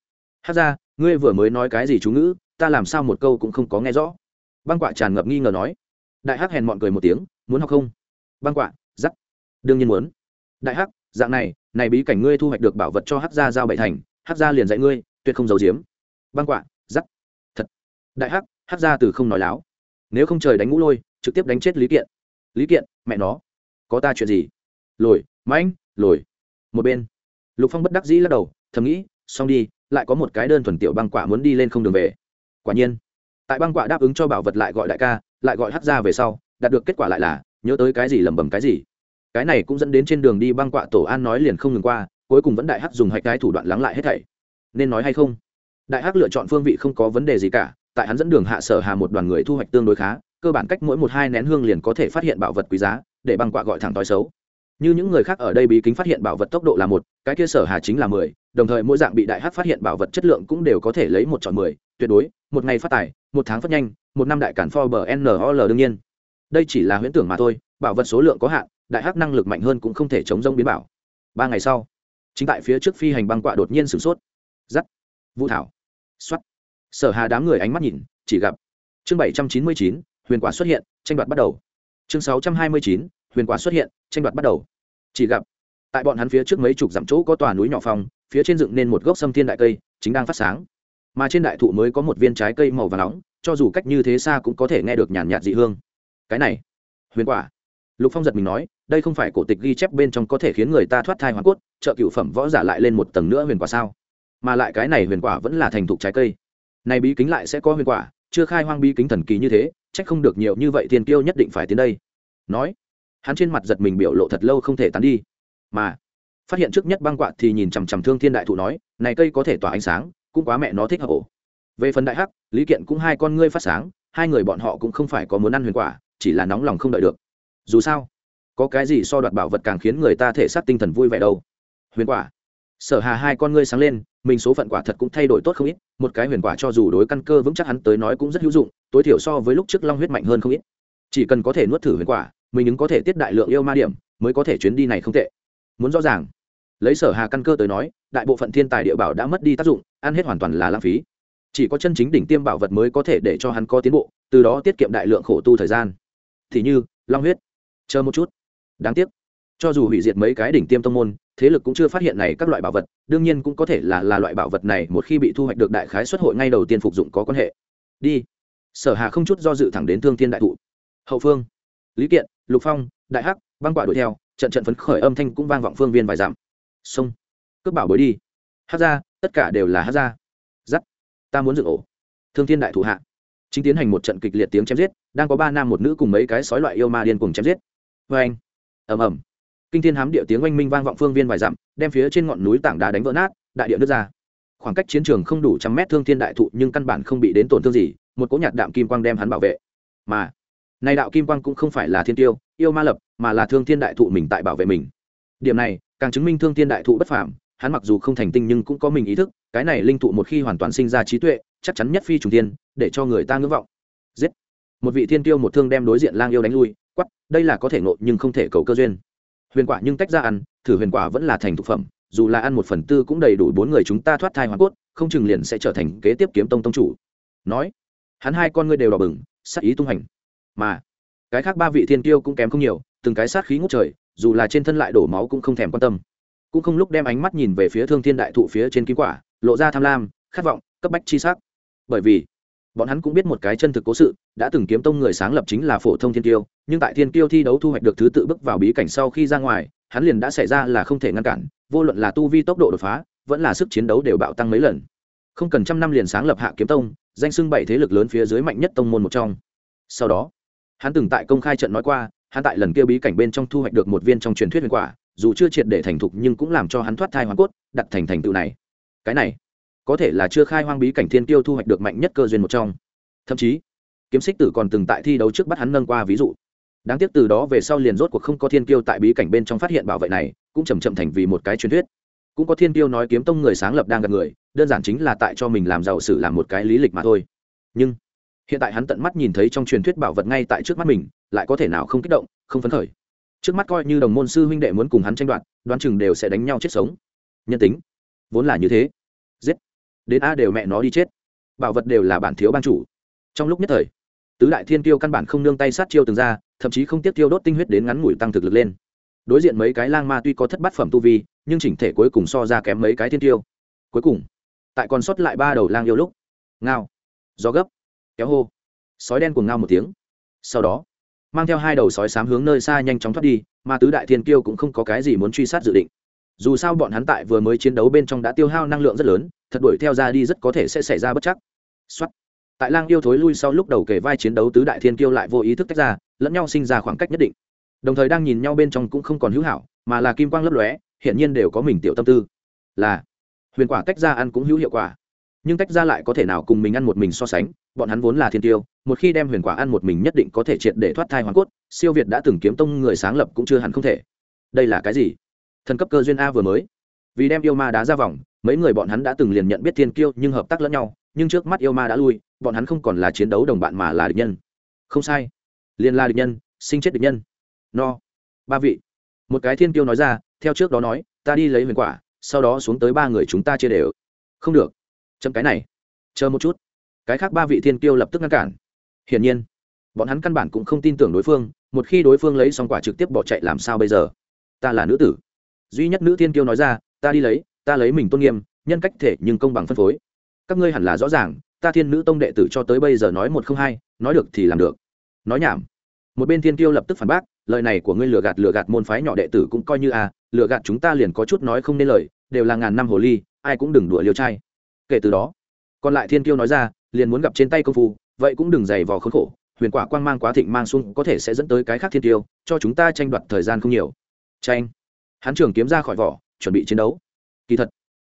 Hát ra, ngươi vừa mới nói cái gì chú ngữ, ta làm sao một câu cũng không có nghe rõ. Băng quạ tràn ngập nghi ngờ nói. Đại hắc hèn mọn cười một tiếng, muốn học không? Băng quạ, giắt. Đương nhiên muốn. Đại hắc, dạng này này bí cảnh ngươi thu hoạch được bảo vật cho hắc gia giao bảy thành hắc gia liền dạy ngươi, tuyệt không giấu giếm. Băng quạ giắt thật. Đại hắc hắc gia từ không nói láo. Nếu không trời đánh ngũ lôi, trực tiếp đánh chết lý kiện. Lý kiện, mẹ nó. Có ta chuyện gì? Lồi, mãnh, lồi. Một bên. Lục phong bất đắc dĩ lắc đầu, thầm nghĩ, xong đi, lại có một cái đơn thuần tiểu băng quả muốn đi lên không đường về. Quả nhiên. Tại băng quả đáp ứng cho bảo vật lại gọi đại ca, lại gọi hắc ra về sau, đạt được kết quả lại là, nhớ tới cái gì lẩm bẩm cái gì. Cái này cũng dẫn đến trên đường đi băng quạ tổ an nói liền không ngừng qua cuối cùng vẫn đại hắc dùng hạch cái thủ đoạn lắng lại hết thảy. Nên nói hay không? Đại hắc lựa chọn phương vị không có vấn đề gì cả, tại hắn dẫn đường hạ sở hà một đoàn người thu hoạch tương đối khá, cơ bản cách mỗi một hai nén hương liền có thể phát hiện bảo vật quý giá, để băng quạ gọi thẳng tối xấu. Như những người khác ở đây bí kính phát hiện bảo vật tốc độ là một, cái kia sở hà chính là mười, đồng thời mỗi dạng bị đại hắc phát hiện bảo vật chất lượng cũng đều có thể lấy một chọn mười, tuyệt đối, một ngày phát tài, một tháng phát nhanh, một năm đại cản for bờ nol đương nhiên. Đây chỉ là huyễn tưởng mà thôi, bảo vật số lượng có hạn, đại hắc năng lực mạnh hơn cũng không thể chống rông biến bảo. Ba ngày sau chính tại phía trước phi hành băng quạ đột nhiên sửng sốt. Giắt. Vũ thảo. Xuất sở hà đám người ánh mắt nhìn, chỉ gặp chương bảy trăm chín mươi chín, huyền quả xuất hiện, tranh đoạt bắt đầu. Chương sáu trăm hai mươi chín, huyền quả xuất hiện, tranh đoạt bắt đầu. Chỉ gặp, tại bọn hắn phía trước mấy chục dặm chỗ có tòa núi nhỏ phong, phía trên dựng nên một gốc sâm thiên đại cây, chính đang phát sáng. Mà trên đại thụ mới có một viên trái cây màu và nóng, cho dù cách như thế xa cũng có thể nghe được nhàn nhạt dị hương. Cái này, huyền quả. Lục phong giật mình nói đây không phải cổ tịch ghi chép bên trong có thể khiến người ta thoát thai hoàn cốt, trợ cựu phẩm võ giả lại lên một tầng nữa huyền quả sao? Mà lại cái này huyền quả vẫn là thành thục trái cây. Này bí kính lại sẽ có huyền quả, chưa khai hoang bí kính thần kỳ như thế trách không được nhiều như vậy thiên kiêu nhất định phải tiến đây. Nói, hắn trên mặt giật mình biểu lộ thật lâu không thể tán đi. Mà, phát hiện trước nhất băng quạ thì nhìn chằm chằm thương thiên đại thụ nói, này cây có thể tỏa ánh sáng, cũng quá mẹ nó thích hợp ổ. Về phần đại hắc, lý kiện cũng hai con ngươi phát sáng, hai người bọn họ cũng không phải có muốn ăn huyền quả, chỉ là nóng lòng không đợi được. Dù sao có cái gì so đoạt bảo vật càng khiến người ta thể xác tinh thần vui vẻ đâu? Huyền quả. Sở hà hai con ngươi sáng lên, mình số phận quả thật cũng thay đổi tốt không ít, một cái huyền quả cho dù đối căn cơ vững chắc hắn tới nói cũng rất hữu dụng, tối thiểu so với lúc trước long huyết mạnh hơn không ít. Chỉ cần có thể nuốt thử huyền quả, mình ứng có thể tiết đại lượng yêu ma điểm, mới có thể chuyến đi này không tệ. Muốn rõ ràng, lấy sở hà căn cơ tới nói, đại bộ phận thiên tài địa bảo đã mất đi tác dụng, ăn hết hoàn toàn là lãng phí. Chỉ có chân chính đỉnh tiêm bảo vật mới có thể để cho hắn có tiến bộ, từ đó tiết kiệm đại lượng khổ tu thời gian. Thì như, long huyết. Chờ một chút đáng tiếc, cho dù hủy diệt mấy cái đỉnh tiêm tông môn, thế lực cũng chưa phát hiện này các loại bảo vật, đương nhiên cũng có thể là là loại bảo vật này một khi bị thu hoạch được đại khái xuất hội ngay đầu tiên phục dụng có quan hệ. Đi. Sở hà không chút do dự thẳng đến thương thiên đại thụ. Hậu phương. Lý kiện, lục phong, đại hắc, băng quả đuổi theo, trận trận phấn khởi âm thanh cũng vang vọng phương viên vài dặm. Sông cướp bảo bối đi. Hát ra, tất cả đều là hát ra. Giắt. Ta muốn dựng ổ. Thương thiên đại thủ hạ. Chính tiến hành một trận kịch liệt tiếng chém giết, đang có ba nam một nữ cùng mấy cái sói loại yêu ma điên cùng chém giết. Vê anh ầm ầm. Kinh thiên hám địa tiếng oanh minh vang vọng phương viên vài dặm, đem phía trên ngọn núi tảng đá đánh vỡ nát, đại địa nước ra. Khoảng cách chiến trường không đủ trăm mét thương thiên đại thụ nhưng căn bản không bị đến tổn thương gì, một cỗ nhạt đạm kim quang đem hắn bảo vệ. Mà, này đạo kim quang cũng không phải là thiên tiêu, yêu ma lập, mà là thương thiên đại thụ mình tại bảo vệ mình. Điểm này, càng chứng minh thương thiên đại thụ bất phàm, hắn mặc dù không thành tinh nhưng cũng có mình ý thức, cái này linh thụ một khi hoàn toàn sinh ra trí tuệ, chắc chắn nhất phi trùng tiên để cho người ta ngưỡng vọng. Giết. Một vị thiên tiêu một thương đem đối diện lang yêu đánh lui quắp đây là có thể nộ nhưng không thể cầu cơ duyên. Huyền quả nhưng tách ra ăn, thử huyền quả vẫn là thành thực phẩm, dù là ăn một phần tư cũng đầy đủ bốn người chúng ta thoát thai hoàn cốt, không chừng liền sẽ trở thành kế tiếp kiếm tông tông chủ. Nói, hắn hai con ngươi đều đỏ bừng sát ý tung hành. Mà, cái khác ba vị thiên tiêu cũng kém không nhiều, từng cái sát khí ngút trời, dù là trên thân lại đổ máu cũng không thèm quan tâm. Cũng không lúc đem ánh mắt nhìn về phía thương thiên đại thụ phía trên kim quả, lộ ra tham lam, khát vọng, cấp bách chi sắc. Bởi vì bọn hắn cũng biết một cái chân thực cố sự, đã từng kiếm tông người sáng lập chính là phổ thông thiên tiêu nhưng tại thiên tiêu thi đấu thu hoạch được thứ tự bước vào bí cảnh sau khi ra ngoài, hắn liền đã xảy ra là không thể ngăn cản, vô luận là tu vi tốc độ đột phá, vẫn là sức chiến đấu đều bạo tăng mấy lần. Không cần trăm năm liền sáng lập hạ kiếm tông, danh xưng bảy thế lực lớn phía dưới mạnh nhất tông môn một trong. Sau đó, hắn từng tại công khai trận nói qua, hắn tại lần kia bí cảnh bên trong thu hoạch được một viên trong truyền thuyết huyền quả, dù chưa triệt để thành thục nhưng cũng làm cho hắn thoát thai hoàn cốt, đặt thành thành tựu này. Cái này có thể là chưa khai hoang bí cảnh thiên tiêu thu hoạch được mạnh nhất cơ duyên một trong. Thậm chí, kiếm xích tử còn từng tại thi đấu trước bắt hắn nâng qua ví dụ. Đáng tiếc từ đó về sau liền rốt cuộc không có thiên tiêu tại bí cảnh bên trong phát hiện bảo vệ này, cũng chầm chậm thành vì một cái truyền thuyết. Cũng có thiên tiêu nói kiếm tông người sáng lập đang gặp người, đơn giản chính là tại cho mình làm giàu sử làm một cái lý lịch mà thôi. Nhưng, hiện tại hắn tận mắt nhìn thấy trong truyền thuyết bảo vật ngay tại trước mắt mình, lại có thể nào không kích động, không phấn khởi. Trước mắt coi như đồng môn sư huynh đệ muốn cùng hắn tranh đoạt, đoán chừng đều sẽ đánh nhau chết sống. Nhân tính, vốn là như thế đến a đều mẹ nó đi chết. Bảo vật đều là bản thiếu ban chủ. Trong lúc nhất thời, tứ đại thiên tiêu căn bản không nương tay sát chiêu từng ra, thậm chí không tiếp tiêu đốt tinh huyết đến ngắn ngủi tăng thực lực lên. Đối diện mấy cái lang ma tuy có thất bát phẩm tu vi, nhưng chỉnh thể cuối cùng so ra kém mấy cái thiên tiêu cuối cùng, tại còn sót lại ba đầu lang yêu lúc, ngao, gió gấp, kéo hô, sói đen cùng ngao một tiếng. Sau đó, mang theo hai đầu sói sám hướng nơi xa nhanh chóng thoát đi, mà tứ đại thiên kiêu cũng không có cái gì muốn truy sát dự định dù sao bọn hắn tại vừa mới chiến đấu bên trong đã tiêu hao năng lượng rất lớn, thật đuổi theo ra đi rất có thể sẽ xảy ra bất chắc. Xuất tại lang yêu thối lui sau lúc đầu kể vai chiến đấu tứ đại thiên kiêu lại vô ý thức tách ra, lẫn nhau sinh ra khoảng cách nhất định. Đồng thời đang nhìn nhau bên trong cũng không còn hữu hảo, mà là kim quang lấp lóe hiện nhiên đều có mình tiểu tâm tư. Là, huyền quả tách ra ăn cũng hữu hiệu quả. Nhưng tách ra lại có thể nào cùng mình ăn một mình so sánh, bọn hắn vốn là thiên tiêu một khi đem huyền quả ăn một mình nhất định có thể triệt để thoát thai hoàn cốt, siêu việt đã từng kiếm tông người sáng lập cũng chưa hẳn không thể. Đây là cái gì? Thần cấp cơ duyên a vừa mới. Vì đem yêu ma đá ra vòng, mấy người bọn hắn đã từng liền nhận biết thiên kiêu nhưng hợp tác lẫn nhau, nhưng trước mắt yêu ma đã lui, bọn hắn không còn là chiến đấu đồng bạn mà là địch nhân. Không sai. Liền là địch nhân, sinh chết địch nhân. No. Ba vị. Một cái thiên kiêu nói ra, theo trước đó nói, ta đi lấy huyền quả, sau đó xuống tới ba người chúng ta chia đều. Không được. Chấm cái này. Chờ một chút. Cái khác ba vị thiên kiêu lập tức ngăn cản. Hiển nhiên, bọn hắn căn bản cũng không tin tưởng đối phương, một khi đối phương lấy xong quả trực tiếp bỏ chạy làm sao bây giờ? Ta là nữ tử duy nhất nữ thiên kiêu nói ra, ta đi lấy, ta lấy mình tôn nghiêm, nhân cách thể nhưng công bằng phân phối. Các ngươi hẳn là rõ ràng, ta thiên nữ tông đệ tử cho tới bây giờ nói một không hai, nói được thì làm được. Nói nhảm. Một bên thiên kiêu lập tức phản bác, lời này của ngươi lừa gạt lừa gạt môn phái nhỏ đệ tử cũng coi như à lừa gạt chúng ta liền có chút nói không nên lời, đều là ngàn năm hồ ly, ai cũng đừng đùa liêu trai. Kể từ đó, còn lại thiên kiêu nói ra, liền muốn gặp trên tay công phu, vậy cũng đừng giày vò khốn khổ, huyền quả quang mang quá thịnh mang xuống có thể sẽ dẫn tới cái khác thiên tiêu cho chúng ta tranh đoạt thời gian không nhiều. Tranh hắn trường kiếm ra khỏi vỏ, chuẩn bị chiến đấu. Kỳ thật,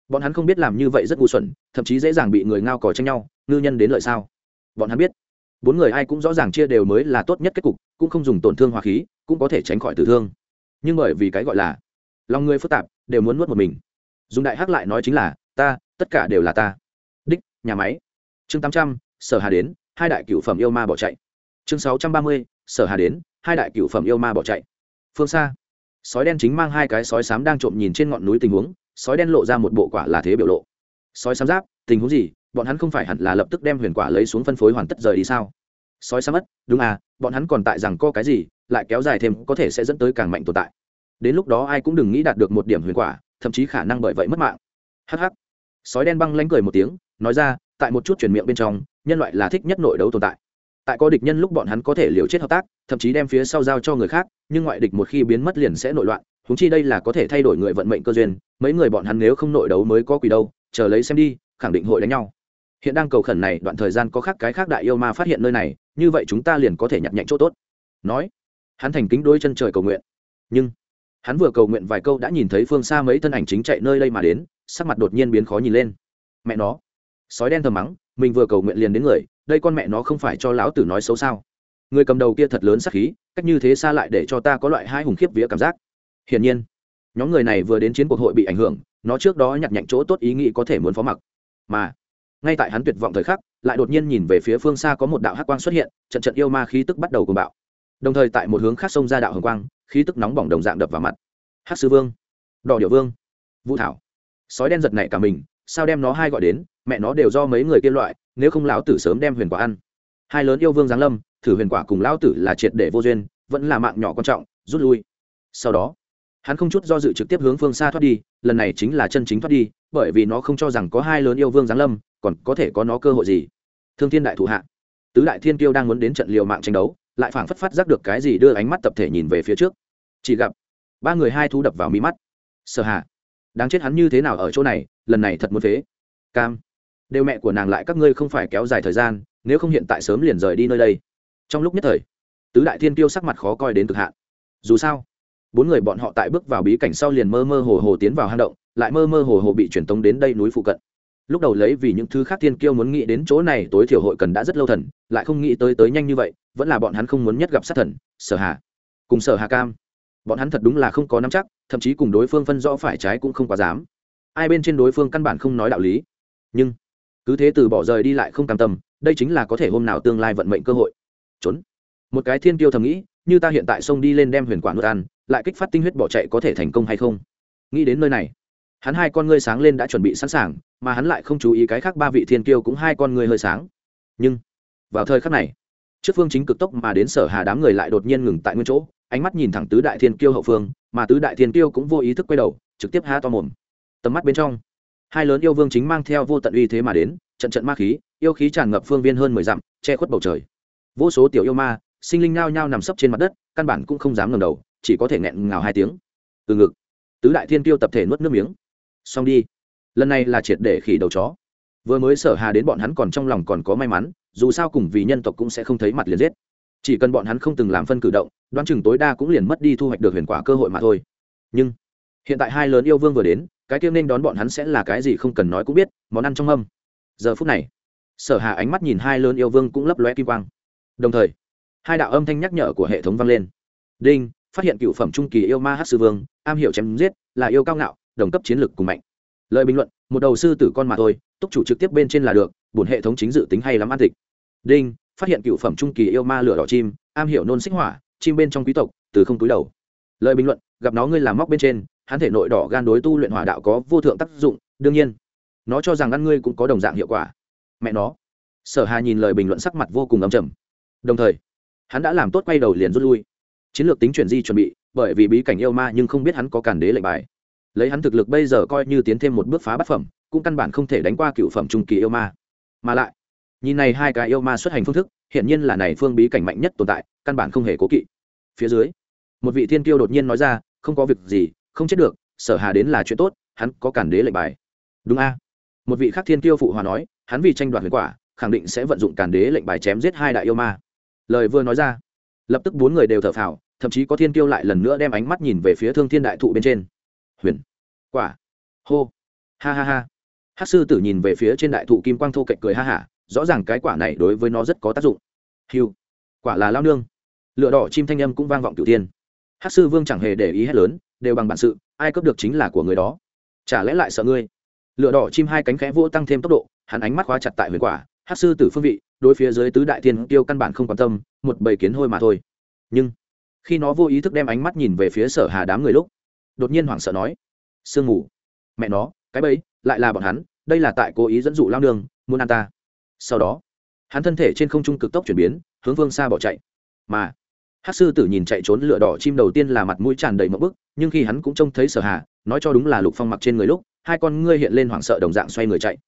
bọn hắn không biết làm như vậy rất ngu xuẩn, thậm chí dễ dàng bị người ngao cò tranh nhau, ngư nhân đến lợi sao? Bọn hắn biết, bốn người ai cũng rõ ràng chia đều mới là tốt nhất kết cục, cũng không dùng tổn thương hòa khí, cũng có thể tránh khỏi tử thương. Nhưng bởi vì cái gọi là lòng người phức tạp, đều muốn nuốt một mình. Dùng đại hắc lại nói chính là, ta, tất cả đều là ta. Đích, nhà máy. Chương tám trăm, sở hà đến, hai đại cựu phẩm yêu ma bỏ chạy. Chương sáu trăm ba mươi, sở hà đến, hai đại cựu phẩm yêu ma bỏ chạy. Phương xa sói đen chính mang hai cái sói sám đang trộm nhìn trên ngọn núi tình huống, sói đen lộ ra một bộ quả là thế biểu lộ. Sói sám giáp, tình huống gì? Bọn hắn không phải hẳn là lập tức đem huyền quả lấy xuống phân phối hoàn tất rời đi sao? Sói sám mất đúng à bọn hắn còn tại rằng co cái gì, lại kéo dài thêm, có thể sẽ dẫn tới càng mạnh tồn tại. Đến lúc đó ai cũng đừng nghĩ đạt được một điểm huyền quả, thậm chí khả năng bởi vậy mất mạng. Hh sói đen băng lánh cười một tiếng, nói ra, tại một chút chuyển miệng bên trong, nhân loại là thích nhất nội đấu tồn tại tại có địch nhân lúc bọn hắn có thể liều chết hợp tác, thậm chí đem phía sau giao cho người khác, nhưng ngoại địch một khi biến mất liền sẽ nội loạn húng chi đây là có thể thay đổi người vận mệnh cơ duyên, mấy người bọn hắn nếu không nội đấu mới có quỷ đâu, chờ lấy xem đi, khẳng định hội đánh nhau. Hiện đang cầu khẩn này, đoạn thời gian có khác cái khác đại yêu ma phát hiện nơi này, như vậy chúng ta liền có thể nhặt nhạnh chỗ tốt. Nói, hắn thành kính đôi chân trời cầu nguyện. Nhưng, hắn vừa cầu nguyện vài câu đã nhìn thấy phương xa mấy thân ảnh chính chạy nơi đây mà đến, sắc mặt đột nhiên biến khó nhìn lên. Mẹ nó, sói đen thầm mắng, mình vừa cầu nguyện liền đến người đây con mẹ nó không phải cho lão tử nói xấu sao? Người cầm đầu kia thật lớn sắc khí, cách như thế xa lại để cho ta có loại hai hùng khiếp vía cảm giác. Hiển nhiên, nhóm người này vừa đến chiến cuộc hội bị ảnh hưởng, nó trước đó nhặt nhạnh chỗ tốt ý nghĩ có thể muốn phó mặc. Mà, ngay tại hắn tuyệt vọng thời khắc, lại đột nhiên nhìn về phía phương xa có một đạo hắc quang xuất hiện, trận trận yêu ma khí tức bắt đầu cùng bạo. Đồng thời tại một hướng khác xông ra đạo hồng quang, khí tức nóng bỏng đồng dạng đập vào mặt. Hắc sư vương, đỏ điệu vương, vũ thảo. Sói đen giật nảy cả mình, sao đem nó hai gọi đến, mẹ nó đều do mấy người kia loại nếu không lão tử sớm đem huyền quả ăn. Hai lớn yêu vương giáng lâm, thử huyền quả cùng lão tử là triệt để vô duyên, vẫn là mạng nhỏ quan trọng, rút lui. Sau đó, hắn không chút do dự trực tiếp hướng phương xa thoát đi, lần này chính là chân chính thoát đi, bởi vì nó không cho rằng có hai lớn yêu vương giáng lâm, còn có thể có nó cơ hội gì. Thương thiên đại thủ hạ, tứ đại thiên kiêu đang muốn đến trận liều mạng tranh đấu, lại phảng phất phát giác được cái gì đưa ánh mắt tập thể nhìn về phía trước. Chỉ gặp, ba người hai thú đập vào mí mắt. Sở hạ đáng chết hắn như thế nào ở chỗ này, lần này thật muốn phế. Cam đều mẹ của nàng lại các ngươi không phải kéo dài thời gian, nếu không hiện tại sớm liền rời đi nơi đây. Trong lúc nhất thời, tứ đại thiên kiêu sắc mặt khó coi đến cực hạn. Dù sao, bốn người bọn họ tại bước vào bí cảnh sau liền mơ mơ hồ hồ tiến vào hang động, lại mơ mơ hồ hồ bị truyền tống đến đây núi phụ cận. Lúc đầu lấy vì những thứ khác thiên kiêu muốn nghĩ đến chỗ này tối thiểu hội cần đã rất lâu thần, lại không nghĩ tới tới nhanh như vậy, vẫn là bọn hắn không muốn nhất gặp sát thần, sở hà. Cùng sở hà cam, bọn hắn thật đúng là không có nắm chắc, thậm chí cùng đối phương phân rõ phải trái cũng không quá dám. Ai bên trên đối phương căn bản không nói đạo lý. Nhưng cứ thế từ bỏ rời đi lại không cam tâm, đây chính là có thể hôm nào tương lai vận mệnh cơ hội. Trốn. Một cái thiên tiêu thầm nghĩ, như ta hiện tại xông đi lên đem huyền quản nuốt ăn, lại kích phát tinh huyết bỏ chạy có thể thành công hay không? Nghĩ đến nơi này, hắn hai con ngươi sáng lên đã chuẩn bị sẵn sàng, mà hắn lại không chú ý cái khác ba vị thiên kiêu cũng hai con ngươi hơi sáng. Nhưng, vào thời khắc này, trước phương chính cực tốc mà đến sở hà đám người lại đột nhiên ngừng tại nguyên chỗ, ánh mắt nhìn thẳng tứ đại thiên kiêu hậu phương, mà tứ đại thiên kiêu cũng vô ý thức quay đầu, trực tiếp há to mồm. Tầm mắt bên trong hai lớn yêu vương chính mang theo vô tận uy thế mà đến, trận trận ma khí, yêu khí tràn ngập phương viên hơn mười dặm, che khuất bầu trời. Vô số tiểu yêu ma, sinh linh nao nhao nằm sấp trên mặt đất, căn bản cũng không dám ngầm đầu, chỉ có thể nghẹn ngào hai tiếng. Từ ngực, tứ đại thiên tiêu tập thể nuốt nước miếng. Xong đi. Lần này là triệt để khỉ đầu chó. Vừa mới sở hà đến bọn hắn còn trong lòng còn có may mắn, dù sao cùng vì nhân tộc cũng sẽ không thấy mặt liền giết. Chỉ cần bọn hắn không từng làm phân cử động, đoán chừng tối đa cũng liền mất đi thu hoạch được huyền quả cơ hội mà thôi. Nhưng, hiện tại hai lớn yêu vương vừa đến cái kia nên đón bọn hắn sẽ là cái gì không cần nói cũng biết, món ăn trong âm. Giờ phút này, sở hà ánh mắt nhìn hai lớn yêu vương cũng lấp lóe kim quang. Đồng thời, hai đạo âm thanh nhắc nhở của hệ thống vang lên. Đinh, phát hiện cựu phẩm trung kỳ yêu ma hát sư vương, am hiểu chém giết, là yêu cao ngạo, đồng cấp chiến lược cùng mạnh. Lời bình luận, một đầu sư tử con mà thôi, túc chủ trực tiếp bên trên là được, bổn hệ thống chính dự tính hay lắm an tịch. Đinh, phát hiện cựu phẩm trung kỳ yêu ma lửa đỏ chim, am hiểu nôn xích hỏa, chim bên trong quý tộc, từ không túi đầu. Lời bình luận, gặp nó ngươi làm móc bên trên hắn thể nội đỏ gan đối tu luyện hỏa đạo có vô thượng tác dụng, đương nhiên, nó cho rằng ăn ngươi cũng có đồng dạng hiệu quả. Mẹ nó. Sở hà nhìn lời bình luận sắc mặt vô cùng ấm trầm. Đồng thời, hắn đã làm tốt quay đầu liền rút lui. Chiến lược tính chuyển di chuẩn bị, bởi vì bí cảnh yêu ma nhưng không biết hắn có cản đế lệnh bài. Lấy hắn thực lực bây giờ coi như tiến thêm một bước phá bát phẩm, cũng căn bản không thể đánh qua cựu phẩm trung kỳ yêu ma. Mà lại, nhìn này hai cái yêu ma xuất hành phương thức hiện nhiên là này phương bí cảnh mạnh nhất tồn tại, căn bản không hề cố kỵ. Phía dưới, một vị thiên kiêu đột nhiên nói ra, không có việc gì không chết được, sở hà đến là chuyện tốt, hắn có cản đế lệnh bài. Đúng a. Một vị khác thiên kiêu phụ hòa nói, hắn vì tranh đoạt huyền quả, khẳng định sẽ vận dụng cản đế lệnh bài chém giết hai đại yêu ma. Lời vừa nói ra, lập tức bốn người đều thở phào, thậm chí có thiên kiêu lại lần nữa đem ánh mắt nhìn về phía thương thiên đại thụ bên trên. Huyền quả. Hô. Ha ha ha. Hát sư tử nhìn về phía trên đại thụ kim quang thô cạnh cười ha hả, rõ ràng cái quả này đối với nó rất có tác dụng. Hiu quả là lao nương. Lựa đỏ chim thanh âm cũng vang vọng cửu tiên hát sư vương chẳng hề để ý hết lớn đều bằng bản sự, ai cướp được chính là của người đó. Chả lẽ lại sợ ngươi? Lựa đỏ chim hai cánh khẽ vỗ tăng thêm tốc độ, hắn ánh mắt khóa chặt tại huyền quả, hát sư tử phương vị, đối phía dưới tứ đại tiên tiêu căn bản không quan tâm, một bầy kiến hôi mà thôi. Nhưng, khi nó vô ý thức đem ánh mắt nhìn về phía sở hà đám người lúc, đột nhiên hoảng sợ nói, sương mù, mẹ nó, cái bẫy, lại là bọn hắn, đây là tại cố ý dẫn dụ lao nương, muốn ăn ta. Sau đó, hắn thân thể trên không trung cực tốc chuyển biến, hướng vương xa bỏ chạy. Mà hát sư tử nhìn chạy trốn lửa đỏ chim đầu tiên là mặt mũi tràn đầy mẫu bức, nhưng khi hắn cũng trông thấy sở hà, nói cho đúng là lục phong mặc trên người lúc, hai con ngươi hiện lên hoảng sợ đồng dạng xoay người chạy.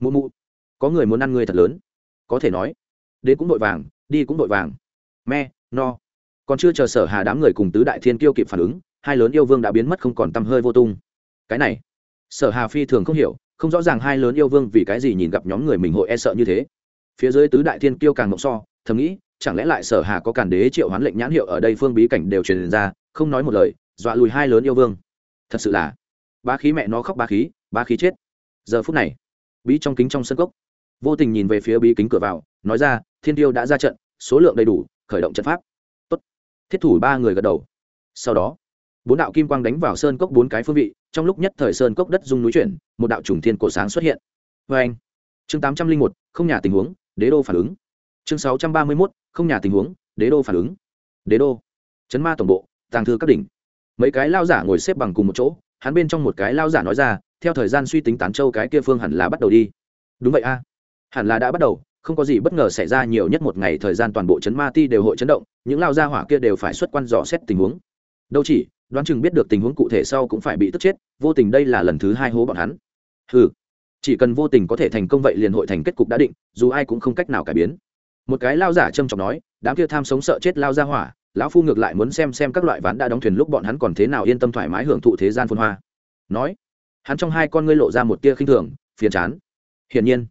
Mụ mụ, có người muốn ăn ngươi thật lớn. Có thể nói. Đến cũng vội vàng, đi cũng vội vàng. Me, no. Còn chưa chờ sở hà đám người cùng tứ đại thiên kiêu kịp phản ứng, hai lớn yêu vương đã biến mất không còn tăm hơi vô tung. Cái này. Sở hà phi thường không hiểu, không rõ ràng hai lớn yêu vương vì cái gì nhìn gặp nhóm người mình hội e sợ như thế. Phía dưới tứ đại thiên kiêu càng mộng so, thầm nghĩ chẳng lẽ lại sở hà có cản đế triệu hoán lệnh nhãn hiệu ở đây phương bí cảnh đều truyền ra, không nói một lời, dọa lùi hai lớn yêu vương. Thật sự là ba khí mẹ nó khóc ba khí ba khí chết. Giờ phút này, bí trong kính trong sân cốc, vô tình nhìn về phía bí kính cửa vào, nói ra, thiên tiêu đã ra trận, số lượng đầy đủ, khởi động trận pháp. Tốt. thiết thủ ba người gật đầu. Sau đó, bốn đạo kim quang đánh vào sơn cốc bốn cái phương vị, trong lúc nhất thời sơn cốc đất dung núi chuyển, một đạo trùng thiên cổ sáng xuất hiện. Vê anh chương tám trăm linh một, không nhà tình huống, đế đô phản ứng. Chương sáu trăm ba mươi mốt không nhà tình huống, đế đô phản ứng. Đế đô. Chấn ma tổng bộ, tàng thư các đỉnh. Mấy cái lao giả ngồi xếp bằng cùng một chỗ, hắn bên trong một cái lao giả nói ra, theo thời gian suy tính tán châu cái kia phương hẳn là bắt đầu đi. Đúng vậy a. Hẳn là đã bắt đầu, không có gì bất ngờ xảy ra nhiều nhất một ngày thời gian toàn bộ chấn ma ti đều hội chấn động, những lao gia hỏa kia đều phải xuất quan dò xét tình huống. Đâu chỉ, đoán chừng biết được tình huống cụ thể sau cũng phải bị tức chết, vô tình đây là lần thứ hai hố bọn hắn. Ừ chỉ cần vô tình có thể thành công vậy liền hội thành kết cục đã định, dù ai cũng không cách nào cải biến một cái lao giả trâm trọng nói, đám kia tham sống sợ chết lao ra hỏa, lão phu ngược lại muốn xem xem các loại ván đã đóng thuyền lúc bọn hắn còn thế nào yên tâm thoải mái hưởng thụ thế gian phun hoa. Nói, hắn trong hai con ngươi lộ ra một tia khinh thường, phiền chán. Hiển nhiên,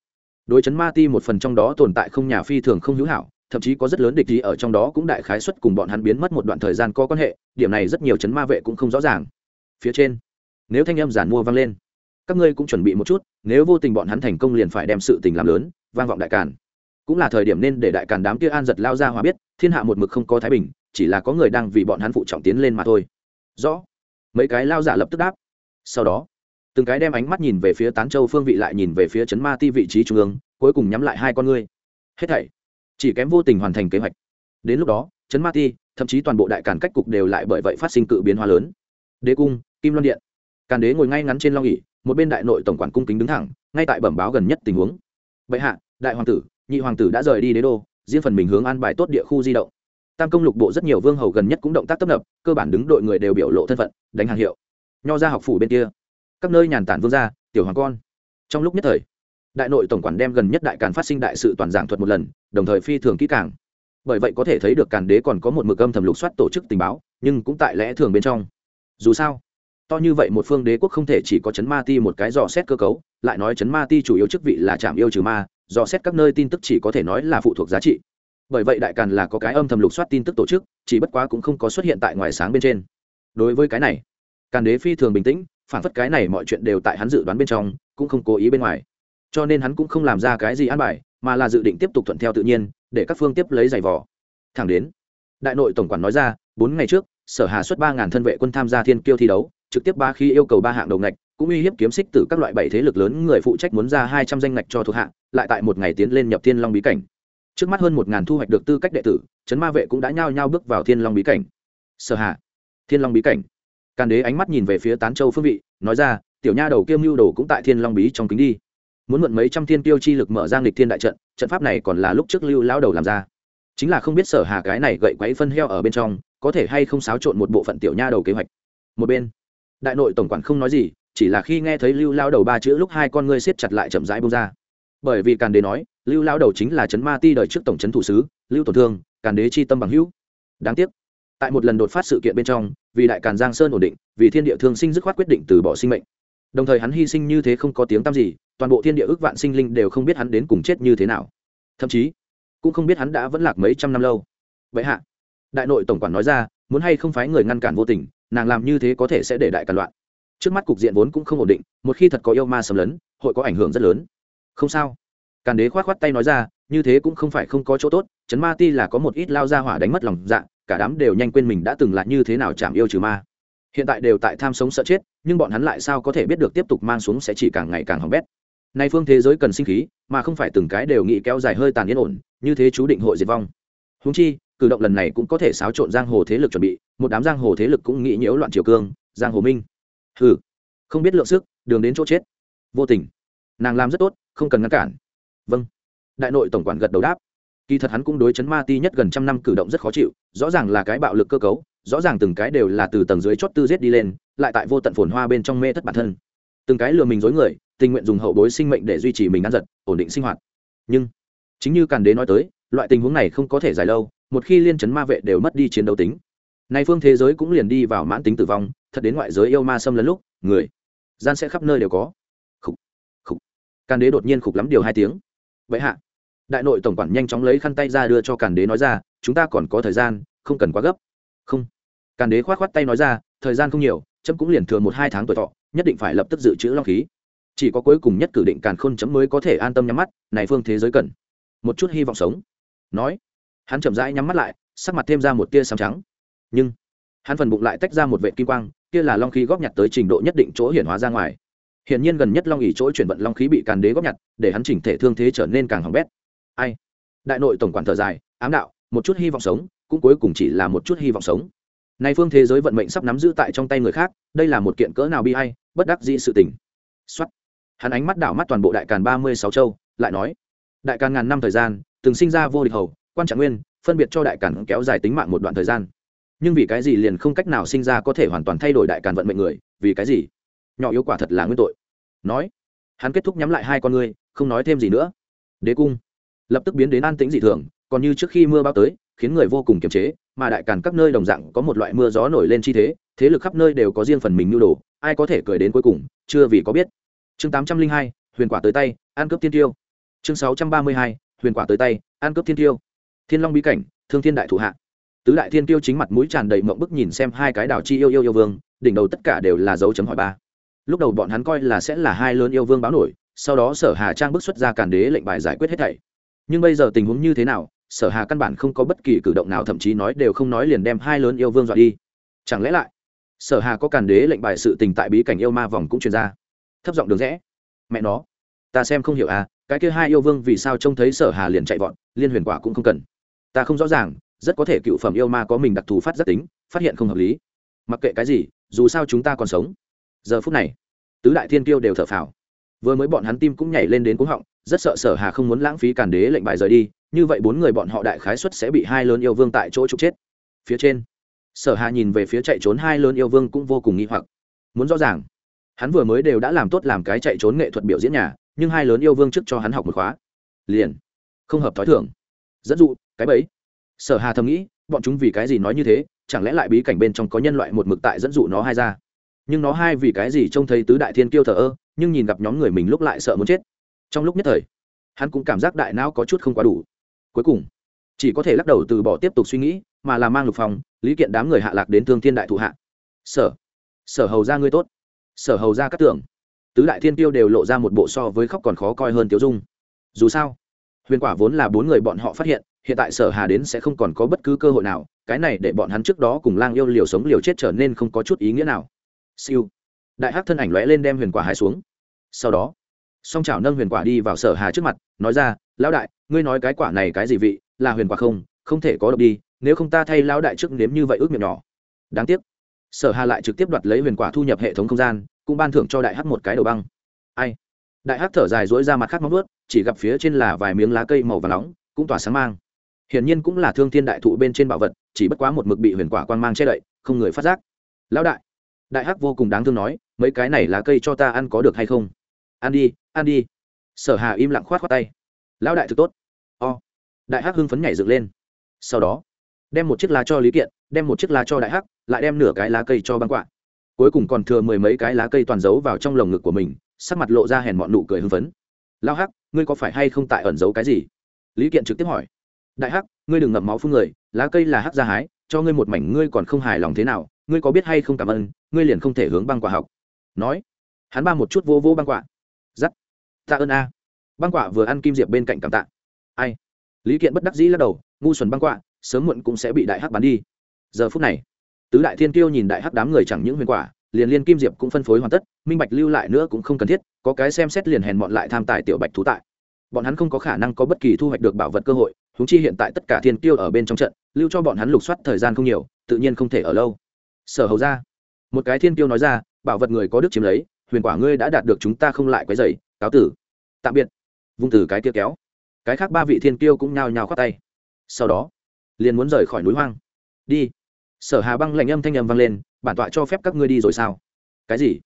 đối chấn ma ti một phần trong đó tồn tại không nhà phi thường không hữu hảo, thậm chí có rất lớn địch ý ở trong đó cũng đại khái xuất cùng bọn hắn biến mất một đoạn thời gian có quan hệ, điểm này rất nhiều chấn ma vệ cũng không rõ ràng. Phía trên, nếu thanh âm giản mua vang lên, các ngươi cũng chuẩn bị một chút, nếu vô tình bọn hắn thành công liền phải đem sự tình làm lớn, vang vọng đại càn cũng là thời điểm nên để đại càn đám kia an giật lao ra hòa biết, thiên hạ một mực không có thái bình, chỉ là có người đang vì bọn hắn phụ trọng tiến lên mà thôi. Rõ. Mấy cái lao giả lập tức đáp. Sau đó, từng cái đem ánh mắt nhìn về phía tán châu phương vị lại nhìn về phía chấn ma ti vị trí trung ương, cuối cùng nhắm lại hai con ngươi. Hết thảy, chỉ kém vô tình hoàn thành kế hoạch. Đến lúc đó, chấn ma ti, thậm chí toàn bộ đại càn cách cục đều lại bởi vậy phát sinh cự biến hóa lớn. Đế cung, kim loan điện. Càn đế ngồi ngay ngắn trên long nghỉ một bên đại nội tổng quản cung kính đứng thẳng, ngay tại bẩm báo gần nhất tình huống. Bệ hạ, đại hoàng tử nhị hoàng tử đã rời đi đế đô, riêng phần mình hướng an bài tốt địa khu di động. Tam công lục bộ rất nhiều vương hầu gần nhất cũng động tác tấp nập, cơ bản đứng đội người đều biểu lộ thân phận, đánh hàng hiệu. Nho ra học phủ bên kia. Các nơi nhàn tản vương gia, tiểu hoàng con. Trong lúc nhất thời, đại nội tổng quản đem gần nhất đại càn phát sinh đại sự toàn giảng thuật một lần, đồng thời phi thường kỹ càng. Bởi vậy có thể thấy được càn đế còn có một mực âm thầm lục soát tổ chức tình báo, nhưng cũng tại lẽ thường bên trong. Dù sao, to như vậy một phương đế quốc không thể chỉ có chấn ma ti một cái dò xét cơ cấu, lại nói chấn ma ti chủ yếu chức vị là trạm yêu trừ ma dò xét các nơi tin tức chỉ có thể nói là phụ thuộc giá trị. Bởi vậy đại càn là có cái âm thầm lục soát tin tức tổ chức, chỉ bất quá cũng không có xuất hiện tại ngoài sáng bên trên. Đối với cái này, càn đế phi thường bình tĩnh, phản phất cái này mọi chuyện đều tại hắn dự đoán bên trong, cũng không cố ý bên ngoài. Cho nên hắn cũng không làm ra cái gì an bài, mà là dự định tiếp tục thuận theo tự nhiên, để các phương tiếp lấy giày vò. Thẳng đến, đại nội tổng quản nói ra, bốn ngày trước, sở hà xuất ba ngàn thân vệ quân tham gia thiên kiêu thi đấu, trực tiếp ba khi yêu cầu ba hạng đầu ngạch cũng uy hiếp kiếm xích từ các loại bảy thế lực lớn, người phụ trách muốn ra hai trăm danh ngạch cho thuộc hạ, lại tại một ngày tiến lên nhập thiên long bí cảnh. Trước mắt hơn một ngàn thu hoạch được tư cách đệ tử, trấn ma vệ cũng đã nhao nhao bước vào thiên long bí cảnh. Sở hạ thiên long bí cảnh. Càn đế ánh mắt nhìn về phía tán châu phương vị, nói ra, tiểu nha đầu kiêm mưu đồ cũng tại thiên long bí trong kính đi. Muốn mượn mấy trăm thiên tiêu chi lực mở ra nghịch thiên đại trận trận pháp này còn là lúc trước lưu lão đầu làm ra. Chính là không biết sở hà cái này gậy quấy phân heo ở bên trong, có thể hay không xáo trộn một bộ phận tiểu nha đầu kế hoạch. Một bên, đại nội tổng quản không nói gì chỉ là khi nghe thấy lưu lao đầu ba chữ lúc hai con ngươi siết chặt lại chậm rãi bông ra. Bởi vì càn đế nói, lưu lao đầu chính là trấn ma ti đời trước tổng trấn thủ sứ, lưu tổn thương, càn đế chi tâm bằng hữu. Đáng tiếc, tại một lần đột phát sự kiện bên trong, vì đại càn giang sơn ổn định, vì thiên địa thương sinh dứt khoát quyết định từ bỏ sinh mệnh. Đồng thời hắn hy sinh như thế không có tiếng tăm gì, toàn bộ thiên địa ước vạn sinh linh đều không biết hắn đến cùng chết như thế nào. Thậm chí, cũng không biết hắn đã vẫn lạc mấy trăm năm lâu. Vậy hạ, đại nội tổng quản nói ra, muốn hay không phái người ngăn cản vô tình, nàng làm như thế có thể sẽ để đại càn loạn trước mắt cục diện vốn cũng không ổn định, một khi thật có yêu ma xâm lấn, hội có ảnh hưởng rất lớn. Không sao. Càn đế khoát khoát tay nói ra, như thế cũng không phải không có chỗ tốt chấn ma ti là có một ít lao ra hỏa đánh mất lòng dạ cả đám đều nhanh quên mình đã từng là như thế nào chạm yêu trừ ma. Hiện tại đều tại tham sống sợ chết, nhưng bọn hắn lại sao có thể biết được tiếp tục mang xuống sẽ chỉ càng ngày càng hỏng bét. Nay phương thế giới cần sinh khí, mà không phải từng cái đều nghĩ kéo dài hơi tàn yên ổn, như thế chú định hội diệt vong. Húng chi, cử động lần này cũng có thể xáo trộn giang hồ thế lực chuẩn bị, một đám giang hồ thế lực cũng nghĩ nhiễu loạn triều cương, giang hồ minh hừ, không biết lượng sức, đường đến chỗ chết. Vô tình. Nàng làm rất tốt, không cần ngăn cản. Vâng. Đại nội tổng quản gật đầu đáp. Kỳ thật hắn cũng đối chấn ma ti nhất gần trăm năm cử động rất khó chịu, rõ ràng là cái bạo lực cơ cấu, rõ ràng từng cái đều là từ tầng dưới chót tư giết đi lên, lại tại vô tận phồn hoa bên trong mê thất bản thân. Từng cái lừa mình dối người, tình nguyện dùng hậu bối sinh mệnh để duy trì mình ăn giật, ổn định sinh hoạt. Nhưng, chính như càn đế nói tới, loại tình huống này không có thể dài lâu, một khi liên chấn ma vệ đều mất đi chiến đấu tính. Nay phương thế giới cũng liền đi vào mãn tính tử vong thật đến ngoại giới yêu ma xâm lấn lúc, người, gian sẽ khắp nơi đều có. Khục khục. Càn đế đột nhiên khục lắm điều hai tiếng. Vậy hạ, đại nội tổng quản nhanh chóng lấy khăn tay ra đưa cho càn đế nói ra, chúng ta còn có thời gian, không cần quá gấp. Không. Càn đế khoát khoát tay nói ra, thời gian không nhiều, chấm cũng liền thừa một hai tháng tuổi thọ, nhất định phải lập tức dự trữ long khí. Chỉ có cuối cùng nhất cử định càn khôn chấm mới có thể an tâm nhắm mắt, này phương thế giới cần. Một chút hy vọng sống. Nói, hắn chậm rãi nhắm mắt lại, sắc mặt thêm ra một tia sáng trắng. Nhưng, hắn phần bụng lại tách ra một vệ kim quang kia là long khí góp nhặt tới trình độ nhất định chỗ hiển hóa ra ngoài. Hiển nhiên gần nhất long ỉ chỗ chuyển vận long khí bị càn đế góp nhặt, để hắn chỉnh thể thương thế trở nên càng hỏng bét. Ai? Đại nội tổng quản thở dài, ám đạo, một chút hy vọng sống, cũng cuối cùng chỉ là một chút hy vọng sống. Nay phương thế giới vận mệnh sắp nắm giữ tại trong tay người khác, đây là một kiện cỡ nào bi hay bất đắc dĩ sự tình. Xuất hắn ánh mắt đảo mắt toàn bộ đại càn ba mươi sáu châu, lại nói, đại càn ngàn năm thời gian, từng sinh ra vô địch hầu, quan trạng nguyên, phân biệt cho đại càn kéo dài tính mạng một đoạn thời gian nhưng vì cái gì liền không cách nào sinh ra có thể hoàn toàn thay đổi đại càn vận mệnh người? Vì cái gì? Nhỏ yếu quả thật là nguyên tội. Nói, hắn kết thúc nhắm lại hai con ngươi, không nói thêm gì nữa. Đế cung. Lập tức biến đến an tĩnh dị thường, còn như trước khi mưa bao tới, khiến người vô cùng kiềm chế, mà đại càn các nơi đồng dạng có một loại mưa gió nổi lên chi thế thế lực khắp nơi đều có riêng phần mình nhu đồ, ai có thể cười đến cuối cùng, chưa vì có biết. Chương tám trăm linh hai, huyền quả tới tay an cướp thiên tiêu. Chương sáu trăm ba mươi hai, huyền quả tới tay an cướp thiên tiêu. Thiên long bí cảnh, thương thiên đại thủ hạ tứ đại thiên tiêu chính mặt mũi tràn đầy mộng bức nhìn xem hai cái đảo chi yêu yêu yêu vương, đỉnh đầu tất cả đều là dấu chấm hỏi ba. Lúc đầu bọn hắn coi là sẽ là hai lớn yêu vương báo nổi, sau đó sở hà trang bức xuất ra càn đế lệnh bài giải quyết hết thảy. Nhưng bây giờ tình huống như thế nào, sở hà căn bản không có bất kỳ cử động nào, thậm chí nói đều không nói liền đem hai lớn yêu vương dọa đi. Chẳng lẽ lại, sở hà có càn đế lệnh bài sự tình tại bí cảnh yêu ma vòng cũng truyền ra? Thấp giọng đường rẽ. Mẹ nó, ta xem không hiểu à cái kia hai yêu vương vì sao trông thấy sở hà liền chạy vọt, liên huyền quả cũng không cần. Ta không rõ ràng rất có thể cựu phẩm yêu ma có mình đặc thù phát giác tính, phát hiện không hợp lý. Mặc kệ cái gì, dù sao chúng ta còn sống. Giờ phút này, tứ đại thiên kiêu đều thở phào. Vừa mới bọn hắn tim cũng nhảy lên đến cúng họng, rất sợ sở hà không muốn lãng phí cản đế lệnh bài rời đi, như vậy bốn người bọn họ đại khái xuất sẽ bị hai lớn yêu vương tại chỗ trục chết. Phía trên, sở hà nhìn về phía chạy trốn hai lớn yêu vương cũng vô cùng nghi hoặc. Muốn rõ ràng, hắn vừa mới đều đã làm tốt làm cái chạy trốn nghệ thuật biểu diễn nhà, nhưng hai lớn yêu vương trước cho hắn học một khóa. Liền, không hợp thói thường. Dẫn dụ, cái bấy sở hà thầm nghĩ, bọn chúng vì cái gì nói như thế? Chẳng lẽ lại bí cảnh bên trong có nhân loại một mực tại dẫn dụ nó hai ra? Nhưng nó hai vì cái gì trông thấy tứ đại thiên kiêu thờ ơ, nhưng nhìn gặp nhóm người mình lúc lại sợ muốn chết. Trong lúc nhất thời, hắn cũng cảm giác đại não có chút không quá đủ. Cuối cùng, chỉ có thể lắc đầu từ bỏ tiếp tục suy nghĩ, mà là mang lục phòng, lý kiện đám người hạ lạc đến thương thiên đại thụ hạ. Sở sở hầu ra ngươi tốt. Sở hầu ra các tưởng. Tứ đại thiên tiêu đều lộ ra một bộ so với khóc còn khó coi hơn tiêu dung. Dù sao, huyền quả vốn là bốn người bọn họ phát hiện hiện tại sở hà đến sẽ không còn có bất cứ cơ hội nào, cái này để bọn hắn trước đó cùng lang yêu liều sống liều chết trở nên không có chút ý nghĩa nào. Siêu. Đại hắc thân ảnh lóe lên đem huyền quả hai xuống. Sau đó, song chảo nâng huyền quả đi vào sở hà trước mặt, nói ra, lão đại, ngươi nói cái quả này cái gì vị, là huyền quả không? Không thể có độc đi, nếu không ta thay lão đại trước nếm như vậy ước miệng nhỏ. Đáng tiếc, sở hà lại trực tiếp đoạt lấy huyền quả thu nhập hệ thống không gian, cũng ban thưởng cho đại hắc một cái đầu băng. Ai? Đại hắc thở dài dỗi ra mặt khác móng vuốt, chỉ gặp phía trên là vài miếng lá cây màu và nóng, cũng tỏa sáng mang hiển nhiên cũng là thương thiên đại thụ bên trên bảo vật, chỉ bất quá một mực bị huyền quả quan mang che đậy, không người phát giác. Lão đại đại hắc vô cùng đáng thương nói, mấy cái này là cây cho ta ăn có được hay không? Ăn đi ăn đi. Sở hà im lặng khoát khoát tay. Lão đại thực tốt. O, đại hắc hưng phấn nhảy dựng lên. Sau đó, đem một chiếc lá cho lý kiện, đem một chiếc lá cho đại hắc, lại đem nửa cái lá cây cho băng quạ. Cuối cùng còn thừa mười mấy cái lá cây toàn giấu vào trong lồng ngực của mình, sắc mặt lộ ra hèn mọn nụ cười hưng phấn. Lao hắc, ngươi có phải hay không tại ẩn giấu cái gì? Lý kiện trực tiếp hỏi đại hắc, ngươi đừng ngậm máu phun người, lá cây là hắc ra hái, cho ngươi một mảnh ngươi còn không hài lòng thế nào, ngươi có biết hay không cảm ơn, ngươi liền không thể hướng băng quả học. Nói, hắn ba một chút vô vô băng quả. Giắt. Tạ ơn a. Băng quả vừa ăn kim diệp bên cạnh cảm tạ. Ai? Lý kiện bất đắc dĩ lắc đầu, ngu xuẩn băng quả, sớm muộn cũng sẽ bị đại hắc bắn đi. Giờ phút này, tứ đại thiên tiêu nhìn đại hắc đám người chẳng những huyền quả, liền liên kim diệp cũng phân phối hoàn tất, minh bạch lưu lại nữa cũng không cần thiết, có cái xem xét liền hèn bọn lại tham tài tiểu bạch thú tại. Bọn hắn không có khả năng có bất kỳ thu hoạch được bảo vật cơ hội huống chi hiện tại tất cả thiên tiêu ở bên trong trận, lưu cho bọn hắn lục soát thời gian không nhiều, tự nhiên không thể ở lâu. Sở hầu ra, một cái thiên tiêu nói ra, bảo vật người có đức chiếm lấy, huyền quả ngươi đã đạt được chúng ta không lại quấy dày cáo tử. Tạm biệt. Vung từ cái kia kéo. Cái khác ba vị thiên kiêu cũng nhao nhao khoát tay. Sau đó, liền muốn rời khỏi núi hoang. Đi. Sở hà băng lạnh âm thanh âm vang lên, bản tọa cho phép các ngươi đi rồi sao? Cái gì?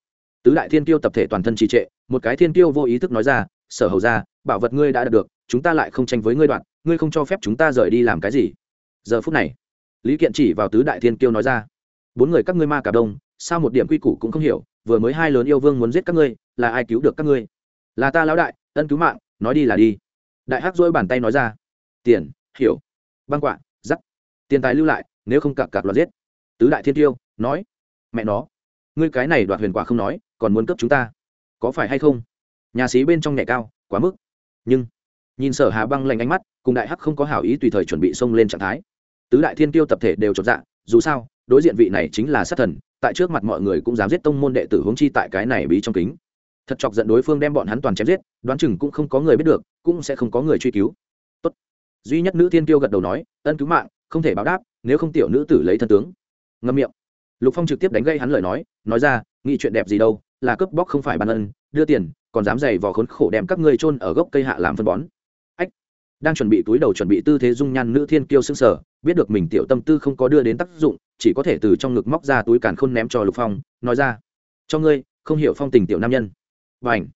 Tứ đại thiên kiêu tập thể toàn thân trì trệ, một cái thiên kiêu vô ý thức nói ra, sở hầu ra, bảo vật ngươi đã đạt được, chúng ta lại không tranh với ngươi đoạn ngươi không cho phép chúng ta rời đi làm cái gì? Giờ phút này, lý kiện chỉ vào tứ đại thiên kiêu nói ra, bốn người các ngươi ma cả đông, sao một điểm quy củ cũng không hiểu, vừa mới hai lớn yêu vương muốn giết các ngươi, là ai cứu được các ngươi? Là ta lão đại, ân cứu mạng, nói đi là đi. Đại hắc dỗi bàn tay nói ra, tiền, hiểu, băng quạ giắt tiền tài lưu lại, nếu không cặp cặp loạt giết. Tứ đại thiên tiêu nói, mẹ nó, ngươi cái này đoạt huyền quả không nói, còn muốn cấp chúng ta, có phải hay không? Nhà sĩ bên trong nhẹ cao, quá mức. Nhưng, nhìn sở hà băng lạnh ánh mắt cùng đại hắc không có hảo ý tùy thời chuẩn bị xông lên trạng thái. Tứ đại thiên tiêu tập thể đều chột dạ dù sao, đối diện vị này chính là sát thần, tại trước mặt mọi người cũng dám giết tông môn đệ tử hướng chi tại cái này bí trong kính. Thật chọc giận đối phương đem bọn hắn toàn chém giết, đoán chừng cũng không có người biết được, cũng sẽ không có người truy cứu. Tốt. duy nhất nữ thiên tiêu gật đầu nói, ân cứu mạng, không thể báo đáp, nếu không tiểu nữ tử lấy thân tướng. Ngâm miệng. Lục phong trực tiếp đánh gây hắn lời nói nói ra, nghĩ chuyện đẹp gì đâu, là cướp bóc không phải ban ân, đưa tiền, còn dám giày vò khốn khổ đem các ngươi chôn ở gốc cây hạ làm phân bón đang chuẩn bị túi đầu chuẩn bị tư thế dung nhan nữ thiên kiêu sững sờ, biết được mình tiểu tâm tư không có đưa đến tác dụng, chỉ có thể từ trong ngực móc ra túi càn khôn ném cho lục phong, nói ra, cho ngươi, không hiểu phong tình tiểu nam nhân. Và ảnh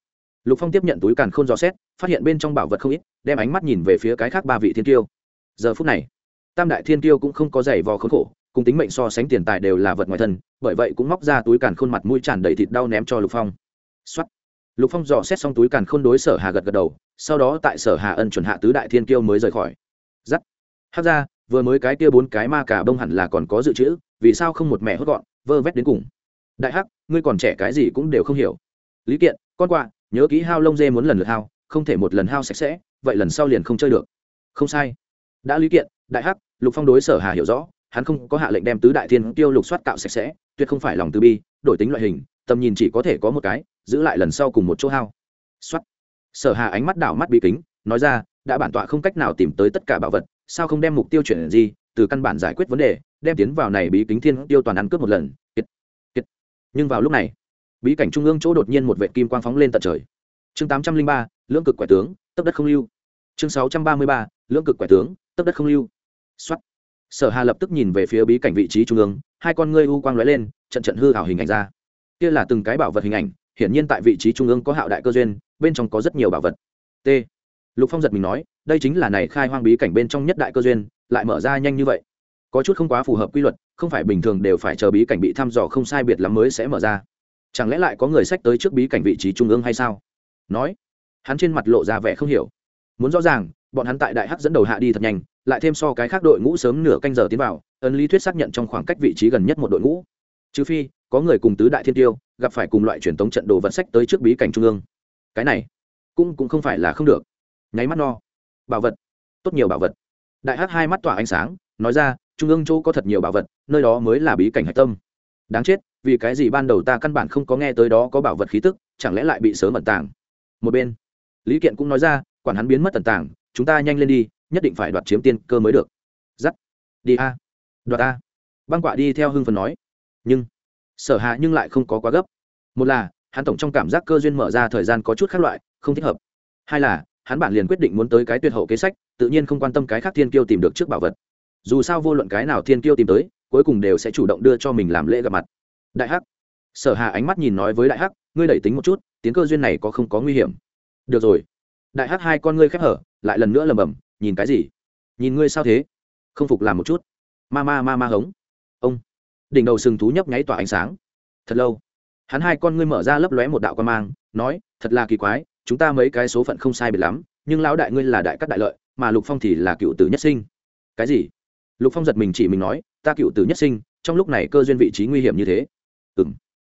lục phong tiếp nhận túi càn khôn dò xét, phát hiện bên trong bảo vật không ít, đem ánh mắt nhìn về phía cái khác ba vị thiên tiêu giờ phút này, tam đại thiên tiêu cũng không có giày vò khốn khổ, cùng tính mệnh so sánh tiền tài đều là vật ngoài thân, bởi vậy cũng móc ra túi càn khôn mặt mũi tràn đầy thịt đau ném cho lục phong. Xuất lục phong dò xét xong túi càn khôn đối sở hà gật gật đầu, sau đó tại sở hà ân chuẩn hạ tứ đại thiên kiêu mới rời khỏi. Giắt. Hát ra, vừa mới cái kia bốn cái ma cả bông hẳn là còn có dự trữ, vì sao không một mẹ hốt gọn, vơ vét đến cùng? Đại hắc, ngươi còn trẻ cái gì cũng đều không hiểu. Lý kiện, con quạ, nhớ kỹ hao lông dê muốn lần lượt hao, không thể một lần hao sạch sẽ, vậy lần sau liền không chơi được. Không sai. Đã lý kiện, đại hắc, lục phong đối sở hà hiểu rõ, hắn không có hạ lệnh đem tứ đại thiên tiêu lục soát cạo sạch sẽ, tuyệt không phải lòng từ bi, đổi tính loại hình tầm nhìn chỉ có thể có một cái giữ lại lần sau cùng một chỗ hao. Soát. Sở hà ánh mắt đảo mắt bị kính nói ra đã bản tọa không cách nào tìm tới tất cả bảo vật sao không đem mục tiêu chuyển gì từ căn bản giải quyết vấn đề đem tiến vào này bí kính thiên tiêu toàn ăn cướp một lần kiệt, kiệt. nhưng vào lúc này bí cảnh trung ương chỗ đột nhiên một vệ kim quang phóng lên tận trời. Chương tám trăm linh ba lưỡng cực quẻ tướng tấp đất không lưu. Chương sáu trăm ba mươi ba lưỡng cực quẻ tướng tấp đất không lưu. Xuất sở hà lập tức nhìn về phía bí cảnh vị trí trung ương hai con ngươi u quang lóe lên trận trận hư hảo hình ảnh ra kia là từng cái bảo vật hình ảnh, hiển nhiên tại vị trí trung ương có hạo đại cơ duyên, bên trong có rất nhiều bảo vật. T. Lục phong giật mình nói, đây chính là này khai hoang bí cảnh bên trong nhất đại cơ duyên, lại mở ra nhanh như vậy. Có chút không quá phù hợp quy luật, không phải bình thường đều phải chờ bí cảnh bị thăm dò không sai biệt lắm mới sẽ mở ra. Chẳng lẽ lại có người sách tới trước bí cảnh vị trí trung ương hay sao? Nói, hắn trên mặt lộ ra vẻ không hiểu. Muốn rõ ràng, bọn hắn tại đại hắc dẫn đầu hạ đi thật nhanh, lại thêm so cái khác đội ngũ sớm nửa canh giờ tiến vào, ấn lý thuyết xác nhận trong khoảng cách vị trí gần nhất một đội ngũ trừ phi, có người cùng tứ đại thiên tiêu, gặp phải cùng loại truyền thống trận đồ vật sách tới trước bí cảnh trung ương. Cái này, cũng cũng không phải là không được. Nháy mắt no. Bảo vật. Tốt nhiều bảo vật. Đại hắc hai mắt tỏa ánh sáng, nói ra, trung ương chỗ có thật nhiều bảo vật, nơi đó mới là bí cảnh hạch tâm. Đáng chết, vì cái gì ban đầu ta căn bản không có nghe tới đó có bảo vật khí tức, chẳng lẽ lại bị sớm ẩn tàng? Một bên, lý kiện cũng nói ra, quản hắn biến mất ẩn tàng, chúng ta nhanh lên đi, nhất định phải đoạt chiếm tiên cơ mới được. Dắt đi a. Đoạt a. Băng quạ đi theo hưng phần nói nhưng sở hạ nhưng lại không có quá gấp. Một là, hắn tổng trong cảm giác cơ duyên mở ra thời gian có chút khác loại, không thích hợp. Hai là, hắn bản liền quyết định muốn tới cái tuyệt hậu kế sách, tự nhiên không quan tâm cái khác thiên kiêu tìm được trước bảo vật. Dù sao vô luận cái nào thiên kiêu tìm tới, cuối cùng đều sẽ chủ động đưa cho mình làm lễ gặp mặt. Đại hắc. Sở hà ánh mắt nhìn nói với đại hắc, ngươi đẩy tính một chút, tiến cơ duyên này có không có nguy hiểm? Được rồi. Đại hắc hai con ngươi khép hở, lại lần nữa lầm bầm nhìn cái gì? Nhìn ngươi sao thế? Không phục làm một chút. Ma ma ma ma hống đỉnh đầu sừng thú nhấp nháy tỏa ánh sáng. Thật lâu, hắn hai con ngươi mở ra lấp lóe một đạo quan mang, nói, thật là kỳ quái, chúng ta mấy cái số phận không sai biệt lắm, nhưng lão đại ngươi là đại cắt đại lợi, mà lục phong thì là cựu tử nhất sinh. Cái gì? Lục phong giật mình chỉ mình nói, ta cựu tử nhất sinh, trong lúc này cơ duyên vị trí nguy hiểm như thế. Ừ m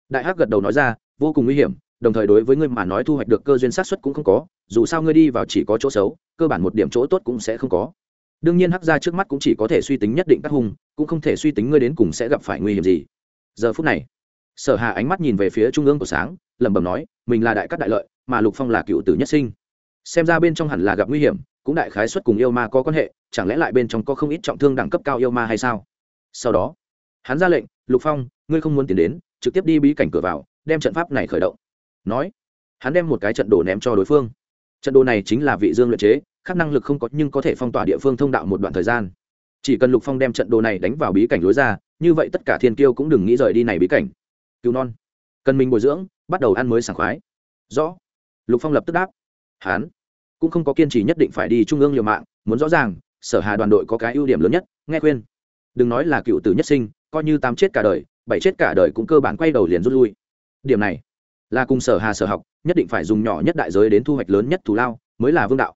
đại hắc gật đầu nói ra, vô cùng nguy hiểm, đồng thời đối với ngươi mà nói thu hoạch được cơ duyên sát xuất cũng không có, dù sao ngươi đi vào chỉ có chỗ xấu, cơ bản một điểm chỗ tốt cũng sẽ không có đương nhiên hắc ra trước mắt cũng chỉ có thể suy tính nhất định các hung, cũng không thể suy tính ngươi đến cùng sẽ gặp phải nguy hiểm gì. Giờ phút này, sở hà ánh mắt nhìn về phía trung ương của sáng, lẩm bẩm nói, mình là đại cát đại lợi, mà lục phong là cựu tử nhất sinh. Xem ra bên trong hẳn là gặp nguy hiểm, cũng đại khái xuất cùng yêu ma có quan hệ, chẳng lẽ lại bên trong có không ít trọng thương đẳng cấp cao yêu ma hay sao? Sau đó, hắn ra lệnh, lục phong, ngươi không muốn tiến đến, trực tiếp đi bí cảnh cửa vào, đem trận pháp này khởi động. Nói, hắn đem một cái trận đồ ném cho đối phương. Trận đồ này chính là vị dương luyện chế khác năng lực không có nhưng có thể phong tỏa địa phương thông đạo một đoạn thời gian. Chỉ cần lục phong đem trận đồ này đánh vào bí cảnh lối ra, như vậy tất cả thiên kiêu cũng đừng nghĩ rời đi này bí cảnh. Cứu non. Cần mình bồi dưỡng, bắt đầu ăn mới sảng khoái. Rõ. Lục phong lập tức đáp. Hán. Cũng không có kiên trì nhất định phải đi trung ương liều mạng, muốn rõ ràng, sở hà đoàn đội có cái ưu điểm lớn nhất, nghe khuyên. Đừng nói là cựu tử nhất sinh, coi như tám chết cả đời, bảy chết cả đời cũng cơ bản quay đầu liền rút lui. Điểm này là cùng sở hà sở học, nhất định phải dùng nhỏ nhất đại giới đến thu hoạch lớn nhất thù lao, mới là vương đạo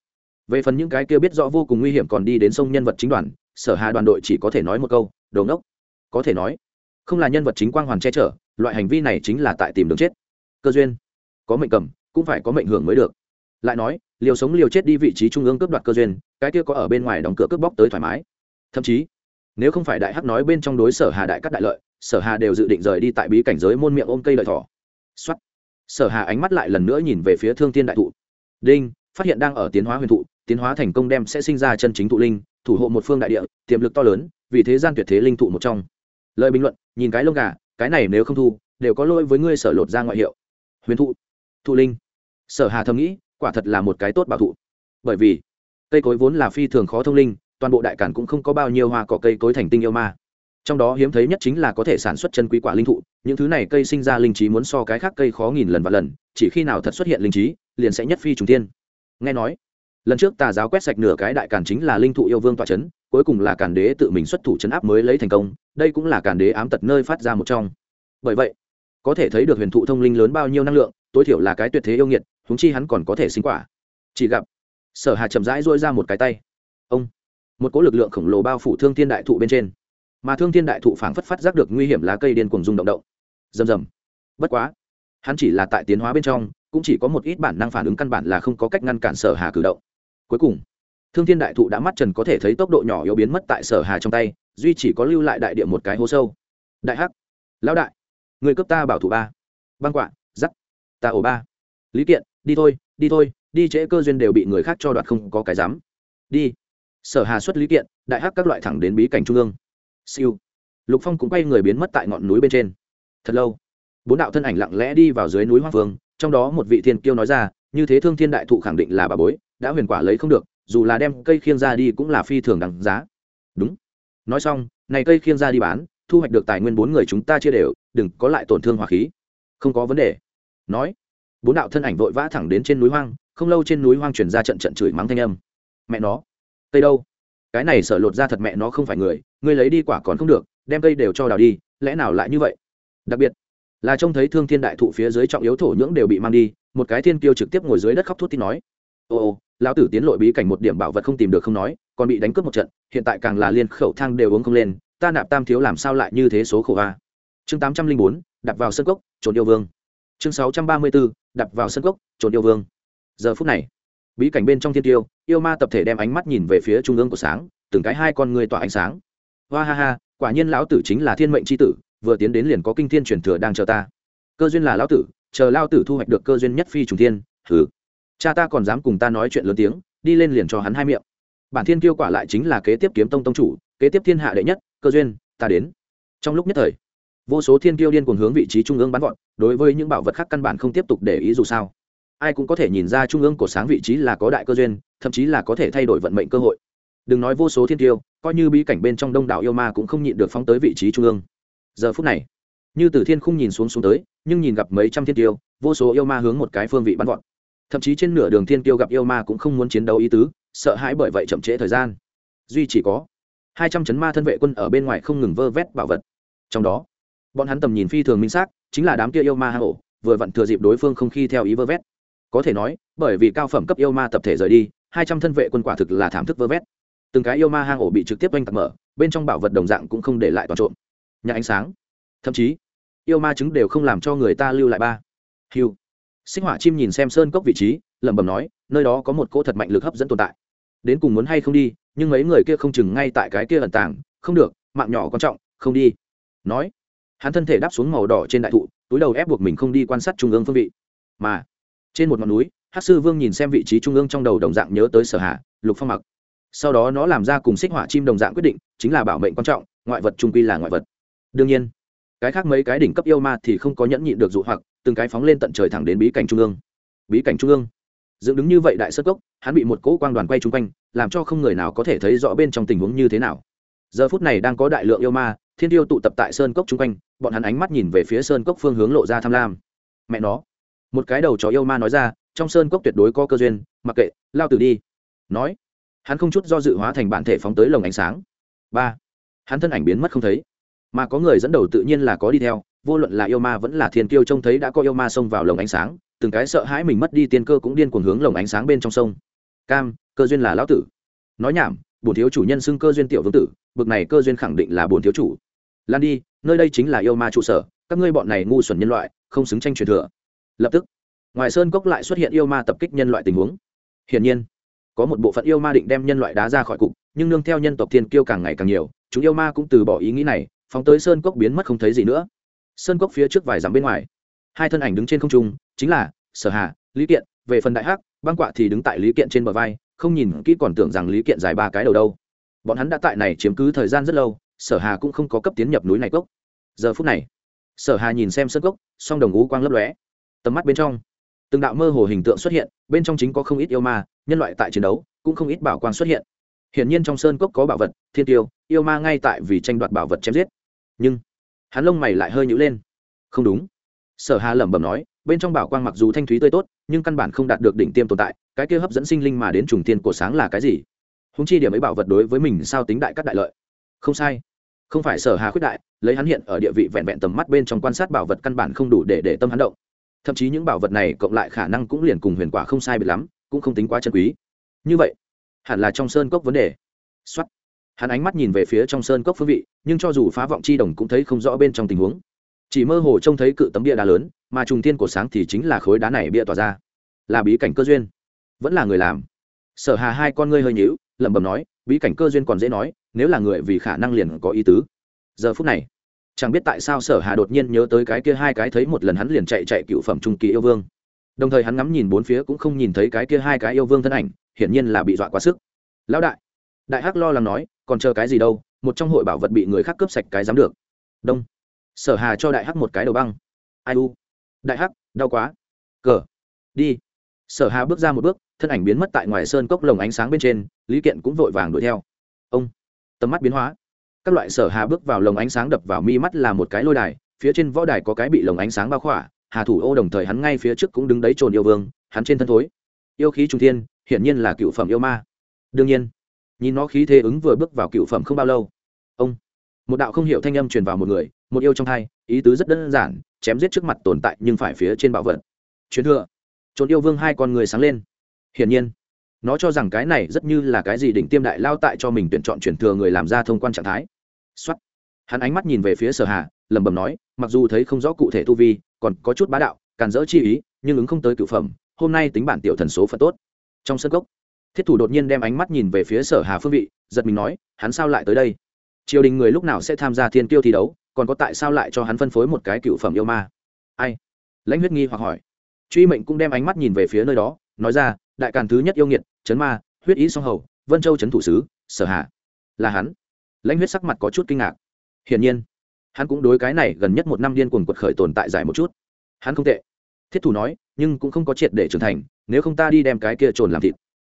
về phần những cái kia biết rõ vô cùng nguy hiểm còn đi đến sông nhân vật chính đoàn, sở hà đoàn đội chỉ có thể nói một câu đầu ngốc. Có thể nói, không là nhân vật chính quang hoàn che chở, loại hành vi này chính là tại tìm đường chết. Cơ duyên, có mệnh cầm, cũng phải có mệnh hưởng mới được. Lại nói, liều sống liều chết đi vị trí trung ương cướp đoạt cơ duyên, cái kia có ở bên ngoài đóng cửa cướp bóc tới thoải mái. Thậm chí, nếu không phải đại hắc nói bên trong đối sở hà đại cắt đại lợi, sở hà đều dự định rời đi tại bí cảnh giới môn miệng ôm cây lợi thỏ. Xuất sở hà ánh mắt lại lần nữa nhìn về phía thương thiên đại thụ. Đinh, phát hiện đang ở tiến hóa huyền thụ tiến hóa thành công đem sẽ sinh ra chân chính thụ linh, thủ hộ một phương đại địa, tiềm lực to lớn, vì thế gian tuyệt thế linh thụ một trong. Lời bình luận, nhìn cái lông gà, cái này nếu không thu, đều có lỗi với ngươi sở lột ra ngoại hiệu. Huyền thụ thụ linh. Sở hà thầm nghĩ, quả thật là một cái tốt bảo thụ. Bởi vì, cây cối vốn là phi thường khó thông linh, toàn bộ đại cản cũng không có bao nhiêu hoa cỏ cây cối thành tinh yêu ma. Trong đó hiếm thấy nhất chính là có thể sản xuất chân quý quả linh thụ, những thứ này cây sinh ra linh trí muốn so cái khác cây khó nghìn lần và lần, chỉ khi nào thật xuất hiện linh trí, liền sẽ nhất phi trùng tiên nghe nói lần trước tà giáo quét sạch nửa cái đại càn chính là linh thụ yêu vương tọa c h ấ n cuối cùng là càn đế tự mình xuất thủ chấn áp mới lấy thành công, đây cũng là càn đế ám tật nơi phát ra một trong. Bởi vậy, có thể thấy được huyền thụ thông linh lớn bao nhiêu năng lượng, tối thiểu là cái tuyệt thế yêu nghiệt húng chi hắn còn có thể sinh quả. Chỉ gặp, sở hà chậm rãi dôi ra một cái tay. Ông, một cỗ lực lượng khổng lồ bao phủ thương thiên đại thụ bên trên. Mà thương thiên đại thụ phảng phất phát giác được nguy hiểm lá cây điên cuồng rung động động. Rầm rầm. Bất quá, hắn chỉ là tại tiến hóa bên trong, cũng chỉ có một ít bản năng phản ứng căn bản là không có cách ngăn cản sở hà cử động cuối cùng, thương thiên đại thụ đã mắt trần có thể thấy tốc độ nhỏ yếu biến mất tại sở hà trong tay, duy chỉ có lưu lại đại địa một cái hố sâu. Đại hắc, lão đại, người cấp ta bảo thủ ba. Băng quạ, giắc, ta ổ ba. Lý kiện, đi thôi đi thôi, đi trễ cơ duyên đều bị người khác cho đoạt không có cái dám. Đi. Sở hà xuất lý kiện, đại hắc các loại thẳng đến bí cảnh trung ương. Siêu. Lục phong cũng quay người biến mất tại ngọn núi bên trên. Thật lâu, bốn đạo thân ảnh lặng lẽ đi vào dưới núi hoa phương trong đó một vị thiên kiêu nói ra như thế thương thiên đại thụ khẳng định là bà bối, đã huyền quả lấy không được, dù là đem cây khiêng ra đi cũng là phi thường đằng giá. Đúng. Nói xong, này cây khiêng ra đi bán, thu hoạch được tài nguyên bốn người chúng ta chia đều, đừng có lại tổn thương hỏa khí. Không có vấn đề. Nói, bốn đạo thân ảnh vội vã thẳng đến trên núi hoang, không lâu trên núi hoang chuyển ra trận trận chửi mắng thanh âm. Mẹ nó. Cây đâu? Cái này sợ lột ra thật mẹ nó không phải người, ngươi lấy đi quả còn không được, đem cây đều cho đào đi, lẽ nào lại như vậy? Đặc biệt là trông thấy thương thiên đại thụ phía dưới trọng yếu thổ nhưỡng đều bị mang đi, một cái thiên kiêu trực tiếp ngồi dưới đất khóc thút tin nói, ô ô, lão tử tiến lội bí cảnh một điểm bảo vật không tìm được không nói, còn bị đánh cướp một trận, hiện tại càng là liên khẩu thang đều uống không lên, ta nạp tam thiếu làm sao lại như thế số khổ a? Chương tám trăm linh bốn đặt vào sân cốc, trốn yêu vương. Chương sáu trăm ba mươi bốn đặt vào sân cốc, trốn yêu vương. Giờ phút này, bí cảnh bên trong thiên tiêu yêu ma tập thể đem ánh mắt nhìn về phía trung ương của sáng, từng cái hai con người tỏa ánh sáng. Hoa ha ha, quả nhiên lão tử chính là thiên mệnh c h i tử vừa tiến đến liền có kinh thiên truyền thừa đang chờ ta. Cơ duyên là lão tử, chờ lao tử thu hoạch được cơ duyên nhất phi trùng thiên thử cha ta còn dám cùng ta nói chuyện lớn tiếng, đi lên liền cho hắn hai miệng. Bản thiên kiêu quả lại chính là kế tiếp kiếm tông tông chủ, kế tiếp thiên hạ đệ nhất, cơ duyên, ta đến. Trong lúc nhất thời, vô số thiên kiêu điên cuồng hướng vị trí trung ương bắn gọn đối với những bảo vật khác căn bản không tiếp tục để ý dù sao. Ai cũng có thể nhìn ra trung ương của sáng vị trí là có đại cơ duyên, thậm chí là có thể thay đổi vận mệnh cơ hội. Đừng nói vô số thiên tiêu coi như bí cảnh bên trong đông đảo yêu ma cũng không nhịn được phóng tới vị trí trung ương giờ phút này. Như từ thiên không nhìn xuống xuống tới, nhưng nhìn gặp mấy trăm thiên tiêu vô số yêu ma hướng một cái phương vị bắn vọt. Thậm chí trên nửa đường thiên tiêu gặp yêu ma cũng không muốn chiến đấu ý tứ, sợ hãi bởi vậy chậm trễ thời gian. Duy chỉ có hai trăm chấn ma thân vệ quân ở bên ngoài không ngừng vơ vét bảo vật. Trong đó, bọn hắn tầm nhìn phi thường minh xác, chính là đám kia yêu ma hạ hổ vừa vặn thừa dịp đối phương không khi theo ý vơ vét. Có thể nói, bởi vì cao phẩm cấp yêu ma tập thể rời đi, hai trăm thân vệ quân quả thực là thảm thức vơ vét. Từng cái yêu ma hang ổ bị trực tiếp oanh tạc mở, bên trong bảo vật đồng dạng cũng không để lại toàn trộm nhà ánh sáng. Thậm chí, yêu ma chứng đều không làm cho người ta lưu lại ba. Hiu sinh hỏa chim nhìn xem sơn cốc vị trí, lẩm bẩm nói, nơi đó có một cỗ thật mạnh lực hấp dẫn tồn tại. Đến cùng muốn hay không đi, nhưng mấy người kia không chừng ngay tại cái kia ẩn tàng. Không được, mạng nhỏ quan trọng, không đi. Nói, hắn thân thể đáp xuống màu đỏ trên đại thụ, túi đầu ép buộc mình không đi quan sát trung ương phương vị. Mà, trên một ngọn núi hát sư vương nhìn xem vị trí trung ương trong đầu đồng dạng nhớ tới sở hạ lục phong mặc. Sau đó nó làm ra cùng xích hỏa chim đồng dạng quyết định, chính là bảo mệnh quan trọng, ngoại vật trung quy là ngoại vật đương nhiên, cái khác mấy cái đỉnh cấp yêu ma thì không có nhẫn nhịn được dụ hoặc, từng cái phóng lên tận trời thẳng đến bí cảnh trung ương. Bí cảnh trung ương? Dựng đứng như vậy đại sơn cốc, hắn bị một cỗ quang đoàn quay chung quanh, làm cho không người nào có thể thấy rõ bên trong tình huống như thế nào. Giờ phút này đang có đại lượng yêu ma, thiên tiêu tụ tập tại sơn cốc chung quanh, bọn hắn ánh mắt nhìn về phía sơn cốc phương hướng lộ ra tham lam. Mẹ nó! Một cái đầu chó yêu ma nói ra, trong sơn cốc tuyệt đối có cơ duyên, mặc kệ, lao tử đi. Nói, hắn không chút do dự hóa thành bản thể phóng tới lồng ánh sáng. Ba, hắn thân ảnh biến mất không thấy mà có người dẫn đầu tự nhiên là có đi theo, vô luận là yêu ma vẫn là thiên kiêu trông thấy đã có yêu ma xông vào lồng ánh sáng, từng cái sợ hãi mình mất đi tiên cơ cũng điên cuồng hướng lồng ánh sáng bên trong sông. Cam, cơ duyên là lão tử. Nói nhảm, bổn thiếu chủ nhân xưng cơ duyên tiểu vương tử, bực này cơ duyên khẳng định là bổn thiếu chủ. Lan đi, nơi đây chính là yêu ma trụ sở, các ngươi bọn này ngu xuẩn nhân loại, không xứng tranh truyền thừa. Lập tức, ngoài sơn cốc lại xuất hiện yêu ma tập kích nhân loại tình huống. Hiển nhiên, có một bộ phận yêu ma định đem nhân loại đá ra khỏi cục, nhưng nương theo nhân tộc thiên kiêu càng ngày càng nhiều, chúng yêu ma cũng từ bỏ ý nghĩ này phóng tới sơn cốc biến mất không thấy gì nữa. Sơn cốc phía trước vài dặm bên ngoài, hai thân ảnh đứng trên không trung, chính là sở hà, lý kiện. Về phần đại hắc, băng quạ thì đứng tại lý kiện trên bờ vai, không nhìn kỹ còn tưởng rằng lý kiện dài ba cái đầu đâu. Bọn hắn đã tại này chiếm cứ thời gian rất lâu, sở hà cũng không có cấp tiến nhập núi này cốc. Giờ phút này, sở hà nhìn xem sơn cốc, song đồng ngũ quang lấp lóe. Tầm mắt bên trong, từng đạo mơ hồ hình tượng xuất hiện, bên trong chính có không ít yêu ma, nhân loại tại chiến đấu, cũng không ít bảo quang xuất hiện. Hiển nhiên trong sơn cốc có bảo vật, thiên tiêu, yêu ma ngay tại vì tranh đoạt bảo vật chém giết nhưng hắn lông mày lại hơi nhữ lên. Không đúng. Sở hà lẩm bẩm nói, bên trong bảo quang mặc dù thanh thúy tươi tốt, nhưng căn bản không đạt được đỉnh tiêm tồn tại, cái kia hấp dẫn sinh linh mà đến trùng tiên của sáng là cái gì? Húng chi điểm ấy bảo vật đối với mình sao tính đại các đại lợi? Không sai. Không phải sở hà khuyết đại, lấy hắn hiện ở địa vị vẹn vẹn tầm mắt bên trong quan sát bảo vật căn bản không đủ để để tâm hắn động. Thậm chí những bảo vật này cộng lại khả năng cũng liền cùng huyền quả không sai biệt lắm, cũng không tính quá chân quý. Như vậy, hẳn là trong sơn cốc vấn đề. Xuất hắn ánh mắt nhìn về phía trong sơn cốc phương vị, nhưng cho dù phá vọng chi đồng cũng thấy không rõ bên trong tình huống. Chỉ mơ hồ trông thấy cự tấm bia đá lớn, mà trùng thiên của sáng thì chính là khối đá này bia tỏa ra. Là bí cảnh cơ duyên. Vẫn là người làm. Sở hà hai con ngươi hơi nhíu, lẩm bẩm nói, bí cảnh cơ duyên còn dễ nói, nếu là người vì khả năng liền có ý tứ. Giờ phút này, chẳng biết tại sao sở hà đột nhiên nhớ tới cái kia hai cái thấy một lần hắn liền chạy chạy cựu phẩm trung kỳ yêu vương. Đồng thời hắn ngắm nhìn bốn phía cũng không nhìn thấy cái kia hai cái yêu vương thân ảnh, hiển nhiên là bị dọa quá sức. Lão đại. Đại hắc lo lắng nói còn chờ cái gì đâu, một trong hội bảo vật bị người khác cướp sạch cái dám được. Đông. Sở hà cho đại hắc một cái đầu băng. Ai u? Đại hắc, đau quá. Cờ. Đi. Sở hà bước ra một bước, thân ảnh biến mất tại ngoài sơn cốc lồng ánh sáng bên trên, lý kiện cũng vội vàng đuổi theo. Ông. Tầm mắt biến hóa. Các loại sở hà bước vào lồng ánh sáng đập vào mi mắt là một cái lôi đài, phía trên võ đài có cái bị lồng ánh sáng bao khỏa, hà thủ ô đồng thời hắn ngay phía trước cũng đứng đấy trồn yêu vương, hắn trên thân thối. Yêu khí trung thiên, hiển nhiên là cựu phẩm yêu ma. Đương nhiên nhìn nó khí thế ứng vừa bước vào cựu phẩm không bao lâu. Ông. Một đạo không hiểu thanh âm truyền vào một người, một yêu trong thai, ý tứ rất đơn giản, chém giết trước mặt tồn tại nhưng phải phía trên bảo vật. Truyền thừa. Trốn yêu vương hai con người sáng lên. Hiển nhiên, nó cho rằng cái này rất như là cái gì đỉnh tiêm đại lao tại cho mình tuyển chọn truyền thừa người làm ra thông quan trạng thái. Xuất hắn ánh mắt nhìn về phía sở hà, lẩm bẩm nói, mặc dù thấy không rõ cụ thể tu vi, còn có chút bá đạo, càn dỡ chi ý, nhưng ứng không tới cựu phẩm, hôm nay tính bản tiểu thần số phận tốt. Trong sân gốc thiết thủ đột nhiên đem ánh mắt nhìn về phía sở hà phương vị, giật mình nói, hắn sao lại tới đây? Triều đình người lúc nào sẽ tham gia thiên kiêu thi đấu, còn có tại sao lại cho hắn phân phối một cái cựu phẩm yêu ma? Ai? Lãnh huyết nghi hoặc hỏi. Truy mệnh cũng đem ánh mắt nhìn về phía nơi đó, nói ra, đại càn thứ nhất yêu nghiệt, chấn ma, huyết ý song hầu, vân châu chấn thủ sứ, sở hạ là hắn. Lãnh huyết sắc mặt có chút kinh ngạc. Hiển nhiên, hắn cũng đối cái này gần nhất một năm điên cuồng quật khởi tồn tại dài một chút. Hắn không tệ. Thiết thủ nói, nhưng cũng không có triệt để trưởng thành, nếu không ta đi đem cái kia trồn làm thịt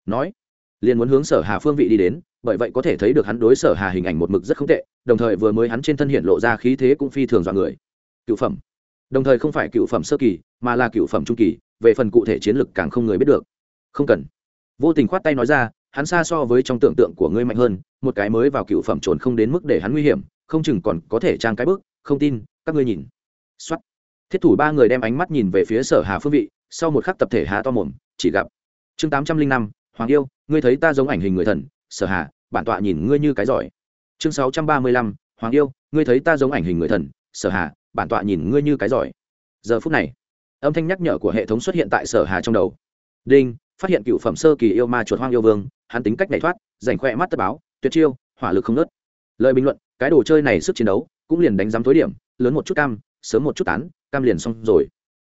nói, liền muốn hướng sở hà phương vị đi đến, bởi vậy có thể thấy được hắn đối sở hà hình ảnh một mực rất không tệ, đồng thời vừa mới hắn trên thân hiện lộ ra khí thế cũng phi thường dọa người. Cựu phẩm. Đồng thời không phải cựu phẩm sơ kỳ, mà là cựu phẩm trung kỳ, về phần cụ thể chiến lực càng không người biết được. Không cần. Vô tình khoát tay nói ra, hắn xa so với trong tưởng tượng của ngươi mạnh hơn, một cái mới vào cựu phẩm trồn không đến mức để hắn nguy hiểm, không chừng còn có thể trang cái bước, không tin, các ngươi nhìn. Xuất thiết thủ ba người đem ánh mắt nhìn về phía sở hà phương vị, sau một khắc tập thể hà to mồm, chỉ gặp chương tám trăm linh năm hoàng yêu, ngươi thấy ta giống ảnh hình người thần, sở hà, bản tọa nhìn ngươi như cái giỏi. Chương sáu trăm ba mươi lăm, hoàng yêu, ngươi thấy ta giống ảnh hình người thần, sở hà, bản tọa nhìn ngươi như cái giỏi. Giờ phút này, âm thanh nhắc nhở của hệ thống xuất hiện tại sở hà trong đầu. Đinh, phát hiện cựu phẩm sơ kỳ yêu ma chuột hoang yêu vương, hắn tính cách nhảy thoát giành khoe mắt tất báo, tuyệt chiêu, hỏa lực không nớt lời bình luận, cái đồ chơi này sức chiến đấu, cũng liền đánh giám tối điểm, lớn một chút cam, sớm một chút tán, cam liền xong rồi.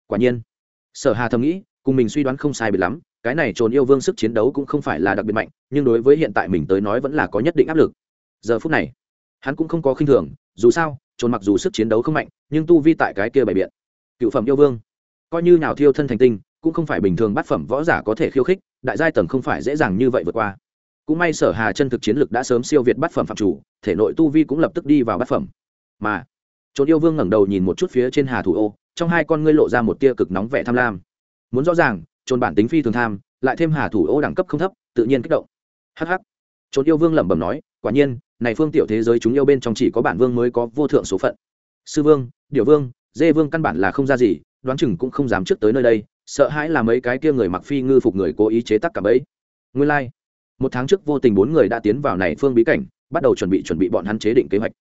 Quả nhiên, sở hà thầm nghĩ cùng mình suy đoán không sai biệt lắm, cái này trồn yêu vương sức chiến đấu cũng không phải là đặc biệt mạnh, nhưng đối với hiện tại mình tới nói vẫn là có nhất định áp lực. Giờ phút này, hắn cũng không có khinh thường, dù sao, trồn mặc dù sức chiến đấu không mạnh, nhưng tu vi tại cái kia bày biện. Cựu phẩm yêu vương, coi như nào thiêu thân thành tinh, cũng không phải bình thường bát phẩm võ giả có thể khiêu khích, đại giai tầng không phải dễ dàng như vậy vượt qua. Cũng may sở hà chân thực chiến lực đã sớm siêu việt bát phẩm phạm chủ, thể nội tu vi cũng lập tức đi vào bát phẩm. Mà trốn yêu vương ngẩng đầu nhìn một chút phía trên hà thủ ô, trong hai con ngươi lộ ra một tia cực nóng vẻ tham lam muốn rõ ràng, trốn bản tính phi thường tham, lại thêm hà thủ ô đẳng cấp không thấp, tự nhiên kích động. Hh trốn yêu vương lẩm bẩm nói, quả nhiên, này phương tiểu thế giới chúng yêu bên trong chỉ có bản vương mới có vô thượng số phận. Sư vương điệu vương, dê vương căn bản là không ra gì, đoán chừng cũng không dám trước tới nơi đây, sợ hãi là mấy cái kia người mặc phi ngư phục người cố ý chế tắc cả bẫy. Nguyên lai、like. một tháng trước vô tình bốn người đã tiến vào này phương bí cảnh, bắt đầu chuẩn bị chuẩn bị bọn hắn chế định kế hoạch.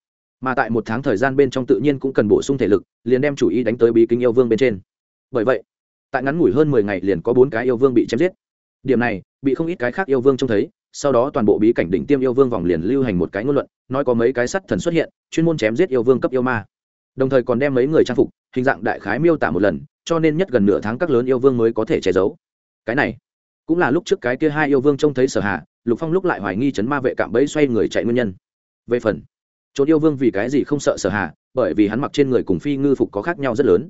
Mà tại một tháng thời gian bên trong tự nhiên cũng cần bổ sung thể lực, liền đem chủ ý đánh tới bí kinh yêu vương bên trên. Bởi vậy tại ngắn ngủi hơn mười ngày liền có bốn cái yêu vương bị chém giết. Điểm này, bị không ít cái khác yêu vương trông thấy, sau đó toàn bộ bí cảnh đỉnh tiêm yêu vương vòng liền lưu hành một cái ngôn luận, nói có mấy cái sắt thần xuất hiện, chuyên môn chém giết yêu vương cấp yêu ma. Đồng thời còn đem mấy người trang phục, hình dạng đại khái miêu tả một lần, cho nên nhất gần nửa tháng các lớn yêu vương mới có thể che giấu. Cái này, cũng là lúc trước cái kia hai yêu vương trông thấy sở hạ lục phong lúc lại hoài nghi chấn ma vệ cạm bẫy xoay người chạy nguyên nhân. Về phần trốn yêu vương vì cái gì không sợ sở hạ bởi vì hắn mặc trên người cùng phi ngư phục có khác nhau rất lớn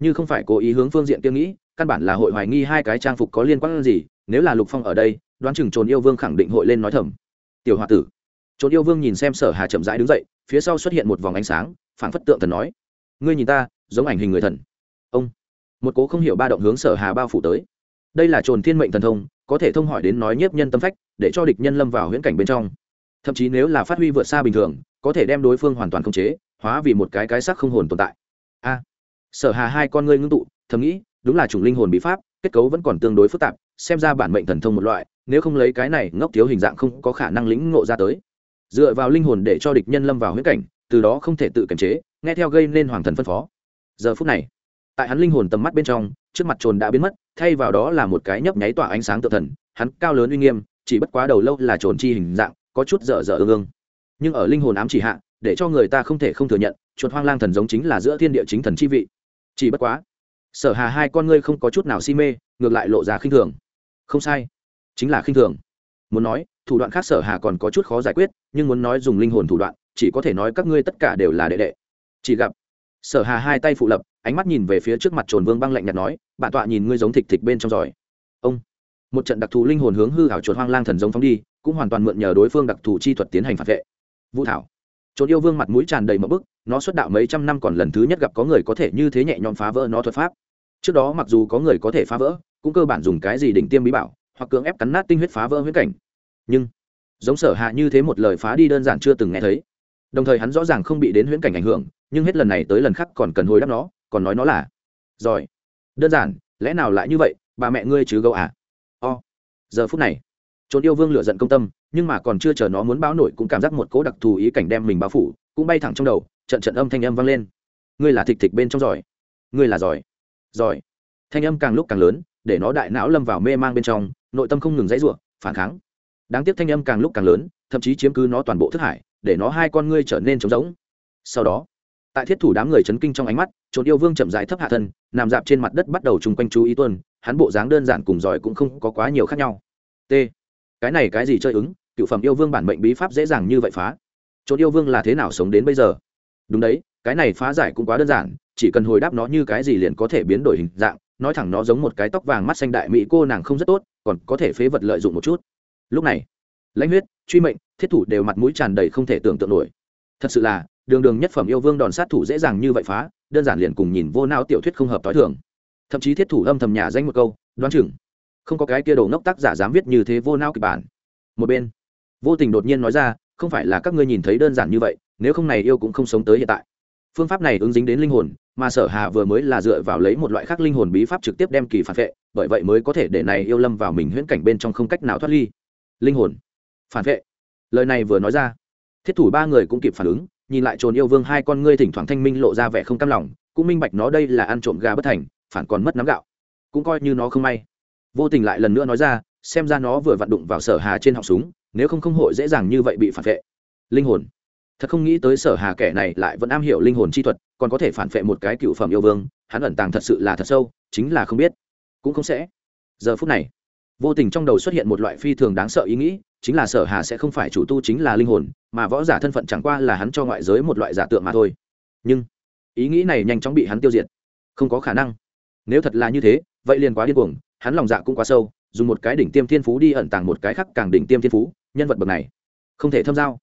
như không phải cố ý hướng phương diện kia nghĩ, căn bản là hội hoài nghi hai cái trang phục có liên quan gì, nếu là lục phong ở đây, đoán chừng trốn yêu vương khẳng định hội lên nói thầm. Tiểu h tử. Trốn yêu vương nhìn xem sở hà chậm rãi đứng dậy, phía sau xuất hiện một vòng ánh sáng, phảng phất tượng thần nói, ngươi nhìn ta, giống ảnh hình người thần. Ông. Một cố không hiểu ba động hướng sở hà bao phủ tới. Đây là trồn thiên mệnh thần thông, có thể thông hỏi đến nói nhiếp nhân tâm phách, để cho địch nhân lâm vào huyễn cảnh bên trong. Thậm chí nếu là phát huy vượt xa bình thường, có thể đem đối phương hoàn toàn khống chế, hóa vì một cái cái sắc không hồn tồn tại. A sở hà hai con ngươi ngưng tụ, thầm nghĩ, đúng là chủng linh hồn bí pháp, kết cấu vẫn còn tương đối phức tạp, xem ra bản mệnh thần thông một loại, nếu không lấy cái này ngốc thiếu hình dạng không có khả năng lĩnh ngộ ra tới. Dựa vào linh hồn để cho địch nhân lâm vào huyết cảnh, từ đó không thể tự kiềm chế, nghe theo gây nên hoàng thần phân phó. Giờ phút này, tại hắn linh hồn tầm mắt bên trong, trước mặt trồn đã biến mất, thay vào đó là một cái nhấp nháy tỏa ánh sáng tự thần, hắn cao lớn uy nghiêm, chỉ bất quá đầu lâu là trồn chi hình dạng, có chút dở dở ương ương. Nhưng ở linh hồn ám chỉ hạ, để cho người ta không thể không thừa nhận, chuột hoang lang thần giống chính là giữa thiên địa chính thần chi vị chỉ bất quá, sở hà hai con ngươi không có chút nào si mê, ngược lại lộ ra khinh thường. Không sai, chính là khinh thường. Muốn nói, thủ đoạn khác sở hà còn có chút khó giải quyết, nhưng muốn nói dùng linh hồn thủ đoạn, chỉ có thể nói các ngươi tất cả đều là đệ đệ. Chỉ gặp, sở hà hai tay phụ lập, ánh mắt nhìn về phía trước mặt trồn vương băng lạnh nhạt nói bạn tọa nhìn ngươi giống thịt thịt bên trong giỏi. Ông, một trận đặc thù linh hồn hướng hư hảo chuột hoang lang thần giống phóng đi, cũng hoàn toàn mượn nhờ đối phương đặc thù chi thuật tiến hành phản vệ. Vũ thảo trốn yêu vương mặt mũi tràn đầy mỡ bức, nó xuất đạo mấy trăm năm còn lần thứ nhất gặp có người có thể như thế nhẹ nhõm phá vỡ nó thuật pháp. Trước đó mặc dù có người có thể phá vỡ, cũng cơ bản dùng cái gì đỉnh tiêm bí bảo, hoặc cưỡng ép cắn nát tinh huyết phá vỡ huyết cảnh. Nhưng, giống sở hạ như thế một lời phá đi đơn giản chưa từng nghe thấy. Đồng thời hắn rõ ràng không bị đến huyễn cảnh ảnh hưởng, nhưng hết lần này tới lần khác còn cần hồi đáp nó, còn nói nó là rồi đơn giản, lẽ nào lại như vậy, bà mẹ ngươi chứ gâu à? O, giờ phút này, trốn yêu vương lựa giận công tâm nhưng mà còn chưa chờ nó muốn báo nổi cũng cảm giác một cố đặc thù ý cảnh đem mình bao phủ, cũng bay thẳng trong đầu, trận trận âm thanh âm vang lên. Ngươi là thịt thịt bên trong giỏi. Ngươi là giỏi. Giỏi. Thanh âm càng lúc càng lớn, để nó đại não lâm vào mê mang bên trong, nội tâm không ngừng dãy ruộng phản kháng. Đáng tiếc thanh âm càng lúc càng lớn, thậm chí chiếm cứ nó toàn bộ thức hải, để nó hai con ngươi trở nên trống rỗng. Sau đó, tại thiết thủ đám người chấn kinh trong ánh mắt trốn yêu vương chậm rãi thấp hạ thân, nằm dạp trên mặt đất bắt đầu chung quanh chú ý tuân hắn bộ dáng đơn giản cùng giỏi cũng không có quá nhiều khác nhau. T. Cái này cái gì chơi ứng? Cựu phẩm yêu vương bản mệnh bí pháp dễ dàng như vậy phá. Trốn yêu vương là thế nào sống đến bây giờ? Đúng đấy, cái này phá giải cũng quá đơn giản, chỉ cần hồi đáp nó như cái gì liền có thể biến đổi hình dạng, nói thẳng nó giống một cái tóc vàng mắt xanh đại mỹ cô nàng không rất tốt, còn có thể phế vật lợi dụng một chút. Lúc này, lãnh huyết, truy mệnh, thiết thủ đều mặt mũi tràn đầy không thể tưởng tượng nổi. Thật sự là, đường đường nhất phẩm yêu vương đòn sát thủ dễ dàng như vậy phá, đơn giản liền cùng nhìn vô nao tiểu thuyết không hợp t h i thường. Thậm chí thiết thủ âm thầm nhà danh một câu, đoán chừng không có cái kia đồ ngốc tác giả dám viết như thế vô nao kịch bản. Một bên vô tình đột nhiên nói ra, không phải là các ngươi nhìn thấy đơn giản như vậy, nếu không này yêu cũng không sống tới hiện tại. Phương pháp này ứng dính đến linh hồn, mà sở hà vừa mới là dựa vào lấy một loại khác linh hồn bí pháp trực tiếp đem kỳ phản vệ, bởi vậy mới có thể để này yêu lâm vào mình huyễn cảnh bên trong không cách nào thoát ly. Linh hồn, phản vệ. Lời này vừa nói ra, thiết thủ ba người cũng kịp phản ứng, nhìn lại trồn yêu vương hai con ngươi thỉnh thoảng thanh minh lộ ra vẻ không cam lòng, cũng minh bạch nó đây là ăn trộm gà bất thành, phản còn mất nắm gạo. Cũng coi như nó không may. Vô tình lại lần nữa nói ra xem ra nó vừa vặn đụng vào sở hà trên họng súng, nếu không không hội dễ dàng như vậy bị phản vệ. Linh hồn. Thật không nghĩ tới sở hà kẻ này lại vẫn am hiểu linh hồn chi thuật, còn có thể phản vệ một cái cựu phẩm yêu vương, hắn ẩn tàng thật sự là thật sâu, chính là không biết. Cũng không sẽ. Giờ phút này, vô tình trong đầu xuất hiện một loại phi thường đáng sợ ý nghĩ, chính là sở hà sẽ không phải chủ tu chính là linh hồn, mà võ giả thân phận chẳng qua là hắn cho ngoại giới một loại giả tượng mà thôi. Nhưng, ý nghĩ này nhanh chóng bị hắn tiêu diệt. Không có khả năng. Nếu thật là như thế, vậy liền quá điên cuồng, hắn lòng dạ cũng quá sâu dùng một cái đỉnh tiêm thiên phú đi ẩn tàng một cái khác càng đỉnh tiêm thiên phú, nhân vật bậc này không thể thâm giao.